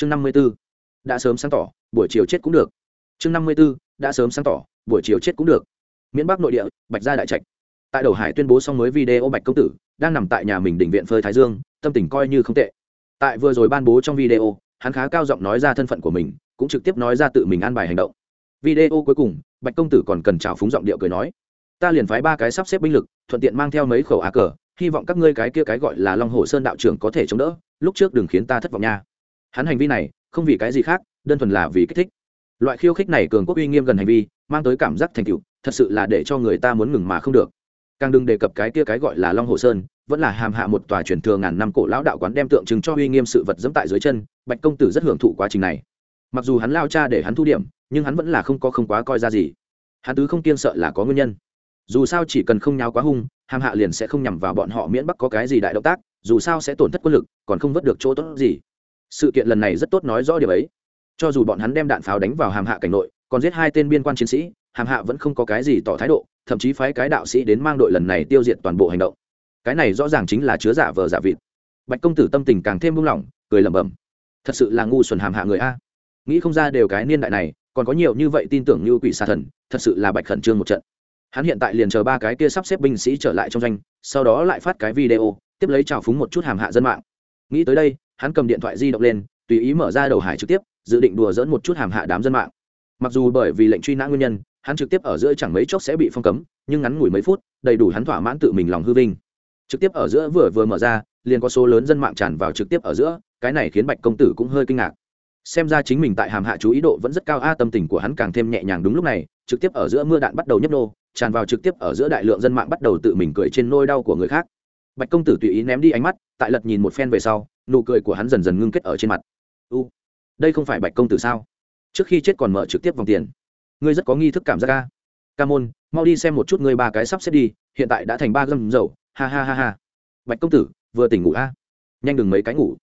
chương năm mươi b ố đã sớm sáng tỏ, buổi chiều chết cũng được. Chương năm mươi b ố đã sớm sáng tỏ, buổi chiều chết cũng được. Miễn bắc nội địa, bạch gia đại trạch. Tại đầu hải tuyên bố xong mới video bạch công tử, đang nằm tại nhà mình đỉnh viện phơi thái dương, tâm tình coi như không tệ. Tại vừa rồi ban bố trong video, hắn khá cao giọng nói ra thân phận của mình, cũng trực tiếp nói ra tự mình an bài hành động. Video cuối cùng, bạch công tử còn cần trào phúng giọng điệu cười nói, ta liền phái ba cái sắp xếp binh lực, thuận tiện mang theo mấy khẩu á cờ, hy vọng các ngươi cái kia cái gọi là long hồ sơn đạo trưởng có thể chống đỡ, lúc trước đừng khiến ta thất vọng nha hắn hành vi này không vì cái gì khác, đơn thuần là vì kích thích. Loại khiêu khích này cường quốc uy nghiêm gần hành vi, mang tới cảm giác thành tựu, thật sự là để cho người ta muốn ngừng mà không được. Càng đừng đề cập cái kia cái gọi là long hồ sơn, vẫn là hàm hạ một tòa truyền thừa ngàn năm cổ lão đạo quán đem tượng trưng cho uy nghiêm sự vật dẫm tại dưới chân, bạch công tử rất hưởng thụ quá trình này. Mặc dù hắn lao cha để hắn thu điểm, nhưng hắn vẫn là không có không quá coi ra gì. Hắn tứ không kiên sợ là có nguyên nhân. Dù sao chỉ cần không nháo quá hung, hàm hạ liền sẽ không nhằm vào bọn họ miễn bắc có cái gì đại động tác, dù sao sẽ tổn thất quân lực, còn không vớt được chỗ tốt gì sự kiện lần này rất tốt nói rõ điều ấy. Cho dù bọn hắn đem đạn pháo đánh vào hàm hạ cảnh nội, còn giết hai tên biên quan chiến sĩ, hàm hạ vẫn không có cái gì tỏ thái độ, thậm chí phái cái đạo sĩ đến mang đội lần này tiêu diệt toàn bộ hành động. Cái này rõ ràng chính là chứa giả vờ giả vịt. Bạch công tử tâm tình càng thêm buông lỏng, cười lẩm bẩm. Thật sự là ngu xuẩn hàm hạ người a. Nghĩ không ra đều cái niên đại này, còn có nhiều như vậy tin tưởng như quỷ xà thần, thật sự là bạch khẩn trương một trận. Hắn hiện tại liền chờ ba cái kia sắp xếp binh sĩ trở lại trong doanh, sau đó lại phát cái video, tiếp lấy trào phúng một chút hàm hạ dân mạng. Nghĩ tới đây hắn cầm điện thoại di động lên, tùy ý mở ra đầu hải trực tiếp, dự định đùa dỡn một chút hàm hạ đám dân mạng. Mặc dù bởi vì lệnh truy nã nguyên nhân, hắn trực tiếp ở giữa chẳng mấy chốc sẽ bị phong cấm, nhưng ngắn ngủi mấy phút, đầy đủ hắn thỏa mãn tự mình lòng hư vinh. Trực tiếp ở giữa vừa vừa mở ra, liền có số lớn dân mạng tràn vào trực tiếp ở giữa, cái này khiến bạch công tử cũng hơi kinh ngạc. Xem ra chính mình tại hàm hạ chú ý độ vẫn rất cao, a, tâm tình của hắn càng thêm nhẹ nhàng đúng lúc này, trực tiếp ở giữa mưa đạn bắt đầu nhấp nô, tràn vào trực tiếp ở giữa đại lượng dân mạng bắt đầu tự mình cười trên nôi đau của người khác. Bạch công tử tùy ý ném đi ánh mắt, tại lật nhìn một phen về sau nụ cười của hắn dần dần ngưng kết ở trên mặt. U, đây không phải bạch công tử sao? Trước khi chết còn mở trực tiếp vòng tiền. Ngươi rất có nghi thức cảm giác ca ca môn, mau đi xem một chút ngươi ba cái sắp xếp đi, hiện tại đã thành ba gâm dầu. Ha ha ha ha. Bạch công tử, vừa tỉnh ngủ a? Nhanh đừng mấy cái ngủ.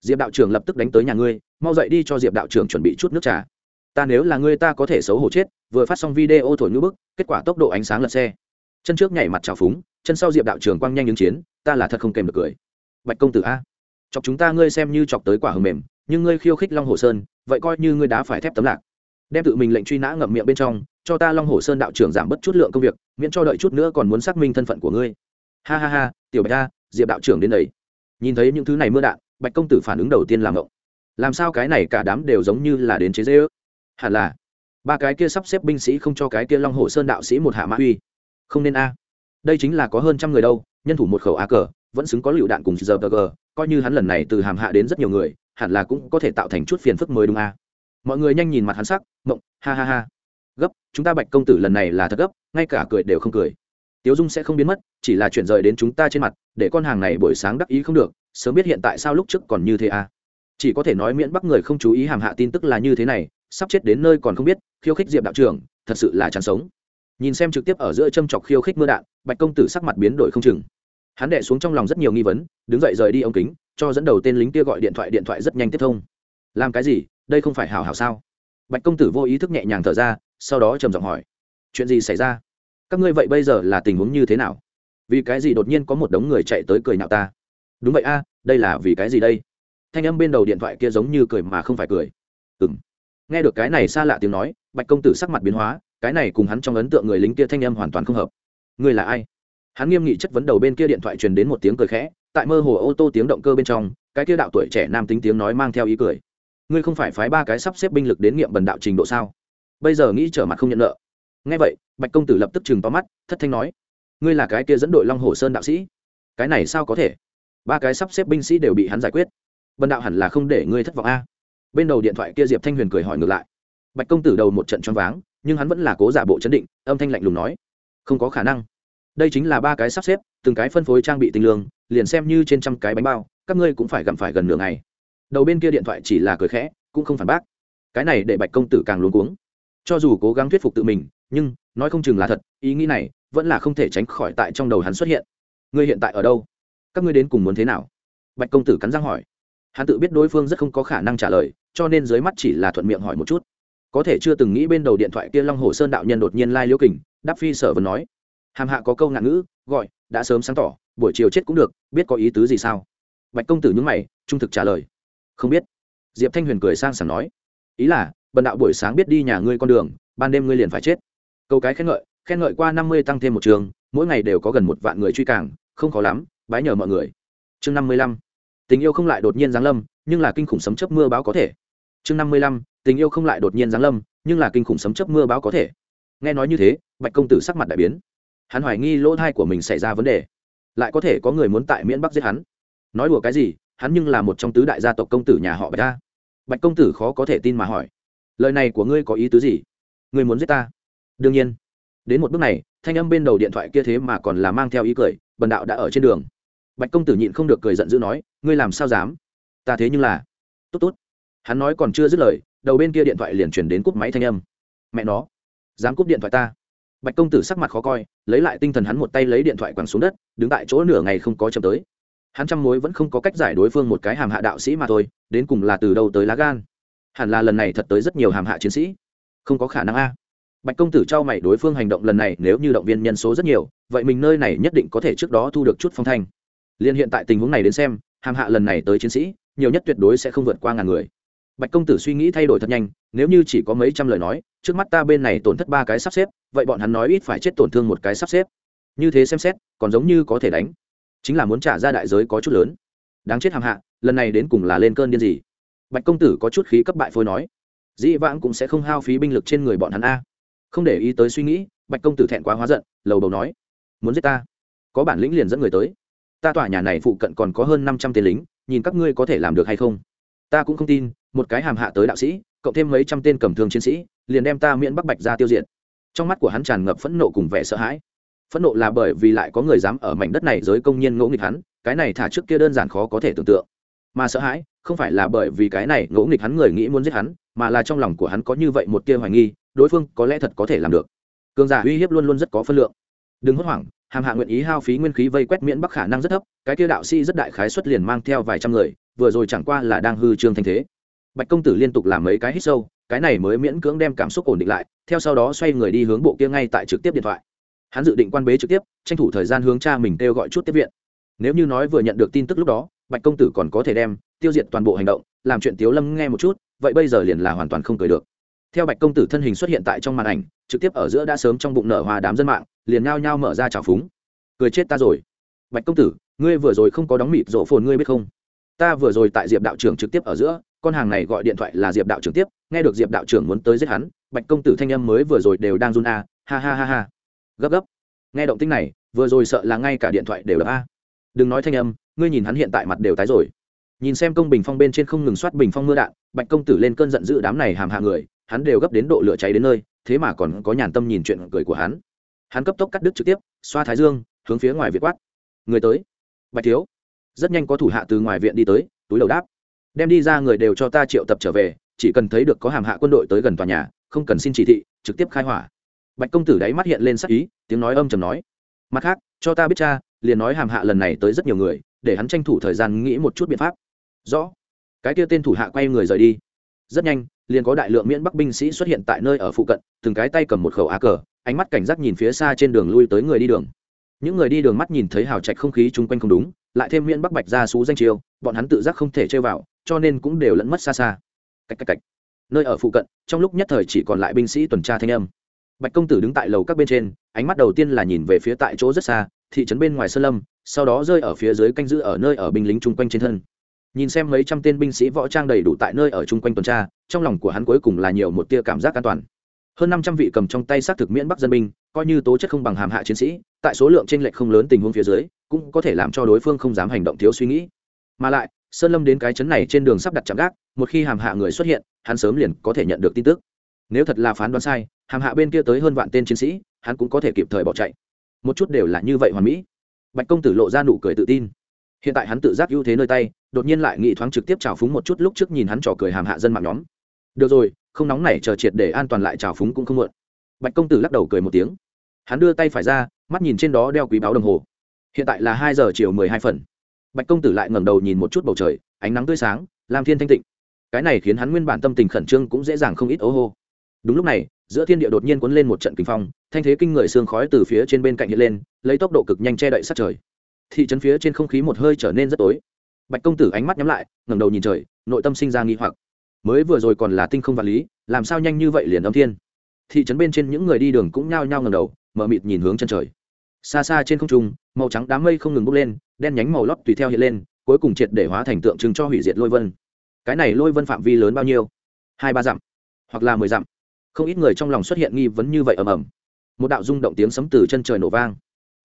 Diệp đạo trưởng lập tức đánh tới nhà ngươi, mau dậy đi cho diệp đạo trưởng chuẩn bị chút nước trà. Ta nếu là ngươi ta có thể xấu hổ chết. Vừa phát xong video thổi ngữ bức, kết quả tốc độ ánh sáng lật xe. Chân trước nhảy mặt trào phúng, chân sau diệp đạo trưởng quang nhanh ứng chiến, ta là thật không kèm được cười. Bạch công tử a chọc chúng ta ngươi xem như chọc tới quả hầm mềm, nhưng ngươi khiêu khích long hồ sơn, vậy coi như ngươi đá phải thép tấm lạc. Đem tự mình lệnh truy nã ngậm miệng bên trong, cho ta long hồ sơn đạo trưởng giảm bớt chút lượng công việc, miễn cho đợi chút nữa còn muốn xác minh thân phận của ngươi. Ha ha ha, tiểu bạch a, diệp đạo trưởng đến đấy nhìn thấy những thứ này mưa đạn, bạch công tử phản ứng đầu tiên làm ngộng. Làm sao cái này cả đám đều giống như là đến chế dễ ước hẳn là, ba cái kia sắp xếp binh sĩ không cho cái kia long hồ sơn đạo sĩ một hạ mã uy. Không nên a. Đây chính là có hơn trăm người đâu, nhân thủ một khẩu a cờ vẫn xứng có lựu đạn cùng giờ g, coi như hắn lần này từ hàm hạ đến rất nhiều người, hẳn là cũng có thể tạo thành chút phiền phức mới đúng a. Mọi người nhanh nhìn mặt hắn sắc, mộng, ha ha ha. Gấp, chúng ta bạch công tử lần này là thật gấp, ngay cả cười đều không cười. Tiếu dung sẽ không biến mất, chỉ là chuyển rời đến chúng ta trên mặt, để con hàng này buổi sáng đắc ý không được, sớm biết hiện tại sao lúc trước còn như thế à chỉ có thể nói miễn bắc người không chú ý hàm hạ tin tức là như thế này, sắp chết đến nơi còn không biết, khiêu khích diệp đạo trưởng, thật sự là chán sống. Nhìn xem trực tiếp ở giữa châm chọc khiêu khích mưa đạn, bạch công tử sắc mặt biến đổi không chừng hắn đệ xuống trong lòng rất nhiều nghi vấn, đứng dậy rời đi ống kính, cho dẫn đầu tên lính kia gọi điện thoại điện thoại rất nhanh tiếp thông. Làm cái gì? Đây không phải hào hào sao? Bạch công tử vô ý thức nhẹ nhàng thở ra, sau đó trầm giọng hỏi. Chuyện gì xảy ra? Các ngươi vậy bây giờ là tình huống như thế nào? Vì cái gì đột nhiên có một đống người chạy tới cười nhạo ta? Đúng vậy a, đây là vì cái gì đây? Thanh âm bên đầu điện thoại kia giống như cười mà không phải cười. Ừng nghe được cái này xa lạ tiếng nói, bạch công tử sắc mặt biến hóa, cái này cùng hắn trong ấn tượng người lính kia thanh âm hoàn toàn không hợp. Ngươi là ai? Hắn nghiêm nghị chất vấn đầu bên kia điện thoại truyền đến một tiếng cười khẽ, tại mơ hồ ô tô tiếng động cơ bên trong, cái kia đạo tuổi trẻ nam tính tiếng nói mang theo ý cười. Ngươi không phải phái ba cái sắp xếp binh lực đến nghiệm bần đạo trình độ sao? Bây giờ nghĩ trở mặt không nhận nợ. Ngay vậy, bạch công tử lập tức chừng to mắt, thất thanh nói, ngươi là cái kia dẫn đội long hồ sơn đạo sĩ? Cái này sao có thể? Ba cái sắp xếp binh sĩ đều bị hắn giải quyết. Bần đạo hẳn là không để ngươi thất vọng a. Bên đầu điện thoại kia diệp thanh huyền cười hỏi ngược lại. Bạch công tử đầu một trận choáng váng, nhưng hắn vẫn là cố giả bộ chấn định, âm thanh lạnh lùng nói, không có khả năng đây chính là ba cái sắp xếp, từng cái phân phối trang bị tinh lương, liền xem như trên trăm cái bánh bao, các ngươi cũng phải gặm phải gần nửa ngày. Đầu bên kia điện thoại chỉ là cười khẽ, cũng không phản bác. Cái này để bạch công tử càng luống cuống. Cho dù cố gắng thuyết phục tự mình, nhưng, nói không chừng là thật, ý nghĩ này vẫn là không thể tránh khỏi tại trong đầu hắn xuất hiện. Ngươi hiện tại ở đâu? Các ngươi đến cùng muốn thế nào? Bạch công tử cắn răng hỏi. Hắn tự biết đối phương rất không có khả năng trả lời, cho nên dưới mắt chỉ là thuận miệng hỏi một chút. Có thể chưa từng nghĩ bên đầu điện thoại kia long hồ sơn đạo nhân đột nhiên lai、like、liễu kình, đáp phi sở vẫn nói hàm hạ có câu ngạn ngữ, gọi, đã sớm sáng tỏ, buổi chiều chết cũng được, biết có ý tứ gì sao? Bạch công tử nhúng mày, trung thực trả lời, không biết. Diệp thanh huyền cười sang sảng nói, ý là, bần đạo buổi sáng biết đi nhà ngươi con đường, ban đêm ngươi liền phải chết. Câu cái khen ngợi khen ngợi qua năm mươi tăng thêm một trường, mỗi ngày đều có gần một vạn người truy càng, không khó lắm, bái nhờ mọi người. Chương năm mươi lăm, tình yêu không lại đột nhiên giáng lâm, nhưng là kinh khủng sấm chớp mưa báo có thể. Chương năm mươi lăm, tình yêu không lại đột nhiên giáng lâm, nhưng là kinh khủng sấm chớp mưa báo có thể. Nghe nói như thế, bạch công tử sắc mặt đại biến hắn hoài nghi lỗ thai của mình xảy ra vấn đề. Lại có thể có người muốn tại miễn bắc giết hắn. Nói đùa cái gì, hắn nhưng là một trong tứ đại gia tộc công tử nhà họ bạch ta bạch công tử khó có thể tin mà hỏi, lời này của ngươi có ý tứ gì? Ngươi muốn giết ta? Đương nhiên. Đến một bước này, thanh âm bên đầu điện thoại kia thế mà còn là mang theo ý cười, bần đạo đã ở trên đường. Bạch công tử nhịn không được cười giận dữ nói, ngươi làm sao dám? Ta thế nhưng là tốt tốt. Hắn nói còn chưa dứt lời, đầu bên kia điện thoại liền chuyển đến cúp máy thanh âm. Mẹ nó, dám cúp điện thoại ta? Bạch công tử sắc mặt khó coi, lấy lại tinh thần hắn một tay lấy điện thoại quẳng xuống đất, đứng tại chỗ nửa ngày không có chậm tới. Hắn trăm mối vẫn không có cách giải đối phương một cái hàm hạ đạo sĩ mà thôi, đến cùng là từ đâu tới lá gan? Hẳn là lần này thật tới rất nhiều hàm hạ chiến sĩ. Không có khả năng a. Bạch công tử trao mày đối phương hành động lần này nếu như động viên nhân số rất nhiều, vậy mình nơi này nhất định có thể trước đó thu được chút phong thanh. Liên hiện tại tình huống này đến xem, hàm hạ lần này tới chiến sĩ, nhiều nhất tuyệt đối sẽ không vượt qua ngàn người bạch công tử suy nghĩ thay đổi thật nhanh, nếu như chỉ có mấy trăm lời nói, trước mắt ta bên này tổn thất ba cái sắp xếp, vậy bọn hắn nói ít phải chết tổn thương một cái sắp xếp. Như thế xem xét, còn giống như có thể đánh. Chính là muốn trả ra đại giới có chút lớn. Đáng chết hàm hạ, lần này đến cùng là lên cơn điên gì? Bạch công tử có chút khí cấp bại phôi nói. Dĩ vãng cũng sẽ không hao phí binh lực trên người bọn hắn a. Không để ý tới suy nghĩ, bạch công tử thẹn quá hóa giận, lầu đầu nói. Muốn giết ta? Có bản lĩnh liền dẫn người tới. Ta tòa nhà này phụ cận còn có hơn năm trăm tên lính, nhìn các ngươi có thể làm được hay không? Ta cũng không tin, một cái hàm hạ tới đạo sĩ, cộng thêm mấy trăm tên cầm thương chiến sĩ, liền đem ta miễn bắc bạch ra tiêu diệt. Trong mắt của hắn tràn ngập phẫn nộ cùng vẻ sợ hãi. Phẫn nộ là bởi vì lại có người dám ở mảnh đất này giới công nhân ngỗ nghịch hắn, cái này thả trước kia đơn giản khó có thể tưởng tượng. Mà sợ hãi, không phải là bởi vì cái này ngỗ nghịch hắn người nghĩ muốn giết hắn, mà là trong lòng của hắn có như vậy một tia hoài nghi, đối phương có lẽ thật có thể làm được. Cường giả uy hiếp luôn luôn rất có phân lượng. Đừng hốt hoảng hàm hạ nguyện ý hao phí nguyên khí vây quét miễn bắc khả năng rất thấp, cái kia đạo sĩ rất đại khái xuất liền mang theo vài trăm người, vừa rồi chẳng qua là đang hư trương thanh thế. Bạch công tử liên tục làm mấy cái hít sâu, cái này mới miễn cưỡng đem cảm xúc ổn định lại, theo sau đó xoay người đi hướng bộ kia ngay tại trực tiếp điện thoại. Hắn dự định quan bế trực tiếp, tranh thủ thời gian hướng cha mình kêu gọi chút tiếp viện. Nếu như nói vừa nhận được tin tức lúc đó, bạch công tử còn có thể đem, tiêu diệt toàn bộ hành động, làm chuyện tiếu lâm nghe một chút, vậy bây giờ liền là hoàn toàn không cười được. Theo bạch công tử thân hình xuất hiện tại trong màn ảnh, trực tiếp ở giữa đã sớm trong bụng nở hoa đám dân mạng liền nhao nhao mở ra trào phúng. Cười chết ta rồi. Bạch công tử, ngươi vừa rồi không có đóng mịt rộ phồn ngươi biết không? Ta vừa rồi tại diệp đạo trưởng trực tiếp ở giữa, con hàng này gọi điện thoại là diệp đạo trưởng tiếp, nghe được diệp đạo trưởng muốn tới giết hắn, bạch công tử thanh âm mới vừa rồi đều đang run a, ha ha ha ha. Gấp gấp. Nghe động tinh này, vừa rồi sợ là ngay cả điện thoại đều đập a. Đừng nói thanh âm, ngươi nhìn hắn hiện tại mặt đều tái rồi. Nhìn xem công bình phong bên trên không ngừng soát bình phong mưa đạn, bạch công tử lên cơn giận dữ đám này hàm hạ người, hắn đều gấp đến độ lửa cháy đến nơi, thế mà còn có nhàn tâm nhìn chuyện cười của hắn hắn cấp tốc cắt đứt trực tiếp, xoa thái dương, hướng phía ngoài việt quát. Người tới. Bạch thiếu. Rất nhanh có thủ hạ từ ngoài viện đi tới, túi đầu đáp. Đem đi ra người đều cho ta triệu tập trở về, chỉ cần thấy được có hàm hạ quân đội tới gần tòa nhà, không cần xin chỉ thị, trực tiếp khai hỏa. Bạch công tử đáy mắt hiện lên sắc ý, tiếng nói âm chầm nói. Mặt khác, cho ta biết cha, liền nói hàm hạ lần này tới rất nhiều người, để hắn tranh thủ thời gian nghĩ một chút biện pháp. Rõ. Cái kia tên thủ hạ quay người rời đi. Rất nhanh, liền có đại lượng miễn bắc binh sĩ xuất hiện tại nơi ở phụ cận, từng cái tay cầm một khẩu á cờ ánh mắt cảnh giác nhìn phía xa trên đường lui tới người đi đường. Những người đi đường mắt nhìn thấy hào trạch không khí chung quanh không đúng, lại thêm miễn bắc bạch ra xú danh chiêu bọn hắn tự giác không thể chơi vào, cho nên cũng đều lẫn mất xa xa. Cách cách cách. Nơi ở phụ cận, trong lúc nhất thời chỉ còn lại binh sĩ tuần tra thanh âm. Bạch công tử đứng tại lầu các bên trên, ánh mắt đầu tiên là nhìn về phía tại chỗ rất xa, thị trấn bên ngoài sơn lâm, sau đó rơi ở phía dưới canh giữ ở nơi ở binh lính chung quanh trên thân. Nhìn xem mấy trăm tên binh sĩ võ trang đầy đủ tại nơi ở chung quanh tuần tra, trong lòng của hắn cuối cùng là nhiều một tia cảm giác an toàn hơn năm trăm vị cầm trong tay xác thực miễn bắc dân binh, coi như tố chất không bằng hàm hạ chiến sĩ, tại số lượng t r ê n lệch không lớn tình huống phía dưới, cũng có thể làm cho đối phương không dám hành động thiếu suy nghĩ. Mà lại, sơn lâm đến cái chấn này trên đường sắp đặt chạm gác, một khi hàm hạ người xuất hiện, hắn sớm liền có thể nhận được tin tức. Nếu thật là phán đoán sai, hàm hạ bên kia tới hơn vạn tên chiến sĩ, hắn cũng có thể kịp thời bỏ chạy. Một chút đều là như vậy hoàn mỹ. Bạch công tử lộ ra nụ cười tự tin. Hiện tại hắn tự giác ưu thế nơi tay, đột nhiên lại nghị thoáng trực tiếp trào phúng một chút lúc trước nhìn hắn trò cười hàm hạ dân mạng nhóm. Được rồi không nóng nảy chờ triệt để an toàn lại trào phúng cũng không muộn. Bạch công tử lắc đầu cười một tiếng. Hắn đưa tay phải ra, mắt nhìn trên đó đeo quý báo đồng hồ. Hiện tại là hai giờ chiều mười hai phần. Bạch công tử lại ngẩng đầu nhìn một chút bầu trời, ánh nắng tươi sáng làm thiên thanh tịnh. Cái này khiến hắn nguyên bản tâm tình khẩn trương cũng dễ dàng không ít ố hô. Đúng lúc này, giữa thiên địa đột nhiên cuốn lên một trận kinh phong, thanh thế kinh người xương khói từ phía trên bên cạnh hiện lên, lấy tốc độ cực nhanh che đậy sát trời. Thị trấn phía trên không khí một hơi trở nên rất tối. Bạch công tử ánh mắt nhắm lại, ngẩng đầu nhìn trời, nội tâm sinh ra nghi hoặc mới vừa rồi còn là tinh không vật lý, làm sao nhanh như vậy liền âm thiên? Thị trấn bên trên những người đi đường cũng nhao nhao ngẩng đầu, mở mịt nhìn hướng chân trời. Xa xa trên không trung, màu trắng đám mây không ngừng bốc lên, đen nhánh màu lót tùy theo hiện lên, cuối cùng triệt để hóa thành tượng trưng cho hủy diệt lôi vân. Cái này lôi vân phạm vi lớn bao nhiêu? Hai ba dặm, hoặc là mười dặm. Không ít người trong lòng xuất hiện nghi vấn như vậy ầm ầm. Một đạo rung động tiếng sấm từ chân trời nổ vang.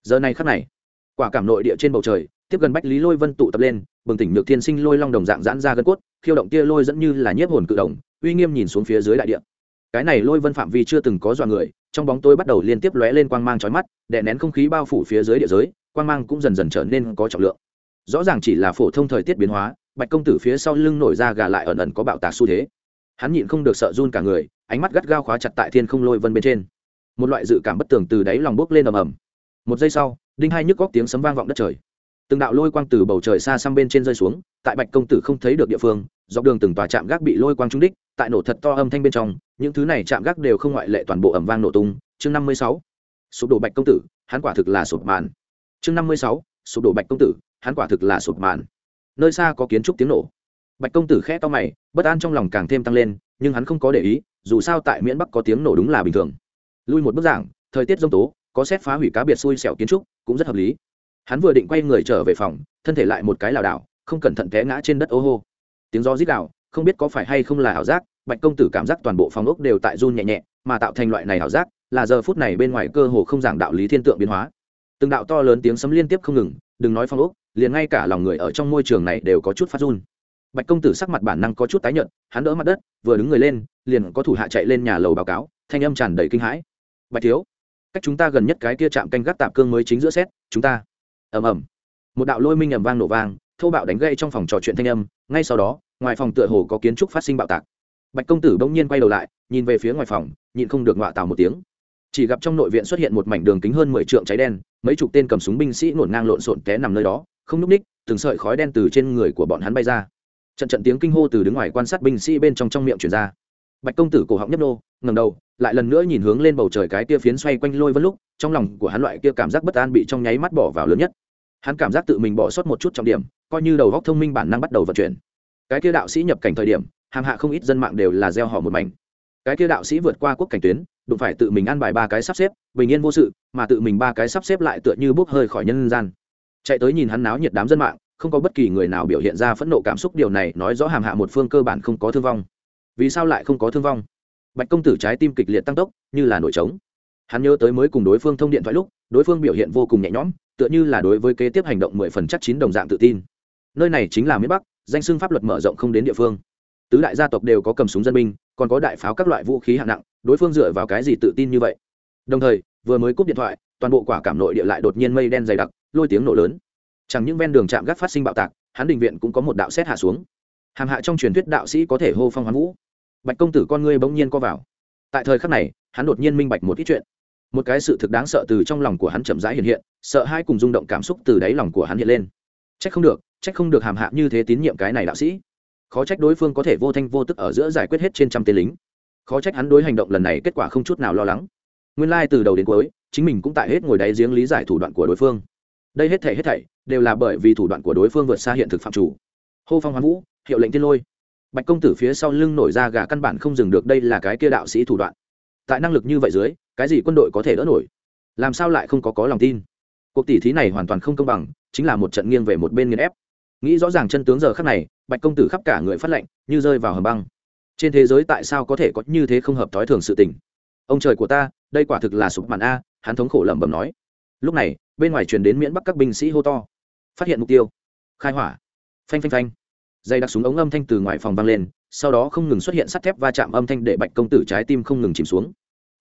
Giờ này khắc này, quả cảm nội địa trên bầu trời tiếp gần bách lý lôi vân tụ tập lên bừng tỉnh nhược thiên sinh lôi long đồng dạng giãn ra gân cốt khiêu động kia lôi dẫn như là nhiếp hồn cự đồng uy nghiêm nhìn xuống phía dưới đại địa cái này lôi vân phạm vi chưa từng có dọa người trong bóng tôi bắt đầu liên tiếp lóe lên quang mang chói mắt đè nén không khí bao phủ phía dưới địa giới quang mang cũng dần dần trở nên có trọng lượng rõ ràng chỉ là phổ thông thời tiết biến hóa bạch công tử phía sau lưng nổi ra gà lại ẩn ẩn có bạo tạc xu thế hắn nhịn không được sợ run cả người ánh mắt gắt gao khóa chặt tại thiên không lôi vân bên trên một loại dự cảm bất tường từ đáy lòng bốc lên ầm ầm một giây sau đinh hai nhức góc tiếng sấm vang vọng đất trời từng đạo lôi quang từ bầu trời xa xăm bên trên rơi xuống, tại bạch công tử không thấy được địa phương, dọc đường từng tòa trạm gác bị lôi quang trúng đích, tại nổ thật to âm thanh bên trong, những thứ này trạm gác đều không ngoại lệ toàn bộ ẩm vang nổ tung. Chương năm mươi sáu, sụp đổ bạch công tử, hắn quả thực là sụp màn. Chương năm mươi sáu, sụp đổ bạch công tử, hắn quả thực là sụp màn. Nơi xa có kiến trúc tiếng nổ. Bạch công tử khẽ to mày, bất an trong lòng càng thêm tăng lên, nhưng hắn không có để ý, dù sao tại miễn bắc có tiếng nổ đúng là bình thường. Lui một bức giảng, thời tiết g tố, có xét phá hủy cá biệt xui xẻo kiến trúc, cũng rất hợp lý hắn vừa định quay người trở về phòng, thân thể lại một cái lảo đảo, không cẩn thận té ngã trên đất ô hô. Tiếng gió rít đảo không biết có phải hay không là ảo giác, bạch công tử cảm giác toàn bộ phòng ốc đều tại run nhẹ nhẹ, mà tạo thành loại này ảo giác, là giờ phút này bên ngoài cơ hồ không giảng đạo lý thiên tượng biến hóa. Từng đạo to lớn tiếng sấm liên tiếp không ngừng, đừng nói phòng ốc, liền ngay cả lòng người ở trong môi trường này đều có chút phát run. Bạch công tử sắc mặt bản năng có chút tái nhợt, hắn đỡ mặt đất, vừa đứng người lên, liền có thủ hạ chạy lên nhà lầu báo cáo, thanh âm tràn đầy kinh hãi. Bạch thiếu, cách chúng ta gần nhất cái kia chạm canh gác tạm cương mới chính giữa xét, chúng ta ầm ầm. Một đạo lôi minh ầm vang nổ vang, thô bạo đánh gây trong phòng trò chuyện thanh âm, ngay sau đó, ngoài phòng tựa hồ có kiến trúc phát sinh bạo tạc. Bạch công tử bỗng nhiên quay đầu lại, nhìn về phía ngoài phòng, nhịn không được ngọa tào một tiếng. Chỉ gặp trong nội viện xuất hiện một mảnh đường kính hơn mười trượng cháy đen, mấy chục tên cầm súng binh sĩ ngổn ngang lộn xộn té nằm nơi đó, không núp ních từng sợi khói đen từ trên người của bọn hắn bay ra. Trận trận tiếng kinh hô từ đứng ngoài quan sát binh sĩ bên trong trong miệng truyền ra. Bạch công tử cổ họng nhấp nô ngầm đầu, lại lần nữa nhìn hướng lên bầu trời cái kia phiến xoay quanh lôi vân lúc, trong lòng của hắn loại kia cảm giác bất an bị trong nháy mắt bỏ vào lớn nhất hắn cảm giác tự mình bỏ sót một chút trọng điểm, coi như đầu góc thông minh bản năng bắt đầu vận chuyển. Cái kia đạo sĩ nhập cảnh thời điểm hàng hạ không ít dân mạng đều là gieo họ một mảnh. Cái kia đạo sĩ vượt qua quốc cảnh tuyến, đụng phải tự mình ăn bài ba cái sắp xếp, bình yên vô sự, mà tự mình ba cái sắp xếp lại tựa như bốc hơi khỏi nhân gian. Chạy tới nhìn hắn náo nhiệt đám dân mạng, không có bất kỳ người nào biểu hiện ra phẫn nộ cảm xúc, điều này nói rõ hàm hạ một phương cơ bản không có thương vong. Vì sao lại không có thương vong? Bạch công tử trái tim kịch liệt tăng tốc, như là nổi trống. Hắn nhớ tới mới cùng đối phương thông điện thoại lúc, đối phương biểu hiện vô cùng nhẹ nhõm tựa như là đối với kế tiếp hành động mười phần chắc chín đồng dạng tự tin. Nơi này chính là miền bắc, danh xưng pháp luật mở rộng không đến địa phương. Tứ đại gia tộc đều có cầm súng dân binh, còn có đại pháo các loại vũ khí hạng nặng, đối phương dựa vào cái gì tự tin như vậy? Đồng thời, vừa mới cúp điện thoại, toàn bộ quả cảm nội địa lại đột nhiên mây đen dày đặc, lôi tiếng nổ lớn. Chẳng những ven đường chạm gác phát sinh bạo tạc, hắn đình viện cũng có một đạo xét hạ xuống. Hàm hạ trong truyền thuyết đạo sĩ có thể hô phong hoán vũ. Bạch công tử con ngươi bỗng nhiên co vào. Tại thời khắc này, hắn đột nhiên minh bạch một ít chuyện một cái sự thực đáng sợ từ trong lòng của hắn chậm rãi hiện hiện, sợ hai cùng rung động cảm xúc từ đáy lòng của hắn hiện lên. Trách không được, trách không được hàm hạ như thế tín nhiệm cái này đạo sĩ. Khó trách đối phương có thể vô thanh vô tức ở giữa giải quyết hết trên trăm tên lính. Khó trách hắn đối hành động lần này kết quả không chút nào lo lắng. Nguyên lai、like、từ đầu đến cuối, chính mình cũng tại hết ngồi đáy giếng lý giải thủ đoạn của đối phương. Đây hết thể hết thảy đều là bởi vì thủ đoạn của đối phương vượt xa hiện thực phạm chủ. Hô phong hoán vũ, hiệu lệnh tiên lôi. Bạch công tử phía sau lưng nổi ra gà căn bản không dừng được đây là cái kia đạo sĩ thủ đoạn. Tại năng lực như vậy dưới cái gì quân đội có thể đỡ nổi? Làm sao lại không có có lòng tin? Cuộc tỷ thí này hoàn toàn không công bằng, chính là một trận nghiêng về một bên nghiên ép. Nghĩ rõ ràng chân tướng giờ khắc này, bạch công tử khắp cả người phát lệnh, như rơi vào hầm băng. Trên thế giới tại sao có thể có như thế không hợp thói thường sự tình? Ông trời của ta, đây quả thực là sụp màn a, hắn thống khổ lẩm bẩm nói. Lúc này, bên ngoài truyền đến miễn bắc các binh sĩ hô to. Phát hiện mục tiêu. Khai hỏa. Phanh phanh phanh. Dây đặc súng ống âm thanh từ ngoài phòng vang lên, sau đó không ngừng xuất hiện sắt thép va chạm âm thanh để bạch công tử trái tim không ngừng chìm xuống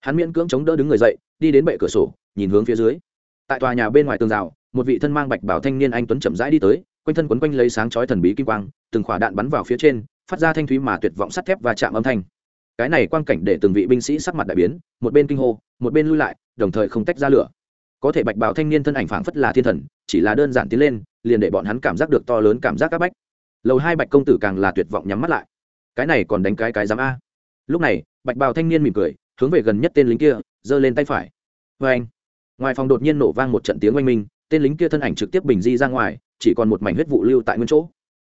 hắn miễn cưỡng chống đỡ đứng người dậy, đi đến bệ cửa sổ, nhìn hướng phía dưới. Tại tòa nhà bên ngoài tường rào, một vị thân mang bạch bảo thanh niên anh tuấn chậm rãi đi tới, quanh thân quấn quanh lấy sáng chói thần bí kim quang, từng khỏa đạn bắn vào phía trên, phát ra thanh thúy mà tuyệt vọng sắt thép và chạm âm thanh. Cái này quang cảnh để từng vị binh sĩ sắc mặt đại biến, một bên kinh hô, một bên lui lại, đồng thời không tách ra lửa. Có thể bạch bảo thanh niên thân ảnh phảng phất là thiên thần, chỉ là đơn giản tiến lên, liền để bọn hắn cảm giác được to lớn cảm giác các bách. Lầu hai bạch công tử càng là tuyệt vọng nhắm mắt lại. Cái này còn đánh cái cái dám a. Lúc này, bạch bào thanh niên mỉm cười hướng về gần nhất tên lính kia, giơ lên tay phải. Vê anh, ngoài phòng đột nhiên nổ vang một trận tiếng oanh minh, tên lính kia thân ảnh trực tiếp bình di ra ngoài, chỉ còn một mảnh huyết vụ lưu tại nguyên chỗ.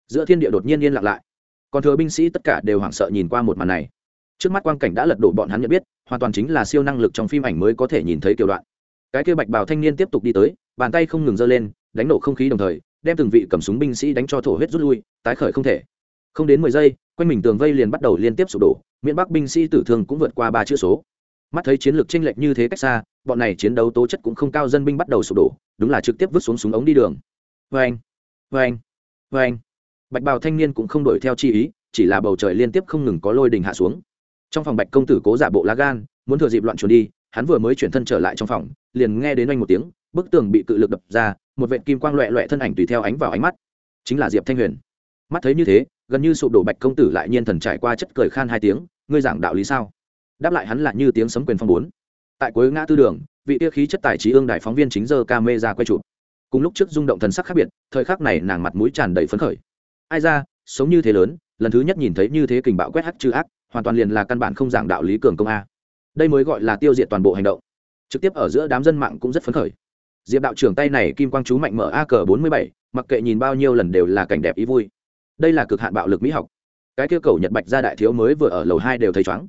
Giữa thiên địa đột nhiên yên lặng lại. Còn thừa binh sĩ tất cả đều hoảng sợ nhìn qua một màn này. Trước mắt quang cảnh đã lật đổ bọn hắn nhận biết, hoàn toàn chính là siêu năng lực trong phim ảnh mới có thể nhìn thấy kiểu đoạn. Cái kia bạch bào thanh niên tiếp tục đi tới, bàn tay không ngừng giơ lên, đánh nổ không khí đồng thời, đem từng vị cầm súng binh sĩ đánh cho thổ huyết rút lui, tái khởi không thể. Không đến mười giây, quanh mình tường vây liền bắt đầu liên tiếp sụp đổ miễn bắc binh sĩ tử thương cũng vượt qua ba chữ số. Mắt thấy chiến lược tranh lệch như thế cách xa, bọn này chiến đấu tố chất cũng không cao, dân binh bắt đầu sụp đổ, đúng là trực tiếp vứt xuống súng ống đi đường. Vê anh vê anh vê anh bạch bào thanh niên cũng không đuổi theo chi ý, chỉ là bầu trời liên tiếp không ngừng có lôi đình hạ xuống. Trong phòng bạch công tử cố giả bộ lá gan, muốn thừa dịp loạn chuồn đi, hắn vừa mới chuyển thân trở lại trong phòng, liền nghe đến oanh một tiếng, bức tường bị cự lực đập ra, một vệ kim quang loẹ loẹ thân ảnh tùy theo ánh vào ánh mắt. Chính là diệp thanh huyền. Mắt thấy như thế gần như sụp đổ bạch công tử lại nhiên thần trải qua chất cười khan hai tiếng, ngươi giảng đạo lý sao? Đáp lại hắn là như tiếng sấm quyền phong bốn. Tại cuối ngã tư đường, vị tiêu khí chất tài trí ương đại phóng viên chính giờ ca mê ra quay chụp. Cùng lúc trước rung động thần sắc khác biệt, thời khắc này nàng mặt mũi tràn đầy phấn khởi. Ai ra, sống như thế lớn, lần thứ nhất nhìn thấy như thế kình bạo quét hắc chư ác, hoàn toàn liền là căn bản không giảng đạo lý cường công a. Đây mới gọi là tiêu diệt toàn bộ hành động. Trực tiếp ở giữa đám dân mạng cũng rất phấn khởi. Diệp đạo trưởng tay này kim quang chú mạnh mở a cờ bốn mươi bảy, mặc kệ nhìn bao nhiêu lần đều là cảnh đẹp ý vui đây là cực hạn bạo lực mỹ học. Cái kêu cầu nhật bạch gia đại thiếu mới vừa ở lầu hai đều thấy chóng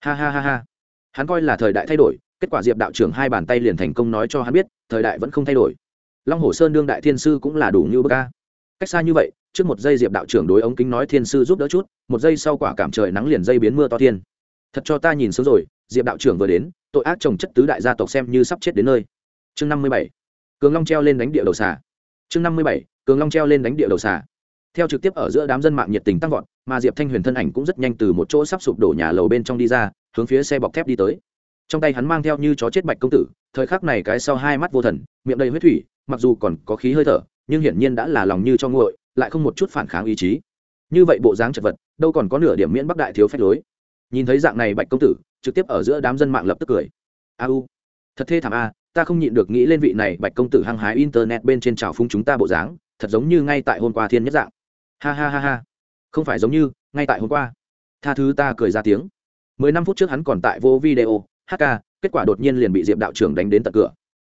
ha ha ha ha. Hắn coi là thời đại thay đổi, kết quả diệp đạo trưởng hai bàn tay liền thành công nói cho hắn biết, thời đại vẫn không thay đổi. Long hồ sơn đương đại thiên sư cũng là đủ như bơ ca cách xa như vậy, trước một giây diệp đạo trưởng đối ống kính nói thiên sư giúp đỡ chút, một giây sau quả cảm trời nắng liền dây biến mưa to thiên. Thật cho ta nhìn sớm rồi, diệp đạo trưởng vừa đến, tội ác trồng chất tứ đại gia tộc xem như sắp chết đến nơi. Chương năm mươi bảy. Cường long treo lên đánh địa đầu xà. Chương năm mươi bảy. Cường long treo lên đánh địa đầu xà theo trực tiếp ở giữa đám dân mạng nhiệt tình tăng vọt, mà diệp thanh huyền thân ảnh cũng rất nhanh từ một chỗ sắp sụp đổ nhà lầu bên trong đi ra, hướng phía xe bọc thép đi tới. Trong tay hắn mang theo như chó chết bạch công tử, thời khắc này cái sau hai mắt vô thần, miệng đầy huyết thủy, mặc dù còn có khí hơi thở, nhưng hiển nhiên đã là lòng như cho nguội, lại không một chút phản kháng ý chí. Như vậy bộ dáng chật vật, đâu còn có nửa điểm miễn bắc đại thiếu phép lối. Nhìn thấy dạng này bạch công tử, trực tiếp ở giữa đám dân mạng lập tức cười. A u, thật thê thảm a, ta không nhịn được nghĩ lên vị này bạch công tử hăng hái internet bên trên trào phung chúng ta bộ dáng, thật giống như ngay tại hôm qua thiên nhất dạng ha ha ha ha. Không phải giống như, ngay tại hôm qua. Tha thứ ta cười ra tiếng. Mười năm phút trước hắn còn tại vô video hk kết quả đột nhiên liền bị diệp đạo trưởng đánh đến tận cửa.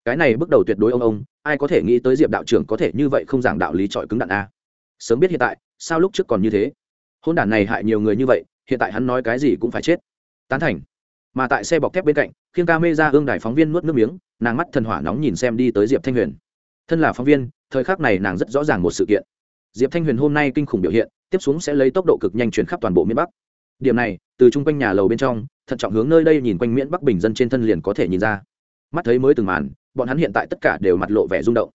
Cái này bước đầu tuyệt đối ông ông, ai có thể nghĩ tới diệp đạo trưởng có thể như vậy không giảng đạo lý trọi cứng đạn a. Sớm biết hiện tại, sao lúc trước còn như thế? Hôn đản này hại nhiều người như vậy, hiện tại hắn nói cái gì cũng phải chết. Tán thành. Mà tại xe bọc thép bên cạnh, khiêng ca mê ra hương đài phóng viên nuốt nước miếng, nàng mắt thần hỏa nóng nhìn xem đi tới diệp thanh huyền. Thân là phóng viên, thời khắc này nàng rất rõ ràng một sự kiện diệp thanh huyền hôm nay kinh khủng biểu hiện, tiếp xuống sẽ lấy tốc độ cực nhanh chuyển khắp toàn bộ miền bắc. Điểm này, từ chung quanh nhà lầu bên trong, thận trọng hướng nơi đây nhìn quanh miễn bắc bình dân trên thân liền có thể nhìn ra. Mắt thấy mới từng màn, bọn hắn hiện tại tất cả đều mặt lộ vẻ rung động.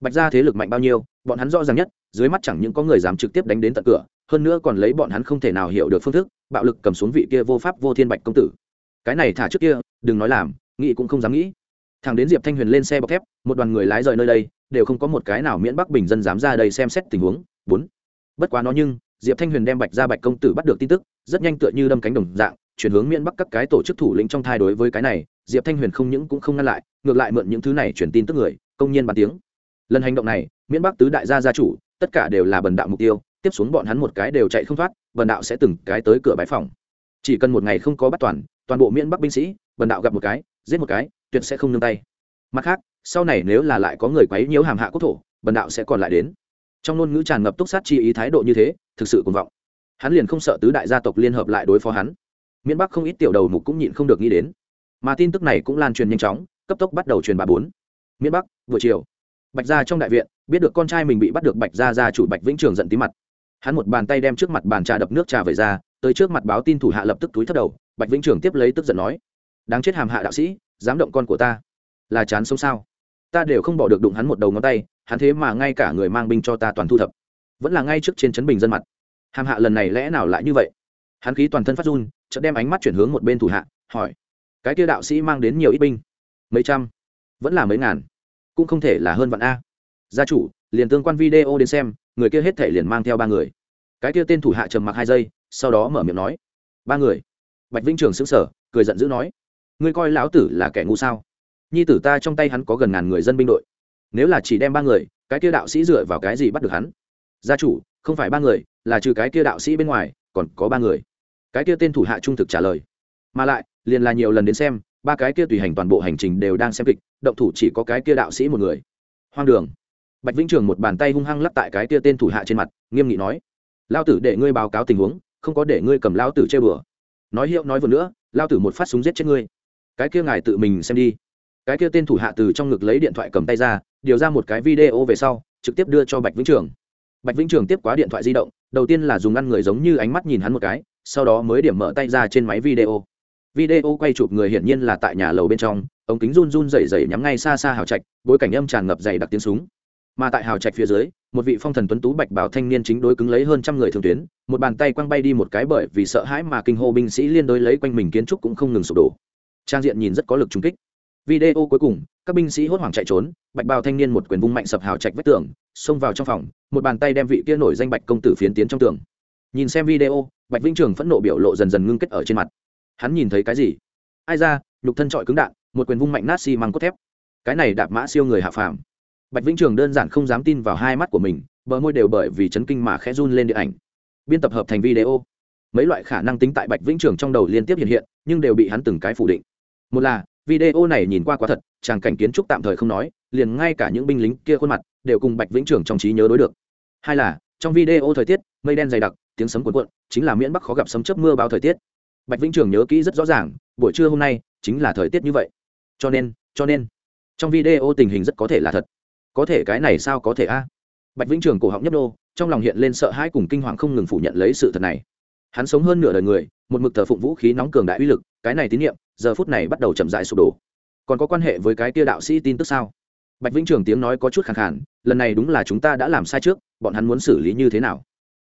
Bạch ra thế lực mạnh bao nhiêu, bọn hắn rõ ràng nhất, dưới mắt chẳng những có người dám trực tiếp đánh đến tận cửa, hơn nữa còn lấy bọn hắn không thể nào hiểu được phương thức, bạo lực cầm xuống vị kia vô pháp vô thiên bạch công tử. Cái này thả trước kia, đừng nói làm, nghĩ cũng không dám nghĩ thằng đến diệp thanh huyền lên xe bọc thép, một đoàn người lái rời nơi đây, đều không có một cái nào miễn bắc bình dân dám ra đây xem xét tình huống. Bốn, bất quá nó nhưng, diệp thanh huyền đem bạch ra bạch công tử bắt được tin tức, rất nhanh tựa như đâm cánh đồng dạng, chuyển hướng miễn bắc các cái tổ chức thủ lĩnh trong thai đối với cái này, diệp thanh huyền không những cũng không ngăn lại, ngược lại mượn những thứ này truyền tin tức người, công nhiên bàn tiếng. Lần hành động này, miễn bắc tứ đại gia gia chủ, tất cả đều là bần đạo mục tiêu, tiếp xuống bọn hắn một cái đều chạy không thoát, bần đạo sẽ từng cái tới cửa bãi phòng. Chỉ cần một ngày không có bắt toàn toàn bộ miễn bắc binh sĩ, bần đạo gặp một cái, giết một cái tuyệt sẽ không nương tay. Mặt khác, sau này nếu là lại có người quấy nhiễu hàm hạ quốc thổ, bần đạo sẽ còn lại đến. Trong ngôn ngữ tràn ngập túc sát chi ý thái độ như thế, thực sự cuồng vọng. Hắn liền không sợ tứ đại gia tộc liên hợp lại đối phó hắn. Miễn bắc không ít tiểu đầu mục cũng nhịn không được nghĩ đến. Mà tin tức này cũng lan truyền nhanh chóng, cấp tốc bắt đầu truyền bà bốn. Miễn bắc, buổi chiều. Bạch gia trong đại viện, biết được con trai mình bị bắt được bạch gia gia chủ bạch vĩnh trường giận tí mặt. Hắn một bàn tay đem trước mặt bàn trà đập nước trà về ra, tới trước mặt báo tin thủ hạ lập tức túi thất đầu, bạch vĩnh trường tiếp lấy tức giận nói, đáng chết hàm hạ đạo sĩ dám động con của ta. Là chán sống sao? Ta đều không bỏ được đụng hắn một đầu ngón tay, hắn thế mà ngay cả người mang binh cho ta toàn thu thập. Vẫn là ngay trước trên chấn bình dân mặt. Hàm hạ lần này lẽ nào lại như vậy? Hắn khí toàn thân phát run, chợt đem ánh mắt chuyển hướng một bên thủ hạ, hỏi. Cái kia đạo sĩ mang đến nhiều ít binh? Mấy trăm? Vẫn là mấy ngàn? Cũng không thể là hơn vạn a. Gia chủ, liền tương quan video đến xem, người kia hết thể liền mang theo ba người. Cái kia tên thủ hạ trầm mặc hai giây, sau đó mở miệng nói. Ba người. Bạch vĩnh trường xứng sở cười giận dữ nói ngươi coi lão tử là kẻ ngu sao? Nhi tử ta trong tay hắn có gần ngàn người dân binh đội. Nếu là chỉ đem ba người, cái kia đạo sĩ dựa vào cái gì bắt được hắn? Gia chủ, không phải ba người, là trừ cái kia đạo sĩ bên ngoài, còn có ba người. Cái kia tên thủ hạ trung thực trả lời. Mà lại, liền là nhiều lần đến xem, ba cái kia tùy hành toàn bộ hành trình đều đang xem kịch, động thủ chỉ có cái kia đạo sĩ một người. Hoang đường. Bạch vĩnh trường một bàn tay hung hăng lắp tại cái kia tên thủ hạ trên mặt, nghiêm nghị nói lao tử để ngươi báo cáo tình huống, không có để ngươi cầm lao tử chơi bừa. Nói hiệu nói vừa nữa lao tử một phát súng giết chết ngươi cái kia ngài tự mình xem đi. Cái kia tên thủ hạ từ trong ngực lấy điện thoại cầm tay ra, điều ra một cái video về sau, trực tiếp đưa cho bạch vĩnh trường. Bạch vĩnh trường tiếp quá điện thoại di động, đầu tiên là dùng ngăn người giống như ánh mắt nhìn hắn một cái, sau đó mới điểm mở tay ra trên máy video. Video quay chụp người hiển nhiên là tại nhà lầu bên trong, ống kính run run rẩy rẩy nhắm ngay xa xa hào trạch, bối cảnh âm tràn ngập dày đặc tiếng súng. Mà tại hào trạch phía dưới, một vị phong thần tuấn tú bạch bảo thanh niên chính đối cứng lấy hơn trăm người thường tuyến, một bàn tay quăng bay đi một cái bởi vì sợ hãi mà kinh hô binh sĩ liên đối lấy quanh mình kiến trúc cũng không ngừng sụp đổ trang diện nhìn rất có lực trung kích. Video cuối cùng, các binh sĩ hốt hoảng chạy trốn, bạch bào thanh niên một quyền vung mạnh sập hào chạch vách tường, xông vào trong phòng, một bàn tay đem vị kia nổi danh bạch công tử phiến tiến trong tường. Nhìn xem video, bạch vĩnh trường phẫn nộ biểu lộ dần dần ngưng kết ở trên mặt. Hắn nhìn thấy cái gì? Ai ra, nhục thân trọi cứng đạn, một quyền vung mạnh nát xi、si、măng cốt thép. Cái này đạp mã siêu người hạ phàm. Bạch vĩnh trường đơn giản không dám tin vào hai mắt của mình, bờ môi đều bởi vì chấn kinh mà khẽ run lên điện ảnh. Biên tập hợp thành video. Mấy loại khả năng tính tại bạch vĩnh trường trong đầu liên tiếp hiện hiện, nhưng đều bị hắn từng cái phủ định một là, video này nhìn qua quá thật tràng cảnh kiến trúc tạm thời không nói, liền ngay cả những binh lính kia khuôn mặt, đều cùng bạch vĩnh trường trong trí nhớ đối được. Hai là, trong video thời tiết, mây đen dày đặc, tiếng sấm cuộn cuộn, chính là miễn bắc khó gặp sấm chớp mưa bao thời tiết. Bạch vĩnh trường nhớ kỹ rất rõ ràng, buổi trưa hôm nay, chính là thời tiết như vậy. Cho nên cho nên, trong video tình hình rất có thể là thật. Có thể cái này sao có thể a? Bạch vĩnh trường cổ họng nhấp đô trong lòng hiện lên sợ hãi cùng kinh hoàng không ngừng phủ nhận lấy sự thật này. Hắn sống hơn nửa đời người một mực thờ phụng vũ khí nóng cường đại uy lực, cái này tín nhiệm giờ phút này bắt đầu chậm dại sụp đổ. Còn có quan hệ với cái tia đạo sĩ tin tức sao? Bạch vĩnh trường tiếng nói có chút khẳng khản lần này đúng là chúng ta đã làm sai trước, bọn hắn muốn xử lý như thế nào?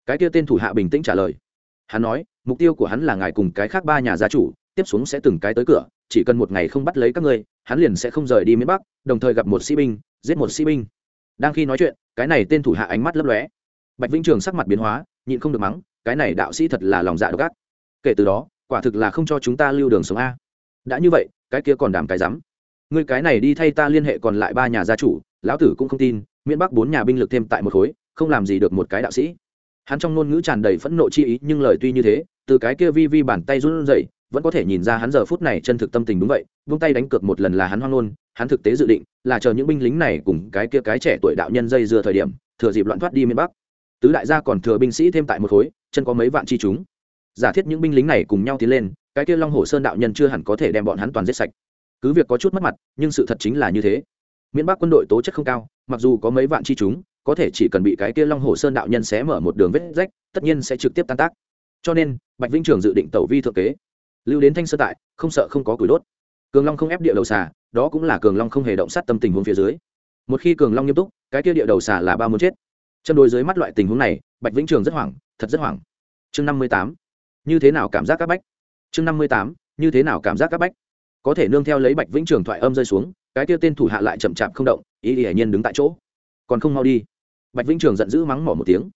Cái tia tên thủ hạ bình tĩnh trả lời. Hắn nói, mục tiêu của hắn là ngài cùng cái khác ba nhà gia chủ, tiếp xuống sẽ từng cái tới cửa, chỉ cần một ngày không bắt lấy các ngươi, hắn liền sẽ không rời đi miền bắc, đồng thời gặp một sĩ binh, giết một sĩ binh. Đang khi nói chuyện, cái này tên thủ hạ ánh mắt lấp lóe. Bạch vĩnh trường sắc mặt biến hóa, nhịn không được mắng, cái này đạo sĩ thật là lòng dạ độc ác kể từ đó, quả thực là không cho chúng ta lưu đường sống a. Đã như vậy, cái kia còn đảm cái rắm. Ngươi cái này đi thay ta liên hệ còn lại ba nhà gia chủ, lão tử cũng không tin, miễn bắc bốn nhà binh lực thêm tại một khối, không làm gì được một cái đạo sĩ. Hắn trong ngôn ngữ tràn đầy phẫn nộ chi ý, nhưng lời tuy như thế, từ cái kia vi vi bàn tay run rẩy, vẫn có thể nhìn ra hắn giờ phút này chân thực tâm tình đúng vậy, vung tay đánh cược một lần là hắn hoang ngôn, hắn thực tế dự định là chờ những binh lính này cùng cái kia cái trẻ tuổi đạo nhân dây dưa thời điểm, thừa dịp loạn thoát đi miền bắc. Tứ đại gia còn thừa binh sĩ thêm tại một khối, chân có mấy vạn chi chúng giả thiết những binh lính này cùng nhau tiến lên, cái kia long hồ sơn đạo nhân chưa hẳn có thể đem bọn hắn toàn giết sạch. Cứ việc có chút mất mặt, nhưng sự thật chính là như thế. Miễn bắc quân đội tố chất không cao, mặc dù có mấy vạn chi chúng, có thể chỉ cần bị cái kia long hồ sơn đạo nhân xé mở một đường vết rách, tất nhiên sẽ trực tiếp tan tác. Cho nên, bạch vĩnh trường dự định tẩu vi thượng kế. Lưu đến thanh sơ tại, không sợ không có củi đốt. Cường long không ép địa đầu xà, đó cũng là cường long không hề động sát tâm tình huống phía dưới. Một khi cường long nghiêm túc, cái kia địa đầu xà là ba muốn chết. Chân đôi dưới mắt loại tình huống này, bạch vĩnh trường rất hoảng, thật rất hoảng. Chương năm mươi tám như thế nào cảm giác các bách? Chương năm mươi tám, như thế nào cảm giác các bách? Có thể nương theo lấy bạch vĩnh trường thoại âm rơi xuống, cái kia tên thủ hạ lại chậm chạp không động, ý ý hải nhiên đứng tại chỗ. Còn không mau đi. Bạch vĩnh trường giận dữ mắng mỏ một tiếng.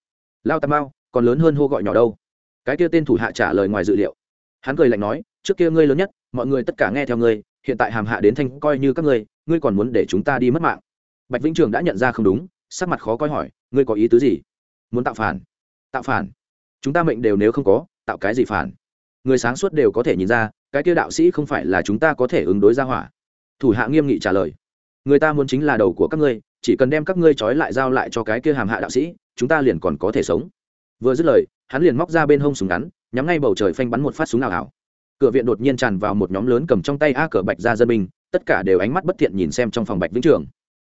Lao tà mao, còn lớn hơn hô gọi nhỏ đâu? Cái kia tên thủ hạ trả lời ngoài dự liệu. Hắn cười lạnh nói, trước kia ngươi lớn nhất, mọi người tất cả nghe theo ngươi, hiện tại hàm hạ đến thanh coi như các ngươi ngươi còn muốn để chúng ta đi mất mạng. Bạch vĩnh trường đã nhận ra không đúng, sắc mặt khó coi hỏi, ngươi có ý tứ gì? Muốn tạo phản. Tạo phản? Chúng ta mệnh đều nếu không có tạo cái gì phản? Người sáng suốt đều có thể nhìn ra, cái kia đạo sĩ không phải là chúng ta có thể ứng đối ra hỏa. Thủ hạ nghiêm nghị trả lời. Người ta muốn chính là đầu của các ngươi, chỉ cần đem các ngươi trói lại giao lại cho cái kia hàm hạ đạo sĩ, chúng ta liền còn có thể sống. Vừa dứt lời, hắn liền móc ra bên hông súng ngắn, nhắm ngay bầu trời phanh bắn một phát súng nào ảo cửa viện đột nhiên tràn vào một nhóm lớn cầm trong tay a cờ bạch ra dân binh, tất cả đều ánh mắt bất thiện nhìn xem trong phòng bạch vĩnh trường.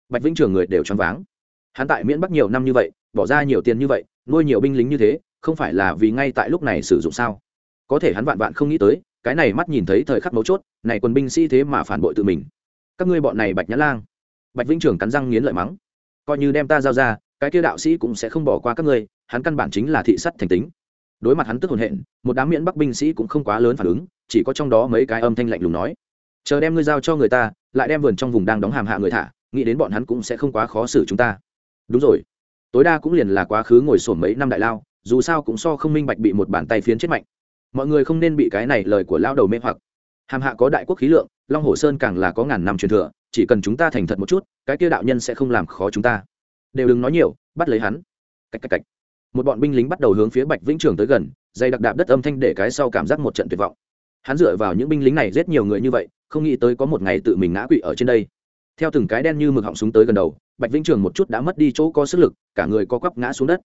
Bạch vĩnh trường người đều choáng váng. Hắn tại miễn bắc nhiều năm như vậy, bỏ ra nhiều tiền như vậy, nuôi nhiều binh lính như thế không phải là vì ngay tại lúc này sử dụng sao? Có thể hắn vạn vạn không nghĩ tới, cái này mắt nhìn thấy thời khắc mấu chốt, này quân binh sĩ thế mà phản bội tự mình. Các ngươi bọn này bạch nhã lang, bạch vĩnh trường cắn răng nghiến lợi mắng. Coi như đem ta giao ra, cái kia đạo sĩ cũng sẽ không bỏ qua các ngươi, hắn căn bản chính là thị sắt thành tính. Đối mặt hắn tức hồn hện, một đám miễn bắc binh sĩ cũng không quá lớn phản ứng, chỉ có trong đó mấy cái âm thanh lạnh lùng nói. Chờ đem ngươi giao cho người ta, lại đem vườn trong vùng đang đóng hàm hạ người thả, nghĩ đến bọn hắn cũng sẽ không quá khó xử chúng ta. Đúng rồi. Tối đa cũng liền là quá khứ ngồi sổm mấy năm đại lao dù sao cũng so không minh bạch bị một bàn tay phiến chết mạnh. Mọi người không nên bị cái này lời của lao đầu mê hoặc. Hàm hạ có đại quốc khí lượng, long hồ sơn càng là có ngàn năm truyền thừa, chỉ cần chúng ta thành thật một chút, cái kia đạo nhân sẽ không làm khó chúng ta. Đều đừng nói nhiều, bắt lấy hắn. Cách cách cách một bọn binh lính bắt đầu hướng phía bạch vĩnh trường tới gần, dây đặc đạp đất âm thanh để cái sau cảm giác một trận tuyệt vọng. Hắn dựa vào những binh lính này giết nhiều người như vậy, không nghĩ tới có một ngày tự mình ngã quỵ ở trên đây. Theo từng cái đen như mực họng súng tới gần đầu, bạch vĩnh trường một chút đã mất đi chỗ có sức lực, cả người co quắp ngã xuống đất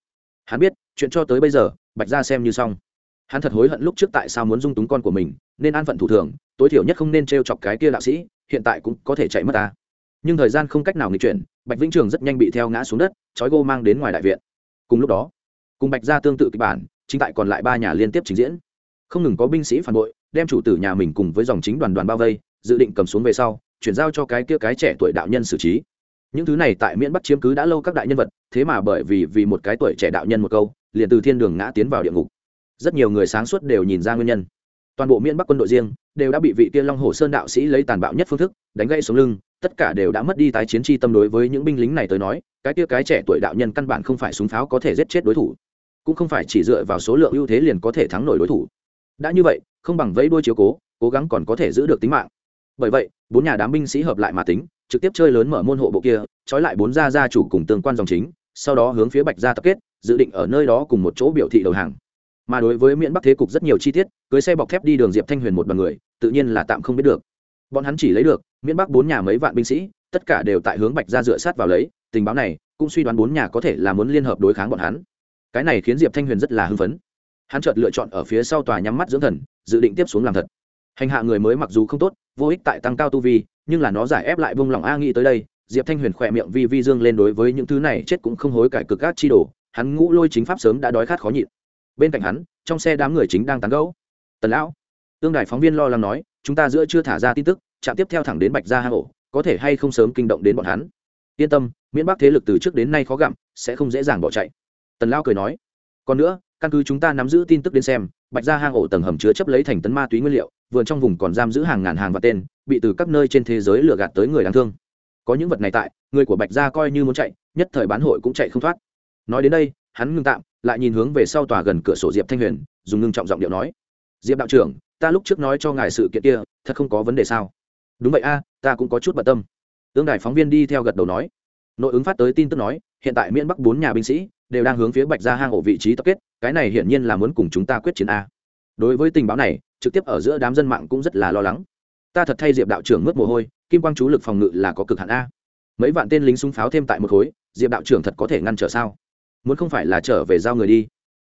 hắn biết, chuyện cho tới bây giờ, bạch gia xem như xong. Hắn thật hối hận lúc trước tại sao muốn dung túng con của mình, nên an phận thủ thường, tối thiểu nhất không nên t r e o chọc cái kia đạo sĩ, hiện tại cũng có thể chạy mất ta. Nhưng thời gian không cách nào nghịch chuyển, bạch vĩnh trường rất nhanh bị theo ngã xuống đất, trói gô mang đến ngoài đại viện. Cùng lúc đó, cùng bạch gia tương tự kịch bản, chính tại còn lại ba nhà liên tiếp trình diễn. Không ngừng có binh sĩ phản bội, đem chủ tử nhà mình cùng với dòng chính đoàn đoàn bao vây, dự định cầm xuống về sau, chuyển giao cho cái kia cái trẻ tuổi đạo nhân xử trí những thứ này tại miễn bắt chiếm cứ đã lâu các đại nhân vật, thế mà bởi vì vì một cái tuổi trẻ đạo nhân một câu, liền từ thiên đường ngã tiến vào địa ngục. Rất nhiều người sáng suốt đều nhìn ra nguyên nhân. Toàn bộ miễn bắc quân đội riêng đều đã bị vị tiên long hồ sơn đạo sĩ lấy tàn bạo nhất phương thức, đánh gây xuống lưng, tất cả đều đã mất đi tái chiến chi tâm đối với những binh lính này tới nói, cái kia cái trẻ tuổi đạo nhân căn bản không phải súng pháo có thể giết chết đối thủ, cũng không phải chỉ dựa vào số lượng ưu thế liền có thể thắng nổi đối thủ. Đã như vậy, không bằng vẫy đuôi chiếu cố cố gắng còn có thể giữ được tính mạng. Bởi vậy, bốn nhà đám binh sĩ hợp lại mà tính trực tiếp chơi lớn mở môn hộ bộ kia, trói lại bốn gia gia chủ cùng tương quan dòng chính, sau đó hướng phía bạch gia tập kết, dự định ở nơi đó cùng một chỗ biểu thị đầu hàng. Mà đối với miễn bắc thế cục rất nhiều chi tiết, cưới xe bọc thép đi đường diệp thanh huyền một đoàn người, tự nhiên là tạm không biết được. Bọn hắn chỉ lấy được, miễn bắc bốn nhà mấy vạn binh sĩ, tất cả đều tại hướng bạch gia dựa sát vào lấy, tình báo này cũng suy đoán bốn nhà có thể là muốn liên hợp đối kháng bọn hắn. Cái này khiến diệp thanh huyền rất là hưng phấn. Hắn chợt lựa chọn ở phía sau tòa nhắm mắt dưỡng thần, dự định tiếp xuống làm thật. Hành hạ người mới mặc dù không tốt, vô ích tại tăng cao tu vi nhưng là nó giải ép lại bông lòng a nghĩ tới đây, diệp thanh huyền khỏe miệng vi vi dương lên đối với những thứ này chết cũng không hối cải cực gác chi đổ hắn ngũ lôi chính pháp sớm đã đói khát khó nhịn. Bên cạnh hắn, trong xe đám người chính đang tán gẫu. Tần lão, tương đài phóng viên lo lắng nói, chúng ta giữa chưa thả ra tin tức, trạm tiếp theo thẳng đến bạch gia hang ổ, có thể hay không sớm kinh động đến bọn hắn? Yên tâm, miễn bắc thế lực từ trước đến nay khó gặm, sẽ không dễ dàng bỏ chạy. Tần lão cười nói. Còn nữa, căn cứ chúng ta nắm giữ tin tức đến xem, bạch gia hang ổ tầng hầm chứa chấp lấy thành tấn ma túy nguyên liệu vườn trong vùng còn giam giữ hàng ngàn hàng và tên, bị từ các nơi trên thế giới lừa gạt tới người đáng thương. Có những vật này tại, người của bạch gia coi như muốn chạy, nhất thời bán hội cũng chạy không thoát. Nói đến đây, hắn ngưng tạm, lại nhìn hướng về sau tòa gần cửa sổ diệp thanh huyền, dùng ngưng trọng giọng điệu nói, diệp đạo trưởng, ta lúc trước nói cho ngài sự kiện kia, thật không có vấn đề sao? Đúng vậy a, ta cũng có chút bận tâm. Tương đài phóng viên đi theo gật đầu nói. Nội ứng phát tới tin tức nói, hiện tại miễn bắc bốn nhà binh sĩ đều đang hướng phía bạch gia hang ổ vị trí tập kết, cái này hiển nhiên là muốn cùng chúng ta quyết chiến a. Đối với tình báo này trực tiếp ở giữa đám dân mạng cũng rất là lo lắng. Ta thật thay diệp đạo trưởng mất mồ hôi, kim quang chú lực phòng ngự là có cực hạn a. Mấy vạn tên lính súng pháo thêm tại một khối, diệp đạo trưởng thật có thể ngăn trở sao? Muốn không phải là trở về giao người đi.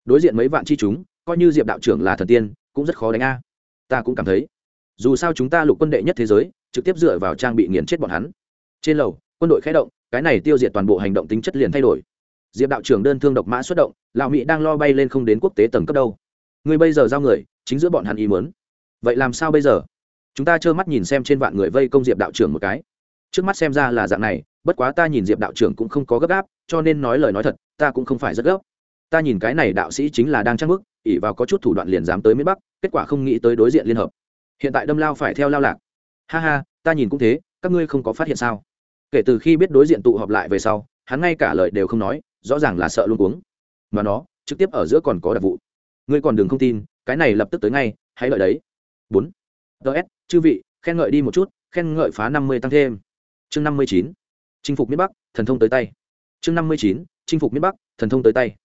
Đối diện mấy vạn chi chúng, coi như diệp đạo trưởng là thần tiên, cũng rất khó đánh a. Ta cũng cảm thấy, dù sao chúng ta lục quân đệ nhất thế giới, trực tiếp dựa vào trang bị nghiền chết bọn hắn. Trên lầu, quân đội khé động, cái này tiêu diệt toàn bộ hành động tính chất liền thay đổi. Diệp đạo trưởng đơn thương độc mã xuất động, lão mỹ đang lo bay lên không đến quốc tế tầng cấp đâu. Ngươi bây giờ giao người, chính giữa bọn hắn ý muốn. Vậy làm sao bây giờ? Chúng ta trơ mắt nhìn xem trên vạn người vây công diệp đạo trưởng một cái. Trước mắt xem ra là dạng này, bất quá ta nhìn diệp đạo trưởng cũng không có gấp gáp, cho nên nói lời nói thật, ta cũng không phải rất gấp. Ta nhìn cái này đạo sĩ chính là đang trang bức ỉ vào có chút thủ đoạn liền dám tới miền bắc, kết quả không nghĩ tới đối diện liên hợp. Hiện tại đâm lao phải theo lao lạc. Ha ha, ta nhìn cũng thế, các ngươi không có phát hiện sao? Kể từ khi biết đối diện tụ họp lại về sau, hắn ngay cả lời đều không nói, rõ ràng là sợ luôn uống mà nó, trực tiếp ở giữa còn có đặc vụ ngươi còn đừng không tin, cái này lập tức tới ngay, hãy lợi đấy. Bốn. Ts chư vị, khen ngợi đi một chút, khen ngợi phá năm mươi tăng thêm. Chương năm mươi chín. Chinh phục miền bắc, thần thông tới tay. Chương năm mươi chín, chinh phục miền bắc, thần thông tới tay.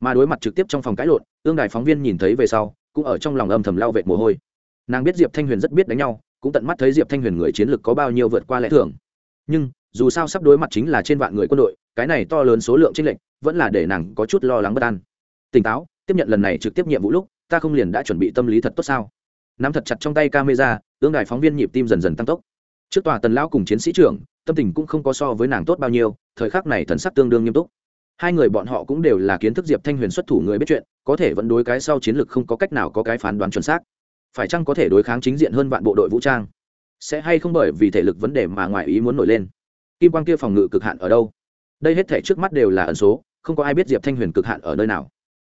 Mà đối mặt trực tiếp trong phòng cãi lộn ương đài phóng viên nhìn thấy về sau, cũng ở trong lòng âm thầm lao vệt mồ hôi. Nàng biết diệp thanh huyền rất biết đánh nhau, cũng tận mắt thấy diệp thanh huyền người chiến lược có bao nhiêu vượt qua lẽ thường. Nhưng, dù sao sắp đối mặt chính là trên vạn người quân đội, cái này to lớn số lượng tranh lệch, vẫn là để nàng có chút lo lắng bất an. Tỉnh táo tiếp nhận lần này trực tiếp nhiệm vụ lúc, ta không liền đã chuẩn bị tâm lý thật tốt sao? Nắm thật chặt trong tay camera ương đài phóng viên nhịp tim dần dần tăng tốc. Trước tòa tần lão cùng chiến sĩ trưởng, tâm tình cũng không có so với nàng tốt bao nhiêu, thời khắc này thần sắc tương đương nghiêm túc. Hai người bọn họ cũng đều là kiến thức diệp thanh huyền xuất thủ người biết chuyện, có thể vẫn đối cái sau chiến lược không có cách nào có cái phán đoán chuẩn xác. Phải chăng có thể đối kháng chính diện hơn vạn bộ đội vũ trang? Sẽ hay không bởi vì thể lực vấn đề mà ngoại ý muốn nổi lên? Kim quang kia phòng ngự cực hạn ở đâu? Đây hết thể trước mắt đều là ẩn số, không có ai biết diệp thanh huyền cực hạn ở nơi nào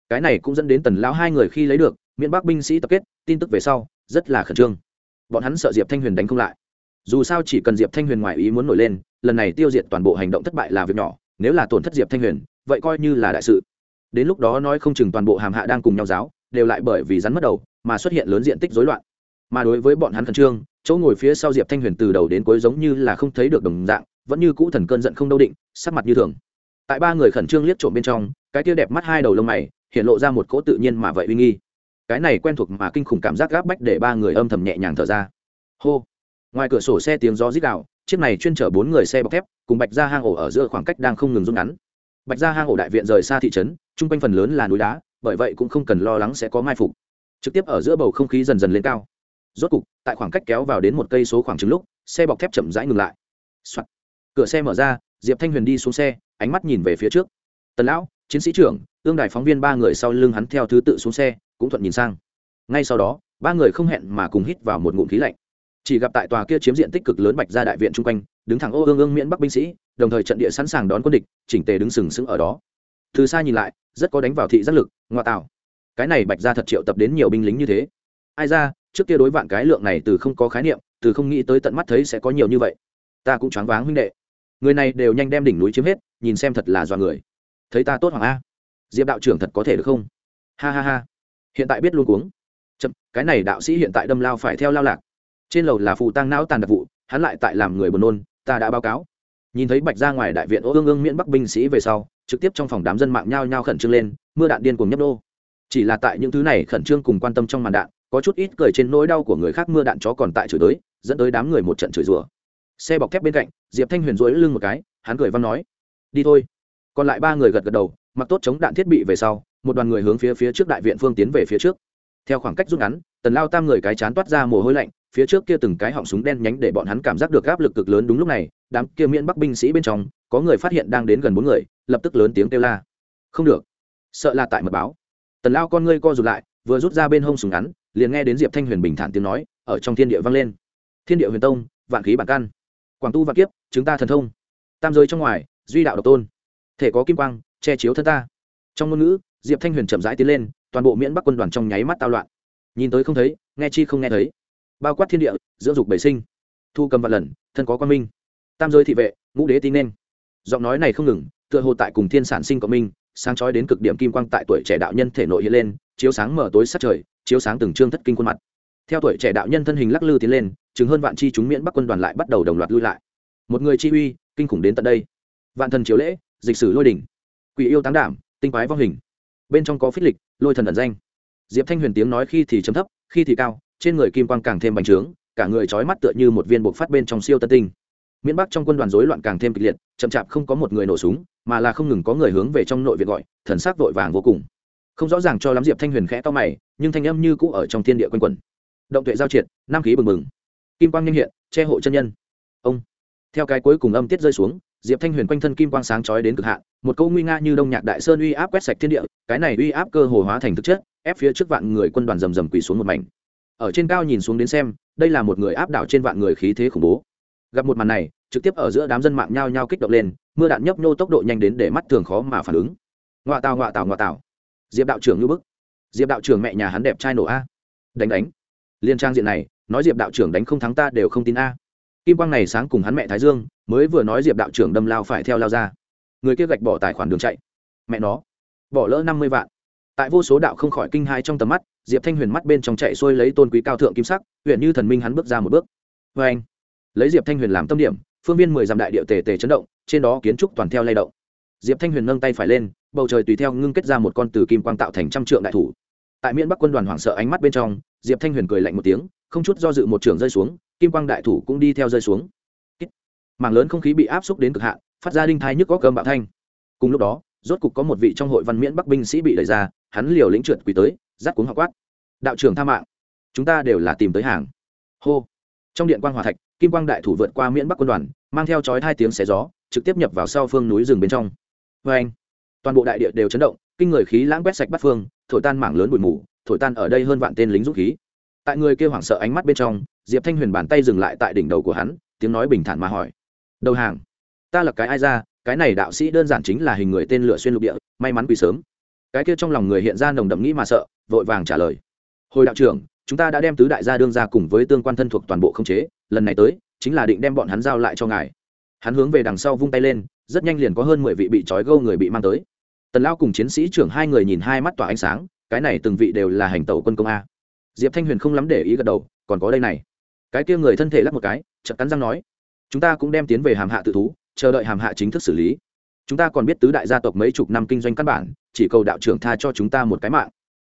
cái này cũng dẫn đến tần lão hai người khi lấy được, miễn bắc binh sĩ tập kết, tin tức về sau, rất là khẩn trương. Bọn hắn sợ diệp thanh huyền đánh không lại. Dù sao chỉ cần diệp thanh huyền ngoài ý muốn nổi lên, lần này tiêu diệt toàn bộ hành động thất bại là việc nhỏ, nếu là tổn thất diệp thanh huyền, vậy coi như là đại sự. Đến lúc đó nói không chừng toàn bộ hàm hạ đang cùng nhau giáo, đều lại bởi vì rắn mất đầu, mà xuất hiện lớn diện tích rối loạn. Mà đối với bọn hắn khẩn trương, chỗ ngồi phía sau diệp thanh huyền từ đầu đến cuối giống như là không thấy được đồng dạng, vẫn như cũ thần cơn giận không đâu định, sắc mặt như thường. Tại ba người khẩn trương liếc trộm bên trong, cái kia đẹp mắt hai đầu lông mày hiện lộ ra một cỗ tự nhiên mà vậy uy nghi. Cái này quen thuộc mà kinh khủng cảm giác gáp bách để ba người âm thầm nhẹ nhàng thở ra. Hô! Ngoài cửa sổ xe tiếng gió rít đạo chiếc này chuyên chở bốn người xe bọc thép, cùng bạch ra hang ổ ở giữa khoảng cách đang không ngừng rút ngắn. Bạch ra hang ổ đại viện rời xa thị trấn, chung quanh phần lớn là núi đá, bởi vậy cũng không cần lo lắng sẽ có mai phục. Trực tiếp ở giữa bầu không khí dần dần lên cao. Rốt cục, tại khoảng cách kéo vào đến một cây số khoảng chừng lúc, xe bọc thép chậm rãi ngừng lại、Soạn. cửa xe mở ra, diệp thanh huyền đi xuống xe, ánh mắt nhìn về phía trước. Tần lão chiến sĩ trưởng, ương đài phóng viên ba người sau lưng hắn theo thứ tự xuống xe, cũng thuận nhìn sang. Ngay sau đó, ba người không hẹn mà cùng hít vào một ngụm khí lạnh. Chỉ gặp tại tòa kia chiếm diện tích cực lớn bạch ra đại viện chung quanh, đứng thẳng ô ương ương miễn bắc binh sĩ, đồng thời trận địa sẵn sàng đón quân địch, chỉnh tề đứng sừng sững ở đó. Từ xa nhìn lại, rất có đánh vào thị giác lực, ngoa tạo. Cái này bạch ra thật triệu tập đến nhiều binh lính như thế. Ai ra, trước kia đối vạn cái lượng này từ không có khái niệm, từ không nghĩ tới tận mắt thấy sẽ có nhiều như vậy. Ta cũng choáng váng huynh đệ. Người này đều nhanh đem đỉnh núi chiếm hết, nhìn xem thật là do người thấy ta tốt hoàng a. Diệp đạo trưởng thật có thể được không? Ha ha ha. Hiện tại biết luôn cuống. Chậm, cái này đạo sĩ hiện tại đâm lao phải theo lao lạc. Trên lầu là phù tăng não tàn đặc vụ, hắn lại tại làm người buồn nôn, ta đã báo cáo. Nhìn thấy bạch ra ngoài đại viện ô ương ương miễn bắc binh sĩ về sau, trực tiếp trong phòng đám dân mạng nhao nhao khẩn trương lên, mưa đạn điên cùng nhấp đô chỉ là tại những thứ này khẩn trương cùng quan tâm trong màn đạn, có chút ít cười trên nỗi đau của người khác mưa đạn chó còn tại chửi tới dẫn tới đám người một trận chửi rủa. Xe bọc thép bên cạnh, diệp thanh huyền rối lưng một cái, hắn cười văn nói, đi thôi còn lại ba người gật gật đầu, mặc tốt chống đạn thiết bị về sau, một đoàn người hướng phía phía trước đại viện phương tiến về phía trước. Theo khoảng cách rút ngắn, tần lao tam người cái chán toát ra mồ hôi lạnh, phía trước kia từng cái họng súng đen nhánh để bọn hắn cảm giác được áp lực cực lớn đúng lúc này, đám kia miễn bắc binh sĩ bên trong, có người phát hiện đang đến gần bốn người, lập tức lớn tiếng kêu la. Không được, sợ là tại mật báo. Tần lao con ngươi co rụt lại, vừa rút ra bên hông súng ngắn, liền nghe đến diệp thanh huyền bình thản tiếng nói, ở trong thiên địa vang lên. Thiên địa huyền tông, vạn khí bản căn. Quảng tu vạn kiếp, chúng ta thần thông. Tam giới trong ngoài, duy đạo độc tôn thể có kim quang, che chiếu thân ta. Trong ngôn ngữ, diệp thanh huyền chậm rãi tiến lên, toàn bộ miễn bắc quân đoàn trong nháy mắt tao loạn. Nhìn tới không thấy, nghe chi không nghe thấy. Bao quát thiên địa, dưỡng dục bầy sinh. Thu cầm vạn lần, thân có quan minh. Tam giới thị vệ, ngũ đế tin nên. Giọng nói này không ngừng, tựa hồ tại cùng thiên sản sinh cộng minh, sáng chói đến cực điểm kim quang tại tuổi trẻ đạo nhân thể nội hiện lên, chiếu sáng mở tối sát trời, chiếu sáng từng trương thất kinh khuôn mặt. Theo tuổi trẻ đạo nhân thân hình lắc lư tiến lên chứng hơn vạn chi chúng miễn bắc quân đoàn lại bắt đầu đồng loạt lui lại. Một người chi uy, kinh khủng đến tận đây. Vạn thần chiếu lễ dịch sử lôi đỉnh. Quỷ yêu táng đảm, tinh quái vong hình. Bên trong có phích lịch, lôi thần ẩn danh. Diệp thanh huyền tiếng nói khi thì chấm thấp, khi thì cao, trên người kim quang càng thêm bành trướng, cả người trói mắt tựa như một viên buộc phát bên trong siêu tân tinh. Miễn bắc trong quân đoàn rối loạn càng thêm kịch liệt, chậm chạp không có một người nổ súng, mà là không ngừng có người hướng về trong nội viện gọi, thần sắc vội vàng vô cùng. Không rõ ràng cho lắm diệp thanh huyền khẽ to mày, nhưng thanh âm như cũ ở trong thiên địa quanh quẩn. Động tuệ giao triệt nam khí bừng bừng. Kim quang nhanh hiện, che hộ chân nhân. Ông. Theo cái cuối cùng âm tiết rơi xuống diệp thanh huyền quanh thân kim quang sáng chói đến cực hạn, một câu nguy nga như đông nhạc đại sơn uy áp quét sạch thiên địa, cái này uy áp cơ hồ hóa thành thực chất, ép phía trước vạn người quân đoàn rầm rầm quỳ xuống một mảnh. Ở trên cao nhìn xuống đến xem, đây là một người áp đảo trên vạn người khí thế khủng bố. Gặp một màn này, trực tiếp ở giữa đám dân mạng nhao nhao kích động lên, mưa đạn nhấp nhô tốc độ nhanh đến để mắt thường khó mà phản ứng. Ngoạ tào ngoạ tào ngoạ tào. Diệp đạo trưởng như bức. Diệp đạo trưởng mẹ nhà hắn đẹp trai nổ a. Đánh đánh. Liên trang diện này, nói diệp đạo trưởng đánh không thắng ta đều không tin a. Kim quang này sáng cùng hắn mẹ thái dương mới vừa nói diệp đạo trưởng đâm lao phải theo lao ra. Người kia gạch bỏ tài khoản đường chạy. Mẹ nó, bỏ lỡ năm mươi vạn. Tại vô số đạo không khỏi kinh hai trong tầm mắt, diệp thanh huyền mắt bên trong chạy xuôi lấy tôn quý cao thượng kim sắc huyện như thần minh hắn bước ra một bước. Vê anh, lấy diệp thanh huyền làm tâm điểm, phương viên mười dặm đại địa tề tề chấn động, trên đó kiến trúc toàn theo lay động. Diệp thanh huyền nâng tay phải lên, bầu trời tùy theo ngưng kết ra một con từ kim quang tạo thành trăm trượng đại thủ. Tại miễn bắc quân đoàn hoảng sợ ánh mắt bên trong, diệp thanh huyền cười lạnh một tiếng, không chút do dự một trường rơi xuống, kim quang đại thủ cũng đi theo rơi xuống mảng lớn không khí bị áp xúc đến cực hạn, phát ra đinh thai nhức có cơm bạo thanh. Cùng lúc đó, rốt cục có một vị trong hội văn miễn bắc binh sĩ bị đẩy ra, hắn liều lĩnh trượt quỳ tới rát cuống họ quát. Đạo trưởng tha mạng. Chúng ta đều là tìm tới hàng. Hô. Trong điện quan hòa thạch, kim quang đại thủ vượt qua miễn bắc quân đoàn, mang theo chói hai tiếng xé gió, trực tiếp nhập vào sau phương núi rừng bên trong. Vê anh, toàn bộ đại địa đều chấn động, kinh người khí lãng quét sạch bắt phương, thổi tan mảng lớn bụi mù, thổi tan ở đây hơn vạn tên lính dũng khí. Tại người kêu hoảng sợ ánh mắt bên trong, diệp thanh huyền bàn tay dừng lại tại đỉnh đầu của hắn, tiếng nói bình thản mà hỏi đầu hàng. Ta là cái ai ra, cái này đạo sĩ đơn giản chính là hình người tên lửa xuyên lục địa, may mắn quỳ sớm. Cái kia trong lòng người hiện ra nồng đậm nghĩ mà sợ, vội vàng trả lời. Hồi đạo trưởng, chúng ta đã đem tứ đại gia đương ra cùng với tương quan thân thuộc toàn bộ không chế, lần này tới, chính là định đem bọn hắn giao lại cho ngài. Hắn hướng về đằng sau vung tay lên, rất nhanh liền có hơn mười vị bị trói gâu người bị mang tới. Tần lao cùng chiến sĩ trưởng hai người nhìn hai mắt tỏa ánh sáng, cái này từng vị đều là hành tẩu quân công a. Diệp thanh huyền không lắm để ý gật đầu, còn có đây này. Cái kia người thân thể lắp một cái, chợt cắn răng nói chúng ta cũng đem tiến về hàm hạ tự thú, chờ đợi hàm hạ chính thức xử lý. Chúng ta còn biết tứ đại gia tộc mấy chục năm kinh doanh căn bản, chỉ cầu đạo trưởng tha cho chúng ta một cái mạng.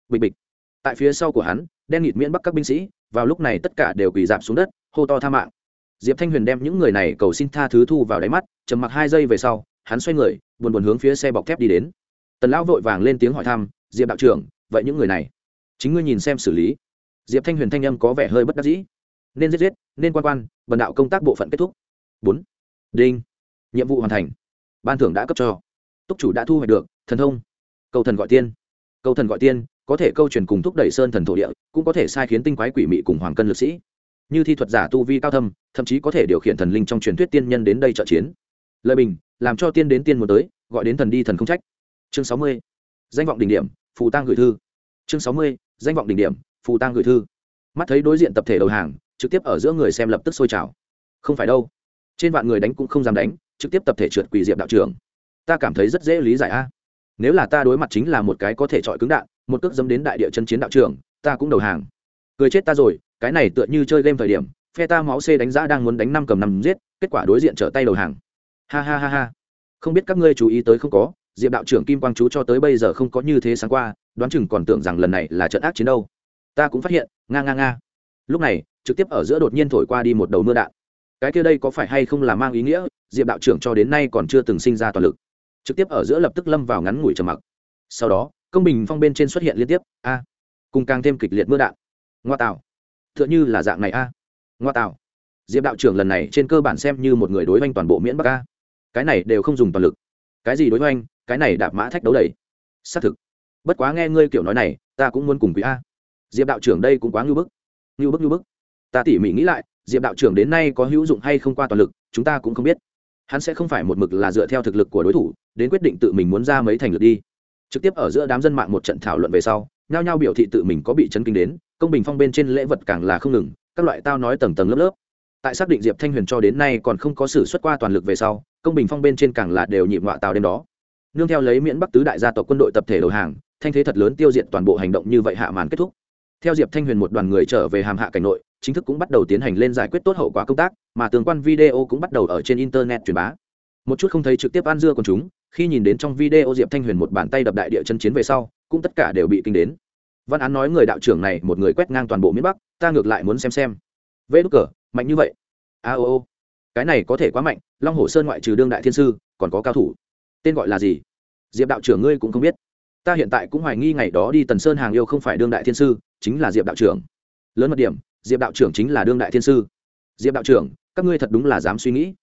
Bịch bịch. Tại phía sau của hắn, đen nghịt miễn bắc các binh sĩ, vào lúc này tất cả đều quỳ dạp xuống đất, hô to tha mạng. Diệp thanh huyền đem những người này cầu xin tha thứ thu vào đáy mắt, trầm mặc hai giây về sau, hắn xoay người, buồn buồn hướng phía xe bọc thép đi đến. Tần lão vội vàng lên tiếng hỏi thăm, diệp đạo trưởng, vậy những người này, chính ngươi nhìn xem xử lý. Diệp thanh huyền thanh âm có vẻ hơi bất đắc dĩ. Nên giết giết, nên quan quan, bần đạo công tác bộ phận kết thúc bốn. Đinh. Nhiệm vụ hoàn thành. Ban thưởng đã cấp cho. Túc chủ đã thu hoạch được, thần thông. Câu thần gọi tiên. Câu thần gọi tiên, có thể câu truyền cùng thúc đẩy sơn thần thổ địa, cũng có thể sai khiến tinh quái quỷ mị cùng hoàng cân lực sĩ. Như thi thuật giả tu vi cao thâm, thậm chí có thể điều khiển thần linh trong truyền thuyết tiên nhân đến đây trợ chiến. Lời bình, làm cho tiên đến tiên muốn tới, gọi đến thần đi thần không trách. Chương sáu mươi. Danh vọng đỉnh điểm, phù tăng gửi thư. Chương sáu mươi. Danh vọng đỉnh điểm, phù tăng gửi thư. Mắt thấy đối diện tập thể đầu hàng, trực tiếp ở giữa người xem lập tức sôi trào. Không phải đâu trên vạn người đánh cũng không dám đánh, trực tiếp tập thể trượt quỳ diệp đạo trưởng. Ta cảm thấy rất dễ lý giải a. Nếu là ta đối mặt chính là một cái có thể chọi cứng đạn, một cước dấm đến đại địa chân chiến đạo trưởng, ta cũng đầu hàng. Cười chết ta rồi, cái này tựa như chơi game thời điểm, phe ta máu c đánh giá đang muốn đánh năm cầm năm giết, kết quả đối diện trở tay đầu hàng. Ha ha ha ha. Không biết các ngươi chú ý tới không có, diệp đạo trưởng kim quang chú cho tới bây giờ không có như thế sáng qua, đoán chừng còn tưởng rằng lần này là trận ác chiến đâu. Ta cũng phát hiện, nga nga nga. Lúc này, trực tiếp ở giữa đột nhiên thổi qua đi một đầu mưa đạn cái kia đây có phải hay không là mang ý nghĩa, diệp đạo trưởng cho đến nay còn chưa từng sinh ra toàn lực. Trực tiếp ở giữa lập tức lâm vào ngắn ngủi trầm mặc. Sau đó, công bình phong bên trên xuất hiện liên tiếp, a, cùng càng thêm kịch liệt mưa đạn. Ngoa tạo. T h ư ợ n h ư là dạng này, a. Ngoa tạo. Diệp đạo trưởng lần này trên cơ bản xem như một người đối oanh toàn bộ miễn bắc, a. Cái này đều không dùng toàn lực. Cái gì đối oanh cái này đạp mã thách đấu đầy. Xác thực. Bất quá nghe ngươi kiểu nói này, ta cũng muốn cùng quý a. Diệp đạo trưởng đây cũng quá ngưu bức. Ngưu bức ngưu bức. Ta tỉ mỉ nghĩ lại diệp đạo trưởng đến nay có hữu dụng hay không qua toàn lực, chúng ta cũng không biết. Hắn sẽ không phải một mực là dựa theo thực lực của đối thủ, đến quyết định tự mình muốn ra mấy thành lực đi. Trực tiếp ở giữa đám dân mạng một trận thảo luận về sau, nhao nhao biểu thị tự mình có bị chấn kinh đến, công bình phong bên trên lễ vật càng là không ngừng, các loại tao nói tầng tầng lớp lớp. Tại xác định diệp thanh huyền cho đến nay còn không có xử xuất qua toàn lực về sau, công bình phong bên trên càng là đều nhịp ngọa tàu đêm đó. Nương theo lấy miễn bắc tứ đại gia tộc quân đội tập thể đầu hàng, thanh thế thật lớn tiêu diệt toàn bộ hành động như vậy hạ màn kết thúc theo diệp thanh huyền một đoàn người trở về hàm hạ cảnh nội, chính thức cũng bắt đầu tiến hành lên giải quyết tốt hậu quả công tác, mà tương quan video cũng bắt đầu ở trên internet truyền bá. Một chút không thấy trực tiếp ăn dưa của chúng, khi nhìn đến trong video diệp thanh huyền một bàn tay đập đại địa chân chiến về sau, cũng tất cả đều bị kinh đến. Văn án nói người đạo trưởng này một người quét ngang toàn bộ miền bắc, ta ngược lại muốn xem xem. Vê đúc cờ, mạnh như vậy. A ô ô. Cái này có thể quá mạnh, long hồ sơn ngoại trừ đương đại thiên sư, còn có cao thủ. Tên gọi là gì? Diệp đạo trưởng ngươi cũng không biết. Ta hiện tại cũng hoài nghi ngày đó đi tần sơn hàng yêu không phải đương đại thiên sư chính là diệp đạo trưởng. Lớn mật điểm, diệp đạo trưởng chính là đương đại thiên sư. Diệp đạo trưởng, các ngươi thật đúng là dám suy nghĩ.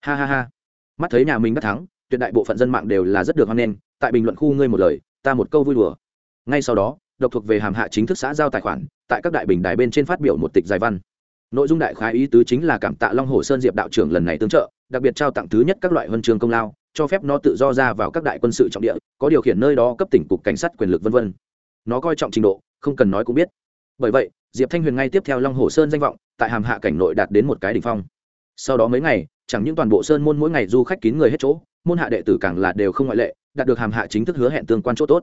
Ha ha ha. Mắt thấy nhà mình đắc thắng, tuyệt đại bộ phận dân mạng đều là rất được hoan nghênh, tại bình luận khu ngươi một lời, ta một câu vui đùa. Ngay sau đó, độc thuộc về hàm hạ chính thức xã giao tài khoản, tại các đại bình đài bên trên phát biểu một tịch dài văn. Nội dung đại khái ý tứ chính là cảm tạ long hồ sơn diệp đạo trưởng lần này tương trợ, đặc biệt trao tặng thứ nhất các loại huân trường công lao, cho phép nó tự do ra vào các đại quân sự trọng địa, có điều khiển nơi đó cấp tỉnh cục cảnh sát quyền lực v v nó coi trọng trình độ không cần nói cũng biết. Bởi vậy, diệp thanh huyền ngay tiếp theo long hồ sơn danh vọng, tại hàm hạ cảnh nội đạt đến một cái đ ỉ n h phong. Sau đó mấy ngày, chẳng những toàn bộ sơn môn mỗi ngày du khách kín người hết chỗ, môn hạ đệ tử càng là đều không ngoại lệ, đạt được hàm hạ chính thức hứa hẹn tương quan chỗ tốt.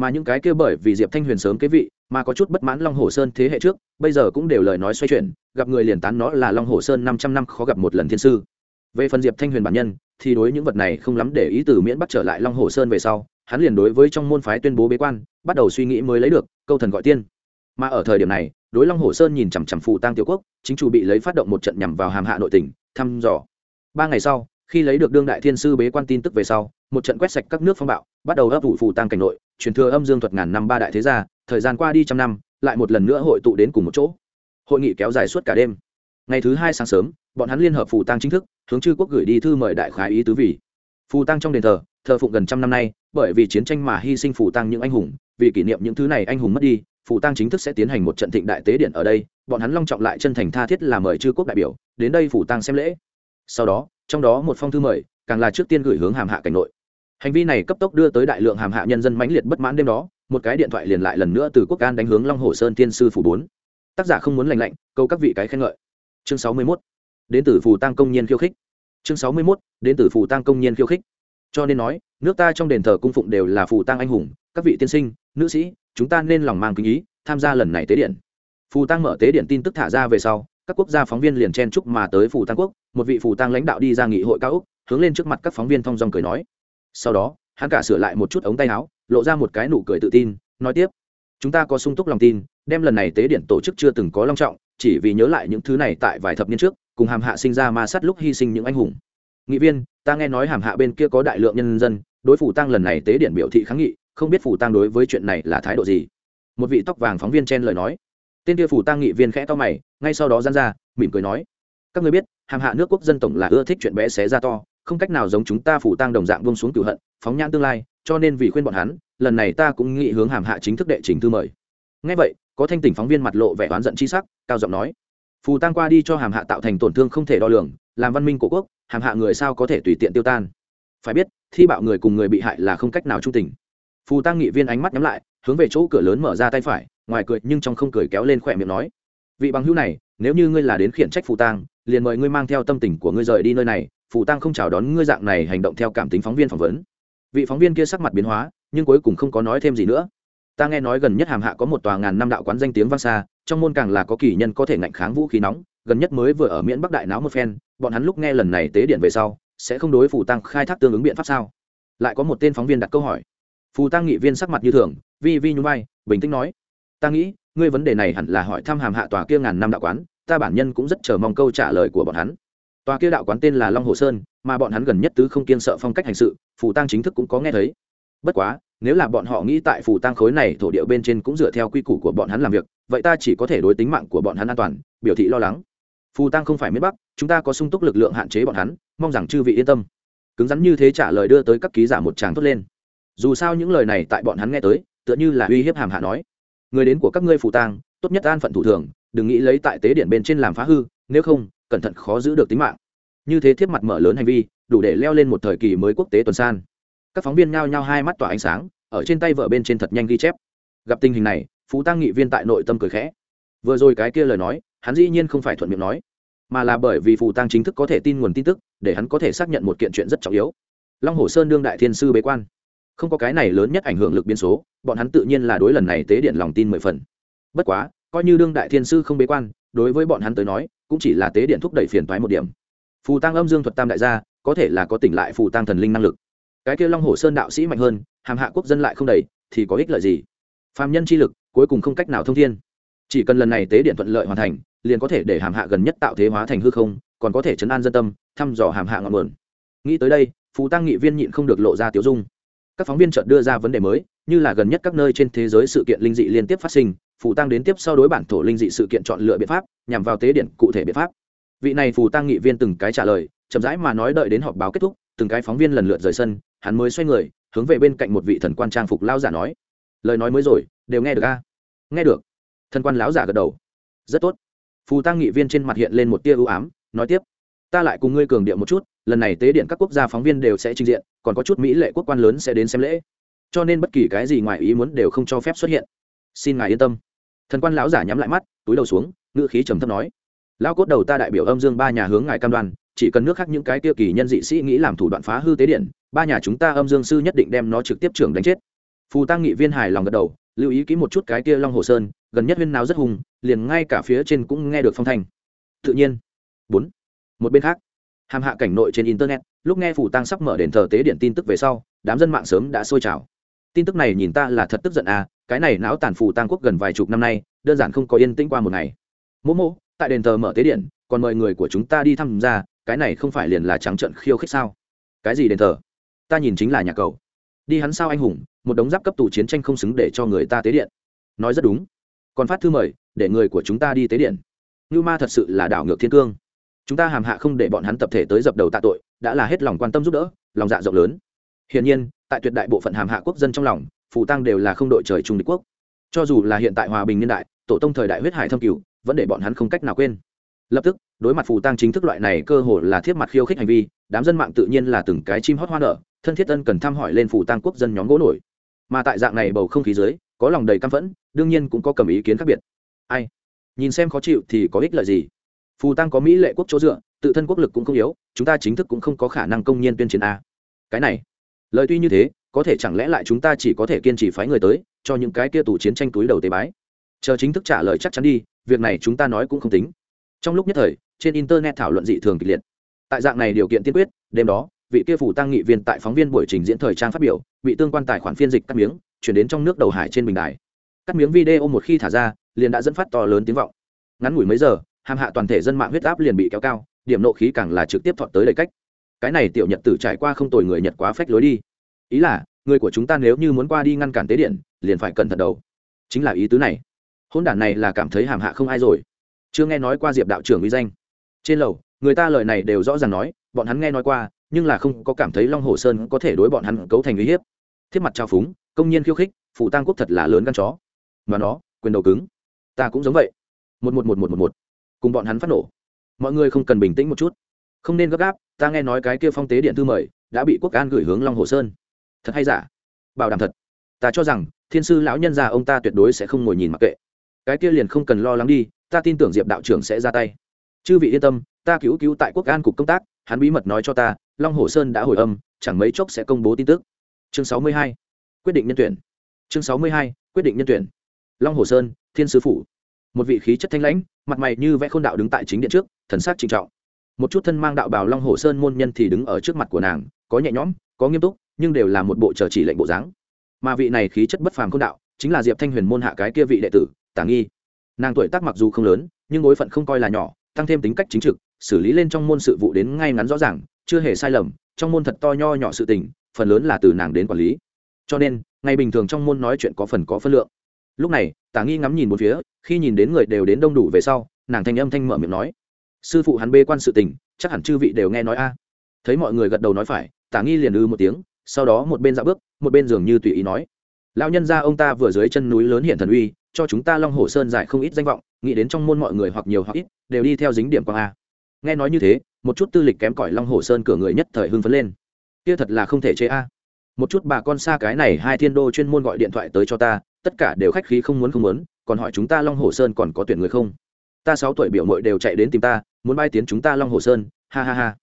Mà những cái kia bởi vì diệp thanh huyền sớm kế vị, mà có chút bất mãn long hồ sơn thế hệ trước, bây giờ cũng đều lời nói xoay chuyển, gặp người liền tán nó là long hồ sơn năm trăm năm khó gặp một lần thiên sư. Về phần diệp thanh huyền bản nhân, thì đối những vật này không lắm để ý từ miễn bắt trở lại long hồ sơn về sau hắn liền đối với trong môn phái tuyên bố bế quan, bắt đầu suy nghĩ mới lấy được, câu thần gọi tiên. Mà ở thời điểm này, đối long hồ sơn nhìn chằm chằm phụ tăng tiểu quốc, chính chủ bị lấy phát động một trận nhằm vào hàm hạ nội tỉnh thăm dò. Ba ngày sau, khi lấy được đương đại thiên sư bế quan tin tức về sau, một trận quét sạch các nước phong bạo, bắt đầu ấp ủ phù tăng cảnh nội, truyền thừa âm dương thuật ngàn năm ba đại thế gia, thời gian qua đi trăm năm, lại một lần nữa hội tụ đến cùng một chỗ. Hội nghị kéo dài suốt cả đêm. Ngày thứ hai sáng sớm, bọn hắn liên hợp phù tăng chính thức, hướng chư quốc gửi đi thư mời đại khái ý tứ vị phù tăng trong đền thờ thờ phụng gần trăm năm nay bởi vì chiến tranh mà hy sinh phủ tăng những anh hùng, vì kỷ niệm những thứ này anh hùng mất đi phủ tăng chính thức sẽ tiến hành một trận thịnh đại tế điện ở đây, bọn hắn long trọng lại chân thành tha thiết là mời chư quốc đại biểu, đến đây phủ tăng xem lễ. Sau đó, trong đó một phong thư mời, càng là trước tiên gửi hướng hàm hạ cảnh nội. Hành vi này cấp tốc đưa tới đại lượng hàm hạ nhân dân mãnh liệt bất mãn đêm đó, một cái điện thoại liền lại lần nữa từ quốc an đánh hướng long hồ sơn tiên sư phủ bốn. Tác giả không muốn lành lạnh, câu các vị cái khen ngợi. Chương sáu mươi 61. đến từ phù tăng công nhiên khiêu khích. Chương sáu mươi 61. đến từ phù tăng công nhiên khiêu khích cho nên nói, nước ta trong đền thờ cung phụng đều là phù tăng anh hùng, các vị tiên sinh, nữ sĩ, chúng ta nên lòng mang kính ý, tham gia lần này tế điện. Phù tăng mở tế điện tin tức thả ra về sau, các quốc gia phóng viên liền chen chúc mà tới phù tăng quốc, một vị phù tăng lãnh đạo đi ra nghị hội cao úc, hướng lên trước mặt các phóng viên thong dong cười nói. Sau đó, hắn cả sửa lại một chút ống tay áo, lộ ra một cái nụ cười tự tin, nói tiếp. Chúng ta có sung túc lòng tin, đem lần này tế điện tổ chức chưa từng có long trọng, chỉ vì nhớ lại những thứ này tại vài thập niên trước, cùng hàm hạ sinh ra ma sát lúc hy sinh những anh hùng nghị viên, ta nghe nói hàm hạ bên kia có đại lượng nhân dân, đối phủ tăng lần này tế điện biểu thị kháng nghị, không biết phủ tăng đối với chuyện này là thái độ gì. Một vị tóc vàng phóng viên chen lời nói. Tên kia phủ tăng nghị viên khẽ to mày, ngay sau đó gian ra, mỉm cười nói, các người biết, hàm hạ nước quốc dân tổng là ưa thích chuyện bé xé ra to, không cách nào giống chúng ta phủ tăng đồng dạng vông xuống cửu hận, phóng nhãn tương lai, cho nên vì khuyên bọn hắn, lần này ta cũng nghĩ hướng hàm hạ chính thức đệ trình thư mời. Ngay vậy, có thanh tỉnh phóng viên mặt lộ vẻ oán giận chi sắc, cao giọng nói phù tăng qua đi cho hàm hạ tạo thành tổn thương không thể đo lường, làm văn minh của quốc, hàm hạ người sao có thể tùy tiện tiêu tan? Phải biết, thi bạo người cùng người bị hại là không cách nào trung tình. Phù tăng nghị viên ánh mắt nhắm lại, hướng về chỗ cửa lớn mở ra tay phải, ngoài cười nhưng trong không cười kéo lên khỏe miệng nói, vị bằng hữu này, nếu như ngươi là đến khiển trách phù tăng liền mời ngươi mang theo tâm tình của ngươi rời đi nơi này, phù tăng không chào đón ngươi dạng này hành động theo cảm tính phóng viên phỏng vấn. Vị phóng viên kia sắc mặt biến hóa, nhưng cuối cùng không có nói thêm gì nữa ta nghe nói gần nhất hàm hạ có một tòa ngàn năm đạo quán danh tiếng vang xa, trong môn càng là có kỳ nhân có thể ngạnh kháng vũ khí nóng, gần nhất mới vừa ở miễn bắc đại náo một phen, bọn hắn lúc nghe lần này tế điện về sau, sẽ không đối phù tăng khai thác tương ứng biện pháp sao? Lại có một tên phóng viên đặt câu hỏi. Phù tăng nghị viên sắc mặt như thường, vi vi nhún vai, bình tĩnh nói, ta nghĩ, ngươi vấn đề này hẳn là hỏi thăm hàm hạ tòa kia ngàn năm đạo quán, ta bản nhân cũng rất chờ mong câu trả lời của bọn hắn. Tòa kia đạo quán tên là long hồ sơn, mà bọn hắn gần nhất tứ không kiên sợ phong cách hành sự, phù tăng chính thức cũng có nghe thấy bất quá, nếu là bọn họ nghĩ tại phù tăng khối này thổ địa bên trên cũng dựa theo quy củ của bọn hắn làm việc, vậy ta chỉ có thể đối tính mạng của bọn hắn an toàn, biểu thị lo lắng. Phù tăng không phải miền bắc, chúng ta có sung túc lực lượng hạn chế bọn hắn, mong rằng chư vị yên tâm. Cứng rắn như thế trả lời đưa tới các ký giả một tràng thốt lên. Dù sao những lời này tại bọn hắn nghe tới, tựa như là uy hiếp hàm hạ nói. Người đến của các ngươi phù tang, tốt nhất an phận thủ thường, đừng nghĩ lấy tại tế điện bên trên làm phá hư, nếu không, cẩn thận khó giữ được tính mạng. Như thế thiếp mặt mở lớn hành vi, đủ để leo lên một thời kỳ mới quốc tế tuần san các phóng viên nhao nhao hai mắt tỏa ánh sáng, ở trên tay vợ bên trên thật nhanh ghi chép. Gặp tình hình này, phú tăng nghị viên tại nội tâm cười khẽ. Vừa rồi cái kia lời nói, hắn dĩ nhiên không phải thuận miệng nói, mà là bởi vì phù tăng chính thức có thể tin nguồn tin tức, để hắn có thể xác nhận một kiện chuyện rất trọng yếu. Long hồ sơn đương đại thiên sư bế quan. Không có cái này lớn nhất ảnh hưởng lực biên số, bọn hắn tự nhiên là đối lần này tế điện lòng tin mười phần. Bất quá, coi như đương đại thiên sư không bế quan, đối với bọn hắn tới nói, cũng chỉ là tế điện thúc đẩy phiền toái một điểm. Phù tăng âm dương thuật tam đại gia, có thể là có tỉnh lại phù tăng thần linh năng lực cái kia long hồ sơn đạo sĩ mạnh hơn, hàm hạ quốc dân lại không đầy, thì có ích lợi gì? Phạm nhân chi lực, cuối cùng không cách nào thông thiên. Chỉ cần lần này tế điện thuận lợi hoàn thành, liền có thể để hàm hạ gần nhất tạo thế hóa thành hư không, còn có thể chấn an dân tâm, thăm dò hàm hạ ngọn nguồn. Nghĩ tới đây, phù tăng nghị viên nhịn không được lộ ra tiểu dung. Các phóng viên chợt đưa ra vấn đề mới, như là gần nhất các nơi trên thế giới sự kiện linh dị liên tiếp phát sinh, phù tăng đến tiếp sau đối bản thổ linh dị sự kiện chọn lựa biện pháp, nhằm vào tế điện cụ thể biện pháp. Vị này phù tăng nghị viên từng cái trả lời, chậm rãi mà nói đợi đến họp báo kết thúc, từng cái phóng viên lần lượt rời sân hắn mới xoay người, hướng về bên cạnh một vị thần quan trang phục lao giả nói, lời nói mới rồi, đều nghe được a? Nghe được. Thần quan lão giả gật đầu. Rất tốt. Phù tăng nghị viên trên mặt hiện lên một tia ưu ám, nói tiếp, ta lại cùng ngươi cường điệu một chút, lần này tế điện các quốc gia phóng viên đều sẽ trình diện, còn có chút mỹ lệ quốc quan lớn sẽ đến xem lễ. Cho nên bất kỳ cái gì ngoài ý muốn đều không cho phép xuất hiện. Xin ngài yên tâm. Thần quan lão giả nhắm lại mắt, túi đầu xuống, ngữ khí trầm thấp nói, lão cốt đầu ta đại biểu âm dương ba nhà hướng ngài cam đoan, chỉ cần nước khác những cái tiêu kỳ nhân dị sĩ nghĩ làm thủ đoạn phá hư tế điện ba nhà chúng ta âm dương sư nhất định đem nó trực tiếp trưởng đánh chết. Phù tăng nghị viên hài lòng gật đầu, lưu ý kỹ một chút cái kia long hồ sơn, gần nhất huyên nào rất hùng, liền ngay cả phía trên cũng nghe được phong thanh. Tự nhiên. Bốn. Một bên khác, hàm hạ cảnh nội trên internet, lúc nghe phù tăng sắp mở đền thờ tế điện tin tức về sau, đám dân mạng sớm đã sôi trào. Tin tức này nhìn ta là thật tức giận à cái này não tàn phù tăng quốc gần vài chục năm nay, đơn giản không có yên tĩnh qua một ngày. Mỗ mỗ, tại đền thờ mở tế điện, còn mời người của chúng ta đi tham gia cái này không phải liền là trắng trận khiêu khích sao? Cái gì đền thờ? Ta nhìn chính là nhà cầu. Đi hắn sao anh hùng, một đống giáp cấp tù chiến tranh không xứng để cho người ta tế điện. Nói rất đúng. Còn phát thư mời, để người của chúng ta đi tế điện. Như ma thật sự là đảo ngược thiên cương. Chúng ta hàm hạ không để bọn hắn tập thể tới dập đầu tạ tội, đã là hết lòng quan tâm giúp đỡ, lòng dạ rộng lớn. Hiển nhiên, tại tuyệt đại bộ phận hàm hạ quốc dân trong lòng, phù tăng đều là không đội trời trung địch quốc. Cho dù là hiện tại hòa bình niên đại, tổ tông thời đại huyết hải thâm cửu, vẫn để bọn hắn không cách nào quên. Lập tức, đối mặt phù tăng chính thức loại này cơ hồ là thiết mặt khiêu khích hành vi, đám dân mạng tự nhiên là từng cái chim hót hoa nở thân thiết ân cần thăm hỏi lên phủ tăng quốc dân nhóm gỗ nổi. Mà tại dạng này bầu không khí dưới, có lòng đầy căm phẫn, đương nhiên cũng có cầm ý kiến khác biệt. Ai? Nhìn xem khó chịu thì có ích lợi gì? Phù tăng có mỹ lệ quốc chỗ dựa, tự thân quốc lực cũng không yếu, chúng ta chính thức cũng không có khả năng công nhiên tuyên chiến a. Cái này, lời tuy như thế, có thể chẳng lẽ lại chúng ta chỉ có thể kiên trì phái người tới, cho những cái kia tù chiến tranh túi đầu tế bái? Chờ chính thức trả lời chắc chắn đi, việc này chúng ta nói cũng không tính. Trong lúc nhất thời, trên internet thảo luận dị thường kịch liệt. Tại dạng này điều kiện tiên quyết, đêm đó vị kia phủ tăng nghị viên tại phóng viên buổi trình diễn thời trang phát biểu, bị tương quan tài khoản phiên dịch cắt miếng, chuyển đến trong nước đầu hải trên bình đài. Cắt miếng video một khi thả ra, liền đã dẫn phát to lớn tiếng vọng. Ngắn ngủi mấy giờ, hàm hạ toàn thể dân mạng huyết áp liền bị kéo cao, điểm nộ khí càng là trực tiếp thọt tới đầy cách. Cái này tiểu nhật tử trải qua không tồi người nhật quá phách lối đi. Ý là, người của chúng ta nếu như muốn qua đi ngăn cản tế điện, liền phải cẩn thận đầu. Chính là ý tứ này. Hôn đản này là cảm thấy hàm hạ không ai rồi. Chưa nghe nói qua diệp đạo trưởng uy danh. Trên lầu, người ta lời này đều rõ ràng nói, bọn hắn nghe nói qua nhưng là không có cảm thấy long hồ sơn có thể đối bọn hắn cấu thành uy hiếp. Thiết mặt trao phúng, công nhiên khiêu khích phụ tăng quốc thật là lớn gan chó. Mà nó, quyền đầu cứng. Ta cũng giống vậy. Một một một một một một. Cùng bọn hắn phát nổ. Mọi người không cần bình tĩnh một chút. Không nên gấp gáp, ta nghe nói cái kia phong tế điện thư mời đã bị quốc an gửi hướng long hồ sơn. Thật hay giả? Bảo đảm thật. Ta cho rằng, thiên sư lão nhân già ông ta tuyệt đối sẽ không ngồi nhìn mặc kệ. Cái kia liền không cần lo lắng đi, ta tin tưởng diệp đạo trưởng sẽ ra tay. Chư vị yên tâm, ta cứu cứu tại quốc an cục công tác, hắn bí mật nói cho ta long hồ sơn đã hồi âm, chẳng mấy chốc sẽ công bố tin tức. Chương sáu mươi hai, quyết định nhân tuyển. Chương sáu mươi hai, quyết định nhân tuyển. Long hồ sơn, thiên sứ phủ. Một vị khí chất thanh lãnh, mặt mày như vẽ khôn đạo đứng tại chính điện trước, thần sắc trịnh trọng. Một chút thân mang đạo bào long hồ sơn môn nhân thì đứng ở trước mặt của nàng, có nhẹ nhõm, có nghiêm túc, nhưng đều là một bộ chờ chỉ lệnh bộ dáng. Mà vị này khí chất bất phàm khôn đạo, chính là diệp thanh huyền môn hạ cái kia vị đệ tử, tả nghi. Nàng tuổi tác mặc dù không lớn, nhưng bối phận không coi là nhỏ, tăng thêm tính cách chính trực, xử lý lên trong môn sự vụ đến ngay ngắn rõ ràng chưa hề sai lầm, trong môn thật to nho nhỏ sự tình, phần lớn là từ nàng đến quản lý. Cho nên, ngày bình thường trong môn nói chuyện có phần có phân lượng. Lúc này, tả nghi ngắm nhìn một phía, khi nhìn đến người đều đến đông đủ về sau, nàng thanh âm thanh mở miệng nói, sư phụ hắn bê quan sự tình, chắc hẳn chư vị đều nghe nói a. Thấy mọi người gật đầu nói phải, tả nghi liền ư một tiếng, sau đó một bên dạo bước, một bên dường như tùy ý nói, lão nhân gia ông ta vừa dưới chân núi lớn hiện thần uy, cho chúng ta long hồ sơn giải không ít danh vọng, nghĩ đến trong môn mọi người hoặc nhiều hoặc ít, đều đi theo dính điểm quang a. Nghe nói như thế một chút tư lịch kém cỏi long hồ sơn cửa người nhất thời hưng phấn lên. Kia thật là không thể chế a. Một chút bà con xa cái này hai thiên đô chuyên môn gọi điện thoại tới cho ta, tất cả đều khách khí không muốn không muốn, còn hỏi chúng ta long hồ sơn còn có tuyển người không? Ta sáu tuổi biểu mội đều chạy đến tìm ta, muốn bay tiến chúng ta long hồ sơn, ha ha ha.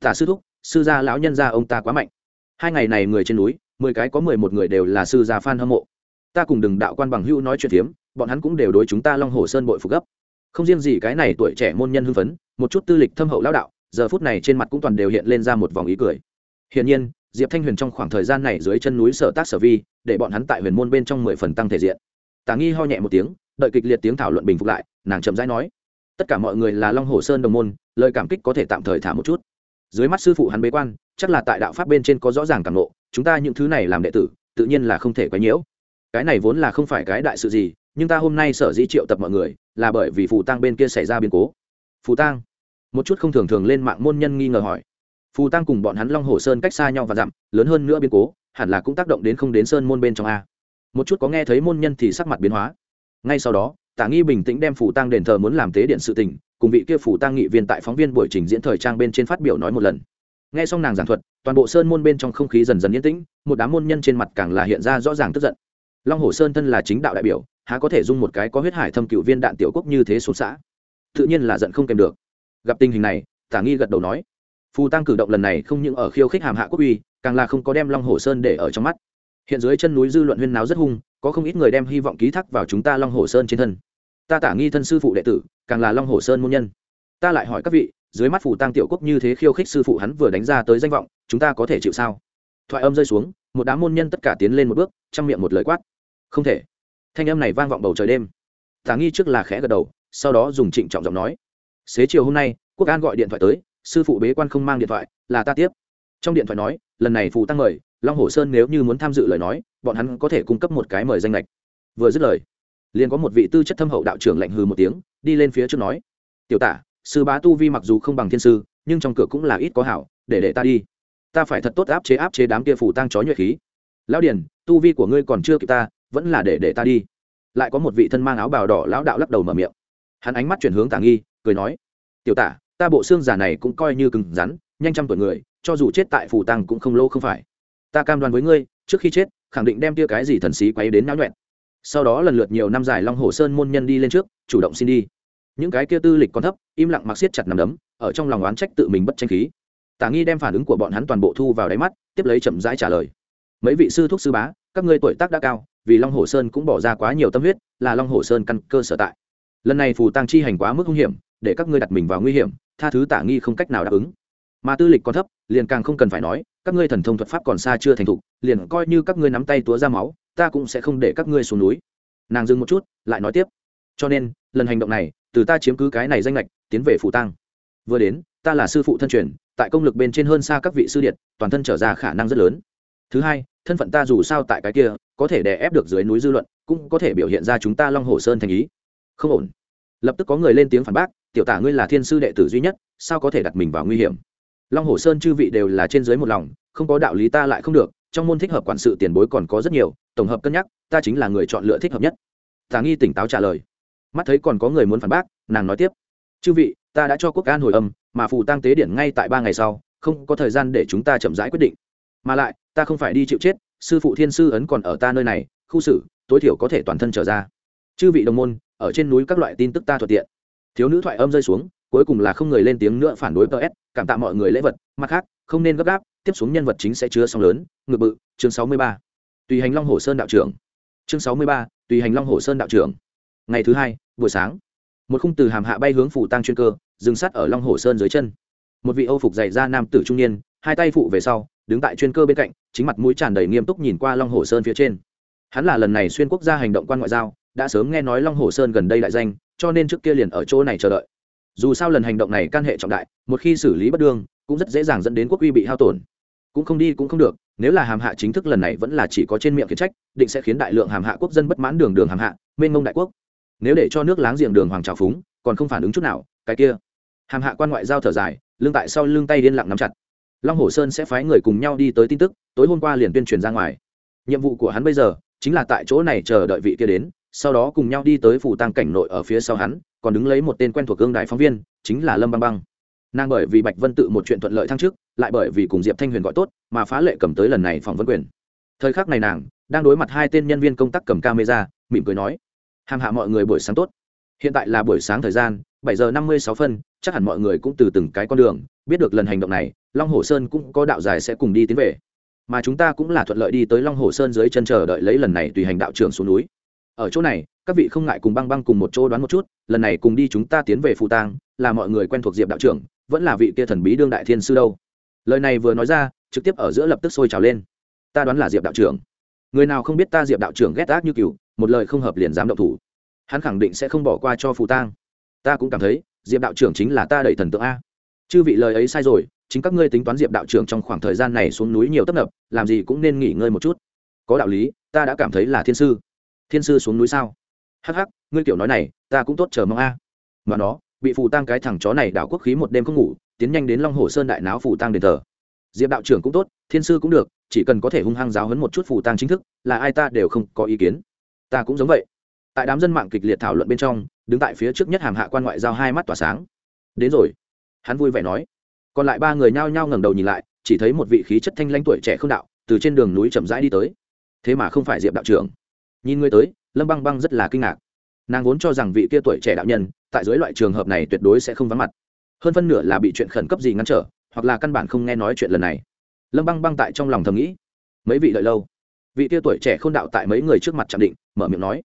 Tả sư thúc, sư gia lão nhân gia ông ta quá mạnh. Hai ngày này người trên núi, mười cái có mười một người đều là sư gia phan hâm mộ. Ta cùng đừng đạo quan bằng hữu nói chuyện phiếm, bọn hắn cũng đều đối chúng ta long hồ sơn bội phục gấp. Không riêng gì cái này tuổi trẻ môn nhân hưng phấn, một chút tư lịch thâm hậu lão đạo giờ phút này trên mặt cũng toàn đều hiện lên ra một vòng ý cười. Hiển nhiên, diệp thanh huyền trong khoảng thời gian này dưới chân núi sở tác sở vi, để bọn hắn tại huyền môn bên trong mười phần tăng thể diện. Tả nghi ho nhẹ một tiếng, đợi kịch liệt tiếng thảo luận bình phục lại, nàng chậm rãi nói, tất cả mọi người là long hồ sơn đồng môn, lời cảm kích có thể tạm thời thả một chút. Dưới mắt sư phụ hắn bế quan, chắc là tại đạo pháp bên trên có rõ ràng cảm nộ chúng ta những thứ này làm đệ tử, tự nhiên là không thể quấy nhiễu. Cái này vốn là không phải cái đại sự gì, nhưng ta hôm nay sở dĩ triệu tập mọi người, là bởi vì phù tăng bên kia xảy ra biến cố. Phù tăng một chút không thường thường lên mạng môn nhân nghi ngờ hỏi. Phù tăng cùng bọn hắn long hồ sơn cách xa nhau và dặm, lớn hơn nữa biến cố, hẳn là cũng tác động đến không đến sơn môn bên trong a. Một chút có nghe thấy môn nhân thì sắc mặt biến hóa. Ngay sau đó tả nghi bình tĩnh đem phù tăng đền thờ muốn làm tế điện sự tình, cùng vị kia phù tăng nghị viên tại phóng viên buổi trình diễn thời trang bên trên phát biểu nói một lần. Nghe xong nàng giảng thuật, toàn bộ sơn môn bên trong không khí dần dần yên tĩnh, một đám môn nhân trên mặt càng là hiện ra rõ ràng tức giận. Long hồ sơn thân là chính đạo đại biểu, há có thể dung một cái có huyết hải thâm cựu viên đạn tiểu quốc như thế xuống xã? Tự nhiên là giận không kèm được gặp tình hình này, tả nghi gật đầu nói, phù tăng cử động lần này không những ở khiêu khích hàm hạ quốc uy, càng là không có đem long hồ sơn để ở trong mắt. Hiện dưới chân núi dư luận huyên náo rất hung, có không ít người đem hy vọng ký thác vào chúng ta long hồ sơn trên thân. Ta tả nghi thân sư phụ đệ tử, càng là long hồ sơn môn nhân. Ta lại hỏi các vị, dưới mắt phù tăng tiểu quốc như thế khiêu khích sư phụ hắn vừa đánh ra tới danh vọng, chúng ta có thể chịu sao? Thoại âm rơi xuống, một đám môn nhân tất cả tiến lên một bước, trong miệng một lời quát. Không thể. Thanh âm này vang vọng bầu trời đêm. Tả nghi trước là khẽ gật đầu, sau đó dùng trịnh trọng giọng nói xế chiều hôm nay, quốc an gọi điện thoại tới, sư phụ bế quan không mang điện thoại, là ta tiếp. Trong điện thoại nói, lần này phù tăng mời, long hồ sơn nếu như muốn tham dự lời nói, bọn hắn có thể cung cấp một cái mời danh lệch. Vừa dứt lời, liền có một vị tư chất thâm hậu đạo trưởng lạnh hừ một tiếng, đi lên phía trước nói, tiểu tả, sư bá tu vi mặc dù không bằng thiên sư, nhưng trong cửa cũng là ít có hảo, để để ta đi. Ta phải thật tốt áp chế áp chế đám kia phủ tăng chó nhuệ khí. Lão điền, tu vi của ngươi còn chưa kịp ta, vẫn là để để ta đi. Lại có một vị thân mang áo bào đỏ lão đạo lắc đầu mở miệng hắn ánh mắt chuyển hướng tả nghi, cười nói, tiểu tả, ta bộ xương giả này cũng coi như cứng rắn, nhanh trăm tuổi người, cho dù chết tại phủ tăng cũng không lâu không phải. Ta cam đoan với ngươi, trước khi chết, khẳng định đem tia cái gì thần xí quấy đến náo nhuẹn. Sau đó lần lượt nhiều năm dài long hồ sơn môn nhân đi lên trước, chủ động xin đi. Những cái kia tư lịch còn thấp, im lặng mặc siết chặt nằm đấm, ở trong lòng oán trách tự mình bất tranh khí. Tả nghi đem phản ứng của bọn hắn toàn bộ thu vào đáy mắt, tiếp lấy chậm rãi trả lời. Mấy vị sư thuốc sư bá, các ngươi tuổi tác đã cao, vì long hồ sơn cũng bỏ ra quá nhiều tâm huyết, là long hồ sơn căn cơ sở tại lần này phù tăng chi hành quá mức nguy hiểm, để các ngươi đặt mình vào nguy hiểm, tha thứ tả nghi không cách nào đáp ứng. Mà tư lịch còn thấp, liền càng không cần phải nói, các ngươi thần thông thuật pháp còn xa chưa thành thục, liền coi như các ngươi nắm tay túa ra máu, ta cũng sẽ không để các ngươi xuống núi. Nàng dừng một chút, lại nói tiếp. Cho nên, lần hành động này, từ ta chiếm cứ cái này danh lệch tiến về phủ tăng vừa đến, ta là sư phụ thân truyền, tại công lực bên trên hơn xa các vị sư điện, toàn thân trở ra khả năng rất lớn. Thứ hai, thân phận ta dù sao tại cái kia, có thể đè ép được dưới núi dư luận, cũng có thể biểu hiện ra chúng ta long hồ sơn thành ý không ổn. Lập tức có người lên tiếng phản bác, tiểu tả ngươi là thiên sư đệ tử duy nhất, sao có thể đặt mình vào nguy hiểm? Long hồ sơn chư vị đều là trên dưới một lòng, không có đạo lý ta lại không được, trong môn thích hợp quản sự tiền bối còn có rất nhiều, tổng hợp cân nhắc, ta chính là người chọn lựa thích hợp nhất. Tả nghi tỉnh táo trả lời. Mắt thấy còn có người muốn phản bác, nàng nói tiếp. Chư vị, ta đã cho quốc an hồi âm, mà phù tăng tế điển ngay tại ba ngày sau, không có thời gian để chúng ta chậm rãi quyết định. Mà lại, ta không phải đi chịu chết, sư phụ thiên sư ấn còn ở ta nơi này, khu xử, tối thiểu có thể toàn thân trở ra. Chư vị đồng môn ở trên núi các loại tin tức ta thuận tiện. Thiếu nữ thoại âm rơi xuống, cuối cùng là không người lên tiếng nữa phản đối ts cảm tạ mọi người lễ vật. Mặt khác, không nên gấp gáp, tiếp xuống nhân vật chính sẽ chứa song lớn. Ngược bự, chương sáu mươi ba. Tùy hành long hồ sơn đạo trưởng. Chương sáu mươi ba, tùy hành long hồ sơn đạo trưởng. Ngày thứ hai, buổi sáng, một khung từ hàm hạ bay hướng phủ tăng chuyên cơ, dừng sắt ở long hồ sơn dưới chân. Một vị âu phục dày ra nam tử trung niên, hai tay phụ về sau, đứng tại chuyên cơ bên cạnh, chính mặt mũi tràn đầy nghiêm túc nhìn qua long hồ sơn phía trên. Hắn là lần này xuyên quốc gia hành động quan ngoại giao đã sớm nghe nói long hồ sơn gần đây đại danh, cho nên trước kia liền ở chỗ này chờ đợi. Dù sao lần hành động này can hệ trọng đại, một khi xử lý bất đương, cũng rất dễ dàng dẫn đến quốc uy bị hao tổn. Cũng không đi cũng không được, nếu là hàm hạ chính thức lần này vẫn là chỉ có trên miệng khiển trách, định sẽ khiến đại lượng hàm hạ quốc dân bất mãn đường đường hàm hạ, mênh mông đại quốc. Nếu để cho nước láng giềng đường hoàng trào phúng, còn không phản ứng chút nào, cái kia. Hàm hạ quan ngoại giao thở dài, lương tại sau lưng tay điên lặng nắm chặt. Long hồ sơn sẽ phái người cùng nhau đi tới tin tức, tối hôm qua liền tuyên truyền ra ngoài. Nhiệm vụ của hắn bây giờ, chính là tại chỗ này chờ đợi vị kia đến sau đó cùng nhau đi tới phủ tăng cảnh nội ở phía sau hắn, còn đứng lấy một tên quen thuộc gương đại phóng viên, chính là lâm băng băng. Nàng bởi vì bạch vân tự một chuyện thuận lợi thăng trước lại bởi vì cùng diệp thanh huyền gọi tốt, mà phá lệ cầm tới lần này phỏng vấn quyền. Thời khắc này nàng đang đối mặt hai tên nhân viên công tác cầm camera, mỉm cười nói, hàm hạ mọi người buổi sáng tốt. Hiện tại là buổi sáng thời gian, bảy giờ năm mươi sáu phân, chắc hẳn mọi người cũng từ từng cái con đường, biết được lần hành động này, long hồ sơn cũng có đạo dài sẽ cùng đi tiến về. Mà chúng ta cũng là thuận lợi đi tới long hồ sơn dưới chân chờ đợi lấy lần này tùy hành đạo trưởng xuống núi ở chỗ này, các vị không ngại cùng băng băng cùng một chỗ đoán một chút, lần này cùng đi chúng ta tiến về phù tang, là mọi người quen thuộc diệp đạo trưởng, vẫn là vị kia thần bí đương đại thiên sư đâu. Lời này vừa nói ra, trực tiếp ở giữa lập tức sôi trào lên. Ta đoán là diệp đạo trưởng. Người nào không biết ta diệp đạo trưởng ghét ác như cựu một lời không hợp liền dám động thủ. Hắn khẳng định sẽ không bỏ qua cho phù tang. Ta cũng cảm thấy, diệp đạo trưởng chính là ta đẩy thần tượng a. Chư vị lời ấy sai rồi, chính các ngươi tính toán diệp đạo trưởng trong khoảng thời gian này xuống núi nhiều tấp nập, làm gì cũng nên nghỉ ngơi một chút. Có đạo lý, ta đã cảm thấy là thiên sư thiên sư xuống núi sao? Hắc hắc, ngươi kiểu nói này, ta cũng tốt chờ mong a. Mà nó, bị phù tăng cái thằng chó này đảo quốc khí một đêm không ngủ, tiến nhanh đến long hồ sơn đại náo phù tăng đền thờ. Diệp đạo trưởng cũng tốt, thiên sư cũng được, chỉ cần có thể hung hăng giáo hấn một chút phù tăng chính thức, là ai ta đều không có ý kiến. Ta cũng giống vậy. Tại đám dân mạng kịch liệt thảo luận bên trong, đứng tại phía trước nhất hàm hạ quan ngoại giao hai mắt tỏa sáng. Đến rồi. Hắn vui vẻ nói. Còn lại ba người nhao nhao ngẩng đầu nhìn lại, chỉ thấy một vị khí chất thanh lãnh tuổi trẻ không đạo, từ trên đường núi chậm rãi đi tới. Thế mà không phải diệp đạo trưởng nhìn người tới, lâm băng băng rất là kinh ngạc. Nàng vốn cho rằng vị kia tuổi trẻ đạo nhân, tại dưới loại trường hợp này tuyệt đối sẽ không vắng mặt. Hơn phân nửa là bị chuyện khẩn cấp gì ngăn trở, hoặc là căn bản không nghe nói chuyện lần này. Lâm băng băng tại trong lòng thầm nghĩ, mấy vị đợi lâu. Vị kia tuổi trẻ k h ô n đạo tại mấy người trước mặt chạm định, mở miệng nói,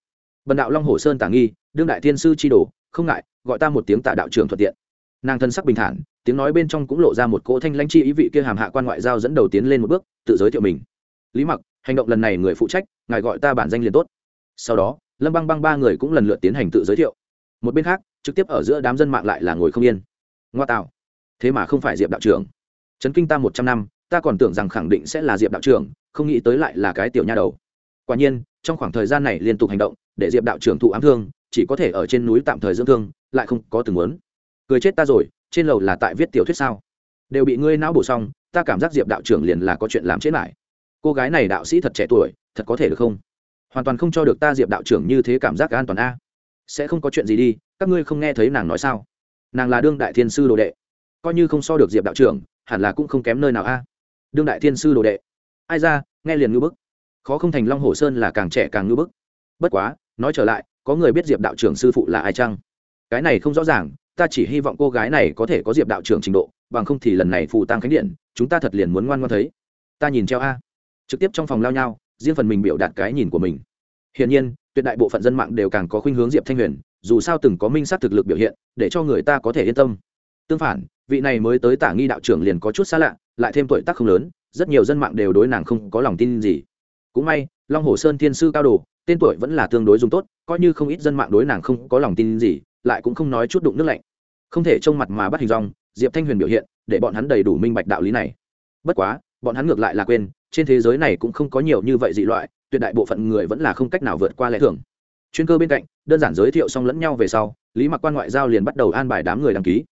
bần đạo long hồ sơn tả nghi, đương đại thiên sư tri đồ, không ngại, gọi ta một tiếng tạ đạo trưởng thuận tiện. Nàng thân sắc bình thản, tiếng nói bên trong cũng lộ ra một cỗ thanh lãnh chi ý vị kia hàm hạ quan ngoại giao dẫn đầu tiến lên một bước, tự giới thiệu mình. Lý mặc hành động lần này người phụ trách, ngài gọi ta bản danh liền tốt. Sau đó, lâm băng băng ba người cũng lần lượt tiến hành tự giới thiệu. Một bên khác, trực tiếp ở giữa đám dân mạng lại là ngồi không yên. Ngoa tạo. Thế mà không phải diệp đạo trưởng. Trấn kinh ta một trăm năm, ta còn tưởng rằng khẳng định sẽ là diệp đạo trưởng, không nghĩ tới lại là cái tiểu nha đầu. Quả nhiên, trong khoảng thời gian này liên tục hành động, để diệp đạo trưởng thụ ám thương, chỉ có thể ở trên núi tạm thời dưỡng thương, lại không có từng muốn. Cười chết ta rồi, trên lầu là tại viết tiểu thuyết sao? Đều bị ngươi não bổ xong, ta cảm giác diệp đạo trưởng liền là có chuyện làm chết lại cô gái này đạo sĩ thật trẻ tuổi, thật có thể được không? Hoàn toàn không cho được ta diệp đạo trưởng như thế cảm giác an toàn a. Sẽ không có chuyện gì đi, các ngươi không nghe thấy nàng nói sao? Nàng là đương đại thiên sư đồ đệ. Coi như không so được diệp đạo trưởng, hẳn là cũng không kém nơi nào a. Đương đại thiên sư đồ đệ. Ai ra, nghe liền ngư bức. Khó không thành long hồ sơn là càng trẻ càng ngư bức. Bất quá, nói trở lại, có người biết diệp đạo trưởng sư phụ là ai chăng? Cái này không rõ ràng, ta chỉ hy vọng cô gái này có thể có diệp đạo trưởng trình độ, bằng không thì lần này phù tăng khánh điện, chúng ta thật liền muốn ngoan ngoan thấy. Ta nhìn treo a trực tiếp trong phòng lao nhau, riêng phần mình biểu đạt cái nhìn của mình. Hiển nhiên, tuyệt đại bộ phận dân mạng đều càng có khuynh hướng diệp thanh huyền, dù sao từng có minh sát thực lực biểu hiện, để cho người ta có thể yên tâm. Tương phản, vị này mới tới tả nghi đạo trưởng liền có chút xa lạ, lại thêm tuổi tác không lớn, rất nhiều dân mạng đều đối nàng không có lòng tin gì. Cũng may, long hồ sơn thiên sư cao đồ, tên tuổi vẫn là tương đối dùng tốt, coi như không ít dân mạng đối nàng không có lòng tin gì, lại cũng không nói chút đụng nước lạnh. Không thể trông mặt mà bắt hình rong diệp thanh huyền biểu hiện, để bọn hắn đầy đủ minh bạch đạo lý này. Bất quá, bọn hắn ngược lại là quên trên thế giới này cũng không có nhiều như vậy dị loại, tuyệt đại bộ phận người vẫn là không cách nào vượt qua lẽ thường. Chuyên cơ bên cạnh, đơn giản giới thiệu xong lẫn nhau về sau, lý mặc quan ngoại giao liền bắt đầu an bài đám người đăng ký.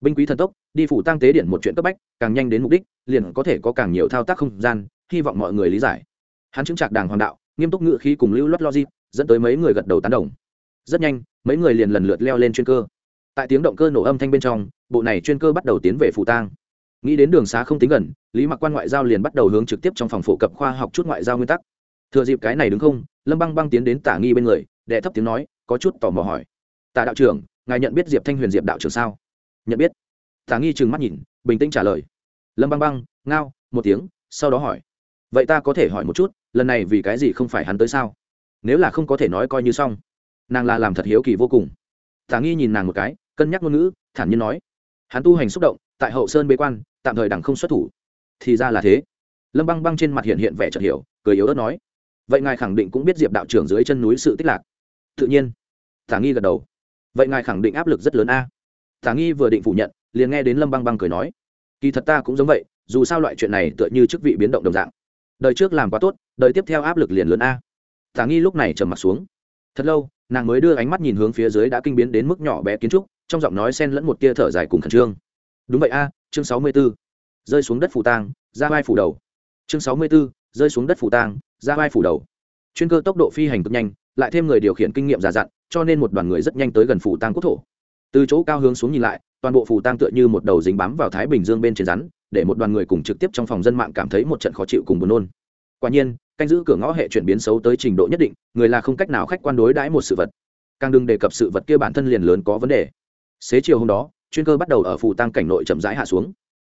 Binh quý thần tốc, đi phủ tăng tế điện một chuyện cấp bách, càng nhanh đến mục đích, liền có thể có càng nhiều thao tác không gian, hy vọng mọi người lý giải. Hắn chứng trạc đàng hoàng đạo, nghiêm túc ngự khí cùng lưu loát logic, dẫn tới mấy người gật đầu tán đồng. Rất nhanh, mấy người liền lần lượt leo lên chuyên cơ. Tại tiếng động cơ nổ âm thanh bên trong, bộ này chuyên cơ bắt đầu tiến về phủ tang nghĩ đến đường xá không tính gần, lý mặc quan ngoại giao liền bắt đầu hướng trực tiếp trong phòng phổ cập khoa học chút ngoại giao nguyên tắc. Thừa dịp cái này đứng không, lâm băng băng tiến đến tả nghi bên người, đệ thấp tiếng nói, có chút tò mò hỏi. Tả đạo trưởng, ngài nhận biết diệp thanh huyền diệp đạo trưởng sao? Nhận biết. Tả nghi trừng mắt nhìn, bình tĩnh trả lời. Lâm băng băng, ngao, một tiếng, sau đó hỏi. Vậy ta có thể hỏi một chút, lần này vì cái gì không phải hắn tới sao? Nếu là không có thể nói coi như xong. Nàng là làm thật hiếu kỳ vô cùng. Tả nghi nhìn nàng một cái, cân nhắc ngôn ngữ, thản nhiên nói. Hắn tu hành xúc động tại hậu sơn bế quan, tạm thời đẳng không xuất thủ. Thì ra là thế. Lâm băng băng trên mặt hiện hiện vẻ chợt hiểu, cười yếu ớt nói, vậy ngài khẳng định cũng biết diệp đạo trưởng dưới chân núi sự tích lạc. Tự nhiên. Tả nghi gật đầu. Vậy ngài khẳng định áp lực rất lớn a. À? tả nghi vừa định phủ nhận, liền nghe đến lâm băng băng cười nói, kỳ thật ta cũng giống vậy, dù sao loại chuyện này tựa như chức vị biến động đồng dạng. Đời trước làm quá tốt, đời tiếp theo áp lực liền lớn a. Tả nghi lúc này trầm mặt xuống. Thật lâu, nàng mới đưa ánh mắt nhìn hướng phía dưới đã kinh biến đến mức nhỏ bé kiến trúc, trong giọng nói xen lẫn một tia thở dài cùng khẩn trương đúng vậy a, chương sáu mươi b ố rơi xuống đất phủ tang, ra vai phủ đầu. Chương sáu mươi b ố rơi xuống đất phủ tang, ra vai phủ đầu. Chuyên cơ tốc độ phi hành cực nhanh, lại thêm người điều khiển kinh nghiệm già dặn, cho nên một đoàn người rất nhanh tới gần phủ tang quốc thổ. Từ chỗ cao hướng xuống nhìn lại, toàn bộ phủ tang tựa như một đầu dính bám vào thái bình dương bên trên rắn, để một đoàn người cùng trực tiếp trong phòng dân mạng cảm thấy một trận khó chịu cùng buồn nôn. Quả nhiên, canh giữ cửa ngõ hệ chuyển biến xấu tới trình độ nhất định, người là không cách nào khách quan đối đãi một sự vật. Càng đừng đề cập sự vật kia bản thân liền lớn có vấn đề. Xế chiều hôm đó chuyên cơ bắt đầu ở phù tăng cảnh nội chậm rãi hạ xuống.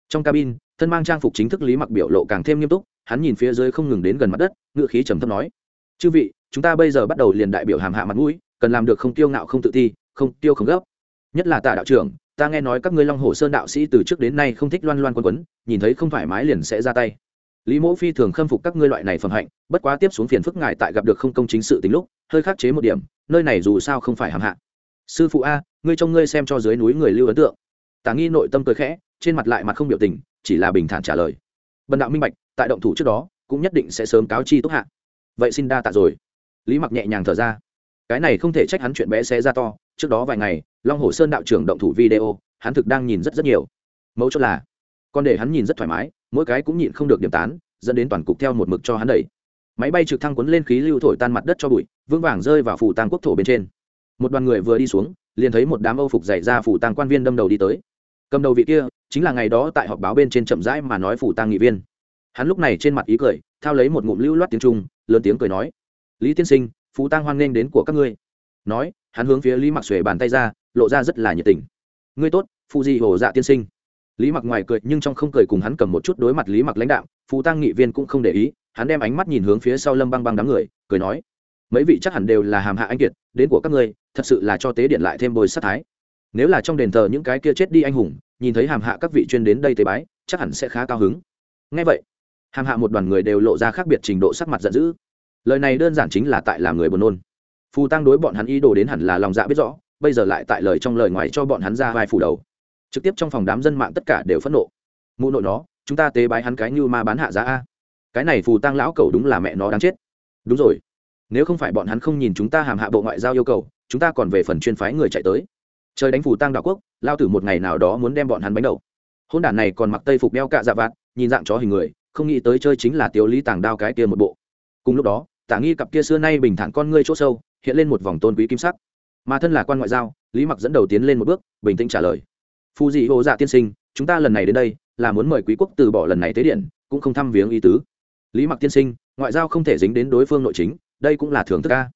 Trong cabin, thân mang trang phục chính thức lý mặc biểu lộ càng thêm nghiêm túc, hắn nhìn phía dưới không ngừng đến gần mặt đất, ngựa khí trầm thấp nói, chư vị, chúng ta bây giờ bắt đầu liền đại biểu hàm hạ mặt mũi, cần làm được không tiêu ngạo không tự ti, không tiêu không gấp. Nhất là tả đạo trưởng, ta nghe nói các ngươi long hồ sơn đạo sĩ từ trước đến nay không thích loan loan quân quấn, nhìn thấy không thoải mái liền sẽ ra tay. Lý Mẫu phi thường khâm phục các ngươi loại này phẩm hạnh, bất quá tiếp xuống phiền phức ngài tại gặp được không công chính sự tính lúc, hơi khắc chế một điểm, nơi này dù sao không phải hàm hạ sư phụ a, ngươi trông ngươi xem cho dưới núi người lưu ấn tượng. Tả nghi nội tâm cười khẽ, trên mặt lại mặt không biểu tình, chỉ là bình thản trả lời. Bần đạo minh bạch, tại động thủ trước đó, cũng nhất định sẽ sớm cáo chi túc hạ. Vậy xin đa tạ rồi. Lý mặc nhẹ nhàng thở ra. Cái này không thể trách hắn chuyện bé xé ra to, trước đó vài ngày, long hồ sơn đạo trưởng động thủ video, hắn thực đang nhìn rất rất nhiều. Mẫu chốt là, còn để hắn nhìn rất thoải mái, mỗi cái cũng nhịn không được điểm tán, dẫn đến toàn cục theo một mực cho hắn đẩy. Máy bay trực thăng quấn lên khí lưu thổi tan mặt đất cho bụi, vững vàng rơi vào phủ tàng quốc thổ bên trên một đoàn người vừa đi xuống, liền thấy một đám âu phục dày ra phủ tang quan viên đâm đầu đi tới. Cầm đầu vị kia, chính là ngày đó tại họp báo bên trên chậm rãi mà nói phủ tang nghị viên. Hắn lúc này trên mặt ý cười, thao lấy một ngụm lưu loát tiếng trung, lớn tiếng cười nói, lý tiên sinh phú tang hoan nghênh đến của các ngươi. Nói, hắn hướng phía lý mặc xuề bàn tay ra, lộ ra rất là nhiệt tình. Ngươi tốt, phụ di hồ dạ tiên sinh? Lý mặc ngoài cười, nhưng trong không cười cùng hắn cầm một chút đối mặt lý mặc lãnh đạo phú tăng nghị viên cũng không để ý, hắn đem ánh mắt nhìn hướng phía sau lâm băng băng đám người, cười nói mấy vị chắc hẳn đều là hàm hạ anh kiệt, đến của các ngươi, thật sự là cho tế điện lại thêm bồi sát thái. Nếu là trong đền thờ những cái kia chết đi anh hùng, nhìn thấy hàm hạ các vị chuyên đến đây tế bái, chắc hẳn sẽ khá cao hứng. Ngay vậy, hàm hạ một đoàn người đều lộ ra khác biệt trình độ sắc mặt giận dữ. Lời này đơn giản chính là tại làm người buồn nôn. Phù tăng đối bọn hắn ý đồ đến hẳn là lòng dạ biết rõ, bây giờ lại tại lời trong lời ngoài cho bọn hắn ra vai phủ đầu. Trực tiếp trong phòng đám dân mạng tất cả đều phẫn nộ. Mụ nội nó, chúng ta tế bái hắn cái như ma bán hạ giá a. Cái này phù tăng lão cầu đúng là mẹ nó đáng chết. Đúng rồi nếu không phải bọn hắn không nhìn chúng ta hàm hạ bộ ngoại giao yêu cầu, chúng ta còn về phần chuyên phái người chạy tới. Trời đánh phù tăng đạo quốc, lao tử một ngày nào đó muốn đem bọn hắn bánh đầu. Hôn đản này còn mặc tây phục đeo cạ dạ vạt, nhìn dạng chó hình người, không nghĩ tới chơi chính là tiểu lý tàng đao cái kia một bộ. Cùng lúc đó, tả nghi cặp kia xưa nay bình thản con ngươi chỗ sâu, hiện lên một vòng tôn quý kim sắc. Mà thân là quan ngoại giao, lý mặc dẫn đầu tiến lên một bước, bình tĩnh trả lời. Phù dị hồ dạ tiên sinh, chúng ta lần này đến đây, là muốn mời quý quốc từ bỏ lần này tế điện, cũng không thăm viếng ý tứ. Lý mặc tiên sinh, ngoại giao không thể dính đến đối phương nội chính đây cũng là thưởng thức ca.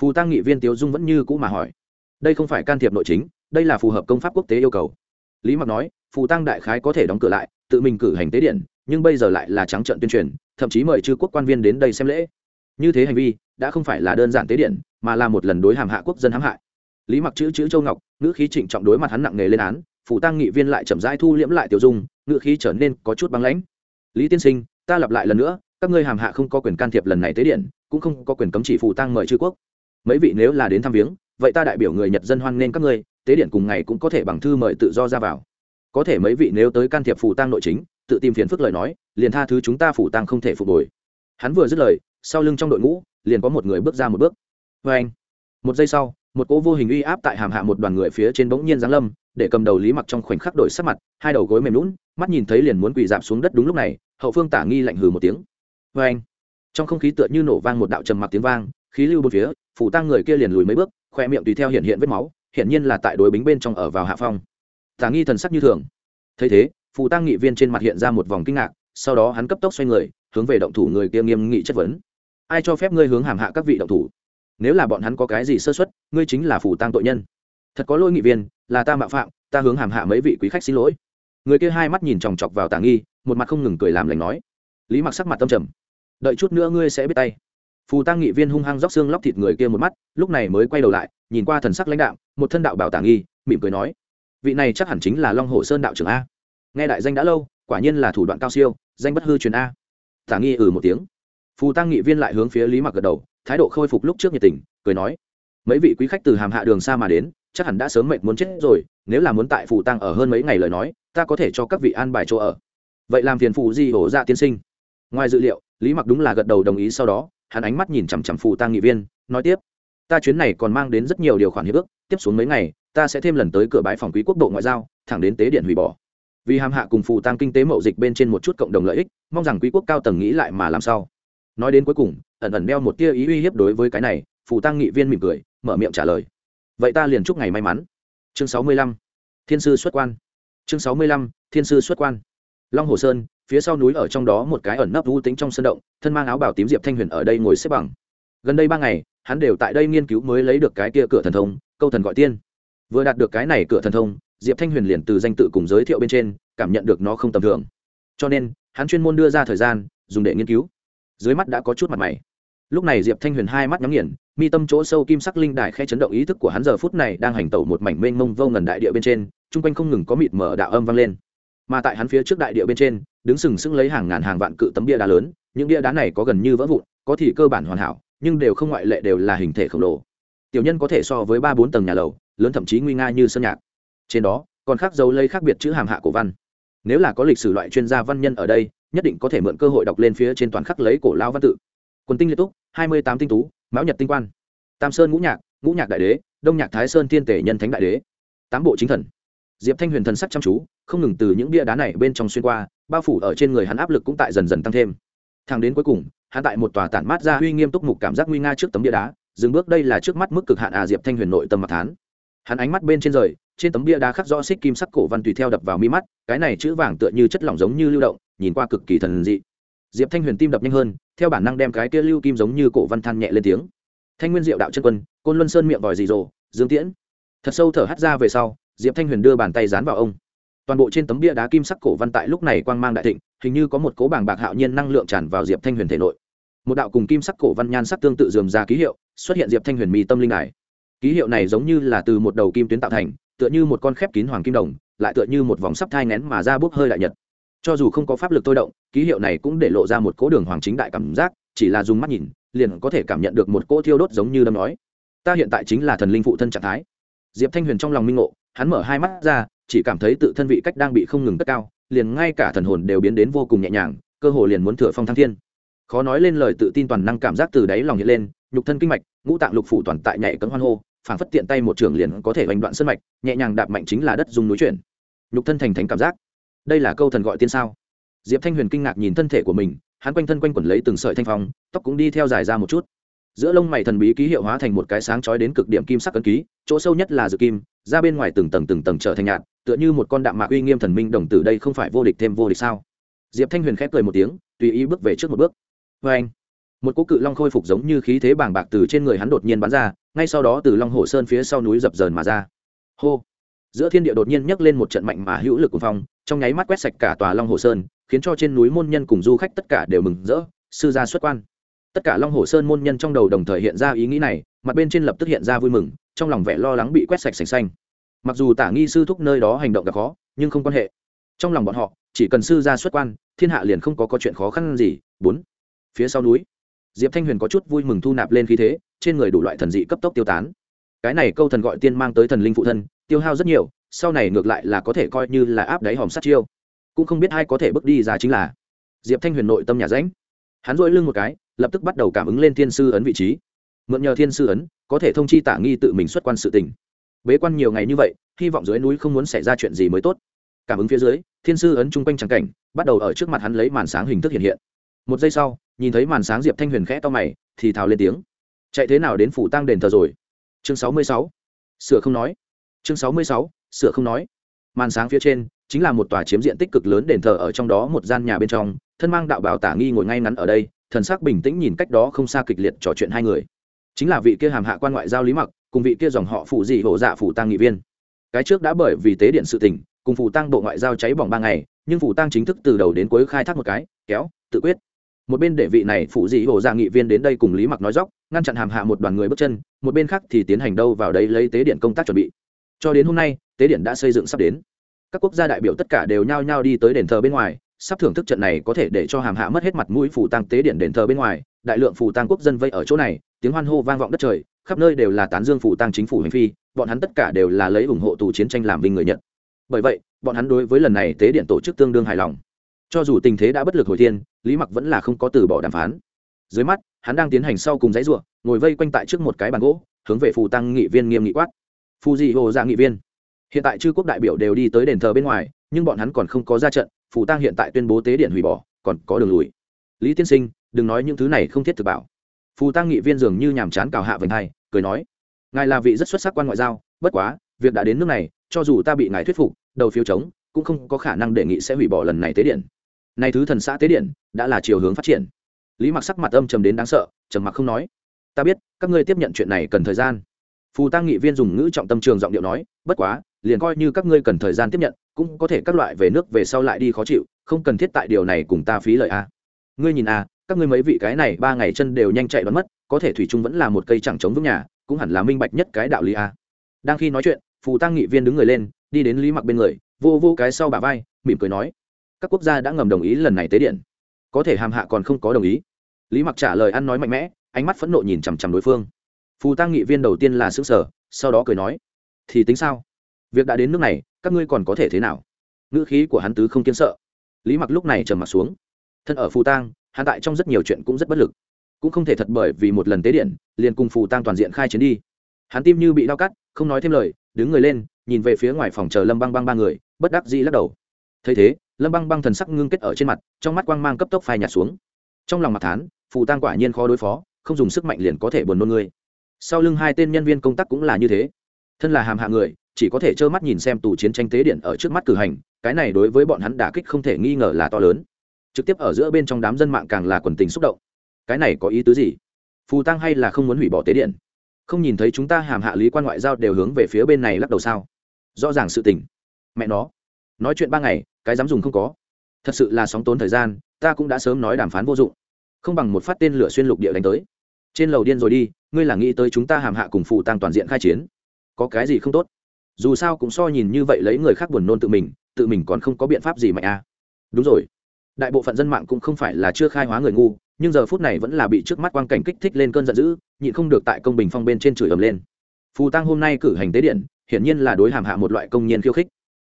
Phù tăng nghị viên tiếu dung vẫn như cũ mà hỏi, đây không phải can thiệp nội chính, đây là phù hợp công pháp quốc tế yêu cầu. Lý mặc nói, phù tăng đại khái có thể đóng cửa lại, tự mình cử hành tế điện, nhưng bây giờ lại là trắng trận tuyên truyền, thậm chí mời chư quốc quan viên đến đây xem lễ. Như thế hành vi, đã không phải là đơn giản tế điện, mà là một lần đối hàm hạ quốc dân hãm hại. Lý mặc chữ chữ châu ngọc, ngữ khí trịnh trọng đối mặt hắn nặng nề lên án phủ tăng nghị viên lại chậm rãi thu liễm lại tiểu dung, ngữ khí trở nên có chút băng lãnh. Lý tiên sinh, ta lặp lại lần nữa, các ngươi hàm hạ không có quyền can thiệp lần này tế điện cũng không có quyền cấm chỉ phủ tăng mời chư quốc. Mấy vị nếu là đến thăm viếng, vậy ta đại biểu người nhật dân hoan nên các ngươi, tế điện cùng ngày cũng có thể bằng thư mời tự do ra vào. Có thể mấy vị nếu tới can thiệp phủ tăng nội chính, tự tìm phiền phức lời nói, liền tha thứ chúng ta phủ tăng không thể phục hồi. Hắn vừa dứt lời, sau lưng trong đội ngũ, liền có một người bước ra một bước. Vê anh, một giây sau, một cỗ vô hình uy áp tại hàm hạ một đoàn người phía trên bỗng nhiên giáng lâm, để cầm đầu lý mặc trong khoảnh khắc đổi sắc mặt, hai đầu gối mềm lún mắt nhìn thấy liền muốn quỳ dạp xuống đất đúng lúc này, hậu phương tả nghi lạnh hừ một tiếng. Vê anh trong không khí tựa như nổ vang một đạo trầm mặc tiếng vang, khí lưu bốn phía, phủ tăng người kia liền lùi mấy bước, khoe miệng tùy theo hiện hiện vết máu, hiển nhiên là tại đối bính bên trong ở vào hạ phong. Tả nghi thần sắc như thường. Thấy thế phù tăng nghị viên trên mặt hiện ra một vòng kinh ngạc, sau đó hắn cấp tốc xoay người, hướng về động thủ người kia nghiêm nghị chất vấn. Ai cho phép ngươi hướng hàm hạ các vị động thủ? Nếu là bọn hắn có cái gì sơ xuất ngươi chính là phù tăng tội nhân. Thật có lỗi nghị viên, là ta mạo phạm, ta hướng hàm hạ mấy vị quý khách xin lỗi. Người kia hai mắt nhìn chòng chọc vào tả nghi, một mặt không ngừng cười làm lành nói. Lý mặc sắc mặt tâm trầm đợi chút nữa ngươi sẽ biết tay. Phù tăng nghị viên hung hăng róc xương lóc thịt người kia một mắt, lúc này mới quay đầu lại, nhìn qua thần sắc lãnh đạo một thân đạo bảo tàng nghi, mỉm cười nói, vị này chắc hẳn chính là long hồ sơn đạo trưởng a. Nghe đại danh đã lâu, quả nhiên là thủ đoạn cao siêu, danh bất hư truyền a. Tả nghi ừ một tiếng. Phù tăng nghị viên lại hướng phía lý mặc gật đầu, thái độ khôi phục lúc trước nhiệt tình, cười nói, mấy vị quý khách từ hàm hạ đường xa mà đến, chắc hẳn đã sớm mệt muốn chết rồi, nếu là muốn tại phù tăng ở hơn mấy ngày lời nói, ta có thể cho các vị an bài chỗ ở. Vậy làm phiền phù di hổ ra dạ tiên sinh. Ngoài dự liệu lý mặc đúng là gật đầu đồng ý sau đó, hắn ánh mắt nhìn chằm chằm phù tăng nghị viên, nói tiếp, ta chuyến này còn mang đến rất nhiều điều khoản hiệp ước, tiếp xuống mấy ngày, ta sẽ thêm lần tới cửa bãi phòng quý quốc độ ngoại giao, thẳng đến tế điện hủy bỏ. Vì hàm hạ cùng phù tăng kinh tế mậu dịch bên trên một chút cộng đồng lợi ích, mong rằng quý quốc cao tầng nghĩ lại mà làm sao. Nói đến cuối cùng, ẩn ẩn đeo một tia ý uy hiếp đối với cái này, phù tăng nghị viên mỉm cười, mở miệng trả lời, vậy ta liền chúc ngày may mắn. Chương sáu mươi lăm, thiên sư xuất quan. Chương sáu mươi lăm, thiên sư xuất quan. Long hồ sơn phía sau núi ở trong đó một cái ẩn nấp u tính trong sân động, thân mang áo bảo tím diệp thanh huyền ở đây ngồi xếp bằng. Gần đây ba ngày, hắn đều tại đây nghiên cứu mới lấy được cái kia cửa thần thông, câu thần gọi tiên. Vừa đạt được cái này cửa thần thông, diệp thanh huyền liền từ danh tự cùng giới thiệu bên trên, cảm nhận được nó không tầm thường. Cho nên, hắn chuyên môn đưa ra thời gian, dùng để nghiên cứu. Dưới mắt đã có chút mặt mày. Lúc này diệp thanh huyền hai mắt nhắm nghiền, mi tâm chỗ sâu kim sắc linh đài khe chấn động ý thức của hắn giờ phút này đang hành tẩu một mảnh mênh mông vô ngần đại địa bên trên, chung quanh không ngừng có mịt mở đạo âm vang lên. Mà tại hắn phía trước đại địa bên trên đứng sừng sững lấy hàng ngàn hàng vạn cự tấm bia đá lớn, những bia đá này có gần như vỡ vụn, có thì cơ bản hoàn hảo, nhưng đều không ngoại lệ đều là hình thể khổng lồ. Tiểu nhân có thể so với ba bốn tầng nhà lầu, lớn thậm chí nguy nga như sơn nhạc. Trên đó, còn khắc dấu lấy khác biệt chữ hàm hạ cổ văn. Nếu là có lịch sử loại chuyên gia văn nhân ở đây, nhất định có thể mượn cơ hội đọc lên phía trên toàn khắc lấy cổ lao văn tự. Quần tinh liệt túc, hai mươi tám tinh tú, mão nhật tinh quan. Tam sơn ngũ nhạc ngũ nhạc đại đế, đông nhạc thái sơn thiên tể nhân thánh đại đế. Tám bộ chính thần. Diệp thanh huyền thần sắc chăm chú, không ngừng từ những bia đá này bên trong xuyên qua bao phủ ở trên người hắn áp lực cũng tại dần dần tăng thêm. Thang đến cuối cùng, hắn tại một tòa tản mát ra uy nghiêm túc mục cảm giác nguy nga trước tấm bia đá, dừng bước đây là trước mắt mức cực hạn à diệp thanh huyền nội tâm mặt thán. Hắn ánh mắt bên trên rời, trên tấm bia đá khắc rõ xích kim sắc cổ văn tùy theo đập vào mi mắt, cái này chữ vàng tựa như chất lỏng giống như lưu động, nhìn qua cực kỳ thần dị. Diệp thanh huyền tim đập nhanh hơn, theo bản năng đem cái kia lưu kim giống như cổ văn than nhẹ lên tiếng. Thanh nguyên diệu đạo chân quân, côn luân sơn miệng vòi dị rồ, dương tiễn. Thật sâu thở hắt ra về sau, diệp thanh huyền đưa bàn tay dán vào ông toàn bộ trên tấm bia đá kim sắc cổ văn tại lúc này quang mang đại thịnh, hình như có một cố bảng bạc hạo nhiên năng lượng tràn vào diệp thanh huyền thể nội. Một đạo cùng kim sắc cổ văn nhan sắc tương tự dườm ra ký hiệu, xuất hiện diệp thanh huyền mi tâm linh này. ký hiệu này giống như là từ một đầu kim tuyến tạo thành, tựa như một con khép kín hoàng kim đồng, lại tựa như một vòng sắp thai ngén mà ra bốc hơi đại nhật. Cho dù không có pháp lực thôi động, ký hiệu này cũng để lộ ra một cỗ đường hoàng chính đại cảm giác, chỉ là dùng mắt nhìn, liền có thể cảm nhận được một cỗ thiêu đốt giống như đâm nói. Ta hiện tại chính là thần linh phụ thân trạng thái. Diệp thanh huyền trong lòng minh ngộ, hắn mở hai mắt ra chỉ cảm thấy tự thân vị cách đang bị không ngừng cất cao, liền ngay cả thần hồn đều biến đến vô cùng nhẹ nhàng, cơ hồ liền muốn thừa phong thăng thiên. Khó nói lên lời tự tin toàn năng cảm giác từ đáy lòng hiện lên, nhục thân kinh mạch, ngũ tạng lục phủ toàn tại nhảy cấm hoan hô, phảng phất tiện tay một trường liền có thể vành đoạn sân mạch, nhẹ nhàng đạp mạnh chính là đất dùng núi chuyển. Nhục thân thành thánh cảm giác. Đây là câu thần gọi tiên sao? Diệp thanh huyền kinh ngạc nhìn thân thể của mình, hắn quanh thân quanh quẩn lấy từng sợi thanh phong, tóc cũng đi theo dài ra một chút giữa lông mày thần bí ký hiệu hóa thành một cái sáng chói đến cực điểm kim sắc cân ký, chỗ sâu nhất là dự kim, ra bên ngoài từng tầng từng tầng trở thành nhạt, tựa như một con đạm mạc uy nghiêm thần minh đồng tử đây không phải vô địch thêm vô địch sao? Diệp thanh huyền khép cười một tiếng, tùy ý bước về trước một bước. Vê anh, một cỗ cự long khôi phục giống như khí thế bàng bạc từ trên người hắn đột nhiên bắn ra, ngay sau đó từ long hồ sơn phía sau núi dập dờn mà ra. Hô! Giữa thiên địa đột nhiên nhấc lên một trận mạnh mà hữu lực của phong, trong nháy mắt quét sạch cả tòa long hồ sơn, khiến cho trên núi môn nhân cùng du khách tất cả đều mừng rỡ, sư gia xuất quan tất cả long hồ sơn môn nhân trong đầu đồng thời hiện ra ý nghĩ này, mặt bên trên lập tức hiện ra vui mừng, trong lòng vẻ lo lắng bị quét sạch sành xanh. Mặc dù tả nghi sư thúc nơi đó hành động gặp khó, nhưng không quan hệ. Trong lòng bọn họ, chỉ cần sư ra xuất quan, thiên hạ liền không có có chuyện khó khăn gì. Bốn, phía sau núi. Diệp thanh huyền có chút vui mừng thu nạp lên khí thế, trên người đủ loại thần dị cấp tốc tiêu tán. Cái này câu thần gọi tiên mang tới thần linh phụ thân, tiêu hao rất nhiều, sau này ngược lại là có thể coi như là áp đáy hòm sát chiêu. Cũng không biết ai có thể bước đi ra chính là. Diệp thanh huyền nội tâm nhà ránh hắn dội lưng một cái lập tức bắt đầu cảm ứng lên thiên sư ấn vị trí. Mượn nhờ thiên sư ấn, có thể thông chi tả nghi tự mình xuất quan sự tình. Bế quan nhiều ngày như vậy, hy vọng dưới núi không muốn xảy ra chuyện gì mới tốt. Cảm ứng phía dưới, thiên sư ấn chung quanh trắng cảnh, bắt đầu ở trước mặt hắn lấy màn sáng hình thức hiện hiện. Một giây sau, nhìn thấy màn sáng diệp thanh huyền khẽ to mày, thì thào lên tiếng. Chạy thế nào đến phủ tăng đền thờ rồi? Chương sáu mươi sáu. Sửa không nói. Chương sáu mươi sáu, sửa không nói. Màn sáng phía trên, chính là một tòa chiếm diện tích cực lớn đền thờ ở trong đó một gian nhà bên trong, thân mang đạo bảo tả nghi ngồi ngay ngắn ở đây thần sắc bình tĩnh nhìn cách đó không xa kịch liệt trò chuyện hai người. Chính là vị kia hàm hạ quan ngoại giao lý mặc, cùng vị kia dòng họ phụ dị hộ dạ phủ tăng nghị viên. Cái trước đã bởi vì tế điện sự tình, cùng phủ tăng bộ ngoại giao cháy bỏng ba ngày, nhưng phủ tăng chính thức từ đầu đến cuối khai thác một cái, kéo, tự quyết. Một bên để vị này phụ dị hộ dạ nghị viên đến đây cùng lý mặc nói dóc ngăn chặn hàm hạ một đoàn người bước chân, một bên khác thì tiến hành đâu vào đây lấy tế điện công tác chuẩn bị. Cho đến hôm nay, tế điện đã xây dựng sắp đến. Các quốc gia đại biểu tất cả đều nhao nhao đi tới đền thờ bên ngoài sắp thưởng thức trận này có thể để cho hàm hạ mất hết mặt mũi phủ tăng tế điện đền thờ bên ngoài, đại lượng phủ tăng quốc dân vây ở chỗ này, tiếng hoan hô vang vọng đất trời, khắp nơi đều là tán dương phủ tăng chính phủ hành phi, bọn hắn tất cả đều là lấy ủng hộ tù chiến tranh làm vinh người nhật bởi vậy, bọn hắn đối với lần này tế điện tổ chức tương đương hài lòng. Cho dù tình thế đã bất lực hồi thiên, lý mặc vẫn là không có từ bỏ đàm phán. Dưới mắt, hắn đang tiến hành sau cùng dãy ruộng, ngồi vây quanh tại trước một cái bàn gỗ, hướng về phù tăng nghị viên nghiêm nghị quát. Phù dị hồ ra nghị viên. Hiện tại chư quốc đại biểu đều đi tới đền thờ bên ngoài, nhưng bọn hắn còn không có ra trận phù Tang hiện tại tuyên bố tế điện hủy bỏ, còn có đường lùi. Lý tiên sinh, đừng nói những thứ này không thiết thực bảo. Phù tăng nghị viên dường như nhàm chán cào hạ vành hai, cười nói, ngài là vị rất xuất sắc quan ngoại giao, bất quá, việc đã đến nước này, cho dù ta bị ngài thuyết phục, đầu phiếu chống, cũng không có khả năng đề nghị sẽ hủy bỏ lần này tế điện. Nay thứ thần xã tế điện, đã là chiều hướng phát triển. Lý mặc sắc mặt âm trầm đến đáng sợ, trầm mặc không nói, ta biết, các ngươi tiếp nhận chuyện này cần thời gian. Phù tăng nghị viên dùng ngữ trọng tâm trường giọng điệu nói, bất quá, liền coi như các ngươi cần thời gian tiếp nhận cũng có thể các loại về nước về sau lại đi khó chịu, không cần thiết tại điều này cùng ta phí lợi a ngươi nhìn a các ngươi mấy vị cái này ba ngày chân đều nhanh chạy đoán mất, có thể thủy trung vẫn là một cây chẳng chống vững nhà, cũng hẳn là minh bạch nhất cái đạo lý a đang khi nói chuyện, phù tăng nghị viên đứng người lên, đi đến lý mặc bên người, vô vô cái sau bà vai, mỉm cười nói, các quốc gia đã ngầm đồng ý lần này tế điện. Có thể hàm hạ còn không có đồng ý. Lý mặc trả lời ăn nói mạnh mẽ, ánh mắt phẫn nộ nhìn chằm chằm đối phương. Phù tăng nghị viên đầu tiên là xứ sở sau đó cười nói, thì tính sao? Việc đã đến nước này các ngươi còn có thể thế nào? Ngữ khí của hắn tứ không kiên sợ. Lý mặc lúc này trầm mặc xuống. Thân ở phù tang, hắn tại trong rất nhiều chuyện cũng rất bất lực. Cũng không thể thật bởi vì một lần tế điện, liền cùng phù tang toàn diện khai chiến đi. Hắn tim như bị đau cắt, không nói thêm lời, đứng người lên, nhìn về phía ngoài phòng chờ lâm băng băng ba người, bất đắc dĩ lắc đầu. Thấy thế, lâm băng băng thần sắc ngưng kết ở trên mặt, trong mắt quang mang cấp tốc phai nhạt xuống. Trong lòng mặt thán, phù tang quả nhiên khó đối phó, không dùng sức mạnh liền có thể buồn nôn ngươi. Sau lưng hai tên nhân viên công tác cũng là như thế. Thân là hàm hạ người chỉ có thể trơ mắt nhìn xem tù chiến tranh tế điện ở trước mắt cử hành, cái này đối với bọn hắn đả kích không thể nghi ngờ là to lớn. Trực tiếp ở giữa bên trong đám dân mạng càng là quần tình xúc động. Cái này có ý tứ gì? Phù tăng hay là không muốn hủy bỏ tế điện? Không nhìn thấy chúng ta hàm hạ lý quan ngoại giao đều hướng về phía bên này lắc đầu sao? Rõ ràng sự tình. Mẹ nó. Nói chuyện ba ngày, cái dám dùng không có. Thật sự là sóng tốn thời gian, ta cũng đã sớm nói đàm phán vô dụng. Không bằng một phát tên lửa xuyên lục địa đánh tới. Trên lầu điên rồi đi, ngươi là nghĩ tới chúng ta hàm hạ cùng phụ tăng toàn diện khai chiến. Có cái gì không tốt? Dù sao cũng so nhìn như vậy lấy người khác buồn nôn tự mình tự mình còn không có biện pháp gì mạnh a à. đúng rồi. Đại bộ phận dân mạng cũng không phải là chưa khai hóa người ngu, nhưng giờ phút này vẫn là bị trước mắt quang cảnh kích thích lên cơn giận dữ, nhịn không được tại công bình phong bên trên chửi ầm lên. Phù tăng hôm nay cử hành tế điện, hiển nhiên là đối hàm hạ một loại công nhiên khiêu khích.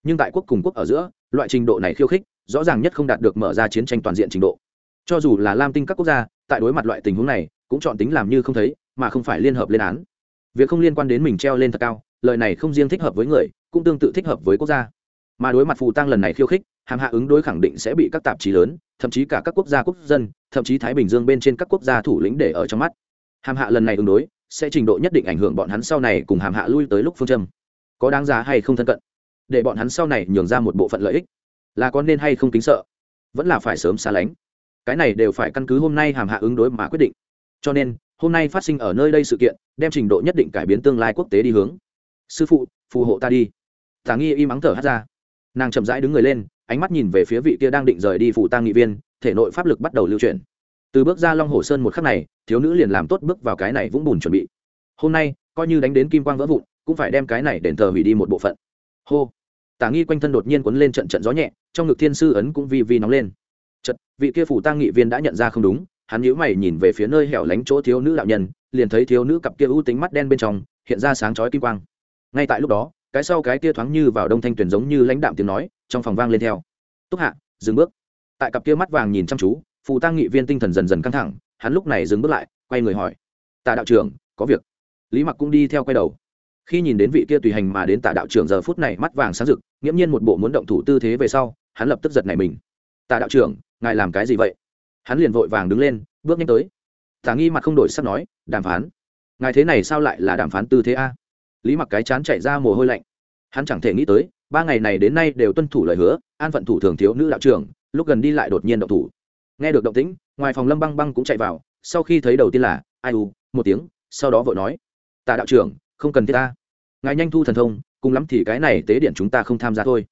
Nhưng tại quốc cùng quốc ở giữa, loại trình độ này khiêu khích, rõ ràng nhất không đạt được mở ra chiến tranh toàn diện trình độ. Cho dù là lam tinh các quốc gia, tại đối mặt loại tình huống này, cũng chọn tính làm như không thấy, mà không phải liên hợp lên án. Việc không liên quan đến mình treo lên thật cao lời này không riêng thích hợp với người, cũng tương tự thích hợp với quốc gia. Mà đối mặt phù tăng lần này khiêu khích, hàm hạ ứng đối khẳng định sẽ bị các tạp chí lớn, thậm chí cả các quốc gia quốc dân, thậm chí thái bình dương bên trên các quốc gia thủ lĩnh để ở trong mắt. Hàm hạ lần này ứng đối, sẽ trình độ nhất định ảnh hưởng bọn hắn sau này cùng hàm hạ lui tới lúc phương châm. Có đáng giá hay không thân cận? Để bọn hắn sau này nhường ra một bộ phận lợi ích. Là có nên hay không kính sợ? Vẫn là phải sớm xa lánh. Cái này đều phải căn cứ hôm nay hàm hạ ứng đối mà quyết định. Cho nên, hôm nay phát sinh ở nơi đây sự kiện, đem trình độ nhất định cải biến tương lai quốc tế đi hướng sư phụ, phù hộ ta đi. Tả nghi im ắng thở hát ra. Nàng chậm rãi đứng người lên, ánh mắt nhìn về phía vị kia đang định rời đi phụ tang nghị viên, thể nội pháp lực bắt đầu lưu chuyển. Từ bước ra long hồ sơn một khắc này, thiếu nữ liền làm tốt bước vào cái này vũng bùn chuẩn bị. Hôm nay, coi như đánh đến kim quang vỡ vụn, cũng phải đem cái này đền thờ hủy đi một bộ phận. Hô. Tả nghi quanh thân đột nhiên quấn lên trận trận gió nhẹ, trong ngực thiên sư ấn cũng vi vi nóng lên. Chật vị kia phủ tang nghị viên đã nhận ra không đúng, hắn nhíu mày nhìn về phía nơi hẻo lánh chỗ thiếu nữ đạo nhân, liền thấy thiếu nữ cặp kia ưu tính mắt đen bên trong, hiện ra sáng chói kim quang ngay tại lúc đó, cái sau cái kia thoáng như vào đông thanh tuyển giống như lãnh đạm tiếng nói, trong phòng vang lên theo. Túc hạ, dừng bước. Tại cặp kia mắt vàng nhìn chăm chú, phù tăng nghị viên tinh thần dần dần căng thẳng, hắn lúc này dừng bước lại, quay người hỏi. Tạ đạo trưởng, có việc. Lý mặc cũng đi theo quay đầu. Khi nhìn đến vị kia tùy hành mà đến tạ đạo trưởng giờ phút này mắt vàng sáng rực, nghiễm nhiên một bộ muốn động thủ tư thế về sau, hắn lập tức giật này mình. Tạ đạo trưởng, ngài làm cái gì vậy? Hắn liền vội vàng đứng lên, bước nhanh tới. Tả nghi mặt không đổi sắc nói, đàm phán. Ngài thế này sao lại là đàm phán tư thế a? Lý mặc cái chán chạy ra mồ hôi lạnh. Hắn chẳng thể nghĩ tới, ba ngày này đến nay đều tuân thủ lời hứa, an phận thủ thường thiếu nữ đạo trưởng, lúc gần đi lại đột nhiên động thủ. Nghe được động tĩnh, ngoài phòng lâm băng băng cũng chạy vào, sau khi thấy đầu tiên là, ai u, một tiếng, sau đó vội nói tạ đạo trưởng, không cần thiết ta. Ngài nhanh thu thần thông, cùng lắm thì cái này tế điện chúng ta không tham gia thôi.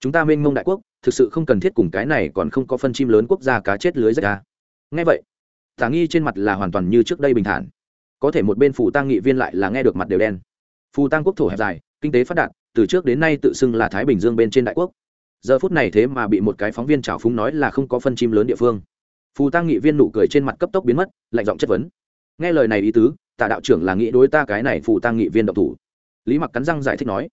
Chúng ta mênh mông đại quốc, thực sự không cần thiết cùng cái này còn không có phân chim lớn quốc gia cá chết lưới rách ra. Nghe vậy, tả nghi trên mặt là hoàn toàn như trước đây bình thản. Có thể một bên phụ tăng nghị viên lại là nghe được mặt đều đen phù tăng quốc thổ hẹp dài, kinh tế phát đạt, từ trước đến nay tự xưng là thái bình dương bên trên đại quốc. Giờ phút này thế mà bị một cái phóng viên trào phúng nói là không có phân chim lớn địa phương. Phù tăng nghị viên nụ cười trên mặt cấp tốc biến mất, lạnh giọng chất vấn. Nghe lời này ý tứ tả đạo trưởng là nghĩ đối ta cái này phù tăng nghị viên độc thủ. Lý mặc cắn răng giải thích nói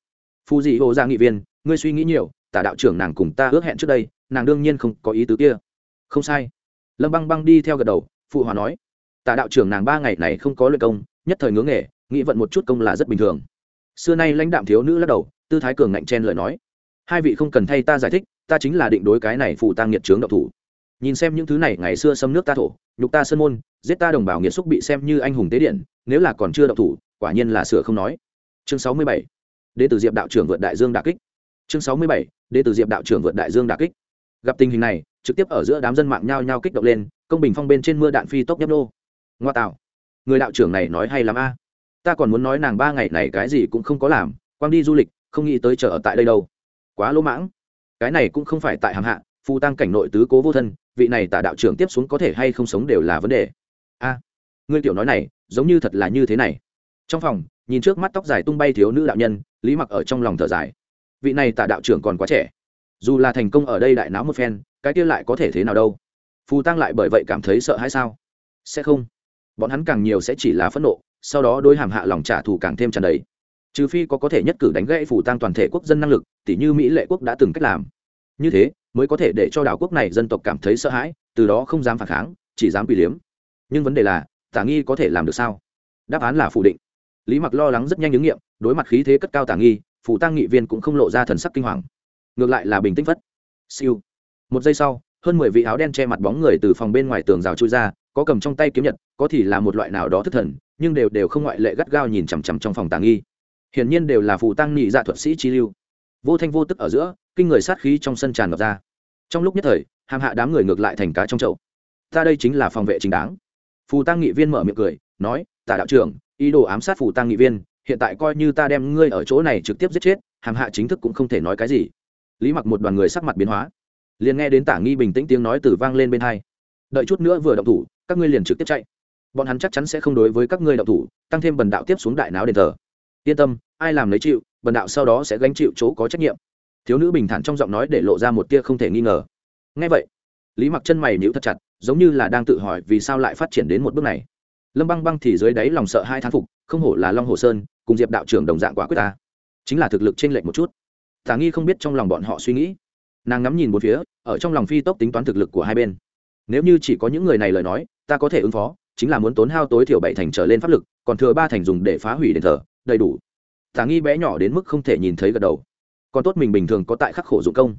phù dị hồ ra nghị viên, ngươi suy nghĩ nhiều tả đạo trưởng nàng cùng ta ước hẹn trước đây, nàng đương nhiên không có ý tứ kia. Không sai. Lâm băng băng đi theo gật đầu, phụ hòa nói tả đạo trưởng nàng ba ngày này không có luyện công, nhất thời ngưỡng nghề nghĩ vận một chút công là rất bình thường. Xưa nay lãnh đạm thiếu nữ lắc đầu, tư thái cường ngạnh chen lời nói. Hai vị không cần thay ta giải thích, ta chính là định đối cái này phụ tăng nghiệt trướng độc thủ. Nhìn xem những thứ này, ngày xưa xâm nước ta thổ, nhục ta sơn môn, giết ta đồng bào nghiệt xúc bị xem như anh hùng tế điện, nếu là còn chưa độc thủ, quả nhiên là sửa không nói. Chương sáu mươi bảy, đế tử diệp đạo trưởng vượt đại dương đà kích. Chương sáu mươi bảy, đế tử diệp đạo trưởng vượt đại dương đà kích. Gặp tình hình này, trực tiếp ở giữa đám dân mạng nhao nhao kích động lên, công bình phong bên trên mưa đạn phi tốc nhấp nô. Ngoa tạo. Người đạo trưởng này nói hay lắm a ta còn muốn nói nàng ba ngày này cái gì cũng không có làm, quang đi du lịch, không nghĩ tới chờ ở tại đây đâu. Quá lỗ mãng. Cái này cũng không phải tại hàm hạ, phù tăng cảnh nội tứ cố vô thân, vị này tả đạo trưởng tiếp xuống có thể hay không sống đều là vấn đề. A, ngươi tiểu nói này, giống như thật là như thế này. Trong phòng, nhìn trước mắt tóc dài tung bay thiếu nữ đạo nhân, lý mặc ở trong lòng thở dài. Vị này tả đạo trưởng còn quá trẻ. Dù là thành công ở đây đại náo một phen, cái kia lại có thể thế nào đâu? Phù tăng lại bởi vậy cảm thấy sợ hay sao? Sẽ không. Bọn hắn càng nhiều sẽ chỉ là phẫn nộ sau đó đối hàm hạ lòng trả thù càng thêm tràn đầy. Trừ phi có có thể nhất cử đánh gãy phủ tăng toàn thể quốc dân năng lực, tỉ như mỹ lệ quốc đã từng cách làm. Như thế, mới có thể để cho đảo quốc này dân tộc cảm thấy sợ hãi, từ đó không dám phản kháng, chỉ dám quỳ liếm. Nhưng vấn đề là, tả nghi có thể làm được sao? Đáp án là phủ định. Lý mặc lo lắng rất nhanh ứng nghiệm, đối mặt khí thế cất cao tả nghi, phủ tăng nghị viên cũng không lộ ra thần sắc kinh hoàng. Ngược lại là bình tĩnh phất. Siêu. Một giây sau, hơn mười vị áo đen che mặt bóng người từ phòng bên ngoài tường rào trôi ra, có cầm trong tay kiếm nhật, có thì là một loại nào đó thất thần nhưng đều đều không ngoại lệ gắt gao nhìn chằm chằm trong phòng tàng nghi hiển nhiên đều là phù tăng nhị dạ thuật sĩ chi lưu. Vô thanh vô tức ở giữa, kinh người sát khí trong sân tràn ngập ra. Trong lúc nhất thời, hàm hạ đám người ngược lại thành cá trong chậu. Ta đây chính là phòng vệ chính đáng. Phù tăng nghị viên mở miệng cười, nói, tả đạo trưởng, ý đồ ám sát phù tăng nghị viên, hiện tại coi như ta đem ngươi ở chỗ này trực tiếp giết chết, hàm hạ chính thức cũng không thể nói cái gì. Lý mặc một đoàn người sắc mặt biến hóa. Liền nghe đến tả nghi bình tĩnh tiếng nói từ vang lên bên hai. Đợi chút nữa vừa động thủ, các ngươi liền trực tiếp chạy bọn hắn chắc chắn sẽ không đối với các ngươi đạo thủ, tăng thêm bần đạo tiếp xuống đại náo đền thờ. Yên tâm, ai làm lấy chịu, bần đạo sau đó sẽ gánh chịu chỗ có trách nhiệm. Thiếu nữ bình thản trong giọng nói để lộ ra một tia không thể nghi ngờ. Ngay vậy, lý mặc chân mày nhíu thật chặt, giống như là đang tự hỏi vì sao lại phát triển đến một bước này. Lâm băng băng thì dưới đáy lòng sợ hai thán phục, không hổ là long hồ sơn, cùng diệp đạo trưởng đồng dạng quả quyết ta. Chính là thực lực trên lệch một chút. Tả nghi không biết trong lòng bọn họ suy nghĩ. Nàng ngắm nhìn một phía, ở trong lòng phi tốc tính toán thực lực của hai bên. Nếu như chỉ có những người này lời nói, ta có thể ứng phó chính là muốn tốn hao tối thiểu bảy thành trở lên pháp lực, còn thừa ba thành dùng để phá hủy đền thờ, đầy đủ. Tả nghi bé nhỏ đến mức không thể nhìn thấy gật đầu. Còn tốt mình bình thường có tại khắc khổ dụng công.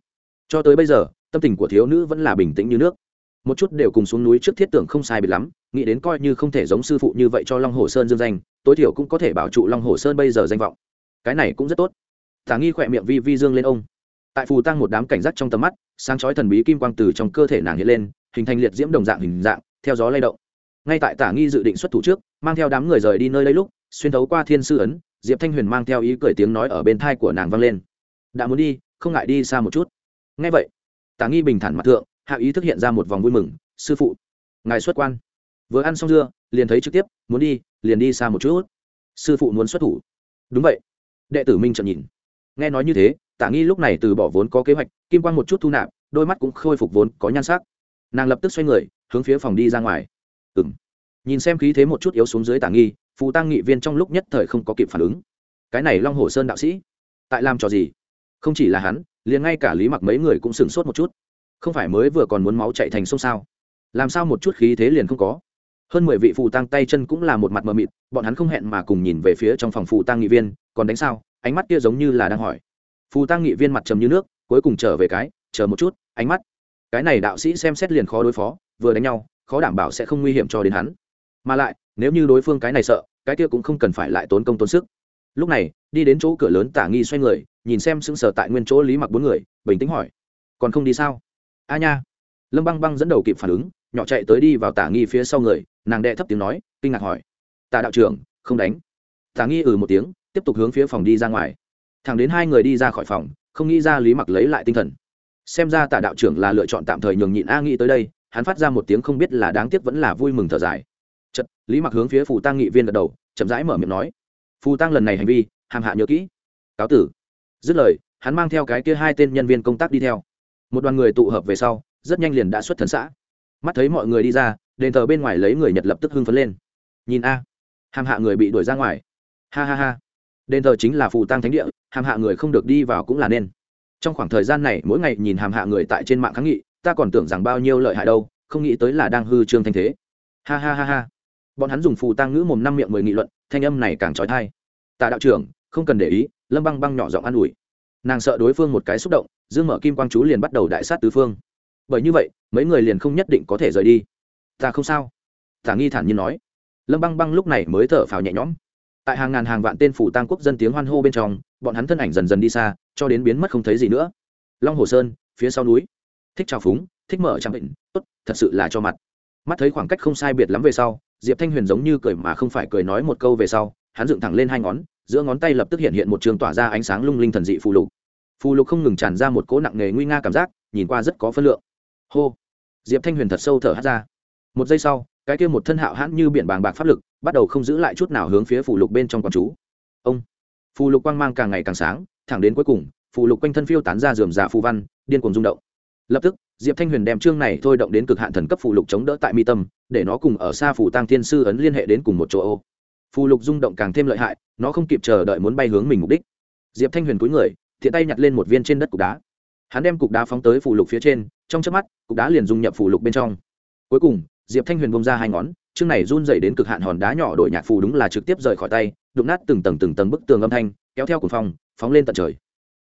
Cho tới bây giờ, tâm tình của thiếu nữ vẫn là bình tĩnh như nước. Một chút đều cùng xuống núi trước thiết tưởng không sai biệt lắm, nghĩ đến coi như không thể giống sư phụ như vậy cho long hồ sơn dương danh, tối thiểu cũng có thể bảo trụ long hồ sơn bây giờ danh vọng. Cái này cũng rất tốt. Tả nghi khỏe miệng vi vi dương lên ông. Tại phù tăng một đám cảnh giác trong tầm mắt, sáng chói thần bí kim quang từ trong cơ thể nàng hiện lên, hình thành liệt diễm đồng dạng hình dạng, theo gió lay động ngay tại tả nghi dự định xuất thủ trước, mang theo đám người rời đi nơi lấy lúc, xuyên thấu qua thiên sư ấn, diệp thanh huyền mang theo ý cười tiếng nói ở bên thai của nàng vang lên. Đã muốn đi, không ngại đi xa một chút. Ngay vậy, tả nghi bình thản mặt thượng, hạ ý thức hiện ra một vòng vui mừng, sư phụ, ngài xuất quan. Vừa ăn xong dưa, liền thấy trực tiếp, muốn đi, liền đi xa một chút. Sư phụ muốn xuất thủ. Đúng vậy. Đệ tử minh trợn nhìn. Nghe nói như thế, tả nghi lúc này từ bỏ vốn có kế hoạch, kim quan một chút thu nạp, đôi mắt cũng khôi phục vốn có nhan sắc. Nàng lập tức xoay người, hướng phía phòng đi ra ngoài ừ nhìn xem khí thế một chút yếu xuống dưới tả nghi, phù tăng nghị viên trong lúc nhất thời không có kịp phản ứng. Cái này long hồ sơn đạo sĩ, tại làm trò gì? Không chỉ là hắn, liền ngay cả lý mặc mấy người cũng sửng sốt một chút. Không phải mới vừa còn muốn máu chạy thành sông sao? Làm sao một chút khí thế liền không có? Hơn mười vị phù tăng tay chân cũng là một mặt mờ mịt, bọn hắn không hẹn mà cùng nhìn về phía trong phòng phù tăng nghị viên, còn đánh sao? Ánh mắt kia giống như là đang hỏi. Phù tăng nghị viên mặt trầm như nước, cuối cùng trở về cái, chờ một chút, ánh mắt. Cái này đạo sĩ xem xét liền khó đối phó, vừa đánh nhau khó đảm bảo sẽ không nguy hiểm cho đến hắn. Mà lại, nếu như đối phương cái này sợ, cái kia cũng không cần phải lại tốn công tốn sức. Lúc này, đi đến chỗ cửa lớn tả nghi xoay người, nhìn xem sững sờ tại nguyên chỗ lý mặc bốn người, bình tĩnh hỏi, còn không đi sao? A nha. Lâm băng băng dẫn đầu kịp phản ứng, nhỏ chạy tới đi vào tả nghi phía sau người, nàng đệ thấp tiếng nói, kinh ngạc hỏi tạ đạo trưởng, không đánh. Tả nghi ừ một tiếng, tiếp tục hướng phía phòng đi ra ngoài. Thẳng đến hai người đi ra khỏi phòng, không nghĩ ra lý mặc lấy lại tinh thần. Xem ra tạ đạo trưởng là lựa chọn tạm thời nhường nhịn a nghĩ tới đây hắn phát ra một tiếng không biết là đáng tiếc vẫn là vui mừng thở dài. Chật lý mặc hướng phía phù tăng nghị viên gật đầu, chậm rãi mở miệng nói, phù tăng lần này hành vi, hàm hạ nhớ kỹ. Cáo tử. Dứt lời, hắn mang theo cái kia hai tên nhân viên công tác đi theo. Một đoàn người tụ hợp về sau, rất nhanh liền đã xuất thần xã. Mắt thấy mọi người đi ra, đền thờ bên ngoài lấy người nhật lập tức hưng phấn lên. Nhìn a, hàm hạ người bị đuổi ra ngoài. Ha ha ha. Đền thờ chính là phù tăng thánh địa, hàm hạ người không được đi vào cũng là nên. Trong khoảng thời gian này, mỗi ngày nhìn hàm hạ người tại trên mạng kháng nghị ta còn tưởng rằng bao nhiêu lợi hại đâu, không nghĩ tới là đang hư trương thanh thế. Ha ha ha ha. Bọn hắn dùng phù tăng ngữ mồm năm miệng mười nghị luận, thanh âm này càng trói thai. Tạ đạo trưởng, không cần để ý, lâm băng băng nhỏ giọng an ủi. Nàng sợ đối phương một cái xúc động, dương mở kim quang chú liền bắt đầu đại sát tứ phương. Bởi như vậy, mấy người liền không nhất định có thể rời đi. Ta không sao. Tả nghi thản nhiên nói. Lâm băng băng lúc này mới thở phào nhẹ nhõm. Tại hàng ngàn hàng vạn tên phủ tăng quốc dân tiếng hoan hô bên trong, bọn hắn thân ảnh dần dần đi xa, cho đến biến mất không thấy gì nữa. Long hồ sơn, phía sau núi thích trào phúng, thích mở trang bệnh, tốt, thật sự là cho mặt. Mắt thấy khoảng cách không sai biệt lắm về sau, diệp thanh huyền giống như cười mà không phải cười nói một câu về sau, hắn dựng thẳng lên hai ngón, giữa ngón tay lập tức hiện hiện một trường tỏa ra ánh sáng lung linh thần dị phù lục. Phù lục không ngừng tràn ra một cỗ nặng nề nguy nga cảm giác, nhìn qua rất có phân lượng. Hô! Diệp thanh huyền thật sâu thở hát ra. Một giây sau, cái kia một thân hạo hãn như biển bàng bạc pháp lực, bắt đầu không giữ lại chút nào hướng phía phù lục bên trong quán chú. Ông! Phù lục quang mang càng ngày càng sáng, thẳng đến cuối cùng, phù lục quanh thân phiêu tán ra dườm già phù văn, điên cuồng rung động lập tức, diệp thanh huyền đem chương này thôi động đến cực hạn thần cấp phụ lục chống đỡ tại mi tâm, để nó cùng ở xa phù tăng thiên sư ấn liên hệ đến cùng một chỗ ô. Phù lục rung động càng thêm lợi hại, nó không kịp chờ đợi muốn bay hướng mình mục đích. Diệp thanh huyền cúi người, thiện tay nhặt lên một viên trên đất cục đá. Hắn đem cục đá phóng tới phù lục phía trên, trong chớp mắt, cục đá liền dung nhập phù lục bên trong. Cuối cùng, diệp thanh huyền bông ra hai ngón, chương này run dày đến cực hạn hòn đá nhỏ đổi nhạc phù đúng là trực tiếp rời khỏi tay, đụng nát từng tầng từng tầng bức tường âm thanh, kéo theo cuồng phong, phóng lên tận trời.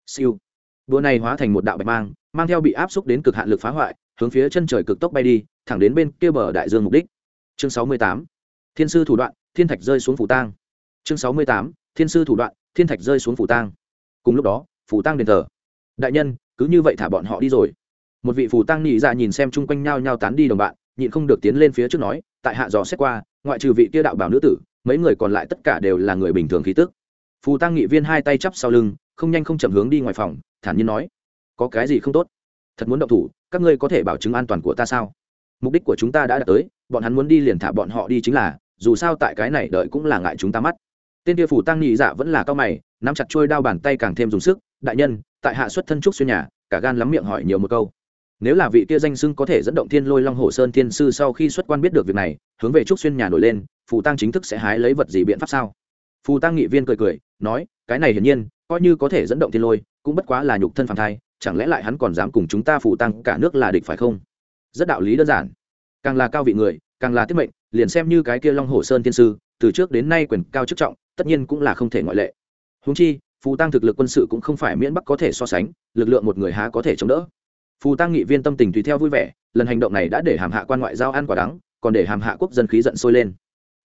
Siêu. Đua này hóa thành một đạo bạch mang mang theo bị áp xúc đến cực hạn lực phá hoại, hướng phía chân trời cực tốc bay đi, thẳng đến bên kia bờ đại dương mục đích. Chương sáu mươi tám, thiên sư thủ đoạn, thiên thạch rơi xuống phủ tang. Chương sáu mươi tám, thiên sư thủ đoạn, thiên thạch rơi xuống phủ tang. Cùng lúc đó, phủ tang đền thờ. Đại nhân, cứ như vậy thả bọn họ đi rồi. Một vị phủ tang nhị dạ nhìn xem chung quanh nhau nhau tán đi đồng bạn, nhịn không được tiến lên phía trước nói, tại hạ dò xét qua, ngoại trừ vị kia đạo bảo nữ tử, mấy người còn lại tất cả đều là người bình thường khí tức. Phù tăng nghị viên hai tay chắp sau lưng, không nhanh không chậm hướng đi ngoài phòng, thản nhiên nói có cái gì không tốt? Thật muốn động thủ, các ngươi có thể bảo chứng an toàn của ta sao? Mục đích của chúng ta đã đạt tới, bọn hắn muốn đi liền thả bọn họ đi chính là, dù sao tại cái này đợi cũng là ngại chúng ta mắt. Tên kia phủ tăng nhị dạ vẫn là cao mày, nắm chặt trôi đao bàn tay càng thêm dùng sức, đại nhân, tại hạ xuất thân trúc xuyên nhà, cả gan lắm miệng hỏi nhiều một câu. Nếu là vị kia danh sưng có thể dẫn động thiên lôi long hồ sơn thiên sư sau khi xuất quan biết được việc này, hướng về trúc xuyên nhà nổi lên phù tăng chính thức sẽ hái lấy vật gì biện pháp sao? Phù tăng nghị viên cười cười, nói, cái này hiển nhiên, coi như có thể dẫn động thiên lôi, cũng bất quá là nhục thân phản thai chẳng lẽ lại hắn còn dám cùng chúng ta phụ tăng cả nước là địch phải không? Rất đạo lý đơn giản. Càng là cao vị người, càng là tiết mệnh, liền xem như cái kia long hồ sơn thiên sư, từ trước đến nay quyền cao chức trọng, tất nhiên cũng là không thể ngoại lệ. Húng chi phù tăng thực lực quân sự cũng không phải miễn bắc có thể so sánh, lực lượng một người há có thể chống đỡ. Phù tăng nghị viên tâm tình tùy theo vui vẻ, lần hành động này đã để hàm hạ quan ngoại giao ăn quả đắng, còn để hàm hạ quốc dân khí giận sôi lên.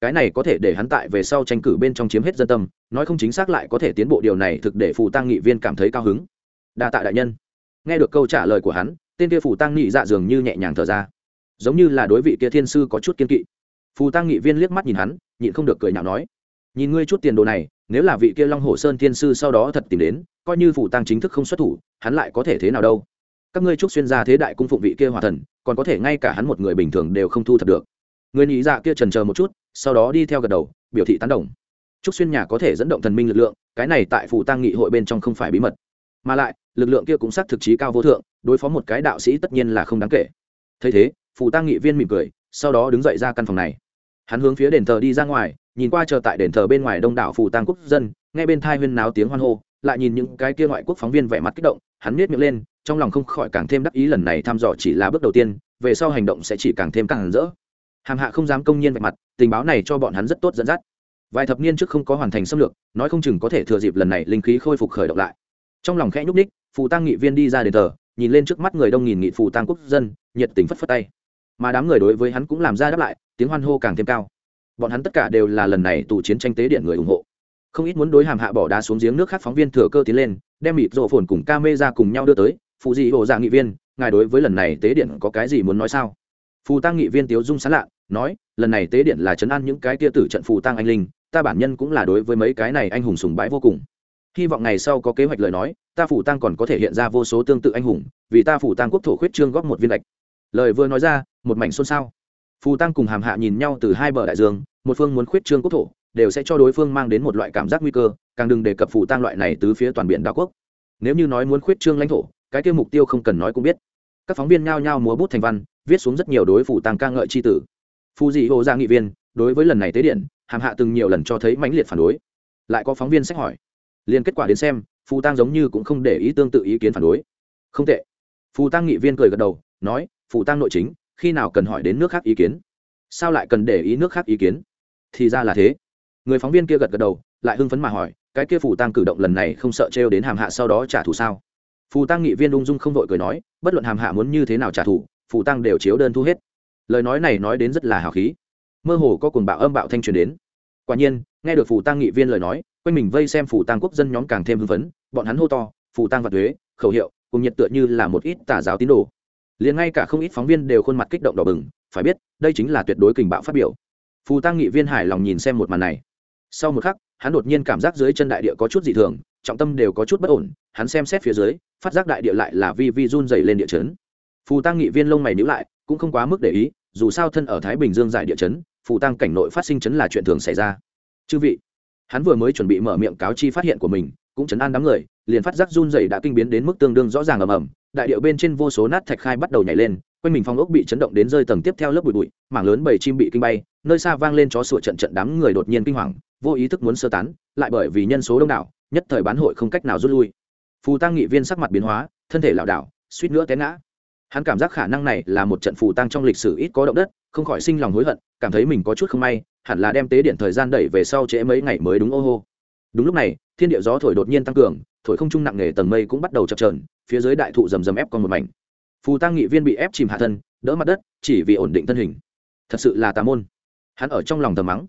Cái này có thể để hắn tại về sau tranh cử bên trong chiếm hết dân tâm, nói không chính xác lại có thể tiến bộ điều này thực để phù tăng nghị viên cảm thấy cao hứng đa tạ đại nhân. Nghe được câu trả lời của hắn, tên kia phù tăng nghị dạ dường như nhẹ nhàng thở ra. Giống như là đối vị kia thiên sư có chút kiên kỵ. Phù tăng nghị viên liếc mắt nhìn hắn, nhịn không được cười nhạo nói, nhìn ngươi chút tiền đồ này, nếu là vị kia long hồ sơn thiên sư sau đó thật tìm đến, coi như phù tăng chính thức không xuất thủ, hắn lại có thể thế nào đâu? Các ngươi trúc xuyên gia thế đại cung phụng vị kia hòa thần, còn có thể ngay cả hắn một người bình thường đều không thu thập được. Người nhị dạ kia trần chờ một chút, sau đó đi theo gật đầu, biểu thị tán đồng. Trúc xuyên nhà có thể dẫn động thần minh lực lượng, cái này tại phù tăng nghị hội bên trong không phải bí mật mà lại, lực lượng kia cũng xác thực chí cao vô thượng, đối phó một cái đạo sĩ tất nhiên là không đáng kể. Thấy thế, phù tăng nghị viên mỉm cười, sau đó đứng dậy ra căn phòng này. Hắn hướng phía đền thờ đi ra ngoài, nhìn qua chờ tại đền thờ bên ngoài đông đảo phù tăng quốc dân, nghe bên thai huyên náo tiếng hoan hô, lại nhìn những cái kia ngoại quốc phóng viên vẻ mặt kích động, hắn miết miệng lên, trong lòng không khỏi càng thêm đắc ý lần này thăm dò chỉ là bước đầu tiên, về sau hành động sẽ chỉ càng thêm càng rỡ. Hàm hạ không dám công nhiên vạch mặt, tình báo này cho bọn hắn rất tốt dẫn dắt. Vài thập niên trước không có hoàn thành xâm lược, nói không chừng có thể thừa dịp lần này linh khí khôi phục khởi động lại trong lòng khẽ nhúc ních phù tăng nghị viên đi ra đền thờ, nhìn lên trước mắt người đông nghìn nghị phù tăng quốc dân, nhiệt tình phất phất tay. Mà đám người đối với hắn cũng làm ra đáp lại, tiếng hoan hô càng thêm cao. Bọn hắn tất cả đều là lần này tù chiến tranh tế điện người ủng hộ. Không ít muốn đối hàm hạ bỏ đá xuống giếng nước khác phóng viên thừa cơ tiến lên, đem mịt rộ phồn cùng ca mê ra cùng nhau đưa tới. Phụ dị hộ dạ nghị viên, ngài đối với lần này tế điện có cái gì muốn nói sao? Phù tăng nghị viên tiếu dung sán lạ, nói, lần này tế điện là chấn an những cái tia tử trận phù tăng anh linh, ta bản nhân cũng là đối với mấy cái này anh hùng sùng bái vô cùng hy vọng ngày sau có kế hoạch lời nói, ta phủ tăng còn có thể hiện ra vô số tương tự anh hùng, vì ta phủ tăng quốc thổ khuyết trương góp một viên lệch. Lời vừa nói ra, một mảnh xôn xao. Phù tăng cùng hàm hạ nhìn nhau từ hai bờ đại dương, một phương muốn khuyết trương quốc thổ, đều sẽ cho đối phương mang đến một loại cảm giác nguy cơ, càng đừng đề cập phủ tăng loại này từ phía toàn biển đảo quốc. Nếu như nói muốn khuyết trương lãnh thổ, cái tiêu mục tiêu không cần nói cũng biết. Các phóng viên nhao nhao múa bút thành văn, viết xuống rất nhiều đối phủ tăng ca ngợi tri tử. Phù dị hồ gia nghị viên, đối với lần này tế điện, hàm hạ từng nhiều lần cho thấy mãnh liệt phản đối. Lại có phóng viên sách hỏi liền kết quả đến xem, phù tăng giống như cũng không để ý tương tự ý kiến phản đối. Không tệ. Phù tăng nghị viên cười gật đầu, nói, phù tăng nội chính, khi nào cần hỏi đến nước khác ý kiến? Sao lại cần để ý nước khác ý kiến? Thì ra là thế. Người phóng viên kia gật gật đầu, lại hưng phấn mà hỏi, cái kia phù tăng cử động lần này không sợ trêu đến hàm hạ sau đó trả thù sao? Phù tăng nghị viên ung dung không vội cười nói, bất luận hàm hạ muốn như thế nào trả thù, phù tăng đều chiếu đơn thu hết. Lời nói này nói đến rất là hào khí. Mơ hồ có cuồng bạo âm bạo thanh truyền đến. Quả nhiên, nghe được phù tăng nghị viên lời nói quanh mình vây xem phù tăng quốc dân nhóm càng thêm hưng phấn, bọn hắn hô to phù tăng và thuế khẩu hiệu, cùng nhiệt tựa như là một ít tà giáo tín đồ. Liền ngay cả không ít phóng viên đều khuôn mặt kích động đỏ bừng, phải biết, đây chính là tuyệt đối kình bạo phát biểu. Phù tăng nghị viên hài lòng nhìn xem một màn này. Sau một khắc, hắn đột nhiên cảm giác dưới chân đại địa có chút dị thường, trọng tâm đều có chút bất ổn, hắn xem xét phía dưới, phát giác đại địa lại là vi vi run dày lên địa chấn. Phù tăng nghị viên lông mày níu lại, cũng không quá mức để ý, dù sao thân ở thái bình dương giải địa chấn, phù tăng cảnh nội phát sinh chấn là chuyện thường xảy ra. Chư vị hắn vừa mới chuẩn bị mở miệng cáo chi phát hiện của mình, cũng chấn an đám người, liền phát giác run dày đã kinh biến đến mức tương đương rõ ràng ầm ầm. Đại điệu bên trên vô số nát thạch khai bắt đầu nhảy lên, quanh mình phong ốc bị chấn động đến rơi tầng tiếp theo lớp bụi bụi, mảng lớn bầy chim bị kinh bay, nơi xa vang lên chó sủa trận trận đám người đột nhiên kinh hoàng, vô ý thức muốn sơ tán, lại bởi vì nhân số đông đảo, nhất thời bán hội không cách nào rút lui. Phù tăng nghị viên sắc mặt biến hóa, thân thể lảo đảo, suýt nữa té ngã. Hắn cảm giác khả năng này là một trận phù tăng trong lịch sử ít có động đất, không khỏi sinh lòng hối hận, cảm thấy mình có chút không may hẳn là đem tế điện thời gian đẩy về sau trễ mấy ngày mới đúng ô hô. Đúng lúc này, thiên địa gió thổi đột nhiên tăng cường, thổi không trung nặng nề tầng mây cũng bắt đầu chập trờn phía dưới đại thụ rầm rầm ép con một mảnh. Phù tăng nghị viên bị ép chìm hạ thân, đỡ mặt đất, chỉ vì ổn định thân hình. Thật sự là tà môn. Hắn ở trong lòng tầm mắng.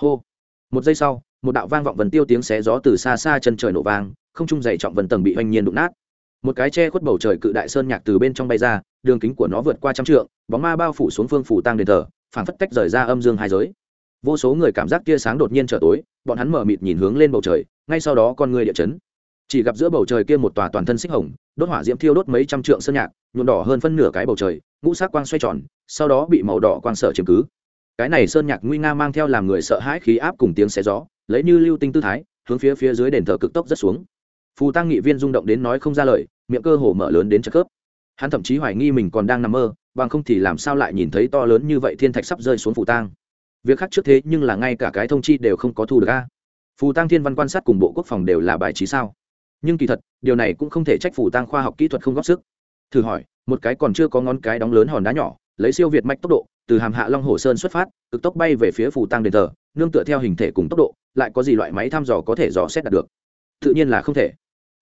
Hô. Một giây sau, một đạo vang vọng vần tiêu tiếng xé gió từ xa xa chân trời nổ vang, không trung dày trọng vần tầng bị hoành nhiên đụng nát. Một cái che khuất bầu trời cự đại sơn nhạc từ bên trong bay ra, đường kính của nó vượt qua trăm trượng, bóng ma bao phủ xuống phương phủ tăng đền thờ, phảng phất tách rời ra âm dương hai giới vô số người cảm giác tia sáng đột nhiên trở tối, bọn hắn mở mịt nhìn hướng lên bầu trời, ngay sau đó con người địa chấn. Chỉ gặp giữa bầu trời kia một tòa toàn thân xích hồng, đốt hỏa diễm thiêu đốt mấy trăm trượng sơn nhạc, nhuộm đỏ hơn phân nửa cái bầu trời, ngũ sắc quang xoay tròn, sau đó bị màu đỏ quang sở chiếm cứ. Cái này sơn nhạc nguy nga mang theo làm người sợ hãi khí áp cùng tiếng xé gió, lấy như lưu tinh tư thái, hướng phía phía dưới đền thờ cực tốc rất xuống. Phù tăng nghị viên rung động đến nói không ra lời, miệng cơ hồ mở lớn đến chất khớp. Hắn thậm chí hoài nghi mình còn đang nằm mơ, bằng không thì làm sao lại nhìn thấy to lớn như vậy thiên thạch sắp rơi xuống phù tang việc khác trước thế nhưng là ngay cả cái thông chi đều không có thu được a. Phù tăng thiên văn quan sát cùng bộ quốc phòng đều là bài trí sao? Nhưng kỳ thật, điều này cũng không thể trách phù tăng khoa học kỹ thuật không góp sức. Thử hỏi, một cái còn chưa có ngón cái đóng lớn hòn đá nhỏ, lấy siêu việt mạch tốc độ, từ hàm hạ long hồ sơn xuất phát, cực tốc bay về phía phù tăng đền thờ, nương tựa theo hình thể cùng tốc độ, lại có gì loại máy thăm dò có thể dò xét đạt được? Tự nhiên là không thể.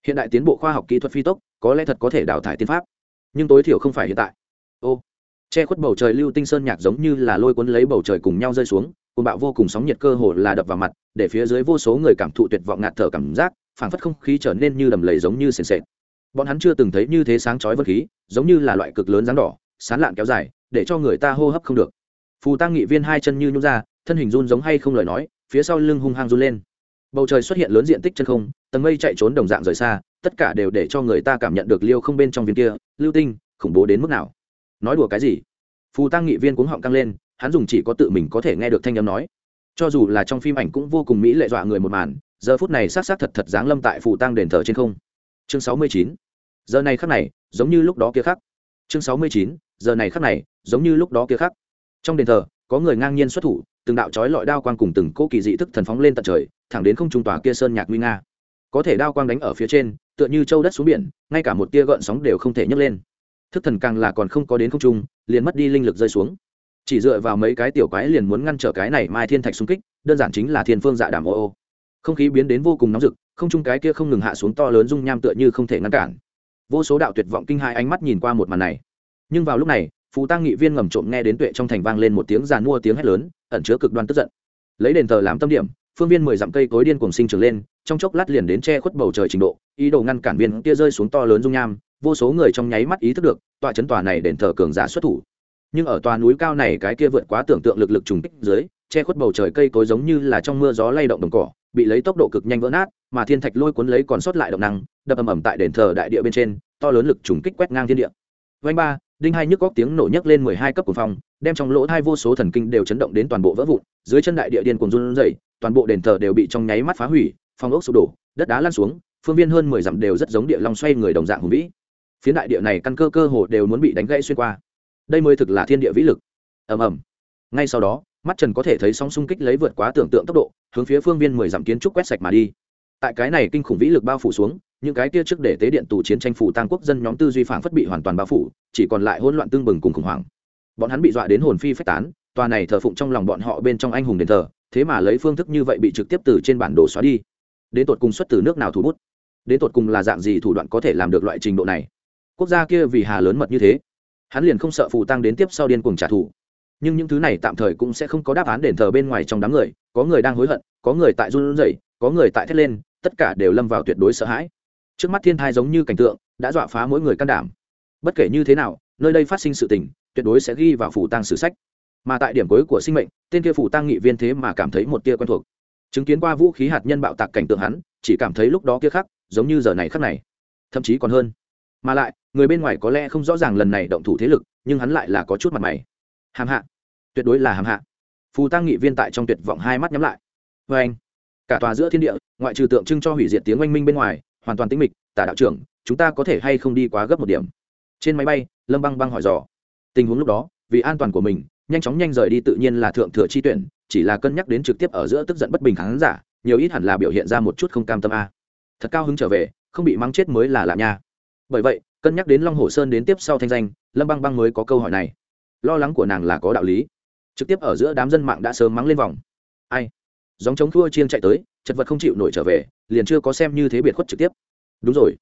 Hiện đại tiến bộ khoa học kỹ thuật phi tốc, có lẽ thật có thể đào thải tiên pháp. Nhưng tối thiểu không phải hiện tại. Ô che khuất bầu trời lưu tinh sơn nhạc giống như là lôi cuốn lấy bầu trời cùng nhau rơi xuống cùng bạo vô cùng sóng nhiệt cơ hồ là đập vào mặt, để phía dưới vô số người cảm thụ tuyệt vọng ngạt thở cảm giác, phảng phất không khí trở nên như đầm lầy giống như sền sệt. Bọn hắn chưa từng thấy như thế sáng chói vật khí, giống như là loại cực lớn dáng đỏ, sán lạn kéo dài, để cho người ta hô hấp không được. Phù tăng nghị viên hai chân như nhún ra, thân hình run giống hay không lời nói, phía sau lưng hung hăng run lên. Bầu trời xuất hiện lớn diện tích chân không, tầng mây chạy trốn đồng dạng rời xa, tất cả đều để cho người ta cảm nhận được liêu không bên trong viên kia, lưu tinh, khủng bố đến mức nào? Nói đùa cái gì? Phù tăng nghị viên cuống họng căng lên, hắn dùng chỉ có tự mình có thể nghe được thanh âm nói. Cho dù là trong phim ảnh cũng vô cùng mỹ lệ dọa người một màn, giờ phút này s á c s á c thật thật dáng lâm tại phù tăng đền thờ trên không. Chương sáu mươi chín. Giờ này khắc này, giống như lúc đó kia khắc. Chương sáu mươi chín. Giờ này khắc này, giống như lúc đó kia khắc. Trong đền thờ, có người ngang nhiên xuất thủ, từng đạo trói lọi đao quang cùng từng cỗ kỳ dị thức thần phóng lên tận trời, thẳng đến không trung tòa kia sơn nhạc nguy nga. Có thể đao quang đánh ở phía trên, tựa như châu đất xuống biển, ngay cả một tia gợn sóng đều không thể nhấc lên thức thần càng là còn không có đến không trung, liền mất đi linh lực rơi xuống. Chỉ dựa vào mấy cái tiểu quái liền muốn ngăn trở cái này mai thiên thạch xung kích, đơn giản chính là thiên phương dạ đảm ô ô. Không khí biến đến vô cùng nóng rực, không trung cái kia không ngừng hạ xuống to lớn dung nham tựa như không thể ngăn cản. Vô số đạo tuyệt vọng kinh hai ánh mắt nhìn qua một màn này. Nhưng vào lúc này phú tăng nghị viên ngầm trộm nghe đến tuệ trong thành vang lên một tiếng giàn mua tiếng hét lớn, ẩn chứa cực đoan tức giận. Lấy đền thờ làm tâm điểm, phương viên mười dặm cây cối điên cuồng sinh trưởng lên, trong chốc lát liền đến che khuất bầu trời trình độ, ý đồ ngăn cản viên kia rơi xuống to lớn dung nham vô số người trong nháy mắt ý thức được tòa chấn tòa này đền thờ cường giả xuất thủ. Nhưng ở tòa núi cao này cái kia vượt quá tưởng tượng lực lực trùng kích dưới, che khuất bầu trời cây cối giống như là trong mưa gió lay động đồng cỏ, bị lấy tốc độ cực nhanh vỡ nát, mà thiên thạch lôi cuốn lấy còn sót lại động năng, đập ầm ầm tại đền thờ đại địa bên trên, to lớn lực trùng kích quét ngang thiên địa. Vanh ba, đinh hai nhức góc tiếng nổ nhấc lên mười hai cấp của phòng đem trong lỗ hai vô số thần kinh đều chấn động đến toàn bộ vỡ vụn, dưới chân đại địa điên cuồng run rẩy, toàn bộ đền thờ đều bị trong nháy mắt phá hủy, phong ốc sụp đổ, đất đá lan xuống, phương viên hơn mười dặm đều rất giống địa long xoay người đồng dạng hùng vĩ phiến đại địa này căn cơ cơ hồ đều muốn bị đánh gãy xuyên qua. Đây mới thực là thiên địa vĩ lực. Ầm ầm. Ngay sau đó, mắt trần có thể thấy sóng xung kích lấy vượt quá tưởng tượng tốc độ, hướng phía phương viên mười dặm kiến trúc quét sạch mà đi. Tại cái này kinh khủng vĩ lực bao phủ xuống, những cái kia trước để tế điện tù chiến tranh phủ tăng quốc dân nhóm tư duy phản phất bị hoàn toàn bao phủ, chỉ còn lại hỗn loạn tương bừng cùng khủng hoảng. Bọn hắn bị dọa đến hồn phi phách tán, tòa này thờ phụng trong lòng bọn họ bên trong anh hùng đền thờ, thế mà lấy phương thức như vậy bị trực tiếp từ trên bản đồ xóa đi. Đến tột cùng xuất từ nước nào thủ bút? Đến tột cùng là dạng gì thủ đoạn có thể làm được loại trình độ này? Quốc gia kia vì hà lớn mật như thế, hắn liền không sợ phù tăng đến tiếp sau điên cuồng trả thù. Nhưng những thứ này tạm thời cũng sẽ không có đáp án đền thờ bên ngoài trong đám người, có người đang hối hận, có người tại run rẩy, có người tại thét lên, tất cả đều lâm vào tuyệt đối sợ hãi. Trước mắt thiên thai giống như cảnh tượng, đã dọa phá mỗi người can đảm. Bất kể như thế nào, nơi đây phát sinh sự tình, tuyệt đối sẽ ghi vào phủ tăng sử sách. Mà tại điểm cuối của sinh mệnh, tên kia phủ tăng nghị viên thế mà cảm thấy một tia quen thuộc. Chứng kiến qua vũ khí hạt nhân bạo tạc cảnh tượng hắn, chỉ cảm thấy lúc đó kia khác giống như giờ này khắc này, thậm chí còn hơn. Mà lại người bên ngoài có lẽ không rõ ràng lần này động thủ thế lực, nhưng hắn lại là có chút mặt mày. Hàm hạ. Tuyệt đối là hàm hạ. Phù tăng nghị viên tại trong tuyệt vọng hai mắt nhắm lại. Vê anh, cả tòa giữa thiên địa, ngoại trừ tượng trưng cho hủy diệt tiếng oanh minh bên ngoài, hoàn toàn tĩnh mịch, tả đạo trưởng, chúng ta có thể hay không đi quá gấp một điểm? Trên máy bay, lâm băng băng hỏi dò. Tình huống lúc đó, vì an toàn của mình, nhanh chóng nhanh rời đi tự nhiên là thượng thừa chi tuyển, chỉ là cân nhắc đến trực tiếp ở giữa tức giận bất bình khán giả, nhiều ít hẳn là biểu hiện ra một chút không cam tâm a. Thật cao hứng trở về, không bị mắng chết mới là lạ nha. Bởi vậy cân nhắc đến long hồ sơn đến tiếp sau thanh danh, lâm băng băng mới có câu hỏi này. Lo lắng của nàng là có đạo lý. Trực tiếp ở giữa đám dân mạng đã sớm mắng lên vòng. Ai? Dòng chống thua chiên chạy tới, chật vật không chịu nổi trở về, liền chưa có xem như thế biệt khuất trực tiếp. Đúng rồi.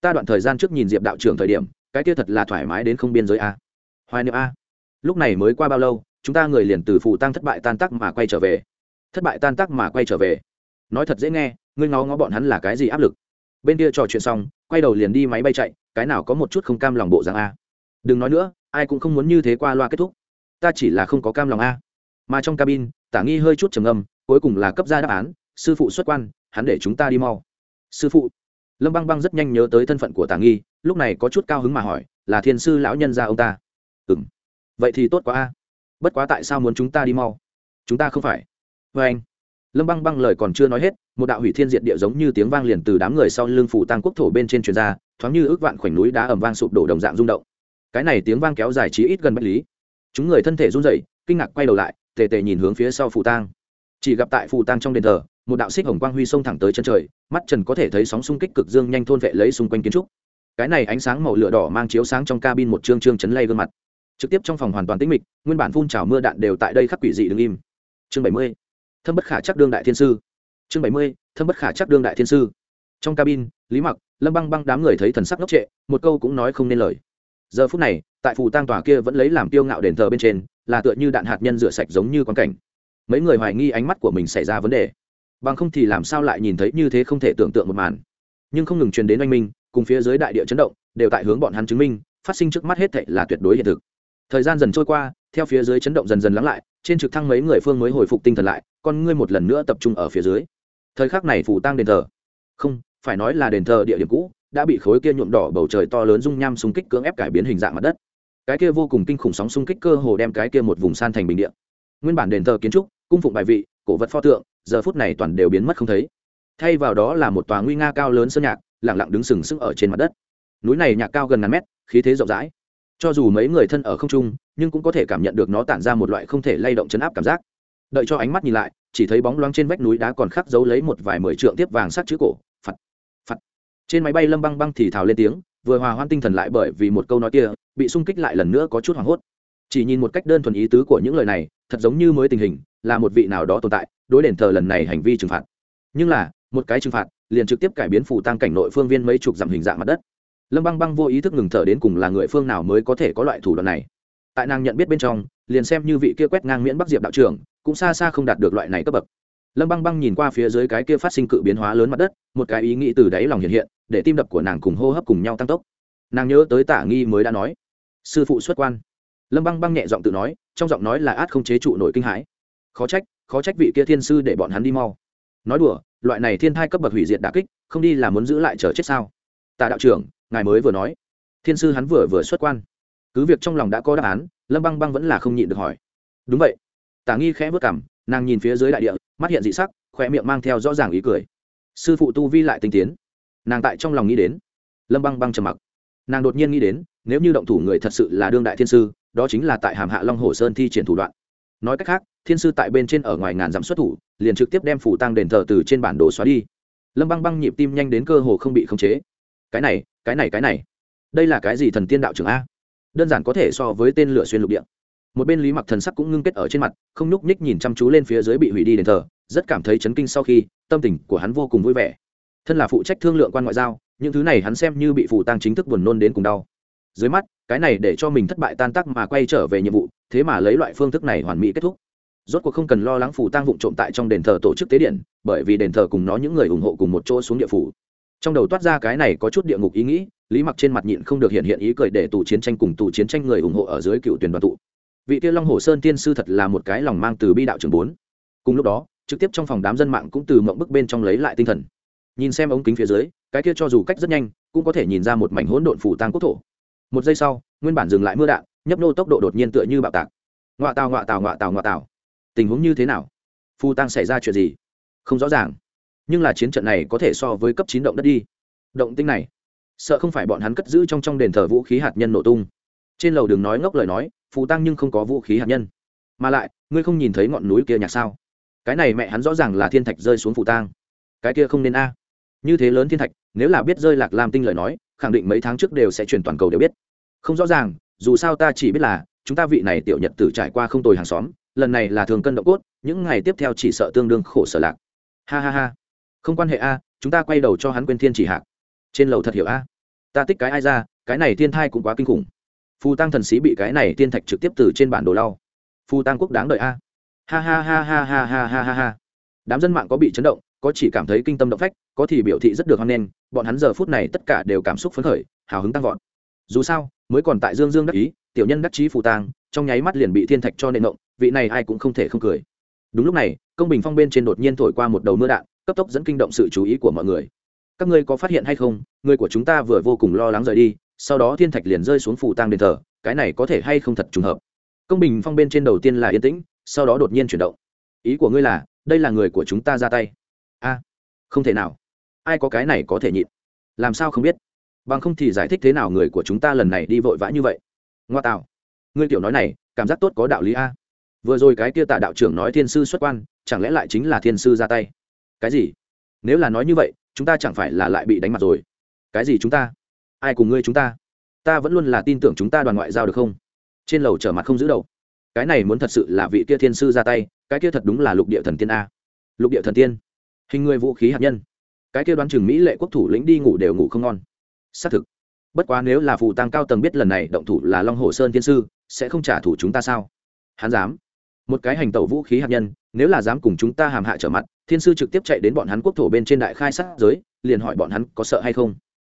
Ta đoạn thời gian trước nhìn diệp đạo trưởng thời điểm, cái kia thật là thoải mái đến không biên giới a. Hoài niệm a. Lúc này mới qua bao lâu, chúng ta người liền từ phụ tăng thất bại tan tác mà quay trở về. Thất bại tan tác mà quay trở về. Nói thật dễ nghe, ngươi ngó ngó bọn hắn là cái gì áp lực? Bên kia trò chuyện xong, quay đầu liền đi máy bay chạy cái nào có một chút không cam lòng bộ dạng a? Đừng nói nữa, ai cũng không muốn như thế qua loa kết thúc. Ta chỉ là không có cam lòng a. Mà trong cabin, tả nghi hơi chút trầm âm cuối cùng là cấp ra đáp án, sư phụ xuất quan, hắn để chúng ta đi mau. Sư phụ? Lâm băng băng rất nhanh nhớ tới thân phận của tả nghi, lúc này có chút cao hứng mà hỏi, là thiên sư lão nhân gia ông ta? Ừ m vậy thì tốt quá a. Bất quá tại sao muốn chúng ta đi mau? Chúng ta không phải. Vê anh. Lâm băng băng lời còn chưa nói hết, một đạo hủy thiên diện địa giống như tiếng vang liền từ đám người sau lưng phủ tăng quốc thổ bên trên truyền ra thoáng như ước vạn khoảnh núi đá ẩm vang sụp đổ đồng dạng rung động. Cái này tiếng vang kéo dài chí ít gần bách lý. Chúng người thân thể run rẩy, kinh ngạc quay đầu lại, tề tề nhìn hướng phía sau phủ tang. Chỉ gặp tại phủ tang trong đền thờ, một đạo xích hồng quang huy sông thẳng tới chân trời, mắt trần có thể thấy sóng xung kích cực dương nhanh thôn vệ lấy xung quanh kiến trúc. Cái này ánh sáng màu lửa đỏ mang chiếu sáng trong cabin một trương trương chấn lay gương mặt. Trực tiếp trong phòng hoàn toàn tĩnh mịch, nguyên bản phun trào mưa đạn đều tại đây khắc quỷ dị đứng im. Chương bảy mươi, thâm bất khả chắc đương đại thiên sư. Chương bảy mươi, thâm bất khả chắc đương đại thiên sư. Trong cabin lý mặc, lâm băng băng đám người thấy thần sắc ngốc trệ, một câu cũng nói không nên lời. Giờ phút này, tại phù tang tòa kia vẫn lấy làm tiêu ngạo đền thờ bên trên, là tựa như đạn hạt nhân rửa sạch giống như quan cảnh. Mấy người hoài nghi ánh mắt của mình xảy ra vấn đề. Bằng không thì làm sao lại nhìn thấy như thế không thể tưởng tượng một màn. Nhưng không ngừng truyền đến oanh minh, cùng phía dưới đại địa chấn động, đều tại hướng bọn hắn chứng minh, phát sinh trước mắt hết thệ là tuyệt đối hiện thực. Thời gian dần trôi qua, theo phía dưới chấn động dần dần lắng lại, trên trực thăng mấy người phương mới hồi phục tinh thần lại, con ngươi một lần nữa tập trung ở phía dưới. Thời khắc này phủ tăng đền thờ. Không phải nói là đền thờ địa điểm cũ, đã bị khối kia nhuộm đỏ bầu trời to lớn dung nham xung kích cưỡng ép cải biến hình dạng mặt đất. Cái kia vô cùng kinh khủng sóng xung kích cơ hồ đem cái kia một vùng san thành bình địa. Nguyên bản đền thờ kiến trúc, cung phụng bài vị, cổ vật pho tượng, giờ phút này toàn đều biến mất không thấy. Thay vào đó là một tòa nguy nga cao lớn sơn nhạc lẳng lặng đứng sừng sững ở trên mặt đất. Núi này nhạc cao gần ngàn mét, khí thế rộng rãi. Cho dù mấy người thân ở không trung, nhưng cũng có thể cảm nhận được nó tản ra một loại không thể lay động chấn áp cảm giác. Đợi cho ánh mắt nhìn lại, chỉ thấy bóng loáng trên vách núi đá còn khắc dấu lấy một vài mười trượng tiếp vàng sắc chữ cổ trên máy bay lâm băng băng thì thào lên tiếng, vừa hòa hoan tinh thần lại bởi vì một câu nói kia, bị sung kích lại lần nữa có chút hoảng hốt. Chỉ nhìn một cách đơn thuần ý tứ của những lời này, thật giống như mới tình hình, là một vị nào đó tồn tại, đối đền thờ lần này hành vi trừng phạt. Nhưng là, một cái trừng phạt, liền trực tiếp cải biến phủ tăng cảnh nội phương viên mấy chục dặm hình dạng mặt đất. Lâm băng băng vô ý thức ngừng thở đến cùng là người phương nào mới có thể có loại thủ đoạn này. Tại nàng nhận biết bên trong, liền xem như vị kia quét ngang miễn bắc diệp đạo trưởng, cũng xa xa không đạt được loại này cấp bậc lâm băng băng nhìn qua phía dưới cái kia phát sinh cự biến hóa lớn mặt đất, một cái ý nghĩ từ đáy lòng hiện hiện, để tim đập của nàng cùng hô hấp cùng nhau tăng tốc. Nàng nhớ tới tả nghi mới đã nói, sư phụ xuất quan. Lâm băng băng nhẹ giọng tự nói, trong giọng nói là át không chế trụ nổi kinh hãi. Khó trách khó trách vị kia thiên sư để bọn hắn đi mau. Nói đùa, loại này thiên thai cấp bậc hủy diệt đà kích, không đi là muốn giữ lại chờ chết sao? Tạ đạo trưởng, ngài mới vừa nói, thiên sư hắn vừa vừa xuất quan. Cứ việc trong lòng đã có đáp án, lâm băng băng vẫn là không nhịn được hỏi. Đúng vậy. Tả nghi khẽ vất cảm nàng nhìn phía dưới đại địa mắt hiện dị sắc khoe miệng mang theo rõ ràng ý cười. Sư phụ tu vi lại tinh tiến. Nàng tại trong lòng nghĩ đến. Lâm băng băng trầm mặc. Nàng đột nhiên nghĩ đến, nếu như động thủ người thật sự là đương đại thiên sư, đó chính là tại hàm hạ long hồ sơn thi triển thủ đoạn. Nói cách khác, thiên sư tại bên trên ở ngoài ngàn dặm xuất thủ, liền trực tiếp đem phủ tăng đền thờ từ trên bản đồ xóa đi. Lâm băng băng nhịp tim nhanh đến cơ hồ không bị khống chế. Cái này cái này cái này. Đây là cái gì thần tiên đạo trưởng a? Đơn giản có thể so với tên lửa xuyên lục địa một bên lý mặc thần sắc cũng ngưng kết ở trên mặt, không nhúc nhích nhìn chăm chú lên phía dưới bị hủy đi đền thờ, rất cảm thấy chấn kinh sau khi, tâm tình của hắn vô cùng vui vẻ. Thân là phụ trách thương lượng quan ngoại giao, những thứ này hắn xem như bị phụ tăng chính thức buồn nôn đến cùng đau. Dưới mắt, cái này để cho mình thất bại tan tác mà quay trở về nhiệm vụ, thế mà lấy loại phương thức này hoàn mỹ kết thúc. Rốt cuộc không cần lo lắng phủ tang vụng trộm tại trong đền thờ tổ chức tế điện, bởi vì đền thờ cùng nó những người ủng hộ cùng một chỗ xuống địa phủ. Trong đầu toát ra cái này có chút địa ngục ý nghĩ, lý mặc trên mặt nhịn không được hiện hiện ý cười để tù chiến tranh cùng tù chiến tranh người ủng hộ ở dưới cựu tuyển đoàn tụ vị kia long hồ sơn tiên sư thật là một cái lòng mang từ bi đạo trường bốn. Cùng lúc đó, trực tiếp trong phòng đám dân mạng cũng từ mộng bức bên trong lấy lại tinh thần. Nhìn xem ống kính phía dưới, cái kia cho dù cách rất nhanh, cũng có thể nhìn ra một mảnh hỗn độn phủ tang quốc thổ. Một giây sau, nguyên bản dừng lại mưa đạn, nhấp nô tốc độ đột nhiên tựa như bạo tạc. Ngoạ tàu ngoạ tàu ngoạ tàu ngoạ tàu tình huống như thế nào? Phu tăng xảy ra chuyện gì? Không rõ ràng. Nhưng là chiến trận này có thể so với cấp chín động đất đi. Động tinh này, sợ không phải bọn hắn cất giữ trong trong đền thờ vũ khí hạt nhân nổ tung. Trên lầu đường nói ngốc lời nói phù tăng nhưng không có vũ khí hạt nhân. Mà lại, ngươi không nhìn thấy ngọn núi kia nhạc sao? Cái này mẹ hắn rõ ràng là thiên thạch rơi xuống phù tang cái kia không nên a. Như thế lớn thiên thạch, nếu là biết rơi lạc lam tinh lời nói, khẳng định mấy tháng trước đều sẽ chuyển toàn cầu đều biết. Không rõ ràng, dù sao ta chỉ biết là, chúng ta vị này tiểu nhật tử trải qua không tồi hàng xóm, lần này là thường cân động cốt, những ngày tiếp theo chỉ sợ tương đương khổ sở lạc. Ha ha ha. Không quan hệ a, chúng ta quay đầu cho hắn quên thiên chỉ hạc. Trên lầu thật hiểu a. Ta tích cái ai ra, cái này thiên thai cũng quá kinh khủng phù tăng thần sĩ bị cái này tiên thạch trực tiếp từ trên bản đồ lau. Phù tăng quốc đáng đợi a. Ha ha ha ha ha ha ha ha ha. Đám dân mạng có bị chấn động, có chỉ cảm thấy kinh tâm động phách, có thì biểu thị rất được hoan nghênh, bọn hắn giờ phút này tất cả đều cảm xúc phấn khởi, hào hứng tăng vọt. Dù sao, mới còn tại dương dương đắc ý, tiểu nhân đắc chí phù tang trong nháy mắt liền bị thiên thạch cho nệ động, vị này ai cũng không thể không cười. Đúng lúc này, công bình phong bên trên đột nhiên thổi qua một đầu mưa đạn, cấp tốc dẫn kinh động sự chú ý của mọi người. Các ngươi có phát hiện hay không? Người của chúng ta vừa vô cùng lo lắng rời đi sau đó thiên thạch liền rơi xuống phủ tang đền thờ, cái này có thể hay không thật trùng hợp? Công bình phong bên trên đầu tiên là yên tĩnh, sau đó đột nhiên chuyển động. Ý của ngươi là, đây là người của chúng ta ra tay. A, không thể nào. Ai có cái này có thể nhịn? Làm sao không biết? Bằng không thì giải thích thế nào người của chúng ta lần này đi vội vã như vậy? Ngoa tạo. Ngươi tiểu nói này, cảm giác tốt có đạo lý a. Vừa rồi cái kia tạ đạo trưởng nói thiên sư xuất quan, chẳng lẽ lại chính là thiên sư ra tay? Cái gì? Nếu là nói như vậy, chúng ta chẳng phải là lại bị đánh mặt rồi. Cái gì chúng ta? Ai cùng ngươi chúng ta? Ta vẫn luôn là tin tưởng chúng ta đoàn ngoại giao được không? Trên lầu trở mặt không giữ đầu. Cái này muốn thật sự là vị kia thiên sư ra tay, cái kia thật đúng là lục địa thần tiên a. Lục địa thần tiên. Hình người vũ khí hạt nhân. Cái kia đoán chừng mỹ lệ quốc thủ lĩnh đi ngủ đều ngủ không ngon. Xác thực. Bất quá nếu là phù tăng cao tầng biết lần này động thủ là long hồ sơn thiên sư, sẽ không trả thù chúng ta sao? Hắn dám. Một cái hành tẩu vũ khí hạt nhân, nếu là dám cùng chúng ta hàm hạ trở mặt, thiên sư trực tiếp chạy đến bọn hắn quốc thổ bên trên đại khai sát giới, liền hỏi bọn hắn có sợ hay không?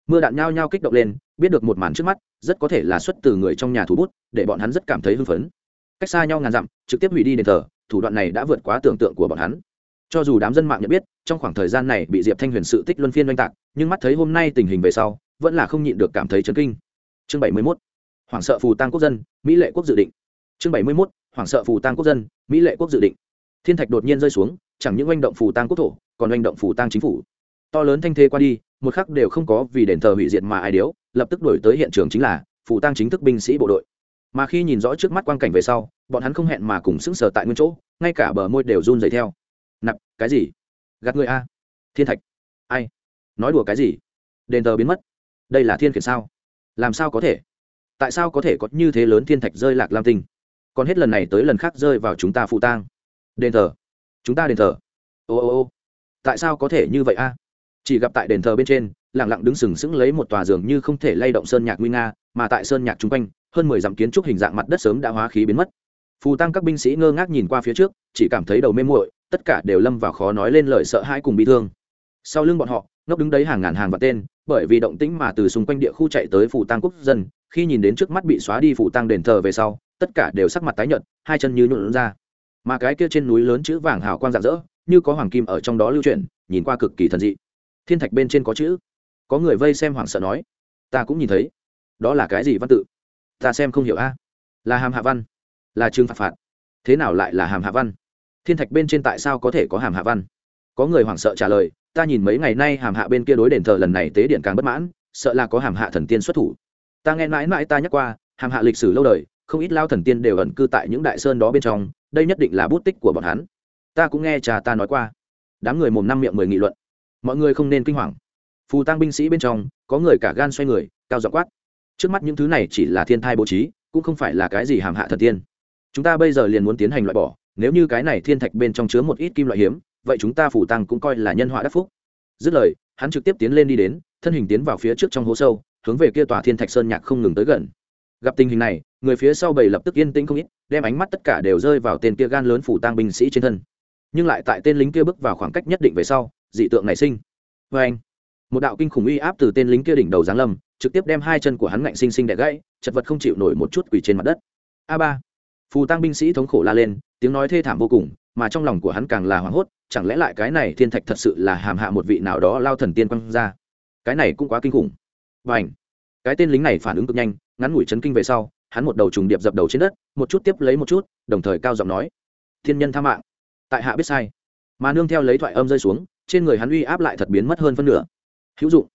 Mưa đạn nhao nhao kích động lên, biết được một màn trước mắt, rất có thể là xuất từ người trong nhà thủ bút, để bọn hắn rất cảm thấy hưng phấn. Cách xa nhau ngàn dặm, trực tiếp hủy đi đền thờ, thủ đoạn này đã vượt quá tưởng tượng của bọn hắn. Cho dù đám dân mạng nhận biết, trong khoảng thời gian này bị diệp thanh huyền sự tích luân phiên oanh tạc, nhưng mắt thấy hôm nay tình hình về sau, vẫn là không nhịn được cảm thấy chấn kinh. Chương bảy mươi mốt, hoảng sợ phù tăng quốc dân, mỹ lệ quốc dự định. Chương bảy mươi mốt, hoảng sợ phù tăng quốc dân, mỹ lệ quốc dự định. Thiên thạch đột nhiên rơi xuống, chẳng những oanh động phù tăng quốc thổ, còn oanh động phù tăng chính phủ. To lớn thanh thế qua đi một khắc đều không có vì đền thờ hủy diệt mà ai điếu, lập tức đổi tới hiện trường chính là phụ tăng chính thức binh sĩ bộ đội. Mà khi nhìn rõ trước mắt quang cảnh về sau, bọn hắn không hẹn mà cùng sững sờ tại nguyên chỗ, ngay cả bờ môi đều run dày theo. Nạp, cái gì? Gạt người a. Thiên thạch. Ai? Nói đùa cái gì? Đền thờ biến mất. Đây là thiên khiển sao? Làm sao có thể? Tại sao có thể có như thế lớn thiên thạch rơi lạc lam tinh? Còn hết lần này tới lần khác rơi vào chúng ta phụ tang. Đền thờ. Chúng ta đền thờ. Ô ô ô. Tại sao có thể như vậy a? Chỉ gặp tại đền thờ bên trên lẳng lặng đứng sừng sững lấy một tòa giường như không thể lay động sơn nhạc nguy nga, mà tại sơn nhạc chung quanh, hơn mười dặm kiến trúc hình dạng mặt đất sớm đã hóa khí biến mất. Phù tăng các binh sĩ ngơ ngác nhìn qua phía trước, chỉ cảm thấy đầu mê muội, tất cả đều lâm vào khó nói lên lời sợ hãi cùng bị thương. Sau lưng bọn họ, ngốc đứng đấy hàng ngàn hàng và tên, bởi vì động tĩnh mà từ xung quanh địa khu chạy tới phù tăng quốc dân, khi nhìn đến trước mắt bị xóa đi phù tăng đền thờ về sau, tất cả đều sắc mặt tái nhợt, hai chân như nhuộn ra. Mà cái kia trên núi lớn chữ vàng hào quang rạng rỡ, như có hoàng kim ở trong đó lưu chuyển, nhìn qua cực kỳ thần dị thiên thạch bên trên có chữ. Có người vây xem hoảng sợ nói, ta cũng nhìn thấy. Đó là cái gì văn tự? Ta xem không hiểu a. Là hàm hạ văn, là trường phạt phạt. Thế nào lại là hàm hạ văn? Thiên thạch bên trên tại sao có thể có hàm hạ văn? Có người hoảng sợ trả lời, ta nhìn mấy ngày nay hàm hạ bên kia đối đền thờ lần này tế điện càng bất mãn, sợ là có hàm hạ thần tiên xuất thủ. Ta nghe mãi mãi ta nhắc qua, hàm hạ lịch sử lâu đời, không ít lao thần tiên đều ẩn cư tại những đại sơn đó bên trong, đây nhất định là bút tích của bọn hắn. Ta cũng nghe cha ta nói qua. Đám người mồm năm miệng mười nghị luận mọi người không nên kinh hoàng. Phù tăng binh sĩ bên trong, có người cả gan xoay người, cao dọ quát. Trước mắt những thứ này chỉ là thiên thai bố trí, cũng không phải là cái gì hàm hạ thần tiên. Chúng ta bây giờ liền muốn tiến hành loại bỏ, nếu như cái này thiên thạch bên trong chứa một ít kim loại hiếm, vậy chúng ta phủ tăng cũng coi là nhân họa đắc phúc. Dứt lời, hắn trực tiếp tiến lên đi đến, thân hình tiến vào phía trước trong hố sâu, hướng về kia tòa thiên thạch sơn nhạc không ngừng tới gần. Gặp tình hình này, người phía sau bầy lập tức yên tĩnh không ít, đem ánh mắt tất cả đều rơi vào tên kia gan lớn phủ tăng binh sĩ trên thân. Nhưng lại tại tên lính kia bước vào khoảng cách nhất định về sau dị tượng nảy sinh. Vê anh, một đạo kinh khủng uy áp từ tên lính kia đỉnh đầu giáng lâm, trực tiếp đem hai chân của hắn ngạnh sinh sinh đẻ gãy, chật vật không chịu nổi một chút quỳ trên mặt đất. A ba, phù tăng binh sĩ thống khổ la lên, tiếng nói thê thảm vô cùng, mà trong lòng của hắn càng là hoảng hốt, chẳng lẽ lại cái này thiên thạch thật sự là hàm hạ một vị nào đó lao thần tiên quăng ra? Cái này cũng quá kinh khủng. Và ảnh cái tên lính này phản ứng cực nhanh, ngắn ngủi chấn kinh về sau, hắn một đầu trùng điệp dập đầu trên đất, một chút tiếp lấy một chút, đồng thời cao giọng nói, thiên nhân tha mạng, tại hạ biết sai. Mà nương theo lấy thoại âm rơi xuống trên người hắn uy áp lại thật biến mất hơn phân nửa. Hữu dụng.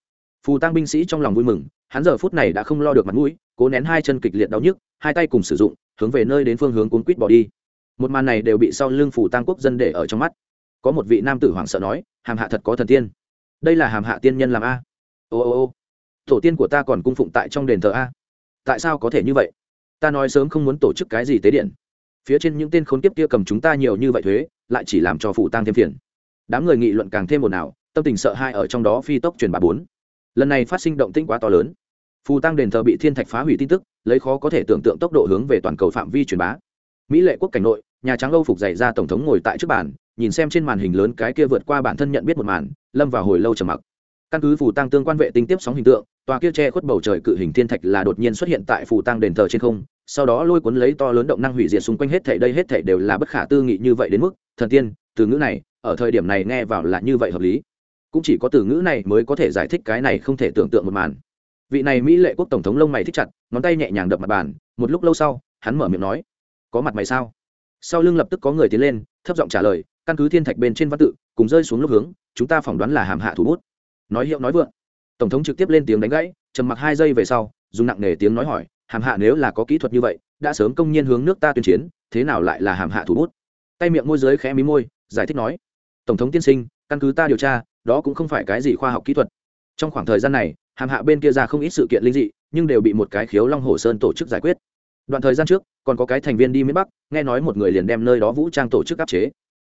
Phù tăng binh sĩ trong lòng vui mừng, hắn giờ phút này đã không lo được mặt mũi, cố nén hai chân kịch liệt đau nhức, hai tay cùng sử dụng, hướng về nơi đến phương hướng cuốn quýt bỏ đi. Một màn này đều bị sau lưng phủ tăng quốc dân để ở trong mắt. Có một vị nam tử hoảng sợ nói, hàm hạ thật có thần tiên. Đây là hàm hạ tiên nhân làm a. Ô ô ô. Tổ tiên của ta còn cung phụng tại trong đền thờ a. Tại sao có thể như vậy? Ta nói sớm không muốn tổ chức cái gì tế điện. Phía trên những tên khốn kiếp kia cầm chúng ta nhiều như vậy thuế, lại chỉ làm cho phủ tăng thêm phiền đám người nghị luận càng thêm một nào tâm tình sợ hãi ở trong đó phi tốc truyền bà bốn. Lần này phát sinh động tĩnh quá to lớn. Phù tăng đền thờ bị thiên thạch phá hủy tin tức, lấy khó có thể tưởng tượng tốc độ hướng về toàn cầu phạm vi truyền bá. Mỹ lệ quốc cảnh nội, nhà trắng âu phục dày ra tổng thống ngồi tại trước bàn, nhìn xem trên màn hình lớn cái kia vượt qua bản thân nhận biết một màn, lâm vào hồi lâu trầm mặc. Căn cứ phù tăng tương quan vệ tinh tiếp sóng hình tượng, tòa kia che khuất bầu trời cự hình thiên thạch là đột nhiên xuất hiện tại phù tăng đền thờ trên không, sau đó lôi cuốn lấy to lớn động năng hủy diệt xung quanh hết thảy, đây hết thảy đều là bất khả tư nghị như vậy đến mức, thần tiên từ ngữ này, ở thời điểm này nghe vào là như vậy hợp lý. Cũng chỉ có từ ngữ này mới có thể giải thích cái này không thể tưởng tượng một màn. Vị này mỹ lệ quốc tổng thống lông mày thích chặt, ngón tay nhẹ nhàng đập mặt bàn, một lúc lâu sau, hắn mở miệng nói, có mặt mày sao? Sau lưng lập tức có người tiến lên, thấp giọng trả lời, căn cứ thiên thạch bên trên văn tự, cùng rơi xuống lúc hướng, chúng ta phỏng đoán là hàm hạ thủ bút. Nói hiệu nói vượng, tổng thống trực tiếp lên tiếng đánh gãy, trầm mặc hai giây về sau, dùng nặng nề tiếng nói hỏi, hàm hạ nếu là có kỹ thuật như vậy, đã sớm công nhiên hướng nước ta tuyên chiến, thế nào lại là hàm hạ thủ bút? Tay miệng môi giới khẽ mí môi giải thích nói, tổng thống tiên sinh, căn cứ ta điều tra, đó cũng không phải cái gì khoa học kỹ thuật. Trong khoảng thời gian này, hàm hạ bên kia ra không ít sự kiện linh dị, nhưng đều bị một cái khiếu long hồ sơn tổ chức giải quyết. Đoạn thời gian trước, còn có cái thành viên đi miền bắc, nghe nói một người liền đem nơi đó vũ trang tổ chức áp chế.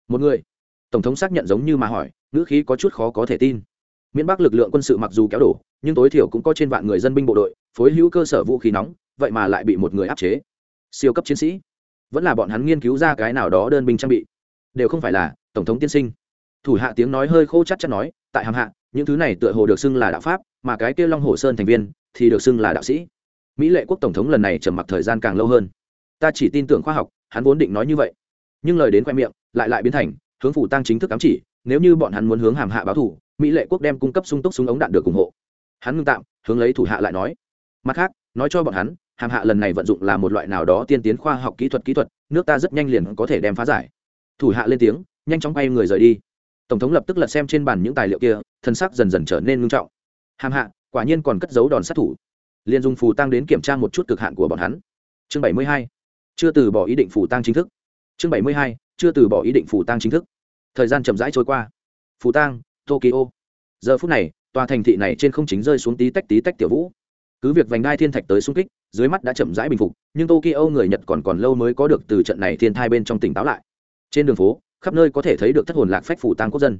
Một người, tổng thống xác nhận giống như mà hỏi, ngữ khí có chút khó có thể tin. Miền bắc lực lượng quân sự mặc dù kéo đổ, nhưng tối thiểu cũng có trên vạn người dân binh bộ đội, phối hữu cơ sở vũ khí nóng, vậy mà lại bị một người áp chế. Siêu cấp chiến sĩ, vẫn là bọn hắn nghiên cứu ra cái nào đó đơn binh trang bị đều không phải là tổng thống tiên sinh. Thủ hạ tiếng nói hơi khô chắc chắn nói, tại hàm hạ, những thứ này tựa hồ được xưng là đạo pháp, mà cái kia long hồ sơn thành viên thì được xưng là đạo sĩ. Mỹ lệ quốc tổng thống lần này trầm mặc thời gian càng lâu hơn. Ta chỉ tin tưởng khoa học, hắn vốn định nói như vậy. Nhưng lời đến khoe miệng, lại lại biến thành, hướng phủ tăng chính thức ám chỉ, nếu như bọn hắn muốn hướng hàm hạ báo thủ mỹ lệ quốc đem cung cấp sung túc súng ống đạn được ủng hộ. Hắn ngưng tạm, hướng lấy thủ hạ lại nói. Mặt khác, nói cho bọn hắn, hàm hạ lần này vận dụng là một loại nào đó tiên tiến khoa học kỹ thuật kỹ thuật, nước ta rất nhanh liền có thể đem phá giải thủ hạ lên tiếng, nhanh chóng bay người rời đi. Tổng thống lập tức lật xem trên bàn những tài liệu kia, thân sắc dần dần trở nên ngưng trọng. Hàm hạ, quả nhiên còn cất giấu đòn sát thủ. Liền dùng phù tăng đến kiểm tra một chút cực hạn của bọn hắn. Chương bảy mươi hai. Chưa từ bỏ ý định phù tăng chính thức. Chương bảy mươi hai. Chưa từ bỏ ý định phù tăng chính thức. Thời gian chậm rãi trôi qua. Phù tăng tokyo. Giờ phút này, tòa thành thị này trên không chính rơi xuống tí tách tí tách tiểu vũ. Cứ việc vành đai thiên thạch tới xung kích, dưới mắt đã chậm rãi bình phục, nhưng tokyo người nhật còn còn lâu mới có được từ trận này thiên thai bên trong tỉnh táo lại trên đường phố, khắp nơi có thể thấy được thất hồn lạc phách phủ tăng quốc dân.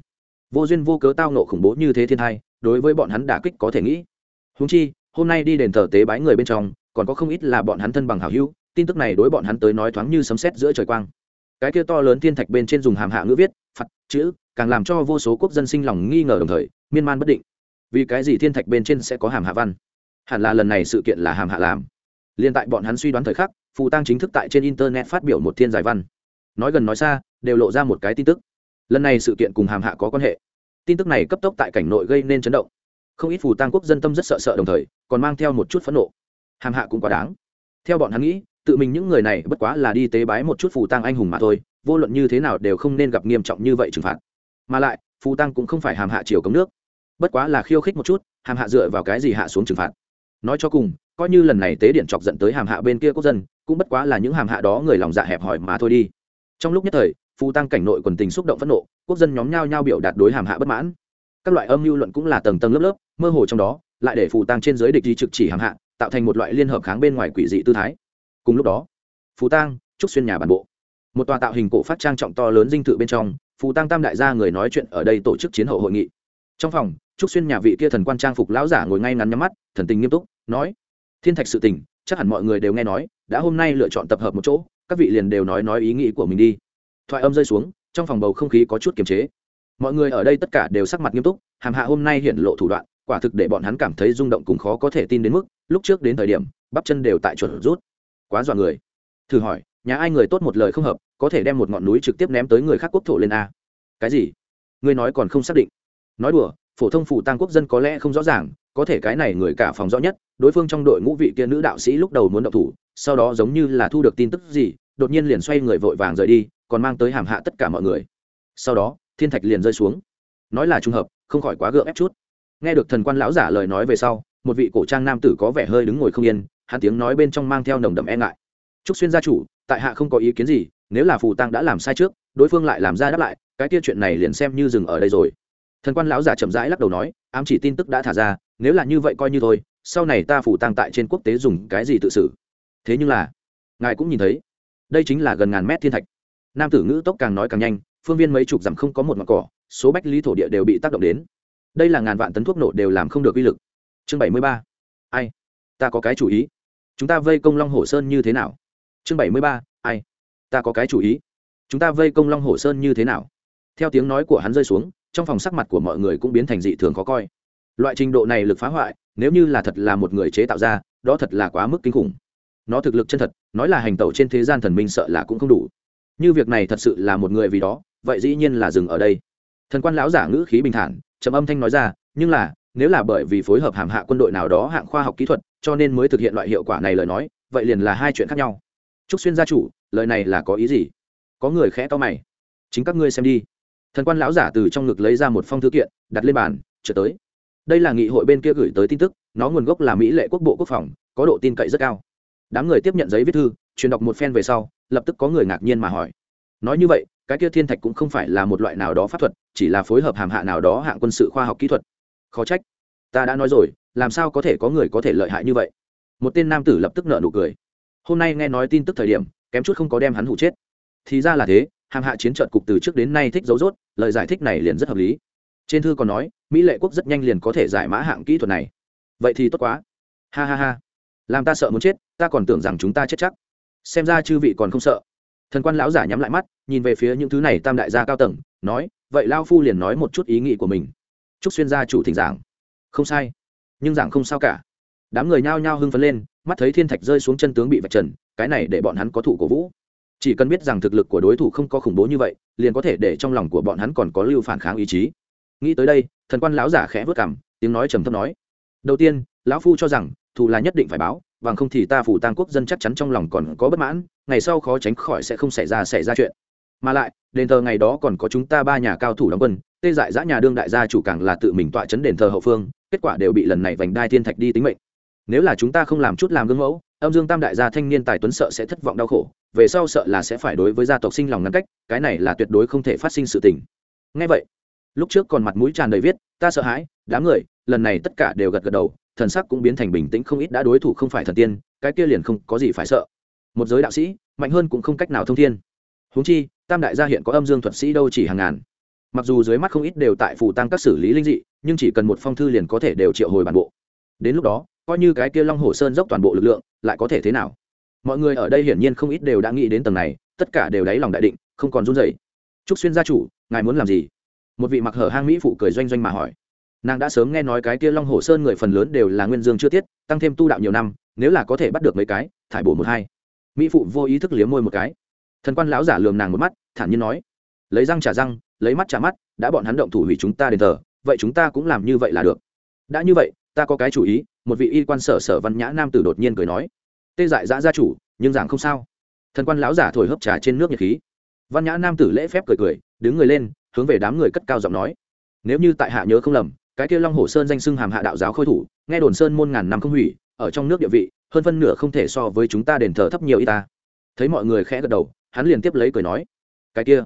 Vô duyên vô cớ tao nộ khủng bố như thế thiên thai đối với bọn hắn đả kích có thể nghĩ. Húng chi, hôm nay đi đền thờ tế bái người bên trong, còn có không ít là bọn hắn thân bằng hảo hữu, tin tức này đối bọn hắn tới nói thoáng như sấm sét giữa trời quang. Cái kia to lớn thiên thạch bên trên dùng hàm hạ ngữ viết, phật, chữ, càng làm cho vô số quốc dân sinh lòng nghi ngờ đồng thời, miên man bất định. Vì cái gì thiên thạch bên trên sẽ có hàm hạ văn? Hẳn là lần này sự kiện là hàm hạ làm. Liên tại bọn hắn suy đoán thời khắc, phù tăng chính thức tại trên internet phát biểu một thiên giải văn nói gần nói xa, đều lộ ra một cái tin tức. Lần này sự kiện cùng hàm hạ có quan hệ. Tin tức này cấp tốc tại cảnh nội gây nên chấn động. Không ít phù tăng quốc dân tâm rất sợ sợ đồng thời, còn mang theo một chút phẫn nộ. Hàm hạ cũng quá đáng. Theo bọn hắn nghĩ, tự mình những người này bất quá là đi tế bái một chút phù tăng anh hùng mà thôi, vô luận như thế nào đều không nên gặp nghiêm trọng như vậy trừng phạt. Mà lại, phù tăng cũng không phải hàm hạ chiều cống nước. Bất quá là khiêu khích một chút, hàm hạ dựa vào cái gì hạ xuống trừng phạt. Nói cho cùng, coi như lần này tế điện chọc dẫn tới hàm hạ bên kia quốc dân, cũng bất quá là những hàm hạ đó người lòng dạ hẹp hòi mà thôi đi trong lúc nhất thời, phù tăng cảnh nội quần tình xúc động phẫn nộ, quốc dân nhóm nhau nhao biểu đạt đối hàm hạ bất mãn. Các loại âm mưu luận cũng là tầng tầng lớp lớp, mơ hồ trong đó, lại để phù tăng trên giới địch đi trực chỉ hàm hạ, tạo thành một loại liên hợp kháng bên ngoài quỷ dị tư thái. Cùng lúc đó, phù tăng, trúc xuyên nhà bản bộ. Một tòa tạo hình cổ phát trang trọng to lớn dinh thự bên trong, phù tăng tam đại gia người nói chuyện ở đây tổ chức chiến hậu hội nghị. Trong phòng, trúc xuyên nhà vị kia thần quan trang phục lão giả ngồi ngay ngắn nhắm mắt, thần tình nghiêm túc, nói, thiên thạch sự tình, chắc hẳn mọi người đều nghe nói, đã hôm nay lựa chọn tập hợp một chỗ các vị liền đều nói nói ý nghĩ của mình đi. Thoại âm rơi xuống, trong phòng bầu không khí có chút kiềm chế. Mọi người ở đây tất cả đều sắc mặt nghiêm túc, hàm hạ hôm nay hiện lộ thủ đoạn, quả thực để bọn hắn cảm thấy rung động cùng khó có thể tin đến mức, lúc trước đến thời điểm, bắp chân đều tại chuẩn rút. Quá dọa người. Thử hỏi, nhà ai người tốt một lời không hợp, có thể đem một ngọn núi trực tiếp ném tới người khác quốc thổ lên a? Cái gì? Ngươi nói còn không xác định. Nói đùa, phổ thông phủ tăng quốc dân có lẽ không rõ ràng có thể cái này người cả phòng rõ nhất, đối phương trong đội ngũ vị kia nữ đạo sĩ lúc đầu muốn động thủ, sau đó giống như là thu được tin tức gì, đột nhiên liền xoay người vội vàng rời đi, còn mang tới hàm hạ tất cả mọi người. Sau đó, thiên thạch liền rơi xuống. Nói là trùng hợp, không khỏi quá gượng ép chút. Nghe được thần quan lão giả lời nói về sau, một vị cổ trang nam tử có vẻ hơi đứng ngồi không yên, hắn tiếng nói bên trong mang theo nồng đậm e ngại. Trúc xuyên gia chủ, tại hạ không có ý kiến gì, nếu là phù tăng đã làm sai trước, đối phương lại làm ra đáp lại, cái kia chuyện này liền xem như dừng ở đây rồi. Thần quan lão giả chậm rãi lắc đầu nói, ám chỉ tin tức đã thả ra nếu là như vậy coi như thôi, sau này ta phủ tăng tại trên quốc tế dùng cái gì tự xử? Thế nhưng là, ngài cũng nhìn thấy, đây chính là gần ngàn mét thiên thạch. Nam tử ngữ tốc càng nói càng nhanh, phương viên mấy chục dặm không có một mặt cỏ, số bách lý thổ địa đều bị tác động đến. Đây là ngàn vạn tấn thuốc nổ đều làm không được uy lực. Chương bảy mươi ba. Ai? Ta có cái chủ ý. Chúng ta vây công long hồ sơn như thế nào? Chương bảy mươi ba. Ai? Ta có cái chủ ý. Chúng ta vây công long hồ sơn như thế nào? Theo tiếng nói của hắn rơi xuống, trong phòng sắc mặt của mọi người cũng biến thành dị thường khó coi loại trình độ này lực phá hoại, nếu như là thật là một người chế tạo ra, đó thật là quá mức kinh khủng. Nó thực lực chân thật, nói là hành tẩu trên thế gian thần minh sợ là cũng không đủ. Như việc này thật sự là một người vì đó, vậy dĩ nhiên là dừng ở đây. Thần quan lão giả ngữ khí bình thản, trầm âm thanh nói ra, nhưng là, nếu là bởi vì phối hợp hàm hạ quân đội nào đó hạng khoa học kỹ thuật, cho nên mới thực hiện loại hiệu quả này lời nói, vậy liền là hai chuyện khác nhau. Trúc xuyên gia chủ, lời này là có ý gì? Có người khẽ to mày. Chính các ngươi xem đi. Thần quan lão giả từ trong ngực lấy ra một phong thư kiện, đặt lên bàn trở tới đây là nghị hội bên kia gửi tới tin tức, nó nguồn gốc là mỹ lệ quốc bộ quốc phòng, có độ tin cậy rất cao. Đám người tiếp nhận giấy viết thư, truyền đọc một phen về sau, lập tức có người ngạc nhiên mà hỏi. Nói như vậy, cái kia thiên thạch cũng không phải là một loại nào đó pháp thuật, chỉ là phối hợp hàm hạ nào đó hạng quân sự khoa học kỹ thuật. Khó trách. Ta đã nói rồi, làm sao có thể có người có thể lợi hại như vậy? Một tên nam tử lập tức nợ nụ cười. Hôm nay nghe nói tin tức thời điểm, kém chút không có đem hắn hụ chết. Thì ra là thế, hàm hạ chiến trận cục từ trước đến nay thích dấu dốt lời giải thích này liền rất hợp lý trên thư còn nói, mỹ lệ quốc rất nhanh liền có thể giải mã hạng kỹ thuật này. Vậy thì tốt quá. Ha ha ha. Làm ta sợ muốn chết, ta còn tưởng rằng chúng ta chết chắc. Xem ra chư vị còn không sợ. Thần quan lão giả nhắm lại mắt, nhìn về phía những thứ này tam đại gia cao tầng, nói, vậy lao phu liền nói một chút ý nghĩ của mình. Chúc xuyên gia chủ thỉnh giảng. Không sai. Nhưng giảng không sao cả. Đám người nhao nhao hưng phấn lên, mắt thấy thiên thạch rơi xuống chân tướng bị vạch trần, cái này để bọn hắn có thủ cổ vũ. Chỉ cần biết rằng thực lực của đối thủ không có khủng bố như vậy, liền có thể để trong lòng của bọn hắn còn có lưu phản kháng ý chí nghĩ tới đây, thần quan lão giả khẽ vớt cảm tiếng nói trầm thấp nói. Đầu tiên, lão phu cho rằng, thù là nhất định phải báo, bằng không thì ta phủ tang quốc dân chắc chắn trong lòng còn có bất mãn, ngày sau khó tránh khỏi sẽ không xảy ra xảy ra chuyện. Mà lại, đền thờ ngày đó còn có chúng ta ba nhà cao thủ đóng quân, tê dại giã nhà đương đại gia chủ càng là tự mình tọa chấn đền thờ hậu phương, kết quả đều bị lần này vành đai thiên thạch đi tính mệnh. Nếu là chúng ta không làm chút làm gương mẫu, âm dương tam đại gia thanh niên tài tuấn sợ sẽ thất vọng đau khổ, về sau sợ là sẽ phải đối với gia tộc sinh lòng ngăn cách, cái này là tuyệt đối không thể phát sinh sự tình. Ngay vậy lúc trước còn mặt mũi tràn đầy viết, ta sợ hãi, đám người, lần này tất cả đều gật gật đầu, thần sắc cũng biến thành bình tĩnh không ít, đã đối thủ không phải thần tiên, cái kia liền không có gì phải sợ. Một giới đạo sĩ, mạnh hơn cũng không cách nào thông thiên. Huống chi, tam đại gia hiện có âm dương thuật sĩ đâu chỉ hàng ngàn. Mặc dù dưới mắt không ít đều tại phủ tăng các xử lý linh dị, nhưng chỉ cần một phong thư liền có thể đều triệu hồi bản bộ. Đến lúc đó, coi như cái kia long hồ sơn dốc toàn bộ lực lượng, lại có thể thế nào? Mọi người ở đây hiển nhiên không ít đều đã nghĩ đến tầng này, tất cả đều đáy lòng đại định, không còn run rẩy. Trúc xuyên gia chủ, ngài muốn làm gì? Một vị mặc hở hang mỹ phụ cười doanh doanh mà hỏi. Nàng đã sớm nghe nói cái kia long hồ sơn người phần lớn đều là nguyên dương chưa tiết, tăng thêm tu đạo nhiều năm, nếu là có thể bắt được mấy cái, thải bổ một hai. Mỹ phụ vô ý thức liếm môi một cái. Thần quan lão giả lườm nàng một mắt, thản nhiên nói. Lấy răng trả răng, lấy mắt trả mắt, đã bọn hắn động thủ hủy chúng ta đền thờ, vậy chúng ta cũng làm như vậy là được. Đã như vậy, ta có cái chủ ý, một vị y quan sở sở văn nhã nam tử đột nhiên cười nói. Tê dại dã gia chủ, nhưng giảng không sao. Thần quan lão giả thổi hấp trà trên nước nhiệt khí. Văn nhã nam tử lễ phép cười cười, đứng người lên hướng về đám người cất cao giọng nói. Nếu như tại hạ nhớ không lầm, cái kia long hồ sơn danh xưng hàm hạ đạo giáo khôi thủ, nghe đồn sơn môn ngàn năm không hủy, ở trong nước địa vị, hơn phân nửa không thể so với chúng ta đền thờ thấp nhiều y ta. Thấy mọi người khẽ gật đầu, hắn liền tiếp lấy cười nói, cái kia,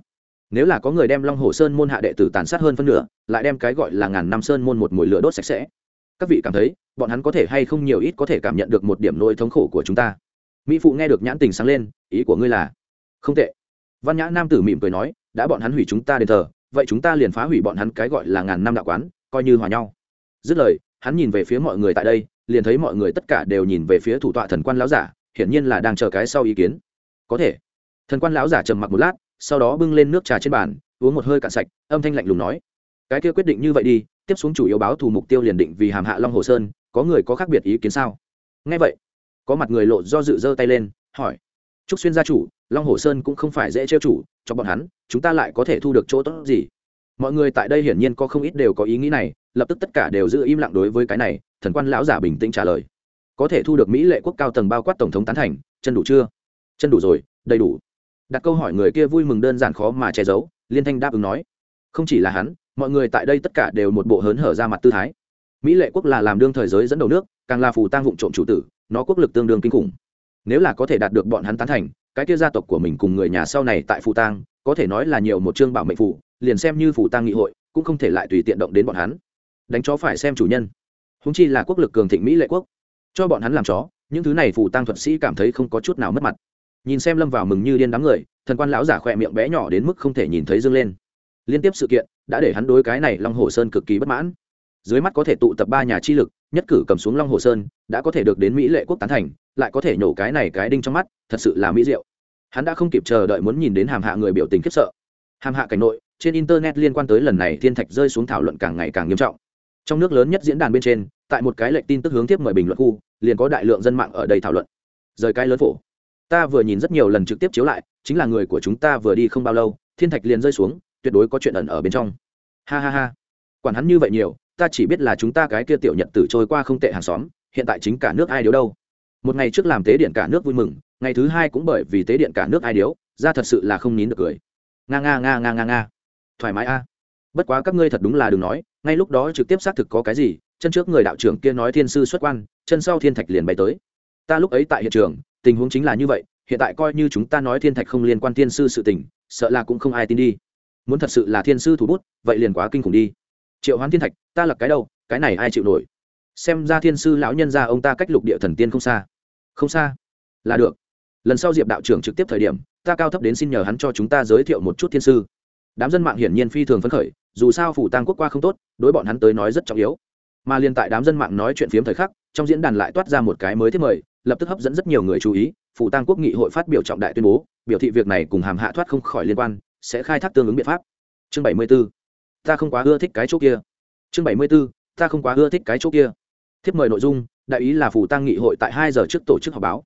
nếu là có người đem long hồ sơn môn hạ đệ tử tàn sát hơn phân nửa, lại đem cái gọi là ngàn năm sơn môn một mùi lửa đốt sạch sẽ. Các vị cảm thấy, bọn hắn có thể hay không nhiều ít có thể cảm nhận được một điểm nỗi thống khổ của chúng ta. Mỹ phụ nghe được nhãn tình sáng lên, ý của ngươi là? Không tệ. Văn nhã nam tử mỉm cười nói, đã bọn hắn hủy chúng ta đền thờ vậy chúng ta liền phá hủy bọn hắn cái gọi là ngàn năm đạo quán, coi như hòa nhau. Dứt lời, hắn nhìn về phía mọi người tại đây, liền thấy mọi người tất cả đều nhìn về phía thủ tọa thần quan lão giả, hiển nhiên là đang chờ cái sau ý kiến. Có thể. Thần quan lão giả trầm mặc một lát, sau đó bưng lên nước trà trên bàn, uống một hơi cạn sạch, âm thanh lạnh lùng nói. Cái kia quyết định như vậy đi, tiếp xuống chủ yếu báo thù mục tiêu liền định vì hàm hạ long hồ sơn, có người có khác biệt ý kiến sao? Nghe vậy, có mặt người lộ do dự giơ tay lên, hỏi trúc xuyên gia chủ, long hồ sơn cũng không phải dễ trêu chủ, cho bọn hắn, chúng ta lại có thể thu được chỗ tốt gì? Mọi người tại đây hiển nhiên có không ít đều có ý nghĩ này, lập tức tất cả đều giữ im lặng đối với cái này, thần quan lão giả bình tĩnh trả lời. Có thể thu được mỹ lệ quốc cao tầng bao quát tổng thống tán thành, chân đủ chưa? Chân đủ rồi, đầy đủ. Đặt câu hỏi người kia vui mừng đơn giản khó mà che giấu, liên thanh đáp ứng nói. Không chỉ là hắn, mọi người tại đây tất cả đều một bộ hớn hở ra mặt tư thái. Mỹ lệ quốc là làm đương thời giới dẫn đầu nước, càng là phù tang vụng trộm chủ tử, nó quốc lực tương đương kinh khủng nếu là có thể đạt được bọn hắn tán thành, cái kia gia tộc của mình cùng người nhà sau này tại phù tang, có thể nói là nhiều một chương bảo mệnh phụ liền xem như phù tang nghị hội, cũng không thể lại tùy tiện động đến bọn hắn. Đánh chó phải xem chủ nhân. Húng chi là quốc lực cường thịnh mỹ lệ quốc. Cho bọn hắn làm chó, những thứ này phù tang thuật sĩ cảm thấy không có chút nào mất mặt. Nhìn xem lâm vào mừng như điên đám người, thần quan lão giả khỏe miệng bé nhỏ đến mức không thể nhìn thấy dâng lên. Liên tiếp sự kiện, đã để hắn đối cái này long hồ sơn cực kỳ bất mãn dưới mắt có thể tụ tập ba nhà chi lực, nhất cử cầm xuống long hồ sơn, đã có thể được đến mỹ lệ quốc tán thành, lại có thể nhổ cái này cái đinh trong mắt, thật sự là mỹ diệu. Hắn đã không kịp chờ đợi muốn nhìn đến hàm hạ người biểu tình khiếp sợ. Hàm hạ cảnh nội, trên internet liên quan tới lần này thiên thạch rơi xuống thảo luận càng ngày càng nghiêm trọng. Trong nước lớn nhất diễn đàn bên trên, tại một cái lệnh tin tức hướng tiếp mời bình luận khu, liền có đại lượng dân mạng ở đây thảo luận. Rời cái lớn phổ. Ta vừa nhìn rất nhiều lần trực tiếp chiếu lại, chính là người của chúng ta vừa đi không bao lâu, thiên thạch liền rơi xuống, tuyệt đối có chuyện ẩn ở bên trong. Ha ha ha. Quản hắn như vậy nhiều ta chỉ biết là chúng ta cái kia tiểu nhật tử trôi qua không tệ hàng xóm, hiện tại chính cả nước ai điếu đâu. Một ngày trước làm tế điện cả nước vui mừng, ngày thứ hai cũng bởi vì tế điện cả nước ai điếu, ra thật sự là không nín được cười. Nga nga nga nga nga nga. Thoải mái a. Bất quá các ngươi thật đúng là đừng nói, ngay lúc đó trực tiếp xác thực có cái gì, chân trước người đạo trưởng kia nói thiên sư xuất quan, chân sau thiên thạch liền bay tới. Ta lúc ấy tại hiện trường, tình huống chính là như vậy, hiện tại coi như chúng ta nói thiên thạch không liên quan thiên sư sự tình, sợ là cũng không ai tin đi. Muốn thật sự là thiên sư thủ bút, vậy liền quá kinh khủng đi triệu hoán thiên thạch, ta là cái đâu, cái này ai chịu nổi? Xem ra thiên sư lão nhân ra ông ta cách lục địa thần tiên không xa. Không xa? Là được. Lần sau diệp đạo trưởng trực tiếp thời điểm, ta cao thấp đến xin nhờ hắn cho chúng ta giới thiệu một chút thiên sư. Đám dân mạng hiển nhiên phi thường phấn khởi, dù sao phủ tăng quốc qua không tốt, đối bọn hắn tới nói rất trọng yếu. Mà liên tại đám dân mạng nói chuyện phiếm thời khắc, trong diễn đàn lại toát ra một cái mới thiết mời, lập tức hấp dẫn rất nhiều người chú ý, phủ tăng quốc nghị hội phát biểu trọng đại tuyên bố, biểu thị việc này cùng hàm hạ thoát không khỏi liên quan, sẽ khai thác tương ứng biện pháp. Chương bảy mươi b ố ta không quá ưa thích cái chỗ kia. Chương bảy mươi b ố ta không quá ưa thích cái chỗ kia. Thiếp mời nội dung, đại ý là phủ tăng nghị hội tại hai giờ trước tổ chức họp báo.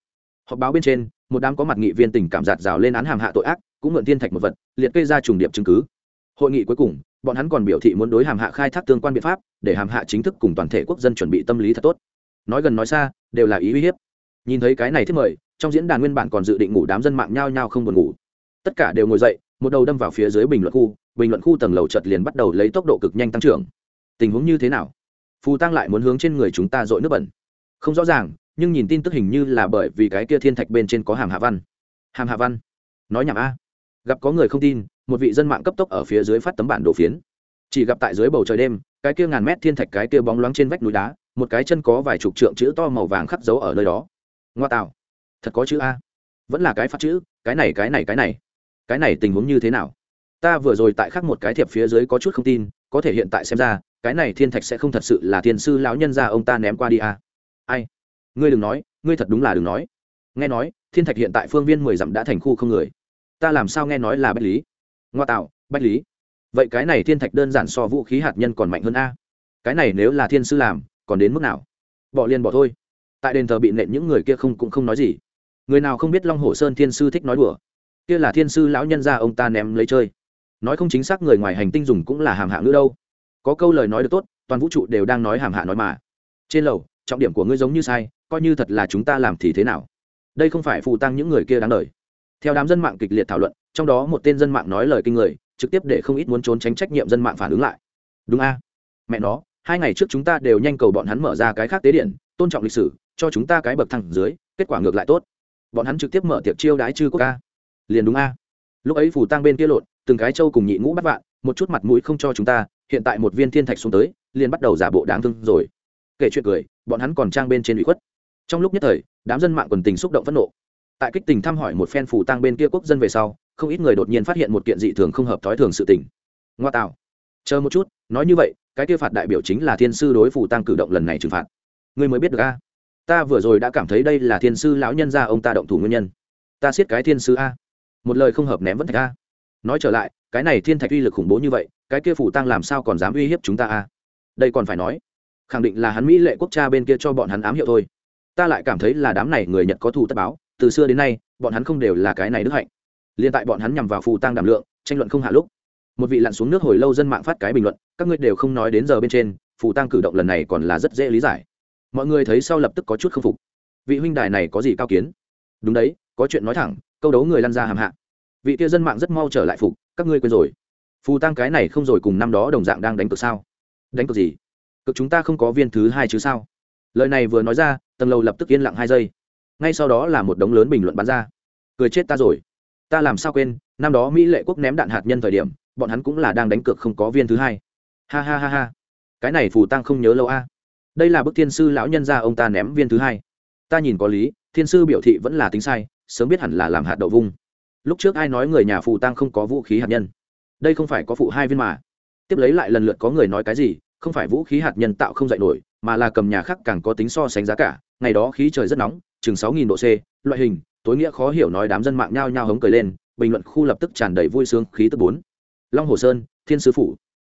Họp báo bên trên, một đám có mặt nghị viên tình cảm giạt rào lên án hàm hạ tội ác, cũng mượn thiên thạch một vật, liệt kê ra trùng điệp chứng cứ. Hội nghị cuối cùng, bọn hắn còn biểu thị muốn đối hàm hạ khai thác tương quan biện pháp, để hàm hạ chính thức cùng toàn thể quốc dân chuẩn bị tâm lý thật tốt. Nói gần nói xa, đều là ý uy hiếp. Nhìn thấy cái này thiết mời, trong diễn đàn nguyên bản còn dự định ngủ đám dân mạng nhao nhao không buồn ngủ. Tất cả đều ngồi dậy một đầu đâm vào phía dưới bình luận khu, bình luận khu tầng lầu chợt liền bắt đầu lấy tốc độ cực nhanh tăng trưởng. Tình huống như thế nào? Phù tăng lại muốn hướng trên người chúng ta dội nước bẩn. Không rõ ràng, nhưng nhìn tin tức hình như là bởi vì cái kia thiên thạch bên trên có hàm hạ văn. Hàm hạ văn? Nói nhảm a. Gặp có người không tin, một vị dân mạng cấp tốc ở phía dưới phát tấm bản đồ phiến. Chỉ gặp tại dưới bầu trời đêm, cái kia ngàn mét thiên thạch, cái kia bóng loáng trên vách núi đá, một cái chân có vài chục trượng chữ to màu vàng khắc dấu ở nơi đó. Ngoa tạo. Thật có chữ a. Vẫn là cái phát chữ, cái này cái này cái này cái này tình huống như thế nào? Ta vừa rồi tại khắc một cái thiệp phía dưới có chút không tin, có thể hiện tại xem ra, cái này thiên thạch sẽ không thật sự là thiên sư lão nhân ra ông ta ném qua đi à? ai? Ngươi đừng nói, ngươi thật đúng là đừng nói. Nghe nói, thiên thạch hiện tại phương viên mười dặm đã thành khu không người. Ta làm sao nghe nói là bách lý? Ngoa tạo, bách lý. Vậy cái này thiên thạch đơn giản so vũ khí hạt nhân còn mạnh hơn a. Cái này nếu là thiên sư làm, còn đến mức nào? Bỏ liền bỏ thôi. Tại đền thờ bị nện những người kia không cũng không nói gì. Người nào không biết long hồ sơn thiên sư thích nói đùa? Kia là thiên sư lão nhân ra ông ta ném lấy chơi. Nói không chính xác người ngoài hành tinh dùng cũng là hàm hạ ngữ đâu. Có câu lời nói được tốt, toàn vũ trụ đều đang nói hàm hạ nói mà. Trên lầu, trọng điểm của ngươi giống như sai, coi như thật là chúng ta làm thì thế nào? Đây không phải phù tăng những người kia đáng lời theo đám dân mạng kịch liệt thảo luận, trong đó một tên dân mạng nói lời kinh người, trực tiếp để không ít muốn trốn tránh trách nhiệm dân mạng phản ứng lại. Đúng a. Mẹ nó, hai ngày trước chúng ta đều nhanh cầu bọn hắn mở ra cái khác tế điện, tôn trọng lịch sử, cho chúng ta cái bậc thẳng dưới, kết quả ngược lại tốt. Bọn hắn trực tiếp mở tiệc chiêu đái chư quốc ca liền đúng a. Lúc ấy phù tăng bên kia lộn, từng cái châu cùng nhị ngũ bắt vạn, một chút mặt mũi không cho chúng ta, hiện tại một viên thiên thạch xuống tới, liền bắt đầu giả bộ đáng thương rồi. Kể chuyện cười, bọn hắn còn trang bên trên ủy khuất. Trong lúc nhất thời, đám dân mạng quần tình xúc động phẫn nộ. Tại kích tình thăm hỏi một phen phù tăng bên kia quốc dân về sau, không ít người đột nhiên phát hiện một kiện dị thường không hợp thói thường sự tình. Ngoa tạo. Chờ một chút, nói như vậy, cái kia phạt đại biểu chính là thiên sư đối phù tăng cử động lần này trừng phạt. Ngươi mới biết được a. Ta vừa rồi đã cảm thấy đây là thiên sư lão nhân gia ông ta động thủ nguyên nhân. Ta siết cái thiên sư a một lời không hợp ném vẫn thạch a. Nói trở lại, cái này thiên thạch uy lực khủng bố như vậy, cái kia phù tăng làm sao còn dám uy hiếp chúng ta a? Đây còn phải nói, khẳng định là hắn mỹ lệ quốc cha bên kia cho bọn hắn ám hiệu thôi. Ta lại cảm thấy là đám này người nhật có thù tất báo, từ xưa đến nay, bọn hắn không đều là cái này đức hạnh. Liên tại bọn hắn nhằm vào phù tăng đảm lượng, tranh luận không hạ lúc, một vị lặn xuống nước hồi lâu dân mạng phát cái bình luận, các ngươi đều không nói đến giờ bên trên, phù tăng cử động lần này còn là rất dễ lý giải. Mọi người thấy sau lập tức có chút k phục. Vị huynh đài này có gì cao kiến? Đúng đấy, có chuyện nói thẳng câu đấu người lăn ra hàm hạ. Vị kia dân mạng rất mau trở lại phục, các ngươi quên rồi. Phù tăng cái này không rồi cùng năm đó đồng dạng đang đánh cược sao? Đánh cược gì? Cực chúng ta không có viên thứ hai chứ sao? Lời này vừa nói ra, tầng lầu lập tức yên lặng hai giây. Ngay sau đó là một đống lớn bình luận bắn ra. Cười chết ta rồi. Ta làm sao quên, năm đó mỹ lệ quốc ném đạn hạt nhân thời điểm, bọn hắn cũng là đang đánh cược không có viên thứ hai. Ha ha ha ha. Cái này phù tăng không nhớ lâu a. Đây là bức thiên sư lão nhân ra ông ta ném viên thứ hai. Ta nhìn có lý, thiên sư biểu thị vẫn là tính sai sớm biết hẳn là làm hạt đậu vung. Lúc trước ai nói người nhà phù tăng không có vũ khí hạt nhân? Đây không phải có phụ hai viên mà. Tiếp lấy lại lần lượt có người nói cái gì, không phải vũ khí hạt nhân tạo không dạy nổi, mà là cầm nhà khác càng có tính so sánh giá cả. Ngày đó khí trời rất nóng, chừng sáu nghìn độ c, loại hình, tối nghĩa khó hiểu nói đám dân mạng nhao nhao hống cười lên, bình luận khu lập tức tràn đầy vui sướng, khí tức bốn. Long hồ sơn, thiên sứ phủ.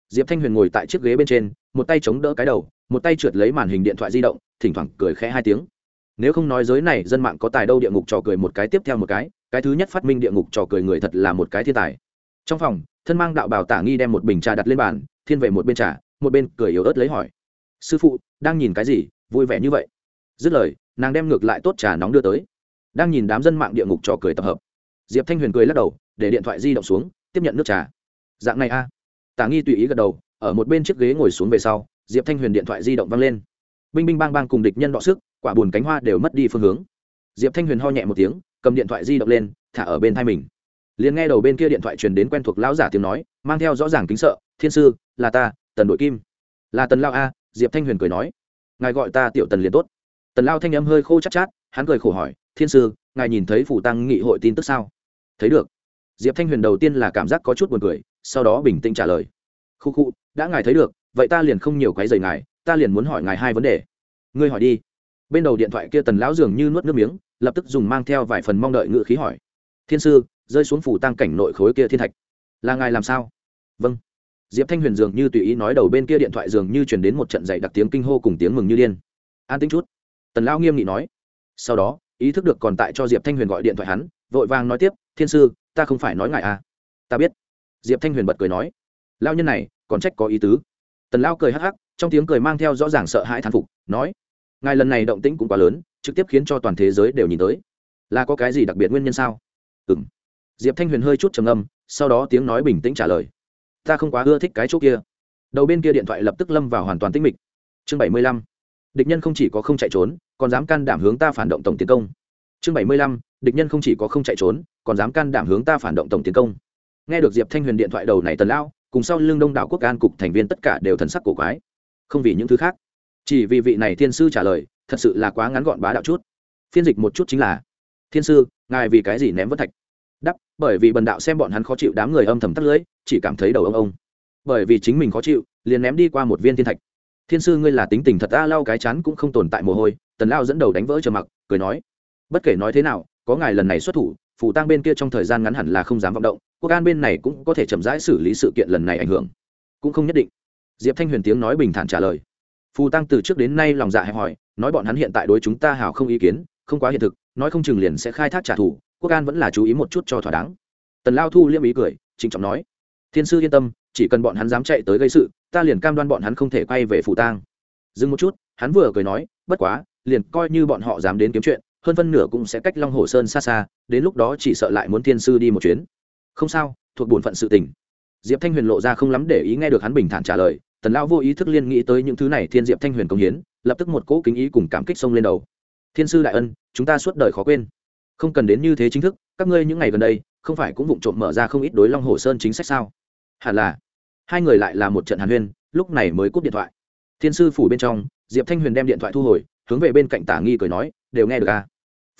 Diệp thanh huyền ngồi tại chiếc ghế bên trên, một tay chống đỡ cái đầu, một tay trượt lấy màn hình điện thoại di động, thỉnh thoảng cười khẽ hai tiếng nếu không nói giới này, dân mạng có tài đâu địa ngục trò cười một cái tiếp theo một cái cái thứ nhất phát minh địa ngục trò cười người thật là một cái thiên tài. Trong phòng, thân mang đạo bảo tả nghi đem một bình trà đặt lên bàn, thiên về một bên trà, một bên cười yếu ớt lấy hỏi. Sư phụ, đang nhìn cái gì? Vui vẻ như vậy. Dứt lời, nàng đem ngược lại tốt trà nóng đưa tới. Đang nhìn đám dân mạng địa ngục trò cười tập hợp. Diệp thanh huyền cười lắc đầu, để điện thoại di động xuống, tiếp nhận nước trà. Dạng này a. À. tả nghi tùy ý gật đầu, ở một bên chiếc ghế ngồi xuống về sau, diệp thanh huyền điện thoại di động văng lên binh binh bang bang cùng địch nhân đọ sức quả bùn cánh hoa đều mất đi phương hướng. Diệp thanh huyền ho nhẹ một tiếng cầm điện thoại di động lên thả ở bên thai mình. Liền nghe đầu bên kia điện thoại truyền đến quen thuộc lão giả tiếng nói mang theo rõ ràng kính sợ thiên sư là ta tần đội kim. Là tần lao a diệp thanh huyền cười nói. Ngài gọi ta tiểu tần liền tốt. Tần lao thanh âm hơi khô chắc chát, chát hắn cười khổ hỏi thiên sư ngài nhìn thấy phủ tăng nghị hội tin tức sao? Thấy được. Diệp thanh huyền đầu tiên là cảm giác có chút buồn cười sau đó bình tĩnh trả lời. Khu khu đã ngài thấy được vậy ta liền không nhiều quấy rầy ngài ta liền muốn hỏi ngài hai vấn đề. Ngươi hỏi đi. Bên đầu điện thoại kia tần lão dường như nuốt nước miếng, lập tức dùng mang theo vài phần mong đợi ngự khí hỏi. Thiên sư, rơi xuống phủ tăng cảnh nội khối kia thiên thạch. Là ngài làm sao? Vâng. Diệp thanh huyền dường như tùy ý nói đầu bên kia điện thoại dường như chuyển đến một trận dậy đặc tiếng kinh hô cùng tiếng mừng như điên. An tính chút. Tần lão nghiêm nghị nói. Sau đó, ý thức được còn tại cho diệp thanh huyền gọi điện thoại hắn, vội vàng nói tiếp, thiên sư, ta không phải nói ngài à. Ta biết. Diệp thanh huyền bật cười nói. Lao nhân này, còn trách có ý tứ tần lao cười hắc hắc, trong tiếng cười mang theo rõ ràng sợ hãi thán phục, nói, ngài lần này động tĩnh cũng quá lớn, trực tiếp khiến cho toàn thế giới đều nhìn tới. Là có cái gì đặc biệt nguyên nhân sao? Ừ m diệp thanh huyền hơi chút trầm âm sau đó tiếng nói bình tĩnh trả lời, ta không quá ưa thích cái chỗ kia. Đầu bên kia điện thoại lập tức lâm vào hoàn toàn tĩnh mịch. Chương bảy mươi lăm, địch nhân không chỉ có không chạy trốn, còn dám can đảm hướng ta phản động tổng tiến công. Chương bảy mươi lăm, địch nhân không chỉ có không chạy trốn, còn dám can đảm hướng ta phản động tổng tiến công. Nghe được diệp thanh huyền điện thoại đầu này tần lão cùng sau lưng đông đảo quốc an cục thành viên tất cả đều thần sắc cổ quái. Không vì những thứ khác. Chỉ vì vị này thiên sư trả lời, thật sự là quá ngắn gọn bá đạo chút. Phiên dịch một chút chính là, thiên sư, ngài vì cái gì ném vân thạch? Đắp bởi vì bần đạo xem bọn hắn khó chịu đám người âm thầm tắt lưới, chỉ cảm thấy đầu ông ông. Bởi vì chính mình khó chịu, liền ném đi qua một viên thiên thạch. Thiên sư, ngươi là tính tình thật ta lau cái chán cũng không tồn tại mồ hôi. Tần lao dẫn đầu đánh vỡ trầm mặc, cười nói, bất kể nói thế nào, có ngài lần này xuất thủ phủ tang bên kia trong thời gian ngắn hẳn là không dám vọng động quốc an bên này cũng có thể chậm rãi xử lý sự kiện lần này ảnh hưởng. Cũng không nhất định. Diệp thanh huyền tiếng nói bình thản trả lời. Phù tăng từ trước đến nay lòng dạ hẹp hòi, nói bọn hắn hiện tại đối chúng ta hào không ý kiến, không quá hiện thực, nói không chừng liền sẽ khai thác trả thù, quốc an vẫn là chú ý một chút cho thỏa đáng. Tần lao thu liêm ý cười, trịnh trọng nói. Thiên sư yên tâm, chỉ cần bọn hắn dám chạy tới gây sự, ta liền cam đoan bọn hắn không thể quay về phủ tang dừng một chút, hắn vừa cười nói, bất quá, liền coi như bọn họ dám đến kiếm chuyện, hơn phân nửa cũng sẽ cách long hồ sơn xa xa, đến lúc đó chỉ sợ lại muốn thiên sư đi một chuyến không sao, thuộc bổn phận sự tình. Diệp thanh huyền lộ ra không lắm để ý nghe được hắn bình thản trả lời, tần lão vô ý thức liên nghĩ tới những thứ này thiên diệp thanh huyền công hiến, lập tức một cỗ kính ý cùng cảm kích xông lên đầu. Thiên sư đại ân, chúng ta suốt đời khó quên. Không cần đến như thế chính thức, các ngươi những ngày gần đây, không phải cũng vụng trộm mở ra không ít đối long hồ sơn chính sách sao? Hẳn là. Hai người lại là một trận hàn huyên, lúc này mới cúp điện thoại. Thiên sư phủ bên trong, diệp thanh huyền đem điện thoại thu hồi, hướng về bên cạnh tả nghi cười nói, đều nghe được à?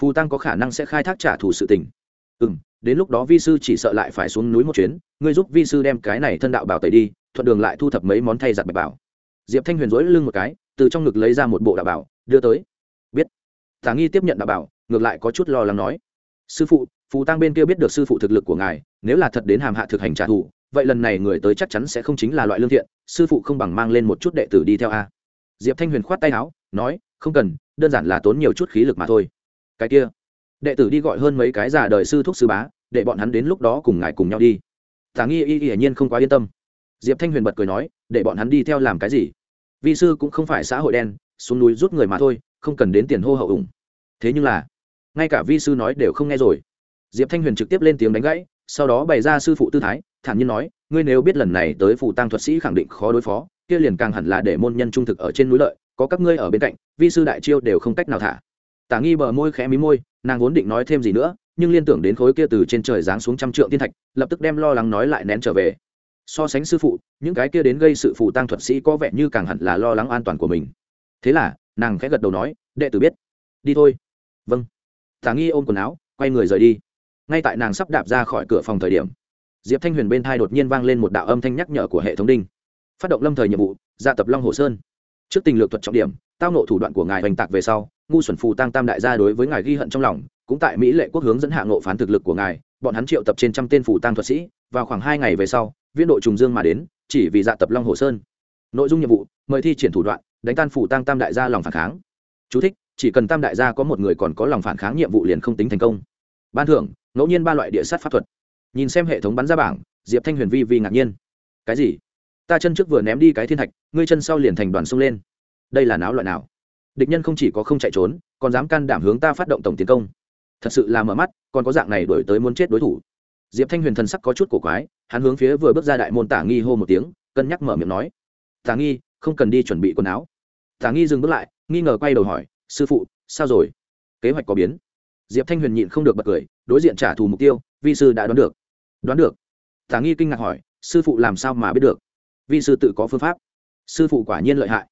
Phù tăng có khả năng sẽ khai thác trả thù sự tình. Ừ m đến lúc đó vi sư chỉ sợ lại phải xuống núi một chuyến, ngươi giúp vi sư đem cái này thân đạo bảo tẩy đi, thuận đường lại thu thập mấy món thay giặt bạch bảo. Diệp thanh huyền dối lưng một cái, từ trong ngực lấy ra một bộ đạo bảo, đưa tới. Biết. Tả nghi tiếp nhận đạo bảo, ngược lại có chút lo lắng nói. Sư phụ, phù tăng bên kia biết được sư phụ thực lực của ngài, nếu là thật đến hàm hạ thực hành trả thù, vậy lần này người tới chắc chắn sẽ không chính là loại lương thiện, sư phụ không bằng mang lên một chút đệ tử đi theo a. Diệp thanh huyền khoát tay áo, nói, không cần, đơn giản là tốn nhiều chút khí lực mà thôi. Cái kia đệ tử đi gọi hơn mấy cái già đời sư thúc sư bá, để bọn hắn đến lúc đó cùng ngài cùng nhau đi. Tả nghi y hiển nhiên không quá yên tâm. Diệp thanh huyền bật cười nói, để bọn hắn đi theo làm cái gì? Vi sư cũng không phải xã hội đen, xuống núi rút người mà thôi, không cần đến tiền hô hậu ủng. Thế nhưng là, ngay cả vi sư nói đều không nghe rồi. Diệp thanh huyền trực tiếp lên tiếng đánh gãy, sau đó bày ra sư phụ tư thái, thản nhiên nói, ngươi nếu biết lần này tới phụ tăng thuật sĩ khẳng định khó đối phó, kia liền càng hẳn là để môn nhân trung thực ở trên núi lợi, có các ngươi ở bên cạnh, vi sư đại chiêu đều không cách nào thả tả nghi bờ môi khẽ mí môi, nàng vốn định nói thêm gì nữa, nhưng liên tưởng đến khối kia từ trên trời giáng xuống trăm trượng thiên thạch, lập tức đem lo lắng nói lại nén trở về. So sánh sư phụ, những cái kia đến gây sự phụ tăng thuật sĩ có vẻ như càng hẳn là lo lắng an toàn của mình. Thế là, nàng khẽ gật đầu nói, đệ tử biết. Đi thôi. Vâng. Tả nghi ôm quần áo, quay người rời đi. Ngay tại nàng sắp đạp ra khỏi cửa phòng thời điểm, diệp thanh huyền bên thai đột nhiên vang lên một đạo âm thanh nhắc nhở của hệ thống đinh. Phát động lâm thời nhiệm vụ, gia tập long hồ sơn. Trước tình lược thuật trọng điểm tao nộ thủ đoạn của ngài hoành tạc về sau ngu xuẩn phù tăng tam đại gia đối với ngài ghi hận trong lòng cũng tại mỹ lệ quốc hướng dẫn hạ ngộ phán thực lực của ngài bọn hắn triệu tập trên trăm tên phù tăng thuật sĩ vào khoảng hai ngày về sau viên đội trùng dương mà đến chỉ vì dạ tập long hồ sơn. Nội dung nhiệm vụ mời thi triển thủ đoạn đánh tan phù tăng tam đại gia lòng phản kháng. Chú thích, chỉ cần tam đại gia có một người còn có lòng phản kháng nhiệm vụ liền không tính thành công. Ban thưởng ngẫu nhiên ba loại địa sát pháp thuật. Nhìn xem hệ thống bắn ra bảng diệp thanh huyền vi vi ngạc nhiên. Cái gì? Ta chân trước vừa ném đi cái thiên thạch ngươi chân sau liền thành đoàn sông lên đây là náo loại nào? Địch nhân không chỉ có không chạy trốn, còn dám can đảm hướng ta phát động tổng tiến công. Thật sự là mở mắt, còn có dạng này đổi tới muốn chết đối thủ. Diệp thanh huyền thần sắc có chút cổ quái, hắn hướng phía vừa bước ra đại môn tả nghi hô một tiếng, cân nhắc mở miệng nói, tả nghi, không cần đi chuẩn bị quần áo. Tả nghi dừng bước lại, nghi ngờ quay đầu hỏi, sư phụ, sao rồi? Kế hoạch có biến? Diệp thanh huyền nhịn không được bật cười, đối diện trả thù mục tiêu, vi sư đã đoán được. Đoán được? Tả nghi kinh ngạc hỏi, sư phụ làm sao mà biết được? Vi sư tự có phương pháp. Sư phụ quả nhiên lợi hại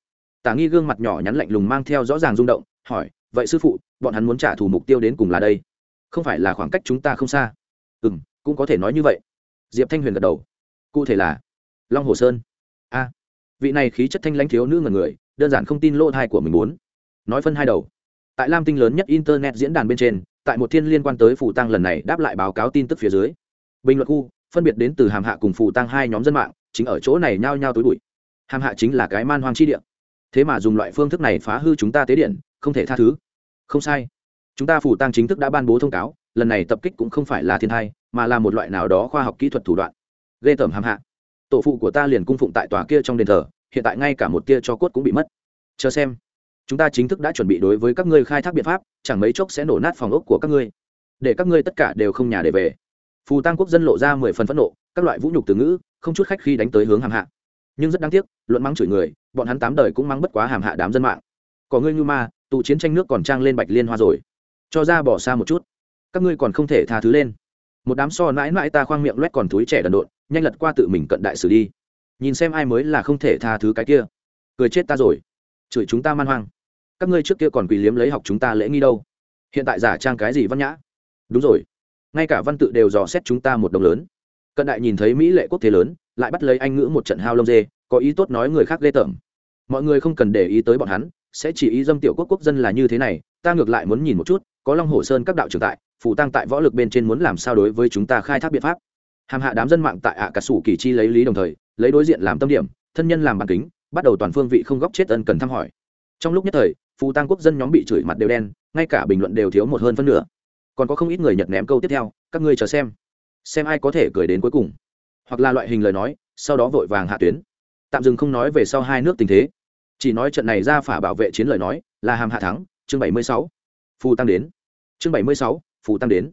tả nghi gương mặt nhỏ nhắn lạnh lùng mang theo rõ ràng rung động, hỏi, vậy sư phụ, bọn hắn muốn trả thù mục tiêu đến cùng là đây? Không phải là khoảng cách chúng ta không xa? Ừ m cũng có thể nói như vậy. Diệp thanh huyền gật đầu. Cụ thể là long hồ sơn. A, vị này khí chất thanh lãnh thiếu nữ ngần người, đơn giản không tin lỗ thai của mình muốn. Nói phân hai đầu. Tại lam tinh lớn nhất internet diễn đàn bên trên, tại một thiên liên quan tới phủ tăng lần này đáp lại báo cáo tin tức phía dưới. Bình luận khu, phân biệt đến từ hàm hạ cùng phủ tăng hai nhóm dân mạng, chính ở chỗ này nhao nhao tối bụi. Hàm hạ chính là cái man hoang chi địa thế mà dùng loại phương thức này phá hư chúng ta tế điện, không thể tha thứ. Không sai. Chúng ta phủ tăng chính thức đã ban bố thông cáo, lần này tập kích cũng không phải là thiên thai, mà là một loại nào đó khoa học kỹ thuật thủ đoạn. Ghê tởm hàm hạ. Tổ phụ của ta liền cung phụng tại tòa kia trong đền thờ, hiện tại ngay cả một tia cho cốt cũng bị mất. Chờ xem. Chúng ta chính thức đã chuẩn bị đối với các ngươi khai thác biện pháp, chẳng mấy chốc sẽ nổ nát phòng ốc của các ngươi. Để các ngươi tất cả đều không nhà để về. Phù tăng quốc dân lộ ra mười phần phẫn nộ, các loại vũ nhục từ ngữ, không chút khách khi đánh tới hướng hàm hạ. Nhưng rất đáng tiếc, luận mắng chửi người bọn hắn tám đời cũng mắng bất quá hàm hạ đám dân mạng. Có ngươi như ma tụ chiến tranh nước còn trang lên bạch liên hoa rồi. Cho ra bỏ xa một chút. Các ngươi còn không thể tha thứ lên. Một đám so mãi mãi ta khoang miệng loét còn túi trẻ đần độn, nhanh lật qua tự mình cận đại sử đi. Nhìn xem ai mới là không thể tha thứ cái kia. Cười chết ta rồi. Chửi chúng ta man hoang. Các ngươi trước kia còn quỳ liếm lấy học chúng ta lễ nghi đâu. Hiện tại giả trang cái gì văn nhã? Đúng rồi. Ngay cả văn tự đều dò xét chúng ta một đồng lớn cận đại nhìn thấy mỹ lệ quốc thế lớn, lại bắt lấy anh ngữ một trận hao lông dê, có ý tốt nói người khác ghê tởm. Mọi người không cần để ý tới bọn hắn, sẽ chỉ ý dâm tiểu quốc quốc dân là như thế này, ta ngược lại muốn nhìn một chút, có long hồ sơn các đạo trưởng tại phụ tăng tại võ lực bên trên muốn làm sao đối với chúng ta khai thác biện pháp. Hàm hạ đám dân mạng tại ạ cả sủ kỳ chi lấy lý đồng thời, lấy đối diện làm tâm điểm, thân nhân làm bàn kính, bắt đầu toàn phương vị không góc chết ân cần thăm hỏi. Trong lúc nhất thời phù tăng quốc dân nhóm bị chửi mặt đều đen, ngay cả bình luận đều thiếu một hơn phân nửa. Còn có không ít người nhật ném câu tiếp theo, các ngươi chờ xem xem ai có thể cười đến cuối cùng. Hoặc là loại hình lời nói, sau đó vội vàng hạ tuyến. Tạm dừng không nói về sau hai nước tình thế. Chỉ nói trận này ra phả bảo vệ chiến lời nói, là hàm hạ thắng, chương bảy mươi sáu. Phù tăng đến. Chương bảy mươi sáu, phù tăng đến.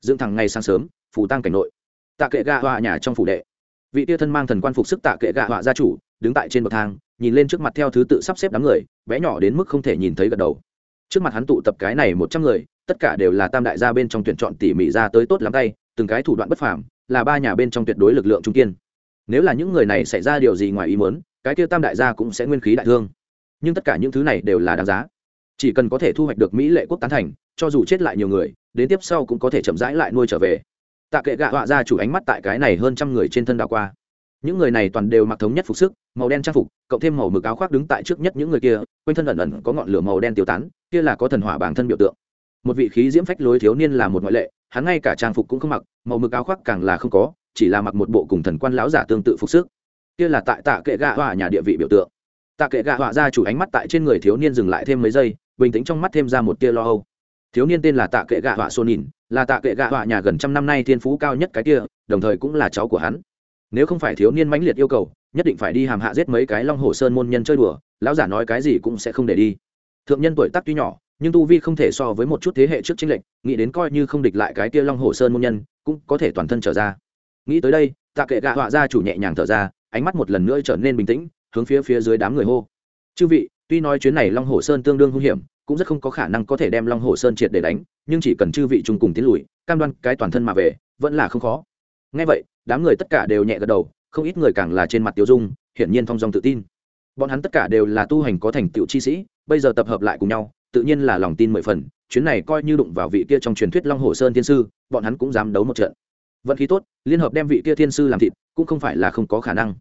Dựng thẳng ngày sáng sớm, phù tăng cảnh nội. Tạ kệ gạ họa nhà trong phủ đệ. Vị tia thân mang thần quan phục sức tạ kệ gạ họa gia chủ, đứng tại trên bậc thang, nhìn lên trước mặt theo thứ tự sắp xếp đám người, bé nhỏ đến mức không thể nhìn thấy gật đầu. Trước mặt hắn tụ tập cái này một trăm người, tất cả đều là tam đại gia bên trong tuyển chọn tỉ mỉ ra tới tốt lắm tay từng cái thủ đoạn bất phàm, là ba nhà bên trong tuyệt đối lực lượng trung kiên. Nếu là những người này xảy ra điều gì ngoài ý muốn, cái kia tam đại gia cũng sẽ nguyên khí đại thương. Nhưng tất cả những thứ này đều là đáng giá. Chỉ cần có thể thu hoạch được mỹ lệ quốc tán thành, cho dù chết lại nhiều người, đến tiếp sau cũng có thể chậm rãi lại nuôi trở về. Tạ kệ gạ họa ra chủ ánh mắt tại cái này hơn trăm người trên thân đảo qua. Những người này toàn đều mặc thống nhất phục sức, màu đen trang phục, cộng thêm màu mực áo khoác đứng tại trước nhất những người kia, quanh thân ẩn ẩn có ngọn lửa màu đen tiêu tán, kia là có thần hỏa bản thân biểu tượng một vị khí diễm phách lối thiếu niên là một ngoại lệ, hắn ngay cả trang phục cũng không mặc, màu mực áo khoác càng là không có, chỉ là mặc một bộ cùng thần quan lão giả tương tự phục sức. Kia là tại tạ kệ gạ họa nhà địa vị biểu tượng. Tạ kệ gạ họa ra chủ ánh mắt tại trên người thiếu niên dừng lại thêm mấy giây, bình tĩnh trong mắt thêm ra một tia lo âu. Thiếu niên tên là tạ kệ gạ họa sô nhìn là tạ kệ gạ họa nhà gần trăm năm nay thiên phú cao nhất cái kia, đồng thời cũng là cháu của hắn. Nếu không phải thiếu niên mãnh liệt yêu cầu, nhất định phải đi hàm hạ giết mấy cái long hồ sơn môn nhân chơi đùa, lão giả nói cái gì cũng sẽ không để đi. Thượng nhân tuổi tác tuy nhỏ nhưng tu vi không thể so với một chút thế hệ trước chính lệnh nghĩ đến coi như không địch lại cái kia long hồ sơn môn nhân, cũng có thể toàn thân trở ra. Nghĩ tới đây, tạ kệ gạ họa ra chủ nhẹ nhàng thở ra, ánh mắt một lần nữa trở nên bình tĩnh, hướng phía phía dưới đám người hô. Chư vị, tuy nói chuyến này long hồ sơn tương đương hung hiểm, cũng rất không có khả năng có thể đem long hồ sơn triệt để đánh, nhưng chỉ cần chư vị chung cùng tiến lùi, cam đoan cái toàn thân mà về, vẫn là không khó. Ngay vậy, đám người tất cả đều nhẹ gật đầu, không ít người càng là trên mặt tiêu dung, hiển nhiên thong dong tự tin. Bọn hắn tất cả đều là tu hành có thành tựu chi sĩ, bây giờ tập hợp lại cùng nhau tự nhiên là lòng tin mười phần, chuyến này coi như đụng vào vị kia trong truyền thuyết long hồ sơn thiên sư, bọn hắn cũng dám đấu một trận. Vận khí tốt, liên hợp đem vị kia thiên sư làm thịt, cũng không phải là không có khả năng.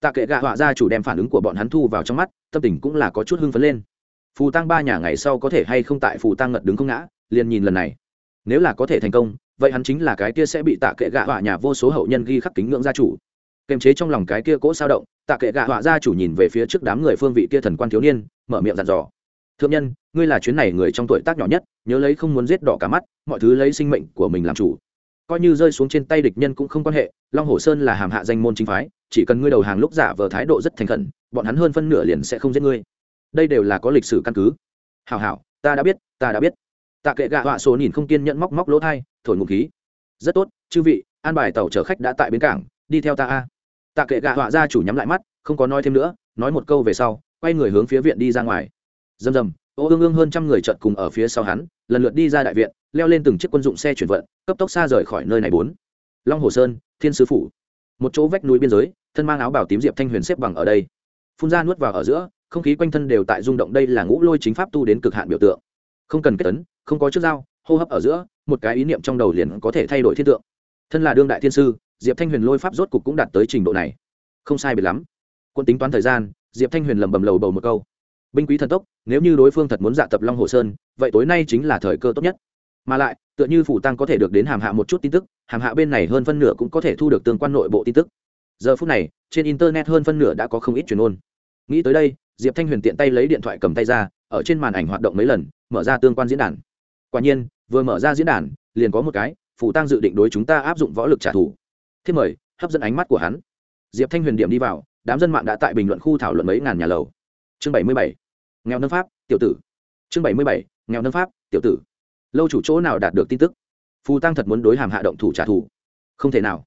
Tạ kệ gạ họa ra chủ đem phản ứng của bọn hắn thu vào trong mắt, tâm tình cũng là có chút hưng phấn lên. Phù tăng ba nhà ngày sau có thể hay không tại phù tăng ngật đứng không ngã, liền nhìn lần này. Nếu là có thể thành công, vậy hắn chính là cái kia sẽ bị tạ kệ gạ họa nhà vô số hậu nhân ghi khắc kính ngưỡng gia chủ. Kềm chế trong lòng cái kia cỗ sao động, tạ kệ gạ họa gia chủ nhìn về phía trước đám người phương vị kia thần quan thiếu niên, mở miệng dặn dò thượng nhân, ngươi là chuyến này người trong tuổi tác nhỏ nhất, nhớ lấy không muốn giết đỏ cả mắt, mọi thứ lấy sinh mệnh của mình làm chủ. Coi như rơi xuống trên tay địch nhân cũng không quan hệ, long hồ sơn là hàm hạ danh môn chính phái, chỉ cần ngươi đầu hàng lúc giả vờ thái độ rất thành khẩn, bọn hắn hơn phân nửa liền sẽ không giết ngươi. Đây đều là có lịch sử căn cứ. Hảo hảo, ta đã biết, ta đã biết. Tạ kệ gạ họa số nhìn không kiên nhẫn móc móc lỗ thai, thổi ngụ khí. Rất tốt, chư vị, an bài tàu chở khách đã tại bến cảng, đi theo ta a. Tạ kệ gạ họa ra chủ nhắm lại mắt, không có nói thêm nữa, nói một câu về sau, quay người hướng phía viện đi ra ngoài rầm rầm ô ương ương hơn trăm người chợt cùng ở phía sau hắn, lần lượt đi ra đại viện, leo lên từng chiếc quân dụng xe chuyển vận, cấp tốc xa rời khỏi nơi này bốn. Long hồ sơn, thiên sứ phủ. Một chỗ vách núi biên giới, thân mang áo bảo tím diệp thanh huyền xếp bằng ở đây. Phun ra nuốt vào ở giữa, không khí quanh thân đều tại rung động đây là ngũ lôi chính pháp tu đến cực hạn biểu tượng. Không cần kết tấn không có trước dao, hô hấp ở giữa, một cái ý niệm trong đầu liền có thể thay đổi thiên tượng. Thân là đương đại thiên sư, diệp thanh huyền lôi pháp rốt cục cũng đạt tới trình độ này. Không sai biệt lắm. Quân tính toán thời gian, diệp thanh huyền lầm bầm lầu bầu một câu binh quý thần tốc, nếu như đối phương thật muốn dạ tập long hồ sơn, vậy tối nay chính là thời cơ tốt nhất. Mà lại, tựa như phủ tăng có thể được đến hàm hạ một chút tin tức, hàm hạ bên này hơn phân nửa cũng có thể thu được tương quan nội bộ tin tức. Giờ phút này, trên internet hơn phân nửa đã có không ít truyền ôn nghĩ tới đây, diệp thanh huyền tiện tay lấy điện thoại cầm tay ra, ở trên màn ảnh hoạt động mấy lần, mở ra tương quan diễn đàn. Quả nhiên, vừa mở ra diễn đàn, liền có một cái, phủ tăng dự định đối chúng ta áp dụng võ lực trả thù. Thế mời, hấp dẫn ánh mắt của hắn. Diệp thanh huyền điểm đi vào, đám dân mạng đã tại bình luận khu thảo luận mấy ngàn nhà lầu chương bảy mươi bảy, nghèo nâng pháp, tiểu tử. Chương bảy mươi bảy, nghèo nâng pháp, tiểu tử. Lâu chủ chỗ nào đạt được tin tức? Phù tăng thật muốn đối hàm hạ động thủ trả thù. Không thể nào.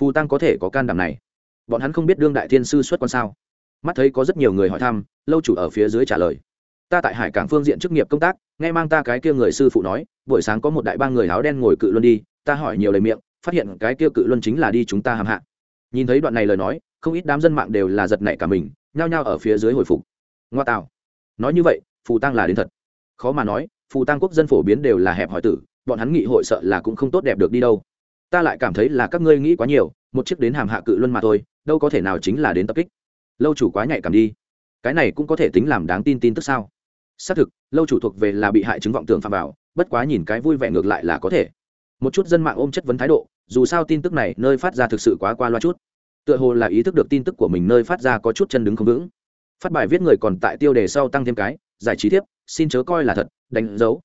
Phù tăng có thể có can đảm này. Bọn hắn không biết đương đại thiên sư xuất quan sao? Mắt thấy có rất nhiều người hỏi thăm, lâu chủ ở phía dưới trả lời. Ta tại hải cảng phương diện chức nghiệp công tác, nghe mang ta cái kia người sư phụ nói, buổi sáng có một đại ba người áo đen ngồi cự luân đi, ta hỏi nhiều lời miệng, phát hiện cái kia cự luân chính là đi chúng ta hàm hạ. Nhìn thấy đoạn này lời nói, không ít đám dân mạng đều là giật nảy cả mình, nhao nhao ở phía dưới hồi phục ngoa tạo nói như vậy, phù tăng là đến thật. Khó mà nói, phù tăng quốc dân phổ biến đều là hẹp hỏi tử, bọn hắn nghị hội sợ là cũng không tốt đẹp được đi đâu. Ta lại cảm thấy là các ngươi nghĩ quá nhiều, một chiếc đến hàm hạ cự luân mà thôi, đâu có thể nào chính là đến tập kích. Lâu chủ quá nhạy cảm đi. Cái này cũng có thể tính làm đáng tin tin tức sao? Xác thực, lâu chủ thuộc về là bị hại chứng vọng tưởng phạm vào, bất quá nhìn cái vui vẻ ngược lại là có thể. Một chút dân mạng ôm chất vấn thái độ, dù sao tin tức này nơi phát ra thực sự quá qua loa chút. Tựa hồ là ý thức được tin tức của mình nơi phát ra có chút chân đứng không vững phát bài viết người còn tại tiêu đề sau tăng thêm cái, giải trí thiếp, xin chớ coi là thật, đánh dấu.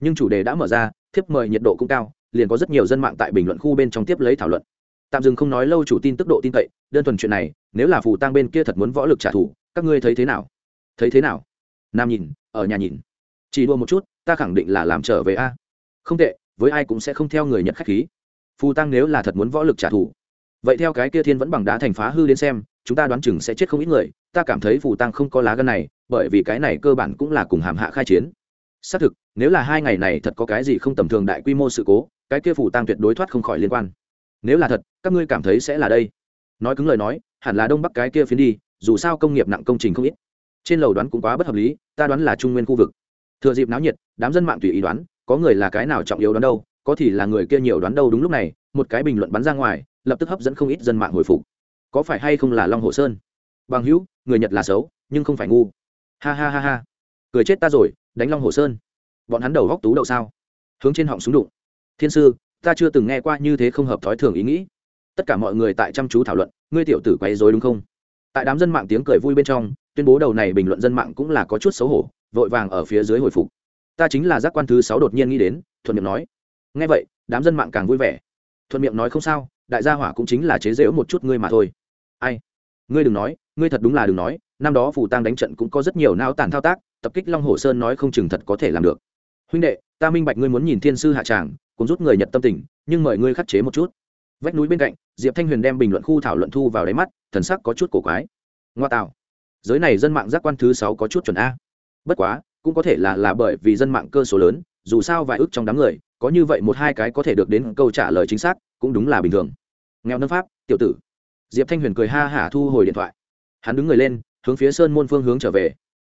Nhưng chủ đề đã mở ra, thiếp mời nhiệt độ cũng cao, liền có rất nhiều dân mạng tại bình luận khu bên trong tiếp lấy thảo luận. Tạm dừng không nói lâu chủ tin tức độ tin cậy, đơn thuần chuyện này, nếu là phù tăng bên kia thật muốn võ lực trả thù, các ngươi thấy thế nào? Thấy thế nào? Nam nhìn, ở nhà nhìn. Chỉ đua một chút, ta khẳng định là làm trở về a. Không tệ, với ai cũng sẽ không theo người nhận khách khí. Phù tăng nếu là thật muốn võ lực trả thù. Vậy theo cái kia thiên vẫn bằng đá thành phá hư đến xem chúng ta đoán chừng sẽ chết không ít người, ta cảm thấy phù tăng không có lá gân này, bởi vì cái này cơ bản cũng là cùng hàm hạ khai chiến. Xác thực, nếu là hai ngày này thật có cái gì không tầm thường đại quy mô sự cố, cái kia phù tăng tuyệt đối thoát không khỏi liên quan. Nếu là thật, các ngươi cảm thấy sẽ là đây. Nói cứng lời nói, hẳn là đông bắc cái kia phiến đi, dù sao công nghiệp nặng công trình không ít. Trên lầu đoán cũng quá bất hợp lý, ta đoán là trung nguyên khu vực. Thừa dịp náo nhiệt, đám dân mạng tùy ý đoán, có người là cái nào trọng yếu đoán đâu, có thì là người kia nhiều đoán đâu đúng lúc này, một cái bình luận bắn ra ngoài, lập tức hấp dẫn không ít dân mạng hồi phục có phải hay không là long hồ sơn bằng hữu người nhật là xấu nhưng không phải ngu ha ha ha ha cười chết ta rồi đánh long hồ sơn bọn hắn đầu góc tú đậu sao hướng trên họng súng đụng thiên sư ta chưa từng nghe qua như thế không hợp thói thường ý nghĩ tất cả mọi người tại chăm chú thảo luận ngươi tiểu tử quấy dối đúng không tại đám dân mạng tiếng cười vui bên trong tuyên bố đầu này bình luận dân mạng cũng là có chút xấu hổ vội vàng ở phía dưới hồi phục ta chính là giác quan thứ sáu đột nhiên nghĩ đến thuận miệng nói nghe vậy đám dân mạng càng vui vẻ thuận miệng nói không sao đại gia hỏa cũng chính là chế giễu một chút ngươi mà thôi ai? Ngươi đừng nói, ngươi thật đúng là đừng nói, năm đó phù tăng đánh trận cũng có rất nhiều nao tàn thao tác, tập kích long hồ sơn nói không chừng thật có thể làm được. Huynh đệ, ta minh bạch ngươi muốn nhìn thiên sư hạ tràng, cũng rút người nhật tâm tình, nhưng mời ngươi khắc chế một chút. Vách núi bên cạnh, diệp thanh huyền đem bình luận khu thảo luận thu vào đáy mắt, thần sắc có chút cổ quái. Ngoa tạo. Giới này dân mạng giác quan thứ sáu có chút chuẩn a. Bất quá, cũng có thể là là bởi vì dân mạng cơ số lớn, dù sao vài ước trong đám người, có như vậy một hai cái có thể được đến câu trả lời chính xác, cũng đúng là bình thường. Nghèo nâng pháp, tiểu tử diệp thanh huyền cười ha hả thu hồi điện thoại. Hắn đứng người lên, hướng phía sơn môn phương hướng trở về.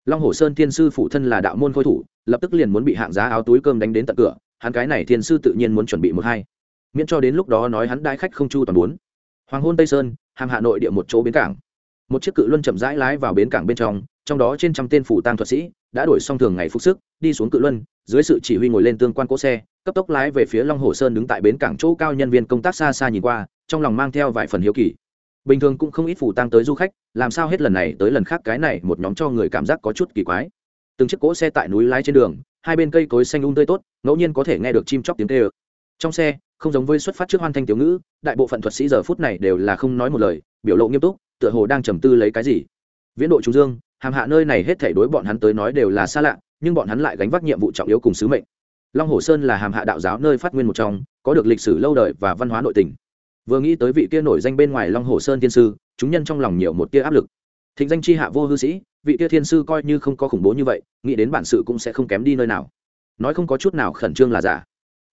Long hồ sơn thiên sư phụ thân là đạo môn khôi thủ, lập tức liền muốn bị hạng giá áo túi cơm đánh đến tận cửa, hắn cái này thiên sư tự nhiên muốn chuẩn bị một hai. Miễn cho đến lúc đó nói hắn đai khách không chu toàn bốn hoàng hôn tây sơn, hàm hà nội địa một chỗ bến cảng. Một chiếc cự luân chậm rãi lái vào bến cảng bên trong trong đó trên trăm tên phủ tăng thuật sĩ đã đổi xong thường ngày phục sức, đi xuống cự luân, dưới sự chỉ huy ngồi lên tương quan cỗ xe, cấp tốc lái về phía long hồ sơn đứng tại bến cảng chỗ cao nhân viên công tác xa xa nhìn qua, trong lòng mang theo vài phần hiếu kỳ bình thường cũng không ít phủ tăng tới du khách, làm sao hết lần này tới lần khác cái này một nhóm cho người cảm giác có chút kỳ quái. Từng chiếc cỗ xe tại núi lái trên đường, hai bên cây cối xanh um tươi tốt, ngẫu nhiên có thể nghe được chim chóc tiếng tê ơ trong xe, không giống với xuất phát trước hoan thanh tiểu ngữ, đại bộ phận thuật sĩ giờ phút này đều là không nói một lời, biểu lộ nghiêm túc, tựa hồ đang trầm tư lấy cái gì. Viễn độ trung dương, hàm hạ nơi này hết thể đối bọn hắn tới nói đều là xa lạ, nhưng bọn hắn lại gánh vác nhiệm vụ trọng yếu cùng sứ mệnh. Long hồ sơn là hàm hạ đạo giáo nơi phát nguyên một trong, có được lịch sử lâu đời và văn hóa nội tình vừa nghĩ tới vị kia nổi danh bên ngoài long hồ sơn thiên sư, chúng nhân trong lòng nhiều một tia áp lực. Thịnh danh chi hạ vô hư sĩ, vị kia thiên sư coi như không có khủng bố như vậy, nghĩ đến bản sự cũng sẽ không kém đi nơi nào. Nói không có chút nào khẩn trương là giả.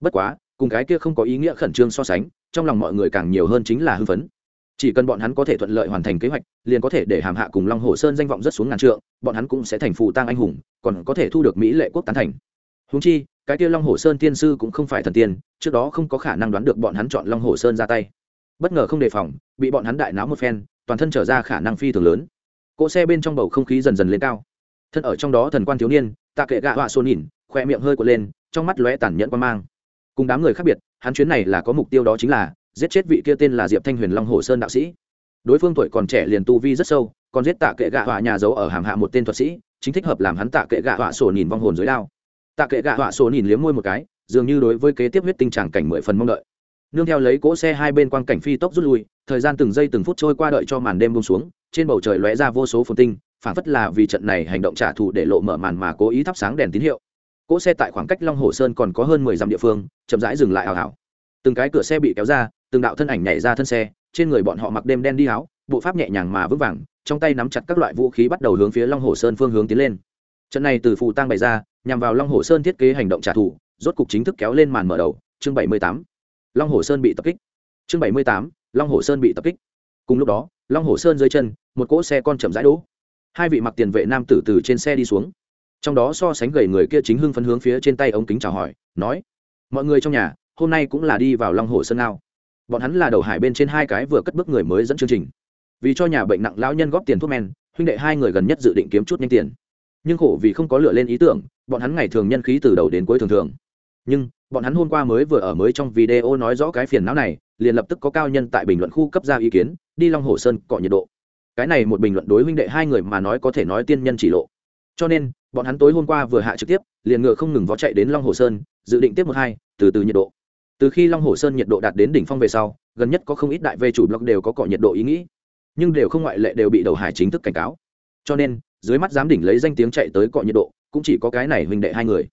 Bất quá, cùng cái kia không có ý nghĩa khẩn trương so sánh, trong lòng mọi người càng nhiều hơn chính là hưng phấn. Chỉ cần bọn hắn có thể thuận lợi hoàn thành kế hoạch, liền có thể để hàm hạ cùng long hồ sơn danh vọng rất xuống ngàn trượng, bọn hắn cũng sẽ thành phù tang anh hùng, còn có thể thu được mỹ lệ quốc tán thành. Húng chi, cái kia long hồ sơn tiên sư cũng không phải thần tiên, trước đó không có khả năng đoán được bọn hắn chọn long hồ sơn ra tay bất ngờ không đề phòng, bị bọn hắn đại náo một phen, toàn thân trở ra khả năng phi thường lớn. Cỗ xe bên trong bầu không khí dần dần lên cao. Thân ở trong đó thần quan thiếu niên, tạ kệ gạ họa xô nhìn khoe miệng hơi quật lên, trong mắt lóe tản nhẫn quan mang. Cùng đám người khác biệt, hắn chuyến này là có mục tiêu đó chính là giết chết vị kia tên là diệp thanh huyền long hồ sơn đạo sĩ. Đối phương tuổi còn trẻ liền tu vi rất sâu, còn giết tạ kệ gạ họa nhà giấu ở hàm hạ một tên thuật sĩ, chính thích hợp làm hắn tạ kệ gạ họa sổ nhìn vong hồn dưới đao. Tạ kệ gạ họa sổ nhìn liếm môi một cái, dường như đối với kế tiếp huyết tinh tràng cảnh mười phần mong đợi nương theo lấy cỗ xe hai bên quang cảnh phi tốc rút lui, thời gian từng giây từng phút trôi qua đợi cho màn đêm bông xuống, trên bầu trời lóe ra vô số phồn tinh, phản phất là vì trận này hành động trả thù để lộ mở màn mà cố ý thắp sáng đèn tín hiệu. Cỗ xe tại khoảng cách long hồ sơn còn có hơn mười dặm địa phương, chậm rãi dừng lại hào hảo từng cái cửa xe bị kéo ra, từng đạo thân ảnh nhảy ra thân xe, trên người bọn họ mặc đêm đen đi áo, bộ pháp nhẹ nhàng mà vững vàng, trong tay nắm chặt các loại vũ khí bắt đầu hướng phía long hồ sơn phương hướng tiến lên. Trận này từ phù tăng bày ra, nhằm vào long hồ sơn thiết kế hành động trả thù, rốt cục chính thức kéo lên màn mở đầu, chương bảy mươi tám long hồ sơn bị tập kích. Chương bảy mươi tám, long hồ sơn bị tập kích. Cùng lúc đó, long hồ sơn dưới chân, một cỗ xe con chậm rãi đỗ. Hai vị mặc tiền vệ nam tử từ trên xe đi xuống. Trong đó so sánh gầy người kia chính hưng phấn hướng phía trên tay ống kính chào hỏi, nói, mọi người trong nhà, hôm nay cũng là đi vào long hồ sơn ao. Bọn hắn là đầu hải bên trên hai cái vừa cất bước người mới dẫn chương trình. Vì cho nhà bệnh nặng lão nhân góp tiền thuốc men, huynh đệ hai người gần nhất dự định kiếm chút nhanh tiền. Nhưng khổ vì không có lựa lên ý tưởng, bọn hắn ngày thường nhân khí từ đầu đến cuối thường thường. Nhưng bọn hắn hôm qua mới vừa ở mới trong video nói rõ cái phiền não này, liền lập tức có cao nhân tại bình luận khu cấp ra ý kiến, đi long hồ sơn cọ nhiệt độ. Cái này một bình luận đối huynh đệ hai người mà nói có thể nói tiên nhân chỉ lộ. Cho nên, bọn hắn tối hôm qua vừa hạ trực tiếp, liền ngựa không ngừng vó chạy đến long hồ sơn, dự định tiếp một hai, từ từ nhiệt độ. Từ khi long hồ sơn nhiệt độ đạt đến đỉnh phong về sau, gần nhất có không ít đại vê chủ blog đều có cọ nhiệt độ ý nghĩ, nhưng đều không ngoại lệ đều bị đầu hải chính thức cảnh cáo. Cho nên, dưới mắt giám đỉnh lấy danh tiếng chạy tới cọ nhiệt độ, cũng chỉ có cái này huynh đệ hai người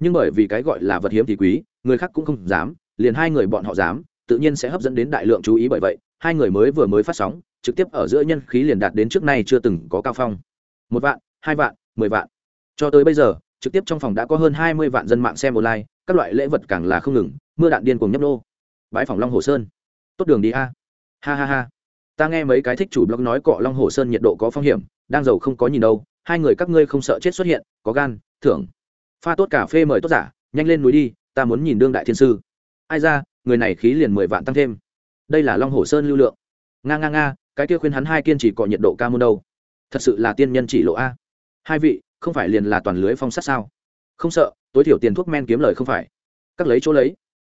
nhưng bởi vì cái gọi là vật hiếm thì quý, người khác cũng không dám, liền hai người bọn họ dám, tự nhiên sẽ hấp dẫn đến đại lượng chú ý bởi vậy, hai người mới vừa mới phát sóng, trực tiếp ở giữa nhân khí liền đạt đến trước nay chưa từng có cao phong. Một vạn, hai vạn, mười vạn. Cho tới bây giờ, trực tiếp trong phòng đã có hơn hai mươi vạn dân mạng xem online, các loại lễ vật càng là không ngừng, mưa đạn điên cùng nhấp nô. Bãi phòng long hồ sơn. Tốt đường đi a. Ha ha ha. Ta nghe mấy cái thích chủ blog nói cọ long hồ sơn nhiệt độ có phong hiểm, đang giàu không có nhìn đâu, hai người các ngươi không sợ chết xuất hiện, có gan, thưởng pha tốt cà phê mời tốt giả, nhanh lên núi đi, ta muốn nhìn đương đại thiên sư. Ai ra, người này khí liền mười vạn tăng thêm. Đây là long hồ sơn lưu lượng. Nga nga nga, cái kia khuyên hắn hai kiên chỉ cọ nhiệt độ ca môn đâu. Thật sự là tiên nhân chỉ lộ a. Hai vị, không phải liền là toàn lưới phong sát sao? Không sợ, tối thiểu tiền thuốc men kiếm lời không phải. Các lấy chỗ lấy.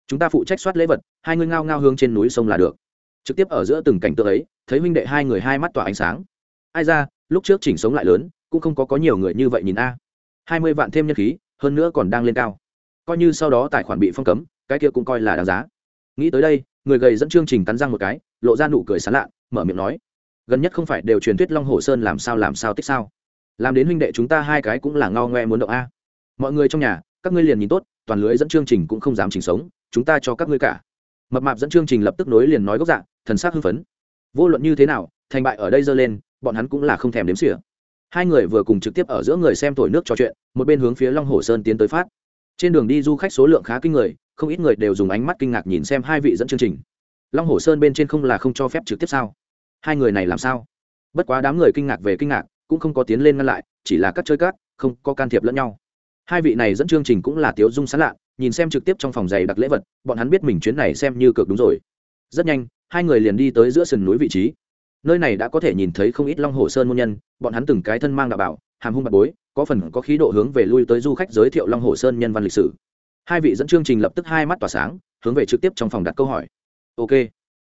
Chúng ta phụ trách soát lễ vật, hai người ngao ngao hướng trên núi sông là được. Trực tiếp ở giữa từng cảnh tượng ấy, thấy huynh đệ hai người hai mắt tỏa ánh sáng. Ai ra, lúc trước chỉnh sống lại lớn, cũng không có có nhiều người như vậy nhìn a. Hai mươi vạn thêm nhân khí hơn nữa còn đang lên cao. Coi như sau đó tài khoản bị phong cấm, cái kia cũng coi là đáng giá. Nghĩ tới đây, người gầy dẫn chương trình cắn răng một cái, lộ ra nụ cười sán lạ, mở miệng nói, gần nhất không phải đều truyền thuyết long hồ sơn làm sao làm sao tích sao? Làm đến huynh đệ chúng ta hai cái cũng là ngao ngoe muốn động a. Mọi người trong nhà, các ngươi liền nhìn tốt, toàn lưới dẫn chương trình cũng không dám chỉnh sống, chúng ta cho các ngươi cả. Mập mạp dẫn chương trình lập tức nối liền nói gốc dạng thần sắc hưng phấn. Vô luận như thế nào, thành bại ở đây dơ lên, bọn hắn cũng là không thèm đếm xỉa hai người vừa cùng trực tiếp ở giữa người xem thổi nước trò chuyện, một bên hướng phía long hồ sơn tiến tới phát. Trên đường đi du khách số lượng khá kinh người, không ít người đều dùng ánh mắt kinh ngạc nhìn xem hai vị dẫn chương trình. Long hồ sơn bên trên không là không cho phép trực tiếp sao? Hai người này làm sao? Bất quá đám người kinh ngạc về kinh ngạc, cũng không có tiến lên ngăn lại, chỉ là cắt chơi cát không có can thiệp lẫn nhau. Hai vị này dẫn chương trình cũng là tiếu dung sán lạ, nhìn xem trực tiếp trong phòng giày đặc lễ vật, bọn hắn biết mình chuyến này xem như cực đúng rồi. Rất nhanh, hai người liền đi tới giữa sườn núi vị trí nơi này đã có thể nhìn thấy không ít long hồ sơn môn nhân, bọn hắn từng cái thân mang đạo bảo, hàm hung bạc bối, có phần có khí độ hướng về lui tới du khách giới thiệu long hồ sơn nhân văn lịch sử. Hai vị dẫn chương trình lập tức hai mắt tỏa sáng, hướng về trực tiếp trong phòng đặt câu hỏi. Ok.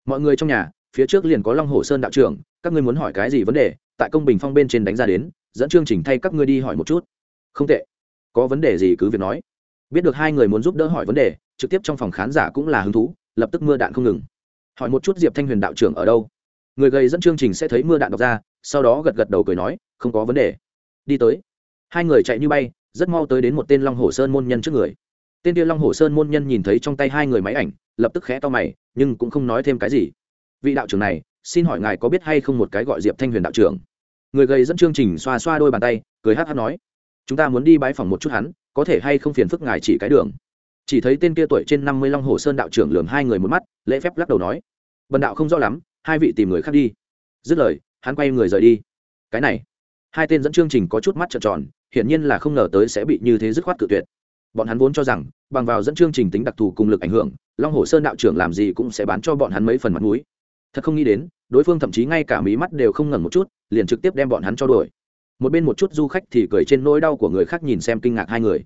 Mọi người trong nhà, phía trước liền có long hồ sơn đạo trưởng, các ngươi muốn hỏi cái gì vấn đề, tại công bình phong bên trên đánh ra đến, dẫn chương trình thay các ngươi đi hỏi một chút. Không tệ. Có vấn đề gì cứ việc nói. Biết được hai người muốn giúp đỡ hỏi vấn đề, trực tiếp trong phòng khán giả cũng là hứng thú, lập tức mưa đạn không ngừng. Hỏi một chút diệp thanh huyền đạo trưởng ở đâu? Người gầy dẫn chương trình sẽ thấy mưa đạn đọc ra, sau đó gật gật đầu cười nói, không có vấn đề. Đi tới. Hai người chạy như bay, rất mau tới đến một tên long hồ sơn môn nhân trước người. Tên kia long hồ sơn môn nhân nhìn thấy trong tay hai người máy ảnh, lập tức khẽ to mày, nhưng cũng không nói thêm cái gì. Vị đạo trưởng này, xin hỏi ngài có biết hay không một cái gọi diệp thanh huyền đạo trưởng? Người gầy dẫn chương trình xoa xoa đôi bàn tay, cười hát hát nói, chúng ta muốn đi bãi phòng một chút hắn, có thể hay không phiền phức ngài chỉ cái đường. Chỉ thấy tên kia tuổi trên năm mươi long hồ sơn đạo trưởng lường hai người một mắt, lễ phép lắc đầu nói, bần đạo không rõ lắm hai vị tìm người khác đi. Dứt lời, hắn quay người rời đi. Cái này, hai tên dẫn chương trình có chút mắt trợn tròn, hiển nhiên là không ngờ tới sẽ bị như thế dứt khoát cự tuyệt. Bọn hắn vốn cho rằng, bằng vào dẫn chương trình tính đặc thù cùng lực ảnh hưởng, long hồ sơn đạo trưởng làm gì cũng sẽ bán cho bọn hắn mấy phần mặt mũi. Thật không nghĩ đến, đối phương thậm chí ngay cả mí mắt đều không ngẩn một chút, liền trực tiếp đem bọn hắn cho đuổi. Một bên một chút du khách thì cười trên nỗi đau của người khác nhìn xem kinh ngạc hai người.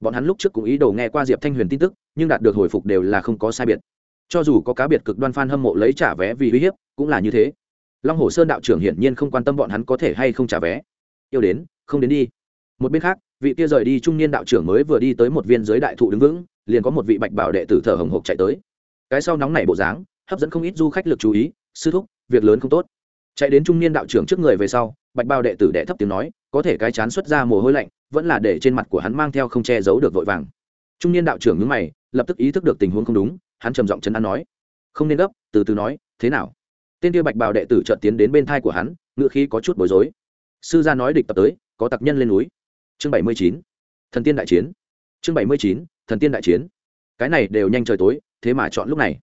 Bọn hắn lúc trước cũng ý đồ nghe qua diệp thanh huyền tin tức, nhưng đạt được hồi phục đều là không có sai biệt. Cho dù có cá biệt cực đoan f a n hâm mộ lấy trả vé vì uy hiếp cũng là như thế. Long hồ sơn đạo trưởng hiển nhiên không quan tâm bọn hắn có thể hay không trả vé. Yêu đến, không đến đi. Một bên khác, vị kia rời đi trung niên đạo trưởng mới vừa đi tới một viên giới đại thụ đứng vững, liền có một vị bạch bảo đệ tử thở hồng hộc chạy tới. Cái sau nóng nảy bộ dáng, hấp dẫn không ít du khách lực chú ý, sư thúc, việc lớn không tốt. Chạy đến trung niên đạo trưởng trước người về sau, bạch bao đệ tử đệ thấp tiếng nói, có thể cái chán xuất ra mồ hôi lạnh, vẫn là để trên mặt của hắn mang theo không che giấu được vội vàng. Trung niên đạo trưởng nhướng mày, lập tức ý thức được tình huống không đúng, hắn trầm giọng chấn an nói, không nên gấp, từ từ nói, thế nào? Tên kia bạch bào đệ tử chợt tiến đến bên thai của hắn ngựa khí có chút bối rối. Sư gia nói địch tập tới, có tặc nhân lên núi. Chương bảy mươi chín, thần tiên đại chiến. Chương bảy mươi chín, thần tiên đại chiến. Cái này đều nhanh trời tối, thế mà chọn lúc này.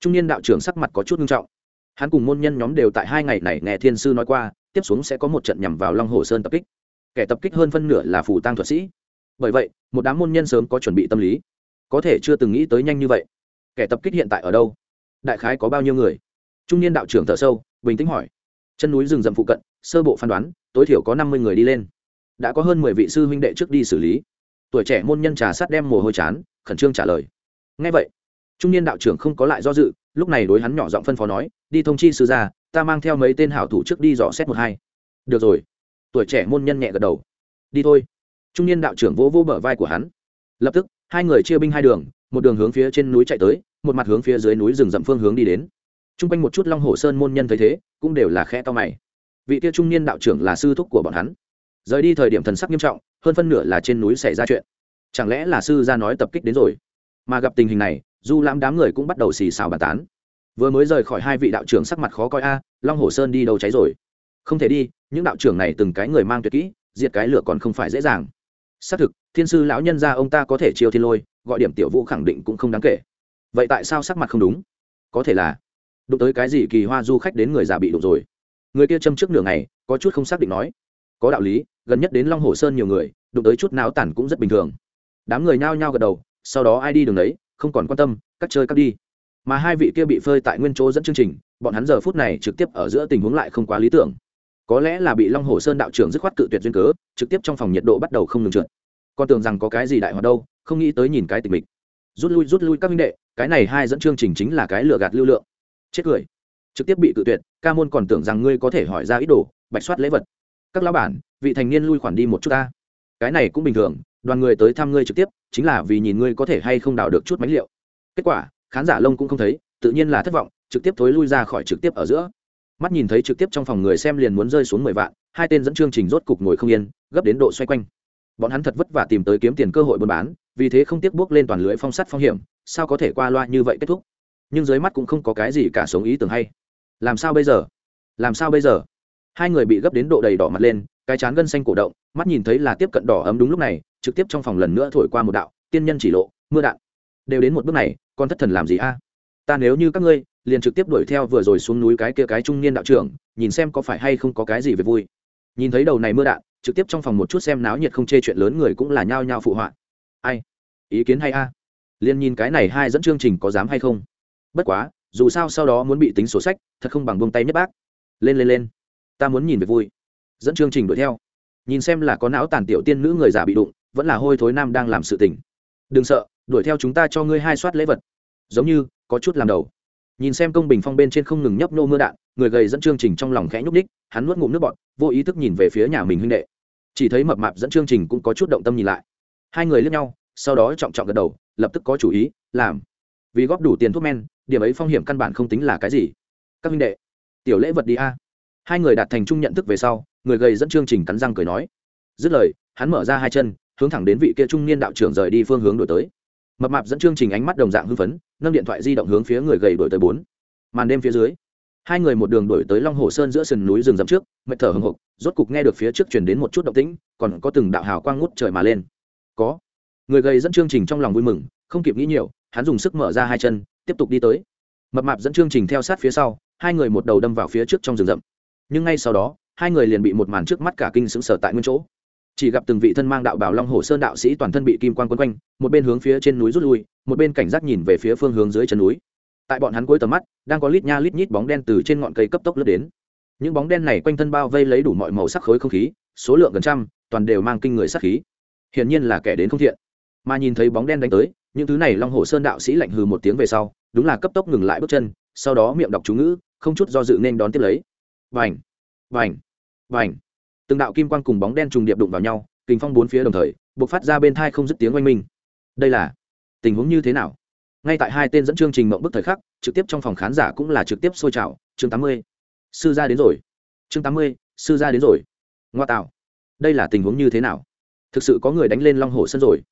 Trung niên đạo trưởng sắc mặt có chút nghiêm trọng. Hắn cùng môn nhân nhóm đều tại hai ngày này nghe thiên sư nói qua, tiếp xuống sẽ có một trận nhằm vào long hồ sơn tập kích. Kẻ tập kích hơn phân nửa là phủ tăng thuật sĩ. Bởi vậy, một đám môn nhân sớm có chuẩn bị tâm lý. Có thể chưa từng nghĩ tới nhanh như vậy. Kẻ tập kích hiện tại ở đâu? Đại khái có bao nhiêu người? Trung niên đạo trưởng thở sâu, bình tĩnh hỏi. Chân núi rừng rậm phụ cận, sơ bộ phán đoán, tối thiểu có năm mươi người đi lên. Đã có hơn mười vị sư huynh đệ trước đi xử lý. Tuổi trẻ môn nhân trà sát đem mồ hôi chán, khẩn trương trả lời. Ngay vậy, trung niên đạo trưởng không có lại do dự, lúc này đối hắn nhỏ giọng phân phó nói, đi thông chi sư gia, ta mang theo mấy tên hảo thủ trước đi dò xét một hai. Được rồi. Tuổi trẻ môn nhân nhẹ gật đầu. Đi thôi. Trung niên đạo trưởng vỗ vỗ bờ vai của hắn. Lập tức, hai người chia binh hai đường, một đường hướng phía trên núi chạy tới, một mặt hướng phía dưới núi rừng rậm phương hướng đi đến t r u n g quanh một chút long hồ sơn môn nhân thấy thế, cũng đều là khe to mày. Vị tiêu trung niên đạo trưởng là sư thúc của bọn hắn. Rời đi thời điểm thần sắc nghiêm trọng, hơn phân nửa là trên núi xảy ra chuyện. Chẳng lẽ là sư ra nói tập kích đến rồi? Mà gặp tình hình này, du lãm đám người cũng bắt đầu xì xào bàn tán. Vừa mới rời khỏi hai vị đạo trưởng sắc mặt khó coi a, long hồ sơn đi đâu cháy rồi? Không thể đi, những đạo trưởng này từng cái người mang tuyệt kỹ, diệt cái lửa còn không phải dễ dàng. Xác thực, thiên sư lão nhân ra ông ta có thể chiêu thiên lôi, gọi điểm tiểu vũ khẳng định cũng không đáng kể. Vậy tại sao sắc mặt không đúng? Có thể là đụng tới cái gì kỳ hoa du khách đến người già bị đụng rồi. Người kia châm trước nửa ngày, có chút không xác định nói. Có đạo lý, gần nhất đến long hồ sơn nhiều người, đụng tới chút náo tản cũng rất bình thường. Đám người nhao nhao gật đầu, sau đó ai đi đường đấy không còn quan tâm, cắt chơi cắt đi. Mà hai vị kia bị phơi tại nguyên chỗ dẫn chương trình, bọn hắn giờ phút này trực tiếp ở giữa tình huống lại không quá lý tưởng. Có lẽ là bị long hồ sơn đạo trưởng dứt khoát cự tuyệt duyên cớ, trực tiếp trong phòng nhiệt độ bắt đầu không ngừng trượt. Con tưởng rằng có cái gì đại hoạt đâu, không nghĩ tới nhìn cái tình mình rút lui rút lui các minh đệ, cái này hai dẫn chương trình chính là cái lừa gạt lưu lượng chết cười. Trực tiếp bị cự tuyệt, ca môn còn tưởng rằng ngươi có thể hỏi ra ít đồ, bạch soát lễ vật. Các lão bản, vị thành niên lui khoản đi một chút ta. Cái này cũng bình thường, đoàn người tới thăm ngươi trực tiếp, chính là vì nhìn ngươi có thể hay không đào được chút bánh liệu. Kết quả, khán giả lông cũng không thấy, tự nhiên là thất vọng, trực tiếp thối lui ra khỏi trực tiếp ở giữa. Mắt nhìn thấy trực tiếp trong phòng người xem liền muốn rơi xuống mười vạn, hai tên dẫn chương trình rốt cục ngồi không yên, gấp đến độ xoay quanh. Bọn hắn thật vất vả tìm tới kiếm tiền cơ hội buôn bán, vì thế không tiếc bước lên toàn lưới phong sắt phong hiểm, sao có thể qua loa như vậy kết thúc? Nhưng dưới mắt cũng không có cái gì cả sống ý tưởng hay. Làm sao bây giờ? Làm sao bây giờ? Hai người bị gấp đến độ đầy đỏ mặt lên, cái chán gân xanh cổ động, mắt nhìn thấy là tiếp cận đỏ ấm đúng lúc này, trực tiếp trong phòng lần nữa thổi qua một đạo, tiên nhân chỉ lộ, mưa đạn. Đều đến một bước này, con thất thần làm gì a? Ta nếu như các ngươi, liền trực tiếp đuổi theo vừa rồi xuống núi cái kia cái trung niên đạo trưởng, nhìn xem có phải hay không có cái gì về vui. Nhìn thấy đầu này mưa đạn, trực tiếp trong phòng một chút xem náo nhiệt không chê chuyện lớn người cũng là nhao nhao phụ họa. Ai? Ý kiến hay a? À? liền nhìn cái này hai dẫn chương trình có dám hay không? Bất quá, dù sao sau đó muốn bị tính sổ sách, thật không bằng buông tay nhất bác. Lên lên lên. Ta muốn nhìn về vui. Dẫn chương trình đuổi theo. Nhìn xem là có não tàn tiểu tiên nữ người già bị đụng, vẫn là hôi thối nam đang làm sự tình. Đừng sợ, đuổi theo chúng ta cho ngươi hai soát lễ vật. Giống như, có chút làm đầu. Nhìn xem công bình phong bên trên không ngừng nhấp nô mưa đạn, người gầy dẫn chương trình trong lòng khẽ nhúc ních hắn nuốt ngụm nước bọt, vô ý thức nhìn về phía nhà mình huynh đệ. Chỉ thấy mập mạp dẫn chương trình cũng có chút động tâm nhìn lại. Hai người lướt nhau, sau đó trọng trọng gật đầu, lập tức có chủ ý, làm. Vì góp đủ tiền thuốc men điểm ấy phong hiểm căn bản không tính là cái gì. Các huynh đệ, tiểu lễ vật đi a. Hai người đạt thành chung nhận thức về sau, người gầy dẫn chương trình cắn răng cười nói. Dứt lời, hắn mở ra hai chân, hướng thẳng đến vị kia trung niên đạo trưởng rời đi phương hướng đổi tới. Mập mạp dẫn chương trình ánh mắt đồng dạng hưng phấn, nâng điện thoại di động hướng phía người gầy đổi tới bốn. Màn đêm phía dưới, hai người một đường đổi tới long hồ sơn giữa sườn núi rừng rậm trước, mệt thở hừng hộp rốt cục nghe được phía trước chuyển đến một chút động tĩnh, còn có từng đạo hào quang ngút trời mà lên. Có. Người gầy dẫn chương trình trong lòng vui mừng, không kịp nghĩ nhiều, hắn dùng sức mở ra hai chân tiếp tục đi tới. Mập mạp dẫn chương trình theo sát phía sau, hai người một đầu đâm vào phía trước trong rừng rậm. Nhưng ngay sau đó, hai người liền bị một màn trước mắt cả kinh sững sờ tại nguyên chỗ. Chỉ gặp từng vị thân mang đạo bảo long hồ sơn đạo sĩ toàn thân bị kim quan quấn quanh, một bên hướng phía trên núi rút lui, một bên cảnh giác nhìn về phía phương hướng dưới chân núi. Tại bọn hắn cuối tầm mắt, đang có lít nha lít nhít bóng đen từ trên ngọn cây cấp tốc lướt đến. Những bóng đen này quanh thân bao vây lấy đủ mọi màu sắc khối không khí, số lượng gần trăm, toàn đều mang kinh người sắc khí. Hiển nhiên là kẻ đến không thiện. Mà nhìn thấy bóng đen đánh tới, những thứ này long hồ sơn đạo sĩ lạnh hừ một tiếng về sau đúng là cấp tốc ngừng lại bước chân, sau đó miệng đọc chú ngữ, không chút do dự nên đón tiếp lấy. Vành vành vành. Từng đạo kim quang cùng bóng đen trùng điệp đụng vào nhau, kình phong bốn phía đồng thời buộc phát ra bên thai không dứt tiếng oanh minh. Đây là tình huống như thế nào? Ngay tại hai tên dẫn chương trình mộng bức thời khắc, trực tiếp trong phòng khán giả cũng là trực tiếp sôi trào. Chương tám mươi. Sư gia đến rồi. Chương tám mươi, sư gia đến rồi. Ngoa tạo. Đây là tình huống như thế nào? Thực sự có người đánh lên long hồ sân rồi.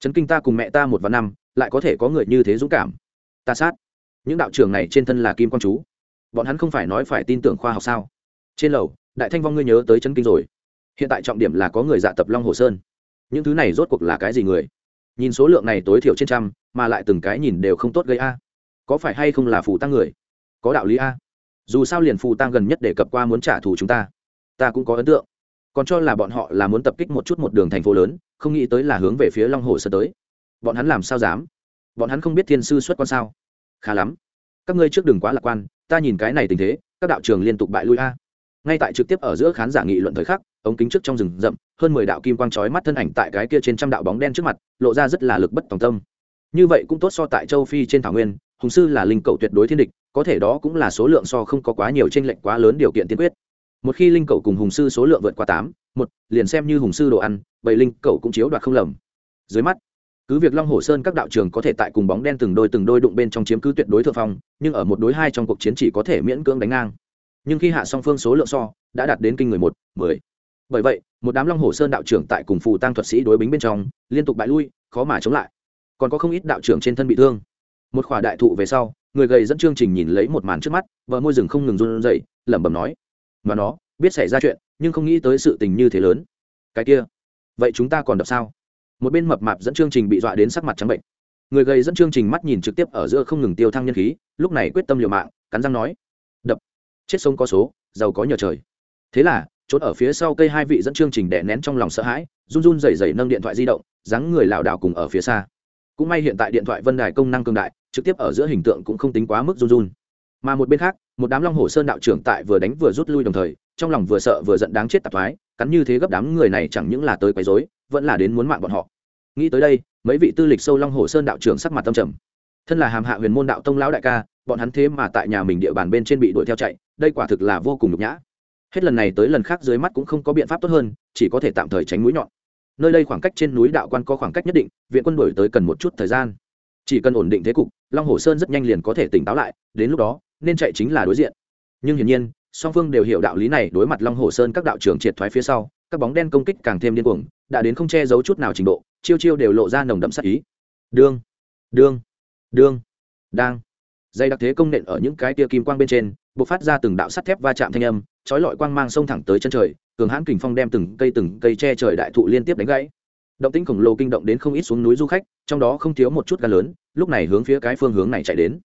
Chấn kinh ta cùng mẹ ta một và năm, lại có thể có người như thế dũng cảm ta sát. Những đạo trưởng này trên thân là kim quang chú. Bọn hắn không phải nói phải tin tưởng khoa học sao? Trên lầu, đại thanh vong ngươi nhớ tới chân kinh rồi. Hiện tại trọng điểm là có người dạ tập long hồ sơn. Những thứ này rốt cuộc là cái gì người? Nhìn số lượng này tối thiểu trên trăm, mà lại từng cái nhìn đều không tốt gây a. Có phải hay không là phù tăng người? Có đạo lý a. Dù sao liền phù tăng gần nhất để cập qua muốn trả thù chúng ta ta cũng có ấn tượng. Còn cho là bọn họ là muốn tập kích một chút một đường thành phố lớn, không nghĩ tới là hướng về phía long hồ sơn tới. Bọn hắn làm sao dám? Bọn hắn không biết thiên sư xuất quan sao? Khá lắm. Các ngươi trước đừng quá lạc quan, ta nhìn cái này tình thế, các đạo trường liên tục bại lui a. Ngay tại trực tiếp ở giữa khán giả nghị luận thời khắc, ống kính trước trong rừng rậm, hơn mười đạo kim quang chói mắt thân ảnh tại cái kia trên trăm đạo bóng đen trước mặt, lộ ra rất là lực bất tòng tâm. Như vậy cũng tốt so tại châu phi trên thảo nguyên, hùng sư là linh cầu tuyệt đối thiên địch, có thể đó cũng là số lượng so không có quá nhiều tranh lệch quá lớn điều kiện tiên quyết. Một khi linh cầu cùng hùng sư số lượng vượt qua tám, một, liền xem như hùng sư đồ ăn, bảy linh cầu cũng chiếu đoạt không lầm. Dưới mắt cứ việc long hồ sơn các đạo trường có thể tại cùng bóng đen từng đôi từng đôi đụng bên trong chiếm cứ tuyệt đối thượng phong, nhưng ở một đối hai trong cuộc chiến chỉ có thể miễn cưỡng đánh ngang. Nhưng khi hạ song phương số lượng so, đã đạt đến kinh người một, mười. Bởi vậy, một đám long hồ sơn đạo trưởng tại cùng phù tăng thuật sĩ đối bính bên trong, liên tục bại lui, khó mà chống lại. Còn có không ít đạo trưởng trên thân bị thương. Một khỏa đại thụ về sau, người gầy dẫn chương trình nhìn lấy một màn trước mắt vợ môi rừng không ngừng run rẩy, lẩm bẩm nói, mà nó, biết xảy ra chuyện, nhưng không nghĩ tới sự tình như thế lớn. Cái kia, vậy chúng ta còn đập sao? Một bên mập mạp dẫn chương trình bị dọa đến sắc mặt trắng bệnh. Người gầy dẫn chương trình mắt nhìn trực tiếp ở giữa không ngừng tiêu thăng nhân khí, lúc này quyết tâm liều mạng, cắn răng nói, đập, chết sống có số, giàu có nhờ trời. Thế là, chốt ở phía sau cây hai vị dẫn chương trình đè nén trong lòng sợ hãi, run run rẩy rẩy nâng điện thoại di động, dáng người lảo đảo cùng ở phía xa. Cũng may hiện tại điện thoại vân đài công năng cường đại, trực tiếp ở giữa hình tượng cũng không tính quá mức run run. Mà một bên khác, một đám long hồ sơn đạo trưởng tại vừa đánh vừa rút lui đồng thời, trong lòng vừa sợ vừa giận đáng chết tạp thoái, cắn như thế gấp đám người này chẳng những là tới quấy rối vẫn là đến muốn mạng bọn họ. Nghĩ tới đây, mấy vị tư lịch sâu long hồ sơn đạo trưởng sắc mặt tâm trầm. Thân là hàm hạ huyền môn đạo tông lão đại ca, bọn hắn thế mà tại nhà mình địa bàn bên trên bị đuổi theo chạy, đây quả thực là vô cùng nhục nhã. Hết lần này tới lần khác dưới mắt cũng không có biện pháp tốt hơn, chỉ có thể tạm thời tránh mũi nhọn. Nơi đây khoảng cách trên núi đạo quan có khoảng cách nhất định, viện quân đổi tới cần một chút thời gian. Chỉ cần ổn định thế cục, long hồ sơn rất nhanh liền có thể tỉnh táo lại, đến lúc đó, nên chạy chính là đối diện. Nhưng hiển nhiên, song phương đều hiểu đạo lý này đối mặt long hồ sơn các đạo trưởng triệt thoái phía sau các bóng đen công kích càng thêm điên cuồng, đã đến không che giấu chút nào trình độ, chiêu chiêu đều lộ ra nồng đậm sắc ý. Đương đương đương, đang. Dây đặc thế công nện ở những cái tia kim quang bên trên b ộ c phát ra từng đạo sắt thép va chạm thanh âm trói lọi quang mang sông thẳng tới chân trời, cường hãn kình phong đem từng cây từng cây che trời đại thụ liên tiếp đánh gãy. Động tĩnh khổng lồ kinh động đến không ít xuống núi du khách, trong đó không thiếu một chút gan lớn, lúc này hướng phía cái phương hướng này chạy đến.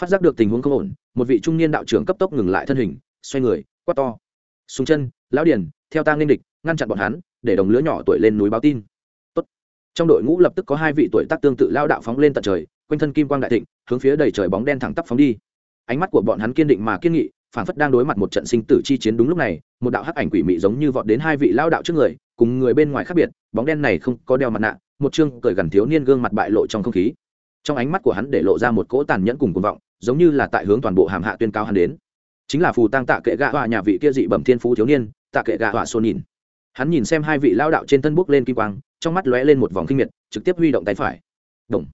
Phát giác được tình huống không ổn, một vị trung niên đạo trưởng cấp tốc ngừng lại thân hình, xoay người, quát to. Súng chân, lão điền, theo ta nên địch ngăn chặn bọn hắn, để đồng lứa nhỏ tuổi lên núi báo tin. Tốt. trong đội ngũ lập tức có hai vị tuổi tác tương tự lao đạo phóng lên tận trời, quanh thân kim quang đại thịnh, hướng phía đầy trời bóng đen thẳng tắp phóng đi. Ánh mắt của bọn hắn kiên định mà kiên nghị phản phất đang đối mặt một trận sinh tử chi chiến đúng lúc này, một đạo hắc ảnh quỷ mị giống như vọt đến hai vị lao đạo trước người, cùng người bên ngoài khác biệt, bóng đen này không có đeo mặt nạ, một chương cởi gần thiếu niên gương mặt bại lộ trong không khí. Trong ánh mắt của hắn để lộ ra một cỗ tàn nhẫn cùng cuồng vọng, giống như là tại hướng toàn bộ hàm hạ tuyên cao hắn đến. Chính là phù tăng tạ kệ gạ họa nhà vị kia dị bẩm thiên phú thiếu niên, tạ kệ gạ họa xô nhìn hắn nhìn xem hai vị lao đạo trên thân bước lên kim quang, trong mắt lóe lên một vòng kinh miệt, trực tiếp huy động tay phải. Động.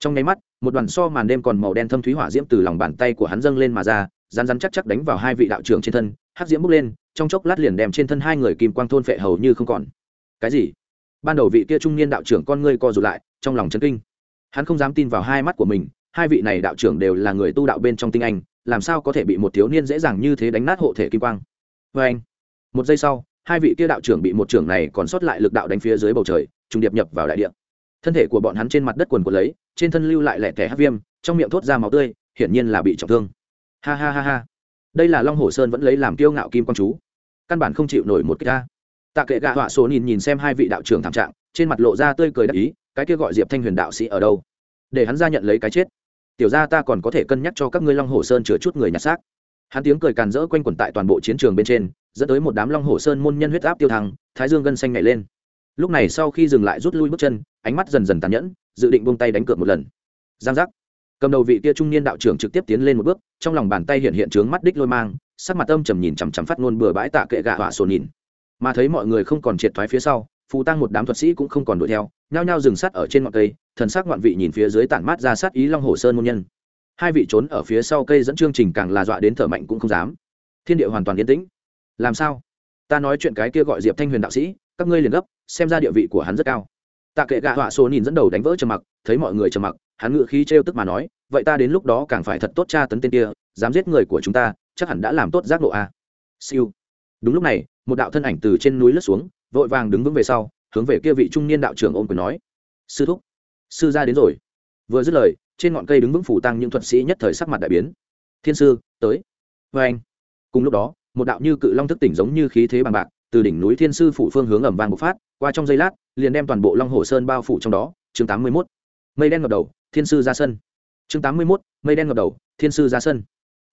trong nháy mắt, một đoàn so màn đêm còn màu đen thâm thúy hỏa diễm từ lòng bàn tay của hắn dâng lên mà ra rán rán chắc chắc đánh vào hai vị đạo trưởng trên thân, hắc diễm bốc lên, trong chốc lát liền đem trên thân hai người kim quang thôn phệ hầu như không còn. Cái gì? Ban đầu vị kia trung niên đạo trưởng con ngươi co rụt lại, trong lòng chấn kinh. Hắn không dám tin vào hai mắt của mình, hai vị này đạo trưởng đều là người tu đạo bên trong tinh anh, làm sao có thể bị một thiếu niên dễ dàng như thế đánh nát hộ thể kim quang? Vê anh một giây sau hai vị kia đạo trưởng bị một trưởng này còn sót lại lực đạo đánh phía dưới bầu trời, trùng điệp nhập vào đại địa. Thân thể của bọn hắn trên mặt đất quần quần lấy, trên thân lưu lại lẻ tẻ hát viêm, trong miệng thốt ra máu tươi, hiển nhiên là bị trọng thương. Ha ha ha ha. Đây là long hồ sơn vẫn lấy làm kiêu ngạo kim quang chú. Căn bản không chịu nổi một cái ta. Tạ kệ gạ họa số nhìn nhìn xem hai vị đạo trưởng thảm trạng, trên mặt lộ ra tươi cười đắc ý, cái kia gọi diệp thanh huyền đạo sĩ ở đâu? Để hắn ra nhận lấy cái chết. Tiểu ra ta còn có thể cân nhắc cho các ngươi long hồ sơn chứa chút người nhặt xác hắn tiếng cười càn rỡ quanh quẩn tại toàn bộ chiến trường bên trên, dẫn tới một đám long hồ sơn môn nhân huyết áp tiêu thăng, thái dương gân xanh nhảy lên. Lúc này sau khi dừng lại rút lui bước chân, ánh mắt dần dần tàn nhẫn, dự định buông tay đánh cược một lần. Giang giác. Cầm đầu vị kia trung niên đạo trưởng trực tiếp tiến lên một bước, trong lòng bàn tay hiện hiện trướng mắt đích lôi mang, sắc mặt âm trầm nhìn chằm chằm phát ngôn bừa bãi tạ kệ gạ họa sổ nhìn. Mà thấy mọi người không còn triệt thoái phía sau, phù tăng một đám thuật sĩ cũng không còn đuổi theo, nhao nhao dừng sát ở trên ngọn cây, thần sắc ngoạn vị nhìn phía dưới tản mát ra sát ý long hồ sơn môn nhân hai vị trốn ở phía sau cây dẫn chương trình càng là dọa đến thở mạnh cũng không dám. Thiên địa hoàn toàn yên tĩnh. Làm sao? Ta nói chuyện cái kia gọi diệp thanh huyền đạo sĩ, các ngươi liền gấp, xem ra địa vị của hắn rất cao. Tạ kệ gạ họa số nhìn dẫn đầu đánh vỡ trầm mặc, thấy mọi người trầm mặc, hắn ngự khí trêu tức mà nói, vậy ta đến lúc đó càng phải thật tốt tra tấn tên kia, dám giết người của chúng ta, chắc hẳn đã làm tốt giác độ a. Siêu. Đúng lúc này, một đạo thân ảnh từ trên núi lướt xuống, vội vàng đứng vững về sau, hướng về kia vị trung niên đạo trưởng ôm quyền nói. Sư thúc, sư gia đến rồi. Vừa dứt lời trên ngọn cây đứng vững phủ tăng những thuật sĩ nhất thời sắc mặt đại biến. Thiên sư, tới. Vê anh. Cùng lúc đó, một đạo như cự long thức tỉnh giống như khí thế bằng bạc, từ đỉnh núi thiên sư phủ phương hướng ẩm vàng bộc phát, qua trong giây lát, liền đem toàn bộ long hồ sơn bao phủ trong đó. Chương tám mươi mốt. Mây đen ngập đầu, thiên sư ra sân. Chương tám mươi mốt. Mây đen ngập đầu, thiên sư ra sân.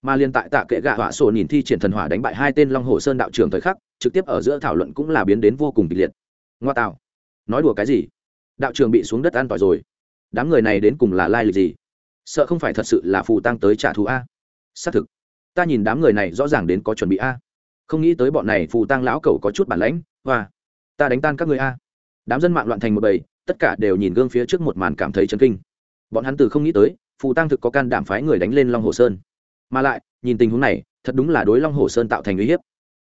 Mà liên tại tạ kệ gạ họa sổ nhìn thi triển thần hỏa đánh bại hai tên long hồ sơn đạo trường thời khắc, trực tiếp ở giữa thảo luận cũng là biến đến vô cùng kịch liệt. Ngoa tạo. Nói đùa cái gì? Đạo trường bị xuống đất an tỏi rồi đám người này đến cùng là lai lịch gì? Sợ không phải thật sự là phù tăng tới trả thù a? Xác thực, ta nhìn đám người này rõ ràng đến có chuẩn bị a. Không nghĩ tới bọn này phù tăng lão cầu có chút bản lãnh và ta đánh tan các người a. Đám dân mạng loạn thành một bầy, tất cả đều nhìn gương phía trước một màn cảm thấy chấn kinh. Bọn hắn từ không nghĩ tới, phù tăng thực có can đảm phái người đánh lên long hồ sơn. Mà lại, nhìn tình huống này, thật đúng là đối long hồ sơn tạo thành uy hiếp.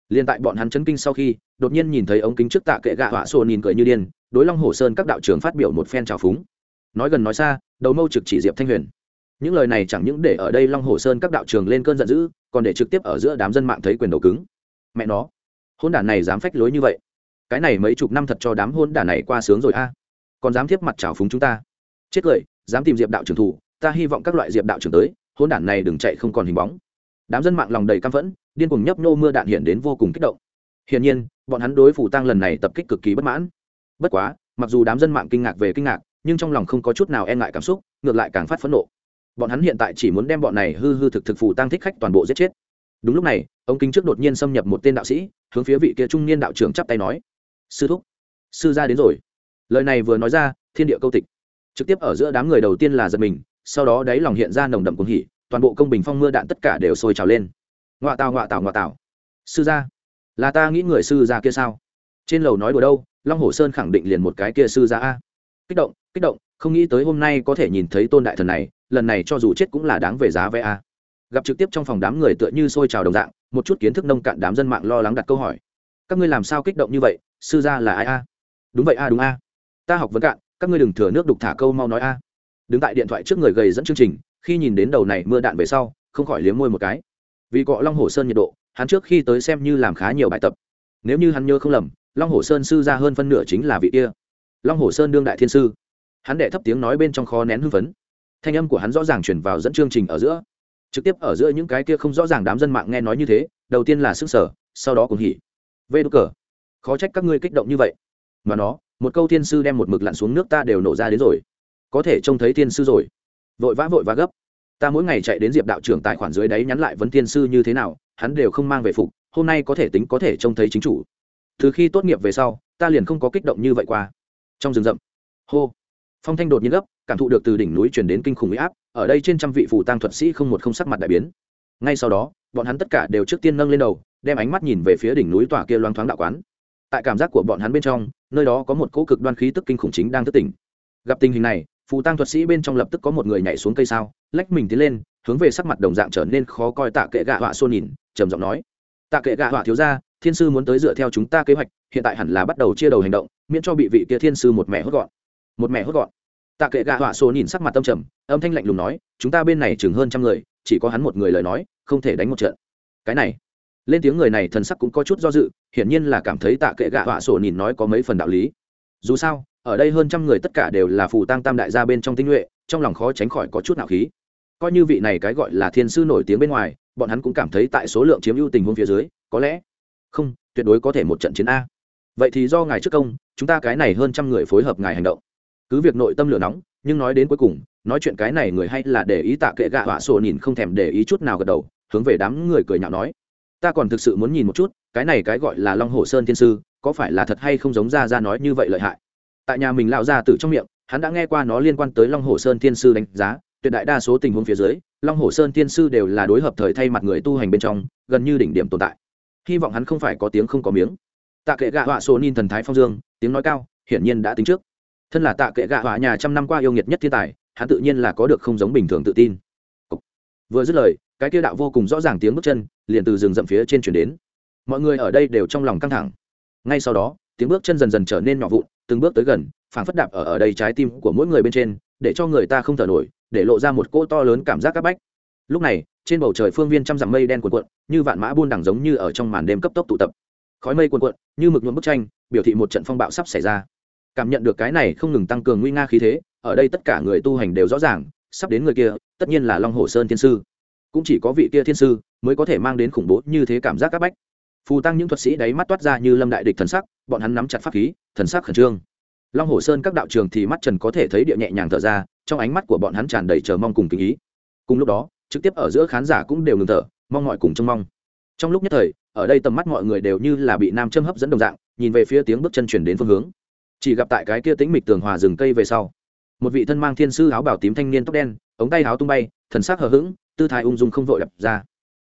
Liên tại bọn hắn chấn kinh sau khi, đột nhiên nhìn thấy ống kính trước tạ kệ gạ họa sổ nhìn cười như điên, đối long hồ sơn các đạo trưởng phát biểu một phen trào phúng nói gần nói xa, đầu mâu trực chỉ diệp thanh huyền. Những lời này chẳng những để ở đây long hồ sơn các đạo trường lên cơn giận dữ, còn để trực tiếp ở giữa đám dân mạng thấy quyền đầu cứng. Mẹ nó, hôn đản này dám phách lối như vậy. Cái này mấy chục năm thật cho đám hôn đản này qua sướng rồi a. Còn dám tiếp mặt trào phúng chúng ta. Chết cười, dám tìm diệp đạo trưởng thủ, ta hy vọng các loại diệp đạo trưởng tới, hôn đản này đừng chạy không còn hình bóng. Đám dân mạng lòng đầy căm phẫn, điên cùng nhấp nô mưa đạn hiện đến vô cùng kích động. Hiển nhiên, bọn hắn đối phủ tăng lần này tập kích cực kỳ bất mãn. Bất quá, mặc dù đám dân mạng kinh ngạc về kinh ngạc nhưng trong lòng không có chút nào e ngại cảm xúc, ngược lại càng phát phẫn nộ. Bọn hắn hiện tại chỉ muốn đem bọn này hư hư thực thực phù tăng thích khách toàn bộ giết chết. Đúng lúc này ông kính trước đột nhiên xâm nhập một tên đạo sĩ, hướng phía vị kia trung niên đạo trưởng chắp tay nói, sư thúc, sư gia đến rồi. Lời này vừa nói ra, thiên địa câu tịch. Trực tiếp ở giữa đám người đầu tiên là giật mình, sau đó đáy lòng hiện ra nồng đậm cuồng hỉ, toàn bộ công bình phong mưa đạn tất cả đều sôi trào lên. Ngoạ tào ngoạ tào ngoạ tào. Sư gia, là ta nghĩ người sư gia kia sao? Trên lầu nói đùa đâu, long hồ sơn khẳng định liền một cái kia sư gia a. Kích động kích động, không nghĩ tới hôm nay có thể nhìn thấy tôn đại thần này, lần này cho dù chết cũng là đáng về giá vé a. Gặp trực tiếp trong phòng đám người tựa như sôi trào đồng dạng, một chút kiến thức nông cạn đám dân mạng lo lắng đặt câu hỏi. Các ngươi làm sao kích động như vậy, sư gia là ai a? Đúng vậy a, đúng a. Ta học vấn cạn, các ngươi đừng thừa nước đục thả câu mau nói a. Đứng tại điện thoại trước người gầy dẫn chương trình, khi nhìn đến đầu này mưa đạn về sau, không khỏi liếm môi một cái. Vì cọ long hồ sơn nhiệt độ, hắn trước khi tới xem như làm khá nhiều bài tập. Nếu như hắn nhớ không lầm, long hồ sơn sư ra hơn phân nửa chính là vị kia. Long hồ sơn đương đại thiên sư hắn đệ thấp tiếng nói bên trong kho nén hưng phấn. Thanh âm của hắn rõ ràng chuyển vào dẫn chương trình ở giữa. Trực tiếp ở giữa những cái kia không rõ ràng đám dân mạng nghe nói như thế, đầu tiên là sức sở, sau đó cùng hỉ. Vê đốt cờ. Khó trách các ngươi kích động như vậy. Mà nó, một câu thiên sư đem một mực lặn xuống nước ta đều nổ ra đến rồi. Có thể trông thấy thiên sư rồi. Vội vã vội vã gấp. Ta mỗi ngày chạy đến diệp đạo trưởng tài khoản dưới đấy nhắn lại vấn thiên sư như thế nào, hắn đều không mang về phục, hôm nay có thể tính có thể trông thấy chính chủ. Từ khi tốt nghiệp về sau, ta liền không có kích động như vậy qua. Trong rừng rậm. Hô phong thanh đột nhiên gấp, cảm thụ được từ đỉnh núi chuyển đến kinh khủng huy áp, ở đây trên trăm vị phù tăng thuật sĩ không một không sắc mặt đại biến. Ngay sau đó, bọn hắn tất cả đều trước tiên nâng lên đầu, đem ánh mắt nhìn về phía đỉnh núi tòa kia loang thoáng đạo quán. Tại cảm giác của bọn hắn bên trong, nơi đó có một cỗ cực đoan khí tức kinh khủng chính đang thức tỉnh. Gặp tình hình này, phù tăng thuật sĩ bên trong lập tức có một người nhảy xuống cây sao, lách mình tiến lên, hướng về sắc mặt đồng dạng trở nên khó coi tạ kệ gạ họa xô nhìn, trầm giọng nói. Tạ kệ gạ họa thiếu ra thiên sư muốn tới dựa theo chúng ta kế hoạch, hiện tại hẳn là bắt đầu chia đầu hành động, miễn cho bị vị kia thiên sư một mẹ hốt gọn một mẹ hốt gọn. Tạ kệ gạ họa Sổ nhìn sắc mặt tâm trầm, âm thanh lạnh lùng nói, chúng ta bên này chừng hơn trăm người, chỉ có hắn một người lời nói, không thể đánh một trận. Cái này, lên tiếng người này thần sắc cũng có chút do dự, hiển nhiên là cảm thấy tạ kệ gạ họa sổ nhìn nói có mấy phần đạo lý. Dù sao, ở đây hơn trăm người tất cả đều là phù tăng tam đại gia bên trong tinh nhuệ, trong lòng khó tránh khỏi có chút nạo khí. Coi như vị này cái gọi là thiên sư nổi tiếng bên ngoài, bọn hắn cũng cảm thấy tại số lượng chiếm ưu tình huống phía dưới, có lẽ không, tuyệt đối có thể một trận chiến a. Vậy thì do ngài trước công, chúng ta cái này hơn trăm người phối hợp ngài hành động cứ việc nội tâm lửa nóng, nhưng nói đến cuối cùng, nói chuyện cái này người hay là để ý tạ kệ gạ họa sổ nhìn không thèm để ý chút nào gật đầu, hướng về đám người cười nhạo nói. Ta còn thực sự muốn nhìn một chút, cái này cái gọi là long hồ sơn thiên sư, có phải là thật hay không giống ra ra nói như vậy lợi hại? Tại nhà mình lão ra từ trong miệng, hắn đã nghe qua nó liên quan tới long hồ sơn thiên sư đánh giá, tuyệt đại đa số tình huống phía dưới, long hồ sơn thiên sư đều là đối hợp thời thay mặt người tu hành bên trong, gần như đỉnh điểm tồn tại. Hy vọng hắn không phải có tiếng không có miếng. Tạ kệ gạ họa sổ nhìn thần thái phong dương, tiếng nói cao, hiển nhiên đã tính trước thân là tạ kệ gạ họa nhà trăm năm qua yêu nghiệt nhất thiên tài, hắn tự nhiên là có được không giống bình thường tự tin. Vừa dứt lời, cái kia đạo vô cùng rõ ràng tiếng bước chân, liền từ rừng rậm phía trên chuyển đến. Mọi người ở đây đều trong lòng căng thẳng. Ngay sau đó, tiếng bước chân dần dần trở nên nhỏ vụn, từng bước tới gần, phảng phất đạp ở ở đây trái tim của mỗi người bên trên, để cho người ta không thở nổi, để lộ ra một cỗ to lớn cảm giác áp bách. Lúc này, trên bầu trời phương viên trăm dặm mây đen cuộn cuộn, như vạn mã buôn đẳng giống như ở trong màn đêm cấp tốc tụ tập. Khói mây cuộn cuộn, như mực nhuộm bức tranh, biểu thị một trận phong bạo sắp xảy ra cảm nhận được cái này không ngừng tăng cường nguy nga khí thế, ở đây tất cả người tu hành đều rõ ràng, sắp đến người kia, tất nhiên là long hồ sơn thiên sư. Cũng chỉ có vị kia thiên sư mới có thể mang đến khủng bố như thế cảm giác áp bách. Phù tăng những thuật sĩ đáy mắt toát ra như lâm đại địch thần sắc, bọn hắn nắm chặt pháp khí, thần sắc khẩn trương. Long hồ sơn các đạo trường thì mắt trần có thể thấy địa nhẹ nhàng thở ra, trong ánh mắt của bọn hắn tràn đầy chờ mong cùng kinh ý. Cùng lúc đó, trực tiếp ở giữa khán giả cũng đều ngừng thở, mong mọi cùng trông mong. Trong lúc nhất thời, ở đây tầm mắt mọi người đều như là bị nam châm hấp dẫn đồng dạng, nhìn về phía tiếng bước chân chuyển đến phương hướng chỉ gặp tại cái kia tĩnh mịch tường hòa rừng cây về sau, một vị thân mang thiên sư áo bảo tím thanh niên tóc đen, ống tay áo tung bay, thần sắc hờ hững, tư thái ung dung không vội đập ra.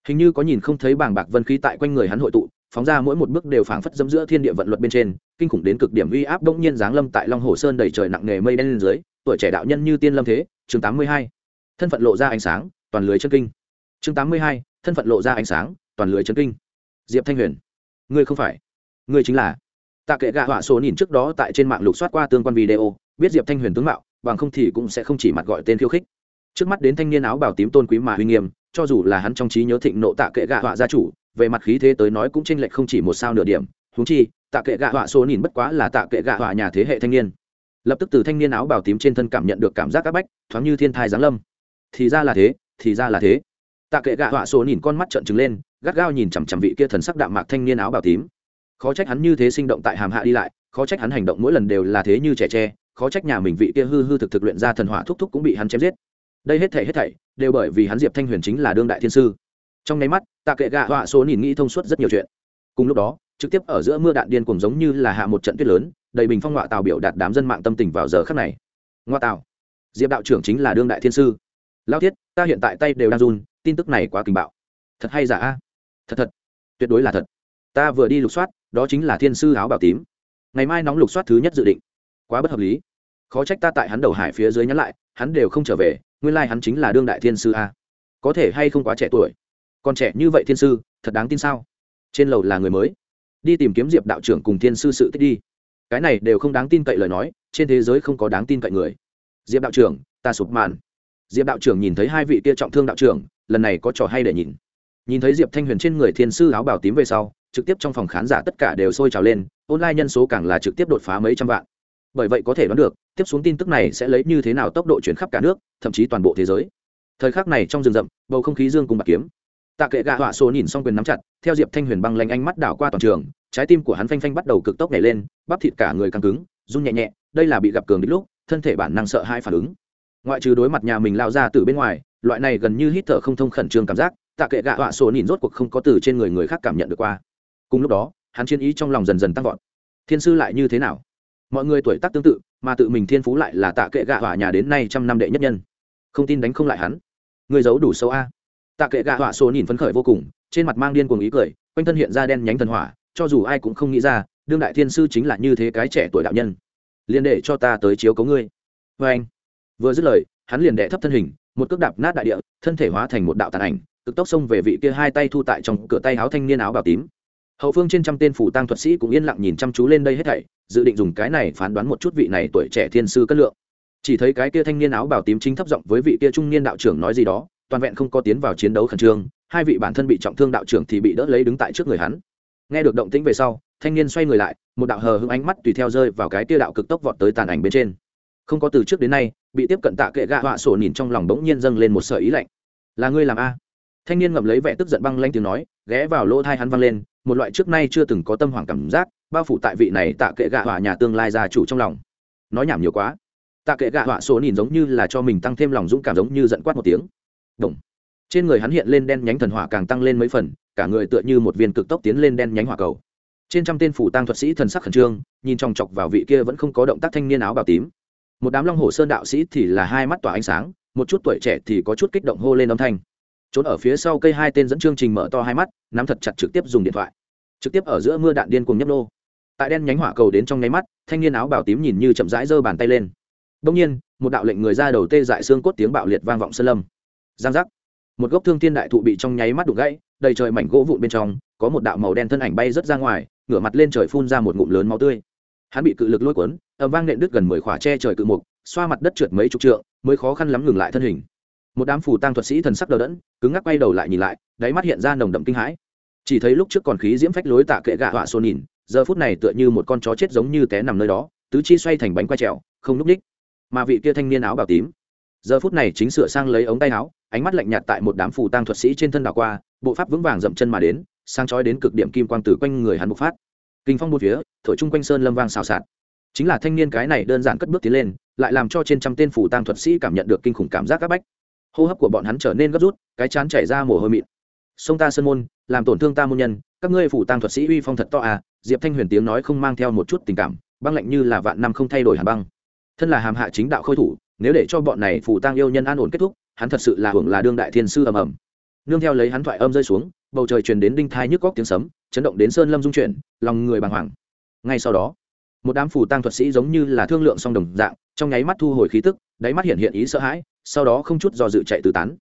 Hình như có nhìn không thấy bảng bạc vân khí tại quanh người hắn hội tụ, phóng ra mỗi một bước đều phảng phất dẫm giữa thiên địa vận luật bên trên, kinh khủng đến cực điểm uy áp đông nhiên giáng lâm tại long hồ sơn đầy trời nặng nghề mây đen lên dưới, tuổi trẻ đạo nhân như tiên lâm thế, chương tám mươi hai, thân phận lộ ra ánh sáng, toàn lưới chân kinh. Chương tám mươi hai, thân phận lộ ra ánh sáng, toàn lưới chân kinh. Diệp thanh huyền, ngươi không phải, ngươi chính là tạ kệ gạ họa số nhìn trước đó tại trên mạng lục soát qua tương quan video, biết diệp thanh huyền tướng mạo, bằng không thì cũng sẽ không chỉ mặt gọi tên khiêu khích. Trước mắt đến thanh niên áo bào tím tôn quý mà uy nghiêm, cho dù là hắn trong trí nhớ thịnh nộ tạ kệ gạ họa gia chủ, về mặt khí thế tới nói cũng chênh lệch không chỉ một sao nửa điểm. Huống chi, tạ kệ gạ họa số nhìn bất quá là tạ kệ gạ họa nhà thế hệ thanh niên. Lập tức từ thanh niên áo bào tím trên thân cảm nhận được cảm giác áp bách, thoáng như thiên thai giáng lâm. Thì ra là thế, thì ra là thế. Tạ kệ gạ họa số nhìn con mắt trợn trừng lên, gắt gao nhìn chằm chằm vị kia thần sắc đạm mạc thanh niên áo bào tím khó trách hắn như thế sinh động tại hàm hạ đi lại, khó trách hắn hành động mỗi lần đều là thế như trẻ tre, khó trách nhà mình vị kia hư hư thực thực luyện ra thần hỏa thúc thúc cũng bị hắn chém giết. Đây hết thảy hết thảy đều bởi vì hắn diệp thanh huyền chính là đương đại thiên sư. Trong nháy mắt, tạ kệ gạ họa số nhìn nghĩ thông suốt rất nhiều chuyện. Cùng lúc đó, trực tiếp ở giữa mưa đạn điên cùng giống như là hạ một trận tuyết lớn, đầy bình phong họa tào biểu đạt đám dân mạng tâm tình vào giờ khắc này. Ngoa tào. Diệp đạo trưởng chính là đương đại thiên sư. Lao thiết, ta hiện tại tay đều đang run, tin tức này quá kinh bạo. Thật hay giả a? Thật thật. Tuyệt đối là thật. Ta vừa đi lục soát đó chính là thiên sư áo bảo tím. Ngày mai nóng lục soát thứ nhất dự định. Quá bất hợp lý. Khó trách ta tại hắn đầu hải phía dưới nhắn lại, hắn đều không trở về, nguyên lai、like、hắn chính là đương đại thiên sư a. Có thể hay không quá trẻ tuổi? Còn trẻ như vậy thiên sư, thật đáng tin sao? Trên lầu là người mới. Đi tìm kiếm diệp đạo trưởng cùng thiên sư sự tích đi. Cái này đều không đáng tin cậy lời nói, trên thế giới không có đáng tin cậy người. Diệp đạo trưởng, ta sụp màn. Diệp đạo trưởng nhìn thấy hai vị kia trọng thương đạo trưởng, lần này có trò hay để nhìn. Nhìn thấy diệp thanh huyền trên người thiên sư áo bào tím về sau trực tiếp trong phòng khán giả tất cả đều sôi trào lên, online nhân số càng là trực tiếp đột phá mấy trăm vạn. Bởi vậy có thể đoán được, tiếp xuống tin tức này sẽ lấy như thế nào tốc độ chuyển khắp cả nước, thậm chí toàn bộ thế giới. Thời khắc này trong rừng rậm, bầu không khí dương cùng bạc kiếm. Tạ kệ gạ họa số nhìn xong quyền nắm chặt, theo diệp thanh huyền băng lanh ánh mắt đảo qua toàn trường, trái tim của hắn phanh phanh bắt đầu cực tốc nhảy lên, bắp thịt cả người căng cứng, run nhẹ nhẹ, đây là bị gặp cường đích lúc, thân thể bản năng sợ hai phản ứng. Ngoại trừ đối mặt nhà mình lao ra từ bên ngoài, loại này gần như hít thở không thông khẩn trương cảm giác, tạ kệ gạ họa số nhìn rốt cuộc không có từ trên người người khác cảm nhận được qua cùng lúc đó, hắn chiến ý trong lòng dần dần tăng vọt. Thiên sư lại như thế nào? Mọi người tuổi tác tương tự, mà tự mình thiên phú lại là tạ kệ gạ hỏa nhà đến nay trăm năm đệ nhất nhân. Không tin đánh không lại hắn. Người giấu đủ sâu a. Tạ kệ gạ hỏa số nhìn phấn khởi vô cùng, trên mặt mang điên cuồng ý cười, quanh thân hiện ra đen nhánh thần hỏa, cho dù ai cũng không nghĩ ra, đương đại thiên sư chính là như thế cái trẻ tuổi đạo nhân. Liền để cho ta tới chiếu cấu ngươi. Vê anh. Vừa dứt lời, hắn liền đệ thấp thân hình, một cước đạp nát đại địa, thân thể hóa thành một đạo tàn ảnh, cực tốc xông về vị kia hai tay thu tại trong cửa tay áo thanh niên áo bào tím hậu phương trên trăm tên phủ tăng thuật sĩ cũng yên lặng nhìn chăm chú lên đây hết thảy, dự định dùng cái này phán đoán một chút vị này tuổi trẻ thiên sư cất lượng. Chỉ thấy cái kia thanh niên áo bảo tím chính thấp giọng với vị kia trung niên đạo trưởng nói gì đó, toàn vẹn không có tiến vào chiến đấu khẩn trương, hai vị bản thân bị trọng thương đạo trưởng thì bị đỡ lấy đứng tại trước người hắn. Nghe được động tĩnh về sau, thanh niên xoay người lại, một đạo hờ hững ánh mắt tùy theo rơi vào cái kia đạo cực tốc vọt tới tàn ảnh bên trên. Không có từ trước đến nay, bị tiếp cận tạ kệ gạ họa sổ nhìn trong lòng bỗng nhiên dâng lên một sợi ý lạnh. Là ngươi làm a? Thanh niên ngậm lấy vẻ tức giận băng lanh tiếng nói, ghé vào lỗ thai hắn văng lên một loại trước nay chưa từng có tâm hoàng cảm giác, bao phủ tại vị này tạ kệ gạ họa nhà tương lai gia chủ trong lòng. Nói nhảm nhiều quá. Tạ kệ gạ họa số nhìn giống như là cho mình tăng thêm lòng dũng cảm giống như giận quát một tiếng. Động. trên người hắn hiện lên đen nhánh thần hỏa càng tăng lên mấy phần, cả người tựa như một viên cực tốc tiến lên đen nhánh hỏa cầu. Trên trăm tên phủ tăng thuật sĩ thần sắc khẩn trương, nhìn chòng chọc vào vị kia vẫn không có động tác thanh niên áo bào tím. Một đám long hồ sơn đạo sĩ thì là hai mắt tỏa ánh sáng, một chút tuổi trẻ thì có chút kích động hô lên âm thanh trốn ở phía sau cây hai tên dẫn chương trình mở to hai mắt, nắm thật chặt trực tiếp dùng điện thoại. Trực tiếp ở giữa mưa đạn điên cùng nhấp nô. Tại đen nhánh hỏa cầu đến trong nháy mắt, thanh niên áo bảo tím nhìn như chậm rãi giơ bàn tay lên. Đông nhiên, một đạo lệnh người ra đầu tê dại xương cốt tiếng bạo liệt vang vọng sơn lâm. Giang giác. Một gốc thương thiên đại thụ bị trong nháy mắt đục gãy, đầy trời mảnh gỗ vụn bên trong, có một đạo màu đen thân ảnh bay rớt ra ngoài, ngửa mặt lên trời phun ra một ngụm lớn máu tươi. Hắn bị cự lực lôi cuốn ầm vang nện đứt gần mười khỏa tre trời cự mục, xoa mặt đất trượt mấy chục trượng, mới khó khăn lắm ngừng lại thân hình một đám phù tăng thuật sĩ thần sắc đờ đẫn, cứng ngắc quay đầu lại nhìn lại, đáy mắt hiện ra nồng đậm kinh hãi. Chỉ thấy lúc trước còn khí diễm phách lối tạ kệ gạ họa xô nhìn, giờ phút này tựa như một con chó chết giống như té nằm nơi đó, tứ chi xoay thành bánh quay trèo, không núp đích. Mà vị kia thanh niên áo bào tím, giờ phút này chính sửa sang lấy ống tay áo, ánh mắt lạnh nhạt tại một đám phù tăng thuật sĩ trên thân đảo qua, bộ pháp vững vàng dậm chân mà đến sang chói đến cực điểm kim quang từ quanh người hắn bộc phát. Kinh phong một phía, thổi chung quanh sơn lâm vang xào xạc. Chính là thanh niên cái này đơn giản cất bước tiến lên, lại làm cho trên trăm tên phù tăng thuật sĩ cảm nhận được kinh khủng cảm giác áp bách hô hấp của bọn hắn trở nên gấp rút, cái chán chảy ra mồ hôi mịn. Sông ta sơn môn, làm tổn thương ta môn nhân, các ngươi phủ tăng thuật sĩ uy phong thật to à diệp thanh huyền tiếng nói không mang theo một chút tình cảm, băng lạnh như là vạn năm không thay đổi hàn băng. Thân là hàm hạ chính đạo khôi thủ, nếu để cho bọn này phủ tăng yêu nhân an ổn kết thúc, hắn thật sự là hưởng là đương đại thiên sư ầm ầm. Nương theo lấy hắn thoại âm rơi xuống, bầu trời truyền đến đinh thai nhức góc tiếng sấm, chấn động đến sơn lâm dung chuyển, lòng người bàng hoàng. Ngay sau đó, một đám phủ tăng thuật sĩ giống như là thương lượng song đồng dạng, trong nháy mắt thu hồi khí tức, đáy mắt hiện hiện ý sợ hãi sau đó không chút do dự chạy tứ tán.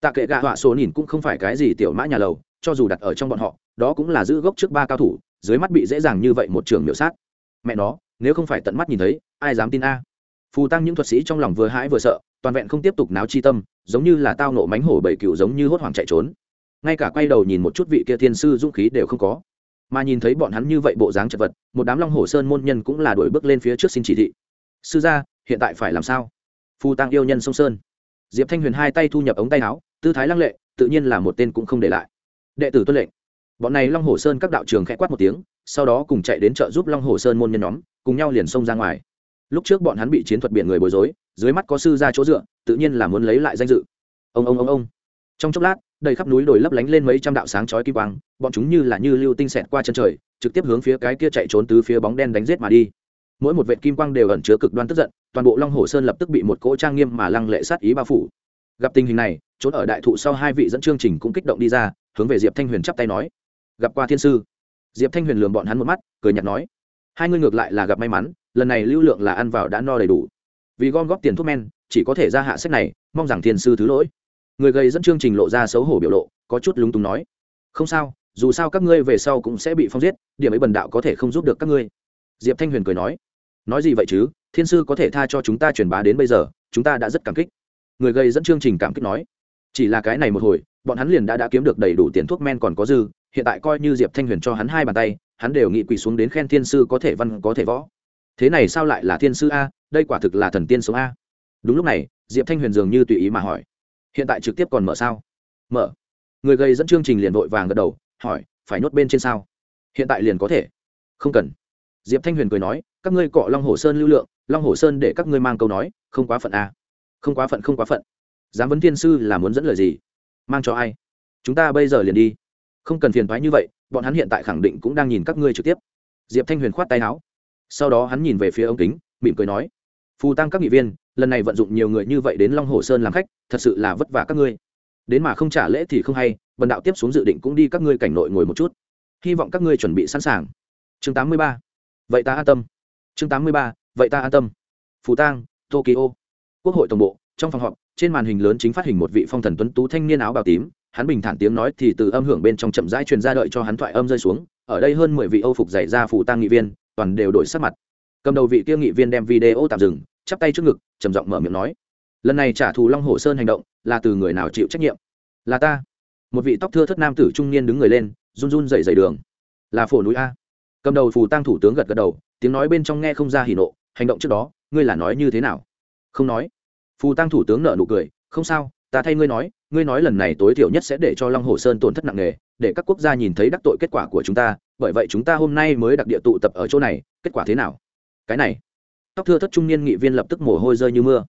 Tạ kệ gạ họa số nhìn cũng không phải cái gì tiểu mã nhà lầu, cho dù đặt ở trong bọn họ, đó cũng là giữ gốc trước ba cao thủ, dưới mắt bị dễ dàng như vậy một trường miểu sát. Mẹ nó, nếu không phải tận mắt nhìn thấy, ai dám tin a? Phù tăng những thuật sĩ trong lòng vừa hãi vừa sợ, toàn vẹn không tiếp tục náo chi tâm, giống như là tao nộ mánh hổ bảy cựu giống như hốt hoảng chạy trốn. Ngay cả quay đầu nhìn một chút vị kia thiên sư dũng khí đều không có. Mà nhìn thấy bọn hắn như vậy bộ dáng chật vật, một đám long hồ sơn môn nhân cũng là đuổi bước lên phía trước xin chỉ thị. Sư gia, hiện tại phải làm sao? Phù tăng yêu nhân sông sơn. Diệp thanh huyền hai tay thu nhập ống tay áo, tư thái lăng lệ, tự nhiên là một tên cũng không để lại. Đệ tử tuân lệnh. Bọn này long hồ sơn các đạo trường khẽ quát một tiếng, sau đó cùng chạy đến chợ giúp long hồ sơn môn nhân nhóm, cùng nhau liền xông ra ngoài. Lúc trước bọn hắn bị chiến thuật biển người bối rối, dưới mắt có sư ra chỗ dựa, tự nhiên là muốn lấy lại danh dự. Ông ông ông ông. Trong chốc lát, đầy khắp núi đồi lấp lánh lên mấy trăm đạo sáng chói kim quang, bọn chúng như là như lưu tinh xẹt qua chân trời, trực tiếp hướng phía cái kia chạy trốn từ phía bóng đen đánh giết mà đi mỗi một vệ kim quang đều ẩn chứa cực đoan tức giận, toàn bộ long hồ sơn lập tức bị một cỗ trang nghiêm mà lăng lệ sát ý bao phủ. Gặp tình hình này trốn ở đại thụ sau hai vị dẫn chương trình cũng kích động đi ra, hướng về diệp thanh huyền chắp tay nói, gặp qua thiên sư. Diệp thanh huyền lường bọn hắn một mắt, cười nhạt nói, hai ngươi ngược lại là gặp may mắn, lần này lưu lượng là ăn vào đã no đầy đủ. Vì gom góp tiền thuốc men, chỉ có thể ra hạ sách này, mong rằng thiên sư thứ lỗi. Người gây dẫn chương trình lộ ra xấu hổ biểu lộ, có chút lúng túng nói, không sao, dù sao các ngươi về sau cũng sẽ bị phong giết, điểm ấy bần đạo có thể không giúp được các ngươi diệp thanh huyền cười nói nói gì vậy chứ? Thiên sư có thể tha cho chúng ta truyền bá đến bây giờ, chúng ta đã rất cảm kích. Người gây dẫn chương trình cảm kích nói, chỉ là cái này một hồi, bọn hắn liền đã đã kiếm được đầy đủ tiền thuốc men còn có dư, hiện tại coi như diệp thanh huyền cho hắn hai bàn tay, hắn đều nghị quỳ xuống đến khen thiên sư có thể văn, có thể võ. Thế này sao lại là thiên sư a? Đây quả thực là thần tiên sống a. Đúng lúc này, diệp thanh huyền dường như tùy ý mà hỏi, hiện tại trực tiếp còn mở sao? Mở. Người gây dẫn chương trình liền vội vàng gật đầu, hỏi, phải nhốt bên trên sao? Hiện tại liền có thể. Không cần diệp thanh huyền cười nói, các ngươi cọ long hồ sơn lưu lượng, long hồ sơn để các ngươi mang câu nói, không quá phận à? không quá phận, không quá phận. Giám vấn thiên sư là muốn dẫn lời gì? Mang cho ai? Chúng ta bây giờ liền đi. Không cần phiền thoái như vậy, bọn hắn hiện tại khẳng định cũng đang nhìn các ngươi trực tiếp. Diệp thanh huyền khoát tay áo. Sau đó hắn nhìn về phía ông kính, mỉm cười nói, phù tăng các nghị viên, lần này vận dụng nhiều người như vậy đến long hồ sơn làm khách, thật sự là vất vả các ngươi. Đến mà không trả lễ thì không hay, bần đạo tiếp xuống dự định cũng đi các ngươi cảnh nội ngồi một chút. Hy vọng các ngươi chuẩn bị sẵn sàng. Chương 83 vậy ta an tâm. Chương 83. vậy ta an tâm. Phù tang, tokyo. Quốc hội tổng bộ, trong phòng họp, trên màn hình lớn chính phát hình một vị phong thần tuấn tú thanh niên áo bào tím. Hắn bình thản tiếng nói thì từ âm hưởng bên trong chậm rãi truyền ra đợi cho hắn thoại âm rơi xuống. Ở đây hơn mười vị âu phục dạy ra phủ tang nghị viên, toàn đều đổi sắc mặt. Cầm đầu vị kia nghị viên đem video tạm dừng, chắp tay trước ngực, trầm giọng mở miệng nói. Lần này trả thù long hồ sơn hành động, là từ người nào chịu trách nhiệm? Là ta. Một vị tóc thưa thất nam tử trung niên đứng người lên, run run dậy dày đường. Là phổ núi a cầm đầu phù tăng thủ tướng gật gật đầu, tiếng nói bên trong nghe không ra hỉ nộ, hành động trước đó, ngươi là nói như thế nào? Không nói. Phù tăng thủ tướng nợ nụ cười, không sao, ta thay ngươi nói ngươi nói lần này tối thiểu nhất sẽ để cho long hồ sơn tổn thất nặng nề, để các quốc gia nhìn thấy đắc tội kết quả của chúng ta, bởi vậy chúng ta hôm nay mới đặc địa tụ tập ở chỗ này, kết quả thế nào? Cái này. Tóc thưa thất trung niên nghị viên lập tức mồ hôi rơi như mưa.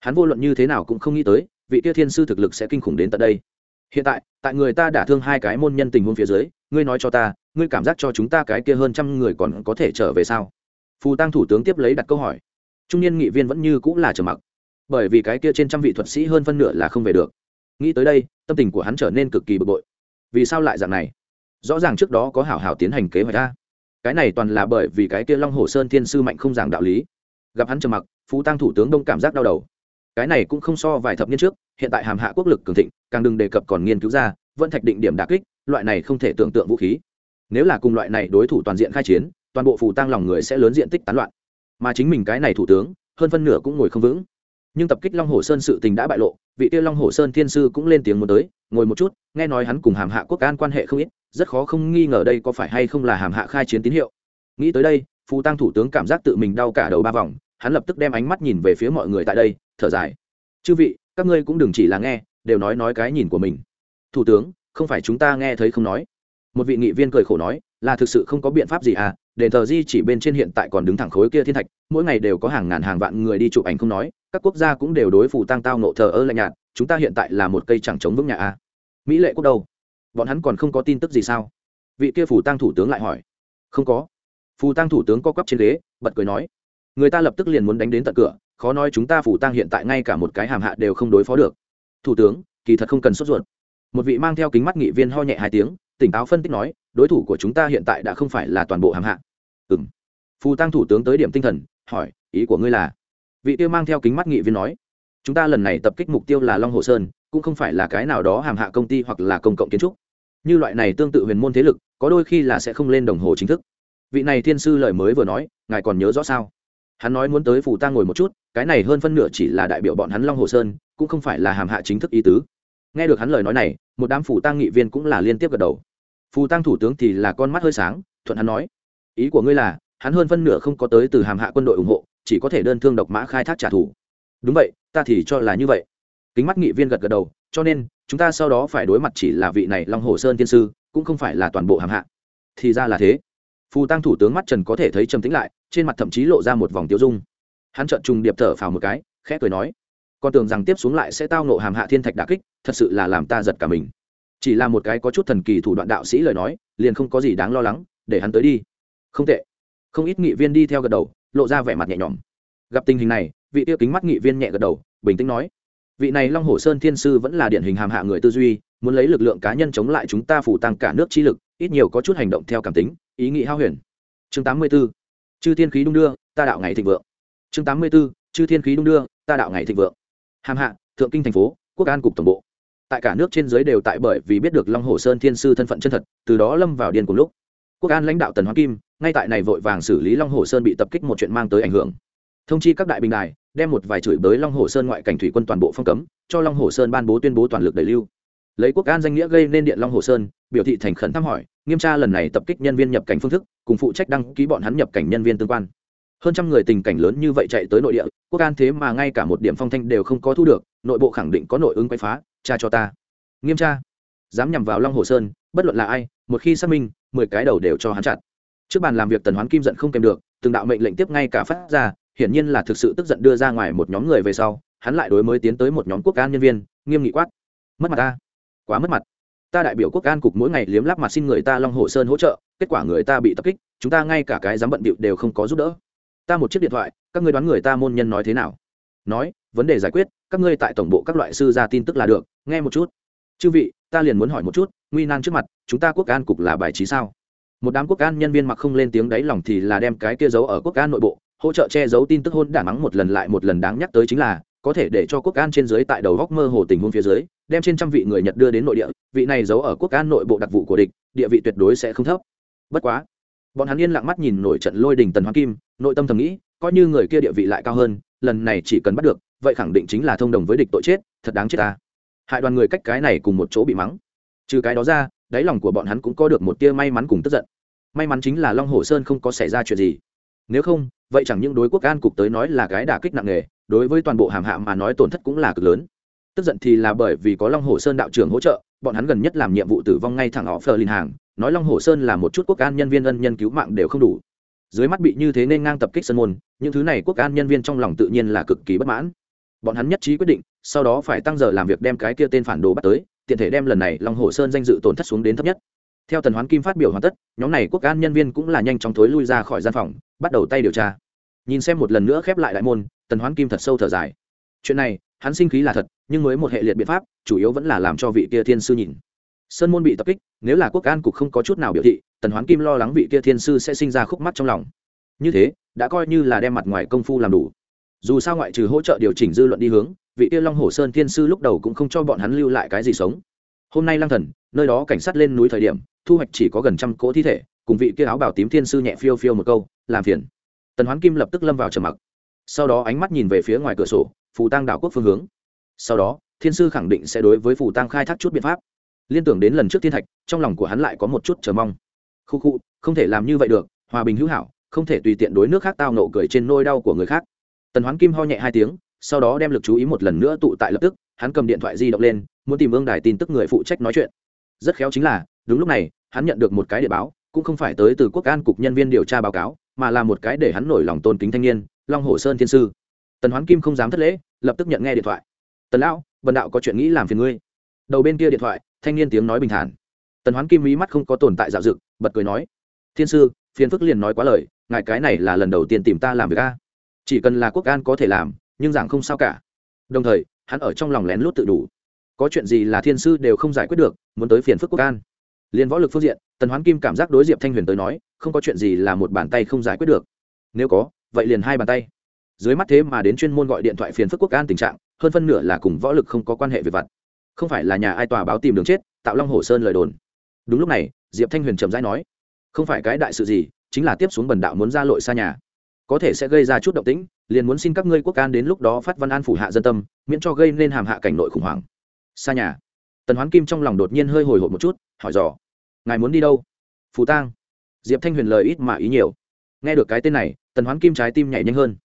Hắn vô luận như thế nào cũng không nghĩ tới, vị tia thiên sư thực lực sẽ kinh khủng đến tận đây hiện tại tại người ta đả thương hai cái môn nhân tình huống phía dưới, ngươi nói cho ta, ngươi cảm giác cho chúng ta cái kia hơn trăm người còn có thể trở về sao? Phù tăng thủ tướng tiếp lấy đặt câu hỏi. Trung niên nghị viên vẫn như cũng là trầm mặc. Bởi vì cái kia trên trăm vị thuật sĩ hơn phân nửa là không về được. Nghĩ tới đây, tâm tình của hắn trở nên cực kỳ bực bội. Vì sao lại dạng này? Rõ ràng trước đó có hảo hảo tiến hành kế hoạch ra. Cái này toàn là bởi vì cái kia long hồ sơn thiên sư mạnh không giảng đạo lý. Gặp hắn trầm mặc phú tăng thủ tướng đông cảm giác đau đầu cái này cũng không so vài thập niên trước, hiện tại hàm hạ quốc lực cường thịnh, càng đừng đề cập còn nghiên cứu ra, vẫn thạch định điểm đà kích, loại này không thể tưởng tượng vũ khí. Nếu là cùng loại này đối thủ toàn diện khai chiến, toàn bộ phù tăng lòng người sẽ lớn diện tích tán loạn. Mà chính mình cái này thủ tướng, hơn phân nửa cũng ngồi không vững. Nhưng tập kích long hồ sơn sự tình đã bại lộ, vị tiêu long hồ sơn thiên sư cũng lên tiếng muốn tới, ngồi một chút, nghe nói hắn cùng hàm hạ quốc an quan hệ không ít, rất khó không nghi ngờ đây có phải hay không là hàm hạ khai chiến tín hiệu. Nghĩ tới đây, phù tăng thủ tướng cảm giác tự mình đau cả đầu ba vòng, hắn lập tức đem ánh mắt nhìn về phía mọi người tại đây thở dài. Chư vị, các ngươi cũng đừng chỉ là nghe, đều nói nói cái nhìn của mình. Thủ tướng, không phải chúng ta nghe thấy không nói. Một vị nghị viên cười khổ nói, là thực sự không có biện pháp gì à đền thờ di chỉ bên trên hiện tại còn đứng thẳng khối kia thiên thạch, mỗi ngày đều có hàng ngàn hàng vạn người đi chụp ảnh không nói, các quốc gia cũng đều đối phủ tăng tao nộ thờ ơ lạnh nhạt, chúng ta hiện tại là một cây chẳng chống vững nhà à. Mỹ lệ quốc đâu? Bọn hắn còn không có tin tức gì sao? Vị kia phủ tăng thủ tướng lại hỏi. Không có. Phù tăng thủ tướng co quắp trên ghế, bật cười nói. Người ta lập tức liền muốn đánh đến tận cửa khó nói chúng ta phủ tăng hiện tại ngay cả một cái hàm hạ đều không đối phó được. Thủ tướng, kỳ thật không cần sốt ruột. Một vị mang theo kính mắt nghị viên ho nhẹ hai tiếng, tỉnh táo phân tích nói, đối thủ của chúng ta hiện tại đã không phải là toàn bộ hàm hạ. Ừ m phù tăng thủ tướng tới điểm tinh thần, hỏi, ý của ngươi là? Vị tiêu mang theo kính mắt nghị viên nói, chúng ta lần này tập kích mục tiêu là long hồ sơn, cũng không phải là cái nào đó hàm hạ công ty hoặc là công cộng kiến trúc. Như loại này tương tự huyền môn thế lực, có đôi khi là sẽ không lên đồng hồ chính thức. Vị này thiên sư lời mới vừa nói, ngài còn nhớ rõ sao? Hắn nói muốn tới phù ta ngồi một chút, cái này hơn phân nửa chỉ là đại biểu bọn hắn long hồ sơn, cũng không phải là hàm hạ chính thức ý tứ. Nghe được hắn lời nói này, một đám phủ tăng nghị viên cũng là liên tiếp gật đầu. Phù tăng thủ tướng thì là con mắt hơi sáng, thuận hắn nói, ý của ngươi là, hắn hơn phân nửa không có tới từ hàm hạ quân đội ủng hộ, chỉ có thể đơn thương độc mã khai thác trả thù. Đúng vậy, ta thì cho là như vậy. Kính mắt nghị viên gật gật đầu, cho nên, chúng ta sau đó phải đối mặt chỉ là vị này long hồ sơn tiên sư, cũng không phải là toàn bộ hàm hạ. Thì ra là thế. Phù tăng thủ tướng mắt trần có thể thấy trầm tĩnh lại trên mặt thậm chí lộ ra một vòng tiêu dung. Hắn trợn trùng điệp thở phào một cái, khẽ cười nói, con tưởng rằng tiếp xuống lại sẽ tao nộ hàm hạ thiên thạch đà kích, thật sự là làm ta giật cả mình. Chỉ là một cái có chút thần kỳ thủ đoạn đạo sĩ lời nói, liền không có gì đáng lo lắng, để hắn tới đi. Không tệ. Không ít nghị viên đi theo gật đầu, lộ ra vẻ mặt nhẹ nhõm. Gặp tình hình này, vị tiêu kính mắt nghị viên nhẹ gật đầu, bình tĩnh nói, vị này long hồ sơn thiên sư vẫn là điển hình hàm hạ người tư duy, muốn lấy lực lượng cá nhân chống lại chúng ta phủ tăng cả nước chi lực, ít nhiều có chút hành động theo cảm tính, ý nghĩ hao huyền. Chương tám mươi b ố chư thiên khí đung đưa, ta đạo ngày thịnh vượng. Chương tám mươi b ố chư thiên khí đung đưa, ta đạo ngày thịnh vượng. Hàm hạ, thượng kinh thành phố, quốc an cục tổng bộ. Tại cả nước trên giới đều tại bởi vì biết được long hồ sơn thiên sư thân phận chân thật, từ đó lâm vào điên cùng lúc. Quốc an lãnh đạo tần hoàng kim, ngay tại này vội vàng xử lý long hồ sơn bị tập kích một chuyện mang tới ảnh hưởng. Thông chi các đại bình đài, đem một vài chửi bới long hồ sơn ngoại cảnh thủy quân toàn bộ phong cấm, cho long hồ sơn ban bố tuyên bố toàn lực đẩy lưu lấy quốc an danh nghĩa gây nên điện long hồ sơn biểu thị thành khẩn thăm hỏi nghiêm tra lần này tập kích nhân viên nhập cảnh phương thức cùng phụ trách đăng ký bọn hắn nhập cảnh nhân viên tương quan hơn trăm người tình cảnh lớn như vậy chạy tới nội địa quốc an thế mà ngay cả một điểm phong thanh đều không có thu được nội bộ khẳng định có nội ứng quay phá cha cho ta nghiêm tra dám nhằm vào long hồ sơn bất luận là ai một khi xác minh mười cái đầu đều cho hắn chặt trước bàn làm việc tần hoán kim giận không kèm được từng đạo mệnh lệnh tiếp ngay cả phát ra hiển nhiên là thực sự tức giận đưa ra ngoài một nhóm người về sau hắn lại đối mới tiến tới một nhóm quốc an nhân viên nghiêm nghị quát mất mặt ta quá mất mặt. Ta đại biểu quốc an cục mỗi ngày liếm lắp mặt xin người ta long hồ sơn hỗ trợ, kết quả người ta bị tập kích, chúng ta ngay cả cái dám bận bịu đều không có giúp đỡ. Ta một chiếc điện thoại, các ngươi đoán người ta môn nhân nói thế nào? Nói, vấn đề giải quyết, các ngươi tại tổng bộ các loại sư ra tin tức là được, nghe một chút. Chư vị, ta liền muốn hỏi một chút, nguy nan trước mặt, chúng ta quốc an cục là bài trí sao? Một đám quốc an nhân viên mặc không lên tiếng đáy lòng thì là đem cái kia giấu ở quốc an nội bộ, hỗ trợ che giấu tin tức hôn đản mắng một lần lại một lần đáng nhắc tới chính là, có thể để cho quốc an trên dưới tại đầu góc mơ hồ tình huống phía dưới đem trên trăm vị người nhật đưa đến nội địa, vị này giấu ở quốc an nội bộ đặc vụ của địch, địa vị tuyệt đối sẽ không thấp. Bất quá, bọn hắn yên lặng mắt nhìn nổi trận lôi đình tần hoàng kim, nội tâm thầm nghĩ, coi như người kia địa vị lại cao hơn, lần này chỉ cần bắt được, vậy khẳng định chính là thông đồng với địch tội chết, thật đáng chết ta. Hại đoàn người cách cái này cùng một chỗ bị mắng. Trừ cái đó ra, đáy lòng của bọn hắn cũng có được một tia may mắn cùng tức giận. May mắn chính là long hồ sơn không có xảy ra chuyện gì. Nếu không, vậy chẳng những đối quốc an cục tới nói là cái đả kích nặng nề, đối với toàn bộ hàm hạ mà nói tổn thất cũng là cực lớn tức giận thì là bởi vì có long hồ sơn đạo trưởng hỗ trợ, bọn hắn gần nhất làm nhiệm vụ tử vong ngay thẳng họ phờ linh hàng, nói long hồ sơn là một chút quốc an nhân viên ân nhân cứu mạng đều không đủ. Dưới mắt bị như thế nên ngang tập kích sân môn, những thứ này quốc an nhân viên trong lòng tự nhiên là cực kỳ bất mãn. Bọn hắn nhất trí quyết định, sau đó phải tăng giờ làm việc đem cái kia tên phản đồ bắt tới, tiện thể đem lần này long hồ sơn danh dự tổn thất xuống đến thấp nhất. Theo tần hoán kim phát biểu hoàn tất, nhóm này quốc an nhân viên cũng là nhanh chóng thối lui ra khỏi gian phòng, bắt đầu tay điều tra. Nhìn xem một lần nữa khép lại đại môn, tần hoán kim thật sâu thở dài. Chuyện này hắn sinh khí là thật, nhưng mới một hệ liệt biện pháp, chủ yếu vẫn là làm cho vị kia thiên sư nhìn. Sơn môn bị tập kích, nếu là quốc an cục không có chút nào biểu thị, tần hoán kim lo lắng vị kia thiên sư sẽ sinh ra khúc mắt trong lòng. Như thế, đã coi như là đem mặt ngoài công phu làm đủ. Dù sao ngoại trừ hỗ trợ điều chỉnh dư luận đi hướng, vị kia long hồ sơn thiên sư lúc đầu cũng không cho bọn hắn lưu lại cái gì sống. Hôm nay lang thần, nơi đó cảnh sát lên núi thời điểm, thu hoạch chỉ có gần trăm cỗ thi thể, cùng vị kia áo bảo tím thiên sư nhẹ phiêu phiêu một câu, làm phiền. Tần hoán kim lập tức lâm vào trầm mặc. Sau đó ánh mắt nhìn về phía ngoài cửa sổ phù tăng đảo quốc phương hướng. Sau đó, thiên sư khẳng định sẽ đối với phù tăng khai thác chút biện pháp. Liên tưởng đến lần trước thiên thạch, trong lòng của hắn lại có một chút chờ mong. Khu khu, không thể làm như vậy được, hòa bình hữu hảo, không thể tùy tiện đối nước khác tao nộ cười trên nôi đau của người khác. Tần hoán kim ho nhẹ hai tiếng, sau đó đem lực chú ý một lần nữa tụ tại lập tức, hắn cầm điện thoại di động lên, muốn tìm ương đài tin tức người phụ trách nói chuyện. Rất khéo chính là, đúng lúc này, hắn nhận được một cái điện báo, cũng không phải tới từ quốc an cục nhân viên điều tra báo cáo, mà là một cái để hắn nổi lòng tôn kính thanh niên, long hồ sơn thiên sư tần hoán kim không dám thất lễ, lập tức nhận nghe điện thoại. Tần lão bần đạo có chuyện nghĩ làm phiền ngươi. Đầu bên kia điện thoại, thanh niên tiếng nói bình thản. Tần hoán kim mí mắt không có tồn tại dạo dựng, bật cười nói, thiên sư, phiền phức liền nói quá lời, ngài cái này là lần đầu tiên tìm ta làm việc a. Chỉ cần là quốc an có thể làm, nhưng giảng không sao cả. Đồng thời, hắn ở trong lòng lén lút tự đủ. Có chuyện gì là thiên sư đều không giải quyết được, muốn tới phiền phức quốc an. Liền võ lực phương diện, tần hoán kim cảm giác đối diệp thanh huyền tới nói, không có chuyện gì là một bàn tay không giải quyết được. Nếu có, vậy liền hai bàn tay dưới mắt thế mà đến chuyên môn gọi điện thoại phiền phức quốc an tình trạng, hơn phân nửa là cùng võ lực không có quan hệ về vặt. Không phải là nhà ai tòa báo tìm đường chết, tạo long hồ sơn lời đồn. Đúng lúc này, diệp thanh huyền trầm rãi nói, không phải cái đại sự gì, chính là tiếp xuống bần đạo muốn ra lội xa nhà. Có thể sẽ gây ra chút động tĩnh, liền muốn xin các ngươi quốc an đến lúc đó phát văn an phủ hạ dân tâm, miễn cho gây nên hàm hạ cảnh nội khủng hoảng. Xa nhà. Tần hoán kim trong lòng đột nhiên hơi hồi hộp một chút, hỏi dò, ngài muốn đi đâu? Phù tang. Diệp thanh huyền lời ít mà ý nhiều. Nghe được cái tên này, tần hoán kim trái tim nhảy nhanh hơn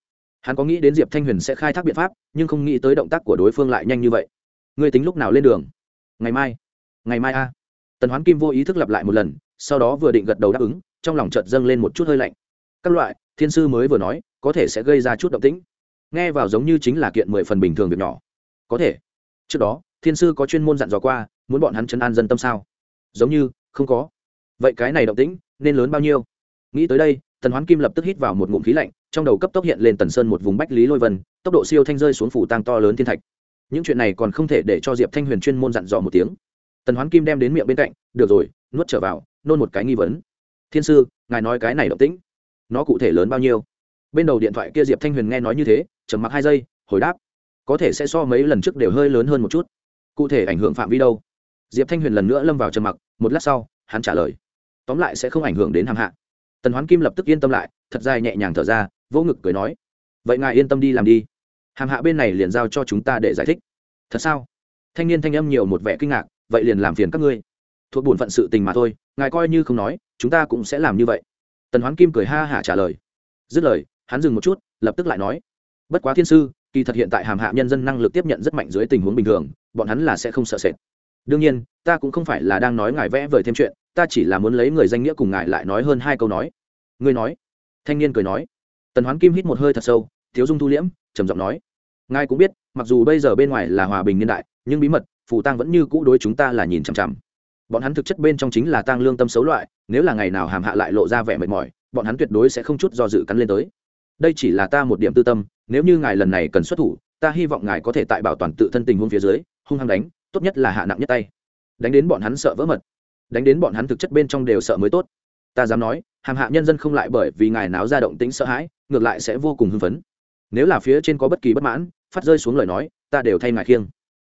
hắn có nghĩ đến diệp thanh huyền sẽ khai thác biện pháp nhưng không nghĩ tới động tác của đối phương lại nhanh như vậy ngươi tính lúc nào lên đường ngày mai ngày mai a tần hoán kim vô ý thức lặp lại một lần sau đó vừa định gật đầu đáp ứng trong lòng chợt dâng lên một chút hơi lạnh các loại thiên sư mới vừa nói có thể sẽ gây ra chút động tĩnh nghe vào giống như chính là kiện mười phần bình thường việc nhỏ có thể trước đó thiên sư có chuyên môn dặn dò qua muốn bọn hắn chấn an dân tâm sao giống như không có vậy cái này động tĩnh nên lớn bao nhiêu nghĩ tới đây tần hoán kim lập tức hít vào một ngụm khí lạnh trong đầu cấp tốc hiện lên tần sơn một vùng bách lý lôi vân, tốc độ siêu thanh rơi xuống phủ tăng to lớn thiên thạch. Những chuyện này còn không thể để cho diệp thanh huyền chuyên môn dặn dò một tiếng. Tần hoán kim đem đến miệng bên cạnh, được rồi, nuốt trở vào, nôn một cái nghi vấn. Thiên sư, ngài nói cái này động tĩnh, nó cụ thể lớn bao nhiêu? Bên đầu điện thoại kia diệp thanh huyền nghe nói như thế, trầm mặc hai giây, hồi đáp, có thể sẽ so mấy lần trước đều hơi lớn hơn một chút. Cụ thể ảnh hưởng phạm vi đâu? Diệp thanh huyền lần nữa lâm vào trầm mặc, một lát sau, hắn trả lời, tóm lại sẽ không ảnh hưởng đến hàm hạ. Tần hoán kim lập tức yên tâm lại, thật dài nhẹ nhàng thở ra vỗ ngực cười nói, vậy ngài yên tâm đi làm đi. Hàm hạ bên này liền giao cho chúng ta để giải thích. Thật sao? Thanh niên thanh âm nhiều một vẻ kinh ngạc, vậy liền làm phiền các ngươi. Thuộc bổn phận sự tình mà thôi, ngài coi như không nói, chúng ta cũng sẽ làm như vậy. Tần hoán kim cười ha hả trả lời. Dứt lời, hắn dừng một chút, lập tức lại nói, bất quá thiên sư, kỳ thật hiện tại hàm hạ nhân dân năng lực tiếp nhận rất mạnh dưới tình huống bình thường, bọn hắn là sẽ không sợ sệt. Đương nhiên, ta cũng không phải là đang nói ngài vẽ vời thêm chuyện, ta chỉ là muốn lấy người danh nghĩa cùng ngài lại nói hơn hai câu nói. Ngươi nói. Thanh niên cười nói tần hoán kim hít một hơi thật sâu thiếu dung thu liễm, trầm giọng nói, ngài cũng biết, mặc dù bây giờ bên ngoài là hòa bình niên đại, nhưng bí mật, phù tăng vẫn như cũ đối chúng ta là nhìn chằm chằm. Bọn hắn thực chất bên trong chính là tăng lương tâm xấu loại, nếu là ngày nào hàm hạ lại lộ ra vẻ mệt mỏi, bọn hắn tuyệt đối sẽ không chút do dự cắn lên tới. Đây chỉ là ta một điểm tư tâm, nếu như ngài lần này cần xuất thủ, ta hy vọng ngài có thể tại bảo toàn tự thân tình huống phía dưới, hung hăng đánh, tốt nhất là hạ nặng nhất tay. Đánh đến bọn hắn sợ vỡ mật. Đánh đến bọn hắn thực chất bên trong đều sợ mới tốt. Ta dám nói, hàm hạ nhân dân không lại bởi vì ngài náo ra động tính sợ hãi ngược lại sẽ vô cùng hưng phấn. Nếu là phía trên có bất kỳ bất mãn, phát rơi xuống lời nói, ta đều thay ngài khiêng.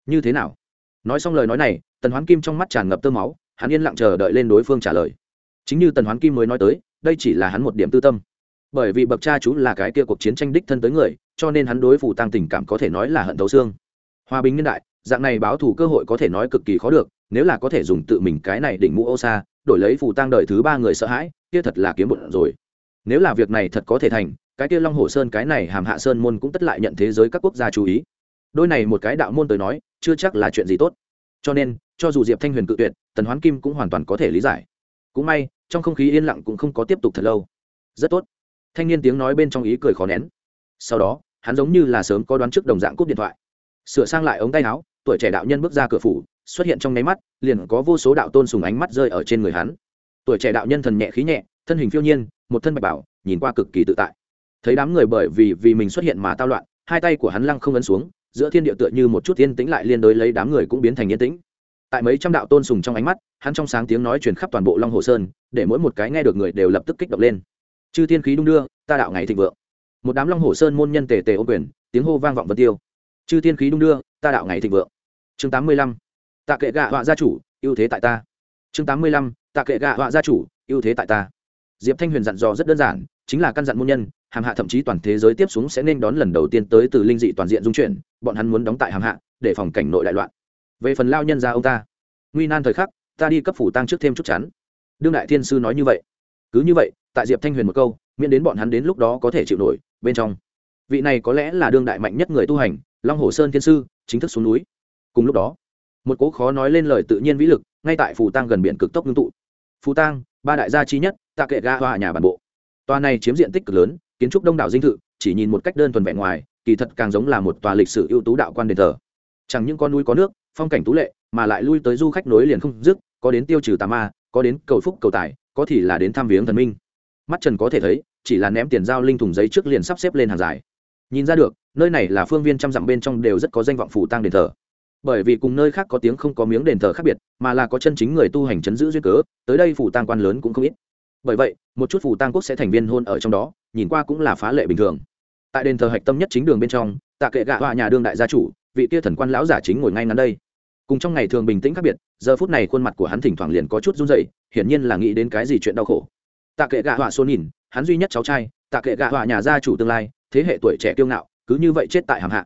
Như thế nào? Nói xong lời nói này, tần hoán kim trong mắt tràn ngập tơ máu, hắn yên lặng chờ đợi lên đối phương trả lời. Chính như tần hoán kim mới nói tới, đây chỉ là hắn một điểm tư tâm. Bởi vì bậc cha chú là cái kia cuộc chiến tranh đích thân tới người, cho nên hắn đối phủ tăng tình cảm có thể nói là hận thấu xương. Hòa bình nhân đại, dạng này báo thù cơ hội có thể nói cực kỳ khó được, nếu là có thể dùng tự mình cái này đỉnh mũ ô xa đổi lấy phủ tăng đời thứ ba người sợ hãi, kia thật là kiếm bụng rồi nếu là việc này thật có thể thành, cái kia long hồ sơn, cái này hàm hạ sơn môn cũng tất lại nhận thế giới các quốc gia chú ý. Đôi này một cái đạo môn tới nói, chưa chắc là chuyện gì tốt. Cho nên, cho dù diệp thanh huyền cự tuyệt, tần hoán kim cũng hoàn toàn có thể lý giải. Cũng may, trong không khí yên lặng cũng không có tiếp tục thật lâu. Rất tốt. Thanh niên tiếng nói bên trong ý cười khó nén. Sau đó, hắn giống như là sớm có đoán trước đồng dạng cúp điện thoại. Sửa sang lại ống tay áo, tuổi trẻ đạo nhân bước ra cửa phủ, xuất hiện trong nháy mắt, liền có vô số đạo tôn sùng ánh mắt rơi ở trên người hắn. Tuổi trẻ đạo nhân thần nhẹ khí nhẹ, thân hình phiêu nhiên một thân bạch bảo, nhìn qua cực kỳ tự tại. Thấy đám người bởi vì vì mình xuất hiện mà tao loạn, hai tay của hắn lăng không ấn xuống, giữa thiên địa tựa như một chút yên tĩnh lại liên đối lấy đám người cũng biến thành yên tĩnh. Tại mấy trăm đạo tôn sùng trong ánh mắt, hắn trong sáng tiếng nói truyền khắp toàn bộ long hồ sơn, để mỗi một cái nghe được người đều lập tức kích động lên. Chư thiên khí đung đưa, ta đạo ngày thịnh vượng. Một đám long hồ sơn môn nhân tề tề ô quyền, tiếng hô vang vọng vân tiêu. Chư thiên khí đung đưa, ta đạo ngày thịnh vượng. Chương tám mươi lăm, tạ kệ gạ họa gia chủ, ưu thế tại ta. Chương tám mươi lăm, tạ kệ gạ họa gia chủ, ưu thế tại ta diệp thanh huyền dặn dò rất đơn giản, chính là căn dặn môn nhân, hàm hạ thậm chí toàn thế giới tiếp xuống sẽ nên đón lần đầu tiên tới từ linh dị toàn diện dung chuyển, bọn hắn muốn đóng tại hàm hạ, để phòng cảnh nội đại loạn. Về phần lao nhân ra ông ta, nguy nan thời khắc, ta đi cấp phủ tăng trước thêm chút chắn. Đương đại thiên sư nói như vậy. Cứ như vậy, tại diệp thanh huyền một câu, miễn đến bọn hắn đến lúc đó có thể chịu nổi, bên trong. Vị này có lẽ là đương đại mạnh nhất người tu hành, long hồ sơn thiên sư, chính thức xuống núi. Cùng lúc đó, một cố khó nói lên lời tự nhiên vĩ lực, ngay tại phù tăng gần biển cực tốc ngưng tụ. Phù tăng ba đại gia chi nhất tạ kệ ga hoa nhà bản bộ. Tòa này chiếm diện tích cực lớn, kiến trúc đông đảo dinh thự, chỉ nhìn một cách đơn thuần vẹn ngoài, kỳ thật càng giống là một tòa lịch sử ưu tú đạo quan đền thờ. Chẳng những con núi có nước, phong cảnh tú lệ, mà lại lui tới du khách nối liền không dứt, có đến tiêu trừ tà ma, có đến cầu phúc cầu tài, có thì là đến thăm viếng thần minh. Mắt trần có thể thấy, chỉ là ném tiền giao linh thùng giấy trước liền sắp xếp lên hàng dài. Nhìn ra được, nơi này là phương viên trăm dặm bên trong đều rất có danh vọng phủ tăng đền thờ. Bởi vì cùng nơi khác có tiếng không có miếng đền thờ khác biệt, mà là có chân chính người tu hành chấn giữ duyên cớ, tới đây phủ tăng quan lớn cũng không ít bởi vậy, một chút phù tăng quốc sẽ thành viên hôn ở trong đó, nhìn qua cũng là phá lệ bình thường. Tại đền thờ hạch tâm nhất chính đường bên trong, tạ kệ gạ họa nhà đương đại gia chủ, vị kia thần quan lão giả chính ngồi ngay ngắn đây. Cùng trong ngày thường bình tĩnh khác biệt, giờ phút này khuôn mặt của hắn thỉnh thoảng liền có chút run dậy hiển nhiên là nghĩ đến cái gì chuyện đau khổ. Tạ kệ gạ họa xô nhìn, hắn duy nhất cháu trai, tạ kệ gạ họa nhà gia chủ tương lai, thế hệ tuổi trẻ kiêu ngạo, cứ như vậy chết tại hàm hạ.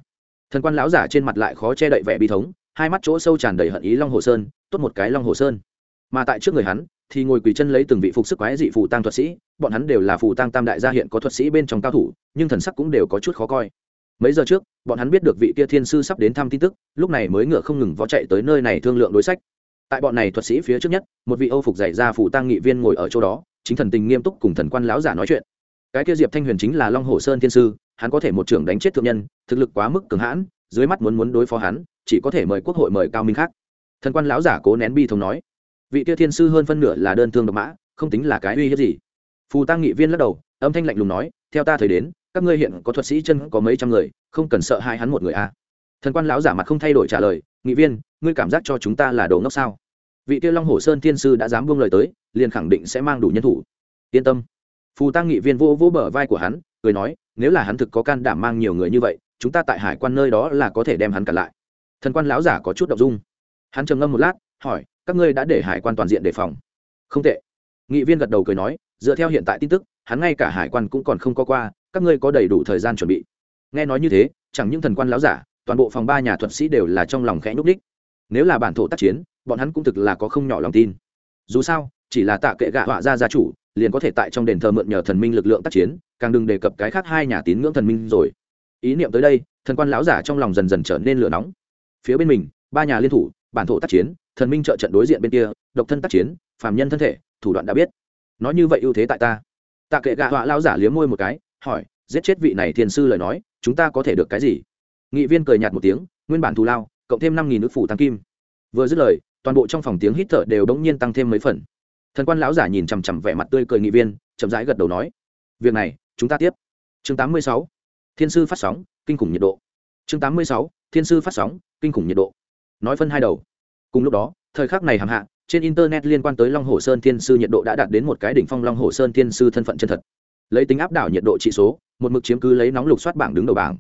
Thần quan lão giả trên mặt lại khó che đậy vẻ bi thống, hai mắt chỗ sâu tràn đầy hận ý long hồ sơn, tốt một cái long hồ sơn. Mà tại trước người hắn thì ngồi quỳ chân lấy từng vị phục sức quái dị phù tăng thuật sĩ, bọn hắn đều là phù tăng tam đại gia hiện có thuật sĩ bên trong cao thủ, nhưng thần sắc cũng đều có chút khó coi. Mấy giờ trước, bọn hắn biết được vị kia thiên sư sắp đến thăm tin tức, lúc này mới ngựa không ngừng vó chạy tới nơi này thương lượng đối sách. Tại bọn này thuật sĩ phía trước nhất, một vị âu phục dạy ra phù tăng nghị viên ngồi ở chỗ đó, chính thần tình nghiêm túc cùng thần quan lão giả nói chuyện. Cái kia diệp thanh huyền chính là long hồ sơn thiên sư, hắn có thể một trưởng đánh chết thượng nhân, thực lực quá mức cường hãn, dưới mắt muốn muốn đối phó hắn, chỉ có thể mời quốc hội mời cao minh khác. Thần quan lão giả cố nén bi thống nói vị kia thiên sư hơn phân nửa là đơn thương độc mã, không tính là cái uy hiếp gì. Phù tăng nghị viên lắc đầu, âm thanh lạnh lùng nói, theo ta thời đến, các ngươi hiện có thuật sĩ chân có mấy trăm người, không cần sợ hai hắn một người a. À. thần quan lão giả mặt không thay đổi trả lời, nghị viên, ngươi cảm giác cho chúng ta là đồ ngốc sao? Vị kia long hồ sơn thiên sư đã dám buông lời tới, liền khẳng định sẽ mang đủ nhân thủ. Yên tâm. Phù tăng nghị viên vô vô bờ vai của hắn, cười nói, nếu là hắn thực có can đảm mang nhiều người như vậy, chúng ta tại hải quan nơi đó là có thể đem hắn cản lại. Thần quan lão giả có chút động dung. Hắn trầm ngâm một lát, hỏi các ngươi đã để hải quan toàn diện đề phòng. Không tệ. Nghị viên gật đầu cười nói, dựa theo hiện tại tin tức, hắn ngay cả hải quan cũng còn không có qua, các ngươi có đầy đủ thời gian chuẩn bị. Nghe nói như thế, chẳng những thần quan lão giả, toàn bộ phòng ba nhà thuật sĩ đều là trong lòng khẽ nhúc đích nếu là bản thổ tác chiến, bọn hắn cũng thực là có không nhỏ lòng tin. Dù sao, chỉ là tạ kệ gạ họa ra gia chủ, liền có thể tại trong đền thờ mượn nhờ thần minh lực lượng tác chiến, càng đừng đề cập cái khác hai nhà tín ngưỡng thần minh rồi. Ý niệm tới đây, thần quan lão giả trong lòng dần dần trở nên lửa nóng. Phía bên mình, ba nhà liên thủ, bản thổ tác chiến thần minh trợ trận đối diện bên kia, độc thân tác chiến, phàm nhân thân thể, thủ đoạn đã biết. Nói như vậy ưu thế tại ta. Tạ kệ gạ họa lão giả liếm môi một cái, hỏi, giết chết vị này thiền sư lời nói, chúng ta có thể được cái gì? Nghị viên cười nhạt một tiếng, nguyên bản thù lao, cộng thêm năm nghìn nước phủ tăng kim. Vừa dứt lời, toàn bộ trong phòng tiếng hít thở đều đống nhiên tăng thêm mấy phần. Thần quan lão giả nhìn chằm chằm vẻ mặt tươi cười nghị viên, chậm rãi gật đầu nói, việc này, chúng ta tiếp. Chương 86. thiên sư phát sóng, kinh khủng nhiệt độ. Chương 86. thiên sư phát sóng, kinh khủng nhiệt độ. Nói phân hai đầu cùng lúc đó, thời khắc này hàm hạ, trên internet liên quan tới long hồ sơn thiên sư nhiệt độ đã đạt đến một cái đỉnh phong long hồ sơn thiên sư thân phận chân thật. Lấy tính áp đảo nhiệt độ trị số, một mực chiếm cứ lấy nóng lục soát bảng đứng đầu bảng.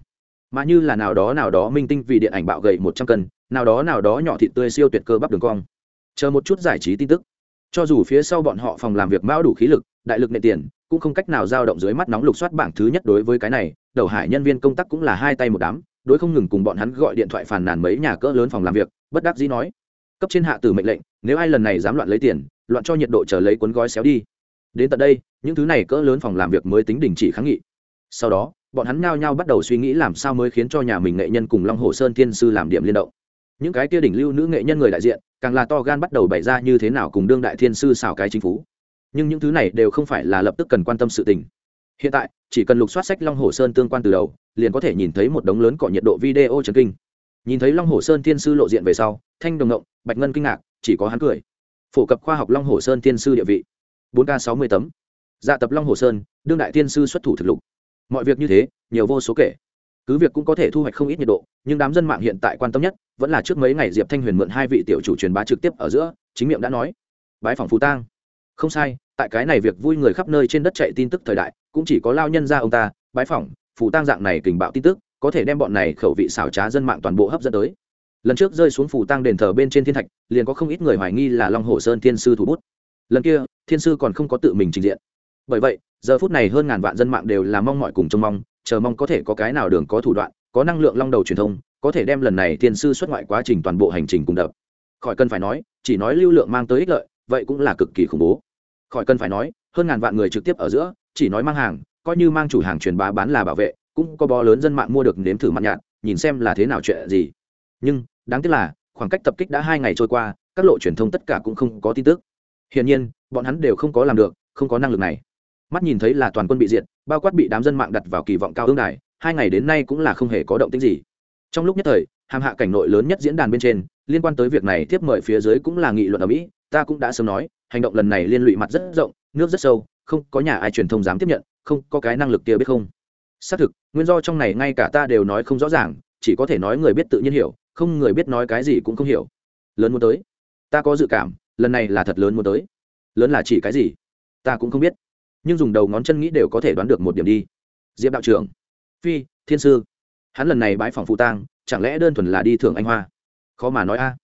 Mà như là nào đó nào đó minh tinh vì điện ảnh bạo gầy một trăm cân, nào đó nào đó nhỏ thịt tươi siêu tuyệt cơ bắp đường cong. Chờ một chút giải trí tin tức. Cho dù phía sau bọn họ phòng làm việc mão đủ khí lực, đại lực nệ tiền, cũng không cách nào dao động dưới mắt nóng lục soát bảng thứ nhất đối với cái này, đầu hải nhân viên công tác cũng là hai tay một đám, đối không ngừng cùng bọn hắn gọi điện thoại phàn nàn mấy nhà cỡ lớn phòng làm việc, bất đắc dĩ nói cấp trên hạ từ mệnh lệnh, nếu ai lần này dám loạn lấy tiền, loạn cho nhiệt độ trở lấy cuốn gói xéo đi. Đến tận đây, những thứ này cỡ lớn phòng làm việc mới tính đình chỉ kháng nghị. Sau đó, bọn hắn nhao nhao bắt đầu suy nghĩ làm sao mới khiến cho nhà mình nghệ nhân cùng long hồ sơn thiên sư làm điểm liên động. Những cái kia đỉnh lưu nữ nghệ nhân người đại diện, càng là to gan bắt đầu bày ra như thế nào cùng đương đại thiên sư xào cái chính phủ. Nhưng những thứ này đều không phải là lập tức cần quan tâm sự tình. Hiện tại, chỉ cần lục soát sách long hồ sơn tương quan từ đầu, liền có thể nhìn thấy một đống lớn cọ nhiệt độ video trần kinh nhìn thấy long hồ sơn thiên sư lộ diện về sau, thanh đồng ngộng, bạch ngân kinh ngạc, chỉ có hắn cười. Phổ cập khoa học long hồ sơn thiên sư địa vị. Bốn k sáu mươi tấm. Dạ tập long hồ sơn, đương đại thiên sư xuất thủ thực lục. Mọi việc như thế, nhiều vô số kể. Cứ việc cũng có thể thu hoạch không ít nhiệt độ, nhưng đám dân mạng hiện tại quan tâm nhất vẫn là trước mấy ngày diệp thanh huyền mượn hai vị tiểu chủ truyền bá trực tiếp ở giữa, chính miệng đã nói. Bái phòng phú tang. Không sai, tại cái này việc vui người khắp nơi trên đất chạy tin tức thời đại, cũng chỉ có lao nhân ra ông ta, bái phỏng, phù tang dạng này kình bạo tin tức có thể đem bọn này khẩu vị xảo trá dân mạng toàn bộ hấp dẫn tới. Lần trước rơi xuống phủ tăng đền thờ bên trên thiên thạch, liền có không ít người hoài nghi là long hồ sơn thiên sư thủ bút. Lần kia, thiên sư còn không có tự mình trình diện. Bởi vậy, giờ phút này hơn ngàn vạn dân mạng đều là mong mọi cùng trông mong, chờ mong có thể có cái nào đường có thủ đoạn, có năng lượng long đầu truyền thông, có thể đem lần này thiên sư xuất ngoại quá trình toàn bộ hành trình cùng đập. Khỏi cần phải nói, chỉ nói lưu lượng mang tới ích lợi, vậy cũng là cực kỳ khủng bố. Khỏi cần phải nói, hơn ngàn vạn người trực tiếp ở giữa, chỉ nói mang hàng, coi như mang chủ hàng truyền bá bán là bảo vệ cũng có bó lớn dân mạng mua được nếm thử mặn nhạt, nhìn xem là thế nào chuyện gì. Nhưng, đáng tiếc là, khoảng cách tập kích đã hai ngày trôi qua, các lộ truyền thông tất cả cũng không có tin tức. Hiển nhiên, bọn hắn đều không có làm được, không có năng lực này. Mắt nhìn thấy là toàn quân bị diệt, bao quát bị đám dân mạng đặt vào kỳ vọng cao ương đài, hai ngày đến nay cũng là không hề có động tĩnh gì. Trong lúc nhất thời, hàm hạ cảnh nội lớn nhất diễn đàn bên trên, liên quan tới việc này tiếp mời phía dưới cũng là nghị luận ở mỹ, ta cũng đã sớm nói, hành động lần này liên lụy mặt rất rộng, nước rất sâu, không có nhà ai truyền thông dám tiếp nhận, không có cái năng lực kia biết không xác thực, nguyên do trong này ngay cả ta đều nói không rõ ràng, chỉ có thể nói người biết tự nhiên hiểu, không người biết nói cái gì cũng không hiểu. Lớn muốn tới. Ta có dự cảm, lần này là thật lớn muốn tới. Lớn là chỉ cái gì? Ta cũng không biết. Nhưng dùng đầu ngón chân nghĩ đều có thể đoán được một điểm đi. Diệp đạo trưởng. Phi, thiên sư. Hắn lần này bãi phòng phù tang, chẳng lẽ đơn thuần là đi thưởng anh hoa? Khó mà nói a.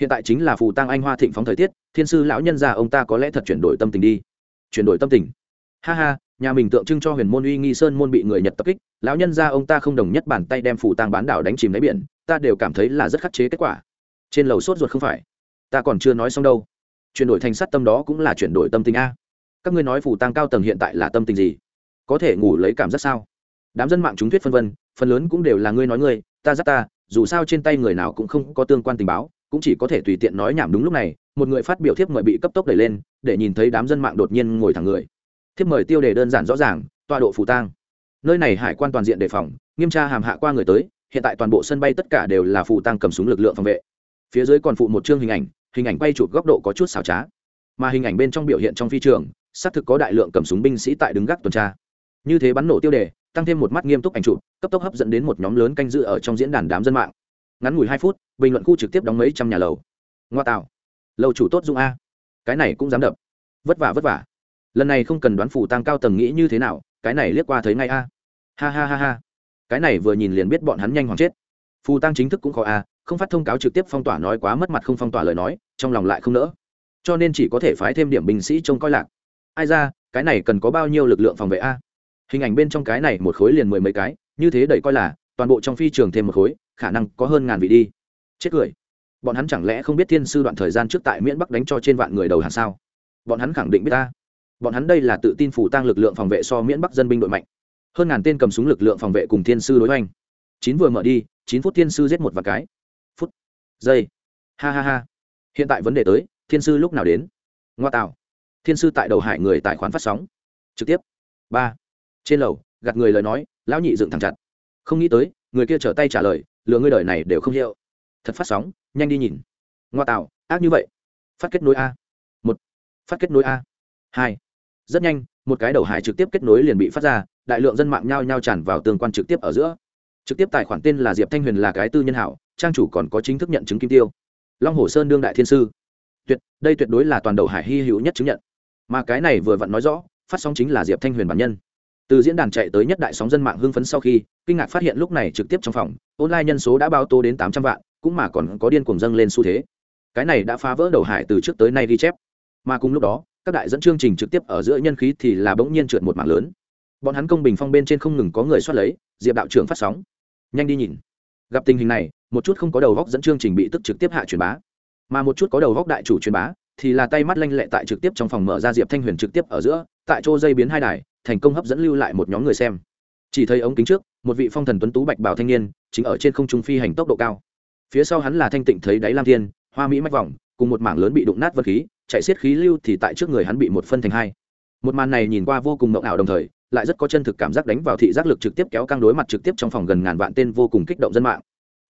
Hiện tại chính là phù tang anh hoa thịnh phóng thời tiết, thiên sư lão nhân già ông ta có lẽ thật chuyển đổi tâm tình đi. Chuyển đổi tâm tình. Ha ha nhà mình tượng trưng cho huyền môn uy nghi sơn môn bị người nhật tập kích, lão nhân gia ông ta không đồng nhất bàn tay đem phủ tang bán đảo đánh chìm đáy biển, ta đều cảm thấy là rất khắc chế kết quả. Trên lầu sốt ruột không phải. Ta còn chưa nói xong đâu. Chuyển đổi thành sắt tâm đó cũng là chuyển đổi tâm tình a. Các ngươi nói phủ tang cao tầng hiện tại là tâm tình gì? Có thể ngủ lấy cảm giác sao? Đám dân mạng chúng thuyết phân vân, phần lớn cũng đều là ngươi nói ngươi, ta dắt ta, dù sao trên tay người nào cũng không có tương quan tình báo, cũng chỉ có thể tùy tiện nói nhảm đúng lúc này, một người phát biểu thiếp mời bị cấp tốc đẩy lên, để nhìn thấy đám dân mạng đột nhiên ngồi thẳng người thiếp mời tiêu đề đơn giản rõ ràng, tọa độ phù tang. Nơi này hải quan toàn diện đề phòng, nghiêm tra hàm hạ qua người tới, hiện tại toàn bộ sân bay tất cả đều là phù tang cầm súng lực lượng phòng vệ. Phía dưới còn phụ một chương hình ảnh hình ảnh bay chụp góc độ có chút xảo trá. Mà hình ảnh bên trong biểu hiện trong phi trường, xác thực có đại lượng cầm súng binh sĩ tại đứng gác tuần tra. Như thế bắn nổ tiêu đề, tăng thêm một mắt nghiêm túc ảnh chụp, cấp tốc hấp dẫn đến một nhóm lớn canh dự ở trong diễn đàn đám dân mạng. Ngắn ngủi hai phút, bình luận khu trực tiếp đóng mấy trăm nhà lầu. Ngoa tạo. Lầu chủ tốt dung a. Cái này cũng dám đập. Vất vả vất vả lần này không cần đoán phủ tăng cao tầng nghĩ như thế nào, cái này liếc qua thấy ngay a. Ha ha ha ha. Cái này vừa nhìn liền biết bọn hắn nhanh hoàng chết. Phù tăng chính thức cũng khó a, không phát thông cáo trực tiếp phong tỏa nói quá mất mặt không phong tỏa lời nói, trong lòng lại không nỡ. Cho nên chỉ có thể phái thêm điểm binh sĩ trông coi lạc. Ai ra, cái này cần có bao nhiêu lực lượng phòng vệ a? Hình ảnh bên trong cái này một khối liền mười mấy cái, như thế đẩy coi là, toàn bộ trong phi trường thêm một khối, khả năng có hơn ngàn vị đi. Chết cười. Bọn hắn chẳng lẽ không biết thiên sư đoạn thời gian trước tại miễn bắc đánh cho trên vạn người đầu hàng sao? Bọn hắn khẳng định biết ta bọn hắn đây là tự tin phủ tăng lực lượng phòng vệ so miễn bắc dân binh đội mạnh. Hơn ngàn tên cầm súng lực lượng phòng vệ cùng thiên sư đối hoành. Chín vừa mở đi, chín phút thiên sư giết một vài cái. Phút. Giây. Ha ha ha. Hiện tại vấn đề tới, thiên sư lúc nào đến? Ngoa tạo. Thiên sư tại đầu hải người tài khoản phát sóng. Trực tiếp. Ba. Trên lầu, gạt người lời nói, lão nhị dựng thẳng chặt. Không nghĩ tới, người kia trở tay trả lời, lừa ngươi đời này đều không hiểu. Thật phát sóng, nhanh đi nhìn. Ngoa tạo, ác như vậy. Phát kết nối a. Một. Phát kết nối a. Hai rất nhanh, một cái đầu hải trực tiếp kết nối liền bị phát ra, đại lượng dân mạng nhao nhao tràn vào tương quan trực tiếp ở giữa. Trực tiếp tài khoản tên là diệp thanh huyền là cái tư nhân hảo, trang chủ còn có chính thức nhận chứng kim tiêu. Long hồ sơn đương đại thiên sư. Tuyệt, đây tuyệt đối là toàn đầu hải hy hữu nhất chứng nhận. Mà cái này vừa vặn nói rõ, phát sóng chính là diệp thanh huyền bản nhân. Từ diễn đàn chạy tới nhất đại sóng dân mạng hưng phấn sau khi, kinh ngạc phát hiện lúc này trực tiếp trong phòng, online nhân số đã bao tô đến tám trăm vạn, cũng mà còn có điên cuồng dâng lên xu thế. Cái này đã phá vỡ đầu hải từ trước tới nay ghi chép. Mà cùng lúc đó các đại dẫn chương trình trực tiếp ở giữa nhân khí thì là bỗng nhiên trượt một mảng lớn. Bọn hắn công bình phong bên trên không ngừng có người soát lấy, diệp đạo trưởng phát sóng. Nhanh đi nhìn. Gặp tình hình này, một chút không có đầu góc dẫn chương trình bị tức trực tiếp hạ truyền bá. Mà một chút có đầu góc đại chủ truyền bá, thì là tay mắt lanh lẹ tại trực tiếp trong phòng mở ra diệp thanh huyền trực tiếp ở giữa, tại chỗ dây biến hai đài, thành công hấp dẫn lưu lại một nhóm người xem. Chỉ thấy ống kính trước, một vị phong thần tuấn tú bạch bảo thanh niên, chính ở trên không trung phi hành tốc độ cao. Phía sau hắn là thanh tịnh thấy đáy lam thiên, hoa mỹ mách vòng, cùng một mảng lớn bị đụng nát vật khí chạy xiết khí lưu thì tại trước người hắn bị một phân thành hai. Một màn này nhìn qua vô cùng mộng ảo đồng thời, lại rất có chân thực cảm giác đánh vào thị giác lực trực tiếp kéo căng đối mặt trực tiếp trong phòng gần ngàn vạn tên vô cùng kích động dân mạng.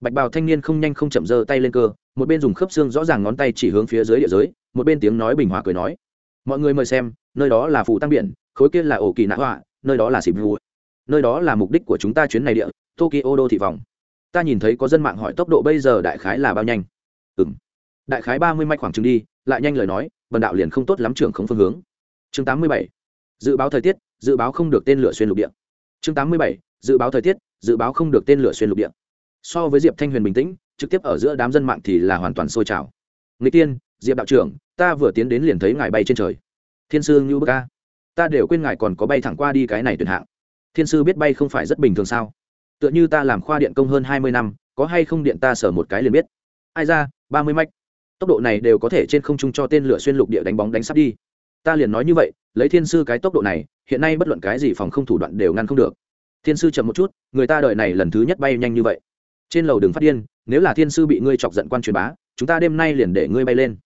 Bạch bào thanh niên không nhanh không chậm giơ tay lên cơ, một bên dùng khớp xương rõ ràng ngón tay chỉ hướng phía dưới địa giới, một bên tiếng nói bình hòa cười nói, mọi người mời xem, nơi đó là phủ tăng biển, khối kia là ổ kỳ nã họa, nơi đó là xịp vu nơi đó là mục đích của chúng ta chuyến này địa, tokyo đô thị vòng. Ta nhìn thấy có dân mạng hỏi tốc độ bây giờ đại khái là bao nhanh. Ừ đại khái ba mươi mạch khoảng chừng đi, lại nhanh lời nói vần đạo liền không tốt lắm trưởng không phương hướng. Chương tám mươi bảy, dự báo thời tiết, dự báo không được tên lửa xuyên lục địa. Chương tám mươi bảy, dự báo thời tiết, dự báo không được tên lửa xuyên lục địa. So với diệp thanh huyền bình tĩnh, trực tiếp ở giữa đám dân mạng thì là hoàn toàn sôi trào. Người tiên, diệp đạo trưởng, ta vừa tiến đến liền thấy ngài bay trên trời. Thiên sư ngưu bức ca ta đều quên ngài còn có bay thẳng qua đi cái này tuyệt hạng. Thiên sư biết bay không phải rất bình thường sao? Tựa như ta làm khoa điện công hơn hai mươi năm, có hay không điện ta sở một cái liền biết. Ai ra, ba mươi mạch tốc độ này đều có thể trên không trung cho tên lửa xuyên lục địa đánh bóng đánh sắp đi. Ta liền nói như vậy, lấy thiên sư cái tốc độ này, hiện nay bất luận cái gì phòng không thủ đoạn đều ngăn không được. Thiên sư chậm một chút, người ta đợi này lần thứ nhất bay nhanh như vậy. Trên lầu đường phát điên, nếu là thiên sư bị ngươi chọc giận quan truyền bá, chúng ta đêm nay liền để ngươi bay lên.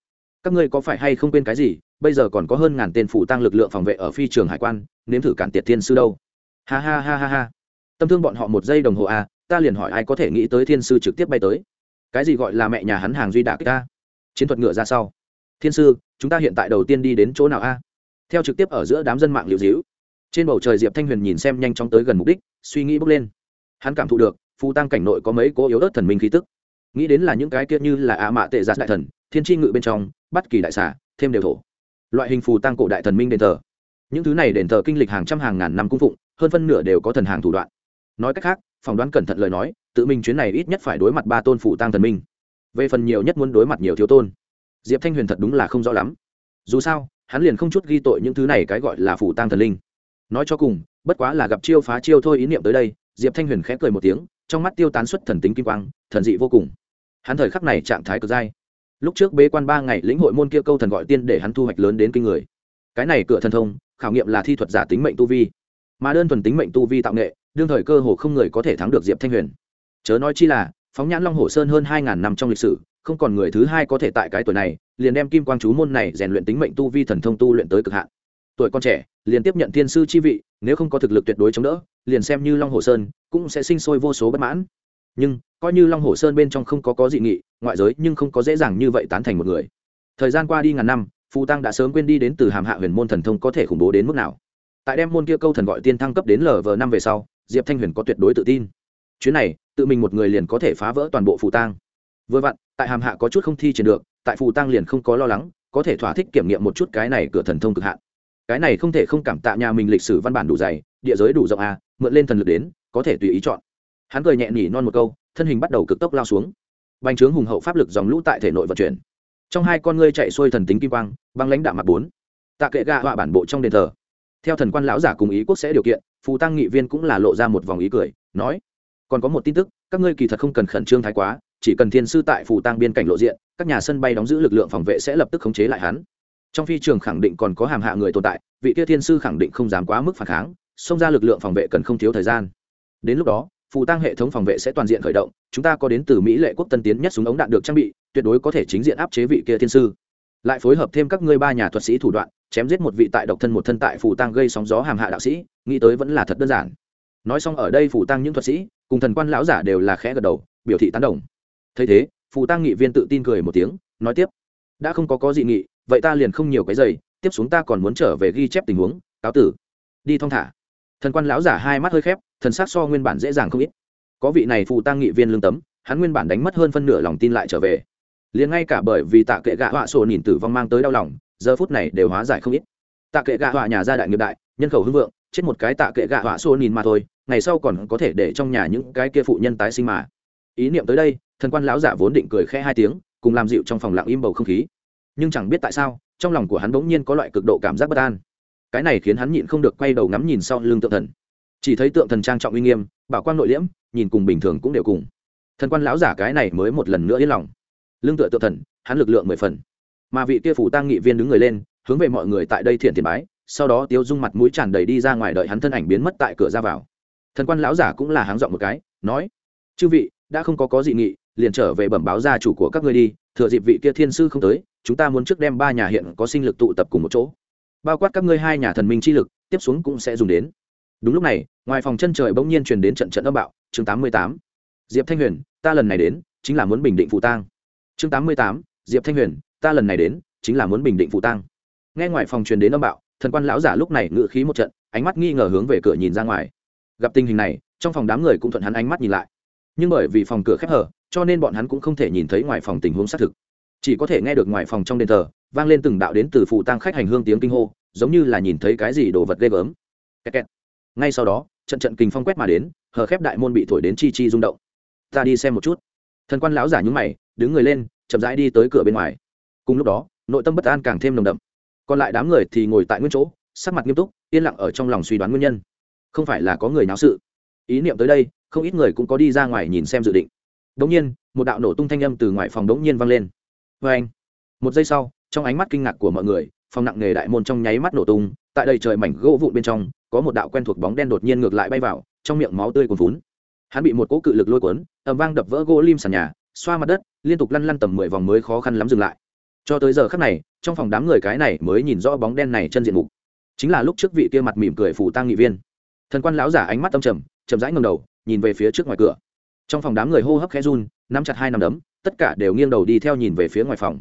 Các ngươi có phải hay không quên cái gì, bây giờ còn có hơn ngàn tên phụ tăng lực lượng phòng vệ ở phi trường hải quan, nếm thử cản tiệt thiên sư đâu. Ha ha ha ha ha. Tâm thương bọn họ một giây đồng hồ à ta liền hỏi ai có thể nghĩ tới thiên sư trực tiếp bay tới. Cái gì gọi là mẹ nhà hắn hàng duy đả kích ta? Chiến thuật ngựa ra sau. Thiên sư, chúng ta hiện tại đầu tiên đi đến chỗ nào a? Theo trực tiếp ở giữa đám dân mạng liệu dĩu. Trên bầu trời diệp thanh huyền nhìn xem nhanh chóng tới gần mục đích, suy nghĩ bước lên. Hắn cảm thụ được, phù tăng cảnh nội có mấy cố yếu ớt thần minh khí tức. Nghĩ đến là những cái kia như là ạ mạ tệ giạt đại thần, thiên tri ngự bên trong, bất kỳ đại xả thêm đều thổ. Loại hình phù tăng cổ đại thần minh đền thờ. Những thứ này đền thờ kinh lịch hàng trăm hàng ngàn năm cung phụng, hơn phân nửa đều có thần hàng thủ đoạn. Nói cách khác, phỏng đoán cẩn thận lời nói, tự mình chuyến này ít nhất phải đối mặt ba tôn phù tăng thần minh về phần nhiều nhất muốn đối mặt nhiều thiếu tôn, diệp thanh huyền thật đúng là không rõ lắm. Dù sao, hắn liền không chút ghi tội những thứ này cái gọi là phủ tăng thần linh. Nói cho cùng, bất quá là gặp chiêu phá chiêu thôi ý niệm tới đây, diệp thanh huyền khẽ cười một tiếng, trong mắt tiêu tán xuất thần tính kim quang, thần dị vô cùng. Hắn thời khắc này trạng thái cực dai. Lúc trước bế quan ba ngày, lĩnh hội môn kia câu thần gọi tiên để hắn thu hoạch lớn đến kinh người. Cái này cửa thần thông, khảo nghiệm là thi thuật giả tính mệnh tu vi. Mà đơn thuần tính mệnh tu vi tạo nghệ, đương thời cơ hồ không người có thể thắng được diệp thanh huyền. Chớ nói chi là phóng nhãn long hồ sơn hơn hai ngàn năm trong lịch sử, không còn người thứ hai có thể tại cái tuổi này, liền đem kim quang chú môn này rèn luyện tính mệnh tu vi thần thông tu luyện tới cực hạn. Tuổi con trẻ, liền tiếp nhận thiên sư chi vị, nếu không có thực lực tuyệt đối chống đỡ, liền xem như long hồ sơn cũng sẽ sinh sôi vô số bất mãn. Nhưng, coi như long hồ sơn bên trong không có có dị nghị, ngoại giới nhưng không có dễ dàng như vậy tán thành một người. Thời gian qua đi ngàn năm, phù tăng đã sớm quên đi đến từ hàm hạ huyền môn thần thông có thể khủng bố đến mức nào. Tại đem môn kia câu thần gọi tiên thăng cấp đến lv năm về sau, diệp thanh huyền có tuyệt đối tự tin. Chuyến này tự mình một người liền có thể phá vỡ toàn bộ phù tang. vừa vặn, tại hàm hạ có chút không thi triển được, tại phù tang liền không có lo lắng, có thể thỏa thích kiểm nghiệm một chút cái này cửa thần thông cực hạn. Cái này không thể không cảm tạ nhà mình lịch sử văn bản đủ dày, địa giới đủ rộng a mượn lên thần lực đến, có thể tùy ý chọn. Hắn cười nhẹ nhỉ non một câu, thân hình bắt đầu cực tốc lao xuống. Bành trướng hùng hậu pháp lực dòng lũ tại thể nội vận chuyển. Trong hai con ngươi chạy xuôi thần tính kim quang, băng lãnh đạm mặt bốn. Tạ kệ gạ họa bản bộ trong đền thờ. Theo thần quan lão giả cùng ý quốc sẽ điều kiện, phù tăng nghị viên cũng là lộ ra một vòng ý cười, nói còn có một tin tức, các ngươi kỳ thật không cần khẩn trương thái quá, chỉ cần thiên sư tại phủ tăng biên cảnh lộ diện, các nhà sân bay đóng giữ lực lượng phòng vệ sẽ lập tức khống chế lại hắn. Trong phi trường khẳng định còn có hàm hạ người tồn tại, vị kia thiên sư khẳng định không dám quá mức phản kháng, xông ra lực lượng phòng vệ cần không thiếu thời gian. Đến lúc đó phù tăng hệ thống phòng vệ sẽ toàn diện khởi động, chúng ta có đến từ mỹ lệ quốc tân tiến nhất súng ống đạn được trang bị, tuyệt đối có thể chính diện áp chế vị kia thiên sư. Lại phối hợp thêm các ngươi ba nhà thuật sĩ thủ đoạn, chém giết một vị tại độc thân một thân tại phù tăng gây sóng gió hàm hạ đạo sĩ, nghĩ tới vẫn là thật đơn giản nói xong ở đây phù tăng những thuật sĩ, cùng thần quan lão giả đều là khẽ gật đầu, biểu thị tán đồng. Thấy thế phù tăng nghị viên tự tin cười một tiếng, nói tiếp. Đã không có có dị nghị, vậy ta liền không nhiều cái giày, tiếp xuống ta còn muốn trở về ghi chép tình huống, cáo tử. Đi thong thả. Thần quan lão giả hai mắt hơi khép, thần sát so nguyên bản dễ dàng không ít. Có vị này phù tăng nghị viên lương tấm, hắn nguyên bản đánh mất hơn phân nửa lòng tin lại trở về. Liền ngay cả bởi vì tạ kệ gạ họa sổ nhìn tử vong mang tới đau lòng, giờ phút này đều hóa giải không ít. Tạ kệ gạ họa nhà gia đại nghiệp đại, nhân khẩu hưng vượng chết một cái tạ kệ gạ họa xô nhìn mà thôi, ngày sau còn có thể để trong nhà những cái kia phụ nhân tái sinh mà. Ý niệm tới đây, thần quan lão giả vốn định cười khẽ hai tiếng, cùng làm dịu trong phòng lặng im bầu không khí. Nhưng chẳng biết tại sao, trong lòng của hắn bỗng nhiên có loại cực độ cảm giác bất an. Cái này khiến hắn nhịn không được quay đầu ngắm nhìn sau lưng tượng thần. Chỉ thấy tượng thần trang trọng uy nghiêm, bảo quan nội liễm, nhìn cùng bình thường cũng đều cùng. Thần quan lão giả cái này mới một lần nữa yên lòng. Lưng tựa tượng thần, hắn lực lượng mười phần. Mà vị kia phủ tăng nghị viên đứng người lên, hướng về mọi người tại đây thiện thiền bái sau đó tiêu dung mặt mũi tràn đầy đi ra ngoài đợi hắn thân ảnh biến mất tại cửa ra vào. Thần quan lão giả cũng là háng dọn một cái, nói, chư vị, đã không có có dị nghị, liền trở về bẩm báo gia chủ của các ngươi đi, thừa dịp vị kia thiên sư không tới, chúng ta muốn trước đem ba nhà hiện có sinh lực tụ tập cùng một chỗ. Bao quát các ngươi hai nhà thần minh chi lực, tiếp xuống cũng sẽ dùng đến. Đúng lúc này, ngoài phòng chân trời bỗng nhiên truyền đến trận trận âm bạo, chương tám mươi tám. Diệp thanh huyền, ta lần này đến, chính là muốn bình định phụ tang. Chương tám mươi tám, diệp thanh huyền, ta lần này đến, chính là muốn bình định phụ tang. Nghe ngoài phòng truyền đến âm bạo thần quan lão giả lúc này ngự khí một trận, ánh mắt nghi ngờ hướng về cửa nhìn ra ngoài. Gặp tình hình này, trong phòng đám người cũng thuận hắn ánh mắt nhìn lại. Nhưng bởi vì phòng cửa khép hở cho nên bọn hắn cũng không thể nhìn thấy ngoài phòng tình huống xác thực. Chỉ có thể nghe được ngoài phòng trong đền thờ, vang lên từng đạo đến từ phụ tang khách hành hương tiếng kinh hô, giống như là nhìn thấy cái gì đồ vật ghê gớm. Kẹt kẹt. ngay sau đó, trận trận kình phong quét mà đến, hờ khép đại môn bị thổi đến chi chi rung động. Ta đi xem một chút. Thần quan lão giả nhúng mày, đứng người lên, chậm rãi đi tới cửa bên ngoài. Cùng lúc đó, nội tâm bất an càng thêm nồng đậm còn lại đám người thì ngồi tại nguyên chỗ, sắc mặt nghiêm túc, yên lặng ở trong lòng suy đoán nguyên nhân. Không phải là có người náo sự. Ý niệm tới đây, không ít người cũng có đi ra ngoài nhìn xem dự định. Đống nhiên, một đạo nổ tung thanh âm từ ngoài phòng đống nhiên vang lên. Vê anh, một giây sau, trong ánh mắt kinh ngạc của mọi người, phòng nặng nghề đại môn trong nháy mắt nổ tung, tại đây trời mảnh gỗ vụn bên trong, có một đạo quen thuộc bóng đen đột nhiên ngược lại bay vào, trong miệng máu tươi cuồn vún hắn bị một cỗ cự lực lôi cuốn, ầm vang đập vỡ gỗ lim sàn nhà, xoa mặt đất, liên tục lăn lăn tầm mười vòng mới khó khăn lắm dừng lại cho tới giờ khắc này, trong phòng đám người cái này mới nhìn rõ bóng đen này chân diện mục. Chính là lúc trước vị kia mặt mỉm cười phủ tăng nghị viên. Thần quan lão giả ánh mắt âm trầm, chậm rãi ngầm đầu, nhìn về phía trước ngoài cửa. Trong phòng đám người hô hấp khẽ run, nắm chặt hai nắm đấm, tất cả đều nghiêng đầu đi theo nhìn về phía ngoài phòng.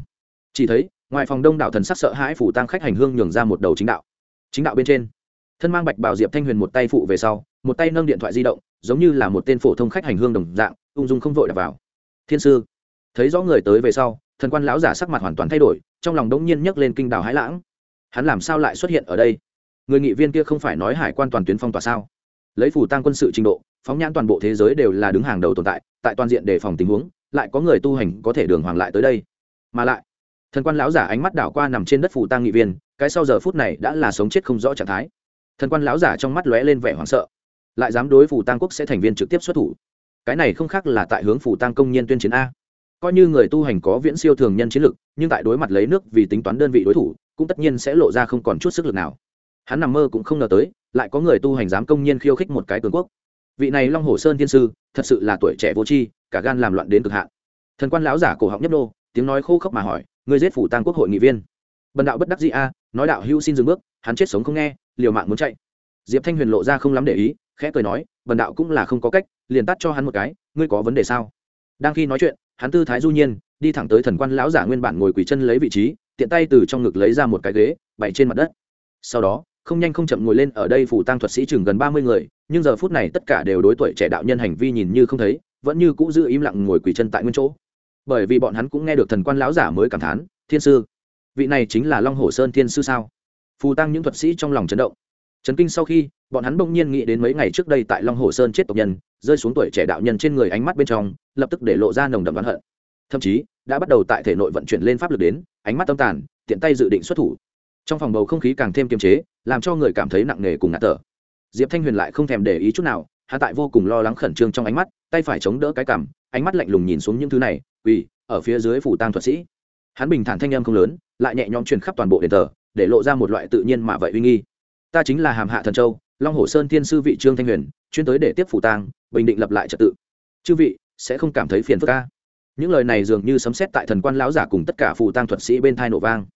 Chỉ thấy, ngoài phòng đông đảo thần sắc sợ hãi phủ tăng khách hành hương nhường ra một đầu chính đạo. Chính đạo bên trên, thân mang bạch bảo diệp thanh huyền một tay phụ về sau, một tay nâng điện thoại di động, giống như là một tên phổ thông khách hành hương đồng dạng, ung dung không vội đặt vào. Thiên sư, thấy rõ người tới về sau thần quan lão giả sắc mặt hoàn toàn thay đổi, trong lòng đống nhiên nhấc lên kinh đảo hãi lãng. Hắn làm sao lại xuất hiện ở đây? Người nghị viên kia không phải nói hải quan toàn tuyến phong tỏa sao? Lấy phủ tăng quân sự trình độ, phóng nhãn toàn bộ thế giới đều là đứng hàng đầu tồn tại tại toàn diện đề phòng tình huống, lại có người tu hành có thể đường hoàng lại tới đây. Mà lại, thần quan lão giả ánh mắt đảo qua nằm trên đất phủ tăng nghị viên, cái sau giờ phút này đã là sống chết không rõ trạng thái. Thần quan lão giả trong mắt lóe lên vẻ hoảng sợ. Lại dám đối phủ tăng quốc sẽ thành viên trực tiếp xuất thủ. Cái này không khác là tại hướng phủ tăng công nhân tuyên chiến a coi như người tu hành có viễn siêu thường nhân chiến lực, nhưng tại đối mặt lấy nước vì tính toán đơn vị đối thủ, cũng tất nhiên sẽ lộ ra không còn chút sức lực nào. Hắn nằm mơ cũng không ngờ tới, lại có người tu hành dám công nhiên khiêu khích một cái cường quốc. Vị này long hồ sơn thiên sư, thật sự là tuổi trẻ vô tri, cả gan làm loạn đến cực hạn. Thần quan lão giả cổ họng nhấp nô, tiếng nói khô khốc mà hỏi người giết phủ tăng quốc hội nghị viên? Bần đạo bất đắc dĩ a, nói đạo hữu xin dừng bước, hắn chết sống không nghe, liều mạng muốn chạy. Diệp thanh huyền lộ ra không lắm để ý, khẽ cười nói, bần đạo cũng là không có cách, liền tắt cho hắn một cái, ngươi có vấn đề sao? Đang khi nói chuyện hắn tư thái du nhiên, đi thẳng tới thần quan lão giả nguyên bản ngồi quỳ chân lấy vị trí, tiện tay từ trong ngực lấy ra một cái ghế, bày trên mặt đất. Sau đó, không nhanh không chậm ngồi lên ở đây phủ tăng thuật sĩ chừng gần ba mươi người, nhưng giờ phút này tất cả đều đối tuổi trẻ đạo nhân hành vi nhìn như không thấy, vẫn như cũ giữ im lặng ngồi quỳ chân tại nguyên chỗ. Bởi vì bọn hắn cũng nghe được thần quan lão giả mới cảm thán, thiên sư, vị này chính là long hồ sơn thiên sư sao? Phù tăng những thuật sĩ trong lòng chấn động chấn kinh sau khi, bọn hắn bỗng nhiên nghĩ đến mấy ngày trước đây tại long hồ sơn chết tộc nhân, rơi xuống tuổi trẻ đạo nhân trên người ánh mắt bên trong, lập tức để lộ ra nồng đậm oán hận. Thậm chí, đã bắt đầu tại thể nội vận chuyển lên pháp lực đến, ánh mắt tâm tàn, tiện tay dự định xuất thủ. Trong phòng bầu không khí càng thêm kiềm chế, làm cho người cảm thấy nặng nề cùng ngạt thở. Diệp thanh huyền lại không thèm để ý chút nào hạ tại vô cùng lo lắng khẩn trương trong ánh mắt, tay phải chống đỡ cái cằm, ánh mắt lạnh lùng nhìn xuống những thứ này vì ở phía dưới phủ tang thuật sĩ. Hắn bình thản thanh âm không lớn, lại nhẹ nhõm truyền khắp toàn bộ đền thờ, để lộ ra một loại tự nhiên mà vậy uy nghi ta chính là hàm hạ thần châu, long hồ sơn thiên sư vị trương thanh huyền, chuyên tới để tiếp phủ tang, bình định lập lại trật tự. Chư vị, sẽ không cảm thấy phiền phức ca những lời này dường như sấm xét tại thần quan lão giả cùng tất cả phù tang thuật sĩ bên thai nổ vang.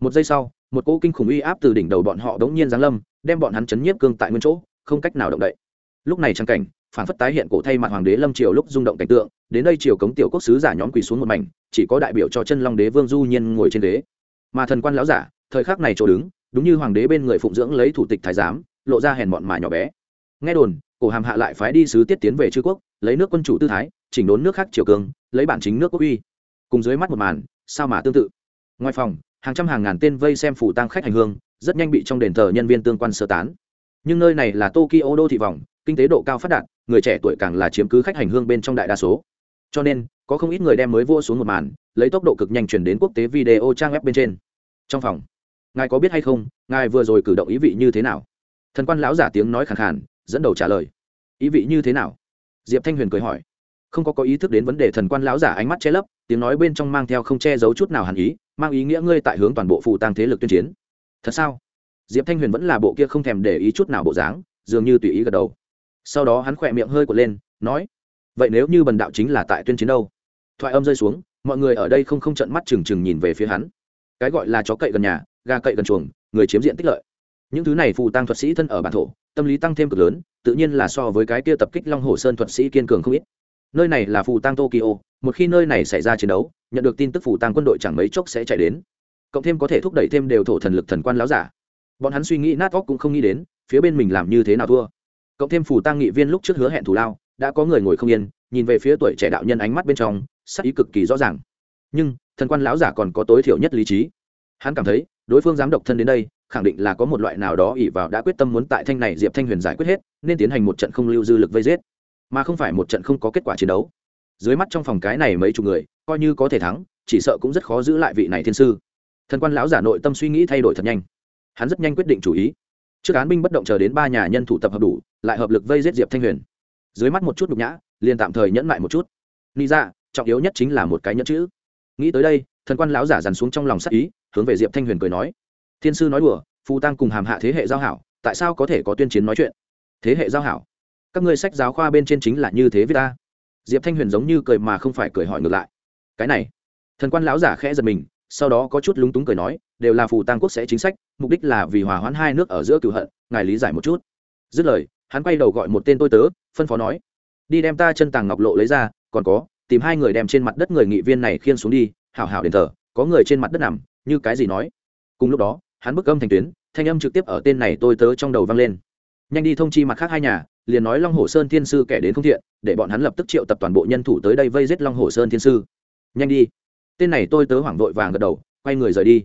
Một giây sau, một cỗ kinh khủng uy áp từ đỉnh đầu bọn họ đống nhiên giáng lâm, đem bọn hắn chấn nhiếp cương tại nguyên chỗ, không cách nào động đậy. Lúc này trang cảnh, phản phất tái hiện cổ thay mặt hoàng đế lâm triều lúc rung động cảnh tượng, đến đây triều cống tiểu quốc sứ giả nhóm quỳ xuống một mảnh, chỉ có đại biểu cho chân long đế vương du nhiên ngồi trên đế mà thần quan lão giả, thời khắc này chỗ đứng đúng như hoàng đế bên người phụng dưỡng lấy thủ tịch thái giám, lộ ra hèn mọn mà nhỏ bé. Nghe đồn, cổ hàm hạ lại phái đi sứ tiết tiến về chư quốc, lấy nước quân chủ tư thái, chỉnh đốn nước khác triều cường, lấy bản chính nước quốc uy. Cùng dưới mắt một màn, sao mà tương tự? Ngoài phòng, hàng trăm hàng ngàn tên vây xem phủ tăng khách hành hương, rất nhanh bị trong đền thờ nhân viên tương quan sơ tán. Nhưng nơi này là tokyo đô thị vòng, kinh tế độ cao phát đạt, người trẻ tuổi càng là chiếm cứ khách hành hương bên trong đại đa số. Cho nên, có không ít người đem mới vua xuống một màn, lấy tốc độ cực nhanh chuyển đến quốc tế video trang web bên trên. Trong phòng ngài có biết hay không, ngài vừa rồi cử động ý vị như thế nào? Thần quan lão giả tiếng nói khẳng khàn, dẫn đầu trả lời. Ý vị như thế nào? Diệp thanh huyền cười hỏi. Không có có ý thức đến vấn đề thần quan lão giả ánh mắt che lấp, tiếng nói bên trong mang theo không che giấu chút nào hẳn ý, mang ý nghĩa ngươi tại hướng toàn bộ phụ tăng thế lực tuyên chiến. Thật sao? Diệp thanh huyền vẫn là bộ kia không thèm để ý chút nào bộ dáng, dường như tùy ý gật đầu. Sau đó hắn khỏe miệng hơi quật lên, nói, vậy nếu như bần đạo chính là tại tuyên chiến đâu? Thoại âm rơi xuống, mọi người ở đây không không trận mắt trừng trừng nhìn về phía hắn. Cái gọi là chó cậy gần nhà gà cậy gần chuồng, người chiếm diện tích lợi. Những thứ này phù tăng thuật sĩ thân ở bản thổ, tâm lý tăng thêm cực lớn, tự nhiên là so với cái kia tập kích long hồ sơn thuật sĩ kiên cường không ít. Nơi này là phù tăng tokyo, một khi nơi này xảy ra chiến đấu, nhận được tin tức phù tăng quân đội chẳng mấy chốc sẽ chạy đến. Cộng thêm có thể thúc đẩy thêm đều thổ thần lực thần quan láo giả. Bọn hắn suy nghĩ nát óc cũng không nghĩ đến, phía bên mình làm như thế nào thua. Cộng thêm phù tăng nghị viên lúc trước hứa hẹn thù lao, đã có người ngồi không yên, nhìn về phía tuổi trẻ đạo nhân ánh mắt bên trong, sắc ý cực kỳ rõ ràng. Nhưng, thần quan lão giả còn có tối thiểu nhất lý trí. Hắn cảm thấy đối phương dám độc thân đến đây, khẳng định là có một loại nào đó ỉ vào đã quyết tâm muốn tại thanh này diệp thanh huyền giải quyết hết, nên tiến hành một trận không lưu dư lực vây giết. Mà không phải một trận không có kết quả chiến đấu. Dưới mắt trong phòng cái này mấy chục người, coi như có thể thắng, chỉ sợ cũng rất khó giữ lại vị này thiên sư. Thần quan lão giả nội tâm suy nghĩ thay đổi thật nhanh. Hắn rất nhanh quyết định chủ ý. Trước án binh bất động chờ đến ba nhà nhân thủ tập hợp đủ, lại hợp lực vây giết diệp thanh huyền. Dưới mắt một chút nhục nhã, liền tạm thời nhẫn lại một chút. Ni ra dạ, trọng yếu nhất chính là một cái nhẫn chữ. Nghĩ tới đây, thần quan lão giả dằn xuống trong lòng sắc ý hướng về diệp thanh huyền cười nói thiên sư nói đùa phù tăng cùng hàm hạ thế hệ giao hảo tại sao có thể có tuyên chiến nói chuyện thế hệ giao hảo các ngươi sách giáo khoa bên trên chính là như thế với ta diệp thanh huyền giống như cười mà không phải cười hỏi ngược lại cái này thần quan lão giả khẽ giật mình sau đó có chút lúng túng cười nói đều là phù tăng quốc sẽ chính sách mục đích là vì hòa hoãn hai nước ở giữa cửu hận ngài lý giải một chút dứt lời hắn quay đầu gọi một tên tôi tớ phân phó nói đi đem ta chân tàng ngọc lộ lấy ra còn có tìm hai người đem trên mặt đất người nghị viên này khiên xuống đi hảo hảo đền thờ có người trên mặt đất nằm như cái gì nói. Cùng lúc đó, hắn bức âm thành tuyến, thanh âm trực tiếp ở tên này tôi tớ trong đầu vang lên. Nhanh đi thông chi mặt khác hai nhà, liền nói long hồ sơn thiên sư kẻ đến không thiện, để bọn hắn lập tức triệu tập toàn bộ nhân thủ tới đây vây giết long hồ sơn thiên sư. Nhanh đi. Tên này tôi tớ hoảng vội vàng gật đầu, quay người rời đi.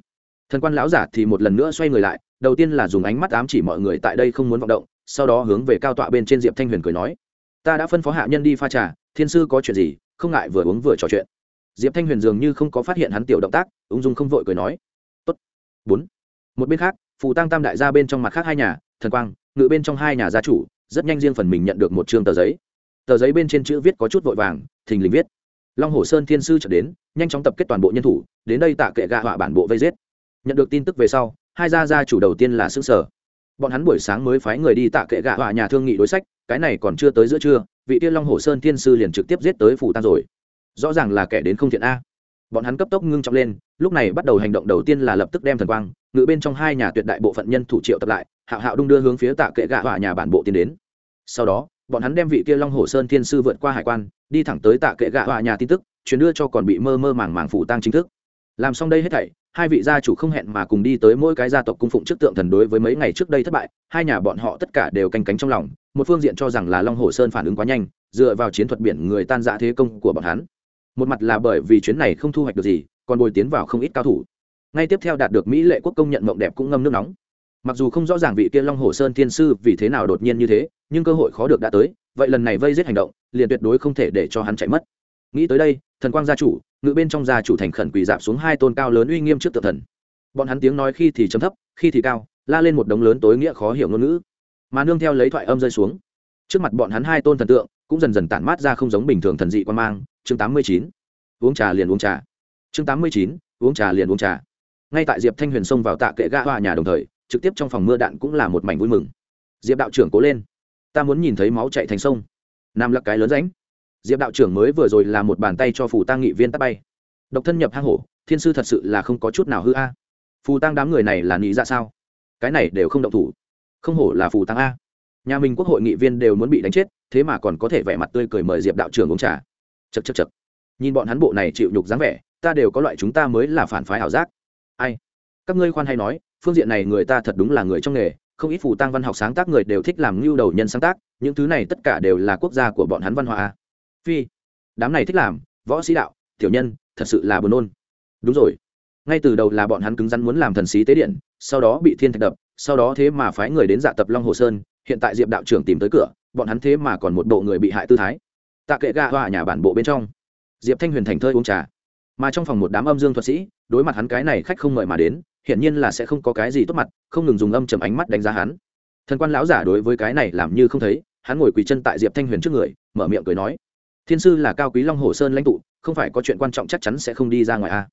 Thần quan lão giả thì một lần nữa xoay người lại, đầu tiên là dùng ánh mắt ám chỉ mọi người tại đây không muốn vọng động, sau đó hướng về cao tọa bên trên diệp thanh huyền cười nói, ta đã phân phó hạ nhân đi pha trà, thiên sư có chuyện gì, không ngại vừa uống vừa trò chuyện diệp thanh huyền dường như không có phát hiện hắn tiểu động tác, ung dung không vội cười nói, Tốt. bốn. Một bên khác, phù tăng tam đại gia bên trong mặt khác hai nhà, thần quang, ngự bên trong hai nhà gia chủ, rất nhanh riêng phần mình nhận được một chương tờ giấy. Tờ giấy bên trên chữ viết có chút vội vàng, thình lình viết, long hồ sơn thiên sư trở đến, nhanh chóng tập kết toàn bộ nhân thủ, đến đây tạ kệ gạ họa bản bộ vây giết. Nhận được tin tức về sau, hai gia gia chủ đầu tiên là xứ sở bọn hắn buổi sáng mới phái người đi tạ kệ gạ họa nhà thương nghị đối sách, cái này còn chưa tới giữa trưa, vị tiên long hồ sơn thiên sư liền trực tiếp giết tới phủ tăng rồi rõ ràng là kẻ đến không thiện a. Bọn hắn cấp tốc ngưng trọng lên, lúc này bắt đầu hành động đầu tiên là lập tức đem thần quang, ngự bên trong hai nhà tuyệt đại bộ phận nhân thủ triệu tập lại hạo hạo đung đưa hướng phía tạ kệ gạ hỏa nhà bản bộ tiến đến. Sau đó, bọn hắn đem vị kia long hồ sơn thiên sư vượt qua hải quan, đi thẳng tới tạ kệ gạ hỏa nhà tin tức, chuyển đưa cho còn bị mơ mơ màng màng phủ tăng chính thức. Làm xong đây hết thảy, hai vị gia chủ không hẹn mà cùng đi tới mỗi cái gia tộc cung phụng trước tượng thần đối với mấy ngày trước đây thất bại, hai nhà bọn họ tất cả đều canh cánh trong lòng, một phương diện cho rằng là long hồ sơn phản ứng quá nhanh, dựa vào chiến thuật biển người tan dã thế công của bọn hắn một mặt là bởi vì chuyến này không thu hoạch được gì, còn bồi tiến vào không ít cao thủ. Ngay tiếp theo đạt được mỹ lệ quốc công nhận mộng đẹp cũng ngâm nước nóng. Mặc dù không rõ ràng vị kia long hồ sơn thiên sư vì thế nào đột nhiên như thế, nhưng cơ hội khó được đã tới, vậy lần này vây giết hành động, liền tuyệt đối không thể để cho hắn chạy mất. Nghĩ tới đây, thần quang gia chủ, ngự bên trong gia chủ thành khẩn quỳ dạp xuống hai tôn cao lớn uy nghiêm trước tự thần. Bọn hắn tiếng nói khi thì chấm thấp, khi thì cao, la lên một đống lớn tối nghĩa khó hiểu ngôn ngữ. Mà nương theo lấy thoại âm rơi xuống. Trước mặt bọn hắn hai tôn thần tượng, cũng dần dần tản mát ra không giống bình thường thần dị quan mang chương tám mươi chín, uống trà liền uống trà. chương tám mươi chín, uống trà liền uống trà. ngay tại diệp thanh huyền xông vào tạ kệ ga hoa nhà đồng thời, trực tiếp trong phòng mưa đạn cũng là một mảnh vui mừng. diệp đạo trưởng cố lên. ta muốn nhìn thấy máu chạy thành sông. nam lắc cái lớn ránh. diệp đạo trưởng mới vừa rồi là một bàn tay cho phù tăng nghị viên tắt bay. độc thân nhập hang hổ, thiên sư thật sự là không có chút nào hư a. phù tăng đám người này là nghĩ ra sao? cái này đều không động thủ. không hổ là phù tăng a. nhà mình quốc hội nghị viên đều muốn bị đánh chết, thế mà còn có thể vẻ mặt tươi cười mời diệp đạo trưởng uống trà chật chật chật. Nhìn bọn hắn bộ này chịu nhục dáng vẻ, ta đều có loại chúng ta mới là phản phái ảo giác. Ai? Các ngươi khoan hay nói, phương diện này người ta thật đúng là người trong nghề, không ít phù tăng văn học sáng tác người đều thích làm ngưu đầu nhân sáng tác, những thứ này tất cả đều là quốc gia của bọn hắn văn hóa phi, đám này thích làm, võ sĩ đạo, tiểu nhân, thật sự là buồn nôn. Đúng rồi. Ngay từ đầu là bọn hắn cứng rắn muốn làm thần sĩ tế điện, sau đó bị thiên thạch đập, sau đó thế mà phái người đến dạ tập long hồ sơn, hiện tại diệp đạo trưởng tìm tới cửa, bọn hắn thế mà còn một bộ người bị hại tư thái tạ kệ gạ hoa nhà bản bộ bên trong. Diệp thanh huyền thành thơi uống trà. Mà trong phòng một đám âm dương thuật sĩ, đối mặt hắn cái này khách không mời mà đến, hiển nhiên là sẽ không có cái gì tốt mặt, không ngừng dùng âm chầm ánh mắt đánh giá hắn. Thần quan lão giả đối với cái này làm như không thấy, hắn ngồi quỳ chân tại diệp thanh huyền trước người, mở miệng cười nói, thiên sư là cao quý long hồ sơn lãnh tụ, không phải có chuyện quan trọng chắc chắn sẽ không đi ra ngoài a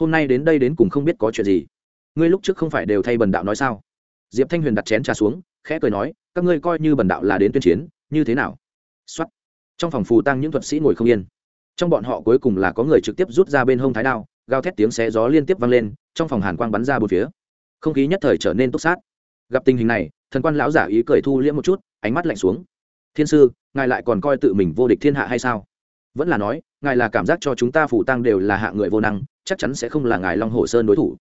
hôm nay đến đây đến cùng không biết có chuyện gì. Ngươi lúc trước không phải đều thay bần đạo nói sao? Diệp thanh huyền đặt chén trà xuống, khẽ cười nói, các ngươi coi như bần đạo là đến tuyên chiến, như thế nào? Xuất trong phòng phù tăng những thuật sĩ ngồi không yên. Trong bọn họ cuối cùng là có người trực tiếp rút ra bên hông thái đao, gào thét tiếng xé gió liên tiếp vang lên, trong phòng hàn quang bắn ra bốn phía. Không khí nhất thời trở nên túc sát. Gặp tình hình này, thần quan lão giả ý cười thu liễm một chút, ánh mắt lạnh xuống. Thiên sư, ngài lại còn coi tự mình vô địch thiên hạ hay sao? Vẫn là nói, ngài là cảm giác cho chúng ta phủ tăng đều là hạ người vô năng, chắc chắn sẽ không là ngài long hồ sơn đối thủ.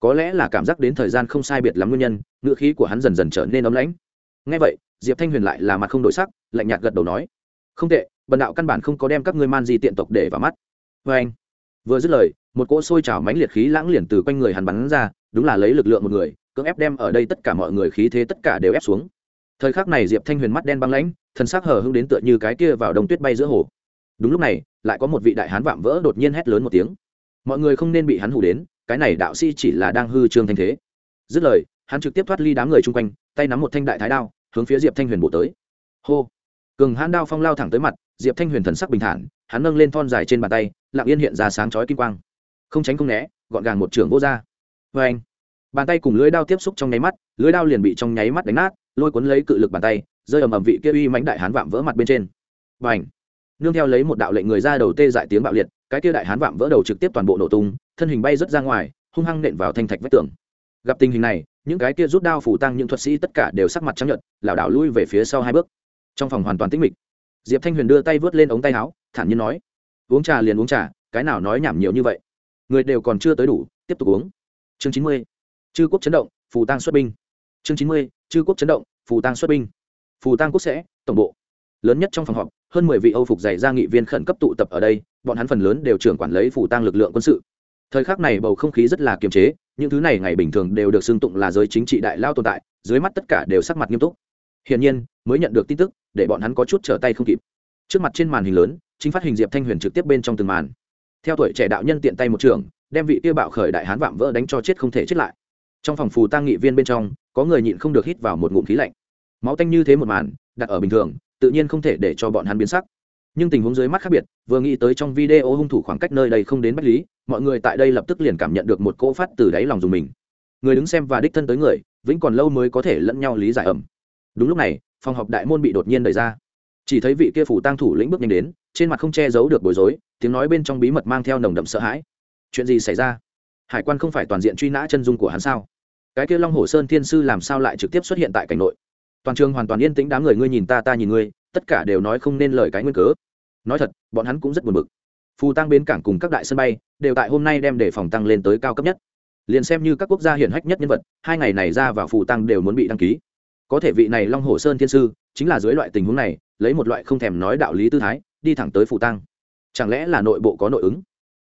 Có lẽ là cảm giác đến thời gian không sai biệt lắm nguyên nhân ngựa khí của hắn dần dần trở nên ấm lãnh. Ngay vậy, diệp thanh huyền lại là mặt không đổi sắc, lạnh nhạt gật đầu nói không tệ, bần đạo căn bản không có đem các ngươi man di tiện tộc để vào mắt. Vê anh, vừa dứt lời, một cỗ sôi trào mánh liệt khí lãng liền từ quanh người hắn bắn ra, đúng là lấy lực lượng một người, cưỡng ép đem ở đây tất cả mọi người khí thế tất cả đều ép xuống. Thời khắc này diệp thanh huyền mắt đen băng lãnh thân xác hờ hưng đến tựa như cái kia vào đông tuyết bay giữa hồ. Đúng lúc này, lại có một vị đại hán vạm vỡ đột nhiên hét lớn một tiếng. Mọi người không nên bị hắn hủ đến, cái này đạo sĩ chỉ là đang hư trương thanh thế. Dứt lời, hắn trực tiếp thoát ly đám người chung quanh, tay nắm một thanh đại thái đao, hướng phía diệp thanh huyền bổ tới. Hô! Cường hãn đao phong lao thẳng tới mặt, diệp thanh huyền thần sắc bình thản, hắn nâng lên thon dài trên bàn tay, lặng yên hiện ra sáng chói kim quang. Không tránh không né, gọn gàng một trưởng vô r vê anh, bàn tay cùng lưới đao tiếp xúc trong nháy mắt lưới đao liền bị trong nháy mắt đánh nát, lôi cuốn lấy cự lực bàn tay, rơi ầm ầm vị kia uy mãnh đại hán vạm vỡ mặt bên trên. Và anh, nương theo lấy một đạo lệnh người ra đầu tê dại tiếng bạo liệt, cái kia đại hán vạm vỡ đầu trực tiếp toàn bộ nổ tung, thân hình bay rớt ra ngoài, hung hăng nện vào thanh thạch vách tường. Gặp tình hình này, những cái kia rút đao phủ tăng những thuật sĩ tất cả đều sắc mặt trắng nhợt, lảo đảo lui về phía sau hai bước trong phòng hoàn toàn tĩnh mịch. Diệp thanh huyền đưa tay vớt lên ống tay áo, thản nhiên nói, uống trà liền uống trà, cái nào nói nhảm nhiều như vậy. Người đều còn chưa tới đủ, tiếp tục uống. Chương chín mươi, chư quốc chấn động, phù tăng xuất binh. Chương chín mươi, chư quốc chấn động, phù tăng xuất binh. Phù tăng quốc sẽ, tổng bộ. Lớn nhất trong phòng họp, hơn mười vị âu phục dày ra nghị viên khẩn cấp tụ tập ở đây, bọn hắn phần lớn đều trưởng quản lấy phù tăng lực lượng quân sự. Thời khắc này bầu không khí rất là kiềm chế, những thứ này ngày bình thường đều được xưng tụng là giới chính trị đại lao tồn tại, dưới mắt tất cả đều sắc mặt nghiêm túc hiển nhiên, mới nhận được tin tức, để bọn hắn có chút trở tay không kịp. Trước mặt trên màn hình lớn, chính phát hình diệp thanh huyền trực tiếp bên trong từng màn. Theo tuổi trẻ đạo nhân tiện tay một trường, đem vị tiêu bạo khởi đại hán vạm vỡ đánh cho chết không thể chết lại. Trong phòng phù tăng nghị viên bên trong, có người nhịn không được hít vào một ngụm khí lạnh. Máu tanh như thế một màn, đặt ở bình thường, tự nhiên không thể để cho bọn hắn biến sắc. Nhưng tình huống dưới mắt khác biệt, vừa nghĩ tới trong video hung thủ khoảng cách nơi đây không đến bách lý, mọi người tại đây lập tức liền cảm nhận được một cỗ phát từ đáy lòng dùng mình. Người đứng xem và đích thân tới người, vĩnh còn lâu mới có thể lẫn nhau lý giải ẩm đúng lúc này, phòng họp đại môn bị đột nhiên đẩy ra. Chỉ thấy vị kia phủ tăng thủ lĩnh bước nhanh đến, trên mặt không che giấu được bối rối, tiếng nói bên trong bí mật mang theo nồng đậm sợ hãi. Chuyện gì xảy ra? Hải quan không phải toàn diện truy nã chân dung của hắn sao? Cái kia long hồ sơn thiên sư làm sao lại trực tiếp xuất hiện tại cảnh nội? Toàn trường hoàn toàn yên tĩnh, đám người ngươi nhìn ta ta nhìn ngươi, tất cả đều nói không nên lời cái nguyên cớ. Nói thật, bọn hắn cũng rất buồn bực. Phù tăng bến cảng cùng các đại sân bay đều tại hôm nay đem để phòng tăng lên tới cao cấp nhất. Liền xem như các quốc gia hiển hách nhất nhân vật, hai ngày này ra vào phù tăng đều muốn bị đăng ký có thể vị này long hồ sơn thiên sư, chính là dưới loại tình huống này, lấy một loại không thèm nói đạo lý tư thái, đi thẳng tới phù tăng chẳng lẽ là nội bộ có nội ứng?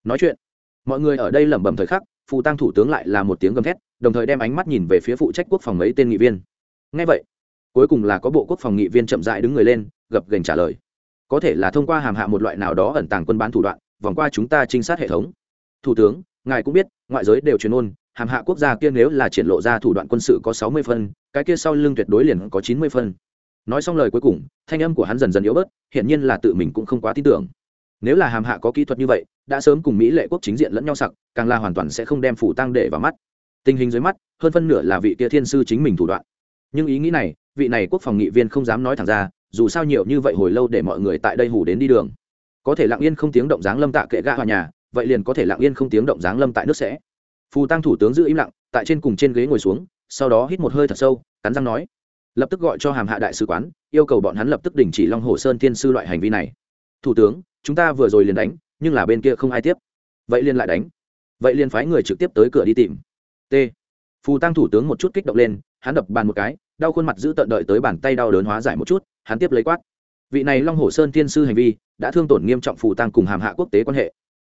Nói chuyện. Mọi người ở đây lẩm bẩm thời khắc, phù tăng thủ tướng lại là một tiếng gầm thét, đồng thời đem ánh mắt nhìn về phía phụ trách quốc phòng mấy tên nghị viên. Ngay vậy, cuối cùng là có bộ quốc phòng nghị viên chậm dại đứng người lên, gập gành trả lời. Có thể là thông qua hàm hạ một loại nào đó ẩn tàng quân bán thủ đoạn, vòng qua chúng ta trinh sát hệ thống. Thủ tướng, ngài cũng biết, ngoại giới đều truyền ôn hàm hạ quốc gia kia nếu là triển lộ ra thủ đoạn quân sự có sáu mươi phân, cái kia sau lưng tuyệt đối liền có chín mươi phân. Nói xong lời cuối cùng, thanh âm của hắn dần dần yếu bớt hiện nhiên là tự mình cũng không quá tin tưởng. Nếu là hàm hạ có kỹ thuật như vậy, đã sớm cùng mỹ lệ quốc chính diện lẫn nhau sặc, càng là hoàn toàn sẽ không đem phủ tăng để vào mắt. Tình hình dưới mắt, hơn phân nửa là vị kia thiên sư chính mình thủ đoạn. Nhưng ý nghĩ này, vị này quốc phòng nghị viên không dám nói thẳng ra, dù sao nhiều như vậy hồi lâu để mọi người tại đây hủ đến đi đường. Có thể lặng yên không tiếng động dáng lâm tạ kệ gạ hòa nhà, vậy liền có thể lặng yên không tiếng động dáng lâm tại nước sẽ phù tăng thủ tướng giữ im lặng, tại trên cùng trên ghế ngồi xuống, sau đó hít một hơi thật sâu, cắn răng nói. Lập tức gọi cho hàm hạ đại sứ quán, yêu cầu bọn hắn lập tức đình chỉ long hồ sơn thiên sư loại hành vi này. Thủ tướng, chúng ta vừa rồi liền đánh, nhưng là bên kia không ai tiếp. Vậy liền lại đánh. Vậy liền phái người trực tiếp tới cửa đi tìm. T. Phù tăng thủ tướng một chút kích động lên, hắn đập bàn một cái, đau khuôn mặt giữ tận đợi tới bàn tay đau đớn hóa giải một chút, hắn tiếp lấy quát. Vị này long hồ sơn thiên sư hành vi, đã thương tổn nghiêm trọng phù tăng cùng hàm hạ quốc tế quan hệ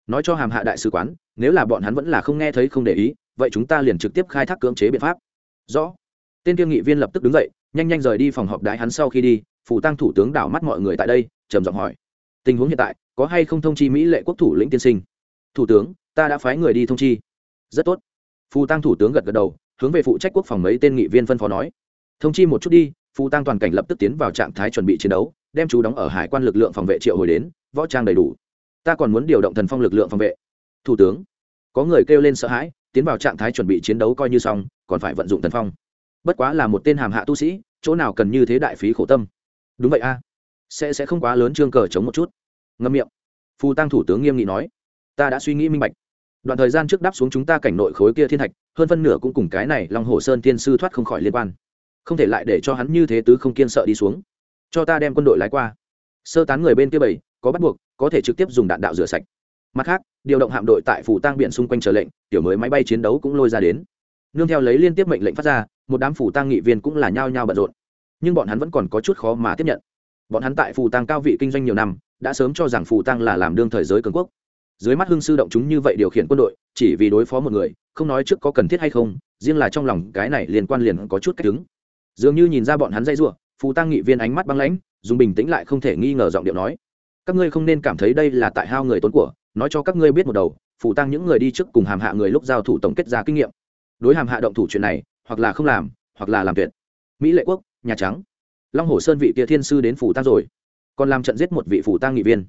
nói cho hàm hạ đại sứ quán, nếu là bọn hắn vẫn là không nghe thấy không để ý, vậy chúng ta liền trực tiếp khai thác cưỡng chế biện pháp. Rõ. Tên kiêm nghị viên lập tức đứng dậy, nhanh nhanh rời đi phòng họp đại hắn sau khi đi, phủ tăng thủ tướng đảo mắt mọi người tại đây, trầm giọng hỏi. Tình huống hiện tại, có hay không thông chi mỹ lệ quốc thủ lĩnh tiên sinh? Thủ tướng, ta đã phái người đi thông chi. Rất tốt. Phù tăng thủ tướng gật gật đầu, hướng về phụ trách quốc phòng mấy tên nghị viên phân phó nói. Thông chi một chút đi, phù tăng toàn cảnh lập tức tiến vào trạng thái chuẩn bị chiến đấu, đem chú đóng ở hải quan lực lượng phòng vệ triệu hồi đến, võ trang đầy đủ ta còn muốn điều động thần phong lực lượng phòng vệ. Thủ tướng, có người kêu lên sợ hãi, tiến vào trạng thái chuẩn bị chiến đấu coi như xong, còn phải vận dụng thần phong. Bất quá là một tên hàm hạ tu sĩ, chỗ nào cần như thế đại phí khổ tâm. Đúng vậy a, sẽ sẽ không quá lớn trương cờ chống một chút. Ngâm miệng. Phù tăng thủ tướng nghiêm nghị nói. Ta đã suy nghĩ minh bạch. Đoạn thời gian trước đáp xuống chúng ta cảnh nội khối kia thiên thạch, hơn phân nửa cũng cùng cái này long hồ sơn tiên sư thoát không khỏi liên quan. Không thể lại để cho hắn như thế tứ không kiên sợ đi xuống. Cho ta đem quân đội lái qua. Sơ tán người bên kia bảy, có bắt buộc có thể trực tiếp dùng đạn đạo rửa sạch. Mặt khác, điều động hạm đội tại phủ tăng biển xung quanh chờ lệnh, tiểu mới máy bay chiến đấu cũng lôi ra đến. Nương theo lấy liên tiếp mệnh lệnh phát ra, một đám phủ tăng nghị viên cũng là nhao nhao bận rộn. Nhưng bọn hắn vẫn còn có chút khó mà tiếp nhận. Bọn hắn tại phủ tăng cao vị kinh doanh nhiều năm, đã sớm cho rằng phủ tăng là làm đương thời giới cường quốc. Dưới mắt hưng sư động chúng như vậy điều khiển quân đội, chỉ vì đối phó một người, không nói trước có cần thiết hay không, riêng là trong lòng cái này liên quan liền có chút cách đứng. Dường như nhìn ra bọn hắn dây giụa phù tăng nghị viên ánh mắt băng lãnh, dùng bình tĩnh lại không thể nghi ngờ giọng điệu nói các ngươi không nên cảm thấy đây là tại hao người tốn của, nói cho các ngươi biết một đầu phủ tăng những người đi trước cùng hàm hạ người lúc giao thủ tổng kết ra kinh nghiệm. Đối hàm hạ động thủ chuyện này, hoặc là không làm, hoặc là làm tuyệt. Mỹ lệ quốc, nhà trắng. Long hồ sơn vị kia thiên sư đến phủ tăng rồi. Còn làm trận giết một vị phủ tăng nghị viên.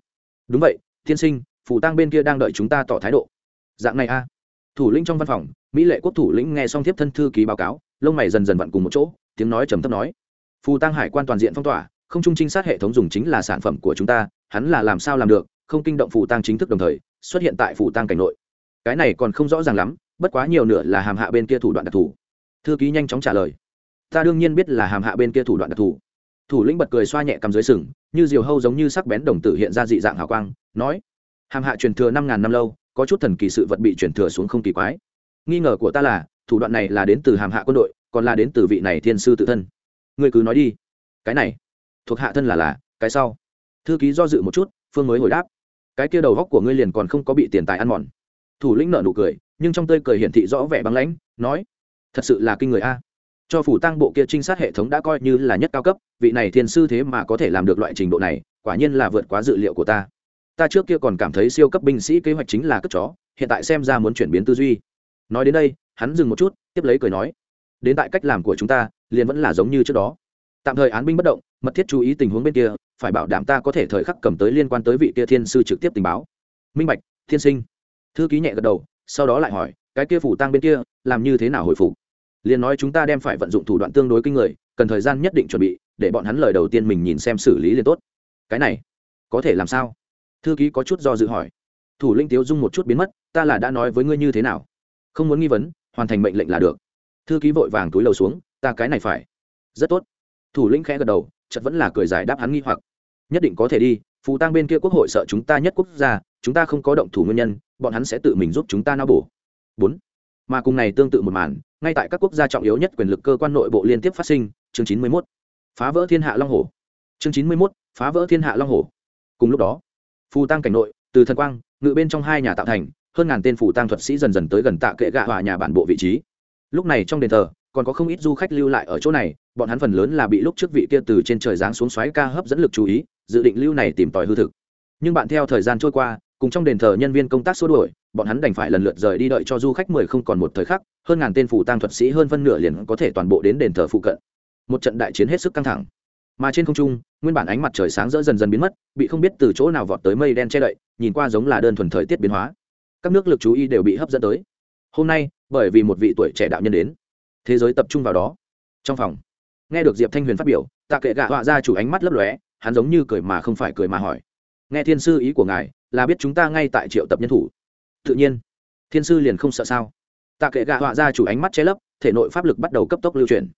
Đúng vậy, thiên sinh phủ tăng bên kia đang đợi chúng ta tỏ thái độ. Dạng này a. Thủ lĩnh trong văn phòng, mỹ lệ quốc thủ lĩnh nghe xong tiếp thân thư ký báo cáo, lông mày dần dần vặn cùng một chỗ, tiếng nói trầm thấp nói. Phù tăng hải quan toàn diện phong tỏa, không trung trinh sát hệ thống dùng chính là sản phẩm của chúng ta hắn là làm sao làm được, không kinh động phủ tăng chính thức đồng thời, xuất hiện tại phủ tăng cảnh nội. Cái này còn không rõ ràng lắm, bất quá nhiều nửa là hàm hạ bên kia thủ đoạn đặc thù. Thư ký nhanh chóng trả lời. Ta đương nhiên biết là hàm hạ bên kia thủ đoạn đặc thù. Thủ lĩnh bật cười xoa nhẹ cầm dưới sừng, như diều hâu giống như sắc bén đồng tử hiện ra dị dạng hào quang, nói, hàm hạ truyền thừa năm ngàn năm lâu, có chút thần kỳ sự vật bị truyền thừa xuống không kỳ quái. Nghi ngờ của ta là, thủ đoạn này là đến từ hàm hạ quân đội, còn là đến từ vị này thiên sư tự thân. Ngươi cứ nói đi. Cái này, thuộc hạ thân là là, cái sau thư ký do dự một chút, phương mới hồi đáp. Cái kia đầu góc của ngươi liền còn không có bị tiền tài ăn mòn. Thủ lĩnh nợ nụ cười, nhưng trong tơi cười hiển thị rõ vẻ băng lãnh, nói, thật sự là kinh người a. À. Cho phủ tăng bộ kia trinh sát hệ thống đã coi như là nhất cao cấp, vị này thiên sư thế mà có thể làm được loại trình độ này, quả nhiên là vượt quá dự liệu của ta. Ta trước kia còn cảm thấy siêu cấp binh sĩ kế hoạch chính là cất chó, hiện tại xem ra muốn chuyển biến tư duy. Nói đến đây, hắn dừng một chút, tiếp lấy cười nói, đến tại cách làm của chúng ta, liền vẫn là giống như trước đó. Tạm thời án binh bất động, mật thiết chú ý tình huống bên kia phải bảo đảm ta có thể thời khắc cầm tới liên quan tới vị kia thiên sư trực tiếp tình báo. Minh bạch, thiên sinh. Thư ký nhẹ gật đầu, sau đó lại hỏi, cái kia phủ tăng bên kia, làm như thế nào hồi phục? Liền nói chúng ta đem phải vận dụng thủ đoạn tương đối kinh người, cần thời gian nhất định chuẩn bị, để bọn hắn lời đầu tiên mình nhìn xem xử lý liền tốt. Cái này, có thể làm sao? Thư ký có chút do dự hỏi. Thủ linh tiếu dung một chút biến mất, ta là đã nói với ngươi như thế nào? Không muốn nghi vấn, hoàn thành mệnh lệnh là được. Thư ký vội vàng túi lầu xuống, ta cái này phải. Rất tốt. Thủ lĩnh khẽ gật đầu chật vẫn là cười giải đáp hắn nghi hoặc nhất định có thể đi phù tăng bên kia quốc hội sợ chúng ta nhất quốc gia chúng ta không có động thủ nguyên nhân bọn hắn sẽ tự mình giúp chúng ta nao bổ. Bốn. Mà cùng này tương tự một màn ngay tại các quốc gia trọng yếu nhất quyền lực cơ quan nội bộ liên tiếp phát sinh chương chín mươi 91. phá vỡ thiên hạ long hồ. Chương chín mươi 91, phá vỡ thiên hạ long hồ. Cùng lúc đó phù tăng cảnh nội từ thần quang ngự bên trong hai nhà tạo thành hơn ngàn tên phù tăng thuật sĩ dần dần tới gần tạ kệ gạ hòa nhà bản bộ vị trí. Lúc này trong đền thờ còn có không ít du khách lưu lại ở chỗ này bọn hắn phần lớn là bị lúc trước vị kia từ trên trời giáng xuống xoáy ca hấp dẫn lực chú ý, dự định lưu này tìm tòi hư thực. Nhưng bạn theo thời gian trôi qua, cùng trong đền thờ nhân viên công tác xua đuổi, bọn hắn đành phải lần lượt rời đi đợi cho du khách mười không còn một thời khắc, hơn ngàn tên phủ tăng thuật sĩ hơn phân nửa liền có thể toàn bộ đến đền thờ phụ cận. Một trận đại chiến hết sức căng thẳng. Mà trên không trung, nguyên bản ánh mặt trời sáng rỡ dần dần biến mất, bị không biết từ chỗ nào vọt tới mây đen che đậy, nhìn qua giống là đơn thuần thời tiết biến hóa. Các nước lực chú ý đều bị hấp dẫn tới. Hôm nay, bởi vì một vị tuổi trẻ đạo nhân đến, thế giới tập trung vào đó. Trong phòng nghe được diệp thanh huyền phát biểu, tạ kệ gạ họa ra chủ ánh mắt lấp lóe, hắn giống như cười mà không phải cười mà hỏi. Nghe thiên sư ý của ngài, là biết chúng ta ngay tại triệu tập nhân thủ. Tự nhiên. Thiên sư liền không sợ sao? Tạ kệ gạ họa ra chủ ánh mắt che lấp, thể nội pháp lực bắt đầu cấp tốc lưu truyền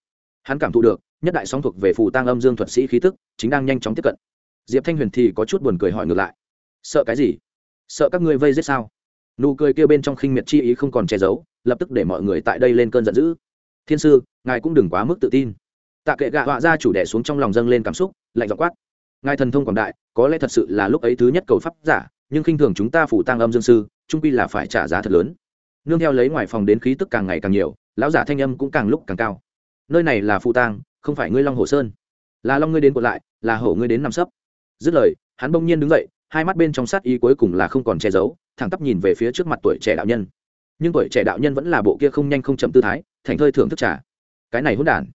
hắn cảm thụ được, nhất đại sóng thuộc về phù tăng âm dương thuật sĩ khí tức, chính đang nhanh chóng tiếp cận. Diệp thanh huyền thì có chút buồn cười hỏi ngược lại. Sợ cái gì? Sợ các ngươi vây giết sao? Nụ cười kêu bên trong khinh miệt chi ý không còn che giấu, lập tức để mọi người tại đây lên cơn giận dữ. Thiên sư, ngài cũng đừng quá mức tự tin tạ kệ gạ họa ra chủ đẻ xuống trong lòng dâng lên cảm xúc, lạnh dọ quát. Ngài thần thông quảng đại, có lẽ thật sự là lúc ấy thứ nhất cầu pháp giả, nhưng khinh thường chúng ta phủ tăng âm dương sư, trung pi là phải trả giá thật lớn. Nương theo lấy ngoài phòng đến khí tức càng ngày càng nhiều, lão giả thanh âm cũng càng lúc càng cao. Nơi này là phụ tang, không phải ngươi long hồ sơn. Là long ngươi đến quật lại, là hổ ngươi đến nằm sấp. Dứt lời, hắn bỗng nhiên đứng dậy, hai mắt bên trong sát ý cuối cùng là không còn che giấu, thẳng tắp nhìn về phía trước mặt tuổi trẻ đạo nhân. Nhưng tuổi trẻ đạo nhân vẫn là bộ kia không nhanh không chậm tư thái, thành thơi thưởng thức trả cái này hỗn đản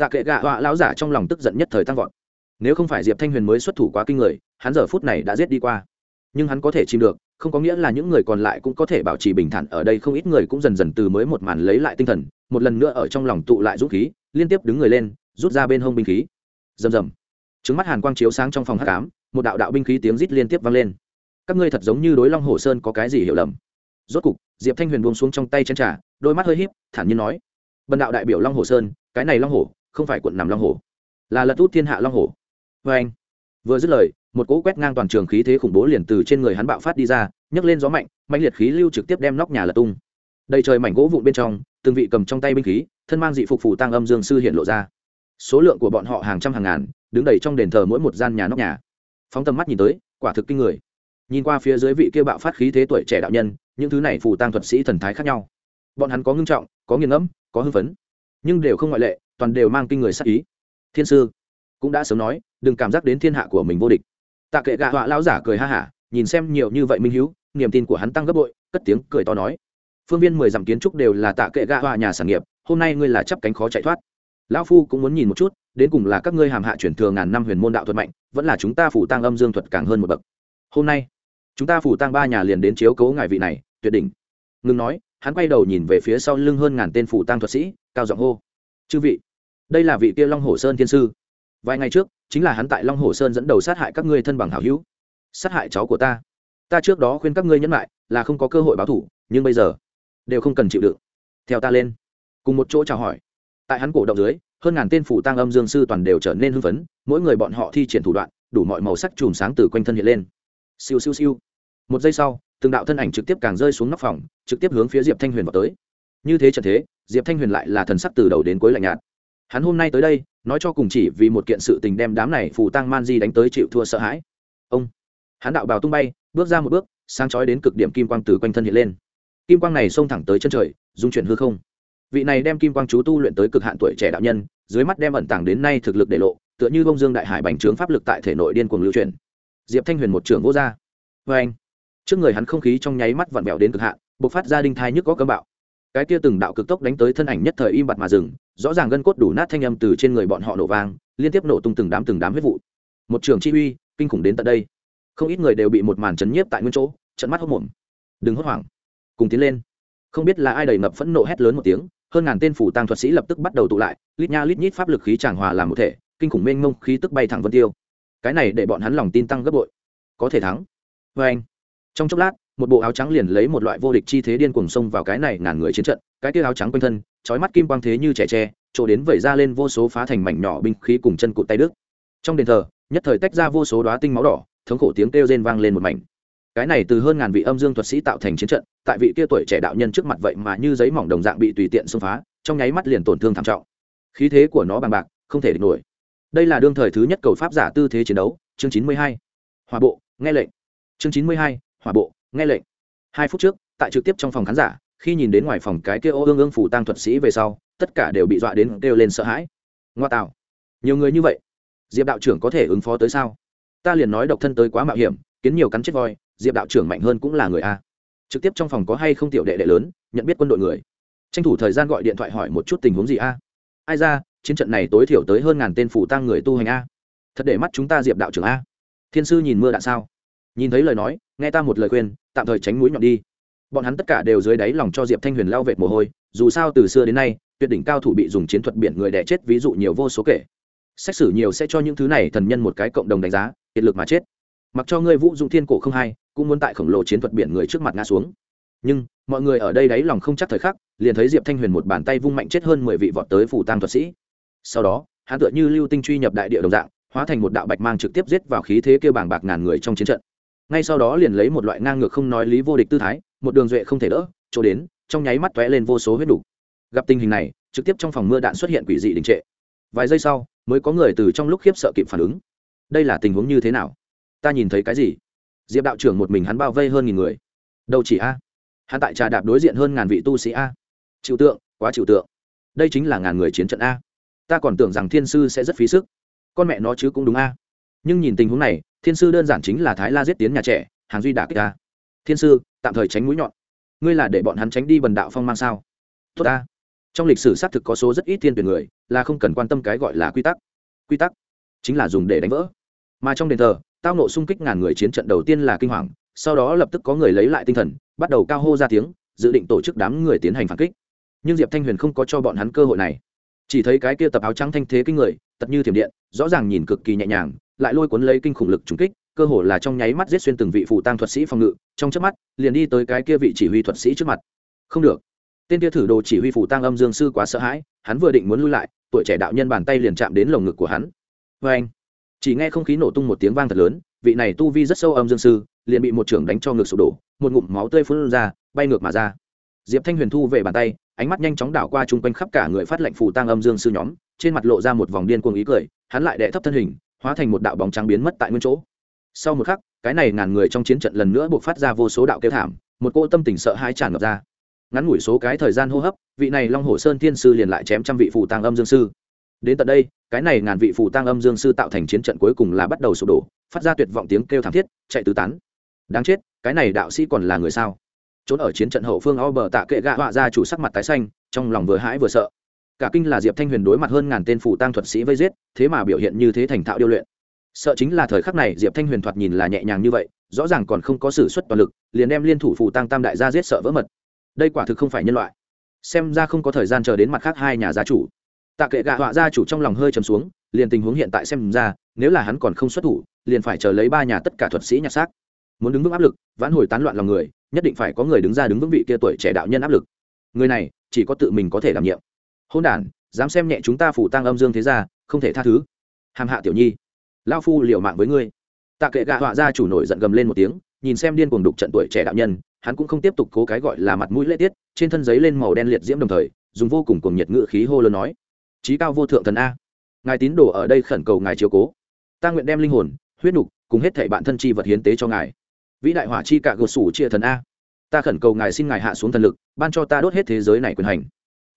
tạ kệ gạ họa lão giả trong lòng tức giận nhất thời tăng vọt. Nếu không phải diệp thanh huyền mới xuất thủ quá kinh người, hắn giờ phút này đã giết đi qua. Nhưng hắn có thể chìm được, không có nghĩa là những người còn lại cũng có thể bảo trì bình thản ở đây, không ít người cũng dần dần từ mới một màn lấy lại tinh thần, một lần nữa ở trong lòng tụ lại dũng khí, liên tiếp đứng người lên, rút ra bên hông binh khí. Rầm rầm. Trứng mắt hàn quang chiếu sáng trong phòng h tám một đạo đạo binh khí tiếng rít liên tiếp vang lên. Các ngươi thật giống như đối long hồ sơn có cái gì hiểu lầm. Rốt cục, diệp thanh huyền buông xuống trong tay chén trà, đôi mắt hơi híp, thản nhiên nói, bần đạo đại biểu long hồ sơn, cái này long hồ không phải quận nằm long hồ, là lật út thiên hạ long hồ. Vê anh, vừa dứt lời, một cỗ quét ngang toàn trường khí thế khủng bố liền từ trên người hắn bạo phát đi ra, nhấc lên gió mạnh mạnh liệt khí lưu trực tiếp đem nóc nhà lật tung. Đầy trời mảnh gỗ vụn bên trong, từng vị cầm trong tay binh khí, thân mang dị phục phủ tăng âm dương sư hiện lộ ra. Số lượng của bọn họ hàng trăm hàng ngàn, đứng đầy trong đền thờ mỗi một gian nhà nóc nhà. Phóng tầm mắt nhìn tới, quả thực kinh người. Nhìn qua phía dưới vị kia bạo phát khí thế tuổi trẻ đạo nhân, những thứ này phù tăng thuật sĩ thần thái khác nhau. Bọn hắn có ngưng trọng, có nghiền ngẫm, có hưng phấn, nhưng đều không ngoại lệ toàn đều mang kinh người sắc ý. Thiên sư cũng đã sớm nói, đừng cảm giác đến thiên hạ của mình vô địch. Tạ kệ gạ họa lão giả cười ha hả, nhìn xem nhiều như vậy minh hữu niềm tin của hắn tăng gấp bội, cất tiếng cười to nói. Phương viên mười dặm kiến trúc đều là tạ kệ gạ họa nhà sản nghiệp, hôm nay ngươi là chấp cánh khó chạy thoát. Lão phu cũng muốn nhìn một chút, đến cùng là các ngươi hàm hạ chuyển thừa ngàn năm huyền môn đạo thuật mạnh, vẫn là chúng ta phủ tăng âm dương thuật càng hơn một bậc. Hôm nay, chúng ta phủ tăng ba nhà liền đến chiếu cố ngài vị này, tuyệt đỉnh. Ngừng nói, hắn quay đầu nhìn về phía sau lưng hơn ngàn tên phủ tăng thuật sĩ, cao giọng hô. Chư vị đây là vị kia long hồ sơn thiên sư. Vài ngày trước, chính là hắn tại long hồ sơn dẫn đầu sát hại các ngươi thân bằng hảo hữu. Sát hại cháu của ta. Ta trước đó khuyên các ngươi nhẫn lại, là không có cơ hội báo thủ, nhưng bây giờ, đều không cần chịu đựng. Theo ta lên. Cùng một chỗ chào hỏi. Tại hắn cổ động dưới, hơn ngàn tên phủ tăng âm dương sư toàn đều trở nên hưng phấn, mỗi người bọn họ thi triển thủ đoạn, đủ mọi màu sắc chùm sáng từ quanh thân hiện lên. Siêu siêu siêu. Một giây sau, từng đạo thân ảnh trực tiếp càng rơi xuống nóc phòng, trực tiếp hướng phía diệp thanh huyền vào tới. Như thế trận thế, diệp thanh huyền lại là thần sắc từ đầu đến cuối lạnh nhạt hắn hôm nay tới đây, nói cho cùng chỉ vì một kiện sự tình đem đám này phù tăng man di đánh tới chịu thua sợ hãi. Ông, hắn đạo bào tung bay, bước ra một bước, sáng chói đến cực điểm kim quang từ quanh thân hiện lên. Kim quang này xông thẳng tới chân trời, dung chuyển hư không. Vị này đem kim quang chú tu luyện tới cực hạn tuổi trẻ đạo nhân, dưới mắt đem ẩn tàng đến nay thực lực để lộ, tựa như bông dương đại hải bành trướng pháp lực tại thể nội điên cuồng lưu truyền diệp thanh huyền một trưởng vô gia vê anh trước người hắn không khí trong nháy mắt vặn vẹo đến cực hạn, bộc phát ra đinh thai nhức có cấm bạo cái kia từng đạo cực tốc đánh tới thân ảnh nhất thời im bặt mà dừng, rõ ràng gân cốt đủ nát thanh âm từ trên người bọn họ nổ vang, liên tiếp nổ tung từng đám từng đám huyết vụ. Một trường chi uy, kinh khủng đến tận đây. Không ít người đều bị một màn chấn nhiếp tại nguyên chỗ, trận mắt hốc mồm đừng hốt hoảng. Cùng tiến lên. Không biết là ai đầy ngập phẫn nộ hét lớn một tiếng, hơn ngàn tên phủ tăng thuật sĩ lập tức bắt đầu tụ lại, lít nha lít nhít pháp lực khí tràng hòa làm một thể, kinh khủng mênh mông khí tức bay thẳng vân tiêu. Cái này để bọn hắn lòng tin tăng gấp bội. Có thể thắng. Vê anh trong chốc lát một bộ áo trắng liền lấy một loại vô địch chi thế điên cuồng xông vào cái này ngàn người chiến trận, cái kia áo trắng quanh thân trói mắt kim quang thế như trẻ tre, chỗ đến vẩy ra lên vô số phá thành mảnh nhỏ binh khí cùng chân cụt tay đức trong đền thờ, nhất thời tách ra vô số đoá tinh máu đỏ, thống khổ tiếng kêu rên vang lên một mảnh. Cái này từ hơn ngàn vị âm dương thuật sĩ tạo thành chiến trận, tại vị kia tuổi trẻ đạo nhân trước mặt vậy mà như giấy mỏng đồng dạng bị tùy tiện xông phá, trong nháy mắt liền tổn thương thảm trọng. Khí thế của nó bằng bạc, không thể địch nổi. Đây là đương thời thứ nhất cầu pháp giả tư thế chiến đấu, chương chín mươi hai. Hòa bộ, nghe lệnh. Chương chín mươi hai hòa bộ nghe lệnh. Hai phút trước, tại trực tiếp trong phòng khán giả, khi nhìn đến ngoài phòng cái kia ô ương ương phủ tăng thuật sĩ về sau, tất cả đều bị dọa đến kêu lên sợ hãi. Ngoa tạo. Nhiều người như vậy. Diệp đạo trưởng có thể ứng phó tới sao? Ta liền nói độc thân tới quá mạo hiểm, kiến nhiều cắn chết voi, diệp đạo trưởng mạnh hơn cũng là người a. Trực tiếp trong phòng có hay không tiểu đệ đệ lớn, nhận biết quân đội người. Tranh thủ thời gian gọi điện thoại hỏi một chút tình huống gì a. Ai ra, chiến trận này tối thiểu tới hơn ngàn tên phủ tăng người tu hành a. Thật để mắt chúng ta diệp đạo trưởng a. Thiên sư nhìn mưa đạn sao? Nhìn thấy lời nói, nghe ta một lời khuyên, tạm thời tránh mũi nhọn đi. Bọn hắn tất cả đều dưới đáy lòng cho diệp thanh huyền lao vệt mồ hôi, dù sao từ xưa đến nay, tuyệt đỉnh cao thủ bị dùng chiến thuật biển người đẻ chết ví dụ nhiều vô số kể. Xét xử nhiều sẽ cho những thứ này thần nhân một cái cộng đồng đánh giá kiệt lực mà chết. Mặc cho ngươi vũ dụng thiên cổ không hai cũng muốn tại khổng lồ chiến thuật biển người trước mặt ngã xuống. Nhưng, mọi người ở đây đáy lòng không chắc thời khắc, liền thấy diệp thanh huyền một bàn tay vung mạnh chết hơn mười vị vọt tới phủ tăng thuật sĩ. Sau đó, hắn tựa như lưu tinh truy nhập đại địa đồng dạng, hóa thành một đạo bạch mang trực tiếp giết vào khí thế kêu bảng bạc ngàn người trong chiến trận ngay sau đó liền lấy một loại ngang ngược không nói lý vô địch tư thái, một đường duệ không thể đỡ, chỗ đến, trong nháy mắt tóe lên vô số huyết đủ gặp tình hình này, trực tiếp trong phòng mưa đạn xuất hiện quỷ dị đình trệ. Vài giây sau, mới có người từ trong lúc khiếp sợ kịp phản ứng. Đây là tình huống như thế nào? Ta nhìn thấy cái gì? Diệp đạo trưởng một mình hắn bao vây hơn nghìn người. Đâu chỉ a? Hắn tại trà đạp đối diện hơn ngàn vị tu sĩ a. Chịu tượng, quá chịu tượng. Đây chính là ngàn người chiến trận a. Ta còn tưởng rằng thiên sư sẽ rất phí sức. Con mẹ nó chứ cũng đúng a nhưng nhìn tình huống này, thiên sư đơn giản chính là thái la giết tiến nhà trẻ, hàng duy đả kích ta. Thiên sư, tạm thời tránh mũi nhọn. Ngươi là để bọn hắn tránh đi bần đạo phong mang sao? Tốt ta. Trong lịch sử xác thực có số rất ít thiên tuyển người, là không cần quan tâm cái gọi là quy tắc. Quy tắc chính là dùng để đánh vỡ. Mà trong đền thờ, tao nộ xung kích ngàn người chiến trận đầu tiên là kinh hoàng, sau đó lập tức có người lấy lại tinh thần, bắt đầu cao hô ra tiếng, dự định tổ chức đám người tiến hành phản kích. Nhưng diệp thanh huyền không có cho bọn hắn cơ hội này. Chỉ thấy cái kia tập áo trắng thanh thế kinh người, tật như thiểm điện, rõ ràng nhìn cực kỳ nhẹ nhàng lại lôi cuốn lấy kinh khủng lực trùng kích, cơ hồ là trong nháy mắt giết xuyên từng vị phụ tăng thuật sĩ phòng ngự, trong chớp mắt, liền đi tới cái kia vị chỉ huy thuật sĩ trước mặt. Không được. Tên kia thử đồ chỉ huy phụ tăng âm dương sư quá sợ hãi, hắn vừa định muốn lui lại, tuổi trẻ đạo nhân bàn tay liền chạm đến lồng ngực của hắn. Vê anh chỉ nghe không khí nổ tung một tiếng vang thật lớn, vị này tu vi rất sâu âm dương sư, liền bị một trưởng đánh cho ngực sụp đổ, một ngụm máu tươi phun ra, bay ngược mà ra. Diệp thanh huyền thu về bàn tay, ánh mắt nhanh chóng đảo qua chung quanh khắp cả người phát lệnh phù tăng âm dương sư nhóm, trên mặt lộ ra một vòng điên cuồng ý cười, hắn lại đệ thấp thân hình hóa thành một đạo bóng trắng biến mất tại nguyên chỗ. Sau một khắc, cái này ngàn người trong chiến trận lần nữa buộc phát ra vô số đạo kêu thảm, một cô tâm tình sợ hãi tràn ngập ra. Ngắn ngủi số cái thời gian hô hấp, vị này long hồ sơn thiên sư liền lại chém trăm vị phù tang âm dương sư. Đến tận đây, cái này ngàn vị phù tang âm dương sư tạo thành chiến trận cuối cùng là bắt đầu sụp đổ, phát ra tuyệt vọng tiếng kêu thảm thiết, chạy tứ tán. Đáng chết, cái này đạo sĩ còn là người sao? Trốn ở chiến trận hậu phương o bờ tạ kệ gạ họa ra chủ sắc mặt tái xanh, trong lòng vừa hãi vừa sợ cả kinh là diệp thanh huyền đối mặt hơn ngàn tên phủ tăng thuật sĩ vây giết, thế mà biểu hiện như thế thành thạo điêu luyện. Sợ chính là thời khắc này diệp thanh huyền thoạt nhìn là nhẹ nhàng như vậy, rõ ràng còn không có s ử suất toàn lực, liền đem liên thủ phủ tăng tam đại gia giết sợ vỡ mật. Đây quả thực không phải nhân loại. Xem ra không có thời gian chờ đến mặt khác hai nhà gia chủ. Tạ kệ gạ họa gia chủ trong lòng hơi trầm xuống, liền tình huống hiện tại xem ra, nếu là hắn còn không xuất thủ, liền phải chờ lấy ba nhà tất cả thuật sĩ nhặt xác. Muốn đứng vững áp lực, vãn hồi tán loạn lòng người, nhất định phải có người đứng ra đứng vững vị kia tuổi trẻ đạo nhân áp lực. Người này, chỉ có tự mình có thể đảm nhiệm hôn đản, dám xem nhẹ chúng ta phủ tăng âm dương thế ra không thể tha thứ. Hàm hạ tiểu nhi lao phu liều mạng với ngươi. Tạ kệ gạ họa gia chủ nổi giận gầm lên một tiếng, nhìn xem điên cuồng đục trận tuổi trẻ đạo nhân, hắn cũng không tiếp tục cố cái gọi là mặt mũi lễ tiết, trên thân giấy lên màu đen liệt diễm đồng thời, dùng vô cùng cuồng nhiệt ngự khí hô lớn nói trí cao vô thượng thần a, ngài tín đồ ở đây khẩn cầu ngài chiếu cố. Ta nguyện đem linh hồn, huyết nục cùng hết thể bạn thân chi vật hiến tế cho ngài. Vĩ đại hỏa chi cả gột sủ chia thần a, ta khẩn cầu ngài xin ngài hạ xuống thần lực, ban cho ta đốt hết thế giới này quyền hành.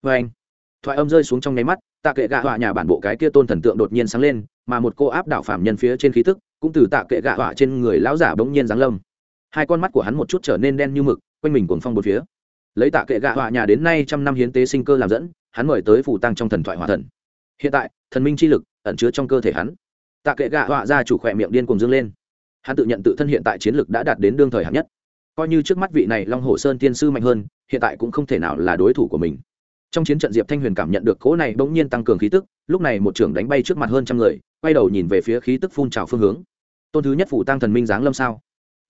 Vê anh thoại âm rơi xuống trong nháy mắt, tạ kệ gạ họa nhà bản bộ cái kia tôn thần tượng đột nhiên sáng lên, mà một cô áp đảo phạm nhân phía trên khí tức, cũng từ tạ kệ gạ họa trên người lão giả bỗng nhiên giáng lâm. Hai con mắt của hắn một chút trở nên đen như mực, quanh mình cuồng phong một phía. Lấy tạ kệ gạ họa nhà đến nay trăm năm hiến tế sinh cơ làm dẫn, hắn mời tới phủ tăng trong thần thoại hỏa thần. Hiện tại, thần minh chi lực ẩn chứa trong cơ thể hắn. Tạ kệ gạ họa ra chủ khỏe miệng điên cùng dâng lên. Hắn tự nhận tự thân hiện tại chiến lực đã đạt đến đương thời hạng nhất. Coi như trước mắt vị này long hồ sơn tiên sư mạnh hơn, hiện tại cũng không thể nào là đối thủ của mình trong chiến trận diệp thanh huyền cảm nhận được cỗ này bỗng nhiên tăng cường khí tức, lúc này một trưởng đánh bay trước mặt hơn trăm người, quay đầu nhìn về phía khí tức phun trào phương hướng. Tôn thứ nhất phủ tăng thần minh giáng lâm sao?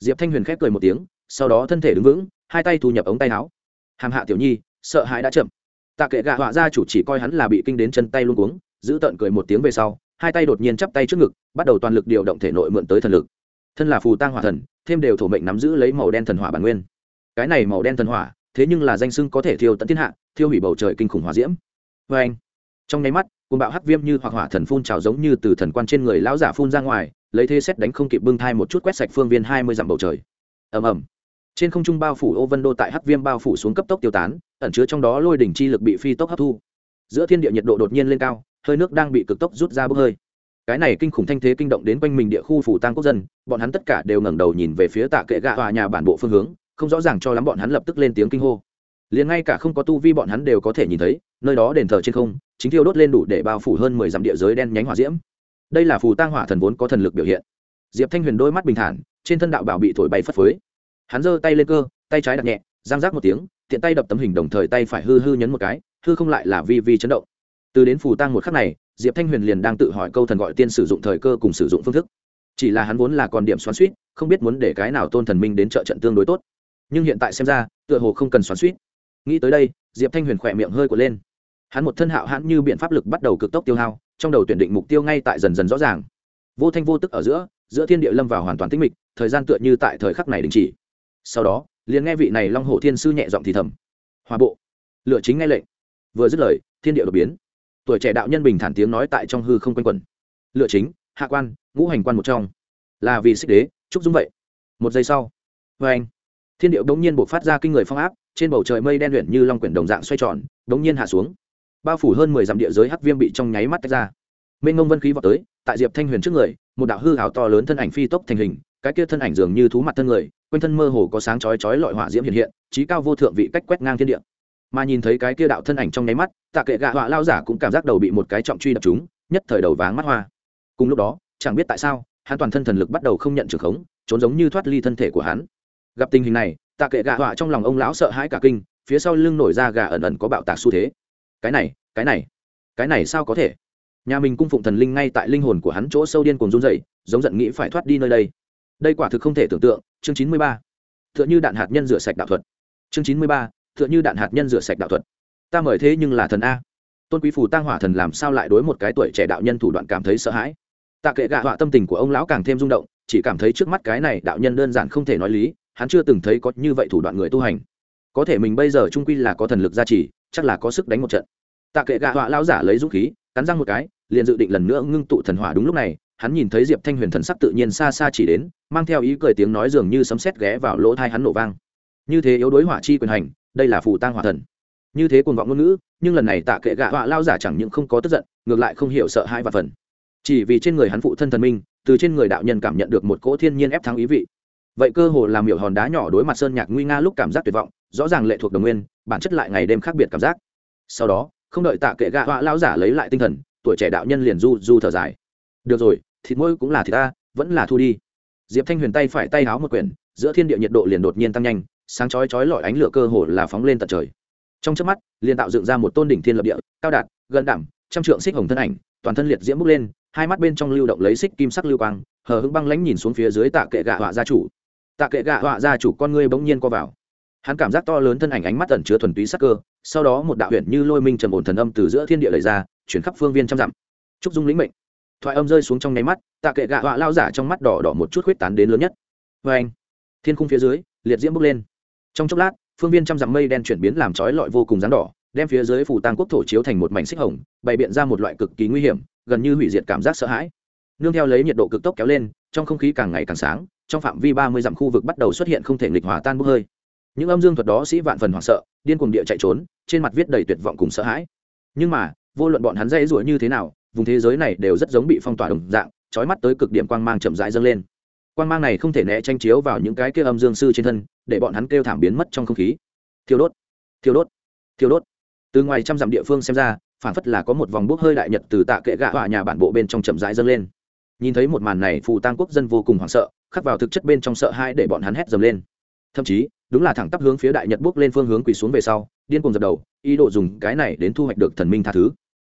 Diệp thanh huyền khép cười một tiếng, sau đó thân thể đứng vững, hai tay thu nhập ống tay áo. Hàm hạ tiểu nhi, sợ hãi đã chậm. Tạ kệ gạ họa ra chủ chỉ coi hắn là bị kinh đến chân tay luôn cuống, giữ tợn cười một tiếng về sau, hai tay đột nhiên chắp tay trước ngực, bắt đầu toàn lực điều động thể nội mượn tới thần lực. Thân là phù tăng hỏa thần, thêm đều thổ mệnh nắm giữ lấy màu đen thần hỏa bản nguyên. Cái này màu đen thần hỏa thế nhưng là danh sưng có thể thiêu tận thiên hạ, thiêu hủy bầu trời kinh khủng hỏa diễm. Vê anh, trong nháy mắt cùng bạo hắc viêm như hoặc hỏa thần phun trào giống như từ thần quan trên người lão giả phun ra ngoài, lấy thế xét đánh không kịp bưng thai một chút quét sạch phương viên hai mươi dặm bầu trời. Ầm ầm. Trên không trung bao phủ ô vân đô tại hắc viêm bao phủ xuống cấp tốc tiêu tán, ẩn chứa trong đó lôi đỉnh chi lực bị phi tốc hấp thu. Giữa thiên địa nhiệt độ đột nhiên lên cao, hơi nước đang bị cực tốc rút ra bốc hơi. Cái này kinh khủng thanh thế kinh động đến quanh mình địa khu phủ tăng quốc dân, bọn hắn tất cả đều ngẩng đầu nhìn về phía tạ kệ gạ tòa nhà bản bộ phương hướng không rõ ràng cho lắm bọn hắn lập tức lên tiếng kinh hô. Liền ngay cả không có tu vi bọn hắn đều có thể nhìn thấy, nơi đó đền thờ trên không, chính thiêu đốt lên đủ để bao phủ hơn mười dặm địa giới đen nhánh hỏa diễm. Đây là phù tăng hỏa thần vốn có thần lực biểu hiện. Diệp thanh huyền đôi mắt bình thản, trên thân đạo bảo bị thổi bay phất phới. Hắn giơ tay lên cơ, tay trái đặt nhẹ, giang rác một tiếng, tiện tay đập tấm hình đồng thời tay phải hư hư nhấn một cái, hư không lại là vi vi chấn động. Từ đến phù tăng một khắc này, diệp thanh huyền liền đang tự hỏi câu thần gọi tiên sử dụng thời cơ cùng sử dụng phương thức. Chỉ là hắn vốn là còn điểm xoắn suýt không biết muốn để cái nào tôn thần minh đến trợ trận tương đối tốt nhưng hiện tại xem ra, tựa hồ không cần xoắn suýt nghĩ tới đây, diệp thanh huyền khỏe miệng hơi của lên. Hắn một thân hạo hãn như biện pháp lực bắt đầu cực tốc tiêu hao, trong đầu tuyển định mục tiêu ngay tại dần dần rõ ràng. Vô thanh vô tức ở giữa giữa thiên địa lâm vào hoàn toàn tĩnh mịch, thời gian tựa như tại thời khắc này đình chỉ. Sau đó, liền nghe vị này long hổ thiên sư nhẹ giọng thì thầm. Hòa bộ, lựa chính ngay lệnh. Vừa dứt lời, thiên địa đột biến. Tuổi trẻ đạo nhân bình thản tiếng nói tại trong hư không quanh quẩn. Lựa chính, hạ quan, ngũ hành quan một trong. Là vì xích đế, chúc dung vậy. Một giây sau vê anh thiên điệu đống nhiên buộc phát ra kinh người phong áp, trên bầu trời mây đen luyện như long quyển đồng dạng xoay tròn đống nhiên hạ xuống. Bao phủ hơn mười dặm địa giới hắc viêm bị trong nháy mắt tách ra. Mênh ngông vân khí vào tới, tại diệp thanh huyền trước người, một đạo hư hào to lớn thân ảnh phi tốc thành hình, cái kia thân ảnh dường như thú mặt thân người, quanh thân mơ hồ có sáng chói chói lọi hỏa diễm hiện hiện, trí cao vô thượng vị cách quét ngang thiên địa. Mà nhìn thấy cái kia đạo thân ảnh trong nháy mắt, tạ kệ gạ họa lao giả cũng cảm giác đầu bị một cái trọng truy đập chúng nhất thời đầu váng mắt hoa. Cùng lúc đó, chẳng biết tại sao, hắn toàn thân thần lực bắt đầu không nhận trường khống, trốn giống như thoát ly thân thể của hắn gặp tình hình này, tạ kệ gạ họa trong lòng ông lão sợ hãi cả kinh, phía sau lưng nổi ra gà ẩn ẩn có bạo tạc xu thế. Cái này cái này cái này sao có thể? Nhà mình cung phụng thần linh ngay tại linh hồn của hắn chỗ sâu điên cùng run dậy giống giận nghĩ phải thoát đi nơi đây. Đây quả thực không thể tưởng tượng, chương chín mươi ba. T h ư ợ n h ư đạn hạt nhân rửa sạch đạo thuật. Chương chín mươi ba t h ư ợ n h ư đạn hạt nhân rửa sạch đạo thuật. Ta mời thế nhưng là thần a. Tôn quý phù tăng hỏa thần làm sao lại đối một cái tuổi trẻ đạo nhân thủ đoạn cảm thấy sợ hãi? Tạ kệ gạ họa tâm tình của ông lão càng thêm rung động, chỉ cảm thấy trước mắt cái này đạo nhân đơn giản không thể nói lý hắn chưa từng thấy có như vậy thủ đoạn người tu hành. Có thể mình bây giờ trung quy là có thần lực gia trì, chắc là có sức đánh một trận. Tạ kệ gạ họa lão giả lấy dũng khí, cắn răng một cái, liền dự định lần nữa ngưng tụ thần hỏa đúng lúc này, hắn nhìn thấy diệp thanh huyền thần sắc tự nhiên xa xa chỉ đến, mang theo ý cười tiếng nói dường như sấm sét ghé vào lỗ thai hắn nổ vang. Như thế yếu đối hỏa chi quyền hành, đây là phù tang hỏa thần. Như thế cuồng vọng ngôn ngữ, nhưng lần này tạ kệ gạ họa lao giả chẳng những không có tức giận, ngược lại không hiểu sợ hãi và phần. Chỉ vì trên người hắn phụ thân thần minh, từ trên người đạo nhân cảm nhận được một cỗ thiên nhiên ép thắng ý vị vậy cơ hồ làm miểu hòn đá nhỏ đối mặt sơn nhạc nguy nga lúc cảm giác tuyệt vọng, rõ ràng lệ thuộc đồng nguyên, bản chất lại ngày đêm khác biệt cảm giác. Sau đó, không đợi tạ kệ gạ họa lao giả lấy lại tinh thần, tuổi trẻ đạo nhân liền du du thở dài. Được rồi, thịt môi cũng là thịt ta, vẫn là thu đi. Diệp thanh huyền tay phải tay háo một quyển, giữa thiên địa nhiệt độ liền đột nhiên tăng nhanh, sáng chói chói lọi ánh lửa cơ hồ là phóng lên tận trời. Trong chớp mắt, liền tạo dựng ra một tôn đỉnh thiên lập địa, cao đạt, gần đảm trăm trượng xích hồng thân ảnh, toàn thân liệt diễm bước lên, hai mắt bên trong lưu động lấy xích kim sắc lưu quang, hờ hững băng lãnh nhìn xuống phía dưới tạ kệ gạ họa gia chủ tạ kệ gạ họa ra chủ con ngươi bỗng nhiên co vào. Hắn cảm giác to lớn thân ảnh ánh mắt tẩn chứa thuần túy sắc cơ, sau đó một đạo huyện như lôi minh trầm ổn thần âm từ giữa thiên địa lời ra, chuyển khắp phương viên trăm dặm. Trúc dung lĩnh mệnh. Thoại âm rơi xuống trong nháy mắt, tạ kệ gạ họa lao giả trong mắt đỏ đỏ một chút huyết tán đến lớn nhất. Vê anh, thiên khung phía dưới, liệt diễm bốc lên. Trong chốc lát, phương viên trăm dặm mây đen chuyển biến làm trói lọi vô cùng rán đỏ, đem phía dưới phủ tang quốc thổ chiếu thành một mảnh xích hồng, bày biện ra một loại cực kỳ nguy hiểm, gần như hủy diệt cảm giác sợ hãi. Nương theo lấy nhiệt độ cực tốc kéo lên trong không khí càng ngày càng sáng, trong phạm vi ba mươi dặm khu vực bắt đầu xuất hiện không thể nghịch hòa tan bốc hơi. Những âm dương thuật đó sĩ vạn phần hoảng sợ, điên cuồng địa chạy trốn, trên mặt viết đầy tuyệt vọng cùng sợ hãi. Nhưng mà, vô luận bọn hắn dây rủa như thế nào, vùng thế giới này đều rất giống bị phong tỏa đồng dạng trói mắt tới cực điểm quang mang chậm rãi dâng lên. Quang mang này không thể né tranh chiếu vào những cái kia âm dương sư trên thân, để bọn hắn kêu thảm biến mất trong không khí. Thiêu đốt thiêu đốt thiêu đốt. Từ ngoài trăm dặm địa phương xem ra phản phất là có một vòng bốc hơi đại nhật từ tạ kệ gạ hòa nhà bản bộ bên trong chậm rãi dâng lên nhìn thấy một màn này, phù tăng quốc dân vô cùng hoảng sợ, khắc vào thực chất bên trong sợ hãi để bọn hắn hét dầm lên. Thậm chí, đúng là thẳng tắp hướng phía đại nhật bước lên phương hướng quỳ xuống về sau, điên cuồng dập đầu, ý đồ dùng cái này đến thu hoạch được thần minh tha thứ.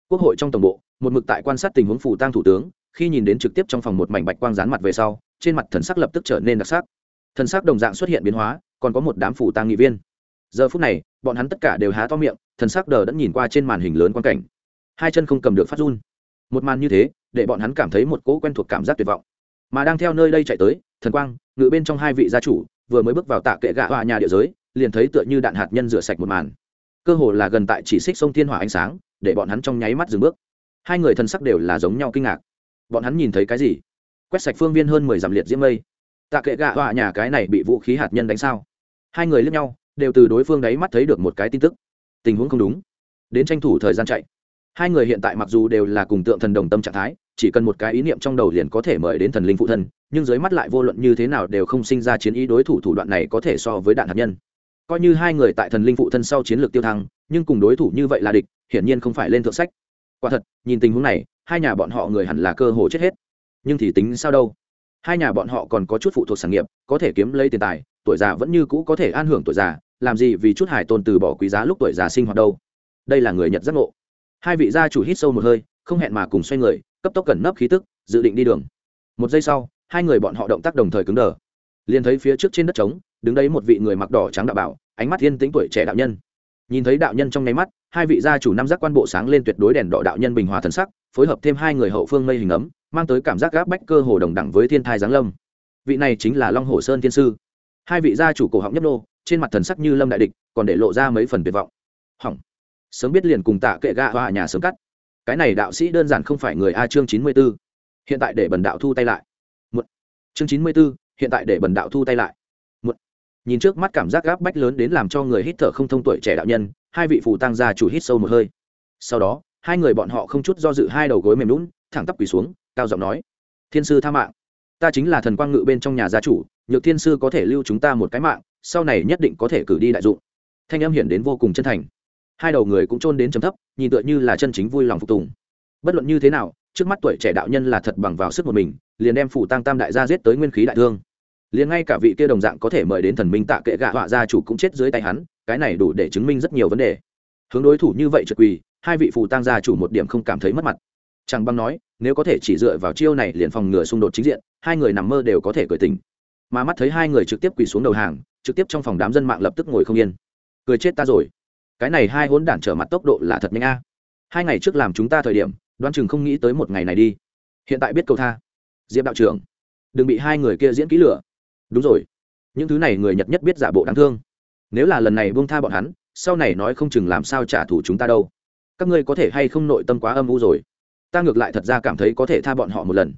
Quốc hội trong tổng bộ, một mực tại quan sát tình huống phù tăng thủ tướng, khi nhìn đến trực tiếp trong phòng một mảnh bạch quang rán mặt về sau, trên mặt thần sắc lập tức trở nên đặc sắc. Thần sắc đồng dạng xuất hiện biến hóa, còn có một đám phù tăng nghị viên. Giờ phút này, bọn hắn tất cả đều há to miệng, thần sắc đờ đẫn nhìn qua trên màn hình lớn quan cảnh. Hai chân không cầm được phát run. Một màn như thế để bọn hắn cảm thấy một cỗ quen thuộc cảm giác tuyệt vọng. Mà đang theo nơi đây chạy tới, thần quang, ngự bên trong hai vị gia chủ, vừa mới bước vào tạ kệ gạ hòa nhà địa giới, liền thấy tựa như đạn hạt nhân rửa sạch một màn. Cơ hồ là gần tại chỉ xích sông thiên hỏa ánh sáng, để bọn hắn trong nháy mắt dừng bước. Hai người thân sắc đều là giống nhau kinh ngạc. Bọn hắn nhìn thấy cái gì? Quét sạch phương viên hơn mười dặm liệt diễm mây. Tạ kệ gạ hòa nhà cái này bị vũ khí hạt nhân đánh sao? Hai người lướt nhau, đều từ đối phương đáy mắt thấy được một cái tin tức. Tình huống không đúng. Đến tranh thủ thời gian chạy hai người hiện tại mặc dù đều là cùng tượng thần đồng tâm trạng thái, chỉ cần một cái ý niệm trong đầu liền có thể mời đến thần linh phụ thân, nhưng dưới mắt lại vô luận như thế nào đều không sinh ra chiến ý đối thủ thủ đoạn này có thể so với đạn hạt nhân. Coi như hai người tại thần linh phụ thân sau chiến lược tiêu thăng, nhưng cùng đối thủ như vậy là địch, hiển nhiên không phải lên thượng sách. Quả thật, nhìn tình huống này, hai nhà bọn họ người hẳn là cơ hồ chết hết. Nhưng thì tính sao đâu? Hai nhà bọn họ còn có chút phụ thuộc sản nghiệp, có thể kiếm lấy tiền tài, tuổi già vẫn như cũ có thể an hưởng tuổi già, làm gì vì chút hải tôn từ bỏ quý giá lúc tuổi già sinh hoạt đâu? Đây là người nhật giác ngộ hai vị gia chủ hít sâu một hơi, không hẹn mà cùng xoay người, cấp tốc cẩn nấp khí tức, dự định đi đường. Một giây sau, hai người bọn họ động tác đồng thời cứng đờ. Liền thấy phía trước trên đất trống, đứng đấy một vị người mặc đỏ trắng đạo bảo, ánh mắt thiên tính tuổi trẻ đạo nhân. Nhìn thấy đạo nhân trong nháy mắt, hai vị gia chủ năm giác quan bộ sáng lên tuyệt đối đèn đỏ đạo nhân bình hòa thần sắc, phối hợp thêm hai người hậu phương mây hình ấm, mang tới cảm giác gáp bách cơ hồ đồng đẳng với thiên thai giáng lâm. Vị này chính là long hồ sơn thiên sư. Hai vị gia chủ cổ họng nhấp nô, trên mặt thần sắc như lâm đại địch, còn để lộ ra mấy phần tuyệt vọng. Hỏng sớm biết liền cùng tạ kệ gạ hoa nhà sớm cắt. Cái này đạo sĩ đơn giản không phải người a chương chín mươi b ố hiện tại để bần đạo thu tay lại. Một chương chín mươi b ố hiện tại để bần đạo thu tay lại. Một nhìn trước mắt cảm giác gáp bách lớn đến làm cho người hít thở không thông tuổi trẻ đạo nhân, hai vị phù tăng gia chủ hít sâu một hơi. Sau đó, hai người bọn họ không chút do dự hai đầu gối mềm lún thẳng tắp quỳ xuống, cao giọng nói, thiên sư tha mạng. Ta chính là thần quang ngự bên trong nhà gia chủ, nhược thiên sư có thể lưu chúng ta một cái mạng, sau này nhất định có thể cử đi đại dụng. Thanh âm hiển đến vô cùng chân thành hai đầu người cũng trôn đến chấm thấp, nhìn tựa như là chân chính vui lòng phục tùng. Bất luận như thế nào, trước mắt tuổi trẻ đạo nhân là thật bằng vào sức một mình, liền đem phủ tăng tam đại gia giết tới nguyên khí đại thương. Liền ngay cả vị kia đồng dạng có thể mời đến thần minh tạ kệ gạ họa gia chủ cũng chết dưới tay hắn, cái này đủ để chứng minh rất nhiều vấn đề. Hướng đối thủ như vậy trật quỳ, hai vị phù tăng gia chủ một điểm không cảm thấy mất mặt. Chẳng băng nói, nếu có thể chỉ dựa vào chiêu này liền phòng ngừa xung đột chính diện, hai người nằm mơ đều có thể cười tình mà mắt thấy hai người trực tiếp quỳ xuống đầu hàng, trực tiếp trong phòng đám dân mạng lập tức ngồi không yên. Cười chết ta rồi cái này hai hỗn đản trở mặt tốc độ là thật nhanh a. Hai ngày trước làm chúng ta thời điểm đoan chừng không nghĩ tới một ngày này đi. Hiện tại biết cầu tha. Diệp đạo trưởng, đừng bị hai người kia diễn kỹ lửa đúng rồi. Những thứ này người nhật nhất biết giả bộ đáng thương. Nếu là lần này buông tha bọn hắn, sau này nói không chừng làm sao trả thù chúng ta đâu. Các ngươi có thể hay không nội tâm quá âm u rồi? Ta ngược lại thật ra cảm thấy có thể tha bọn họ một lần.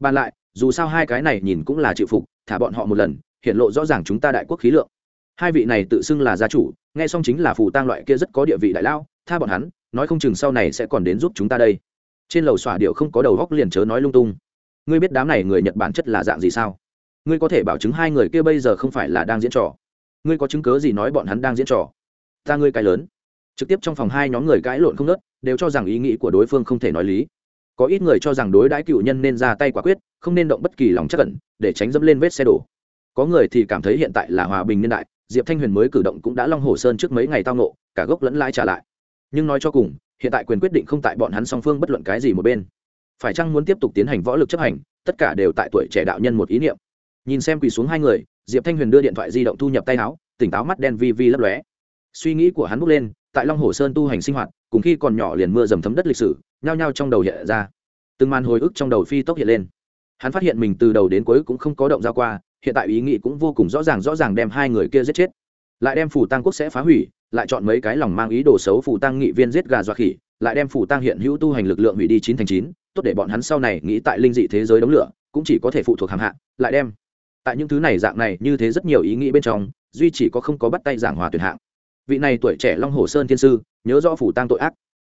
Bàn lại, dù sao hai cái này nhìn cũng là chịu phục, thả bọn họ một lần, hiện lộ rõ ràng chúng ta đại quốc khí lượng hai vị này tự xưng là gia chủ, nghe xong chính là phù tang loại kia rất có địa vị đại lao tha bọn hắn, nói không chừng sau này sẽ còn đến giúp chúng ta đây. Trên lầu xỏa điệu không có đầu góc liền chớ nói lung tung. Ngươi biết đám này người nhật bản chất là dạng gì sao? Ngươi có thể bảo chứng hai người kia bây giờ không phải là đang diễn trò. Ngươi có chứng cớ gì nói bọn hắn đang diễn trò? Ta ngươi cái lớn. Trực tiếp trong phòng hai nhóm người cãi lộn không nớt đều cho rằng ý nghĩ của đối phương không thể nói lý. Có ít người cho rằng đối đãi cựu nhân nên ra tay quả quyết, không nên động bất kỳ lòng chắc cẩn để tránh dẫm lên vết xe đổ. Có người thì cảm thấy hiện tại là hòa bình niên đại diệp thanh huyền mới cử động cũng đã long hồ sơn trước mấy ngày tao nộ cả gốc lẫn lãi trả lại. Nhưng nói cho cùng, hiện tại quyền quyết định không tại bọn hắn song phương bất luận cái gì một bên. Phải chăng muốn tiếp tục tiến hành võ lực chấp hành, tất cả đều tại tuổi trẻ đạo nhân một ý niệm. Nhìn xem quỳ xuống hai người, diệp thanh huyền đưa điện thoại di động thu nhập tay áo, tỉnh táo mắt đen vi vi lấp lóe. Suy nghĩ của hắn bốc lên, tại long hồ sơn tu hành sinh hoạt, cùng khi còn nhỏ liền mưa dầm thấm đất lịch sử, nhao nhao trong đầu hiện ra. Từng màn hồi ức trong đầu phi tốc hiện lên. Hắn phát hiện mình từ đầu đến cuối cũng không có động ra qua hiện tại ý nghĩ cũng vô cùng rõ ràng rõ ràng đem hai người kia giết chết. Lại đem phủ tăng quốc sẽ phá hủy, lại chọn mấy cái lòng mang ý đồ xấu phủ tăng nghị viên giết gà dọa khỉ, lại đem phủ tăng hiện hữu tu hành lực lượng hủy đi chín thành chín, tốt để bọn hắn sau này nghĩ tại linh dị thế giới đống lửa, cũng chỉ có thể phụ thuộc hàm hạ, lại đem. Tại những thứ này dạng này, như thế rất nhiều ý nghĩ bên trong, duy chỉ có không có bắt tay giảng hòa tuyển hạng. Vị này tuổi trẻ long hồ sơn thiên sư, nhớ rõ phủ tăng tội ác.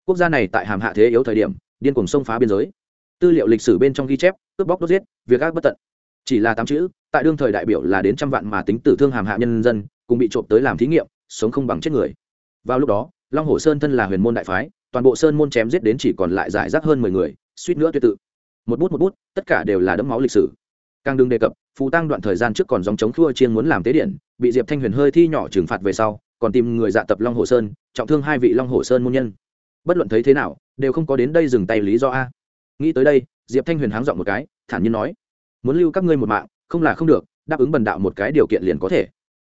Quốc gia này tại hàm hạ thế yếu thời điểm, điên cuồng xông phá biên giới. Tư liệu lịch sử bên trong ghi chép, cướp bóc đốt giết, việc ác bất tận. Chỉ là tám chữ tại đương thời đại biểu là đến trăm vạn mà tính tử thương hàm hạ nhân dân, cùng bị trộm tới làm thí nghiệm, sống không bằng chết người. Vào lúc đó, long hồ sơn thân là huyền môn đại phái, toàn bộ sơn môn chém giết đến chỉ còn lại giải rác hơn mười người, suýt nữa tuyệt tự. Một bút một bút, tất cả đều là đẫm máu lịch sử. Càng đừng đề cập, phù tăng đoạn thời gian trước còn dòng chống khua chiên muốn làm tế điện, bị diệp thanh huyền hơi thi nhỏ trừng phạt về sau, còn tìm người dạ tập long hồ sơn, trọng thương hai vị long hồ sơn môn nhân. Bất luận thấy thế nào, đều không có đến đây dừng tay lý do a. Nghĩ tới đây, diệp thanh huyền háng dọn một cái, thản nhiên nói, muốn lưu các ngươi một mạng không là không được, đáp ứng bần đạo một cái điều kiện liền có thể.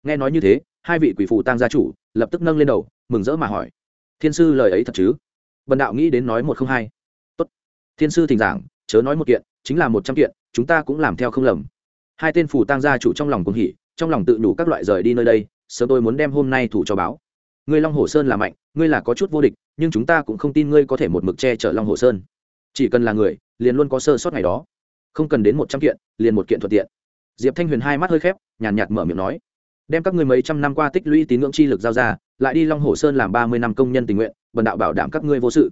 Nghe nói như thế, hai vị quỷ phù tăng gia chủ lập tức nâng lên đầu, mừng rỡ mà hỏi, thiên sư lời ấy thật chứ? Bần đạo nghĩ đến nói một không hai. Tốt, thiên sư thỉnh giảng, chớ nói một kiện, chính là một trăm kiện, chúng ta cũng làm theo không lầm. Hai tên phù tăng gia chủ trong lòng cùng hỉ, trong lòng tự nhủ các loại rời đi nơi đây, sớm tôi muốn đem hôm nay thủ cho báo. Ngươi long hồ sơn là mạnh, ngươi là có chút vô địch, nhưng chúng ta cũng không tin ngươi có thể một mực che chở long hồ sơn. Chỉ cần là người, liền luôn có sơ sót ngày đó. Không cần đến một trăm kiện, liền một kiện thuận tiện diệp thanh huyền hai mắt hơi khép, nhàn nhạt mở miệng nói, đem các ngươi mấy trăm năm qua tích lũy tín ngưỡng chi lực giao ra, lại đi long hồ sơn làm ba mươi năm công nhân tình nguyện, bần đạo bảo đảm các ngươi vô sự.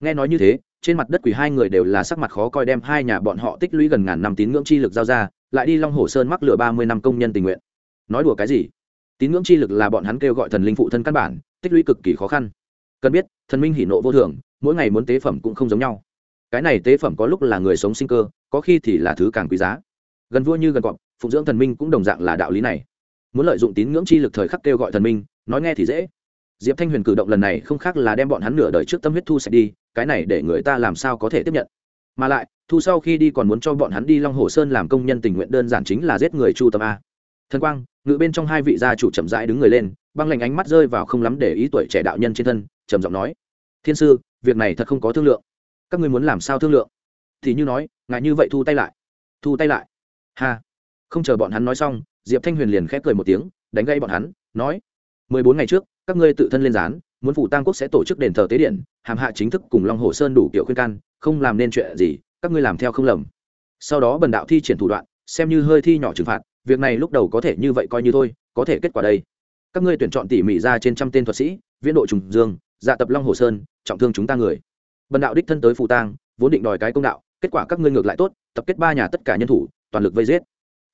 Nghe nói như thế, trên mặt đất quỷ hai người đều là sắc mặt khó coi đem hai nhà bọn họ tích lũy gần ngàn năm tín ngưỡng chi lực giao ra, lại đi long hồ sơn mắc lửa ba mươi năm công nhân tình nguyện. Nói đùa cái gì? Tín ngưỡng chi lực là bọn hắn kêu gọi thần linh phụ thân căn bản, tích lũy cực kỳ khó khăn. Cần biết, thần minh hỉ nộ vô thường, mỗi ngày muốn tế phẩm cũng không giống nhau. Cái này tế phẩm có lúc là người sống sinh cơ, có khi thì là thứ càng quý giá. Gần vua như gần cọp phụng dưỡng thần minh cũng đồng dạng là đạo lý này. Muốn lợi dụng tín ngưỡng chi lực thời khắc kêu gọi thần minh, nói nghe thì dễ. Diệp thanh huyền cử động lần này không khác là đem bọn hắn nửa đời trước tâm huyết thu sạch đi, cái này để người ta làm sao có thể tiếp nhận. Mà lại, thu sau khi đi còn muốn cho bọn hắn đi long hồ sơn làm công nhân tình nguyện đơn giản chính là giết người chu tâm a. Thần quang, ngự bên trong hai vị gia chủ chậm rãi đứng người lên, băng lạnh ánh mắt rơi vào không lắm để ý tuổi trẻ đạo nhân trên thân, trầm giọng nói, thiên sư, việc này thật không có thương lượng. Các ngươi muốn làm sao thương lượng? Thì như nói ngại như vậy thu tay lại. Thu tay lại. Ha không chờ bọn hắn nói xong, diệp thanh huyền liền khép cười một tiếng, đánh gây bọn hắn, nói, mười bốn ngày trước, các ngươi tự thân lên gián, muốn phủ tăng quốc sẽ tổ chức đền thờ tế điện, hàm hạ chính thức cùng long hồ sơn đủ kiểu khuyên can, không làm nên chuyện gì, các ngươi làm theo không lầm. Sau đó bần đạo thi triển thủ đoạn, xem như hơi thi nhỏ trừng phạt, việc này lúc đầu có thể như vậy coi như thôi, có thể kết quả đây. Các ngươi tuyển chọn tỉ mỉ ra trên trăm tên thuật sĩ, viễn độ trùng dương dạ tập long hồ sơn, trọng thương chúng ta người. Bần đạo đích thân tới phù tang, vốn định đòi cái công đạo, kết quả các ngươi ngược lại tốt, tập kết ba nhà tất cả nhân thủ, toàn lực vây giết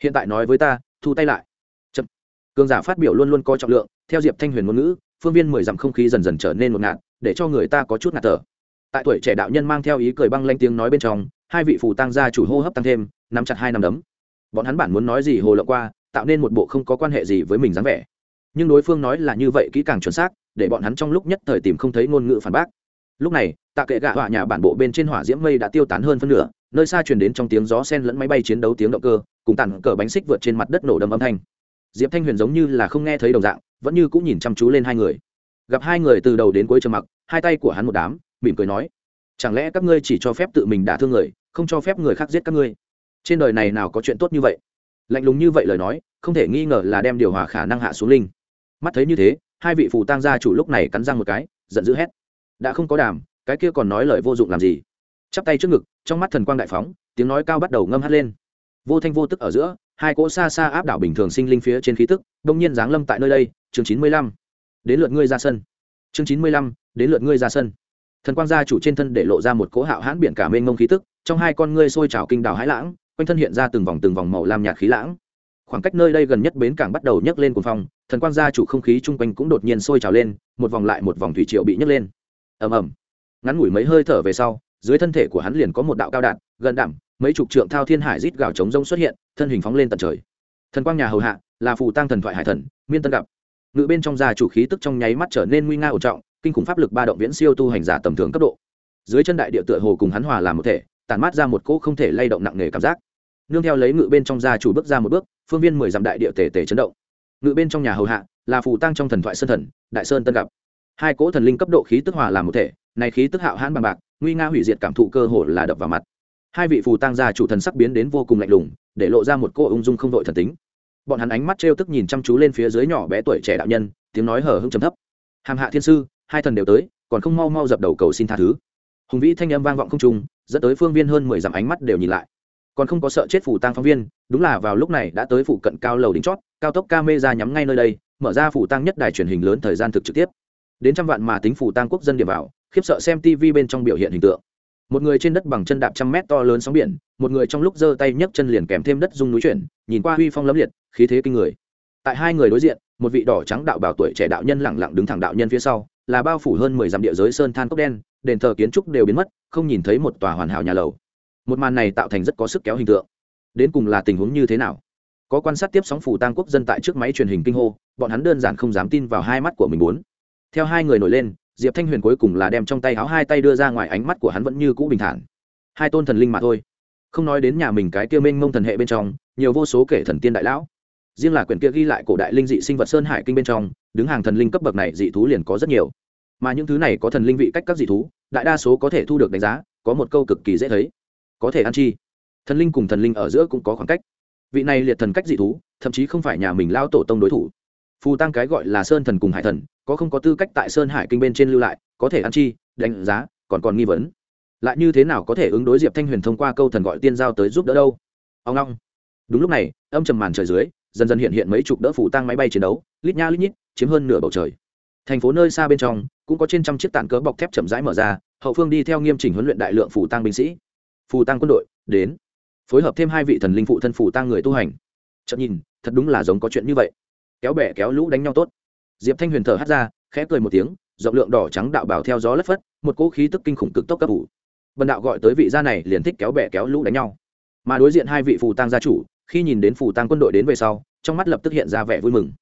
hiện tại nói với ta, thu tay lại. Chậm. cường giả phát biểu luôn luôn có trọng lượng, theo diệp thanh huyền ngôn ngữ, phương viên mười dặm không khí dần dần trở nên ngột ngạt, để cho người ta có chút ngạt thở. Tại tuổi trẻ đạo nhân mang theo ý cười băng lanh tiếng nói bên trong, hai vị phù tăng gia chủ hô hấp tăng thêm, nắm chặt hai nắm đấm. Bọn hắn bản muốn nói gì hồ lộng qua, tạo nên một bộ không có quan hệ gì với mình dáng vẻ. Nhưng đối phương nói là như vậy kỹ càng chuẩn xác, để bọn hắn trong lúc nhất thời tìm không thấy ngôn ngữ phản bác. Lúc này, tạ kệ gạ họa nhà bản bộ bên trên hỏa diễm mây đã tiêu tán hơn phân nửa, nơi xa truyền đến trong tiếng gió sen lẫn máy bay chiến đấu tiếng động cơ cùng tặng cờ bánh xích vượt trên mặt đất nổ đầm âm thanh. Diệp thanh huyền giống như là không nghe thấy đồng dạng, vẫn như cũng nhìn chăm chú lên hai người. Gặp hai người từ đầu đến cuối trầm mặc, hai tay của hắn một đám, mỉm cười nói, chẳng lẽ các ngươi chỉ cho phép tự mình đả thương người, không cho phép người khác giết các ngươi? Trên đời này nào có chuyện tốt như vậy? Lạnh lùng như vậy lời nói, không thể nghi ngờ là đem điều hòa khả năng hạ xuống linh. Mắt thấy như thế, hai vị phù tang gia chủ lúc này cắn răng một cái, giận dữ hét, đã không có đàm, cái kia còn nói lời vô dụng làm gì? Chắp tay trước ngực, trong mắt thần quang đại phóng, tiếng nói cao bắt đầu ngâm hắt lên vô thanh vô tức ở giữa, hai cỗ xa xa áp đảo bình thường sinh linh phía trên khí tức đông nhiên giáng lâm tại nơi đây, chương chín mươi lăm. Đến lượt ngươi ra sân. Chương chín mươi lăm, đến lượt ngươi ra sân. Thần quang gia chủ trên thân để lộ ra một cỗ hạo hãn biển cả mênh mông khí tức, trong hai con ngươi sôi trào kinh đào hãi lãng, quanh thân hiện ra từng vòng từng vòng màu lam nhạt khí lãng. Khoảng cách nơi đây gần nhất bến cảng bắt đầu nhấc lên cuồng phong, thần quang gia chủ không khí chung quanh cũng đột nhiên sôi trào lên, một vòng lại một vòng thủy triệu bị nhấc lên. Ầm ầm. Ngắn ngủi mấy hơi thở về sau, dưới thân thể của hắn liền có một đạo cao đạn, gần đảm mấy chục trượng thao thiên hải rít gào chống rông xuất hiện, thân hình phóng lên tận trời. Thần quang nhà hầu hạ, là phù tăng thần thoại hải thần, miên tân gặp. Ngự bên trong gia chủ khí tức trong nháy mắt trở nên nguy nga ổn trọng, kinh khủng pháp lực ba động viễn siêu tu hành giả tầm thường cấp độ. Dưới chân đại địa tựa hồ cùng hắn hòa làm một thể, tản mát ra một cỗ không thể lay động nặng nề cảm giác. Nương theo lấy ngự bên trong gia chủ bước ra một bước, phương viên mười dặm đại địa tề tề chấn động. Ngự bên trong nhà hầu hạ, là phù tăng trong thần thoại sơn thần, đại sơn tân gặp. Hai cỗ thần linh cấp độ khí tức hòa làm một thể, này khí tức hạo hãn bằng bạc, nguy nga hủy diệt cảm thụ cơ hồ là đập vào mặt hai vị phù tăng gia chủ thần sắc biến đến vô cùng lạnh lùng, để lộ ra một cô ung dung không đội thần tính. Bọn hắn ánh mắt trêu tức nhìn chăm chú lên phía dưới nhỏ bé tuổi trẻ đạo nhân, tiếng nói hở hững trầm thấp. Hàm hạ thiên sư, hai thần đều tới, còn không mau mau dập đầu cầu xin tha thứ. Hùng vĩ thanh âm vang vọng không trung, dẫn tới phương viên hơn mười dặm ánh mắt đều nhìn lại. Còn không có sợ chết phủ tăng phóng viên, đúng là vào lúc này đã tới phủ cận cao lầu đỉnh chót, cao tốc ca mê ra nhắm ngay nơi đây, mở ra phủ tăng nhất đài truyền hình lớn thời gian thực trực tiếp. Đến trăm vạn mà tính phủ tăng quốc dân điểm vào, khiếp sợ xem tv bên trong biểu hiện hình tượng một người trên đất bằng chân đạp trăm mét to lớn sóng biển, một người trong lúc giơ tay nhấc chân liền kèm thêm đất dung núi chuyển, nhìn qua huy phong lấm liệt, khí thế kinh người. Tại hai người đối diện, một vị đỏ trắng đạo bảo tuổi trẻ đạo nhân lẳng lặng đứng thẳng đạo nhân phía sau, là bao phủ hơn mười dặm địa giới sơn than cốc đen, đền thờ kiến trúc đều biến mất, không nhìn thấy một tòa hoàn hảo nhà lầu. Một màn này tạo thành rất có sức kéo hình tượng. Đến cùng là tình huống như thế nào? Có quan sát tiếp sóng phủ tăng quốc dân tại trước máy truyền hình kinh hô, bọn hắn đơn giản không dám tin vào hai mắt của mình muốn. Theo hai người nổi lên diệp thanh huyền cuối cùng là đem trong tay áo hai tay đưa ra ngoài, ánh mắt của hắn vẫn như cũ bình thản. Hai tôn thần linh mà thôi. Không nói đến nhà mình cái tiêu minh mông thần hệ bên trong, nhiều vô số kể thần tiên đại lão. Riêng là quyển kia ghi lại cổ đại linh dị sinh vật sơn hải kinh bên trong, đứng hàng thần linh cấp bậc này dị thú liền có rất nhiều. Mà những thứ này có thần linh vị cách các dị thú, đại đa số có thể thu được đánh giá, có một câu cực kỳ dễ thấy. Có thể ăn chi. Thần linh cùng thần linh ở giữa cũng có khoảng cách. Vị này liệt thần cách dị thú, thậm chí không phải nhà mình lao tổ tông đối thủ. Phù tăng cái gọi là sơn thần cùng hải thần có không có tư cách tại sơn hải kinh bên trên lưu lại, có thể ăn chi, đánh giá, còn còn nghi vấn. Lại như thế nào có thể ứng đối diệp thanh huyền thông qua câu thần gọi tiên giao tới giúp đỡ đâu? Ông long. Đúng lúc này, âm trầm màn trời dưới, dần dần hiện hiện mấy chục đỡ phủ tăng máy bay chiến đấu, lít nha lít nhít, chiếm hơn nửa bầu trời. Thành phố nơi xa bên trong, cũng có trên trăm chiếc tàn cớ bọc thép chậm rãi mở ra, hậu phương đi theo nghiêm chỉnh huấn luyện đại lượng phủ tăng binh sĩ. Phù tăng quân đội, đến. Phối hợp thêm hai vị thần linh phụ thân phủ tăng người tu hành. Chậm nhìn, thật đúng là giống có chuyện như vậy. Kéo bẻ kéo lũ đánh nhau tốt diệp thanh huyền thở hắt ra, khẽ cười một tiếng, rộng lượng đỏ trắng đạo bảo theo gió lất phất, một cỗ khí tức kinh khủng cực tốc cấp ủ. Bần đạo gọi tới vị gia này liền thích kéo bẻ kéo lũ đánh nhau. Mà đối diện hai vị phù tăng gia chủ, khi nhìn đến phù tăng quân đội đến về sau, trong mắt lập tức hiện ra vẻ vui mừng.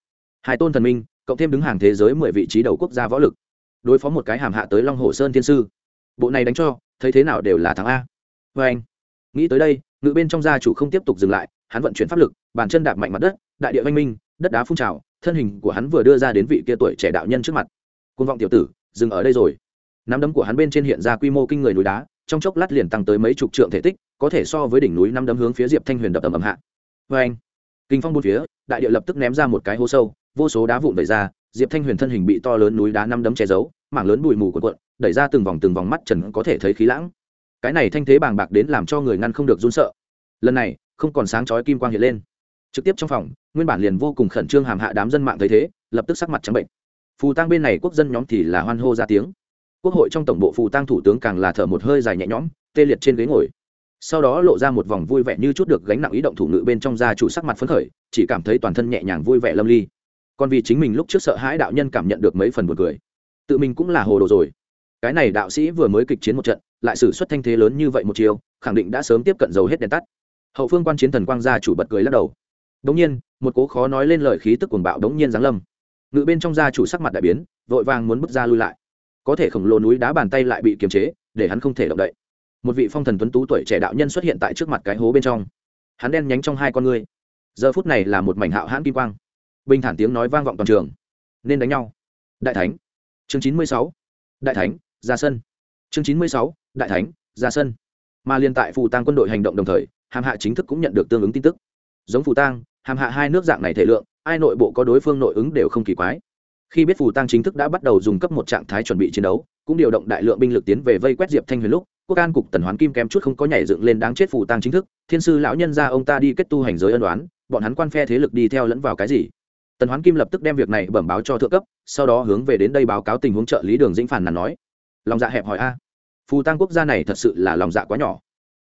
Hai tôn thần minh, cộng thêm đứng hàng thế giới mười vị trí đầu quốc gia võ lực, đối phó một cái hàm hạ tới long hồ sơn thiên sư. Bộ này đánh cho, thấy thế nào đều là thắng a. Vê anh, nghĩ tới đây, ngự bên trong gia chủ không tiếp tục dừng lại, hắn vận chuyển pháp lực, bàn chân đạp mạnh mặt đất, đại địa văn minh, đất đá phun trào thân hình của hắn vừa đưa ra đến vị kia tuổi trẻ đạo nhân trước mặt. Côn vọng tiểu tử, dừng ở đây rồi. Nắm đấm của hắn bên trên hiện ra quy mô kinh người núi đá, trong chốc lát liền tăng tới mấy chục trượng thể tích, có thể so với đỉnh núi năm đấm hướng phía diệp thanh huyền đập ầm ầm hạ. Vê anh, kinh phong bốn phía, đại địa lập tức ném ra một cái hố sâu, vô số đá vụn đẩy ra, diệp thanh huyền thân hình bị to lớn núi đá năm đấm che giấu, mảng lớn bụi mù của cuộn, đẩy ra từng vòng từng vòng mắt trần có thể thấy khí lãng. Cái này thanh thế bàng bạc đến làm cho người ngăn không được run sợ. Lần này, không còn sáng chói kim quang hiện lên trực tiếp trong phòng, nguyên bản liền vô cùng khẩn trương hàm hạ đám dân mạng thấy thế, lập tức sắc mặt trắng bệnh. Phù tăng bên này quốc dân nhóm thì là hoan hô ra tiếng. Quốc hội trong tổng bộ phù tăng thủ tướng càng là thở một hơi dài nhẹ nhõm, tê liệt trên ghế ngồi. Sau đó lộ ra một vòng vui vẻ như chút được gánh nặng ý động thủ ngự bên trong gia chủ sắc mặt phấn khởi, chỉ cảm thấy toàn thân nhẹ nhàng vui vẻ lâm ly. Còn vì chính mình lúc trước sợ hãi đạo nhân cảm nhận được mấy phần buồn cười. Tự mình cũng là hồ đồ rồi. Cái này đạo sĩ vừa mới kịch chiến một trận, lại xử xuất thanh thế lớn như vậy một chiều, khẳng định đã sớm tiếp cận dầu hết đèn tắt. Hậu phương quan chiến thần quang gia chủ bật cười lắc đầu đống nhiên, một cố khó nói lên lời khí tức cuồng bạo đống nhiên giáng lâm. Ngự bên trong gia chủ sắc mặt đại biến, vội vàng muốn bước ra lui lại. Có thể khổng lồ núi đá bàn tay lại bị kiềm chế, để hắn không thể động đậy. Một vị phong thần tuấn tú tuổi trẻ đạo nhân xuất hiện tại trước mặt cái hố bên trong. Hắn đen nhánh trong hai con ngươi. Giờ phút này là một mảnh hạo hãn kim quang. Bình thản tiếng nói vang vọng toàn trường. Nên đánh nhau. Đại thánh. Chương chín mươi sáu. Đại thánh, ra sân. Chương chín mươi sáu. Đại thánh, ra sân. Mà liên tại phù tang quân đội hành động đồng thời, hàm hạ chính thức cũng nhận được tương ứng tin tức. Giống phù tang hàm hạ hai nước dạng này thể lượng, ai nội bộ có đối phương nội ứng đều không kỳ quái. Khi biết phù tăng chính thức đã bắt đầu dùng cấp một trạng thái chuẩn bị chiến đấu, cũng điều động đại lượng binh lực tiến về vây quét diệp thanh huyền lúc, quốc an cục tần hoán kim kém chút không có nhảy dựng lên đáng chết phù tăng chính thức, thiên sư lão nhân ra ông ta đi kết tu hành giới ân đoán bọn hắn quan phe thế lực đi theo lẫn vào cái gì? Tần hoán kim lập tức đem việc này bẩm báo cho thượng cấp, sau đó hướng về đến đây báo cáo tình huống trợ lý đường dĩnh phản nàn nói. Lòng dạ hẹp hỏi a. Phù tăng quốc gia này thật sự là lòng dạ quá nhỏ.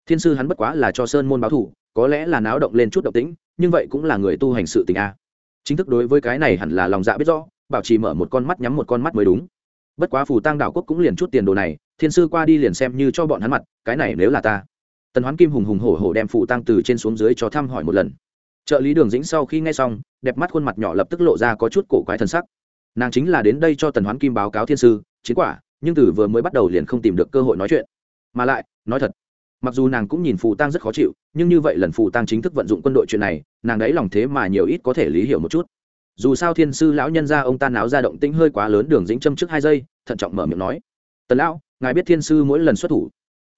Thiên sư hắn bất quá là cho sơn môn báo thủ có lẽ là náo động lên chút động tĩnh, nhưng vậy cũng là người tu hành sự tình a. Chính thức đối với cái này hẳn là lòng dạ biết rõ, bảo trì mở một con mắt nhắm một con mắt mới đúng. Bất quá phù tăng đảo quốc cũng liền chút tiền đồ này, thiên sư qua đi liền xem như cho bọn hắn mặt, cái này nếu là ta. Tần hoán kim hùng hùng hổ hổ đem phù tăng từ trên xuống dưới cho thăm hỏi một lần. Trợ lý đường dĩnh sau khi nghe xong, đẹp mắt khuôn mặt nhỏ lập tức lộ ra có chút cổ quái thân sắc. Nàng chính là đến đây cho tần hoán kim báo cáo thiên sư, chiến quả, nhưng từ vừa mới bắt đầu liền không tìm được cơ hội nói chuyện. Mà lại, nói thật mặc dù nàng cũng nhìn phù tăng rất khó chịu, nhưng như vậy lần phù tăng chính thức vận dụng quân đội chuyện này, nàng đấy lòng thế mà nhiều ít có thể lý hiểu một chút. Dù sao thiên sư lão nhân ra ông ta náo ra động tĩnh hơi quá lớn, đường dính châm trước hai giây, thận trọng mở miệng nói, tần lão, ngài biết thiên sư mỗi lần xuất thủ,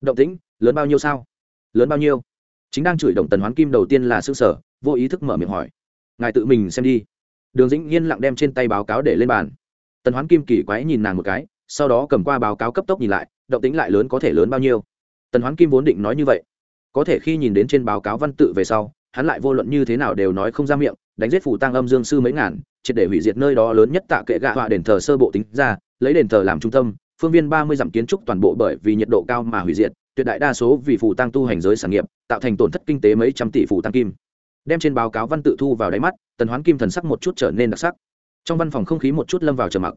động tĩnh lớn bao nhiêu sao? Lớn bao nhiêu? Chính đang chửi động tần hoán kim đầu tiên là xương sở vô ý thức mở miệng hỏi, ngài tự mình xem đi. Đường dĩnh yên lặng đem trên tay báo cáo để lên bàn. Tần hoán kim kỳ quái nhìn nàng một cái, sau đó cầm qua báo cáo cấp tốc nhìn lại, động tính lại lớn có thể lớn bao nhiêu? Tần hoán kim vốn định nói như vậy. Có thể khi nhìn đến trên báo cáo văn tự về sau, hắn lại vô luận như thế nào đều nói không ra miệng, đánh giết phủ tăng âm dương sư mấy ngàn, triệt để hủy diệt nơi đó lớn nhất tạ kệ gạ họa đền thờ sơ bộ tính ra, lấy đền thờ làm trung tâm, phương viên ba mươi dặm kiến trúc toàn bộ bởi vì nhiệt độ cao mà hủy diệt, tuyệt đại đa số vì phủ tăng tu hành giới sản nghiệp, tạo thành tổn thất kinh tế mấy trăm tỷ phủ tăng kim. Đem trên báo cáo văn tự thu vào đáy mắt, tần hoán kim thần sắc một chút trở nên đặc sắc. Trong văn phòng không khí một chút lâm vào trầm mặc.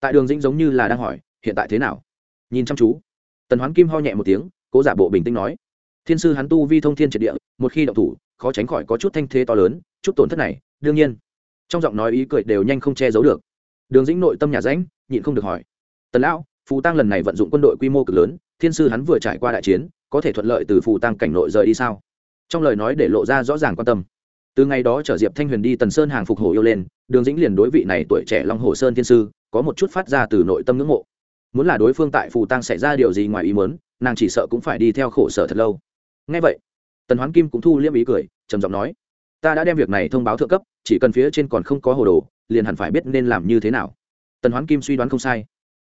Tại đường dĩnh giống như là đang hỏi, hiện tại thế nào? Nhìn chăm chú. Tần hoán kim ho nhẹ một tiếng cố giả bộ bình tĩnh nói. Thiên sư hắn tu vi thông thiên triệt địa, một khi động thủ, khó tránh khỏi có chút thanh thế to lớn, chút tổn thất này, đương nhiên. Trong giọng nói ý cười đều nhanh không che giấu được. Đường dĩnh nội tâm nhà rãnh, nhịn không được hỏi. Tần lão, phù tăng lần này vận dụng quân đội quy mô cực lớn, thiên sư hắn vừa trải qua đại chiến, có thể thuận lợi từ phù tăng cảnh nội rời đi sao? Trong lời nói để lộ ra rõ ràng quan tâm. Từ ngày đó trở diệp thanh huyền đi tần sơn hàng phục hồ yêu lên, đường dĩnh liền đối vị này tuổi trẻ long hồ sơn thiên sư, có một chút phát ra từ nội tâm ngưỡng mộ. Muốn là đối phương tại phù tăng xảy ra điều gì ngoài ý muốn nàng chỉ sợ cũng phải đi theo khổ sở thật lâu. Ngay vậy, tần hoán kim cũng thu liêm ý cười, trầm giọng nói, ta đã đem việc này thông báo thượng cấp, chỉ cần phía trên còn không có hồ đồ, liền hẳn phải biết nên làm như thế nào. Tần hoán kim suy đoán không sai.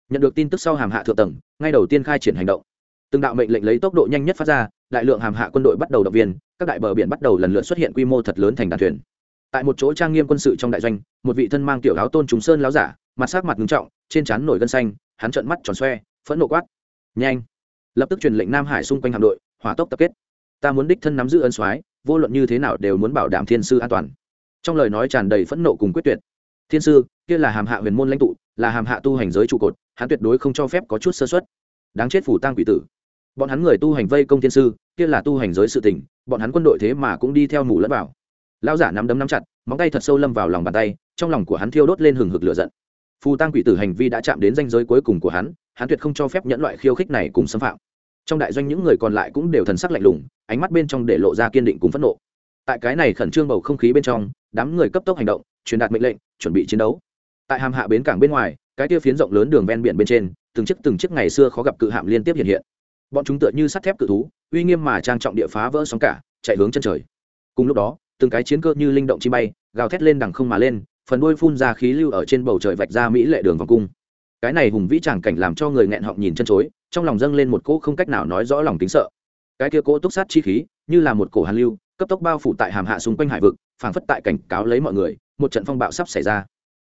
Nhận được tin tức sau hàm hạ thượng tầng, ngay đầu tiên khai triển hành động. Từng đạo mệnh lệnh lấy tốc độ nhanh nhất phát ra, đại lượng hàm hạ quân đội bắt đầu động viên, các đại bờ biển bắt đầu lần lượt xuất hiện quy mô thật lớn thành đàn thuyền. Tại một chỗ trang nghiêm quân sự trong đại doanh, một vị thân mang tiểu áo tôn trùng sơn láo giả, mặt sát mặt ngưng trọng, trên trán nổi gân xanh, hắn trợn mắt tròn xoe, phẫn nộ quát, nhanh! Lập tức truyền lệnh nam hải xung quanh hạm đội, hỏa tốc tập kết. Ta muốn đích thân nắm giữ ân soái, vô luận như thế nào đều muốn bảo đảm thiên sư an toàn. Trong lời nói tràn đầy phẫn nộ cùng quyết tuyệt. Thiên sư, kia là hàm hạ huyền môn lãnh tụ, là hàm hạ tu hành giới trụ cột, hắn tuyệt đối không cho phép có chút sơ xuất đáng chết phủ tang quỷ tử. Bọn hắn người tu hành vây công thiên sư, kia là tu hành giới sự tỉnh bọn hắn quân đội thế mà cũng đi theo mù lẫn vào. Lão giả nắm đấm nắm chặt, móng tay thật sâu lâm vào lòng bàn tay, trong lòng của hắn thiêu đốt lên hừng hực lửa giận phù tăng quỷ tử hành vi đã chạm đến danh giới cuối cùng của hắn hắn tuyệt không cho phép nhẫn loại khiêu khích này cùng xâm phạm. Trong đại doanh những người còn lại cũng đều thần sắc lạnh lùng, ánh mắt bên trong để lộ ra kiên định cùng phẫn nộ. Tại cái này khẩn trương bầu không khí bên trong, đám người cấp tốc hành động, truyền đạt mệnh lệnh, chuẩn bị chiến đấu. Tại hàm hạ bến cảng bên ngoài, cái tia phiến rộng lớn đường ven biển bên trên, từng chiếc từng chiếc ngày xưa khó gặp cự hạm liên tiếp hiện hiện. Bọn chúng tựa như sắt thép cự thú, uy nghiêm mà trang trọng địa phá vỡ sóng cả, chạy hướng chân trời. Cùng lúc đó, từng cái chiến cơ như linh động chi bay, gào thét lên đằng không mà lên phần đuôi phun ra khí lưu ở trên bầu trời vạch ra mỹ lệ đường vòng cung. Cái này hùng vĩ tràng cảnh làm cho người nghẹn họng nhìn chân chối, trong lòng dâng lên một cỗ không cách nào nói rõ lòng tính sợ. Cái kia cỗ túc sát chi khí, như là một cổ hàn lưu, cấp tốc bao phủ tại hàm hạ xung quanh hải vực, phảng phất tại cảnh cáo lấy mọi người, một trận phong bạo sắp xảy ra.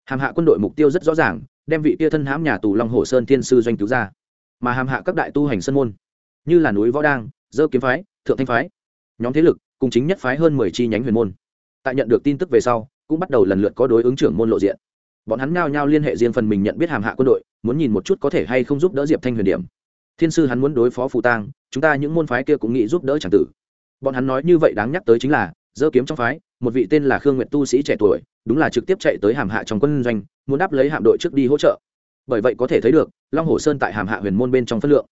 Hàm hạ quân đội mục tiêu rất rõ ràng, đem vị kia thân hãm nhà tù long hồ sơn thiên sư doanh cứu ra. Mà hàm hạ các đại tu hành sân môn, như là núi võ đang, dơ kiếm phái, thượng thanh phái, nhóm thế lực, cùng chính nhất phái hơn mười chi nhánh huyền môn. Tại nhận được tin tức về sau cũng bắt đầu lần lượt có đối ứng trưởng môn lộ diện. Bọn hắn ngao nhao liên hệ riêng phần mình nhận biết hàm hạ quân đội, muốn nhìn một chút có thể hay không giúp đỡ diệp thanh huyền điểm. Thiên sư hắn muốn đối phó phù tang, chúng ta những môn phái kia cũng nghĩ giúp đỡ c tử. Bọn hắn nói như vậy đáng nhắc tới chính là dơ kiếm trong phái, một vị tên là khương nguyệt tu sĩ trẻ tuổi, đúng là trực tiếp chạy tới hàm hạ trong quân doanh, muốn đáp lấy hạm đội trước đi hỗ trợ. Bởi vậy có thể thấy được, long hồ sơn tại hàm hạ huyền môn bên trong phân lượng.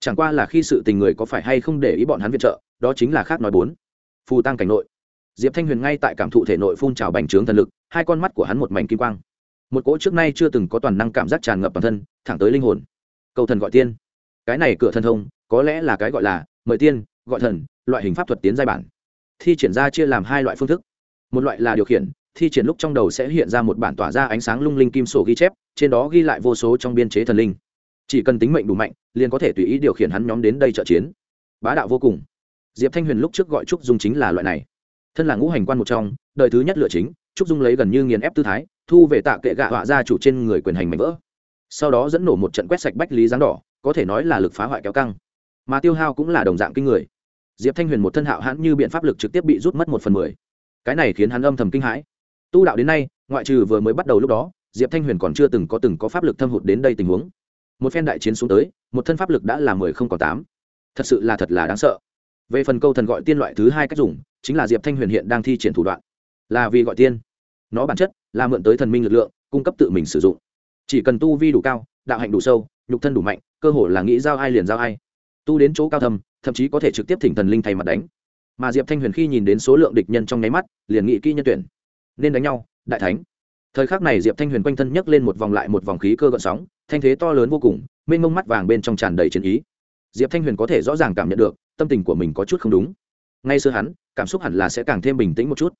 Chẳng qua là khi sự tình người có phải hay không để ý bọn hắn viện trợ, đó chính là khác nói bốn. Phù tăng cảnh nội diệp thanh huyền ngay tại cảm thụ thể nội phun trào bành trướng thần lực, hai con mắt của hắn một mảnh kim quang. Một cỗ trước nay chưa từng có toàn năng cảm giác tràn ngập bản thân, thẳng tới linh hồn. Cầu thần gọi tiên. Cái này cửa thần thông, có lẽ là cái gọi là mời tiên, gọi thần, loại hình pháp thuật tiến giai bản. Thi triển ra chia làm hai loại phương thức. Một loại là điều khiển, thi triển lúc trong đầu sẽ hiện ra một bản tỏa ra ánh sáng lung linh kim sổ ghi chép, trên đó ghi lại vô số trong biên chế thần linh. Chỉ cần tính mệnh đủ mạnh, liền có thể tùy ý điều khiển hắn nhóm đến đây trợ chiến. Bá đạo vô cùng. Diệp thanh huyền lúc trước gọi trúc dung chính là loại này thân là ngũ hành quan một trong, đời thứ nhất lựa chính, trúc dung lấy gần như nghiền ép tư thái, thu về tạ kệ gạ họa ra chủ trên người quyền hành mạnh vỡ. Sau đó dẫn nổ một trận quét sạch bách lý giáng đỏ, có thể nói là lực phá hoại kéo căng. Mà tiêu hao cũng là đồng dạng kinh người. Diệp thanh huyền một thân hạo hãn như biện pháp lực trực tiếp bị rút mất một phần mười. Cái này khiến hắn âm thầm kinh hãi. Tu đạo đến nay, ngoại trừ vừa mới bắt đầu lúc đó, diệp thanh huyền còn chưa từng có từng có pháp lực thâm hụt đến đây tình huống. Một phen đại chiến xuống tới, một thân pháp lực đã là mười không còn tám. Thật sự là thật là đáng sợ. Về phần câu thần gọi tiên loại thứ hai cách dùng chính là diệp thanh huyền hiện đang thi triển thủ đoạn. Là vì gọi tiên. Nó bản chất là mượn tới thần minh lực lượng, cung cấp tự mình sử dụng. Chỉ cần tu vi đủ cao, đạo hạnh đủ sâu, nhục thân đủ mạnh, cơ hội là nghĩ giao ai liền giao ai. Tu đến chỗ cao thầm thậm chí có thể trực tiếp thỉnh thần linh thay mặt đánh. Mà diệp thanh huyền khi nhìn đến số lượng địch nhân trong nháy mắt, liền nghĩ kỹ nhân tuyển. Nên đánh nhau, đại thánh. Thời khắc này diệp thanh huyền quanh thân nhấc lên một vòng lại một vòng khí cơ gợn sóng, thanh thế to lớn vô cùng, mênh mông mắt vàng bên trong tràn đầy chiến ý. Diệp thanh huyền có thể rõ ràng cảm nhận được, tâm tình của mình có chút không đúng. Ngay xưa hắn cảm xúc hẳn là sẽ càng thêm bình tĩnh một chút.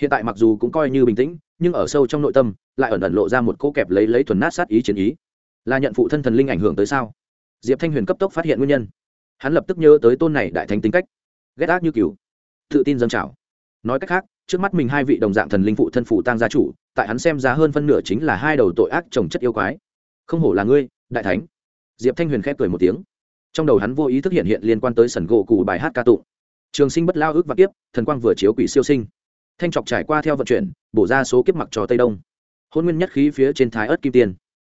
Hiện tại mặc dù cũng coi như bình tĩnh, nhưng ở sâu trong nội tâm, lại ẩn ẩn lộ ra một cỗ kẹp lấy lấy thuần nát sát ý chiến ý. Là nhận phụ thân thần linh ảnh hưởng tới sao? Diệp thanh huyền cấp tốc phát hiện nguyên nhân. Hắn lập tức nhớ tới tôn này đại thánh tính cách. Ghét ác như cừu. Tự tin dâng trào. Nói cách khác, trước mắt mình hai vị đồng dạng thần linh phụ thân phụ tăng gia chủ, tại hắn xem ra hơn phân nửa chính là hai đầu tội ác trồng chất yêu quái. Không hổ là ngươi, đại thánh. Diệp thanh huyền khép cười một tiếng. Trong đầu hắn vô ý thức hiện hiện liên quan tới sần gỗ cụ bài hát ca tụng trường sinh bất lao ước và kiếp, thần quang vừa chiếu quỷ siêu sinh. Thanh trọc trải qua theo vận chuyển, bổ ra số kiếp mặc trò tây đông. Hôn nguyên nhất khí phía trên thái ớt kim tiên.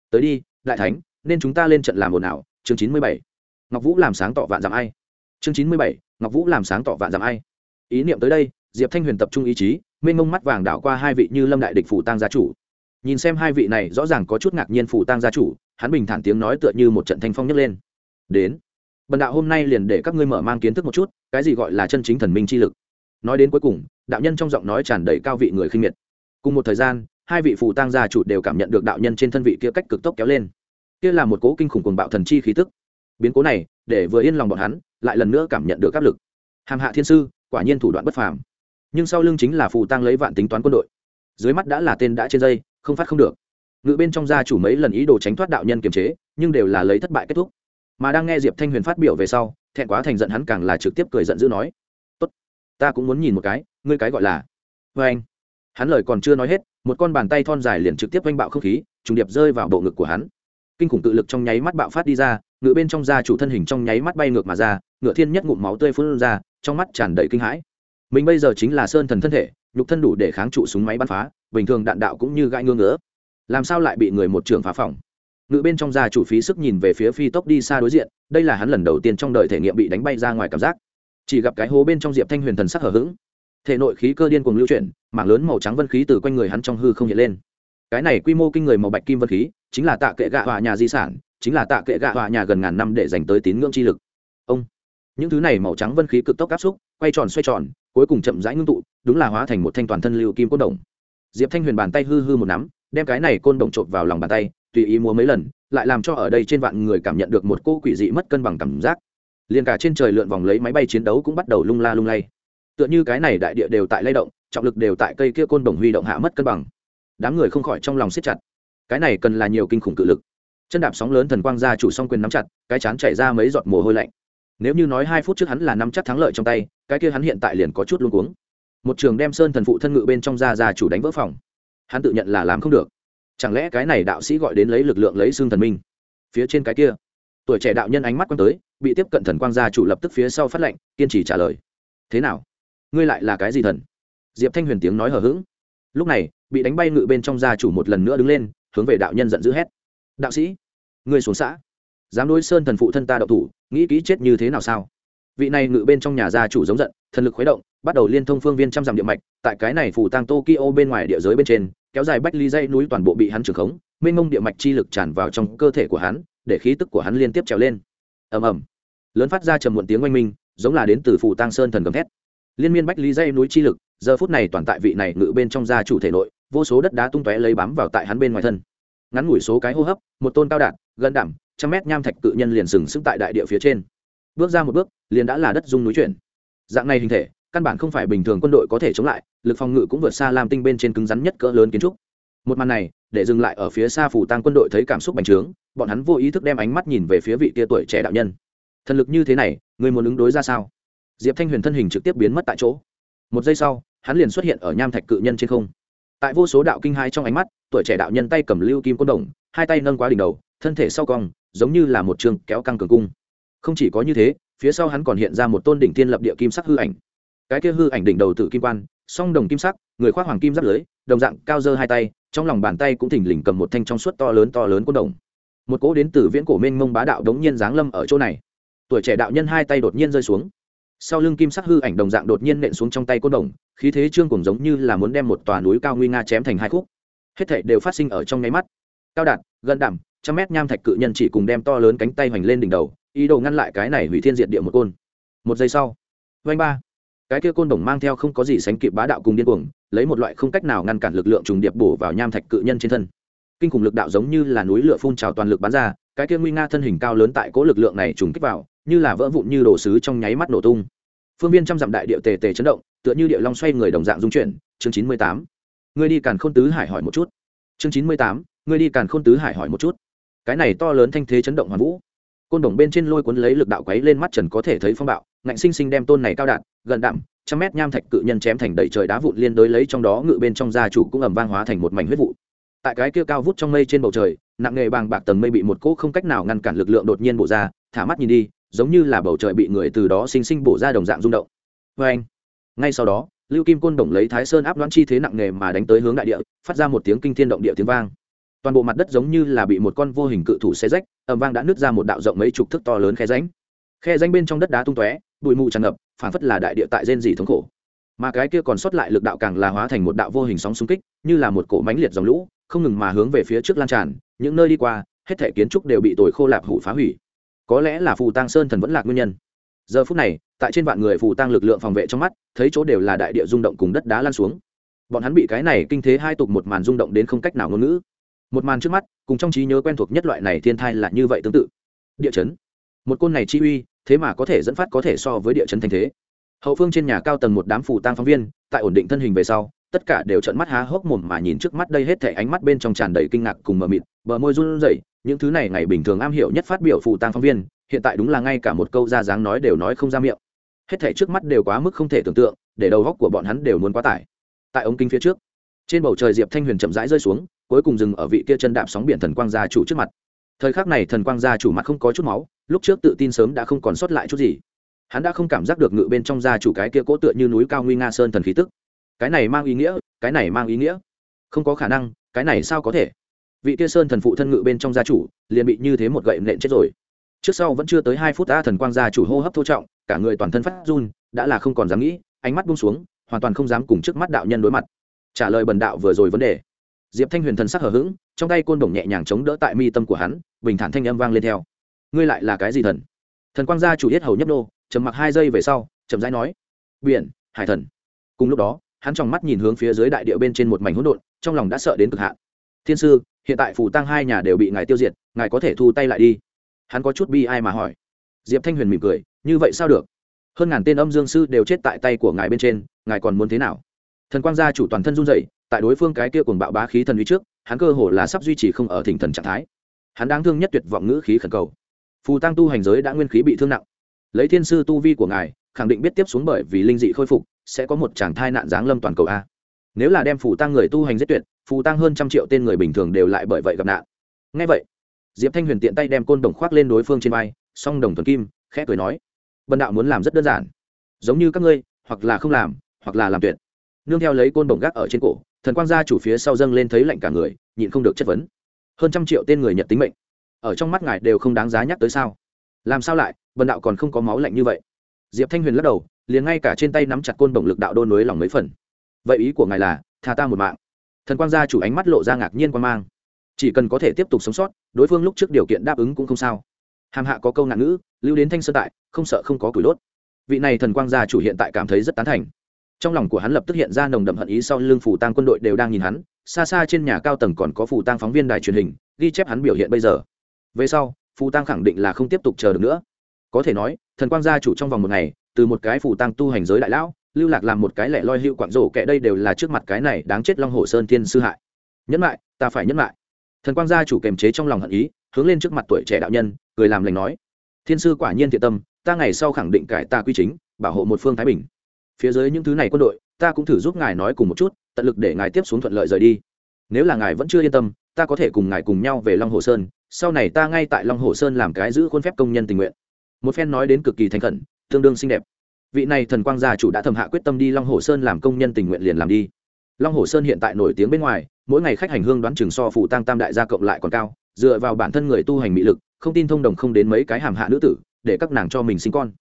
Tới đi, đại thánh, nên chúng ta lên trận làm ồn ào. Chương chín mươi bảy. Ngọc vũ làm sáng tỏ vạn giảm ai. Chương chín mươi bảy. Ngọc vũ làm sáng tỏ vạn giảm ai. Ý niệm tới đây, diệp thanh huyền tập trung ý chí, mênh mông mắt vàng đảo qua hai vị như lâm đại địch phủ tăng gia chủ. Nhìn xem hai vị này, rõ ràng có chút ngạc nhiên phủ tăng gia chủ, hắn bình thản tiếng nói tựa như một trận thanh phong nhấc lên. Đến, bần đạo hôm nay liền để các ngươi mở mang kiến thức một chút cái gì gọi là chân chính thần minh chi lực? Nói đến cuối cùng, đạo nhân trong giọng nói tràn đầy cao vị người khinh miệt. Cùng một thời gian, hai vị phù tăng gia chủ đều cảm nhận được đạo nhân trên thân vị kia cách cực tốc kéo lên. Kia là một cố kinh khủng cuồng bạo thần chi khí tức. Biến cố này, để vừa yên lòng bọn hắn, lại lần nữa cảm nhận được áp lực. Hàm hạ thiên sư, quả nhiên thủ đoạn bất phàm. Nhưng sau lưng chính là phù tăng lấy vạn tính toán quân đội. Dưới mắt đã là tên đã trên dây, không phát không được. Ngự bên trong gia chủ mấy lần ý đồ tránh thoát đạo nhân kiềm chế, nhưng đều là lấy thất bại kết thúc. Mà đang nghe diệp thanh huyền phát biểu về sau thẹn quá thành giận hắn càng là trực tiếp cười giận dữ nói, tốt, ta cũng muốn nhìn một cái, ngươi cái gọi là vê anh. Hắn lời còn chưa nói hết, một con bàn tay thon dài liền trực tiếp oanh bạo không khí, trùng điệp rơi vào bộ ngực của hắn. Kinh khủng tự lực trong nháy mắt bạo phát đi ra, ngựa bên trong da chủ thân hình trong nháy mắt bay ngược mà ra, ngựa thiên nhất ngụm máu tươi phun ra, trong mắt tràn đầy kinh hãi. Mình bây giờ chính là sơn thần thân thể, nhục thân đủ để kháng trụ súng máy bắn phá, bình thường đạn đạo cũng như gãi ngưỡng ngứa. Làm sao lại bị người một trường phá phòng? Ngự bên trong gia chủ phí sức nhìn về phía phi tốc đi xa đối diện, đây là hắn lần đầu tiên trong đời thể nghiệm bị đánh bay ra ngoài cảm giác. Chỉ gặp cái hố bên trong diệp thanh huyền thần sắc hở h ữ g thể nội khí cơ điên cuồng lưu chuyển, mảng lớn màu trắng vân khí từ quanh người hắn trong hư không hiện lên. Cái này quy mô kinh người màu bạch kim vân khí, chính là tạ kệ gạ họa nhà di sản, chính là tạ kệ gạ họa nhà gần ngàn năm để dành tới tín ngưỡng chi lực. Ông, những thứ này màu trắng vân khí cực tốc áp xúc, quay tròn xoay tròn, cuối cùng chậm rãi ngưng tụ, đúng là hóa thành một thanh toàn thân lưu kim cốt đồng. Diệp thanh huyền bàn tay hư hư một nắm, đem cái này côn đồng trộn vào lòng bàn tay tùy ý múa mấy lần, lại làm cho ở đây trên vạn người cảm nhận được một cô quỷ dị mất cân bằng cảm giác. Liền cả trên trời lượn vòng lấy máy bay chiến đấu cũng bắt đầu lung la lung lay. Tựa như cái này đại địa đều tại lay động, trọng lực đều tại cây kia côn đồng huy động hạ mất cân bằng. Đám người không khỏi trong lòng siết chặt. Cái này cần là nhiều kinh khủng cự lực. Chân đạp sóng lớn thần quang gia chủ song quyền nắm chặt, cái chán chảy ra mấy giọt mồ hôi lạnh. Nếu như nói hai phút trước hắn là nắm chắc thắng lợi trong tay, cái kia hắn hiện tại liền có chút luống cuống. Một trường đem sơn thần phụ thân ngự bên trong gia gia chủ đánh vỡ phòng. Hắn tự nhận là làm không được chẳng lẽ cái này đạo sĩ gọi đến lấy lực lượng lấy xương thần minh? Phía trên cái kia. Tuổi trẻ đạo nhân ánh mắt quăng tới, bị tiếp cận thần quang gia chủ lập tức phía sau phát lệnh, kiên trì trả lời. Thế nào? Ngươi lại là cái gì thần? Diệp thanh huyền tiếng nói hờ hững. Lúc này, bị đánh bay ngự bên trong gia chủ một lần nữa đứng lên, hướng về đạo nhân giận dữ hét. Đạo sĩ, ngươi xuống xã. Dám đối sơn thần phụ thân ta đậu thủ, nghĩ kỹ chết như thế nào sao? Vị này ngự bên trong nhà gia chủ giống giận, thần lực khuấy động, bắt đầu liên thông phương viên trăm dặm địa mạch, tại cái này phủ tăng tokyo bên ngoài địa giới bên trên kéo dài bách ly dây núi toàn bộ bị hắn trường khống, mênh mông địa mạch chi lực tràn vào trong cơ thể của hắn, để khí tức của hắn liên tiếp trèo lên. Ầm ầm. Lớn phát ra trầm muộn tiếng oanh minh, giống là đến từ phủ tăng sơn thần gầm thét. Liên miên bách ly dây núi chi lực, giờ phút này toàn tại vị này ngự bên trong gia chủ thể nội, vô số đất đá tung tóe lấy bám vào tại hắn bên ngoài thân. Ngắn ngủi số cái hô hấp, một tôn cao đạn, gần đảm trăm mét nham thạch cự nhân liền sừng sững tại đại địa phía trên. Bước ra một bước, liền đã là đất dung núi chuyển. Dạng này hình thể căn bản không phải bình thường quân đội có thể chống lại, lực phòng ngự cũng vượt xa làm tinh bên trên cứng rắn nhất cỡ lớn kiến trúc. Một màn này, để dừng lại ở phía xa phủ tăng quân đội thấy cảm xúc bành trướng, bọn hắn vô ý thức đem ánh mắt nhìn về phía vị tia tuổi trẻ đạo nhân. Thần lực như thế này, người muốn ứng đối ra sao? Diệp thanh huyền thân hình trực tiếp biến mất tại chỗ. Một giây sau, hắn liền xuất hiện ở nham thạch cự nhân trên không. Tại vô số đạo kinh hai trong ánh mắt, tuổi trẻ đạo nhân tay cầm lưu kim côn đồng, hai tay nâng quá đỉnh đầu, thân thể sau cong, giống như là một trường kéo căng cường cung. Không chỉ có như thế, phía sau hắn còn hiện ra một tôn đỉnh thiên lập địa kim sắc hư ảnh cái kia hư ảnh đỉnh đầu tự kim quan, song đồng kim sắc, người khoác hoàng kim giáp lưới, đồng dạng cao dơ hai tay, trong lòng bàn tay cũng thỉnh lỉnh cầm một thanh trong suốt to lớn to lớn côn đồng. Một cỗ đến từ viễn cổ mênh mông bá đạo đống nhiên giáng lâm ở chỗ này. Tuổi trẻ đạo nhân hai tay đột nhiên rơi xuống. Sau lưng kim sắc hư ảnh đồng dạng đột nhiên nện xuống trong tay côn đồng, khí thế trương cùng giống như là muốn đem một tòa núi cao nguy nga chém thành hai khúc. Hết thảy đều phát sinh ở trong nháy mắt. Cao đạt, gần đảm trăm mét nham thạch cự nhân chỉ cùng đem to lớn cánh tay hoành lên đỉnh đầu, ý đồ ngăn lại cái này hủy thiên diệt địa một côn. Một giây sau vanh ba cái kia côn đồng mang theo không có gì sánh kịp bá đạo cùng điên cuồng, lấy một loại không cách nào ngăn cản lực lượng trùng điệp bổ vào nham thạch cự nhân trên thân. Kinh khủng lực đạo giống như là núi lửa phun trào toàn lực bắn ra, cái kia nguy nga thân hình cao lớn tại cố lực lượng này trùng kích vào, như là vỡ vụn như đồ sứ trong nháy mắt nổ tung. Phương viên trăm dặm đại địa tề tề chấn động, tựa như địa long xoay người đồng dạng dung chuyển. Chương chín mươi tám. Ngươi đi càn khôn tứ hải hỏi một chút. Chương chín mươi tám. Ngươi đi càn khôn tứ hải hỏi một chút. Cái này to lớn thanh thế chấn động hoàn vũ. Côn đồng bên trên lôi cuốn lấy lực đạo quấy lên mắt trần có thể thấy phong bạo ngạnh sinh sinh đem tôn này cao đạt, gần đạm, trăm mét nham thạch cự nhân chém thành đầy trời đá vụn liên đối lấy trong đó ngự bên trong gia chủ cũng ẩm vang hóa thành một mảnh huyết vụ. Tại cái kia cao vút trong mây trên bầu trời, nặng nghề bàng bạc tầng mây bị một cỗ không cách nào ngăn cản lực lượng đột nhiên bổ ra, thả mắt nhìn đi, giống như là bầu trời bị người từ đó sinh sinh bổ ra đồng dạng rung động. Vê anh, ngay sau đó, lưu kim côn đồng lấy thái sơn áp đoán chi thế nặng nghề mà đánh tới hướng đại địa, phát ra một tiếng kinh thiên động địa tiếng vang. Toàn bộ mặt đất giống như là bị một con vô hình cự thủ xe rách ẩm vang đã nứt ra một đạo rộng mấy chục thước to lớn khe ránh khe ránh bên trong đất đá tung tóe bụi mù tràn ngập phản phất là đại địa tại rên dỉ thống khổ. Mà cái kia còn sót lại lực đạo càng là hóa thành một đạo vô hình sóng xung kích, như là một cổ mánh liệt dòng lũ, không ngừng mà hướng về phía trước lan tràn, những nơi đi qua, hết thể kiến trúc đều bị tồi khô lạp hủ phá hủy. Có lẽ là phù tăng sơn thần vẫn lạc nguyên nhân. Giờ phút này, tại trên vạn người phù tăng lực lượng phòng vệ trong mắt, thấy chỗ đều là đại địa rung động cùng đất đá lan xuống. Bọn hắn bị cái này kinh thế hai tục một màn rung động đến không cách nào ngôn ngữ. Một màn trước mắt, cùng trong trí nhớ quen thuộc nhất loại này thiên thai là như vậy tương tự. Địa chấn. Một côn này chi uy thế mà có thể dẫn phát có thể so với địa chấn thành thế. Hậu phương trên nhà cao tầng một đám phủ tăng phóng viên, tại ổn định thân hình về sau, tất cả đều trợn mắt há hốc mồm mà nhìn trước mắt đây hết thể ánh mắt bên trong tràn đầy kinh ngạc cùng mờ mịt, bờ môi run rẩy, những thứ này ngày bình thường am hiểu nhất phát biểu phụ tăng phóng viên, hiện tại đúng là ngay cả một câu ra dáng nói đều nói không ra miệng. Hết thể trước mắt đều quá mức không thể tưởng tượng, để đầu góc của bọn hắn đều muốn quá tải. Tại ống kính phía trước, trên bầu trời diệp thanh huyền chậm rãi rơi xuống, cuối cùng dừng ở vị kia chân đạp sóng biển thần quang gia chủ trước mặt. Thời khắc này thần quang gia chủ mặt không có chút máu lúc trước tự tin sớm đã không còn sót lại chút gì. Hắn đã không cảm giác được ngự bên trong gia chủ cái kia cố tựa như núi cao nguy nga sơn thần khí tức. Cái này mang ý nghĩa, cái này mang ý nghĩa. Không có khả năng, cái này sao có thể? Vị kia sơn thần phụ thân ngự bên trong gia chủ, liền bị như thế một gậy nện chết rồi. Trước sau vẫn chưa tới hai phút ta thần quang gia chủ hô hấp thô trọng, cả người toàn thân phát run, đã là không còn dám nghĩ, ánh mắt buông xuống, hoàn toàn không dám cùng trước mắt đạo nhân đối mặt. Trả lời bần đạo vừa rồi vấn đề. Diệp thanh huyền thần sắc hở h ữ g trong tay côn đồng nhẹ nhàng chống đỡ tại mi tâm của hắn, bình thản thanh âm vang lên theo ngươi lại là cái gì thần? Thần quang gia chủ yết hầu nhấp nô, trầm mặc hai giây về sau, chậm rãi nói, biển, hải thần. Cùng lúc đó, hắn tròng mắt nhìn hướng phía dưới đại địa bên trên một mảnh hỗn độn, trong lòng đã sợ đến cực hạn. Thiên sư, hiện tại phù tăng hai nhà đều bị ngài tiêu diệt, ngài có thể thu tay lại đi. Hắn có chút bi ai mà hỏi. Diệp thanh huyền mỉm cười, như vậy sao được? Hơn ngàn tên âm dương sư đều chết tại tay của ngài bên trên, ngài còn muốn thế nào? Thần quang gia chủ toàn thân run dậy tại đối phương cái kia cùng bạo bá khí thần uy trước, hắn cơ hồ là sắp duy trì không ở thỉnh thần trạng thái. Hắn đáng thương nhất tuyệt vọng ngữ khí khẩn cầu phù tăng tu hành giới đã nguyên khí bị thương nặng. Lấy thiên sư tu vi của ngài, khẳng định biết tiếp xuống bởi vì linh dị khôi phục, sẽ có một chàng thai nạn giáng lâm toàn cầu a. Nếu là đem phù tăng người tu hành giết tuyệt, phù tăng hơn trăm triệu tên người bình thường đều lại bởi vậy gặp nạn. Ngay vậy, diệp thanh huyền tiện tay đem côn đồng khoác lên đối phương trên vai, song đồng thuần kim, khẽ cười nói, bần đạo muốn làm rất đơn giản, giống như các ngươi, hoặc là không làm, hoặc là làm tuyệt. Nương theo lấy côn đồng gác ở trên cổ, thần quang gia chủ phía sau dâng lên thấy lạnh cả người, nhịn không được chất vấn. Hơn trăm triệu tên người nhận tính mệnh ở trong mắt ngài đều không đáng giá nhắc tới sao? Làm sao lại, bần đạo còn không có máu lạnh như vậy? Diệp thanh huyền lắc đầu, liền ngay cả trên tay nắm chặt côn bổng lực đạo đô nối lòng mấy phần. Vậy ý của ngài là, tha ta một mạng. Thần quang gia chủ ánh mắt lộ ra ngạc nhiên quan mang. Chỉ cần có thể tiếp tục sống sót, đối phương lúc trước điều kiện đáp ứng cũng không sao. Hàm hạ có câu nạn ngữ, lưu đến thanh sơn tại, không sợ không có cửi đốt. Vị này thần quang gia chủ hiện tại cảm thấy rất tán thành. Trong lòng của hắn lập tức hiện ra nồng đậm hận ý sau lưng phủ tăng quân đội đều đang nhìn hắn, xa xa trên nhà cao tầng còn có phủ tăng phóng viên đài truyền hình, ghi chép hắn biểu hiện bây giờ về sau, phù tăng khẳng định là không tiếp tục chờ được nữa. Có thể nói, thần quang gia chủ trong vòng một ngày, từ một cái phù tăng tu hành giới đại lão, lưu lạc làm một cái lẻ loi hữu quạng rổ kệ đây đều là trước mặt cái này đáng chết long hồ sơn thiên sư hại. Nhẫn lại ta phải nhẫn lại thần quang gia chủ kềm chế trong lòng hận ý, hướng lên trước mặt tuổi trẻ đạo nhân, cười làm lành nói, thiên sư quả nhiên thiện tâm, ta ngày sau khẳng định cải ta quy chính, bảo hộ một phương thái bình. Phía dưới những thứ này quân đội, ta cũng thử giúp ngài nói cùng một chút, tận lực để ngài tiếp xuống thuận lợi rời đi. Nếu là ngài vẫn chưa yên tâm, ta có thể cùng ngài cùng nhau về long hồ sơn sau này ta ngay tại long hồ sơn làm cái giữ khuôn phép công nhân tình nguyện. Một phen nói đến cực kỳ thành khẩn, tương đương xinh đẹp. Vị này thần quang gia chủ đã thầm hạ quyết tâm đi long hồ sơn làm công nhân tình nguyện liền làm đi. Long hồ sơn hiện tại nổi tiếng bên ngoài, mỗi ngày khách hành hương đoán chừng so phụ tăng tam đại gia cộng lại còn cao, dựa vào bản thân người tu hành mỹ lực, không tin thông đồng không đến mấy cái hàm hạ nữ tử, để các nàng cho mình sinh con.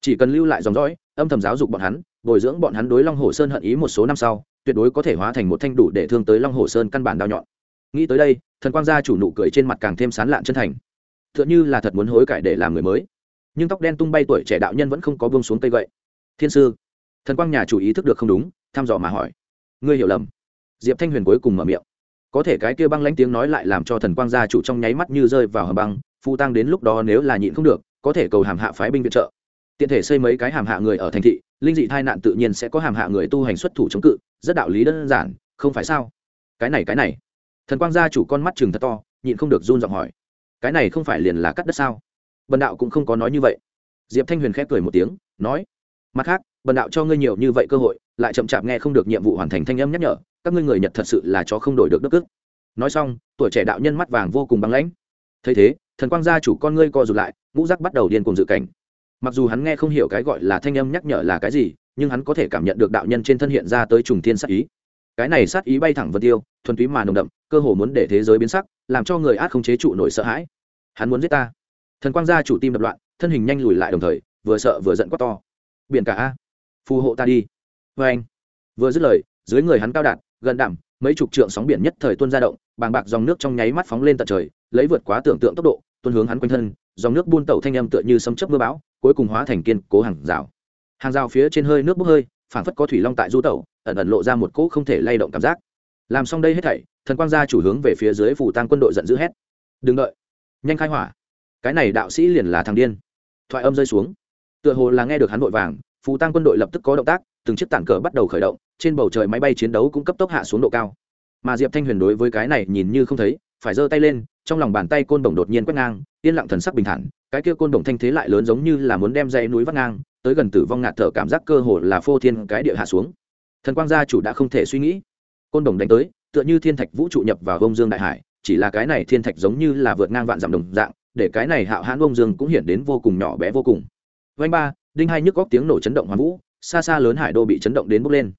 Chỉ cần lưu lại dòng dõi, âm thầm giáo dục bọn hắn, bồi dưỡng bọn hắn đối long hồ sơn hận ý một số năm sau, tuyệt đối có thể hóa thành một thanh đủ để thương tới long hồ sơn căn bản đao nhọn. Nghĩ tới đây thần quang gia chủ nụ cười trên mặt càng thêm sán lạn chân thành. T h ư ợ n h ư là thật muốn hối cải để làm người mới. Nhưng tóc đen tung bay tuổi trẻ đạo nhân vẫn không có buông xuống cây gậy. Thiên sư, thần quang nhà chủ ý thức được không đúng, thăm dò mà hỏi. Ngươi hiểu lầm. Diệp thanh huyền cuối cùng mở miệng. Có thể cái kia băng lãnh tiếng nói lại làm cho thần quang gia chủ trong nháy mắt như rơi vào hầm băng, phu tăng đến lúc đó nếu là nhịn không được, có thể cầu hàm hạ phái binh viện trợ. Tiện thể xây mấy cái hàm hạ người ở thành thị, linh dị tai nạn tự nhiên sẽ có hàm hạ người tu hành xuất thủ chống cự, rất đạo lý đơn giản, không phải sao? Cái này cái này thần quang gia chủ con mắt chừng thật to, nhịn không được run giọng hỏi. Cái này không phải liền là cắt đất sao? Bần đạo cũng không có nói như vậy. Diệp thanh huyền khép cười một tiếng, nói, mặt khác, bần đạo cho ngươi nhiều như vậy cơ hội, lại chậm chạp nghe không được nhiệm vụ hoàn thành thanh âm nhắc nhở, các ngươi người nhật thật sự là chó không đổi được đức ức nói xong, tuổi trẻ đạo nhân mắt vàng vô cùng băng lãnh. Thấy thế, thần quang gia chủ con ngươi co rụt lại, ngũ giác bắt đầu điên cùng dự cảnh. Mặc dù hắn nghe không hiểu cái gọi là thanh âm nhắc nhở là cái gì, nhưng hắn có thể cảm nhận được đạo nhân trên thân hiện ra tới trùng thiên sát ý cái này sát ý bay thẳng vân tiêu, thuần túy mà nồng đậm, cơ hồ muốn để thế giới biến sắc, làm cho người át không chế trụ nổi sợ hãi. Hắn muốn giết ta. Thần quang gia chủ tim đập loạn, thân hình nhanh lùi lại đồng thời, vừa sợ vừa giận quá to. Biển cả a, phù hộ ta đi. Vê anh. Vừa dứt lời, dưới người hắn cao đạt gần đảm mấy chục trượng sóng biển nhất thời tuôn ra động, bàng bạc dòng nước trong nháy mắt phóng lên tận trời, lấy vượt quá tưởng tượng tốc độ, tuôn hướng hắn quanh thân, dòng nước buôn tẩu thanh âm tựa như sấm chớp mưa bão, cuối cùng hóa thành kiên cố hàng rào. Hàng rào phía trên hơi nước bốc hơi phảng phất có thủy long tại du tẩu, ẩn ẩn lộ ra một cỗ không thể lay động cảm giác. Làm xong đây hết thảy, thần quang gia chủ hướng về phía dưới phủ tăng quân đội giận dữ hét. Đừng đợi, nhanh khai hỏa. Cái này đạo sĩ liền là thằng điên. Thoại âm rơi xuống. Tựa hồ là nghe được hắn vội vàng phù tăng quân đội lập tức có động tác, từng chiếc tản cờ bắt đầu khởi động, trên bầu trời máy bay chiến đấu cũng cấp tốc hạ xuống độ cao. Mà diệp thanh huyền đối với cái này nhìn như không thấy, phải giơ tay lên, trong lòng bàn tay côn đồng đột nhiên quét ngang, yên lặng thần sắc bình thản, cái kia côn đồng thanh thế lại lớn giống như là muốn đem dây núi vắt ngang tới gần tử vong ngạt thở cảm giác cơ hồ là phô thiên cái địa hạ xuống. Thần quang gia chủ đã không thể suy nghĩ. Côn đồng đánh tới, tựa như thiên thạch vũ trụ nhập vào bông dương đại hải, chỉ là cái này thiên thạch giống như là vượt ngang vạn dặm đồng dạng, để cái này hạo hãn bông dương cũng hiện đến vô cùng nhỏ bé vô cùng. Vanh ba, đinh hai nhức góc tiếng nổ chấn động hoàn vũ, xa xa lớn hải đô bị chấn động đến bốc lên.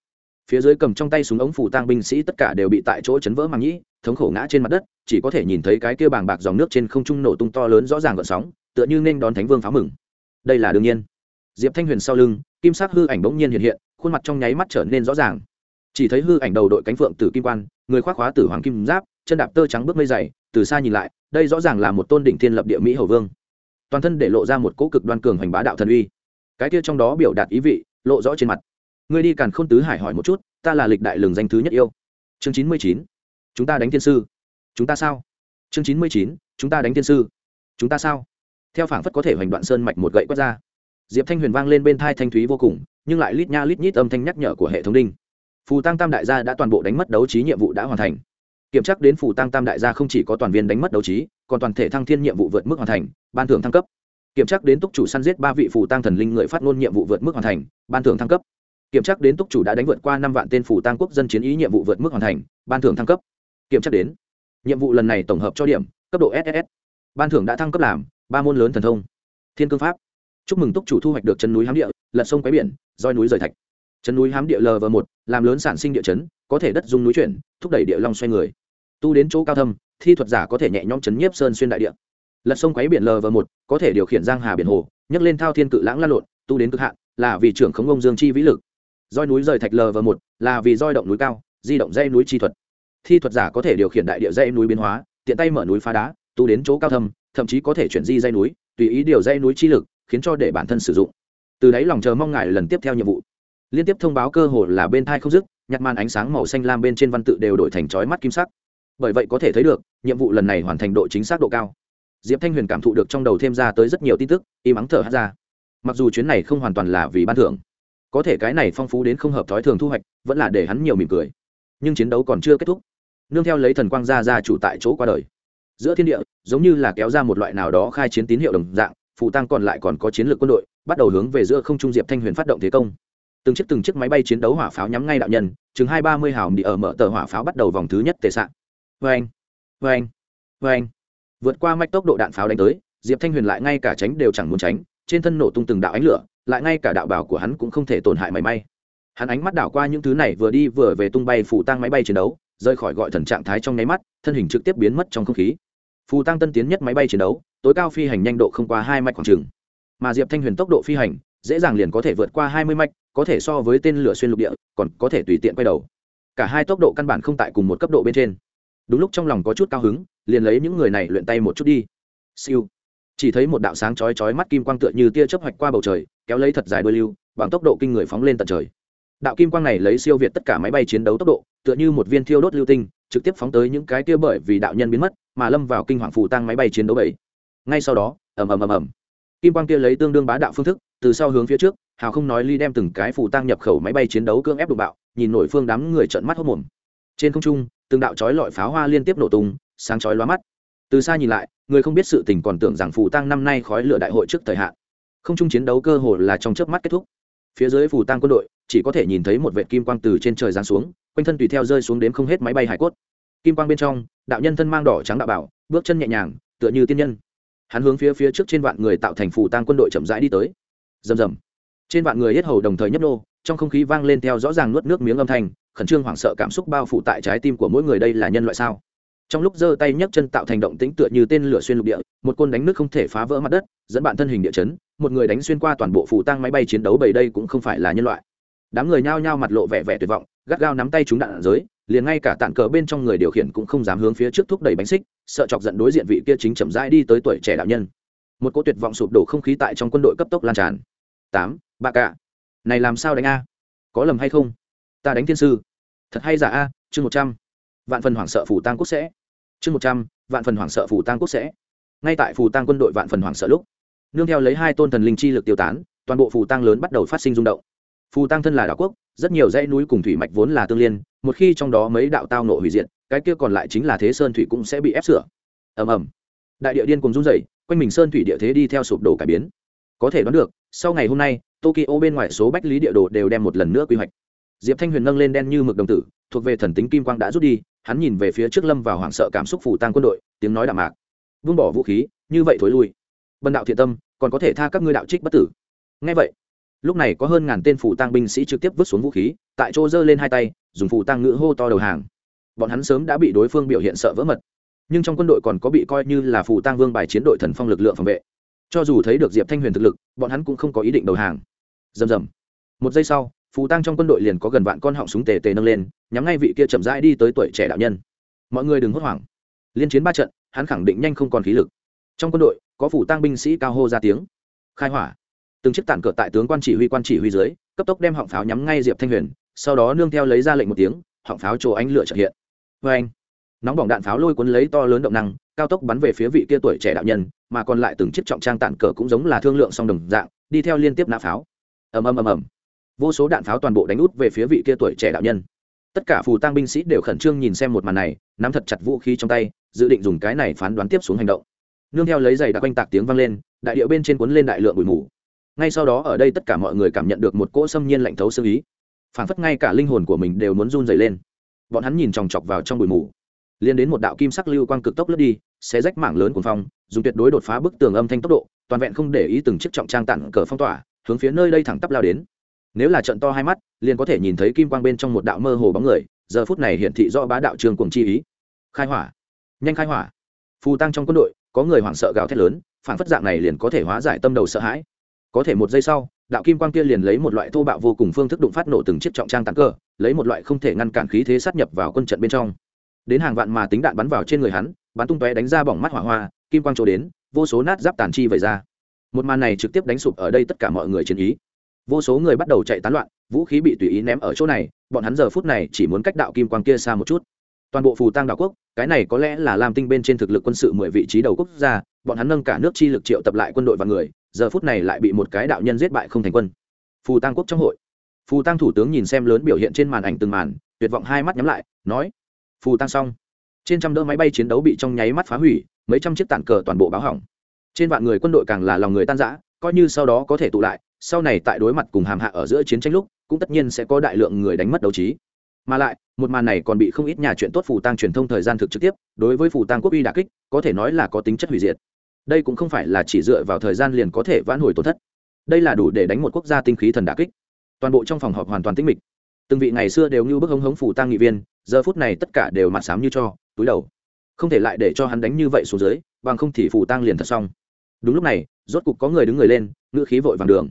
Phía dưới cầm trong tay súng ống phủ tang binh sĩ tất cả đều bị tại chỗ chấn vỡ màng nhĩ, thống khổ ngã trên mặt đất, chỉ có thể nhìn thấy cái kia bàng bạc dòng nước trên không trung nổ tung to lớn rõ ràng gợn sóng, tựa như nên đón thánh vương pháo mừng. Đây là đương nhiên diệp thanh huyền sau lưng, kim sắc hư ảnh bỗng nhiên hiện hiện, khuôn mặt trong nháy mắt trở nên rõ ràng. Chỉ thấy hư ảnh đầu đội cánh phượng tử kim quan, người khoác khóa tử hoàng kim giáp, chân đạp tơ trắng bước mây dày, từ xa nhìn lại, đây rõ ràng là một tôn đỉnh thiên lập địa mỹ hầu vương. Toàn thân để lộ ra một cỗ cực đoan cường hoành bá đạo thần uy. Cái kia trong đó biểu đạt ý vị, lộ rõ trên mặt. Người đi càn khôn tứ hải hỏi một chút, ta là lịch đại lường danh thứ nhất yêu. Chương chín mươi chín, chúng ta đánh thiên sư. Chúng ta sao? Chương chín mươi chín, chúng ta đánh thiên sư. Chúng ta sao? Theo phảng phất có thể hoành đoạn sơn mạch một gậy quét ra diệp thanh huyền vang lên bên thai thanh thúy vô cùng, nhưng lại lít nha lít nhít âm thanh nhắc nhở của hệ thống đinh. Phù tăng tam đại gia đã toàn bộ đánh mất đấu trí nhiệm vụ đã hoàn thành. Kiểm tra đến phù tăng tam đại gia không chỉ có toàn viên đánh mất đấu trí, còn toàn thể thăng thiên nhiệm vụ vượt mức hoàn thành, ban thưởng thăng cấp. Kiểm tra đến túc chủ săn giết ba vị phù tăng thần linh người phát ngôn nhiệm vụ vượt mức hoàn thành, ban thưởng thăng cấp. Kiểm tra đến túc chủ đã đánh vượt qua năm vạn tên phù tăng quốc dân chiến ý nhiệm vụ vượt mức hoàn thành, ban thưởng thăng cấp. Kiểm tra đến, nhiệm vụ lần này tổng hợp cho điểm, cấp độ ss ban thưởng đã thăng cấp làm, ba môn lớn thần thông. Thiên cương pháp chúc mừng túc chủ thu hoạch được chân núi hám địa, lật sông quái biển, roi núi rời thạch. Chân núi hám địa lv một, làm lớn sản sinh địa chấn, có thể đất dung núi chuyển, thúc đẩy địa long xoay người. Tu đến chỗ cao thâm, thi thuật giả có thể nhẹ nhõm chấn nhiếp sơn xuyên đại địa. Lật sông quái biển lv một, có thể điều khiển giang hà biển hồ, nhấc lên thao thiên cự lãng lan lộn, tu đến cực hạn, là vì trưởng khống ông dương chi vĩ lực. Roi núi rời thạch lv một, là vì roi động núi cao, di động dây núi chi thuật. Thi thuật giả có thể điều khiển đại địa dây núi biến hóa, tiện tay mở núi phá đá, tu đến chỗ cao thâm, thậm chí có thể chuyển di dây núi, tùy ý điều dây núi chi lực khiến cho để bản thân sử dụng. Từ đấy lòng chờ mong ngài lần tiếp theo nhiệm vụ. Liên tiếp thông báo cơ hồ là bên thai không dứt nhặt màn ánh sáng màu xanh lam bên trên văn tự đều đổi thành chói mắt kim sắc. Bởi vậy có thể thấy được, nhiệm vụ lần này hoàn thành độ chính xác độ cao. Diệp thanh huyền cảm thụ được trong đầu thêm ra tới rất nhiều tin tức, im ắng thở hát ra. Mặc dù chuyến này không hoàn toàn là vì ban thưởng, có thể cái này phong phú đến không hợp thói thường thu hoạch, vẫn là để hắn nhiều mỉm cười. Nhưng chiến đấu còn chưa kết thúc. Nương theo lấy thần quang gia ra chủ tại chỗ qua đời. Giữa thiên địa, giống như là kéo ra một loại nào đó khai chiến tín hiệu đồng dạng phụ tăng còn lại còn có chiến lược quân đội, bắt đầu hướng về giữa không trung diệp thanh huyền phát động thế công. Từng chiếc từng chiếc máy bay chiến đấu hỏa pháo nhắm ngay đạo nhân, chừng hai ba mươi hào đi ở mở tờ hỏa pháo bắt đầu vòng thứ nhất tệ sạn vê anh vê anh vê anh vượt qua mạch tốc độ đạn pháo đánh tới, diệp thanh huyền lại ngay cả tránh đều chẳng muốn tránh, trên thân nổ tung từng đạo ánh lửa, lại ngay cả đạo bảo của hắn cũng không thể tổn hại mảy may. Hắn ánh mắt đảo qua những thứ này vừa đi vừa về tung bay phủ tăng máy bay chiến đấu rơi khỏi gọi thần trạng thái trong nháy mắt, thân hình trực tiếp biến mất trong không khí phù tăng tân tiến nhất máy bay chiến đấu, tối cao phi hành nhanh độ không qua hai mạch khoảng trừng mà diệp thanh huyền tốc độ phi hành, dễ dàng liền có thể vượt qua hai mươi mạch, có thể so với tên lửa xuyên lục địa, còn có thể tùy tiện quay đầu. Cả hai tốc độ căn bản không tại cùng một cấp độ bên trên. Đúng lúc trong lòng có chút cao hứng, liền lấy những người này luyện tay một chút đi. Siêu. Chỉ thấy một đạo sáng chói chói mắt kim quang tựa như tia chớp hoạch qua bầu trời, kéo lấy thật dài đôi lưu, bằng tốc độ kinh người phóng lên tận trời. Đạo kim quang này lấy siêu việt tất cả máy bay chiến đấu tốc độ, tựa như một viên thiêu đốt lưu tinh, trực tiếp phóng tới những cái tia bởi vì đạo nhân biến mất mà lâm vào kinh hoàng phủ tăng máy bay chiến đấu bảy. Ngay sau đó, ầm ầm ầm ầm. Kim quang kia lấy tương đương bá đạo phương thức, từ sau hướng phía trước, hào không nói ly đem từng cái phủ tăng nhập khẩu máy bay chiến đấu cưỡng ép đụng bạo, nhìn nổi phương đám người trợn mắt hốt mồm trên không trung, từng đạo chói lọi pháo hoa liên tiếp nổ tung, sáng chói lóa mắt. Từ xa nhìn lại, người không biết sự tình còn tưởng rằng phủ tăng năm nay khói lửa đại hội trước thời hạn. Không trung chiến đấu cơ hồ là trong chớp mắt kết thúc. Phía dưới phủ tăng quân đội, chỉ có thể nhìn thấy một vệ kim quang từ trên trời giáng xuống, quanh thân tùy theo rơi xuống đến không hết máy bay hải cốt kim quang bên trong, đạo nhân thân mang đỏ trắng đạo bảo, bước chân nhẹ nhàng, tựa như tiên nhân. Hắn hướng phía phía trước trên vạn người tạo thành phủ tăng quân đội chậm rãi đi tới. Rầm rầm. Trên vạn người hết hầu đồng thời nhấp nô, trong không khí vang lên theo rõ ràng nuốt nước miếng âm thanh, khẩn trương hoảng sợ cảm xúc bao phủ tại trái tim của mỗi người đây là nhân loại sao? Trong lúc giơ tay nhấc chân tạo thành động tĩnh tựa như tên lửa xuyên lục địa, một côn đánh nước không thể phá vỡ mặt đất, dẫn bạn thân hình địa chấn, một người đánh xuyên qua toàn bộ phủ tăng máy bay chiến đấu bầy đây cũng không phải là nhân loại. Đám người nhao nhao mặt lộ vẻ vẻ tuyệt vọng, gắt gao nắm tay chúng đạn giới liền ngay cả tạn cờ bên trong người điều khiển cũng không dám hướng phía trước thúc đẩy bánh xích, sợ chọc giận đối diện vị kia chính chậm rãi đi tới tuổi trẻ đạo nhân. Một cỗ tuyệt vọng sụp đổ không khí tại trong quân đội cấp tốc lan tràn. Tám ba cả này làm sao đánh a? Có lầm hay không? Ta đánh thiên sư. Thật hay giả a? Chương một trăm. Vạn phần hoảng sợ phủ tăng quốc sẽ. Chương một trăm, vạn phần hoảng sợ phủ tăng quốc sẽ. Ngay tại phủ tăng quân đội vạn phần hoảng sợ lúc, nương theo lấy hai tôn thần linh chi lực tiêu tán, toàn bộ phủ tăng lớn bắt đầu phát sinh rung động. Phù tăng thân là đảo quốc rất nhiều dãy núi cùng thủy mạch vốn là tương liên, một khi trong đó mấy đạo tao nộ hủy diệt, cái kia còn lại chính là thế sơn thủy cũng sẽ bị ép sửa. Ầm ầm. Đại địa điên cùng run rẩy, quanh mình sơn thủy địa thế đi theo sụp đổ cải biến. Có thể đoán được, sau ngày hôm nay, tokyo bên ngoài số bách lý địa đồ đều đem một lần nữa quy hoạch. Diệp thanh huyền nâng lên đen như mực đồng tử, thuộc về thần tính kim quang đã rút đi, hắn nhìn về phía trước lâm vào hoảng sợ cảm xúc phủ tăng quân đội, tiếng nói đạm mạc. Vung bỏ vũ khí, như vậy thối lui. Bần đạo thiện tâm, còn có thể tha các ngươi đạo trích bất tử. Ngay vậy lúc này có hơn ngàn tên phủ tăng binh sĩ trực tiếp vứt xuống vũ khí, tại chỗ giơ lên hai tay, dùng phủ tăng ngữ hô to đầu hàng. Bọn hắn sớm đã bị đối phương biểu hiện sợ vỡ mật. Nhưng trong quân đội còn có bị coi như là phủ tăng vương bài chiến đội thần phong lực lượng phòng vệ. Cho dù thấy được diệp thanh huyền thực lực, bọn hắn cũng không có ý định đầu hàng. Rầm rầm. Một giây sau phù tăng trong quân đội liền có gần vạn con họng súng tề tề nâng lên, nhắm ngay vị kia chậm rãi đi tới tuổi trẻ đạo nhân. Mọi người đừng hốt hoảng. Liên chiến ba trận, hắn khẳng định nhanh không còn khí lực. Trong quân đội, có phủ tăng binh sĩ cao hô ra tiếng. Khai hỏa từng chiếc tản cờ tại tướng quan chỉ huy quan chỉ huy dưới, cấp tốc đem họng pháo nhắm ngay diệp thanh huyền, sau đó nương theo lấy ra lệnh một tiếng, họng pháo chỗ ánh lửa trợ hiện. Vê anh, nóng bỏng đạn pháo lôi cuốn lấy to lớn động năng, cao tốc bắn về phía vị kia tuổi trẻ đạo nhân, mà còn lại từng chiếc trọng trang tản cờ cũng giống là thương lượng song đồng dạng, đi theo liên tiếp nã pháo. Ầm ầm ầm ầm. Vô số đạn pháo toàn bộ đánh út về phía vị kia tuổi trẻ đạo nhân. Tất cả phù tăng binh sĩ đều khẩn trương nhìn xem một màn này, nắm thật chặt vũ khí trong tay, dự định dùng cái này phán đoán tiếp xuống hành động. Nương theo lấy giày đặc quanh tạc tiếng vang lên, đại điệu bên trên cuốn lên đại lượng bụi mù ngay sau đó ở đây tất cả mọi người cảm nhận được một cỗ xâm nhiên lạnh thấu sơ ý. Phảng phất ngay cả linh hồn của mình đều muốn run dày lên. Bọn hắn nhìn chòng chọc vào trong bụi mù. Liên đến một đạo kim sắc lưu quang cực tốc lướt đi, xé rách mảng lớn cuồng phong dùng tuyệt đối đột phá bức tường âm thanh tốc độ, toàn vẹn không để ý từng chiếc trọng trang tặng cờ phong tỏa, hướng phía nơi đây thẳng tắp lao đến. Nếu là trận to hai mắt, liền có thể nhìn thấy kim quang bên trong một đạo mơ hồ bóng người, giờ phút này hiển thị do bá đạo trường cuồng chi ý. Khai hỏa. Nhanh khai hỏa. Phù tăng trong quân đội, có người hoảng sợ gào thét lớn phản phất dạng này liền có thể hóa giải tâm đầu sợ hãi có thể một giây sau, đạo kim quang kia liền lấy một loại thô bạo vô cùng phương thức đụng phát nổ từng chiếc trọng trang tàn cơ, lấy một loại không thể ngăn cản khí thế sát nhập vào quân trận bên trong. Đến hàng vạn mà tính đạn bắn vào trên người hắn, bắn tung tóe đánh ra bỏng mắt hỏa hoa, kim quang chỗ đến, vô số nát giáp tàn chi vẩy ra. Một màn này trực tiếp đánh sụp ở đây tất cả mọi người chiến ý. Vô số người bắt đầu chạy tán loạn, vũ khí bị tùy ý ném ở chỗ này, bọn hắn giờ phút này chỉ muốn cách đạo kim quang kia xa một chút. Toàn bộ phù tăng đảo quốc, cái này có lẽ là làm tinh bên trên thực lực quân sự mười vị trí đầu quốc gia, bọn hắn nâng cả nước chi lực triệu tập lại quân đội và người giờ phút này lại bị một cái đạo nhân giết bại không thành quân. Phù tăng quốc trong hội. Phù tăng thủ tướng nhìn xem lớn biểu hiện trên màn ảnh từng màn, tuyệt vọng hai mắt nhắm lại, nói, phù tăng xong. Trên trăm đỡ máy bay chiến đấu bị trong nháy mắt phá hủy, mấy trăm chiếc tản cờ toàn bộ báo hỏng. Trên vạn người quân đội càng là lòng người tan rã, coi như sau đó có thể tụ lại, sau này tại đối mặt cùng hàm hạ ở giữa chiến tranh lúc, cũng tất nhiên sẽ có đại lượng người đánh mất đấu trí. Mà lại, một màn này còn bị không ít nhà chuyện tốt phù tăng truyền thông thời gian thực trực tiếp, đối với phù tăng quốc uy đà kích, có thể nói là có tính chất hủy diệt đây cũng không phải là chỉ dựa vào thời gian liền có thể vãn hồi tổn thất. Đây là đủ để đánh một quốc gia tinh khí thần đà kích. Toàn bộ trong phòng họp hoàn toàn tĩnh mịch. Từng vị ngày xưa đều như bức hống hống phủ tăng nghị viên, giờ phút này tất cả đều mặt sám như cho, túi đầu. Không thể lại để cho hắn đánh như vậy xuống dưới, bằng không thì phủ tăng liền thật xong. Đúng lúc này, rốt cục có người đứng người lên, ngữ khí vội vàng đường.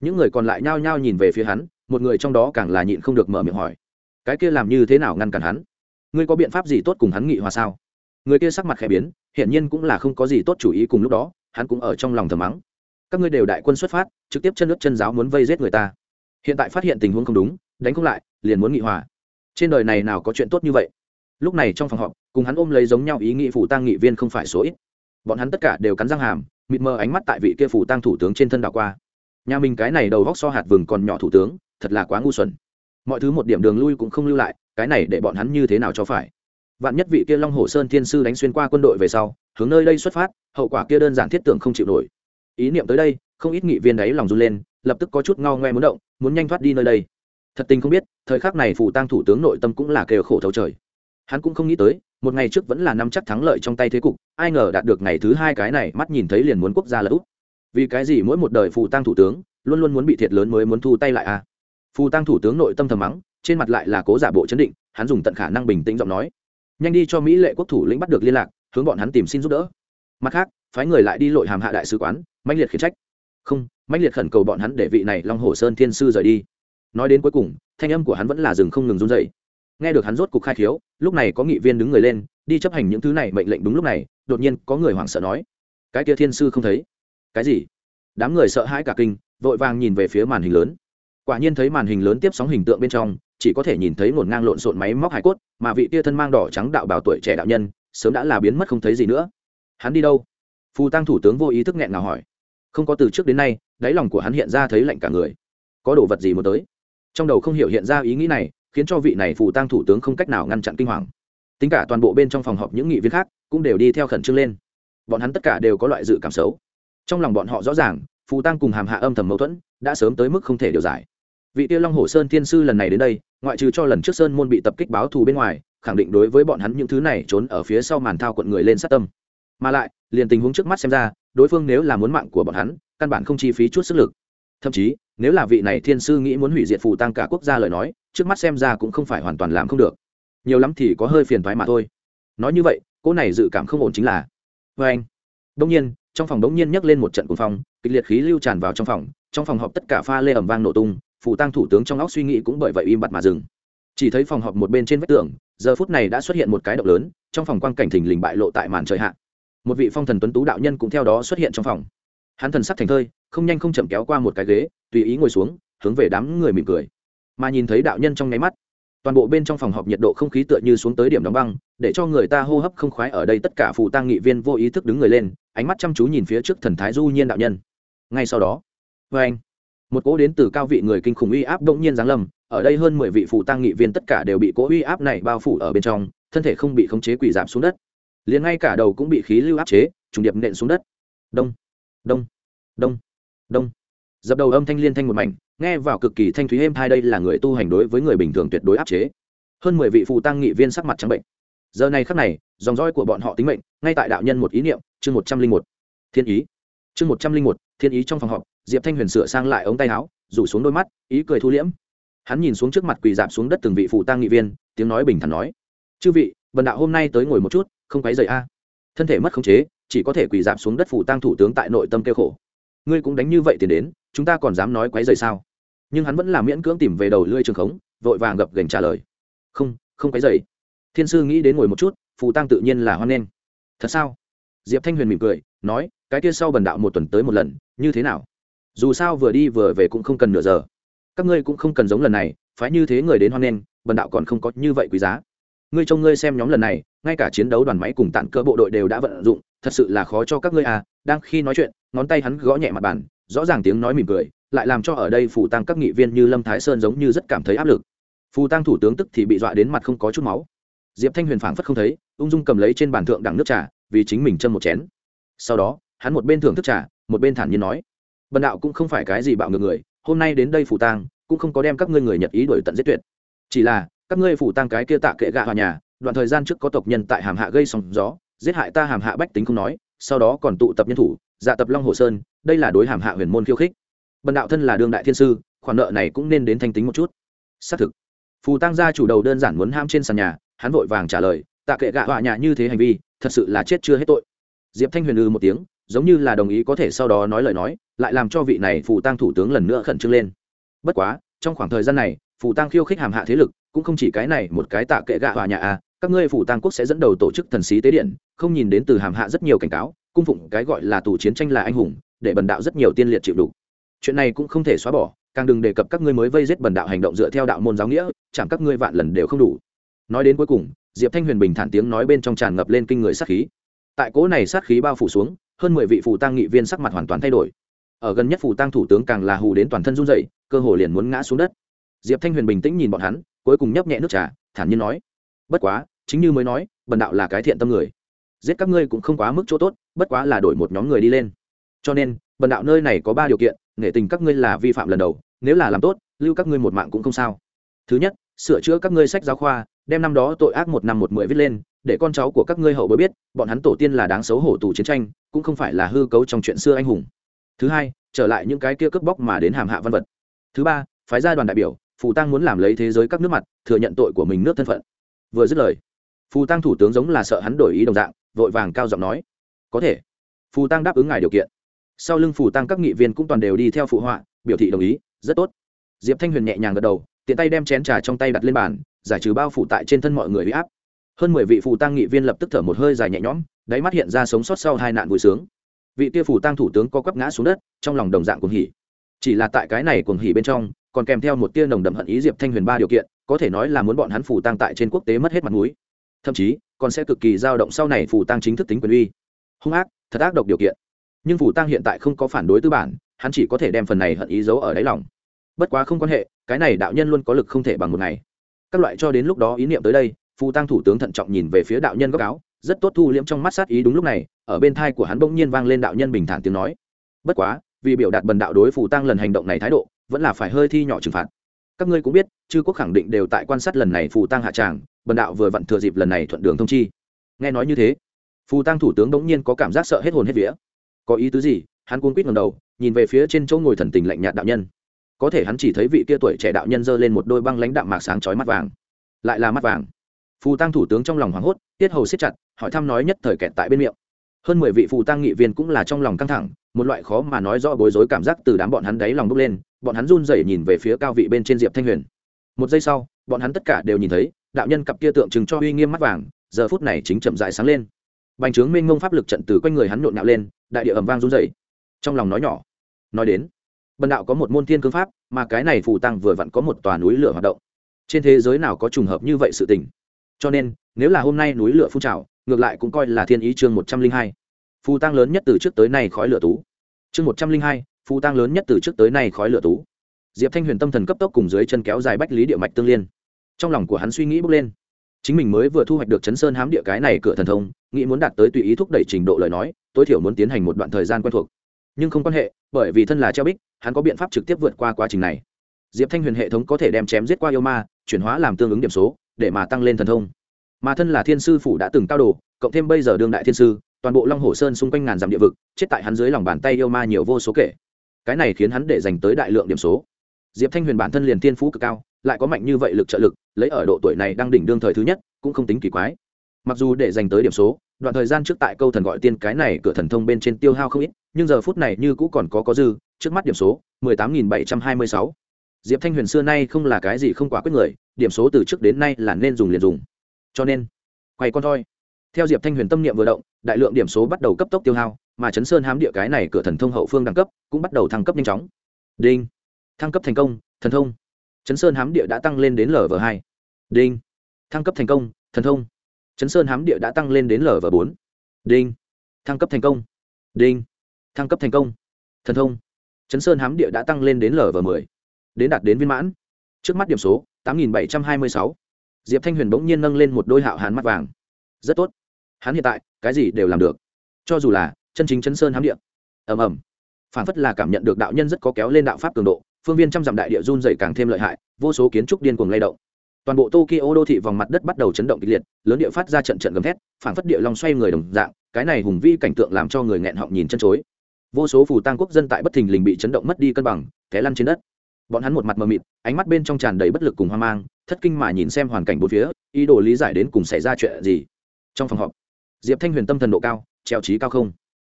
Những người còn lại nhao nhao nhìn về phía hắn, một người trong đó càng là nhịn không được mở miệng hỏi. Cái kia làm như thế nào ngăn cản hắn? Ngươi có biện pháp gì tốt cùng hắn nghị hòa sao? Người kia sắc mặt khẽ biến hiển nhiên cũng là không có gì tốt chủ ý cùng lúc đó, hắn cũng ở trong lòng thầm mắng. Các ngươi đều đại quân xuất phát, trực tiếp chân nước chân giáo muốn vây giết người ta. Hiện tại phát hiện tình huống không đúng, đánh không lại, liền muốn nghị hòa. Trên đời này nào có chuyện tốt như vậy? Lúc này trong phòng họp, cùng hắn ôm lấy giống nhau ý nghĩ phủ tăng nghị viên không phải số ít. Bọn hắn tất cả đều cắn răng hàm, mịt mờ ánh mắt tại vị kia phủ tăng thủ tướng trên thân đảo qua. Nhà mình cái này đầu góc so hạt vừng còn nhỏ thủ tướng, thật là quá ngu xuẩn. Mọi thứ một điểm đường lui cũng không lưu lại, cái này để bọn hắn như thế nào cho phải? Vạn nhất vị kia long hồ sơn thiên sư đánh xuyên qua quân đội về sau, hướng nơi đây xuất phát, hậu quả kia đơn giản thiết tưởng không chịu nổi. Ý niệm tới đây, không ít nghị viên đấy lòng run lên, lập tức có chút ngao ngoe muốn động, muốn nhanh thoát đi nơi đây. Thật tình không biết, thời khắc này phủ tăng thủ tướng nội tâm cũng là kêu khổ thấu trời. Hắn cũng không nghĩ tới, một ngày trước vẫn là năm chắc thắng lợi trong tay thế cục, ai ngờ đạt được ngày thứ hai cái này, mắt nhìn thấy liền muốn quốc gia là út. Vì cái gì mỗi một đời phù tăng thủ tướng, luôn luôn muốn bị thiệt lớn mới muốn thu tay lại à? Phù tăng thủ tướng nội tâm thầm mắng, trên mặt lại là cố giả bộ chấn định, hắn dùng tận khả năng bình tĩnh giọng nói nhanh đi cho mỹ lệ quốc thủ lĩnh bắt được liên lạc, hướng bọn hắn tìm xin giúp đỡ. Mặt khác, phái người lại đi lội hàm hạ đại sứ quán mạnh liệt khiển trách. Không mạnh liệt khẩn cầu bọn hắn để vị này long hồ sơn thiên sư rời đi. Nói đến cuối cùng, thanh âm của hắn vẫn là dừng không ngừng run dậy nghe được hắn rốt cục khai khiếu, lúc này có nghị viên đứng người lên, đi chấp hành những thứ này mệnh lệnh đúng lúc này, đột nhiên có người hoảng sợ nói, cái kia thiên sư không thấy? Cái gì? Đám người sợ hãi cả kinh, vội vàng nhìn về phía màn hình lớn. Quả nhiên thấy màn hình lớn tiếp sóng hình tượng bên trong chỉ có thể nhìn thấy ngổn ngang lộn xộn máy móc hải cốt, mà vị tia thân mang đỏ trắng đạo bảo tuổi trẻ đạo nhân, sớm đã là biến mất không thấy gì nữa. Hắn đi đâu? Phù tăng thủ tướng vô ý thức nghẹn ngào hỏi. Không có từ trước đến nay, đáy lòng của hắn hiện ra thấy lạnh cả người. Có đồ vật gì muốn tới? Trong đầu không hiểu hiện ra ý nghĩ này, khiến cho vị này phù tăng thủ tướng không cách nào ngăn chặn kinh hoàng. Tính cả toàn bộ bên trong phòng họp những nghị viên khác cũng đều đi theo khẩn trương lên. Bọn hắn tất cả đều có loại dự cảm xấu. Trong lòng bọn họ rõ ràng, phù tăng cùng hàm hạ âm thầm mâu thuẫn, đã sớm tới mức không thể điều giải vị tiêu long hồ sơn thiên sư lần này đến đây, ngoại trừ cho lần trước sơn môn bị tập kích báo thù bên ngoài, khẳng định đối với bọn hắn những thứ này trốn ở phía sau màn thao quận người lên sát tâm. Mà lại, liền tình huống trước mắt xem ra, đối phương nếu là muốn mạng của bọn hắn, căn bản không chi phí chút sức lực. Thậm chí, nếu là vị này thiên sư nghĩ muốn hủy diệt phù tăng cả quốc gia lời nói, trước mắt xem ra cũng không phải hoàn toàn làm không được. Nhiều lắm thì có hơi phiền thoái mà thôi. Nói như vậy cô này dự cảm không ổn chính là vê anh đông nhiên, trong phòng đống nhiên nhấc lên một trận cuồng phong, kịch liệt khí lưu tràn vào trong phòng trong phòng họp tất cả pha lê ẩm vang nổ tung phù tăng thủ tướng trong óc suy nghĩ cũng bởi vậy im bặt mà dừng. Chỉ thấy phòng họp một bên trên vách tường, giờ phút này đã xuất hiện một cái động lớn, trong phòng quang cảnh thình lình bại lộ tại màn trời hạ. Một vị phong thần tuấn tú đạo nhân cũng theo đó xuất hiện trong phòng. Hắn thần sắc thành thơi, không nhanh không chậm kéo qua một cái ghế, tùy ý ngồi xuống, hướng về đám người mỉm cười. Mà nhìn thấy đạo nhân trong nháy mắt, toàn bộ bên trong phòng họp nhiệt độ không khí tựa như xuống tới điểm đóng băng, để cho người ta hô hấp không khoái ở đây tất cả phụ tăng nghị viên vô ý thức đứng người lên, ánh mắt chăm chú nhìn phía trước thần thái du nhiên đạo nhân. Ngay sau đó vê anh một cỗ đến từ cao vị người kinh khủng uy áp động nhiên giáng lâm, ở đây hơn mười vị phụ tăng nghị viên tất cả đều bị cỗ uy áp này bao phủ ở bên trong, thân thể không bị khống chế quỷ giảm xuống đất. Liền ngay cả đầu cũng bị khí lưu áp chế, trùng điệp nện xuống đất. Đông đông đông đông. Dập đầu âm thanh liên thanh một mảnh, nghe vào cực kỳ thanh thúy êm hai đây là người tu hành đối với người bình thường tuyệt đối áp chế. Hơn mười vị phụ tăng nghị viên sắc mặt trắng bệnh. Giờ này khắc này, dòng roi của bọn họ tính mệnh, ngay tại đạo nhân một ý niệm, chương một trăm linh một. Thiên ý chương một trăm linh một, thiên ý trong phòng họp, diệp thanh huyền sửa sang lại ống tay áo, rủ xuống đôi mắt, ý cười thu liễm. Hắn nhìn xuống trước mặt quỳ dạp xuống đất từng vị phụ tăng nghị viên, tiếng nói bình thản nói, chư vị vần đạo hôm nay tới ngồi một chút, không quấy dậy a. Thân thể mất khống chế, chỉ có thể quỳ dạp xuống đất phụ tăng thủ tướng tại nội tâm kêu khổ. Ngươi cũng đánh như vậy tiền đến, chúng ta còn dám nói quấy dậy sao? Nhưng hắn vẫn là miễn cưỡng tìm về đầu lưỡi trường khống, vội vàng gập gành trả lời, không không quấy dậy thiên sư nghĩ đến ngồi một chút, phụ tăng tự nhiên là hoan nghênh. Thật sao? Diệp thanh huyền mỉm cười, nói cái kia sau bần đạo một tuần tới một lần, như thế nào? Dù sao vừa đi vừa về cũng không cần nửa giờ. Các ngươi cũng không cần giống lần này, phái như thế người đến hoan nghênh, bần đạo còn không có như vậy quý giá. Ngươi trông ngươi xem nhóm lần này, ngay cả chiến đấu đoàn máy cùng tặng cơ bộ đội đều đã vận dụng, thật sự là khó cho các ngươi à đang khi nói chuyện, ngón tay hắn gõ nhẹ mặt bàn, rõ ràng tiếng nói mỉm cười, lại làm cho ở đây phủ tăng các nghị viên như lâm thái sơn giống như rất cảm thấy áp lực. Phù tăng thủ tướng tức thì bị dọa đến mặt không có chút máu. Diệp thanh huyền phảng phất không thấy, ung dung cầm lấy trên bàn thượng đẳng nước trà, vì chính mình châm một chén. Sau đó hắn một bên thưởng thức trà, một bên thản nhiên nói, bần đạo cũng không phải cái gì bạo ngược người, hôm nay đến đây phủ tang, cũng không có đem các ngươi người nhật ý đổi tận giết tuyệt. Chỉ là, các ngươi phủ tang cái kia tạ kệ gạ hòa nhà, đoạn thời gian trước có tộc nhân tại hàm hạ gây sóng gió, giết hại ta hàm hạ bách tính không nói, sau đó còn tụ tập nhân thủ dạ tập long hồ sơn, đây là đối hàm hạ huyền môn khiêu khích. Bần đạo thân là đương đại thiên sư, khoản nợ này cũng nên đến thanh tính một chút. Xác thực. Phù tăng gia chủ đầu đơn giản muốn ham trên sàn nhà, hắn vội vàng trả lời, tạ kệ gạ họa nhà như thế hành vi, thật sự là chết chưa hết tội. Diệp thanh huyền ư một tiếng giống như là đồng ý có thể sau đó nói lời nói, lại làm cho vị này phù tăng thủ tướng lần nữa khẩn trương lên. Bất quá, trong khoảng thời gian này, phù tăng khiêu khích hàm hạ thế lực, cũng không chỉ cái này một cái tạ kệ gạ hòa nhà à các ngươi phủ tăng quốc sẽ dẫn đầu tổ chức thần sĩ tế điện, không nhìn đến từ hàm hạ rất nhiều cảnh cáo, cung phụng cái gọi là tù chiến tranh là anh hùng, để bần đạo rất nhiều tiên liệt chịu đủ. Chuyện này cũng không thể xóa bỏ, càng đừng đề cập các ngươi mới vây giết bần đạo hành động dựa theo đạo môn giáo nghĩa chẳng các ngươi vạn lần đều không đủ. Nói đến cuối cùng, diệp thanh huyền bình thản tiếng nói bên trong tràn ngập lên kinh người sát khí. Tại cỗ này sát khí bao phủ xuống hơn mười vị phù tăng nghị viên sắc mặt hoàn toàn thay đổi. Ở gần nhất phù tăng thủ tướng càng là hù đến toàn thân run dậy cơ hồ liền muốn ngã xuống đất. Diệp thanh huyền bình tĩnh nhìn bọn hắn, cuối cùng nhấp nhẹ nước trà, thản nhiên nói, bất quá, chính như mới nói, bần đạo là cái thiện tâm người. Giết các ngươi cũng không quá mức chỗ tốt, bất quá là đổi một nhóm người đi lên. Cho nên, bần đạo nơi này có ba điều kiện nghệ tình các ngươi là vi phạm lần đầu, nếu là làm tốt, lưu các ngươi một mạng cũng không sao. Thứ nhất, sửa chữa các ngươi sách giáo khoa, đem năm đó tội ác một năm một mười viết lên, để con cháu của các ngươi hậu bối biết, bọn hắn tổ tiên là đáng xấu hổ tù chiến tranh cũng không phải là hư cấu trong chuyện xưa anh hùng. Thứ hai, trở lại những cái kia cướp bóc mà đến hàm hạ văn vật. Thứ ba, phái gia đoàn đại biểu, phù tăng muốn làm lấy thế giới các nước mặt, thừa nhận tội của mình nước thân phận. Vừa dứt lời, phù tăng thủ tướng giống là sợ hắn đổi ý đồng dạng, vội vàng cao giọng nói, có thể, phù tăng đáp ứng ngài điều kiện. Sau lưng phù tăng các nghị viên cũng toàn đều đi theo phụ họa, biểu thị đồng ý, rất tốt. Diệp thanh huyền nhẹ nhàng gật đầu, tiện tay đem chén trà trong tay đặt lên bàn, giải trừ bao phủ tại trên thân mọi người bị áp hơn mười vị phù tăng nghị viên lập tức thở một hơi dài nhẹ nhõm, đáy mắt hiện ra sống sót sau hai nạn vui sướng. Vị kia phù tăng thủ tướng có quắp ngã xuống đất, trong lòng đồng dạng cuồng hỉ. Chỉ là tại cái này cuồng hỉ bên trong, còn kèm theo một tia nồng đậm hận ý diệp thanh huyền ba điều kiện, có thể nói là muốn bọn hắn phù tăng tại trên quốc tế mất hết mặt mũi. Thậm chí, còn sẽ cực kỳ dao động sau này phù tăng chính thức tính quyền uy. Hung ác, thật ác độc điều kiện. Nhưng phù tăng hiện tại không có phản đối tư bản, hắn chỉ có thể đem phần này hận ý giấu ở đáy lòng. Bất quá không quan hệ, cái này đạo nhân luôn có lực không thể bằng một ngày. Các loại cho đến lúc đó ý niệm tới đây phù tăng thủ tướng thận trọng nhìn về phía đạo nhân góc áo, rất tốt thu liễm trong mắt sát ý đúng lúc này, ở bên thai của hắn bỗng nhiên vang lên đạo nhân bình thản tiếng nói. Bất quá, vì biểu đạt bần đạo đối phù tăng lần hành động này thái độ, vẫn là phải hơi thi nhỏ trừng phạt. Các ngươi cũng biết, chư quốc khẳng định đều tại quan sát lần này phù tăng hạ tràng, bần đạo vừa vặn thừa dịp lần này thuận đường thông chi. Nghe nói như thế phù tăng thủ tướng bỗng nhiên có cảm giác sợ hết hồn hết vía. Có ý tứ gì? Hắn cuốn quýt ngầm đầu, nhìn về phía trên chỗ ngồi thần tình lạnh nhạt đạo nhân. Có thể hắn chỉ thấy vị kia tuổi trẻ đạo nhân giơ lên một đôi băng lãnh đạm mạc sáng chói mắt vàng. Lại là mắt vàng phù tăng thủ tướng trong lòng hoảng hốt, tiết hầu siết chặt, hỏi thăm nói nhất thời kẹt tại bên miệng. Hơn mười vị phù tăng nghị viên cũng là trong lòng căng thẳng, một loại khó mà nói rõ bối rối cảm giác từ đám bọn hắn đáy lòng bốc lên, bọn hắn run rẩy nhìn về phía cao vị bên trên diệp thanh huyền. Một giây sau, bọn hắn tất cả đều nhìn thấy, đạo nhân cặp kia tượng trưng cho uy nghiêm mắt vàng, giờ phút này chính chậm dại sáng lên. Bành trướng Minh Ngông pháp lực trận từ quanh người hắn nhộn nhạo lên, đại địa ầm vang run rẩy. Trong lòng nói nhỏ, nói đến, bần đạo có một môn thiên cương pháp, mà cái này phù tăng vừa vặn có một tòa núi lửa hoạt động. Trên thế giới nào có trùng hợp như vậy sự tình? Cho nên, nếu là hôm nay núi lửa phun trào, ngược lại cũng coi là thiên ý chương một trăm linh hai. Phù tăng lớn nhất từ trước tới nay khói lửa tú. Chương một trăm linh hai, phù tăng lớn nhất từ trước tới nay khói lửa tú. Diệp thanh huyền tâm thần cấp tốc cùng dưới chân kéo dài bách lý địa mạch tương liên. Trong lòng của hắn suy nghĩ bước lên. Chính mình mới vừa thu hoạch được chấn sơn hám địa cái này cửa thần thông, nghĩ muốn đạt tới tùy ý thúc đẩy trình độ lời nói, tối thiểu muốn tiến hành một đoạn thời gian quen thuộc. Nhưng không quan hệ, bởi vì thân là treo bích, hắn có biện pháp trực tiếp vượt qua quá trình này. Diệp thanh huyền hệ thống có thể đem chém giết qua yêu ma, chuyển hóa làm tương ứng điểm số để mà tăng lên thần thông. Mà thân là thiên sư phủ đã từng cao đồ, cộng thêm bây giờ đương đại thiên sư, toàn bộ long hồ sơn xung quanh ngàn dặm địa vực, chết tại hắn dưới lòng bàn tay yêu ma nhiều vô số kể. Cái này khiến hắn để dành tới đại lượng điểm số. Diệp thanh huyền bản thân liền thiên phú cực cao, lại có mạnh như vậy lực trợ lực, lấy ở độ tuổi này đang đỉnh đương thời thứ nhất, cũng không tính kỳ quái. Mặc dù để dành tới điểm số, đoạn thời gian trước tại câu thần gọi tiên cái này cửa thần thông bên trên tiêu hao không ít, nhưng giờ phút này như cũng còn có có dư, trước mắt điểm số 18.726 diệp thanh huyền xưa nay không là cái gì không quả quyết người, điểm số từ trước đến nay là nên dùng liền dùng. Cho nên, quay con thôi. Theo diệp thanh huyền tâm niệm vừa động, đại lượng điểm số bắt đầu cấp tốc tiêu hao, mà chấn sơn hám địa cái này cửa thần thông hậu phương đẳng cấp cũng bắt đầu thăng cấp nhanh chóng. Đinh. Thăng cấp thành công, thần thông. Chấn sơn hám địa đã tăng lên đến lv hai. Đinh. Thăng cấp thành công, thần thông. Chấn sơn hám địa đã tăng lên đến lv bốn. Đinh. Thăng cấp thành công. Đinh. Thăng cấp thành công, thần thông. Chấn sơn hám địa đã tăng lên đến lv m ộ đến đạt đến viên mãn. Trước mắt điểm số, tám nghìn bảy trăm hai mươi sáu. Diệp thanh huyền bỗng nhiên nâng lên một đôi hạo hán mắt vàng. Rất tốt. Hắn hiện tại, cái gì đều làm được. Cho dù là chân chính chân sơn hám địa. Ầm ầm. Phản phất là cảm nhận được đạo nhân rất có kéo lên đạo pháp cường độ, phương viên trăm dặm đại địa run dày càng thêm lợi hại, vô số kiến trúc điên cuồng lay động. Toàn bộ tokyo đô thị vòng mặt đất bắt đầu chấn động kịch liệt, lớn địa phát ra trận trận gầm thét, phản phất địa long xoay người đồng dạng, cái này hùng vi cảnh tượng làm cho người nghẹn họng nhìn chân chối. Vô số phù tăng quốc dân tại bất thình lình bị chấn động mất đi cân bằng, té lăn trên đất bọn hắn một mặt mờ mịt, ánh mắt bên trong tràn đầy bất lực cùng hoang mang, thất kinh mà nhìn xem hoàn cảnh bốn phía, ý đồ lý giải đến cùng xảy ra chuyện gì. Trong phòng họp, diệp thanh huyền tâm thần độ cao, treo trí cao không.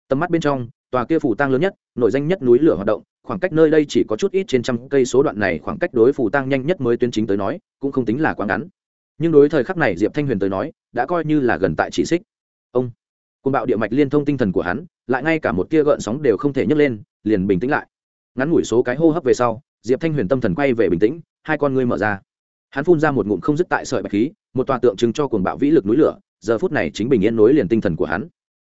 Tầm mắt bên trong, tòa kia phủ tang lớn nhất nội danh nhất núi lửa hoạt động, khoảng cách nơi đây chỉ có chút ít trên trăm cây số đoạn này khoảng cách đối phủ tang nhanh nhất mới tuyến chính tới nói, cũng không tính là quá ngắn. Nhưng đối thời khắc này diệp thanh huyền tới nói, đã coi như là gần tại chỉ xích. Ông côn bạo địa mạch liên thông tinh thần của hắn, lại ngay cả một tia gợn sóng đều không thể nhấc lên, liền bình tĩnh lại. Ngắn ngủi số cái hô hấp về sau diệp thanh huyền tâm thần quay về bình tĩnh, hai con ngươi mở ra. Hắn phun ra một ngụm không dứt tại sợi bạch khí, một tòa tượng trưng cho cuồng bạo vĩ lực núi lửa, giờ phút này chính bình yên nối liền tinh thần của hắn.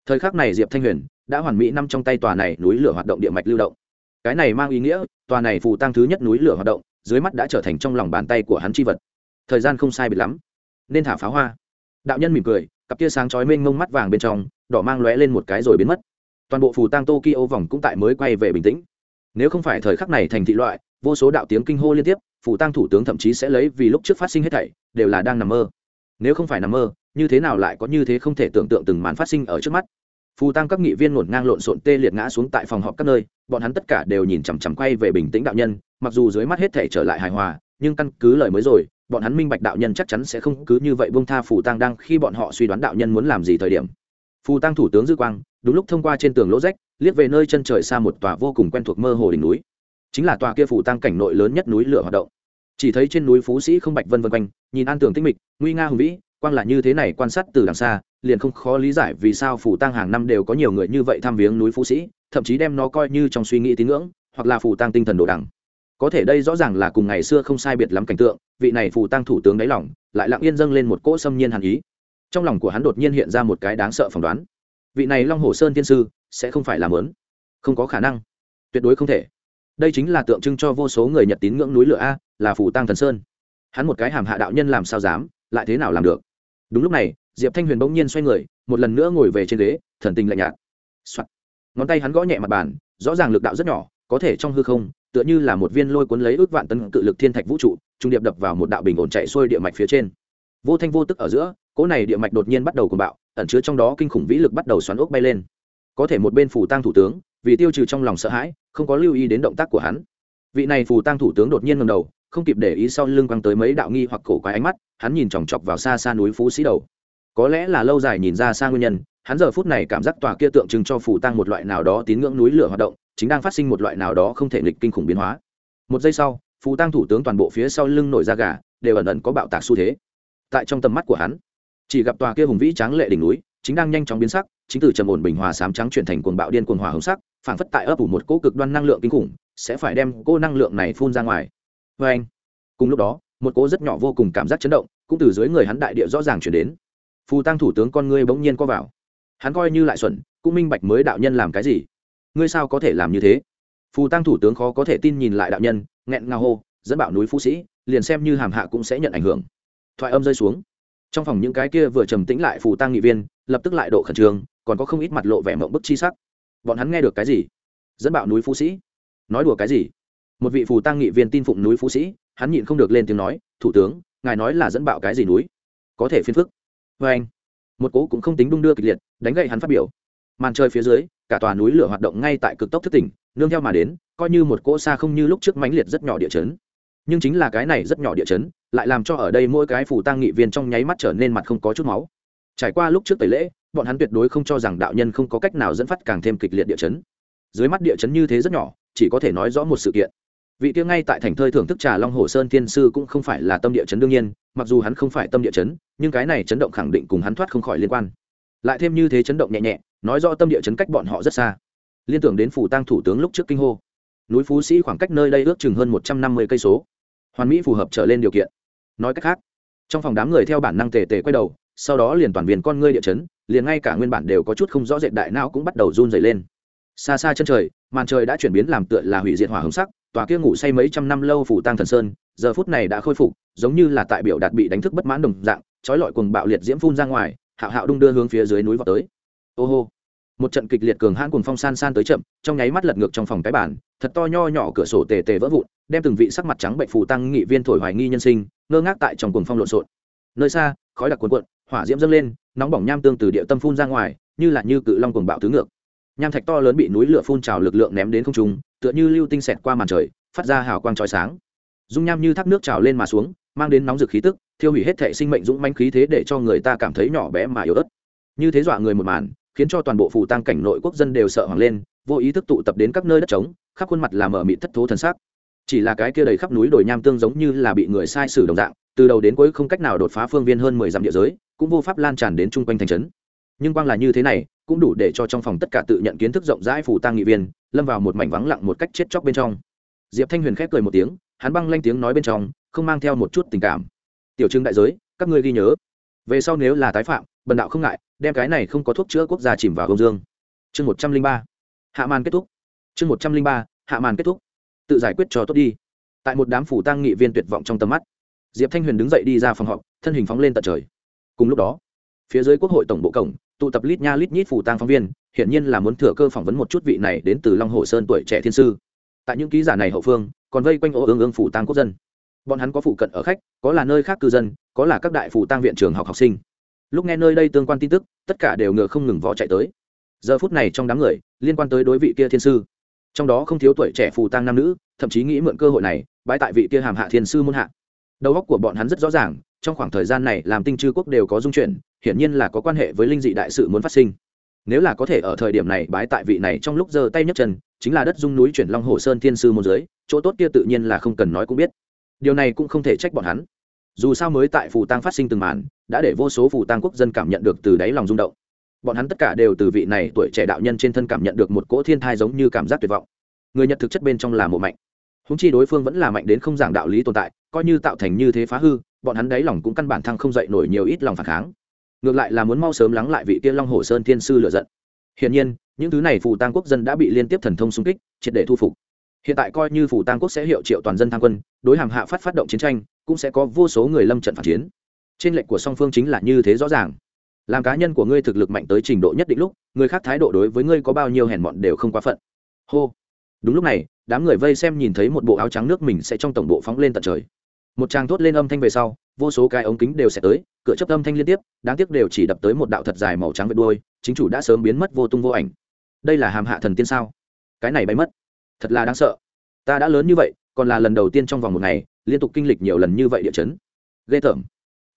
Thời khắc này diệp thanh huyền đã hoàn mỹ nằm trong tay tòa này núi lửa hoạt động địa mạch lưu động. Cái này mang ý nghĩa, tòa này phù tăng thứ nhất núi lửa hoạt động, dưới mắt đã trở thành trong lòng bàn tay của hắn chi vật. Thời gian không sai biệt lắm. Nên thả pháo hoa. Đạo nhân mỉm cười, cặp tia sáng chói mênh mông mắt vàng bên trong, đỏ mang lóe lên một cái rồi biến mất. Toàn bộ phù tăng tokyo vòng cũng tại mới quay về bình tĩnh. Nếu không phải thời khắc này thành thị loại vô số đạo tiếng kinh hô liên tiếp, phủ tăng thủ tướng thậm chí sẽ lấy vì lúc trước phát sinh hết thảy, đều là đang nằm mơ. Nếu không phải nằm mơ, như thế nào lại có như thế không thể tưởng tượng từng màn phát sinh ở trước mắt? Phù tăng các nghị viên ngổn ngang lộn xộn tê liệt ngã xuống tại phòng họp các nơi, bọn hắn tất cả đều nhìn chằm chằm quay về bình tĩnh đạo nhân, mặc dù dưới mắt hết thể trở lại hài hòa, nhưng căn cứ lời mới rồi, bọn hắn minh bạch đạo nhân chắc chắn sẽ không cứ như vậy bông tha phù tăng đang khi bọn họ suy đoán đạo nhân muốn làm gì thời điểm. Phù tăng thủ tướng dư quang, đúng lúc thông qua trên tường lỗ rách, liếc về nơi chân trời xa một tòa vô cùng quen thuộc mơ hồ đỉnh núi chính là tòa kia phủ tăng cảnh nội lớn nhất núi lửa hoạt động. Chỉ thấy trên núi phú sĩ không bạch vân vân quanh, nhìn an tường tinh mịch, nguy nga hùng vĩ, quang là như thế này quan sát từ đằng xa, liền không khó lý giải vì sao phủ tăng hàng năm đều có nhiều người như vậy tham viếng núi phú sĩ, thậm chí đem nó coi như trong suy nghĩ tín ngưỡng, hoặc là phủ tăng tinh thần đồ đẳng có thể đây rõ ràng là cùng ngày xưa không sai biệt lắm cảnh tượng, vị này phủ tăng thủ tướng đáy lòng, lại lặng yên dâng lên một cỗ xâm nhiên hàn ý. Trong lòng của hắn đột nhiên hiện ra một cái đáng sợ phỏng đoán. Vị này long hồ sơn tiên sư, sẽ không phải làm lớn. Không có khả năng. Tuyệt đối không thể đây chính là tượng trưng cho vô số người nhật tín ngưỡng núi lửa a, là phủ tăng thần sơn. Hắn một cái hàm hạ đạo nhân làm sao dám, lại thế nào làm được? Đúng lúc này, diệp thanh huyền bỗng nhiên xoay người, một lần nữa ngồi về trên ghế, thần tình lạnh nhạt、Soạn. ngón tay hắn gõ nhẹ mặt bàn, rõ ràng lực đạo rất nhỏ, có thể trong hư không, tựa như là một viên lôi cuốn lấy ước vạn tấn cự lực thiên thạch vũ trụ, trung điệp đập vào một đạo bình ổn chạy xuôi địa mạch phía trên. Vô thanh vô tức ở giữa, cỗ này địa mạch đột nhiên bắt đầu cùng bạo, ẩn chứa trong đó kinh khủng vĩ lực bắt đầu xoắn ốc bay lên. Có thể một bên phủ tăng thủ tướng vì tiêu trừ trong lòng sợ hãi, không có lưu ý đến động tác của hắn. Vị này phù tăng thủ tướng đột nhiên ngầm đầu, không kịp để ý sau lưng quăng tới mấy đạo nghi hoặc cổ quái ánh mắt, hắn nhìn chòng chọc vào xa xa núi phú sĩ đầu. Có lẽ là lâu dài nhìn ra xa nguyên nhân, hắn giờ phút này cảm giác tòa kia tượng trưng cho phù tăng một loại nào đó tín ngưỡng núi lửa hoạt động, chính đang phát sinh một loại nào đó không thể nghịch kinh khủng biến hóa. Một giây sau, phù tăng thủ tướng toàn bộ phía sau lưng nổi ra gà, đều ẩn ẩn có bạo tạc xu thế. Tại trong tầm mắt của hắn, chỉ gặp tòa kia hùng vĩ tráng lệ đỉnh núi, chính đang nhanh chóng biến sắc, chính từ trầm ổn bình hòa sám trắng chuyển thành cuồng bạo điên cuồng hòa hồng sắc phảng phất tại ấp ủ một cỗ cực đoan năng lượng kinh khủng, sẽ phải đem cỗ năng lượng này phun ra ngoài. Vê anh, cùng lúc đó, một cỗ rất nhỏ vô cùng cảm giác chấn động, cũng từ dưới người hắn đại địa rõ ràng chuyển đến. Phù tăng thủ tướng con ngươi bỗng nhiên co vào. Hắn coi như lại xuẩn, cũng minh bạch mới đạo nhân làm cái gì. Ngươi sao có thể làm như thế? Phù tăng thủ tướng khó có thể tin nhìn lại đạo nhân, nghẹn ngào hô, dẫn bạo núi phú sĩ, liền xem như hàm hạ cũng sẽ nhận ảnh hưởng. Thoại âm rơi xuống. Trong phòng những cái kia vừa trầm tĩnh lại phù tăng nghị viên, lập tức lại độ khẩn trương, còn có không ít mặt lộ vẻ mộng bức chi sắc bọn hắn nghe được cái gì? Dẫn bạo núi phú sĩ. Nói đùa cái gì? Một vị phù tăng nghị viên tin phụng núi phú sĩ, hắn nhịn không được lên tiếng nói, thủ tướng, ngài nói là dẫn bạo cái gì núi? Có thể phiền phức. Vê anh, một cố cũng không tính đung đưa kịch liệt, đánh gậy hắn phát biểu. Màn trời phía dưới, cả tòa núi lửa hoạt động ngay tại cực tốc thức tỉnh, nương theo mà đến, coi như một cỗ xa không như lúc trước mãnh liệt rất nhỏ địa chấn. Nhưng chính là cái này rất nhỏ địa chấn, lại làm cho ở đây mỗi cái phù tăng nghị viên trong nháy mắt trở nên mặt không có chút máu. Trải qua lúc trước tẩy lễ bọn hắn tuyệt đối không cho rằng đạo nhân không có cách nào dẫn phát càng thêm kịch liệt địa chấn. Dưới mắt địa chấn như thế rất nhỏ, chỉ có thể nói rõ một sự kiện. Vị kia ngay tại thành thơi thưởng thức trà long hồ sơn tiên sư cũng không phải là tâm địa chấn đương nhiên, mặc dù hắn không phải tâm địa chấn, nhưng cái này chấn động khẳng định cùng hắn thoát không khỏi liên quan. Lại thêm như thế chấn động nhẹ nhẹ, nói rõ tâm địa chấn cách bọn họ rất xa. Liên tưởng đến phủ tăng thủ tướng lúc trước kinh hô. Núi phú sĩ khoảng cách nơi đây ước chừng hơn một trăm năm mươi cây số. Hoàn mỹ phù hợp trở lên điều kiện. Nói cách khác, trong phòng đám người theo bản năng tề tề quay đầu, sau đó liền toàn viên con ngươi địa chấn liền ngay cả nguyên bản đều có chút không rõ rệt đại não cũng bắt đầu run dày lên. Xa xa chân trời, màn trời đã chuyển biến làm tựa là hủy diệt hỏa hồng sắc, tòa kia ngủ say mấy trăm năm lâu phủ tăng thần sơn, giờ phút này đã khôi phục, giống như là tại biểu đạt bị đánh thức bất mãn đồng dạng, trói lọi cùng bạo liệt diễm phun ra ngoài, hạo hạo đung đưa hướng phía dưới núi vào tới. Ô hô! Một trận kịch liệt cường hãn cùng phong san san tới chậm, trong nháy mắt lật ngược trong phòng cái bản thật to nho nhỏ cửa sổ tề tề vỡ vụn, đem từng vị sắc mặt trắng bệnh phù tăng nghị viên thổi hoài nghi nhân sinh, ngơ ngác tại trong cuồng phong lộn xộn. Nơi xa khói đặc cuồn cuộn, hỏa diễm dâng lên, nóng bỏng nham tương từ địa tâm phun ra ngoài, như là như cự long cuồng bạo tứ ngược. Nham thạch to lớn bị núi lửa phun trào lực lượng ném đến không trung, tựa như lưu tinh xẹt qua màn trời, phát ra hào quang chói sáng. Dung nham như thác nước trào lên mà xuống, mang đến nóng rực khí tức, thiêu hủy hết thể sinh mệnh dũng manh khí thế để cho người ta cảm thấy nhỏ bé mà yếu ớt. Như thế dọa người một màn, khiến cho toàn bộ phù tăng cảnh nội quốc dân đều sợ hoảng lên, vô ý thức tụ tập đến các nơi đất trống, khắp khuôn mặt làm mở mịt thất thố thần sắc chỉ là cái kia đầy khắp núi đồi nham tương giống như là bị người sai sử đồng dạng từ đầu đến cuối không cách nào đột phá phương viên hơn mười dặm địa giới, cũng vô pháp lan tràn đến chung quanh thành trấn. Nhưng quang là như thế này, cũng đủ để cho trong phòng tất cả tự nhận kiến thức rộng rãi phủ tang nghị viên, lâm vào một mảnh vắng lặng một cách chết chóc bên trong. Diệp thanh huyền khép cười một tiếng, hắn băng lanh tiếng nói bên trong, không mang theo một chút tình cảm. Tiểu trưng đại giới, các ngươi ghi nhớ. Về sau nếu là tái phạm, bần đạo không ngại, đem cái này không có thuốc chữa quốc gia chìm vào công dương. Chương một trăm linh ba. Hạ màn kết thúc. Chương một trăm linh ba, hạ màn kết thúc. Tự giải quyết cho tốt đi. Tại một đám phủ tăng nghị viên tuyệt vọng trong tầm mắt diệp thanh huyền đứng dậy đi ra phòng họp, thân hình phóng lên tận trời. Cùng lúc đó, phía dưới quốc hội tổng bộ cổng, tụ tập lít nha lít nhít phủ tăng phóng viên, hiển nhiên là muốn thừa cơ phỏng vấn một chút vị này đến từ long hồ sơn tuổi trẻ thiên sư. Tại những ký giả này hậu phương, còn vây quanh ô ương ương phủ tăng quốc dân. Bọn hắn có phụ cận ở khách, có là nơi khác cư dân, có là các đại phủ tăng viện trường học học sinh. Lúc nghe nơi đây tương quan tin tức, tất cả đều ngựa không ngừng vó chạy tới. Giờ phút này trong đám người, liên quan tới đối vị kia thiên sư. Trong đó không thiếu tuổi trẻ phù tăng nam nữ, thậm chí nghĩ mượn cơ hội này, bãi tại vị kia hàm hạ thiên sư muôn hạ đầu óc của bọn hắn rất rõ ràng, trong khoảng thời gian này làm tinh chư quốc đều có dung chuyển, hiển nhiên là có quan hệ với linh dị đại sự muốn phát sinh. Nếu là có thể ở thời điểm này bái tại vị này trong lúc giơ tay nhấc chân, chính là đất dung núi chuyển long hồ sơn thiên sư môn giới chỗ tốt kia tự nhiên là không cần nói cũng biết. Điều này cũng không thể trách bọn hắn. Dù sao mới tại phù tăng phát sinh từng màn, đã để vô số phù tăng quốc dân cảm nhận được từ đáy lòng rung động. Bọn hắn tất cả đều từ vị này tuổi trẻ đạo nhân trên thân cảm nhận được một cỗ thiên thai giống như cảm giác tuyệt vọng. Người nhật thực chất bên trong là mộ mạnh húng chi đối phương vẫn là mạnh đến không giảng đạo lý tồn tại, coi như tạo thành như thế phá hư, bọn hắn đáy lòng cũng căn bản thăng không dậy nổi nhiều ít lòng phản kháng. Ngược lại là muốn mau sớm lắng lại vị kia long hồ sơn thiên sư lựa giận. Hiển nhiên, những thứ này phù tăng quốc dân đã bị liên tiếp thần thông xung kích, triệt để thu phục. Hiện tại coi như phù tăng quốc sẽ hiệu triệu toàn dân tham quân, đối hàm hạ phát phát động chiến tranh, cũng sẽ có vô số người lâm trận phản chiến. Trên lệnh của song phương chính là như thế rõ ràng. Làm cá nhân của ngươi thực lực mạnh tới trình độ nhất định lúc, người khác thái độ đối với ngươi có bao nhiêu hèn mọn đều không quá phận. Hô. Đúng lúc này đám người vây xem nhìn thấy một bộ áo trắng nước mình sẽ trong tổng bộ phóng lên tận trời. Một tràng thốt lên âm thanh về sau, vô số cái ống kính đều sẽ tới, cửa chấp âm thanh liên tiếp, đáng tiếc đều chỉ đập tới một đạo thật dài màu trắng vệt đuôi, chính chủ đã sớm biến mất vô tung vô ảnh. Đây là hàm hạ thần tiên sao? Cái này bay mất. Thật là đáng sợ. Ta đã lớn như vậy, còn là lần đầu tiên trong vòng một ngày, liên tục kinh lịch nhiều lần như vậy địa chấn. Ghê tởm.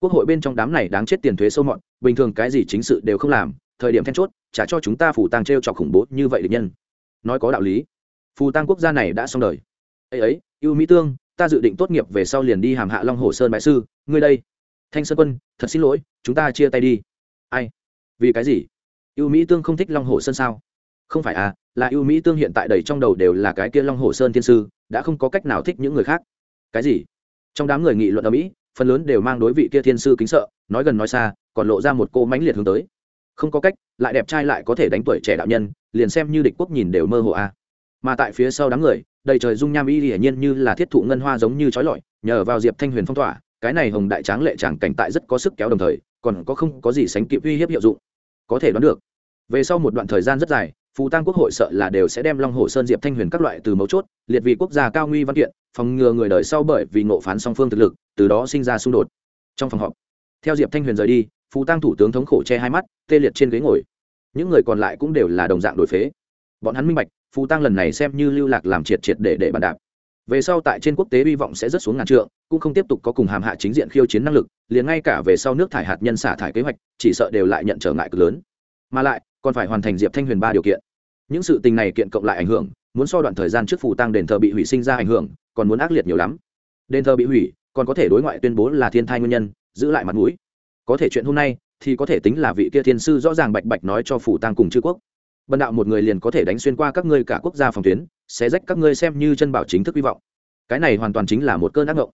Quốc hội bên trong đám này đáng chết tiền thuế sâu mọn bình thường cái gì chính sự đều không làm, thời điểm then chốt trả cho chúng ta phủ tang t r e o trọc khủng bố như vậy được nhân. Nói có đạo lý phù tăng quốc gia này đã xong đời. Ấy ấy ưu mỹ tương, ta dự định tốt nghiệp về sau liền đi hàm hạ long hồ sơn bại sư. Ngươi đây. Thanh sơn quân, thật xin lỗi, chúng ta chia tay đi. Ai? Vì cái gì? Ưu mỹ tương không thích long hồ sơn sao? Không phải à là ưu mỹ tương hiện tại đầy trong đầu đều là cái kia long hồ sơn thiên sư, đã không có cách nào thích những người khác. Cái gì? Trong đám người nghị luận ở mỹ, phần lớn đều mang đối vị kia thiên sư kính sợ, nói gần nói xa, còn lộ ra một cô mãnh liệt hướng tới. Không có cách, lại đẹp trai lại có thể đánh tuổi trẻ đạo nhân, liền xem như địch quốc nhìn đều mơ hồ a mà tại phía sau đám người, đầy trời dung nham y hiển nhiên như là thiết thụ ngân hoa giống như trói lọi, nhờ vào diệp thanh huyền phong tỏa, cái này hồng đại tráng lệ tràng cảnh tại rất có sức kéo đồng thời, còn có không có gì sánh kịp uy hiếp hiệu dụng. Có thể đoán được, về sau một đoạn thời gian rất dài, phù tăng quốc hội sợ là đều sẽ đem long hồ sơn diệp thanh huyền các loại từ mấu chốt, liệt vị quốc gia cao nguy văn kiện, phòng ngừa người đời sau bởi vì ngộ phán song phương thực lực, từ đó sinh ra xung đột. Trong phòng họp, theo diệp thanh huyền rời đi, phù tăng thủ tướng thống khổ che hai mắt, tê liệt trên ghế ngồi. Những người còn lại cũng đều là đồng dạng đổi phế bọn hắn minh bạch, phù tăng lần này xem như lưu lạc làm triệt triệt để để bàn đạp. Về sau tại trên quốc tế hy vọng sẽ rất xuống ngàn trượng, cũng không tiếp tục có cùng hàm hạ chính diện khiêu chiến năng lực, liền ngay cả về sau nước thải hạt nhân xả thải kế hoạch, chỉ sợ đều lại nhận trở ngại cực lớn. Mà lại, còn phải hoàn thành diệp thanh huyền ba điều kiện. Những sự tình này kiện cộng lại ảnh hưởng, muốn so đoạn thời gian trước phù tăng đền thờ bị hủy sinh ra ảnh hưởng, còn muốn ác liệt nhiều lắm. Đền thờ bị hủy, còn có thể đối ngoại tuyên bố là thiên thai nguyên nhân, giữ lại mặt mũi. Có thể chuyện hôm nay, thì có thể tính là vị kia thiên sư rõ ràng bạch bạch nói cho phủ tăng cùng chư quốc bần đạo một người liền có thể đánh xuyên qua các ngươi cả quốc gia phòng tuyến, sẽ rách các ngươi xem như chân bảo chính thức hy vọng. Cái này hoàn toàn chính là một cơn ác ngộng.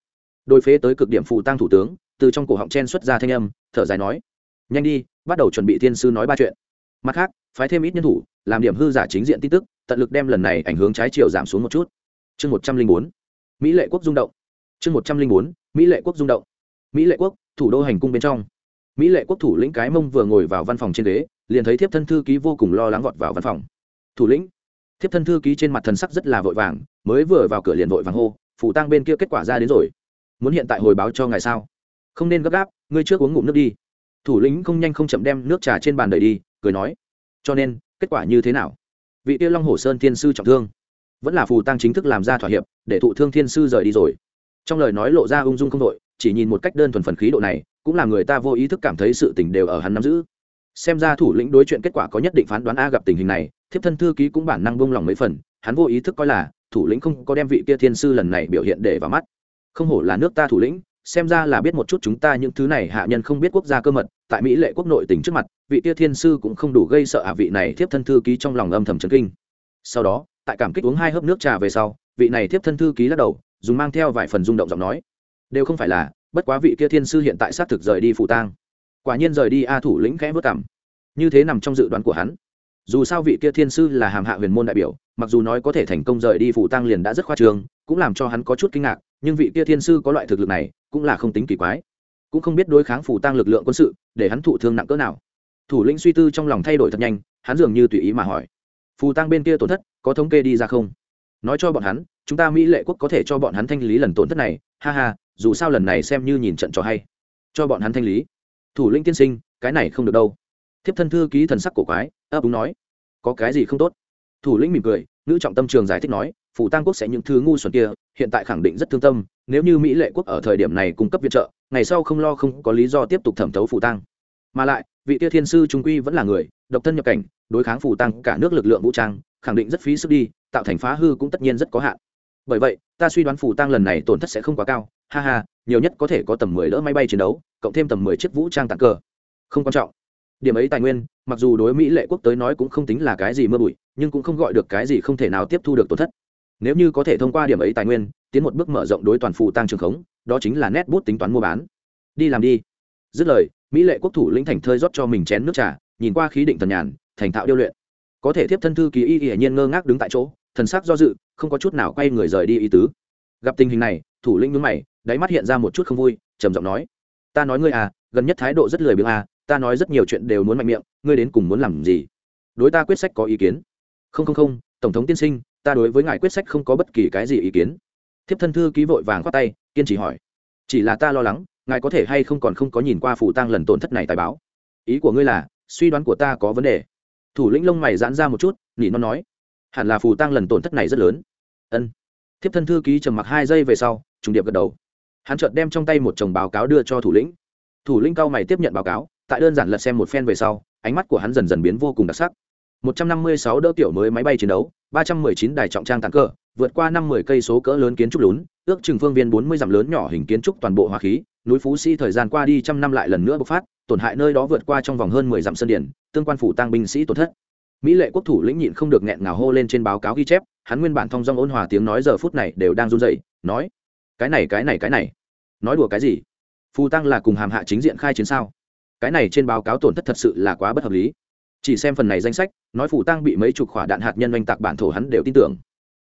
Đôi phế tới cực điểm phụ tăng thủ tướng, từ trong cổ họng chen xuất ra thanh âm, thở dài nói, nhanh đi, bắt đầu chuẩn bị thiên sư nói ba chuyện. Mặt khác, phái thêm ít nhân thủ, làm điểm hư giả chính diện tin tức, tận lực đem lần này ảnh hướng trái chiều giảm xuống một chút. Chương một trăm linh bốn, mỹ lệ quốc rung động. Chương một trăm linh bốn, mỹ lệ quốc rung động. Mỹ lệ quốc, thủ đô hành cung bên trong. Mỹ lệ quốc thủ lĩnh cái mông vừa ngồi vào văn phòng trên ghế liền thấy thiếp thân thư ký vô cùng lo lắng vọt vào văn phòng. Thủ lĩnh. Thiếp thân thư ký trên mặt thần sắc rất là vội vàng, mới vừa vào cửa liền vội vàng hô, phủ tăng bên kia kết quả ra đến rồi. Muốn hiện tại hồi báo cho ngài sao? Không nên gấp gáp, ngươi trước uống ngụm nước đi. Thủ lĩnh không nhanh không chậm đem nước trà trên bàn đầy đi, cười nói, cho nên, kết quả như thế nào? Vị tiêu long hồ sơn thiên sư trọng thương. Vẫn là phù tăng chính thức làm ra thỏa hiệp, để thụ thương thiên sư rời đi rồi. Trong lời nói lộ ra ung dung không đội, chỉ nhìn một cách đơn thuần phần khí độ này, cũng là người ta vô ý thức cảm thấy sự tình đều ở hắn nắm giữ xem ra thủ lĩnh đối chuyện kết quả có nhất định phán đoán a gặp tình hình này, thiếp thân thư ký cũng bản năng buông lòng mấy phần, hắn vô ý thức coi là, thủ lĩnh không có đem vị kia thiên sư lần này biểu hiện để vào mắt. Không hổ là nước ta thủ lĩnh, xem ra là biết một chút chúng ta những thứ này hạ nhân không biết quốc gia cơ mật, tại mỹ lệ quốc nội tỉnh trước mặt, vị kia thiên sư cũng không đủ gây sợ hạ vị này thiếp thân thư ký trong lòng âm thầm trấn kinh. Sau đó, tại cảm kích uống hai hớp nước trà về sau, vị này thiếp thân thư ký lắc đầu, dùng mang theo vài phần rung động giọng nói. Đều không phải là, bất quá vị kia thiên sư hiện tại xác thực rời đi phủ tang quả nhiên rời đi a thủ lĩnh khẽ vất cảm. Như thế nằm trong dự đoán của hắn. Dù sao vị kia thiên sư là hàm hạ huyền môn đại biểu, mặc dù nói có thể thành công rời đi phủ tăng liền đã rất khoa trường cũng làm cho hắn có chút kinh ngạc, nhưng vị kia thiên sư có loại thực lực này, cũng là không tính kỳ quái. Cũng không biết đối kháng phủ tăng lực lượng quân sự, để hắn thụ thương nặng cỡ nào. Thủ lĩnh suy tư trong lòng thay đổi thật nhanh, hắn dường như tùy ý mà hỏi. Phù tăng bên kia tổn thất, có thống kê đi ra không? Nói cho bọn hắn, chúng ta mỹ lệ quốc có thể cho bọn hắn thanh lý lần tổn thất này, ha ha, dù sao lần này xem như nhìn trận cho hay. Cho bọn hắn thanh lý thủ lĩnh tiên sinh, cái này không được đâu. Thiếp thân thư ký thần sắc cổ quái, ấp úng nói, có cái gì không tốt? Thủ lĩnh mỉm cười nữ trọng tâm trường giải thích nói, phủ tăng quốc sẽ những thứ ngu xuẩn kia, hiện tại khẳng định rất thương tâm, nếu như mỹ lệ quốc ở thời điểm này cung cấp viện trợ, ngày sau không lo không có lý do tiếp tục thẩm thấu phủ tăng mà lại, vị tia thiên sư trung quy vẫn là người, độc thân nhập cảnh, đối kháng phủ tăng cả nước lực lượng vũ trang, khẳng định rất phí sức đi, tạo thành phá hư cũng tất nhiên rất có hạn. Bởi vậy, ta suy đoán phủ tăng lần này tổn thất sẽ không quá cao, ha ha, nhiều nhất có thể có tầm mười lỡ máy bay chiến đấu cộng thêm tầm mười chiếc vũ trang tặng cờ. Không quan trọng. Điểm ấy tài nguyên, mặc dù đối mỹ lệ quốc tới nói cũng không tính là cái gì mưa bụi, nhưng cũng không gọi được cái gì không thể nào tiếp thu được tổn thất. Nếu như có thể thông qua điểm ấy tài nguyên, tiến một bước mở rộng đối toàn phụ tăng trường khống, đó chính là nét bút tính toán mua bán. Đi làm đi. Dứt lời, mỹ lệ quốc thủ lĩnh thành thơi rót cho mình chén nước trà, nhìn qua khí định thần nhàn, thành thạo điêu luyện. Có thể tiếp thân thư ký y y nhiên ngơ ngác đứng tại chỗ, thần sắc do dự, không có chút nào quay người rời đi ý tứ. Gặp tình hình này, thủ lĩnh nhướng mày, đáy mắt hiện ra một chút không vui, trầm giọng nói ta nói ngươi à gần nhất thái độ rất lười biếng à ta nói rất nhiều chuyện đều muốn mạnh miệng, ngươi đến cùng muốn làm gì? Đối ta quyết sách có ý kiến. Không không không, tổng thống tiên sinh, ta đối với ngài quyết sách không có bất kỳ cái gì ý kiến. Thiếp thân thư ký vội vàng khoát tay, kiên trì hỏi. Chỉ là ta lo lắng, ngài có thể hay không còn không có nhìn qua phủ tăng lần tổn thất này tài báo. Ý của ngươi là, suy đoán của ta có vấn đề. Thủ lĩnh lông mày giãn ra một chút nhỉ nó nói. Hẳn là phù tăng lần tổn thất này rất lớn. Ân. Thiếp thân thư ký trầm mặc hai giây về sau, trùng điệp gật đầu hắn chợt đem trong tay một chồng báo cáo đưa cho thủ lĩnh. Thủ lĩnh cao mày tiếp nhận báo cáo, tại đơn giản lật xem một phen về sau, ánh mắt của hắn dần dần biến vô cùng đặc sắc. 156 đỡ tiểu mới máy bay chiến đấu 319 đài trọng trang tàng cờ, vượt qua năm mươi cây số cỡ lớn kiến trúc lún, ước chừng phương viên 40 dặm lớn nhỏ hình kiến trúc toàn bộ hóa khí, núi phú sĩ thời gian qua đi trăm năm lại lần nữa bộc phát, tổn hại nơi đó vượt qua trong vòng hơn 10 dặm sơn điển tương quan phủ tăng binh sĩ tổn thất. Mỹ lệ quốc thủ lĩnh nhịn không được nghẹn ngào hô lên trên báo cáo ghi chép, hắn nguyên bản thông dong ôn hòa tiếng nói giờ phút này đều đang run rẩy, nói cái này cái này cái này. Nói đùa cái gì? Phù tăng là cùng hàm hạ chính diện khai chiến sao? Cái này trên báo cáo tổn thất thật sự là quá bất hợp lý. Chỉ xem phần này danh sách, nói phù tăng bị mấy chục khỏa đạn hạt nhân oanh tạc bản thổ hắn đều tin tưởng.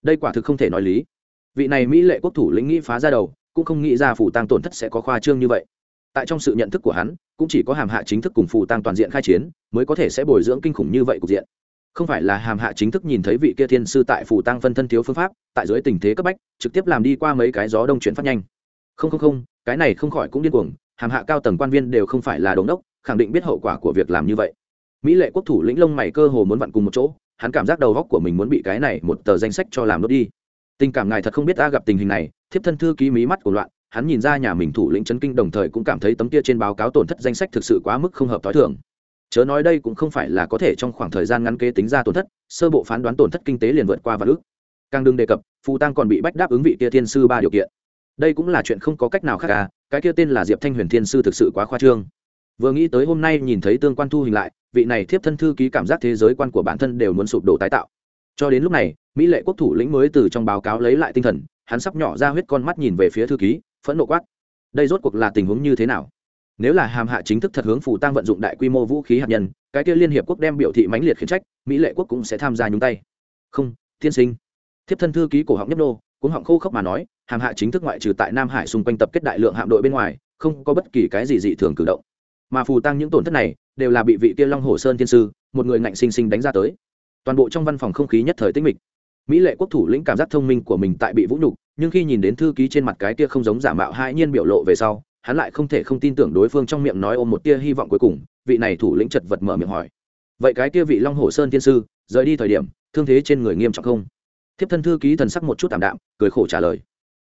Đây quả thực không thể nói lý. Vị này mỹ lệ quốc thủ lĩnh nghĩ phá ra đầu, cũng không nghĩ ra phù tăng tổn thất sẽ có khoa trương như vậy. Tại trong sự nhận thức của hắn, cũng chỉ có hàm hạ chính thức cùng phù tăng toàn diện khai chiến, mới có thể sẽ bồi dưỡng kinh khủng như vậy cục diện không phải là hàm hạ chính thức nhìn thấy vị kia thiên sư tại phủ tăng phân thân thiếu phương pháp, tại dưới tình thế cấp bách, trực tiếp làm đi qua mấy cái gió đông chuyển phát nhanh. Không không không, cái này không khỏi cũng điên cuồng, hàm hạ cao tầng quan viên đều không phải là đống đốc, khẳng định biết hậu quả của việc làm như vậy. Mỹ lệ quốc thủ lĩnh lông mày cơ hồ muốn vặn cùng một chỗ, hắn cảm giác đầu góc của mình muốn bị cái này một tờ danh sách cho làm đốt đi. Tình cảm ngài thật không biết ta gặp tình hình này, thiếp thân thư ký mí mắt của loạn, hắn nhìn ra nhà mình thủ lĩnh chấn kinh đồng thời cũng cảm thấy tấm kia trên báo cáo tổn thất danh sách thực sự quá mức không hợp t h o i thường chớ nói đây cũng không phải là có thể trong khoảng thời gian ngắn kế tính ra tổn thất, sơ bộ phán đoán tổn thất kinh tế liền vượt qua và ước. Càng đừng đề cập, phù tăng còn bị bách đáp ứng vị kia thiên sư ba điều kiện. Đây cũng là chuyện không có cách nào khác cả cái kia tên là diệp thanh huyền thiên sư thực sự quá khoa trương. Vừa nghĩ tới hôm nay nhìn thấy tương quan thu hình lại, vị này thiếp thân thư ký cảm giác thế giới quan của bản thân đều muốn sụp đổ tái tạo. Cho đến lúc này, mỹ lệ quốc thủ lĩnh mới từ trong báo cáo lấy lại tinh thần, hắn sắp nhỏ ra huyết con mắt nhìn về phía thư ký, phẫn nộ quát. Đây rốt cuộc là tình huống như thế nào? Nếu là hàm hạ chính thức thật hướng phủ tăng vận dụng đại quy mô vũ khí hạt nhân, cái kia liên hiệp quốc đem biểu thị mãnh liệt khiển trách, mỹ lệ quốc cũng sẽ tham gia nhúng tay. Không, tiên sinh. Thiếp thân thư ký cổ họng nhấp nô cũng họng khô khốc mà nói, hàm hạ chính thức ngoại trừ tại nam hải xung quanh tập kết đại lượng hạm đội bên ngoài, không có bất kỳ cái gì dị thường cử động. Mà phù tăng những tổn thất này, đều là bị vị tiên long hồ sơn thiên sư, một người ngạnh sinh sinh đánh ra tới. Toàn bộ trong văn phòng không khí nhất thời tích mịch. Mỹ lệ quốc thủ lĩnh cảm giác thông minh của mình tại bị vũ nhục, nhưng khi nhìn đến thư ký trên mặt cái kia không giống giả mạo hai nhiên biểu lộ về sau hắn lại không thể không tin tưởng đối phương trong miệng nói ôm một tia hy vọng cuối cùng, vị này thủ lĩnh chật vật mở miệng hỏi. Vậy cái kia vị long hồ sơn tiên sư, rời đi thời điểm, thương thế trên người nghiêm trọng không? Thiếp thân thư ký thần sắc một chút tạm đạm, cười khổ trả lời.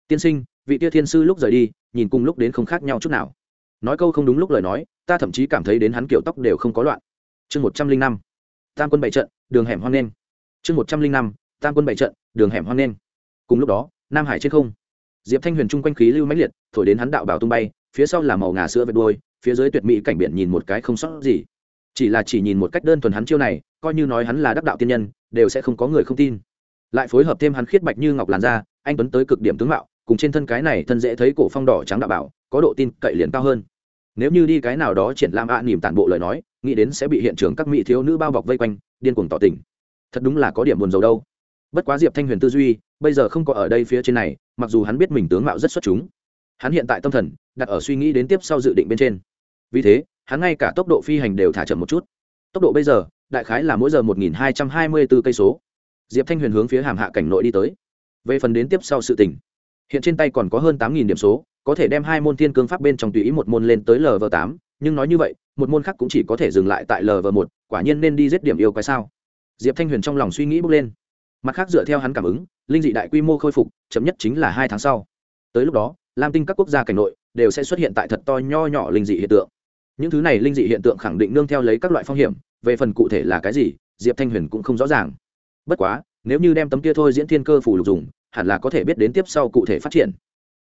Tiên sinh, vị tia thiên sư lúc rời đi, nhìn cùng lúc đến không khác nhau chút nào. Nói câu không đúng lúc lời nói, ta thậm chí cảm thấy đến hắn kiểu tóc đều không có loạn. Chương một trăm linh năm. Tam quân bảy trận, đường hẻm hoang nen chương một trăm linh năm. Tam quân bảy trận, đường hẻm hoang nen cùng lúc đó, nam hải trên không. Diệp thanh huyền chung quanh khí lưu mãnh liệt, thổi đến hắn đạo bảo tung bay phía sau là màu ngà sữa vệt đôi phía dưới tuyệt mỹ cảnh biển nhìn một cái không sót gì. Chỉ là chỉ nhìn một cách đơn thuần hắn chiêu này coi như nói hắn là đắc đạo tiên nhân đều sẽ không có người không tin. Lại phối hợp thêm hắn khiết bạch như ngọc làn da anh tuấn tới cực điểm tướng mạo cùng trên thân cái này thân dễ thấy cổ phong đỏ trắng đạo bảo có độ tin cậy liền cao hơn. Nếu như đi cái nào đó triển lãm ạ à, nỉm tản bộ lời nói nghĩ đến sẽ bị hiện trường các mỹ thiếu nữ bao bọc vây quanh điên cuồng tỏ tình. Thật đúng là có điểm buồn dầu đâu. Bất quá diệp thanh huyền tư duy bây giờ không có ở đây phía trên này mặc dù hắn biết mình tướng mạo rất xuất chúng hắn hiện tại tâm thần đặt ở suy nghĩ đến tiếp sau dự định bên trên. Vì thế, hắn ngay cả tốc độ phi hành đều thả chậm một chút. Tốc độ bây giờ, đại khái là mỗi giờ một nghìn hai trăm hai mươi bốn cây số. Diệp thanh huyền hướng phía hàm hạ cảnh nội đi tới. Về phần đến tiếp sau sự tỉnh hiện trên tay còn có hơn tám nghìn điểm số, có thể đem hai môn thiên cương pháp bên trong tùy ý một môn lên tới lv tám. Nhưng nói như vậy, một môn khác cũng chỉ có thể dừng lại tại lv một, quả nhiên nên đi giết điểm yêu quái sao? Diệp thanh huyền trong lòng suy nghĩ bước lên. Mặt khác dựa theo hắn cảm ứng, linh dị đại quy mô khôi phục, chậm nhất chính là hai tháng sau. Tới lúc đó lam tinh các quốc gia cảnh nội đều sẽ xuất hiện tại thật to nho nhỏ linh dị hiện tượng. Những thứ này linh dị hiện tượng khẳng định nương theo lấy các loại phong hiểm, về phần cụ thể là cái gì, diệp thanh huyền cũng không rõ ràng. Bất quá, nếu như đem tấm kia thôi diễn thiên cơ phủ lục dùng, hẳn là có thể biết đến tiếp sau cụ thể phát triển.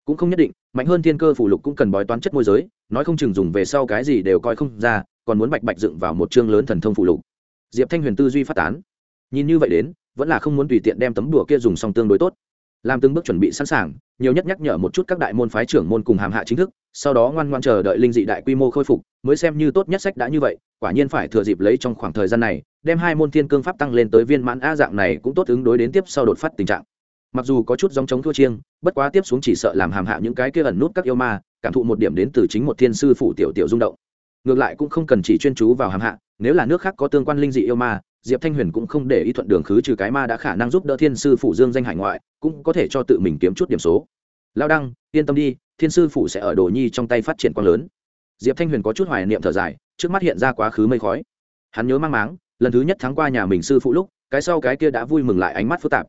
Cũng không nhất định, mạnh hơn thiên cơ phủ lục cũng cần bói toán chất môi giới, nói không chừng dùng về sau cái gì đều coi không ra, còn muốn bạch bạch dựng vào một chương lớn thần thông phủ lục. Diệp thanh huyền tư duy phát tán. Nhìn như vậy đến, vẫn là không muốn tùy tiện đem tấm đùa kia dùng xong tương đối tốt làm từng bước chuẩn bị sẵn sàng, nhiều nhất nhắc nhở một chút các đại môn phái trưởng môn cùng hàm hạ chính thức, sau đó ngoan ngoan chờ đợi linh dị đại quy mô khôi phục, mới xem như tốt nhất sách đã như vậy, quả nhiên phải thừa dịp lấy trong khoảng thời gian này, đem hai môn thiên cương pháp tăng lên tới viên mãn a dạng này cũng tốt ứng đối đến tiếp sau đột phát tình trạng. Mặc dù có chút dòng chống thua chiêng, bất quá tiếp xuống chỉ sợ làm hàm hạ những cái kia ẩn nút các yêu ma, cảm thụ một điểm đến từ chính một thiên sư phủ tiểu tiểu rung động. Ngược lại cũng không cần chỉ chuyên chú vào hàm hạ, nếu là nước khác có tương quan linh dị yêu ma diệp thanh huyền cũng không để ý thuận đường khứ trừ cái ma đã khả năng giúp đỡ thiên sư phủ dương danh hải ngoại, cũng có thể cho tự mình kiếm chút điểm số. Lao đăng, yên tâm đi, thiên sư phủ sẽ ở đồ nhi trong tay phát triển quang lớn. Diệp thanh huyền có chút hoài niệm thở dài, trước mắt hiện ra quá khứ mây khói. Hắn nhớ mang máng, lần thứ nhất tháng qua nhà mình sư phụ lúc, cái sau cái kia đã vui mừng lại ánh mắt phức tạp.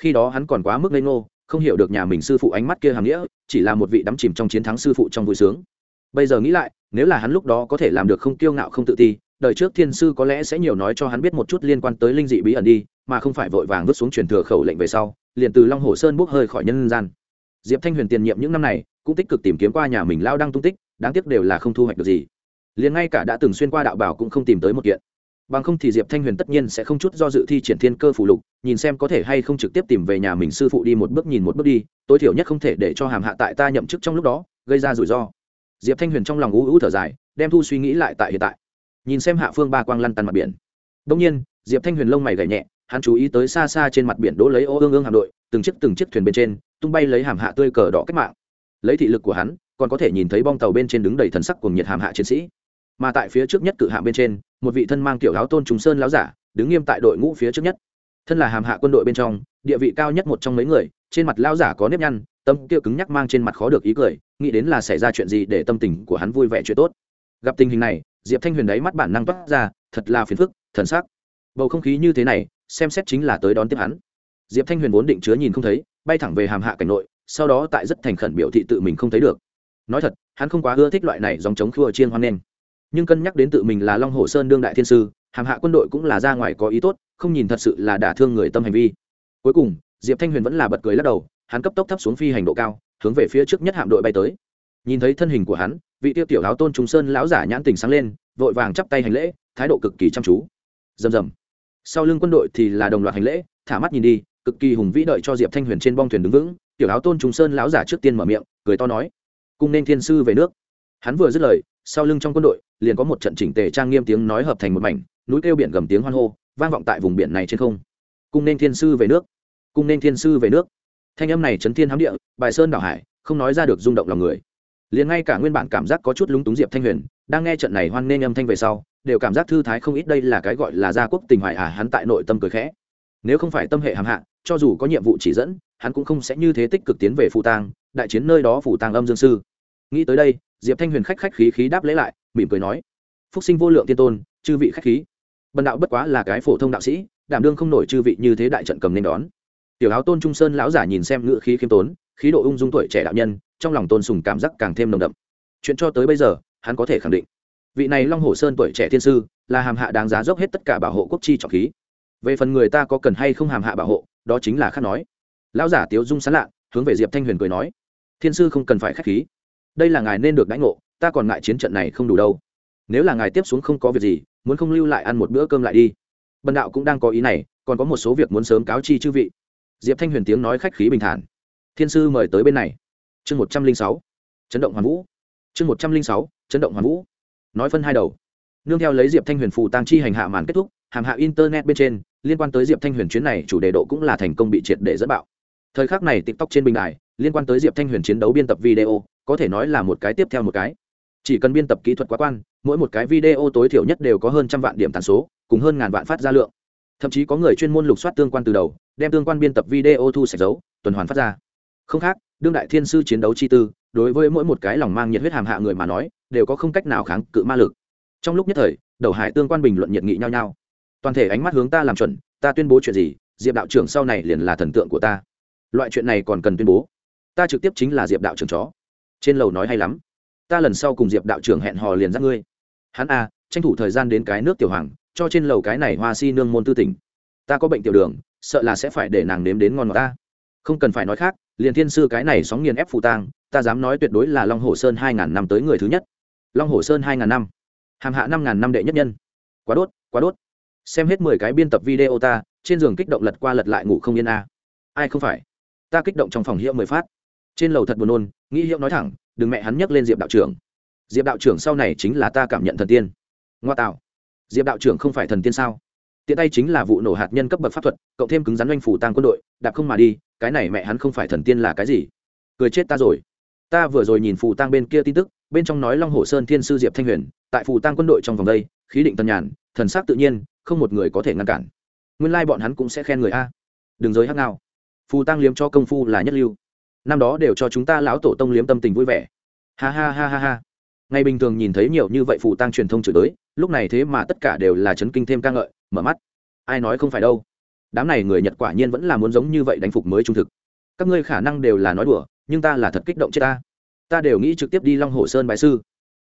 Khi đó hắn còn quá mức lây ngô, không hiểu được nhà mình sư phụ ánh mắt kia hàm nghĩa, chỉ là một vị đắm chìm trong chiến thắng sư phụ trong vui sướng. Bây giờ nghĩ lại, nếu là hắn lúc đó có thể làm được không kiêu ngạo không tự ti đời trước thiên sư có lẽ sẽ nhiều nói cho hắn biết một chút liên quan tới linh dị bí ẩn đi, mà không phải vội vàng vứt xuống truyền thừa khẩu lệnh về sau, liền từ long hồ sơn bốc hơi khỏi nhân gian. Diệp thanh huyền tiền nhiệm những năm này, cũng tích cực tìm kiếm qua nhà mình lao đăng tung tích, đáng tiếc đều là không thu hoạch được gì. Liền ngay cả đã từng xuyên qua đạo bảo cũng không tìm tới một kiện. Bằng không thì diệp thanh huyền tất nhiên sẽ không chút do dự thi triển thiên cơ phủ lục, nhìn xem có thể hay không trực tiếp tìm về nhà mình sư phụ đi một bước nhìn một bước đi, tối thiểu nhất không thể để cho hàm hạ tại ta nhậm chức trong lúc đó, gây ra rủi ro. Diệp thanh huyền trong lòng ú ú thở dài, đem thu suy nghĩ lại tại hiện tại nhìn xem hạ phương ba quang lăn tăn mặt biển. Đông nhiên, diệp thanh huyền lông mày gảy nhẹ, hắn chú ý tới xa xa trên mặt biển đỗ lấy ô ương ương hạm đội, từng chiếc từng chiếc thuyền bên trên, tung bay lấy hàm hạ tươi cờ đỏ cách mạng. Lấy thị lực của hắn, còn có thể nhìn thấy bong tàu bên trên đứng đầy thần sắc cùng nhiệt hàm hạ chiến sĩ. Mà tại phía trước nhất cự hạm bên trên, một vị thân mang tiểu áo tôn trùng sơn láo giả, đứng nghiêm tại đội ngũ phía trước nhất. Thân là hàm hạ quân đội bên trong, địa vị cao nhất một trong mấy người, trên mặt lao giả có nếp nhăn, tâm kia cứng nhắc mang trên mặt khó được ý cười, nghĩ đến là xảy ra chuyện gì để tâm tình của hắn vui vẻ chuyện tốt. Gặp tình hình này diệp thanh huyền đáy mắt bản năng toát ra, thật là phiền phức, thần sắc. Bầu không khí như thế này, xem xét chính là tới đón tiếp hắn. Diệp thanh huyền vốn định chứa nhìn không thấy, bay thẳng về hàm hạ cảnh nội, sau đó tại rất thành khẩn biểu thị tự mình không thấy được. Nói thật, hắn không quá ưa thích loại này dòng chống khua chiên hoan nen nhưng cân nhắc đến tự mình là long hồ sơn đương đại thiên sư, hàm hạ quân đội cũng là ra ngoài có ý tốt, không nhìn thật sự là đả thương người tâm hành vi. Cuối cùng, diệp thanh huyền vẫn là bật cười lắc đầu, hắn cấp tốc thấp xuống phi hành độ cao, hướng về phía trước nhất hạm đội bay tới. Nhìn thấy thân hình của hắn vị tiêu tiểu áo tôn trung sơn lão giả nhãn tình sáng lên, vội vàng chắp tay hành lễ, thái độ cực kỳ chăm chú. Rầm rầm. Sau lưng quân đội thì là đồng loạt hành lễ, thả mắt nhìn đi, cực kỳ hùng vĩ đợi cho diệp thanh huyền trên bong thuyền đứng vững, tiểu áo tôn trung sơn lão giả trước tiên mở miệng, cười to nói cùng nên thiên sư về nước. Hắn vừa dứt lời, sau lưng trong quân đội, liền có một trận chỉnh tề trang nghiêm tiếng nói hợp thành một mảnh, núi kêu biển gầm tiếng hoan hô, vang vọng tại vùng biển này trên không. Cung nên thiên sư về nước. Cung nên thiên sư về nước. Thanh âm này chấn thiên hám địa, bài sơn đảo hải, không nói ra được rung động lòng người liền ngay cả nguyên bản cảm giác có chút lúng túng diệp thanh huyền, đang nghe trận này hoan nên âm thanh về sau, đều cảm giác thư thái không ít đây là cái gọi là gia quốc tình hoài à hắn tại nội tâm cười khẽ. Nếu không phải tâm hệ hàm hạ, cho dù có nhiệm vụ chỉ dẫn, hắn cũng không sẽ như thế tích cực tiến về phù tang, đại chiến nơi đó phủ tang âm dương sư. Nghĩ tới đây, diệp thanh huyền khách khách khí khí đáp lấy lại, mỉm cười nói, phúc sinh vô lượng tiên tôn, chư vị khách khí. Bần đạo bất quá là cái phổ thông đạo sĩ, đảm đương không nổi chư vị như thế đại trận cầm nên đón. Tiểu áo tôn trung sơn lão giả nhìn xem ngự khí khiêm tốn, khí độ ung dung tuổi trẻ đạo nhân trong lòng tôn sùng cảm giác càng thêm nồng đậm. Chuyện cho tới bây giờ, hắn có thể khẳng định, vị này long hồ sơn tuổi trẻ thiên sư là hàm hạ đáng giá dốc hết tất cả bảo hộ quốc chi trọng khí. Về phần người ta có cần hay không hàm hạ bảo hộ, đó chính là khác nói. Lão giả tiếu dung sán lạ, hướng về diệp thanh huyền cười nói, thiên sư không cần phải k h á c h khí. Đây là ngài nên được đãi ngộ, ta còn ngại chiến trận này không đủ đâu. Nếu là ngài tiếp xuống không có việc gì, muốn không lưu lại ăn một bữa cơm lại đi. Bần đạo cũng đang có ý này, còn có một số việc muốn sớm cáo chi chư vị. Diệp thanh huyền tiếng nói khách khí bình thản. Thiên sư mời tới bên này chương một trăm linh sáu, chấn động hoàn vũ. Chương một trăm linh sáu, chấn động hoàn vũ. Nói phân hai đầu. Nương theo lấy diệp thanh huyền phù tăng chi hành hạ màn kết thúc, hàm hạ internet bên trên, liên quan tới diệp thanh huyền chuyến này chủ đề độ cũng là thành công bị triệt để dẫn bạo. Thời khắc này tiktok trên bình đài, liên quan tới diệp thanh huyền chiến đấu biên tập video, có thể nói là một cái tiếp theo một cái. Chỉ cần biên tập kỹ thuật quá quan, mỗi một cái video tối thiểu nhất đều có hơn trăm vạn điểm tàn số, cùng hơn ngàn vạn phát ra lượng. Thậm chí có người chuyên môn lục soát tương quan từ đầu, đem tương quan biên tập video thu sạch dấu, tuần hoàn phát ra. Không khác đương đại thiên sư chiến đấu chi tư, đối với mỗi một cái lòng mang nhiệt huyết hàm hạ người mà nói, đều có không cách nào kháng cự ma lực. Trong lúc nhất thời, đầu hải tương quan bình luận nhiệt nghị nhau nhau. Toàn thể ánh mắt hướng ta làm chuẩn, ta tuyên bố chuyện gì, diệp đạo trưởng sau này liền là thần tượng của ta. Loại chuyện này còn cần tuyên bố. Ta trực tiếp chính là diệp đạo trưởng chó. Trên lầu nói hay lắm. Ta lần sau cùng diệp đạo trưởng hẹn hò liền dắt ngươi. Hắn a, tranh thủ thời gian đến cái nước tiểu hoàng, cho trên lầu cái này hoa si nương môn tư tỉnh. Ta có bệnh tiểu đường, sợ là sẽ phải để nàng nếm đến ngon ngọt ta không cần phải nói khác, liền thiên sư cái này sóng nghiền ép phụ tang, ta dám nói tuyệt đối là long hồ sơn hai ngàn năm tới người thứ nhất. Long hồ sơn hai ngàn năm. Hàm hạ năm ngàn năm đệ nhất nhân. Quá đốt quá đốt. Xem hết mười cái biên tập video ta, trên giường kích động lật qua lật lại ngủ không yên a. Ai không phải? Ta kích động trong phòng hiệu mười phát. Trên lầu thật buồn nôn nghĩ hiệu nói thẳng, đừng mẹ hắn nhắc lên diệp đạo trưởng. Diệp đạo trưởng sau này chính là ta cảm nhận thần tiên. Ngoa tạo. Diệp đạo trưởng không phải thần tiên sao? Tiện tay chính là vụ nổ hạt nhân cấp bậc pháp thuật, cộng thêm cứng rắn oanh phủ tăng quân đội, đạp không mà đi, cái này mẹ hắn không phải thần tiên là cái gì? Cười chết ta rồi. Ta vừa rồi nhìn phù tăng bên kia tin tức, bên trong nói long hồ sơn thiên sư diệp thanh huyền, tại phù tăng quân đội trong vòng đây, khí định tân nhàn, thần sắc tự nhiên, không một người có thể ngăn cản. Nguyên lai bọn hắn cũng sẽ khen người a. Đừng giới hắc nào phù tăng liếm cho công phu là nhất lưu. Năm đó đều cho chúng ta lão tổ tông liếm tâm tình vui vẻ. Ha ha ha ha ha. Ngày bình thường nhìn thấy nhiều như vậy phù tăng truyền thông chửi tới lúc này thế mà tất cả đều là chấn kinh thêm ca ngợi, mở mắt. Ai nói không phải đâu? Đám này người nhật quả nhiên vẫn là muốn giống như vậy đánh phục mới trung thực. Các ngươi khả năng đều là nói đùa, nhưng ta là thật kích động chết ta. Ta đều nghĩ trực tiếp đi long hồ sơn bài sư.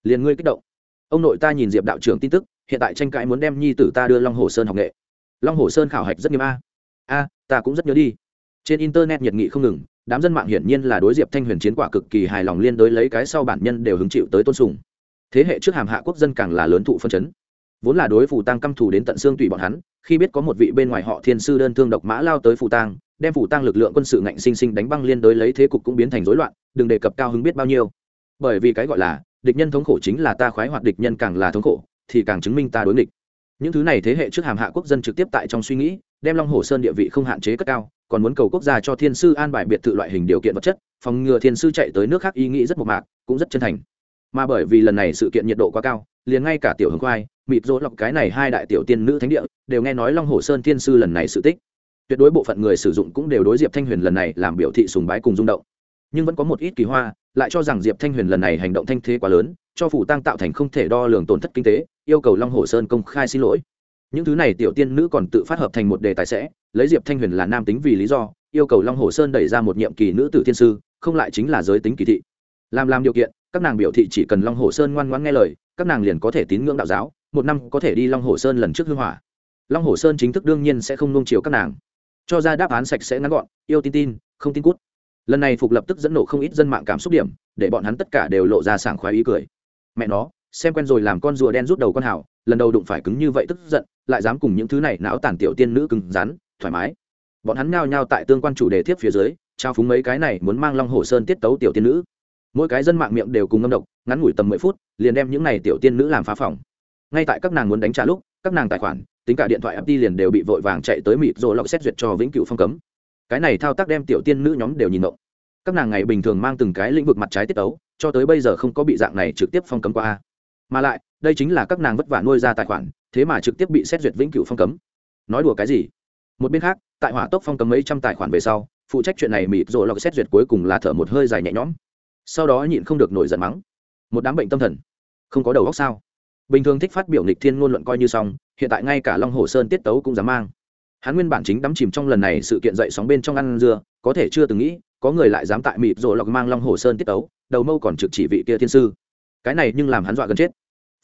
Liền ngươi kích động. Ông nội ta nhìn diệp đạo trưởng tin tức, hiện tại tranh cãi muốn đem nhi tử ta đưa long hồ sơn học nghệ. Long hồ sơn khảo hạch rất nghiêm a. A, ta cũng rất nhớ đi. Trên internet nhiệt nghị không ngừng, đám dân mạng hiển nhiên là đối diệp thanh huyền chiến quả cực kỳ hài lòng liên đối lấy cái sau bản nhân đều hứng chịu tới tôn sùng thế hệ trước hàm hạ quốc dân càng là lớn thụ phân chấn. Vốn là đối phù tăng căm thù đến tận xương tùy bọn hắn, khi biết có một vị bên ngoài họ thiên sư đơn thương độc mã lao tới phù tăng đem phù tăng lực lượng quân sự ngạnh sinh sinh đánh băng liên đối lấy thế cục cũng biến thành rối loạn, đừng đề cập cao hứng biết bao nhiêu. Bởi vì cái gọi là, địch nhân thống khổ chính là ta khoái hoạt địch nhân càng là thống khổ, thì càng chứng minh ta đối nghịch. Những thứ này thế hệ trước hàm hạ quốc dân trực tiếp tại trong suy nghĩ, đem long hồ sơn địa vị không hạn chế cất cao, còn muốn cầu quốc gia cho thiên sư an bài biệt thự loại hình điều kiện vật chất, phòng ngừa thiên sư chạy tới nước khác ý nghĩ rất mộc mạc, cũng rất chân thành mà bởi vì lần này sự kiện nhiệt độ quá cao, liền ngay cả tiểu hồng khoai, mịt rỗ lọc cái này hai đại tiểu tiên nữ thánh địa, đều nghe nói long hồ sơn thiên sư lần này sự tích. Tuyệt đối bộ phận người sử dụng cũng đều đối diệp thanh huyền lần này làm biểu thị sùng bái cùng rung động. Nhưng vẫn có một ít kỳ hoa, lại cho rằng diệp thanh huyền lần này hành động thanh thế quá lớn, cho phủ tăng tạo thành không thể đo lường tổn thất kinh tế, yêu cầu long hồ sơn công khai xin lỗi. Những thứ này tiểu tiên nữ còn tự phát hợp thành một đề tài sẽ, lấy diệp thanh huyền là nam tính vì lý do, yêu cầu long hồ sơn đẩy ra một nhiệm kỳ nữ tử thiên sư, không lại chính là giới tính kỳ thị. Làm làm điều kiện các nàng biểu thị chỉ cần long hồ sơn ngoan ngoãn nghe lời, các nàng liền có thể tín ngưỡng đạo giáo, một năm có thể đi long hồ sơn lần trước hương hỏa. Long hồ sơn chính thức đương nhiên sẽ không nung chiều các nàng. Cho ra đáp án sạch sẽ ngắn gọn, yêu tin tin, không tin cút. Lần này phục lập tức dẫn nổ không ít dân mạng cảm xúc điểm, để bọn hắn tất cả đều lộ ra sảng khoái ý cười. Mẹ nó, xem quen rồi làm con rùa đen rút đầu con hảo lần đầu đụng phải cứng như vậy tức giận, lại dám cùng những thứ này não tàn tiểu tiên nữ cứng rắn, thoải mái. Bọn hắn nhao nhao tại tương quan chủ đề tiếp phía dưới, trao phúng mấy cái này muốn mang long hồ sơn tiết tấu tiểu tiên nữ mỗi cái dân mạng miệng đều cùng ngâm độc, ngắn ngủi tầm mười phút, liền đem những này tiểu tiên nữ làm phá phòng ngay tại các nàng muốn đánh trả lúc, các nàng tài khoản, tính cả điện thoại FT liền đều bị vội vàng chạy tới mịt rồi lọc xét duyệt cho vĩnh cửu phong cấm. Cái này thao tác đem tiểu tiên nữ nhóm đều nhìn động các nàng ngày bình thường mang từng cái lĩnh vực mặt trái tiết tấu, cho tới bây giờ không có bị dạng này trực tiếp phong cấm qua. Mà lại, đây chính là các nàng vất vả nuôi ra tài khoản, thế mà trực tiếp bị xét duyệt vĩnh cửu phong cấm. Nói đùa cái gì? Một bên khác, tại hỏa tốc phong cấm mấy trăm tài khoản về sau, phụ trách chuyện này mịt rồi lọc xét duyệt cuối cùng là thở một hơi dài nhẹ nhõm sau đó nhịn không được nổi giận mắng. Một đám bệnh tâm thần. Không có đầu óc sao? Bình thường thích phát biểu nghịch thiên ngôn luận coi như xong, hiện tại ngay cả long hồ sơn tiết tấu cũng dám mang. Hắn nguyên bản chính đắm chìm trong lần này sự kiện dậy sóng bên trong ăn dưa, có thể chưa từng nghĩ, có người lại dám tại mịp rồi lọc mang long hồ sơn tiết tấu, đầu mâu còn trực chỉ vị kia thiên sư. Cái này nhưng làm hắn dọa gần chết.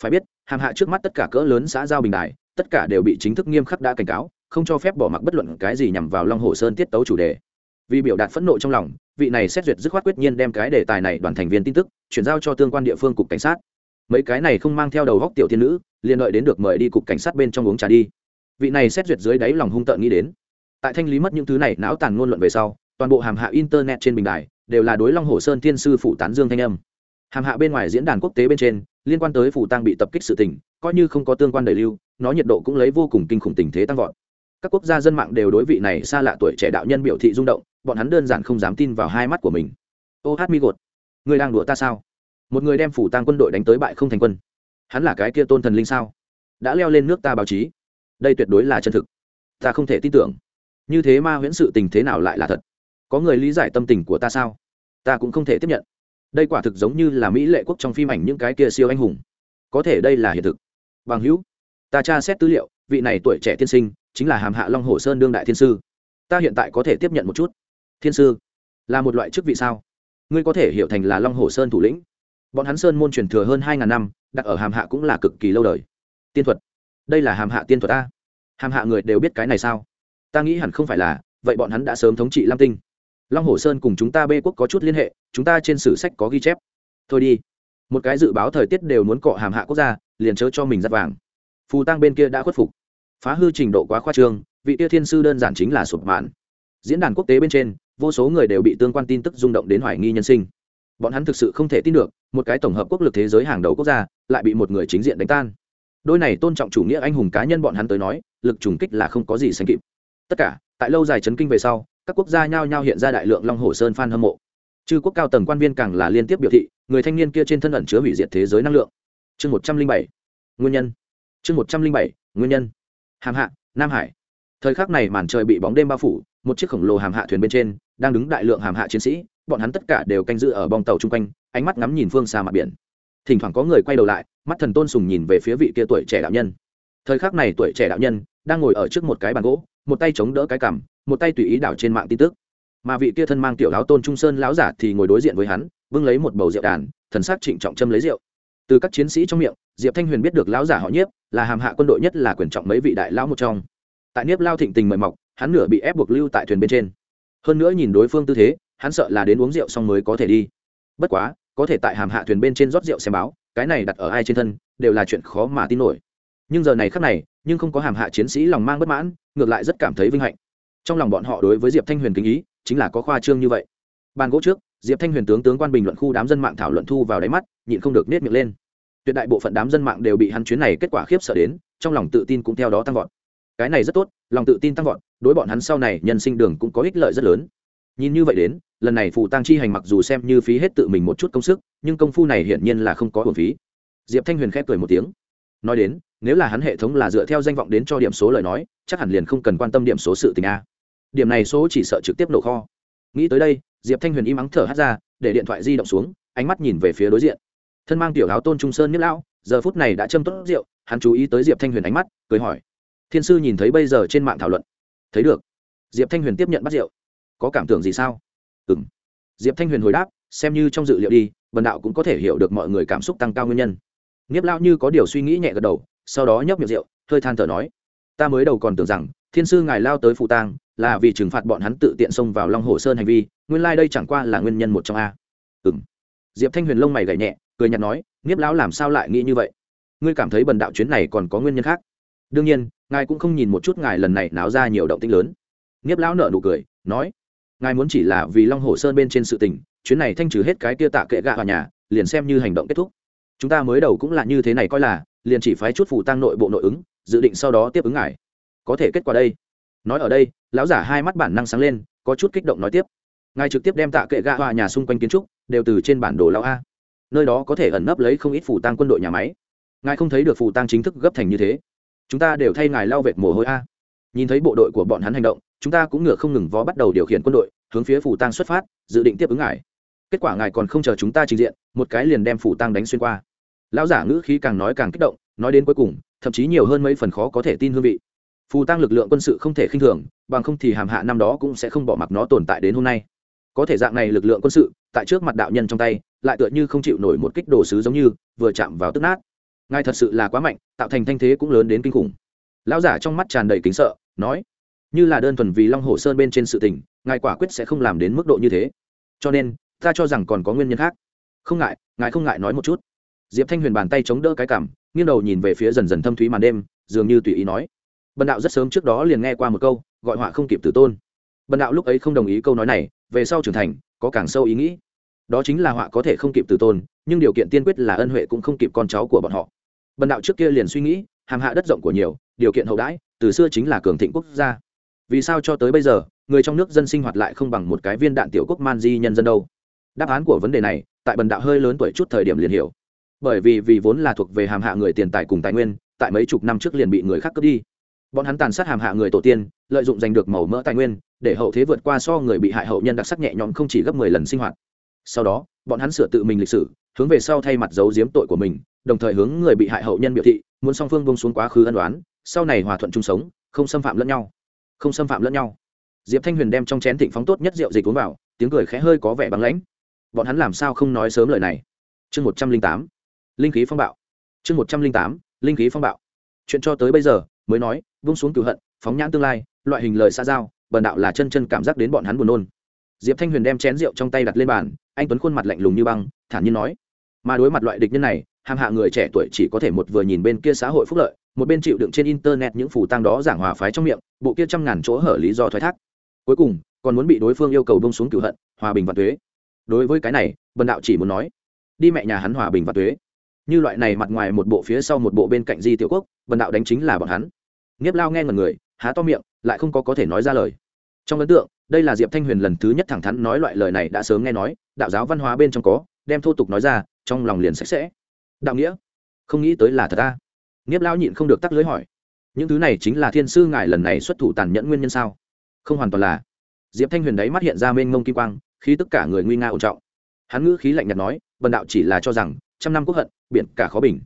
Phải biết, hàm hạ trước mắt tất cả cỡ lớn xã giao bình đài tất cả đều bị chính thức nghiêm khắc đã cảnh cáo, không cho phép bỏ mặc bất luận cái gì nhằm vào long hồ sơn tiết tấu chủ đề vì biểu đạt phẫn nộ trong lòng, vị này xét duyệt dứt khoát quyết nhiên đem cái đề tài này đoàn thành viên tin tức, chuyển giao cho tương quan địa phương cục cảnh sát. Mấy cái này không mang theo đầu góc tiểu thiên nữ, liền đợi đến được mời đi cục cảnh sát bên trong uống trà đi. Vị này xét duyệt dưới đáy lòng hung tợn nghĩ đến. Tại thanh lý mất những thứ này, não tàn ngôn luận về sau, toàn bộ hàm hạ internet trên bình đài, đều là đối long hồ sơn thiên sư phụ tán dương thanh âm. Hàm hạ bên ngoài diễn đàn quốc tế bên trên, liên quan tới phủ tăng bị tập kích sự tình, coi như không có tương quan đời lưu, nó nhiệt độ cũng lấy vô cùng kinh khủng tình thế tăng vọt. Các quốc gia dân mạng đều đối vị này xa lạ tuổi trẻ đạo nhân biểu thị rung động bọn hắn đơn giản không dám tin vào hai mắt của mình. Ô hát mi gột người đang đùa ta sao? Một người đem phủ tăng quân đội đánh tới bại không thành quân. Hắn là cái kia tôn thần linh sao? Đã leo lên nước ta báo chí. Đây tuyệt đối là chân thực. Ta không thể tin tưởng. Như thế ma huyễn sự tình thế nào lại là thật? Có người lý giải tâm tình của ta sao? Ta cũng không thể tiếp nhận. Đây quả thực giống như là mỹ lệ quốc trong phim ảnh những cái kia siêu anh hùng. Có thể đây là hiện thực. Bằng hữu, ta tra xét tư liệu, vị này tuổi trẻ tiên sinh chính là hàm hạ long hồ sơn đương đại thiên sư. Ta hiện tại có thể tiếp nhận một chút thiên sư, là một loại chức vị sao? Ngươi có thể hiểu thành là long hồ sơn thủ lĩnh. Bọn hắn sơn môn truyền thừa hơn hai ngàn năm, đặt ở hàm hạ cũng là cực kỳ lâu đời. Tiên thuật. Đây là hàm hạ tiên thuật ta hàm hạ người đều biết cái này sao? Ta nghĩ hẳn không phải là, vậy bọn hắn đã sớm thống trị lam tinh. Long hồ sơn cùng chúng ta bê quốc có chút liên hệ, chúng ta trên sử sách có ghi chép. Thôi đi. Một cái dự báo thời tiết đều muốn cọ hàm hạ quốc gia, liền chớ cho mình dắt vàng. Phù tăng bên kia đã khuất phục. Phá hư trình độ quá khoa trương, vị Tiêu thiên sư đơn giản chính là sụp mạn. Diễn đàn quốc tế bên trên vô số người đều bị tương quan tin tức rung động đến hoài nghi nhân sinh. Bọn hắn thực sự không thể tin được, một cái tổng hợp quốc lực thế giới hàng đầu quốc gia, lại bị một người chính diện đánh tan. Đôi này tôn trọng chủ nghĩa anh hùng cá nhân bọn hắn tới nói, lực trùng kích là không có gì sánh kịp. Tất cả, tại lâu dài chấn kinh về sau, các quốc gia nhao nhao hiện ra đại lượng long hồ sơn phan hâm mộ. Chư quốc cao tầng quan viên càng là liên tiếp biểu thị, người thanh niên kia trên thân ẩn chứa hủy diệt thế giới năng lượng. Chương một trăm linh bảy, nguyên nhân. Chương một trăm linh bảy, nguyên nhân. Hàm hạ, nam hải. Thời khắc này màn trời bị bóng đêm bao phủ, một chiếc khổng lồ hàm hạ thuyền bên trên đang đứng đại lượng hàm hạ chiến sĩ, bọn hắn tất cả đều canh giữ ở bong tàu chung quanh, ánh mắt ngắm nhìn phương xa mặt biển. Thỉnh thoảng có người quay đầu lại, mắt thần tôn sùng nhìn về phía vị kia tuổi trẻ đạo nhân. Thời khắc này tuổi trẻ đạo nhân đang ngồi ở trước một cái bàn gỗ, một tay chống đỡ cái cằm, một tay tùy ý đảo trên mạng tin tức. Mà vị kia thân mang tiểu áo tôn trung sơn lão giả thì ngồi đối diện với hắn vưng lấy một bầu rượu đàn, thần sắc trịnh trọng châm lấy rượu. Từ các chiến sĩ trong miệng, diệp thanh huyền biết được lão giả họ nhiếp là hàm hạ quân đội nhất là quyền trọng mấy vị đại lão một trong. Tại nhiếp lao thịnh tình mời mọc, hắn nửa bị ép buộc lưu tại thuyền bên trên hơn nữa nhìn đối phương tư thế, hắn sợ là đến uống rượu xong mới có thể đi. Bất quá, có thể tại hàm hạ thuyền bên trên rót rượu xem báo, cái này đặt ở ai trên thân, đều là chuyện khó mà tin nổi. Nhưng giờ này khắc này, nhưng không có hàm hạ chiến sĩ lòng mang bất mãn, ngược lại rất cảm thấy vinh hạnh. Trong lòng bọn họ đối với diệp thanh huyền kính ý, chính là có khoa trương như vậy. Bàn gỗ trước, diệp thanh huyền tướng tướng quan bình luận khu đám dân mạng thảo luận thu vào đáy mắt, nhịn không được nết miệng lên. Tuyệt đại bộ phận đám dân mạng đều bị hắn chuyến này kết quả khiếp sợ đến, trong lòng tự tin cũng theo đó tăng vọt. Cái này rất tốt lòng tự tin tăng vọt, đối bọn hắn sau này nhân sinh đường cũng có ích lợi rất lớn. Nhìn như vậy đến, lần này phụ tăng chi hành mặc dù xem như phí hết tự mình một chút công sức, nhưng công phu này hiển nhiên là không có hồn phí. Diệp thanh huyền khép cười một tiếng. Nói đến, nếu là hắn hệ thống là dựa theo danh vọng đến cho điểm số lời nói, chắc hẳn liền không cần quan tâm điểm số sự tình a. Điểm này số chỉ sợ trực tiếp nổ kho. Nghĩ tới đây, diệp thanh huyền im ắng thở hắt ra, để điện thoại di động xuống, ánh mắt nhìn về phía đối diện. Thân mang tiểu áo tôn trung sơn nhất lão, giờ phút này đã châm tốt rượu, hắn chú ý tới diệp thanh huyền ánh mắt, cười hỏi thiên sư nhìn thấy bây giờ trên mạng thảo luận. Thấy được. Diệp thanh huyền tiếp nhận bắt rượu. Có cảm tưởng gì sao? Ừ m diệp thanh huyền hồi đáp, xem như trong dự liệu đi vần đạo cũng có thể hiểu được mọi người cảm xúc tăng cao nguyên nhân. Nghiếp lao như có điều suy nghĩ nhẹ gật đầu, sau đó nhấp miệng rượu, hơi than thở nói, ta mới đầu còn tưởng rằng, thiên sư ngài lao tới phụ tang, là vì trừng phạt bọn hắn tự tiện xông vào long hồ sơn hành vi, nguyên lai、like、đây chẳng qua là nguyên nhân một trong a. Ừ m diệp thanh huyền lông mày gảy nhẹ, cười nhặt nói, nghiếp lão làm sao lại nghĩ như vậy? Ngươi cảm thấy bần đạo chuyến này còn có nguyên nhân khác? Đương nhiên, ngài cũng không nhìn một chút ngài lần này náo ra nhiều động tinh lớn. Nghiếp lão nợ nụ cười, nói, ngài muốn chỉ là vì long hồ sơn bên trên sự tình, chuyến này thanh trừ hết cái kia tạ kệ gạ vào nhà, liền xem như hành động kết thúc. Chúng ta mới đầu cũng là như thế này coi là, liền chỉ phái chút phủ tăng nội bộ nội ứng, dự định sau đó tiếp ứng ngài. Có thể kết quả đây. Nói ở đây, lão giả hai mắt bản năng sáng lên, có chút kích động nói tiếp. Ngài trực tiếp đem tạ kệ gạ hòa nhà xung quanh kiến trúc, đều từ trên bản đồ lão a. Nơi đó có thể ẩn nấp lấy không ít phủ tăng quân đội nhà máy. Ngài không thấy được phủ tăng chính thức gấp thành như thế chúng ta đều thay ngài lao vệt mồ hôi a. Nhìn thấy bộ đội của bọn hắn hành động, chúng ta cũng ngựa không ngừng vó bắt đầu điều khiển quân đội, hướng phía phủ tăng xuất phát, dự định tiếp ứng ngài. Kết quả ngài còn không chờ chúng ta trình diện, một cái liền đem phủ tăng đánh xuyên qua. Lão giả ngữ khí càng nói càng kích động, nói đến cuối cùng, thậm chí nhiều hơn mấy phần khó có thể tin hương vị. Phù tăng lực lượng quân sự không thể khinh thường, bằng không thì hàm hạ năm đó cũng sẽ không bỏ mặc nó tồn tại đến hôm nay. Có thể dạng này lực lượng quân sự, tại trước mặt đạo nhân trong tay, lại tựa như không chịu nổi một kích đồ sứ giống như, vừa chạm vào tức nát ngài thật sự là quá mạnh, tạo thành thanh thế cũng lớn đến kinh khủng. Lão giả trong mắt tràn đầy kính sợ, nói, như là đơn thuần vì long hồ sơn bên trên sự tình, ngài quả quyết sẽ không làm đến mức độ như thế. Cho nên, ta cho rằng còn có nguyên nhân khác. Không ngại, ngài không ngại nói một chút. Diệp thanh huyền bàn tay chống đỡ cái cảm nghiêng đầu nhìn về phía dần dần thâm thúy màn đêm, dường như tùy ý nói, bần đạo rất sớm trước đó liền nghe qua một câu, gọi họa không kịp tử tôn. Bần đạo lúc ấy không đồng ý câu nói này, về sau trưởng thành, có càng sâu ý nghĩ. Đó chính là họa có thể không kịp tử tôn, nhưng điều kiện tiên quyết là ân huệ cũng không kịp con cháu của bọn họ bần đạo trước kia liền suy nghĩ, hàm hạ đất rộng của nhiều, điều kiện hậu đãi, từ xưa chính là cường thịnh quốc gia. Vì sao cho tới bây giờ, người trong nước dân sinh hoạt lại không bằng một cái viên đạn tiểu quốc man di nhân dân đâu? Đáp án của vấn đề này, tại bần đạo hơi lớn tuổi chút thời điểm liền hiểu. Bởi vì vì vốn là thuộc về hàm hạ người tiền tài cùng tài nguyên, tại mấy chục năm trước liền bị người khác cướp đi. Bọn hắn tàn sát hàm hạ người tổ tiên, lợi dụng giành được màu mỡ tài nguyên, để hậu thế vượt qua so người bị hại hậu nhân đặc sắc nhẹ nhõm không chỉ gấp mười lần sinh hoạt. Sau đó, bọn hắn sửa tự mình lịch sử hướng về sau thay mặt giấu giếm tội của mình, đồng thời hướng người bị hại hậu nhân biểu thị, muốn song phương bông xuống quá khứ ân đoán sau này hòa thuận chung sống, không xâm phạm lẫn nhau. Không xâm phạm lẫn nhau. Diệp thanh huyền đem trong chén thịnh phóng tốt nhất rượu dịch uống vào, tiếng cười khẽ hơi có vẻ băng lãnh. Bọn hắn làm sao không nói sớm lời này? Chương một trăm linh tám. Linh khí phong bạo. Chương một trăm linh tám. Linh khí phong bạo. Chuyện cho tới bây giờ, mới nói vung xuống cửu hận, phóng nhãn tương lai, loại hình lời xa giao, bần đạo là chân chân cảm giác đến bọn hắn buồn nôn diệp thanh huyền đem chén rượu trong tay đặt lên bàn, anh tuấn khuôn mặt lạnh lùng như băng, thản nhiên nói, mà đối mặt loại địch nhân này hàng hạ người trẻ tuổi chỉ có thể một vừa nhìn bên kia xã hội phúc lợi, một bên chịu đựng trên internet những phủ tăng đó giảng hòa phái trong miệng, bộ kia trăm ngàn chỗ hở lý do thoái thác. Cuối cùng, còn muốn bị đối phương yêu cầu bông xuống cửu hận, hòa bình và thuế đối với cái này, bần đạo chỉ muốn nói, đi mẹ nhà hắn hòa bình và thuế như loại này mặt ngoài một bộ phía sau một bộ bên cạnh di tiểu quốc, bần đạo đánh chính là bọn hắn. Nghiếp lao nghe ngần người, há to miệng, lại không có có thể nói ra lời. Trong ấn tượng đây là diệp thanh huyền lần thứ nhất thẳng thắn nói loại lời này đã sớm nghe nói, đạo giáo văn hóa bên trong có, đem thô tục nói ra, trong lòng liền sạch sẽ. Đạo nghĩa? Không nghĩ tới là thật ta. Nghiếp lao nhịn không được tắc lưới hỏi. Những thứ này chính là thiên sư ngài lần này xuất thủ tàn nhẫn nguyên nhân sao? Không hoàn toàn là. Diệp thanh huyền đấy mắt hiện ra mênh ngông kim quang khi tất cả người nguy nga ổn trọng. Hắn ngữ khí lạnh nhạt nói vần đạo chỉ là cho rằng, trăm năm quốc hận, biển cả khó bình.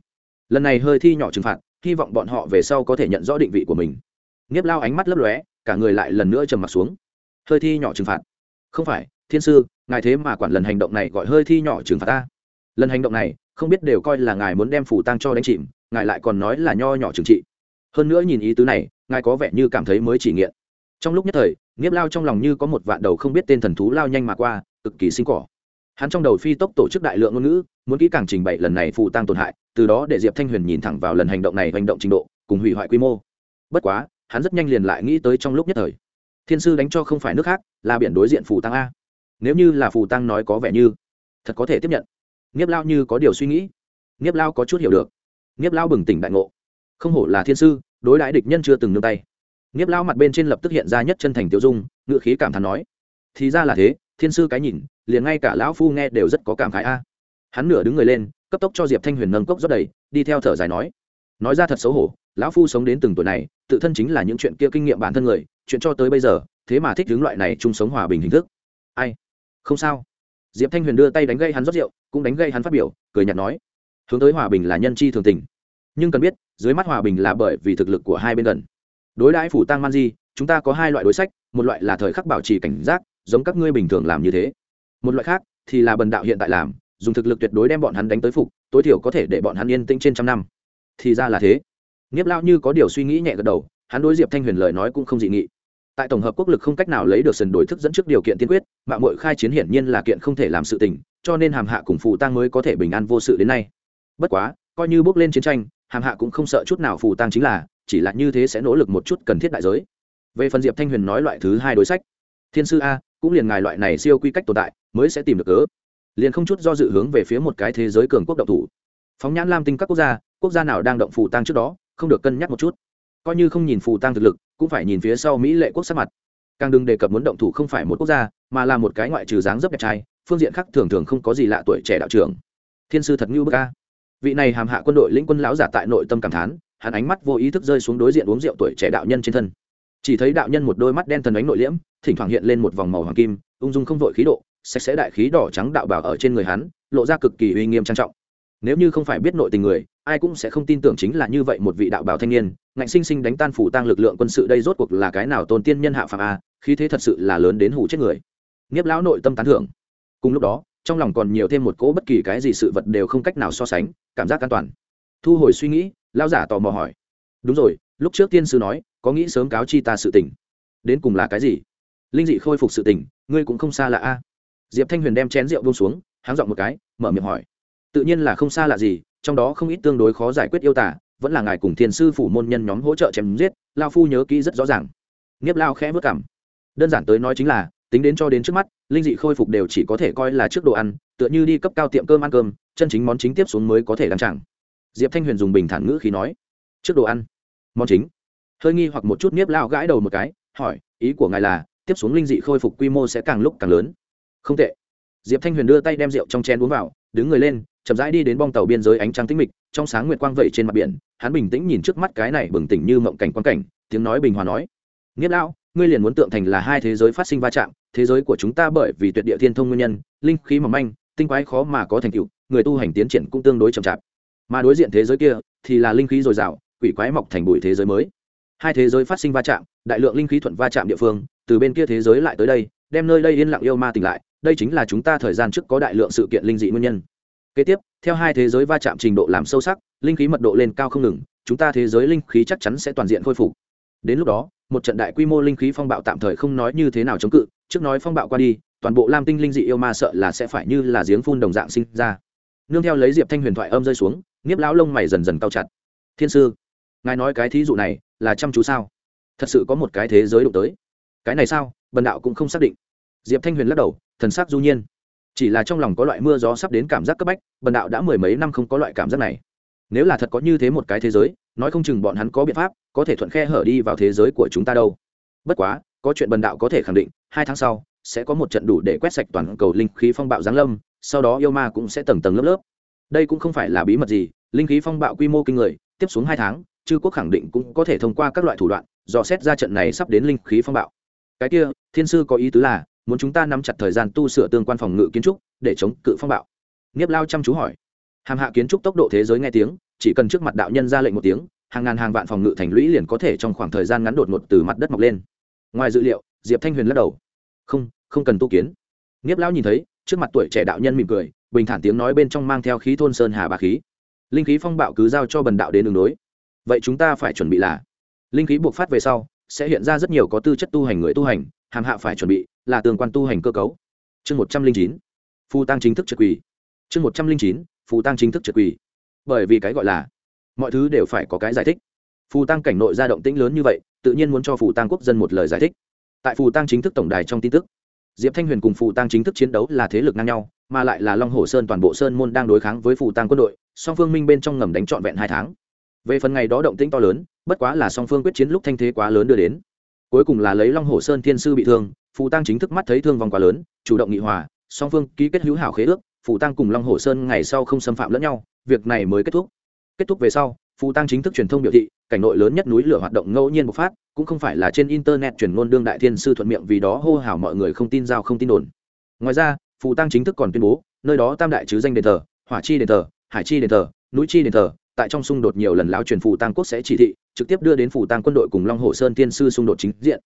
Lần này hơi thi nhỏ trừng phạt, hy vọng bọn họ về sau có thể nhận rõ định vị của mình. Nghiếp lao ánh mắt lấp lóe, cả người lại lần nữa trầm m ặ t xuống hơi thi nhỏ trừng phạt. Không phải, thiên sư, ngài thế mà quản lần hành động này gọi hơi thi nhỏ trừng phạt ta. Lần hành động này, không biết đều coi là ngài muốn đem phủ tăng cho đánh chìm, ngài lại còn nói là nho nhỏ trừng trị. Hơn nữa nhìn ý tứ này, ngài có vẻ như cảm thấy mới chỉ nghiện. Trong lúc nhất thời, nghiếp lao trong lòng như có một vạn đầu không biết tên thần thú lao nhanh mà qua, cực kỳ sinh cỏ. Hắn trong đầu phi tốc tổ chức đại lượng ngôn ngữ, muốn kỹ càng trình bày lần này phụ tăng tổn hại, từ đó để diệp thanh huyền nhìn thẳng vào lần hành động này hành động trình độ, cùng hủy hoại quy mô. Bất quá, hắn rất nhanh liền lại nghĩ tới trong lúc nhất thời thiên sư đánh cho không phải nước khác, là biển đối diện phù tăng a. Nếu như là phù tăng nói có vẻ như, thật có thể tiếp nhận. Nghiếp lao như có điều suy nghĩ. Nghiếp lao có chút hiểu được. Nghiếp lao bừng tỉnh đại ngộ. Không hổ là thiên sư, đối đãi địch nhân chưa từng nương tay. Nghiếp lao mặt bên trên lập tức hiện ra nhất chân thành tiêu dung, ngự khí cảm thán nói. Thì ra là thế, thiên sư cái nhìn, liền ngay cả lão phu nghe đều rất có cảm khái a. Hắn nửa đứng người lên, cấp tốc cho diệp thanh huyền nâng cốc rót đầy, đi theo thở dài nói. Nói ra thật xấu hổ, lão phu sống đến từng tuổi này tự thân chính là những chuyện kia kinh nghiệm bản thân người, chuyện cho tới bây giờ, thế mà thích hướng loại này chung sống hòa bình hình thức. Ai? Không sao. Diệp thanh huyền đưa tay đánh gây hắn rót rượu, cũng đánh gây hắn phát biểu, cười nhạt nói, hướng tới hòa bình là nhân chi thường tình. Nhưng cần biết, dưới mắt hòa bình là bởi vì thực lực của hai bên gần. Đối đãi phủ tăng man di, chúng ta có hai loại đối sách, một loại là thời khắc bảo trì cảnh giác, giống các ngươi bình thường làm như thế. Một loại khác thì là bần đạo hiện tại làm, dùng thực lực tuyệt đối đem bọn hắn đánh tới phục, tối thiểu có thể để bọn hắn yên tĩnh trên trăm năm. Thì ra là thế nghiếp lao như có điều suy nghĩ nhẹ gật đầu, hắn đối diệp thanh huyền lời nói cũng không dị nghị. Tại tổng hợp quốc lực không cách nào lấy được sần đổi thức dẫn trước điều kiện tiên quyết, mạng mội khai chiến hiển nhiên là kiện không thể làm sự tình, cho nên hàm hạ cùng phù tăng mới có thể bình an vô sự đến nay. Bất quá, coi như bước lên chiến tranh, hàm hạ cũng không sợ chút nào phù tăng chính là, chỉ là như thế sẽ nỗ lực một chút cần thiết đại giới. Về phần diệp thanh huyền nói loại thứ hai đối sách, thiên sư a, cũng liền ngài loại này siêu quy cách tồn tại, mới sẽ tìm được cớ. Liền không chút do dự hướng về phía một cái thế giới cường quốc động thủ. Phóng nhãn lam tinh các quốc gia quốc gia nào đang động phù tăng trước đó không được cân nhắc một chút. Coi như không nhìn phù tăng thực lực, cũng phải nhìn phía sau mỹ lệ quốc sắc mặt. Càng đừng đề cập muốn động thủ không phải một quốc gia, mà là một cái ngoại trừ dáng dấp đẹp trai, phương diện khác thường thường không có gì lạ tuổi trẻ đạo trưởng. Thiên sư thật ngưu bức ca vị này hàm hạ quân đội lĩnh quân lão giả tại nội tâm cảm thán, hắn ánh mắt vô ý thức rơi xuống đối diện uống rượu tuổi trẻ đạo nhân trên thân. Chỉ thấy đạo nhân một đôi mắt đen thần ánh nội liễm, thỉnh thoảng hiện lên một vòng màu hoàng kim, ung dung không vội khí độ, sạch sẽ đại khí đỏ trắng đạo bảo ở trên người hắn, lộ ra cực kỳ uy nghiêm trang trọng. Nếu như không phải biết nội tình người ai cũng sẽ không tin tưởng chính là như vậy một vị đạo bảo thanh niên, ngạnh sinh sinh đánh tan phủ tăng lực lượng quân sự đây rốt cuộc là cái nào tôn tiên nhân hạ phạm a, khí thế thật sự là lớn đến hủ chết người. Nghiếp lão nội tâm tán thưởng. Cùng lúc đó, trong lòng còn nhiều thêm một cỗ bất kỳ cái gì sự vật đều không cách nào so sánh, cảm giác an toàn. Thu hồi suy nghĩ, lão giả tò mò hỏi. Đúng rồi, lúc trước tiên sư nói, có nghĩ sớm cáo chi ta sự tình. Đến cùng là cái gì? Linh dị khôi phục sự tình, ngươi cũng không xa lạ a. Diệp thanh huyền đem chén rượu buông xuống, háng dọn một cái, mở miệng hỏi tự nhiên là không xa lạ gì, trong đó không ít tương đối khó giải quyết yêu tả, vẫn là ngài cùng thiền sư phủ môn nhân nhóm hỗ trợ chém giết lao phu nhớ kỹ rất rõ ràng. Nghiếp lao khẽ vất cảm. Đơn giản tới nói chính là, tính đến cho đến trước mắt, linh dị khôi phục đều chỉ có thể coi là trước đồ ăn, tựa như đi cấp cao tiệm cơm ăn cơm, chân chính món chính tiếp xuống mới có thể đăng chẳng diệp thanh huyền dùng bình thản ngữ khí nói, trước đồ ăn, món chính. Hơi nghi hoặc một chút nghiếp lao gãi đầu một cái, hỏi, ý của ngài là, tiếp xuống linh dị khôi phục quy mô sẽ càng lúc càng lớn? Không tệ. Diệp thanh huyền đưa tay đem rượu trong chén uống vào, đứng người lên chậm rãi đi đến bong tàu biên giới ánh trăng tĩnh mịch, trong sáng nguyệt quang vẩy trên mặt biển, hắn bình tĩnh nhìn trước mắt cái này bừng tỉnh như mộng cảnh quan cảnh, tiếng nói bình hòa nói nghiết lão, ngươi liền muốn tượng thành là hai thế giới phát sinh va chạm, thế giới của chúng ta bởi vì tuyệt địa thiên thông nguyên nhân, linh khí mỏng manh, tinh quái khó mà có thành tựu, người tu hành tiến triển cũng tương đối chậm chạp. Mà đối diện thế giới kia thì là linh khí dồi dào, quỷ quái mọc thành bụi thế giới mới. Hai thế giới phát sinh va chạm, đại lượng linh khí thuận va chạm địa phương, từ bên kia thế giới lại tới đây, đem nơi đây yên lặng yêu ma tỉnh lại, đây chính là chúng ta thời gian trước có đại lượng sự kiện linh dị nguyên nhân kế tiếp, theo hai thế giới va chạm trình độ làm sâu sắc, linh khí mật độ lên cao không ngừng, chúng ta thế giới linh khí chắc chắn sẽ toàn diện khôi phục. Đến lúc đó, một trận đại quy mô linh khí phong bạo tạm thời không nói như thế nào chống cự, trước nói phong bạo qua đi, toàn bộ lam tinh linh dị yêu ma sợ là sẽ phải như là giếng phun đồng dạng sinh ra. Nương theo lấy diệp thanh huyền thoại âm rơi xuống, nghiếp lão lông mày dần dần cao chặt. Thiên sư, ngài nói cái thí dụ này là chăm chú sao? Thật sự có một cái thế giới đụng tới. Cái này sao? Bần đạo cũng không xác định. Diệp thanh huyền lắc đầu, thần sắc du nhiên chỉ là trong lòng có loại mưa gió sắp đến cảm giác cấp bách, bần đạo đã mười mấy năm không có loại cảm giác này. Nếu là thật có như thế một cái thế giới, nói không chừng bọn hắn có biện pháp, có thể thuận khe hở đi vào thế giới của chúng ta đâu. Bất quá, có chuyện bần đạo có thể khẳng định, hai tháng sau, sẽ có một trận đủ để quét sạch toàn cầu linh khí phong bạo giáng lâm, sau đó yêu ma cũng sẽ tầng tầng lớp lớp. Đây cũng không phải là bí mật gì, linh khí phong bạo quy mô kinh người, tiếp xuống hai tháng, chư quốc khẳng định cũng có thể thông qua các loại thủ đoạn, dò xét ra trận này sắp đến linh khí phong bạo. Cái kia, thiên sư có ý tứ là muốn chúng ta nắm chặt thời gian tu sửa tương quan phòng ngự kiến trúc để chống cự phong bạo. Nghiếp lao chăm chú hỏi. Hàm hạ kiến trúc tốc độ thế giới nghe tiếng, chỉ cần trước mặt đạo nhân ra lệnh một tiếng, hàng ngàn hàng vạn phòng ngự thành lũy liền có thể trong khoảng thời gian ngắn đột ngột từ mặt đất mọc lên. Ngoài dự liệu, diệp thanh huyền lắc đầu. Không không cần tu kiến. Nghiếp lão nhìn thấy, trước mặt tuổi trẻ đạo nhân mỉm cười, bình thản tiếng nói bên trong mang theo khí thôn sơn hà bà khí. Linh khí phong bạo cứ giao cho bần đạo đến đường đối. Vậy chúng ta phải chuẩn bị là, linh khí buộc phát về sau, sẽ hiện ra rất nhiều có tư chất tu hành người tu hành, hàm hạ phải chuẩn bị là tương quan tu hành cơ cấu. Chương một trăm linh chín, phù tăng chính thức trượt quỳ. Chương một trăm linh chín, phù tăng chính thức trượt quỳ. Bởi vì cái gọi là mọi thứ đều phải có cái giải thích. Phù tăng cảnh nội ra động tĩnh lớn như vậy, tự nhiên muốn cho phù tăng quốc dân một lời giải thích. Tại phù tăng chính thức tổng đài trong tin tức, diệp thanh huyền cùng phù tăng chính thức chiến đấu là thế lực ngang nhau, mà lại là long hồ sơn toàn bộ sơn môn đang đối kháng với phù tăng quân đội, song phương minh bên trong ngầm đánh trọn vẹn hai tháng. Về phần ngày đó động tĩnh to lớn, bất quá là song phương quyết chiến lúc thanh thế quá lớn đưa đến. Cuối cùng là lấy long hồ sơn thiên sư bị thương phù tăng chính thức mắt thấy thương vong quá lớn, chủ động nghị hòa, song phương ký kết hữu hảo khế ước, phù tăng cùng long hồ sơn ngày sau không xâm phạm lẫn nhau, việc này mới kết thúc. Kết thúc về sau, phù tăng chính thức truyền thông biểu thị, cảnh nội lớn nhất núi lửa hoạt động ngẫu nhiên bộc phát, cũng không phải là trên internet truyền ngôn đương đại thiên sư thuận miệng vì đó hô hào mọi người không tin giao không tin đồn. Ngoài ra, phù tăng chính thức còn tuyên bố, nơi đó tam đại chứ danh đền thờ, hỏa chi đền thờ, hải chi đền thờ, núi chi đền thờ, tại trong xung đột nhiều lần lão truyền phù tăng quốc sẽ chỉ thị, trực tiếp đưa đến phù tăng quân đội cùng long hồ sơn thiên sư xung đột chính diện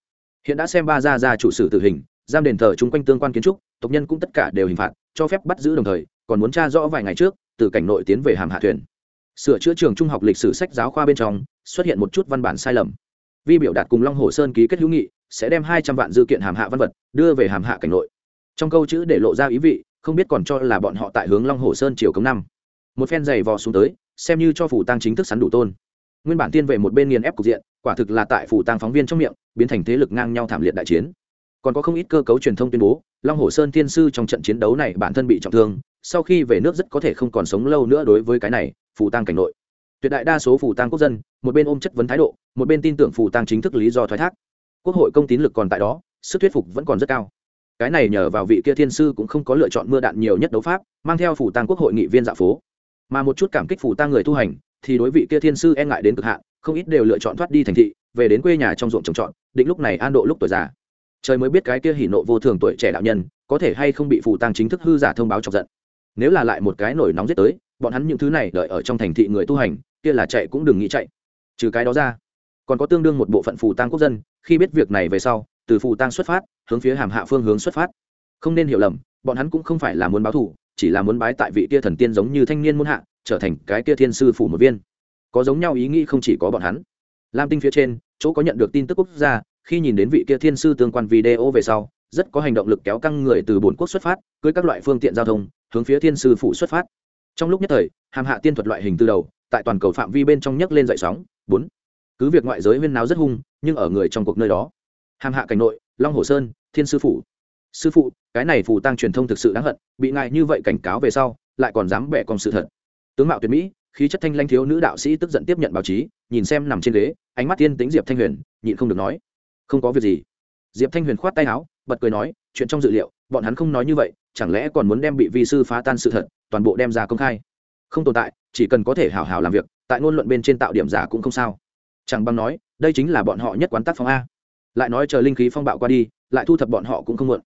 hiện đã xem ba gia gia chủ sử tử hình, giam đền thờ chung quanh tương quan kiến trúc, tộc nhân cũng tất cả đều hình phạt, cho phép bắt giữ đồng thời, còn muốn tra rõ vài ngày trước, từ cảnh nội tiến về hàm hạ thuyền. Sửa chữa trường trung học lịch sử sách giáo khoa bên trong, xuất hiện một chút văn bản sai lầm. Vi biểu đạt cùng long hồ sơn ký kết hữu nghị, sẽ đem hai trăm vạn dư kiện hàm hạ văn vật, đưa về hàm hạ cảnh nội. Trong câu chữ để lộ ra ý vị, không biết còn cho là bọn họ tại hướng long hồ sơn chiều cống năm. Một phen giày vò xuống tới, xem như cho phủ tăng chính thức sắn đủ tôn nguyên bản tiên về một bên nghiền ép cục diện, quả thực là tại phủ tàng phóng viên trong miệng, biến thành thế lực ngang nhau thảm liệt đại chiến. Còn có không ít cơ cấu truyền thông tuyên bố, long hồ sơn thiên sư trong trận chiến đấu này bản thân bị trọng thương, sau khi về nước rất có thể không còn sống lâu nữa đối với cái này, phủ tăng cảnh nội. Tuyệt đại đa số phủ tăng quốc dân, một bên ôm chất vấn thái độ, một bên tin tưởng phủ tăng chính thức lý do thoái thác. Quốc hội công tín lực còn tại đó, sức thuyết phục vẫn còn rất cao. Cái này nhờ vào vị kia thiên sư cũng không có lựa chọn mưa đạn nhiều nhất đấu pháp, mang theo phủ tăng quốc hội nghị viên dạ phố. Mà một chút cảm kích phủ tăng người tu hành thì đối vị kia thiên sư e ngại đến cực hạn, không ít đều lựa chọn thoát đi thành thị, về đến quê nhà trong ruộng trồng trọt, định lúc này an độ lúc tuổi già. Trời mới biết cái kia hỉ nộ vô thường tuổi trẻ đạo nhân, có thể hay không bị phù tăng chính thức hư giả thông báo chọc giận. Nếu là lại một cái nổi nóng giết tới, bọn hắn những thứ này đợi ở trong thành thị người tu hành, kia là chạy cũng đừng nghĩ chạy. Trừ cái đó ra, còn có tương đương một bộ phận phù tăng quốc dân, khi biết việc này về sau, từ phù tăng xuất phát, hướng phía hàm hạ phương hướng xuất phát. Không nên hiểu lầm, bọn hắn cũng không phải là muốn báo thù, chỉ là muốn bái tại vị kia thần tiên giống như thanh niên muôn hạ trở thành cái kia thiên sư phủ một viên. Có giống nhau ý nghĩ không chỉ có bọn hắn. Lam tinh phía trên, chỗ có nhận được tin tức quốc gia, khi nhìn đến vị kia thiên sư tương quan video về sau, rất có hành động lực kéo căng người từ bồn quốc xuất phát, cưới các loại phương tiện giao thông, hướng phía thiên sư phủ xuất phát. Trong lúc nhất thời, hàm hạ tiên thuật loại hình từ đầu, tại toàn cầu phạm vi bên trong nhấc lên dậy sóng. Bốn. Cứ việc ngoại giới huyên náo rất hung, nhưng ở người trong cuộc nơi đó. Hàm hạ cảnh nội, long hồ sơn, thiên sư phủ. Sư phụ, cái này phù tăng truyền thông thực sự đáng hận, bị ngại như vậy cảnh cáo về sau, lại còn dám bẻ còn sự thật tướng mạo tuyệt mỹ, khí chất thanh lanh thiếu nữ đạo sĩ tức giận tiếp nhận báo chí, nhìn xem nằm trên ghế, ánh mắt tiên tính diệp thanh huyền, nhịn không được nói, không có việc gì. Diệp thanh huyền khoát tay áo, bật cười nói, chuyện trong dự liệu, bọn hắn không nói như vậy, chẳng lẽ còn muốn đem bị vi sư phá tan sự thật, toàn bộ đem ra công khai? Không tồn tại, chỉ cần có thể hào hào làm việc, tại ngôn luận bên trên tạo điểm giả cũng không sao. Chẳng bằng nói, đây chính là bọn họ nhất quán tác phong a. Lại nói chờ linh khí phong bạo qua đi, lại thu thập bọn họ cũng không muộn.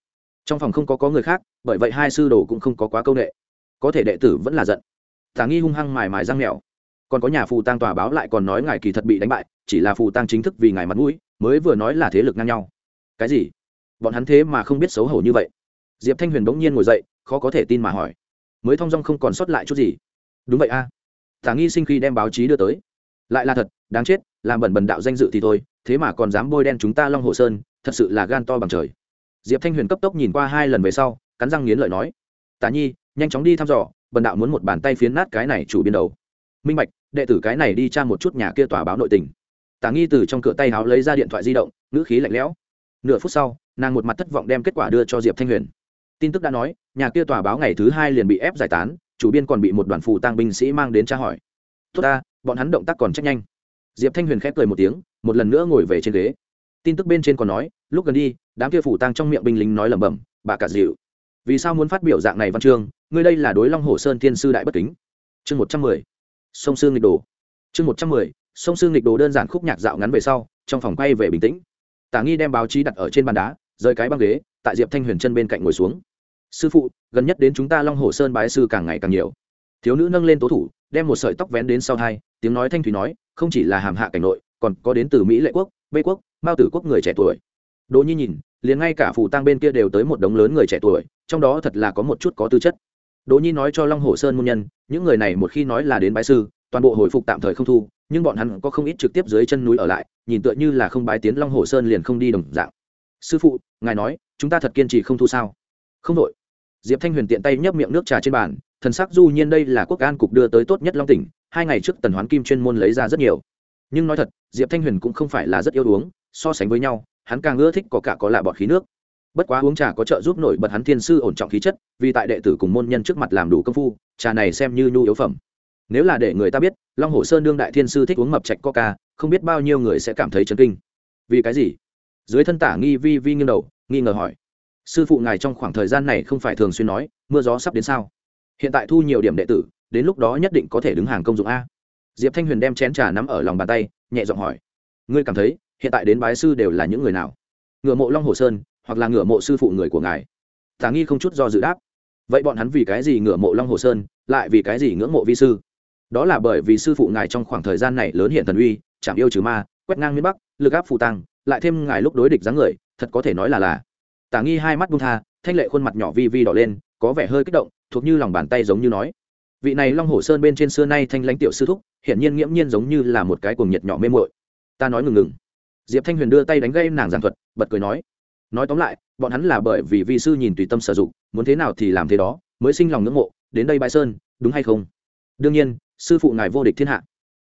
Trong phòng không có có người khác, bởi vậy hai sư đồ cũng không có quá câu nghệ có thể đệ tử vẫn là giận tả nghi hung hăng mài mài răng mèo. Còn có nhà phù tang tòa báo lại còn nói ngài kỳ thật bị đánh bại, chỉ là phù tang chính thức vì ngài mặt mũi, mới vừa nói là thế lực ngang nhau. Cái gì? Bọn hắn thế mà không biết xấu hổ như vậy. Diệp thanh huyền bỗng nhiên ngồi dậy, khó có thể tin mà hỏi. Mới thong dong không còn sót lại chút gì. Đúng vậy a. À. tả nghi sinh khi đem báo chí đưa tới. Lại là thật, đáng chết, làm bẩn bẩn đạo danh dự thì thôi, thế mà còn dám bôi đen chúng ta long hồ sơn, thật sự là gan to bằng trời. Diệp thanh huyền cấp tốc nhìn qua hai lần về sau, cắn răng nghiến lợi nói. Tả nhi, nhanh chóng đi thăm dò bần đạo muốn một bàn tay phiến nát cái này chủ biên đầu. Minh bạch, đệ tử cái này đi tra một chút nhà kia tòa báo nội tình. Tả nghi từ trong cửa tay háo lấy ra điện thoại di động, ngữ khí lạnh lẽo. Nửa phút sau, nàng một mặt thất vọng đem kết quả đưa cho diệp thanh huyền. Tin tức đã nói, nhà kia tòa báo ngày thứ hai liền bị ép giải tán, chủ biên còn bị một đoàn phù tăng binh sĩ mang đến tra hỏi. Tốt ta, bọn hắn động tác còn trách nhanh. Diệp thanh huyền khép cười một tiếng, một lần nữa ngồi về trên ghế. Tin tức bên trên còn nói, lúc gần đi, đám kia phủ tăng trong miệng binh lính nói lẩm bẩm, bà cả dịu vì sao muốn phát biểu dạng này văn chương? Ngươi đây là đối long hồ sơn thiên sư đại bất kính. Chương một trăm mười, sông sương nghịch đồ. Chương một trăm mười, sông sương nghịch đồ đơn giản khúc nhạc dạo ngắn về sau, trong phòng quay về bình tĩnh. Tả nghi đem báo chí đặt ở trên bàn đá rơi cái băng ghế, tại diệp thanh huyền chân bên cạnh ngồi xuống. Sư phụ, gần nhất đến chúng ta long hồ sơn bái sư càng ngày càng nhiều. Thiếu nữ nâng lên tố thủ, đem một sợi tóc vén đến sau hai tiếng nói thanh thủy nói, không chỉ là hàm hạ cảnh nội, còn có đến từ mỹ lệ quốc, bê quốc, mao tử quốc người trẻ tuổi. Đỗ nhi nhìn, liền ngay cả phù tăng bên kia đều tới một đống lớn người trẻ tuổi trong đó thật là có một chút có tư chất. Đỗ nhi nói cho long hồ sơn môn nhân, những người này một khi nói là đến bái sư, toàn bộ hồi phục tạm thời không thu, nhưng bọn hắn có không ít trực tiếp dưới chân núi ở lại, nhìn tựa như là không bái tiến long hồ sơn liền không đi đồng dạng. Sư phụ, ngài nói, chúng ta thật kiên trì không thu sao? Không đội diệp thanh huyền tiện tay nhấp miệng nước trà trên bàn, thần sắc du nhiên đây là quốc an cục đưa tới tốt nhất long tỉnh, hai ngày trước tần hoán kim chuyên môn lấy ra rất nhiều. Nhưng nói thật, diệp thanh huyền cũng không phải là rất yêu uống, so sánh với nhau, hắn càng ưa thích có cả có lạ bọt khí nước bất quá uống trà có trợ giúp nổi bật hắn thiên sư ổn trọng khí chất, vì tại đệ tử cùng môn nhân trước mặt làm đủ công phu, trà này xem như nhu yếu phẩm. Nếu là để người ta biết, long hồ sơn đương đại thiên sư thích uống mập trạch coca, không biết bao nhiêu người sẽ cảm thấy chấn kinh. Vì cái gì? Dưới thân tả nghi vi vi nghiêng đầu, nghi ngờ hỏi. Sư phụ ngài trong khoảng thời gian này không phải thường xuyên nói, mưa gió sắp đến sao? Hiện tại thu nhiều điểm đệ tử, đến lúc đó nhất định có thể đứng hàng công dụng a. Diệp thanh huyền đem chén trà nắm ở lòng bàn tay, nhẹ giọng hỏi. Ngươi cảm thấy, hiện tại đến bái sư đều là những người nào? Ngựa mộ long hồ sơn hoặc là ngửa mộ sư phụ người của ngài. Tả nghi không chút do dự đáp. Vậy bọn hắn vì cái gì ngửa mộ long hồ sơn, lại vì cái gì ngưỡng mộ vi sư? Đó là bởi vì sư phụ ngài trong khoảng thời gian này lớn hiện thần uy chạm yêu trừ ma, quét ngang miền bắc, lực áp phụ tăng, lại thêm ngài lúc đối địch dáng người, thật có thể nói là là. Tả nghi hai mắt bung tha, thanh lệ khuôn mặt nhỏ vi vi đỏ lên, có vẻ hơi kích động, thuộc như lòng bàn tay giống như nói. Vị này long hồ sơn bên trên xưa nay thanh lãnh tiểu sư thúc, hiển nhiên nghiễm nhiên giống như là một cái cuồng nhiệt nhỏ mê muội. Ta nói ngừng ngừng. Diệp thanh huyền đưa tay đánh gây nàng giảng thuật, bật cười nói nói tóm lại, bọn hắn là bởi vì vi sư nhìn tùy tâm sử dụng, muốn thế nào thì làm thế đó, mới sinh lòng ngưỡng mộ, đến đây bãi sơn, đúng hay không? Đương nhiên, sư phụ ngài vô địch thiên hạ.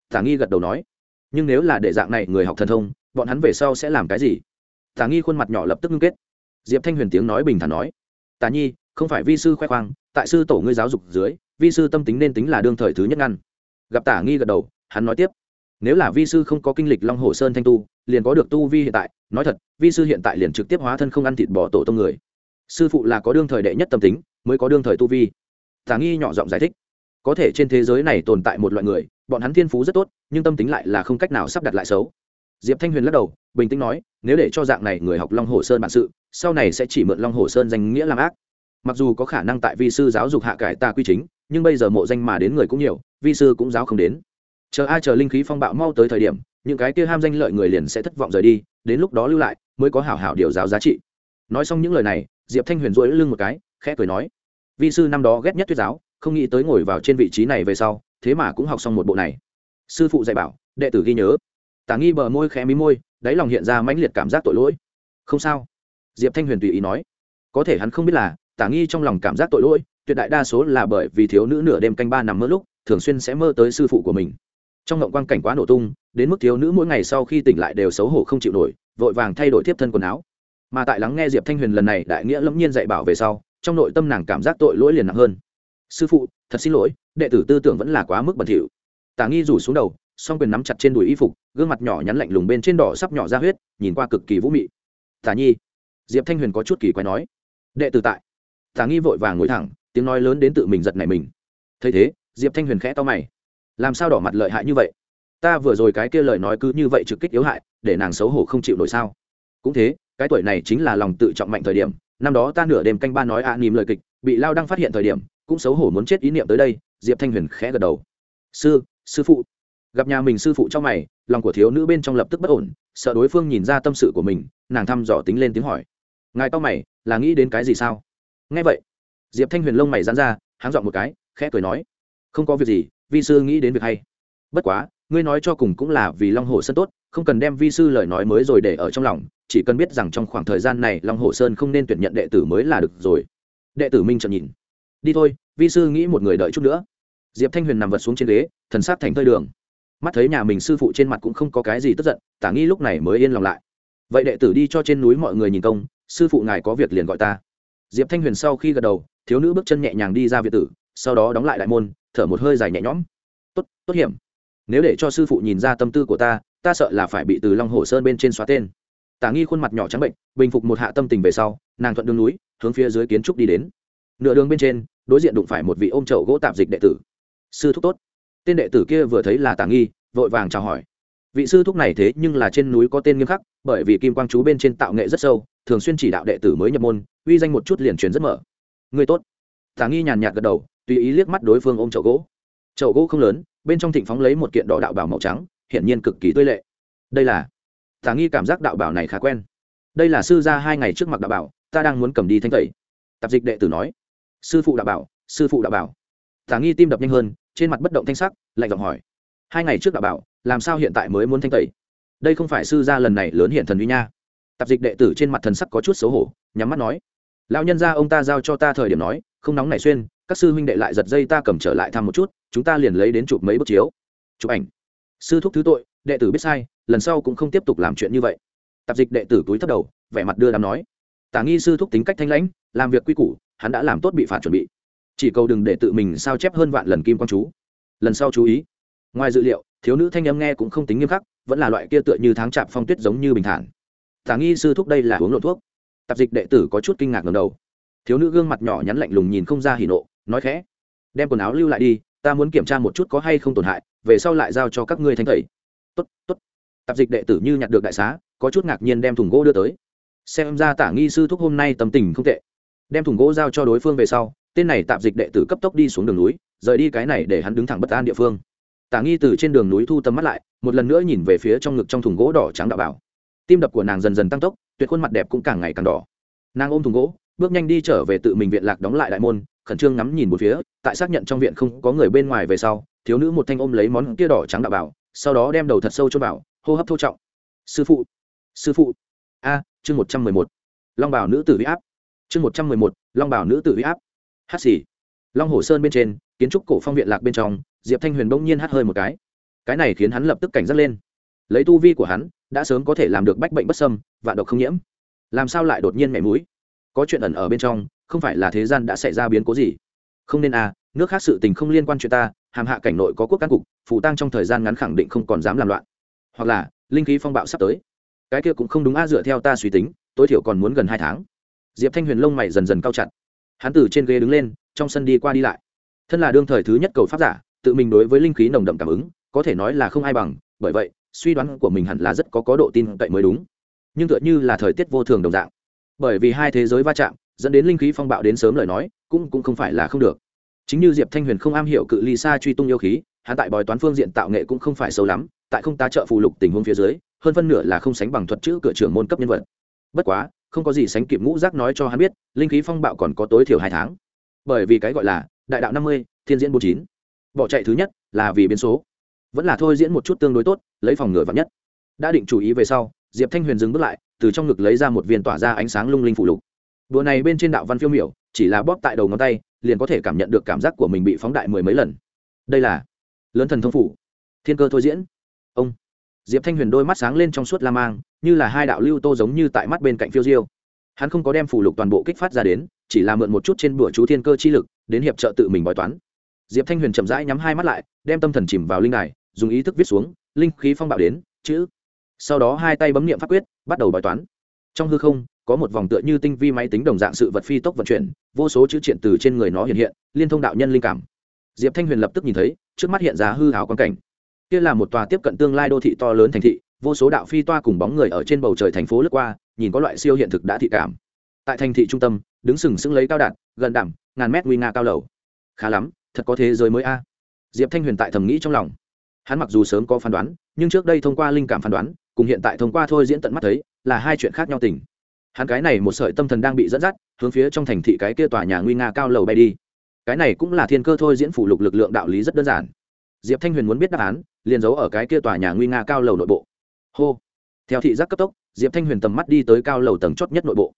Tả nghi gật đầu nói. Nhưng nếu là để dạng này người học thần thông, bọn hắn về sau sẽ làm cái gì? Tả nghi khuôn mặt nhỏ lập tức ngưng kết. Diệp thanh huyền tiếng nói bình thản nói. Tả nhi, không phải vi sư khoe khoang, tại sư tổ ngươi giáo dục dưới, vi sư tâm tính nên tính là đương thời thứ nhất ngăn. Gặp tả nghi gật đầu, hắn nói tiếp nếu là vi sư không có kinh lịch long hồ sơn thanh tu, liền có được tu vi hiện tại. Nói thật, vi sư hiện tại liền trực tiếp hóa thân không ăn thịt bỏ tổ tông người. Sư phụ là có đương thời đệ nhất tâm tính, mới có đương thời tu vi. Tả nghi nhỏ giọng giải thích. Có thể trên thế giới này tồn tại một loại người, bọn hắn thiên phú rất tốt, nhưng tâm tính lại là không cách nào sắp đặt lại xấu. Diệp thanh huyền lắc đầu, bình tĩnh nói, nếu để cho dạng này người học long hồ sơn bản sự, sau này sẽ chỉ mượn long hồ sơn danh nghĩa làm ác. Mặc dù có khả năng tại vi sư giáo dục hạ cải ta quy chính, nhưng bây giờ mộ danh mà đến người cũng nhiều, vi sư cũng giáo không đến chờ ai chờ linh khí phong bạo mau tới thời điểm, những cái kia ham danh lợi người liền sẽ thất vọng rời đi, đến lúc đó lưu lại, mới có hảo hảo điều giáo giá trị. Nói xong những lời này, diệp thanh huyền rỗi lưng một cái, khẽ cười nói, vi sư năm đó ghét nhất thuyết giáo, không nghĩ tới ngồi vào trên vị trí này về sau, thế mà cũng học xong một bộ này. Sư phụ dạy bảo, đệ tử ghi nhớ. Tả nghi bờ môi khẽ mí môi, đáy lòng hiện ra mãnh liệt cảm giác tội lỗi. Không sao. Diệp thanh huyền tùy ý nói. Có thể hắn không biết là, tả nghi trong lòng cảm giác tội lỗi, tuyệt đại đa số là bởi vì thiếu nữ nửa đêm canh ba nằm mơ lúc, thường xuyên sẽ mơ tới sư phụ của mình trong ngộng quang cảnh quá nổ tung, đến mức thiếu nữ mỗi ngày sau khi tỉnh lại đều xấu hổ không chịu nổi, vội vàng thay đổi tiếp thân quần áo. Mà tại lắng nghe diệp thanh huyền lần này đại nghĩa lẫm nhiên dạy bảo về sau, trong nội tâm nàng cảm giác tội lỗi liền nặng hơn. Sư phụ, thật xin lỗi, đệ tử tư tưởng vẫn là quá mức bẩn thỉu. Tả nghi rủ xuống đầu, song quyền nắm chặt trên đùi y phục, gương mặt nhỏ nhắn lạnh lùng bên trên đỏ sắp nhỏ ra huyết, nhìn qua cực kỳ vũ mị. Tả nhi diệp thanh huyền có chút kỳ quái nói. Đệ tử tại. Tả nghi vội vàng ngồi thẳng, tiếng nói lớn đến tự mình giật này mình. Thấy thế, diệp thanh huyền khẽ to mày làm sao đỏ mặt lợi hại như vậy? Ta vừa rồi cái kia lời nói cứ như vậy trực kích yếu hại để nàng xấu hổ không chịu nổi sao? Cũng thế cái tuổi này chính là lòng tự trọng mạnh thời điểm. Năm đó ta nửa đêm canh ba nói ạ à, nìm lời kịch bị lao đăng phát hiện thời điểm cũng xấu hổ muốn chết ý niệm tới đây diệp thanh huyền khẽ gật đầu. Sư sư phụ. Gặp nhà mình sư phụ trong mày lòng của thiếu nữ bên trong lập tức bất ổn sợ đối phương nhìn ra tâm sự của mình nàng thăm dò tính lên tiếng hỏi. Ngài to mày là nghĩ đến cái gì sao? Nghe vậy diệp thanh huyền lông mày dán ra háng dọn một cái khẽ cười nói. Không có việc gì vi sư nghĩ đến việc hay. Bất quá, ngươi nói cho cùng cũng là vì long hồ sơn tốt, không cần đem vi sư lời nói mới rồi để ở trong lòng, chỉ cần biết rằng trong khoảng thời gian này long hồ sơn không nên tuyển nhận đệ tử mới là được rồi. Đệ tử minh trợn nhìn. Đi thôi, vi sư nghĩ một người đợi chút nữa. Diệp thanh huyền nằm vật xuống trên ghế, thần sát thành thơi đường. Mắt thấy nhà mình sư phụ trên mặt cũng không có cái gì tức giận, tả nghi lúc này mới yên lòng lại. Vậy đệ tử đi cho trên núi mọi người nhìn công, sư phụ ngài có việc liền gọi ta. Diệp thanh huyền sau khi gật đầu, thiếu nữ bước chân nhẹ nhàng đi ra việt tử, sau đó đóng lại đại môn thở một hơi dài nhẹ nhõm. Tốt tốt hiểm. Nếu để cho sư phụ nhìn ra tâm tư của ta ta sợ là phải bị từ long hồ sơn bên trên xóa tên. Tả nghi khuôn mặt nhỏ trắng bệnh, bình phục một hạ tâm tình về sau, nàng thuận đường núi, hướng phía dưới kiến trúc đi đến. Nửa đường bên trên, đối diện đụng phải một vị ôm chậu gỗ tạp dịch đệ tử. Sư thúc tốt. Tên đệ tử kia vừa thấy là tả nghi, vội vàng chào hỏi. Vị sư thúc này thế nhưng là trên núi có tên nghiêm khắc, bởi vì kim quang chú bên trên tạo nghệ rất sâu, thường xuyên chỉ đạo đệ tử mới nhập môn, uy danh một chút liền truyền rất mở. Người tốt. Tả nghi nhàn nhạt gật đầu tùy ý liếc mắt đối phương ôm chậu gỗ. Chậu gỗ không lớn, bên trong thịnh phóng lấy một kiện đỏ đạo bảo màu trắng, hiển nhiên cực kỳ tươi lệ. Đây là, tả nghi cảm giác đạo bảo này khá quen. Đây là sư gia hai ngày trước mặt đạo bảo, ta đang muốn cầm đi thanh tẩy. Tạp dịch đệ tử nói, sư phụ đạo bảo, sư phụ đạo bảo. Tả nghi tim đập nhanh hơn, trên mặt bất động thanh sắc, lạnh giọng hỏi, hai ngày trước đạo bảo, làm sao hiện tại mới muốn thanh tẩy? Đây không phải sư gia lần này lớn hiện thần uy nha. Tạp dịch đệ tử trên mặt thần sắc có chút xấu hổ, nhắm mắt nói, lão nhân gia ông ta giao cho ta thời điểm nói, không nóng nảy xuyên các sư huynh đệ lại giật dây ta cầm trở lại thăm một chút, chúng ta liền lấy đến chụp mấy bức chiếu. Chụp ảnh. Sư thúc thứ tội, đệ tử biết sai, lần sau cũng không tiếp tục làm chuyện như vậy. Tạp dịch đệ tử túi thấp đầu, vẻ mặt đưa đám nói. Tả nghi sư thúc tính cách thanh lãnh, làm việc quy củ, hắn đã làm tốt bị phạt chuẩn bị. Chỉ cầu đừng để tự mình sao chép hơn vạn lần kim quang chú. Lần sau chú ý. Ngoài dự liệu, thiếu nữ thanh âm nghe cũng không tính nghiêm khắc, vẫn là loại kia tựa như tháng chạm phong tuyết giống như bình thản. Tả nghi sư thúc đây là uống lộ thuốc. Tạp dịch đệ tử có chút kinh ngạc ngầm đầu. Thiếu nữ gương mặt nhỏ nhắn lạnh lùng nhìn không ra hỉ nộ nói khẽ, đem quần áo lưu lại đi, ta muốn kiểm tra một chút có hay không tổn hại, về sau lại giao cho các ngươi thanh thầy tốt tốt. Tạp dịch đệ tử như nhặt được đại xá, có chút ngạc nhiên đem thùng gỗ đưa tới. Xem ra tả nghi sư thúc hôm nay tâm tình không tệ. Đem thùng gỗ giao cho đối phương về sau, tên này tạp dịch đệ tử cấp tốc đi xuống đường núi, rời đi cái này để hắn đứng thẳng bất an địa phương. Tả nghi từ trên đường núi thu tầm mắt lại, một lần nữa nhìn về phía trong ngực trong thùng gỗ đỏ trắng đạo bảo. Tim đập của nàng dần dần tăng tốc, tuyệt khuôn mặt đẹp cũng càng ngày càng đỏ. Nàng ôm thùng gỗ, bước nhanh đi trở về tự mình viện lạc đóng lại đại môn khẩn trương ngắm nhìn một phía, tại xác nhận trong viện không có người bên ngoài về sau, thiếu nữ một thanh ôm lấy món kia đỏ trắng đạo bảo, sau đó đem đầu thật sâu cho bảo hô hấp thô trọng. Sư phụ sư phụ. A, chương một trăm mười một. Long bảo nữ tử huy áp. Chương một trăm mười một, long bảo nữ tử huy áp. Hát gì? long hồ sơn bên trên, kiến trúc cổ phong viện lạc bên trong, diệp thanh huyền bỗng nhiên hát hơi một cái. Cái này khiến hắn lập tức cảnh giác lên. Lấy tu vi của hắn, đã sớm có thể làm được bách bệnh bất sâm và độc không nhiễm. Làm sao lại đột nhiên mẻ mũi? Có chuyện ẩn ở bên trong không phải là thế gian đã xảy ra biến cố gì. Không nên à nước khác sự tình không liên quan chuyện ta, hàm hạ cảnh nội có quốc cán cục phủ tăng trong thời gian ngắn khẳng định không còn dám làm loạn. Hoặc là, linh khí phong bạo sắp tới. Cái kia cũng không đúng a, dựa theo ta suy tính, tối thiểu còn muốn gần hai tháng. Diệp thanh huyền lông mày dần dần cao chặt. Hắn từ trên ghế đứng lên, trong sân đi qua đi lại. Thân là đương thời thứ nhất cầu pháp giả, tự mình đối với linh khí nồng đậm cảm ứng, có thể nói là không ai bằng, bởi vậy, suy đoán của mình hẳn là rất có có độ tin cậy mới đúng. Nhưng tựa như là thời tiết vô thường đồng dạng. Bởi vì hai thế giới va chạm dẫn đến linh khí phong bạo đến sớm lời nói, cũng cũng không phải là không được. Chính như diệp thanh huyền không am hiểu cự ly xa truy tung yêu khí, hắn tại bói toán phương diện tạo nghệ cũng không phải sâu lắm, tại không tá trợ phù lục tình huống phía dưới, hơn phân nửa là không sánh bằng thuật chữ cửa trưởng môn cấp nhân vật. Bất quá, không có gì sánh kịp ngũ giác nói cho hắn biết, linh khí phong bạo còn có tối thiểu hai tháng. Bởi vì cái gọi là đại đạo năm mươi, thiên diễn bốn chín. Bỏ chạy thứ nhất là vì biến số. Vẫn là thôi diễn một chút tương đối tốt, lấy phòng ngừa vắn nhất. Đã định chủ ý về sau, diệp thanh huyền dừng bước lại, từ trong ngực lấy ra một viên tỏa ra ánh sáng lung linh phụ lục đùa này bên trên đạo văn phiêu miểu, chỉ là bóp tại đầu ngón tay, liền có thể cảm nhận được cảm giác của mình bị phóng đại mười mấy lần. Đây là lớn thần thông phủ, thiên cơ thôi diễn. Ông diệp thanh huyền đôi mắt sáng lên trong suốt la mang, như là hai đạo lưu tô giống như tại mắt bên cạnh phiêu diêu. Hắn không có đem phủ lục toàn bộ kích phát ra đến, chỉ là mượn một chút trên bữa chú thiên cơ chi lực, đến hiệp trợ tự mình bói toán. Diệp thanh huyền chậm rãi nhắm hai mắt lại, đem tâm thần chìm vào linh đài, dùng ý thức viết xuống, linh khí phong bạo đến, chữ. Sau đó hai tay bấm niệm pháp quyết, bắt đầu bói toán trong hư không, có một vòng tựa như tinh vi máy tính đồng dạng sự vật phi tốc vận chuyển, vô số chữ triện từ trên người nó hiện hiện, liên thông đạo nhân linh cảm. Diệp thanh huyền lập tức nhìn thấy, trước mắt hiện ra hư hảo quan cảnh. Kia là một tòa tiếp cận tương lai đô thị to lớn thành thị, vô số đạo phi toa cùng bóng người ở trên bầu trời thành phố lướt qua, nhìn có loại siêu hiện thực đã thị cảm. Tại thành thị trung tâm, đứng sừng sững lấy cao đạn, gần đẳng, ngàn mét nguy nga cao lầu. Khá lắm, thật có thế giới mới a. Diệp thanh huyền tại thầm nghĩ trong lòng. Hắn mặc dù sớm có phán đoán, nhưng trước đây thông qua linh cảm phán đoán cùng hiện tại thông qua thôi diễn tận mắt thấy, là hai chuyện khác nhau tình. Hắn cái này một sợi tâm thần đang bị dẫn dắt, hướng phía trong thành thị cái kia tòa nhà nguy nga cao lầu bay đi. Cái này cũng là thiên cơ thôi diễn phủ lục lực lượng đạo lý rất đơn giản. Diệp thanh huyền muốn biết đáp án, liền giấu ở cái kia tòa nhà nguy nga cao lầu nội bộ. Hô. Theo thị giác cấp tốc, diệp thanh huyền tầm mắt đi tới cao lầu tầng chót nhất nội bộ.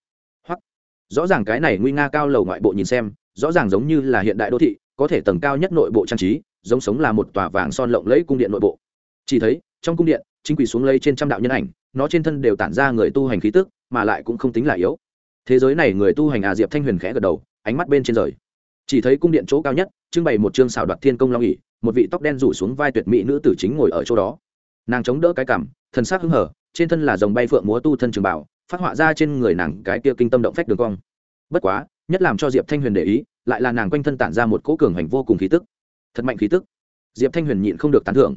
Hoặc rõ ràng cái này nguy nga cao lầu ngoại bộ nhìn xem, rõ ràng giống như là hiện đại đô thị, có thể tầng cao nhất nội bộ trang trí, giống sống là một tòa vàng son lộng lẫy cung điện nội bộ. Chỉ thấy, trong cung điện chính quỷ xuống lấy trên trăm đạo nhân ảnh, nó trên thân đều tản ra người tu hành khí tức, mà lại cũng không tính là yếu. Thế giới này người tu hành à diệp thanh huyền khẽ gật đầu, ánh mắt bên trên rời. Chỉ thấy cung điện chỗ cao nhất, trưng bày một chương xảo đoạt thiên công long ỉ một vị tóc đen rủ xuống vai tuyệt mỹ nữ tử chính ngồi ở chỗ đó. Nàng chống đỡ cái cảm thần sắc hưng hở trên thân là dòng bay phượng múa tu thân trường bảo, phát họa ra trên người nàng cái kia kinh tâm động phách đường cong. Bất quá, nhất làm cho diệp thanh huyền để ý, lại là nàng quanh thân tản ra một cỗ cường hành vô cùng khí tức. Thật mạnh khí tức. Diệp thanh huyền nhịn không được tán thưởng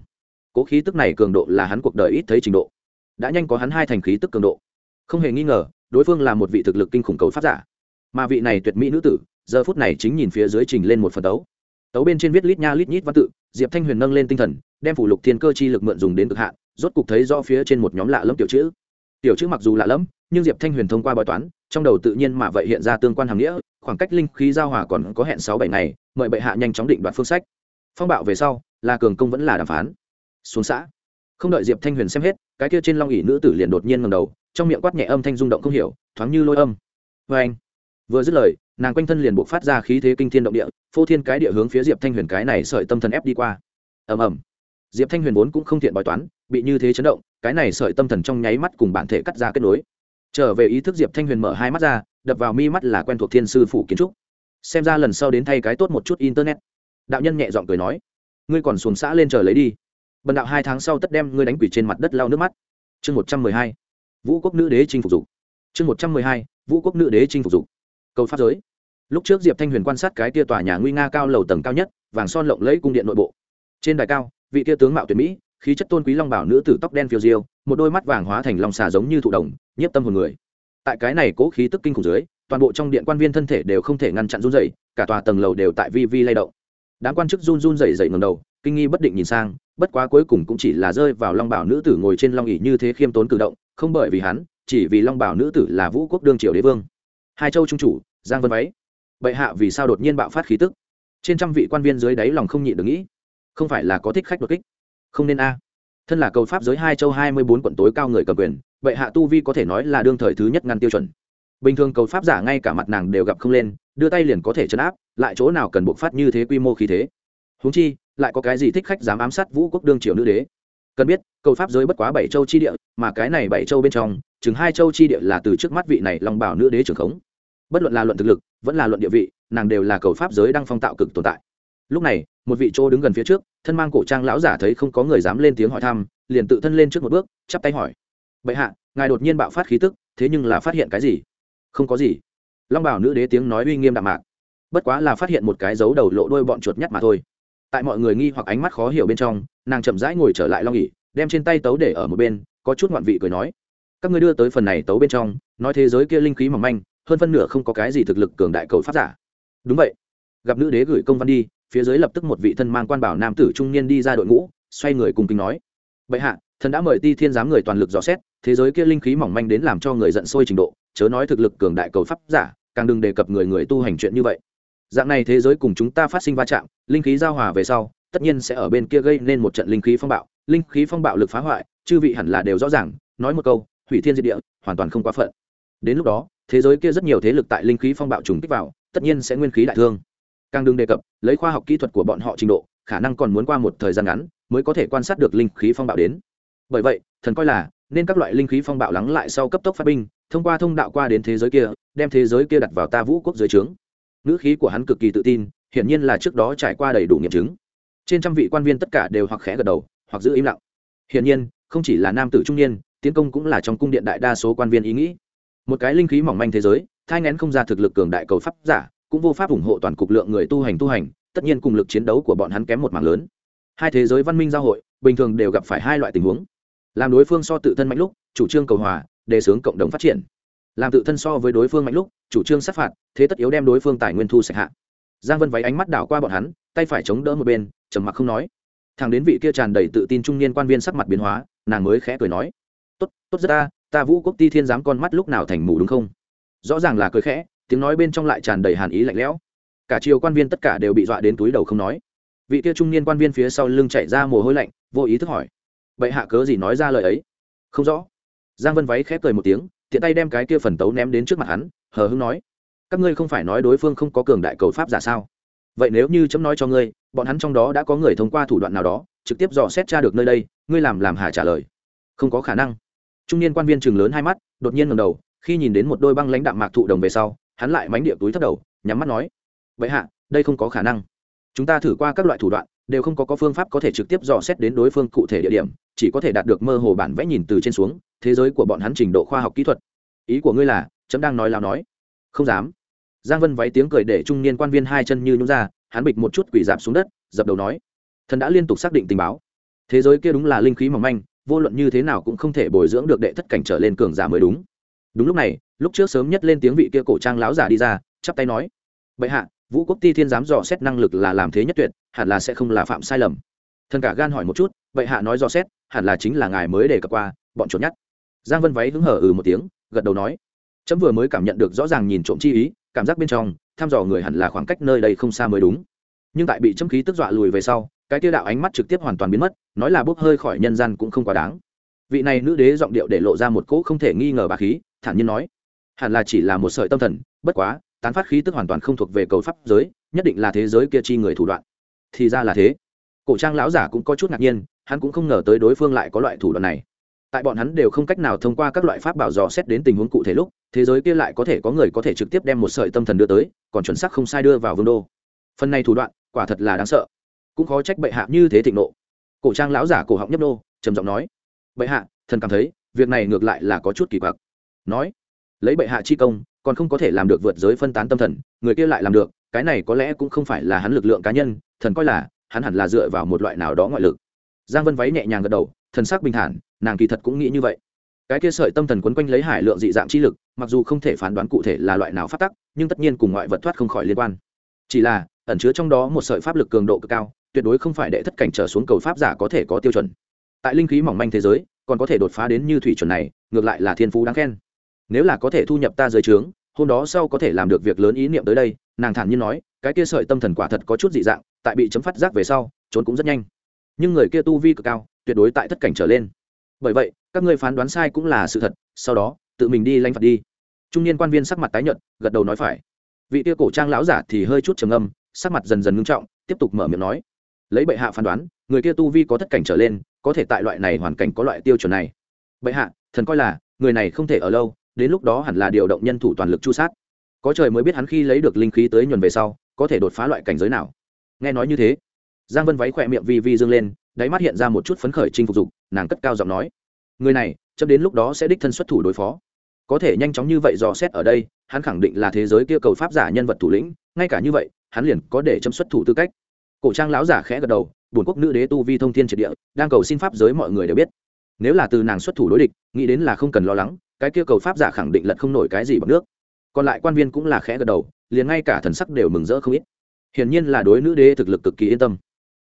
cỗ khí tức này cường độ là hắn cuộc đời ít thấy trình độ. Đã nhanh có hắn hai thành khí tức cường độ. Không hề nghi ngờ, đối phương là một vị thực lực kinh khủng cầu phát giả. Mà vị này tuyệt mỹ nữ tử, giờ phút này chính nhìn phía dưới trình lên một phần tấu. Tấu bên trên viết lít nha lít nhít văn tự, diệp thanh huyền nâng lên tinh thần, đem phủ lục thiên cơ chi lực mượn dùng đến cực hạn, rốt cục thấy do phía trên một nhóm lạ lẫm tiểu chữ. Tiểu chữ mặc dù lạ lẫm, nhưng diệp thanh huyền thông qua bói toán, trong đầu tự nhiên mà vậy hiện ra tương quan hàm nghĩa, khoảng cách linh khí giao hòa còn có hẹn sáu bảy ngày, mời bệ hạ nhanh chóng định đoạt phương sách. Phong bạo về sau, là cường công vẫn là đàm phán xuống xã. Không đợi diệp thanh huyền xem hết, cái kia trên long ỉ nữ tử liền đột nhiên ngầm đầu, trong miệng quát nhẹ âm thanh rung động không hiểu, thoáng như lôi âm. Vê anh, vừa dứt lời, nàng quanh thân liền buộc phát ra khí thế kinh thiên động địa, phô thiên cái địa hướng phía diệp thanh huyền cái này sợi tâm thần ép đi qua. Ầm ầm. Diệp thanh huyền vốn cũng không thiện bói toán, bị như thế chấn động, cái này sợi tâm thần trong nháy mắt cùng bản thể cắt ra kết nối. Trở về ý thức diệp thanh huyền mở hai mắt ra, đập vào mi mắt là quen thuộc thiên sư phủ kiến trúc. Xem ra lần sau đến thay cái tốt một chút internet. Đạo nhân nhẹ giọng cười nói, ngươi còn xuồng xã lên chờ lấy đi bần đạo hai tháng sau tất đem ngươi đánh quỷ trên mặt đất lau nước mắt. Chương một trăm mười hai. Vũ quốc nữ đế chinh phục dục. Chương một trăm mười hai. Vũ quốc nữ đế chinh phục dục. Cầu pháp giới. Lúc trước diệp thanh huyền quan sát cái tia tòa nhà nguy nga cao lầu tầng cao nhất, vàng son lộng lẫy cung điện nội bộ. Trên đài cao, vị tia tướng mạo tuyệt mỹ, khí chất tôn quý long bảo nữ tử tóc đen phiêu diêu, một đôi mắt vàng hóa thành lòng xà giống như thụ đồng, nhiếp tâm hồn người. Tại cái này cố khí tức kinh khủng dưới, toàn bộ trong điện quan viên thân thể đều không thể ngăn chặn run dày cả tòa tầng lầu đều tại vi vi lay động. Đám quan chức run run dày dày ngầm đầu, kinh nghi bất định nhìn sang bất quá cuối cùng cũng chỉ là rơi vào long bảo nữ tử ngồi trên long ỉ như thế khiêm tốn cử động, không bởi vì hắn, chỉ vì long bảo nữ tử là vũ quốc đương triều đế vương. Hai châu trung chủ, giang vân váy. Bệ hạ vì sao đột nhiên bạo phát khí tức? Trên trăm vị quan viên dưới đáy lòng không nhịn được nghĩ. Không phải là có thích khách đột kích? Không nên a. Thân là cầu pháp giới hai châu hai mươi bốn quận tối cao người cầm quyền, bệ hạ tu vi có thể nói là đương thời thứ nhất ngăn tiêu chuẩn. Bình thường cầu pháp giả ngay cả mặt nàng đều gặp không lên, đưa tay liền có thể chấn áp, lại chỗ nào cần buộc phát như thế quy mô khí thế? Húng chi lại có cái gì thích khách dám ám sát vũ quốc đương triều nữ đế? Cần biết, cầu pháp giới bất quá bảy châu chi địa, mà cái này bảy châu bên trong, chừng hai châu chi địa là từ trước mắt vị này long bảo nữ đế trưởng khống. Bất luận là luận thực lực, vẫn là luận địa vị, nàng đều là cầu pháp giới đang phong tạo cực tồn tại. Lúc này, một vị chỗ đứng gần phía trước, thân mang cổ trang lão giả thấy không có người dám lên tiếng hỏi thăm, liền tự thân lên trước một bước, chắp tay hỏi. Bệ hạ, ngài đột nhiên bạo phát khí tức, thế nhưng là phát hiện cái gì? Không có gì. Long bảo nữ đế tiếng nói uy nghiêm đạm mạc. Bất quá là phát hiện một cái dấu đầu lộ đôi bọn chuột nhắt mà thôi tại mọi người nghi hoặc ánh mắt khó hiểu bên trong, nàng chậm rãi ngồi trở lại long nghỉ đem trên tay tấu để ở một bên, có chút ngoạn vị cười nói. Các ngươi đưa tới phần này tấu bên trong, nói thế giới kia linh khí mỏng manh, hơn phân nửa không có cái gì thực lực cường đại cầu pháp giả. Đúng vậy. Gặp nữ đế gửi công văn đi, phía dưới lập tức một vị thân mang quan bảo nam tử trung niên đi ra đội ngũ, xoay người cùng kính nói. Bệ hạ, thần đã mời ti thiên giám người toàn lực dò xét, thế giới kia linh khí mỏng manh đến làm cho người giận sôi trình độ, chớ nói thực lực cường đại cầu pháp giả, càng đừng đề cập người người tu hành chuyện như vậy dạng này thế giới cùng chúng ta phát sinh va chạm, linh khí giao hòa về sau, tất nhiên sẽ ở bên kia gây nên một trận linh khí phong bạo. Linh khí phong bạo lực phá hoại, chư vị hẳn là đều rõ ràng, nói một câu, hủy thiên diệt địa, hoàn toàn không quá phận. Đến lúc đó, thế giới kia rất nhiều thế lực tại linh khí phong bạo trùng kích vào, tất nhiên sẽ nguyên khí đại thương. Càng đừng đề cập, lấy khoa học kỹ thuật của bọn họ trình độ, khả năng còn muốn qua một thời gian ngắn mới có thể quan sát được linh khí phong bạo đến. Bởi vậy, thần coi là, nên các loại linh khí phong bạo lắng lại sau cấp tốc phát binh, thông qua thông đạo qua đến thế giới kia, đem thế giới kia đặt vào ta vũ quốc dưới trướng ngữ khí của hắn cực kỳ tự tin, hiển nhiên là trước đó trải qua đầy đủ nghiệm chứng. Trên trăm vị quan viên tất cả đều hoặc khẽ gật đầu, hoặc giữ im lặng. Hiển nhiên, không chỉ là nam tử trung niên, tiến công cũng là trong cung điện đại đa số quan viên ý nghĩ. Một cái linh khí mỏng manh thế giới, thai ngén không ra thực lực cường đại cầu pháp giả, cũng vô pháp ủng hộ toàn cục lượng người tu hành tu hành, tất nhiên cùng lực chiến đấu của bọn hắn kém một mảng lớn. Hai thế giới văn minh giao hội, bình thường đều gặp phải hai loại tình huống. Làm đối phương so tự thân mạnh lúc, chủ trương cầu hòa, đề xướng cộng đồng phát triển làm tự thân so với đối phương mạnh lúc, chủ trương sát phạt, thế tất yếu đem đối phương tài nguyên thu sạch hạ. Giang vân váy ánh mắt đảo qua bọn hắn, tay phải chống đỡ một bên, trầm mặc không nói. Thằng đến vị kia tràn đầy tự tin trung niên quan viên sắc mặt biến hóa, nàng mới khẽ cười nói, tốt tốt rất ta ta vũ quốc ti thiên giám con mắt lúc nào thành mù đúng không? Rõ ràng là cười khẽ, tiếng nói bên trong lại tràn đầy hàn ý lạnh lẽo. Cả triều quan viên tất cả đều bị dọa đến túi đầu không nói. Vị kia trung niên quan viên phía sau lưng chạy ra mồ hôi lạnh, vô ý thức hỏi vậy hạ cớ gì nói ra lời ấy? Không rõ. Giang vân váy khép cười một tiếng tiện tay đem cái kia phần tấu ném đến trước mặt hắn, hờ hưng nói, các ngươi không phải nói đối phương không có cường đại cầu pháp giả sao? Vậy nếu như chấm nói cho ngươi, bọn hắn trong đó đã có người thông qua thủ đoạn nào đó, trực tiếp dò xét tra được nơi đây, ngươi làm làm hà trả lời. Không có khả năng. Trung niên quan viên chừng lớn hai mắt, đột nhiên ngầm đầu, khi nhìn đến một đôi băng lãnh đạm mạc thụ đồng về sau, hắn lại mánh địa túi thất đầu, nhắm mắt nói, vậy hạ, đây không có khả năng. Chúng ta thử qua các loại thủ đoạn, đều không có có phương pháp có thể trực tiếp dò xét đến đối phương cụ thể địa điểm, chỉ có thể đạt được mơ hồ bản vẽ nhìn từ trên xuống thế giới của bọn hắn trình độ khoa học kỹ thuật. Ý của ngươi là, chấm đang nói lao nói. Không dám. Giang vân váy tiếng cười để trung niên quan viên hai chân như nhúng ra, hắn bịch một chút quỷ dạp xuống đất, dập đầu nói. Thần đã liên tục xác định tình báo. Thế giới kia đúng là linh khí mỏng manh, vô luận như thế nào cũng không thể bồi dưỡng được đệ thất cảnh trở lên cường giả mới đúng. Đúng lúc này, lúc trước sớm nhất lên tiếng vị kia cổ trang láo giả đi ra, chắp tay nói. Bệ hạ, vũ quốc ti thiên giám dò xét năng lực là làm thế nhất tuyệt, hẳn là sẽ không là phạm sai lầm. Thần cả gan hỏi một chút, bệ hạ nói dò xét, hẳn là chính là ngài mới đề cập qua, bọn trốn nhát giang vân váy hứng hở ừ một tiếng, gật đầu nói. Chấm vừa mới cảm nhận được rõ ràng nhìn trộm chi ý, cảm giác bên trong, thăm dò người hẳn là khoảng cách nơi đây không xa mới đúng. Nhưng tại bị chấm khí tức dọa lùi về sau, cái tiêu đạo ánh mắt trực tiếp hoàn toàn biến mất, nói là bốc hơi khỏi nhân gian cũng không quá đáng. Vị này nữ đế giọng điệu để lộ ra một cỗ không thể nghi ngờ bà khí, thản nhiên nói. Hẳn là chỉ là một sợi tâm thần, bất quá, tán phát khí tức hoàn toàn không thuộc về cầu pháp giới, nhất định là thế giới kia chi người thủ đoạn. Thì ra là thế. Cổ trang lão giả cũng có chút ngạc nhiên, hắn cũng không ngờ tới đối phương lại có loại thủ đoạn này tại bọn hắn đều không cách nào thông qua các loại pháp bảo dò xét đến tình huống cụ thể lúc, thế giới kia lại có thể có người có thể trực tiếp đem một sợi tâm thần đưa tới, còn chuẩn xác không sai đưa vào vương đô. Phần này thủ đoạn, quả thật là đáng sợ. Cũng khó trách bệ hạ như thế thịnh nộ. Cổ trang lão giả cổ họng nhấp đô trầm giọng nói, bệ hạ, thần cảm thấy, việc này ngược lại là có chút kỳ quặc. Nói, lấy bệ hạ chi công, còn không có thể làm được vượt giới phân tán tâm thần, người kia lại làm được, cái này có lẽ cũng không phải là hắn lực lượng cá nhân, thần coi là, hắn hẳn là dựa vào một loại nào đó ngoại lực. Giang vân váy nhẹ nhàng gật đầu, thần sắc bình thản nàng kỳ thật cũng nghĩ như vậy. Cái kia sợi tâm thần quấn quanh lấy hải lượng dị dạng chi lực, mặc dù không thể phán đoán cụ thể là loại nào phát tắc, nhưng tất nhiên cùng ngoại vật thoát không khỏi liên quan. Chỉ là, ẩn chứa trong đó một sợi pháp lực cường độ cực cao, tuyệt đối không phải đệ thất cảnh trở xuống cầu pháp giả có thể có tiêu chuẩn. Tại linh khí mỏng manh thế giới, còn có thể đột phá đến như thủy chuẩn này, ngược lại là thiên phú đáng khen. Nếu là có thể thu nhập ta dưới trướng, hôm đó sau có thể làm được việc lớn ý niệm tới đây, nàng thản nhiên nói, cái kia sợi tâm thần quả thật có chút dị dạng, tại bị chấm phát giác về sau, trốn cũng rất nhanh. Nhưng người kia tu vi cực cao, tuyệt đối tại thất cảnh trở lên bởi vậy, các ngươi phán đoán sai cũng là sự thật, sau đó, tự mình đi lanh phạt đi. Trung niên quan viên sắc mặt tái nhợt, gật đầu nói phải. Vị tia cổ trang lão giả thì hơi chút trầm âm sắc mặt dần dần ngưng trọng, tiếp tục mở miệng nói. Lấy bệ hạ phán đoán, người kia tu vi có thất cảnh trở lên, có thể tại loại này hoàn cảnh có loại tiêu chuẩn này. Bệ hạ, thần coi là, người này không thể ở lâu, đến lúc đó hẳn là điều động nhân thủ toàn lực chu sát. Có trời mới biết hắn khi lấy được linh khí tới nhuần về sau, có thể đột phá loại cảnh giới nào. Nghe nói như thế, giang vân váy khỏe miệng vi vi dương lên đáy mắt hiện ra một chút phấn khởi chinh phục dục, nàng cất cao giọng nói, người này chấp đến lúc đó sẽ đích thân xuất thủ đối phó. Có thể nhanh chóng như vậy dò xét ở đây, hắn khẳng định là thế giới kia cầu pháp giả nhân vật thủ lĩnh, ngay cả như vậy, hắn liền có để chấm xuất thủ tư cách. Cổ trang lão giả khẽ gật đầu bổn quốc nữ đế tu vi thông thiên triệt địa, đang cầu xin pháp giới mọi người đều biết. Nếu là từ nàng xuất thủ đối địch, nghĩ đến là không cần lo lắng, cái kia cầu pháp giả khẳng định lật không nổi cái gì bằng nước. Còn lại quan viên cũng là khẽ gật đầu, liền ngay cả thần sắc đều mừng rỡ không ít. Hiển nhiên là đối nữ đế thực lực cực kỳ yên tâm.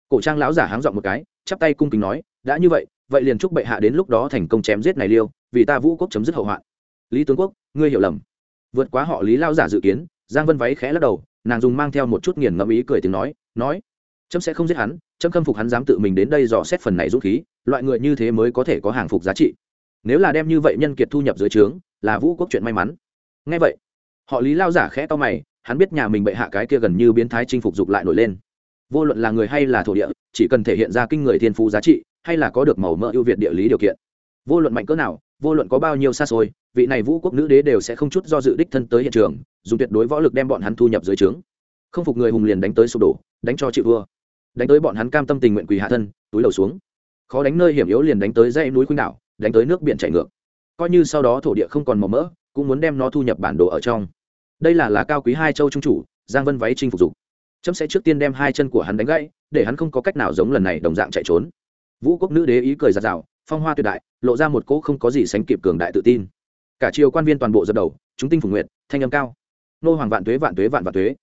Cổ trang lão giả háng dọn một cái chắp tay cung kính nói, đã như vậy vậy liền chúc bệ hạ đến lúc đó thành công chém giết này liêu, vì ta vũ quốc chấm dứt hậu hoạn. Lý tướng quốc, ngươi hiểu lầm. Vượt quá họ lý lao giả dự kiến, giang vân váy khẽ lắc đầu, nàng dùng mang theo một chút nghiền ngẫm ý cười tiếng nói nói, chấm sẽ không giết hắn, chấm khâm phục hắn dám tự mình đến đây dò xét phần này dũng khí, loại người như thế mới có thể có hàng phục giá trị. Nếu là đem như vậy nhân kiệt thu nhập dưới trướng, là vũ quốc chuyện may mắn. Ngay vậy, họ lý lao giả khẽ to mày, hắn biết nhà mình bệ hạ cái kia gần như biến thái chinh phục dục lại nổi lên. Vô luận là người hay là thổ địa chỉ cần thể hiện ra kinh người thiên phú giá trị, hay là có được màu mỡ ưu việt địa lý điều kiện. Vô luận mạnh cỡ nào, vô luận có bao nhiêu xa xôi, vị này vũ quốc nữ đế đều sẽ không chút do dự đích thân tới hiện trường, dùng tuyệt đối võ lực đem bọn hắn thu nhập dưới trướng. Không phục người hùng liền đánh tới sụp đổ, đánh cho chịu vua đánh tới bọn hắn cam tâm tình nguyện quỳ hạ thân, túi đầu xuống. Khó đánh nơi hiểm yếu liền đánh tới dãy núi khuynh đảo, đánh tới nước biển chảy ngược. Coi như sau đó thổ địa không còn màu mỡ, cũng muốn đem nó thu nhập bản đồ ở trong. Đây là là cao quý hai châu trung chủ, giang vân váy chinh phục dục chấm sẽ trước tiên đem hai chân của hắn đánh gãy, để hắn không có cách nào giống lần này đồng dạng chạy trốn. Vũ quốc nữ đế ý cười giạt rào, phong hoa tuyệt đại, lộ ra một cỗ không có gì sánh kịp cường đại tự tin. Cả triều quan viên toàn bộ dập đầu, chúng tinh phủ nguyện thanh âm cao. Nô hoàng vạn tuế vạn tuế vạn vạn tuế.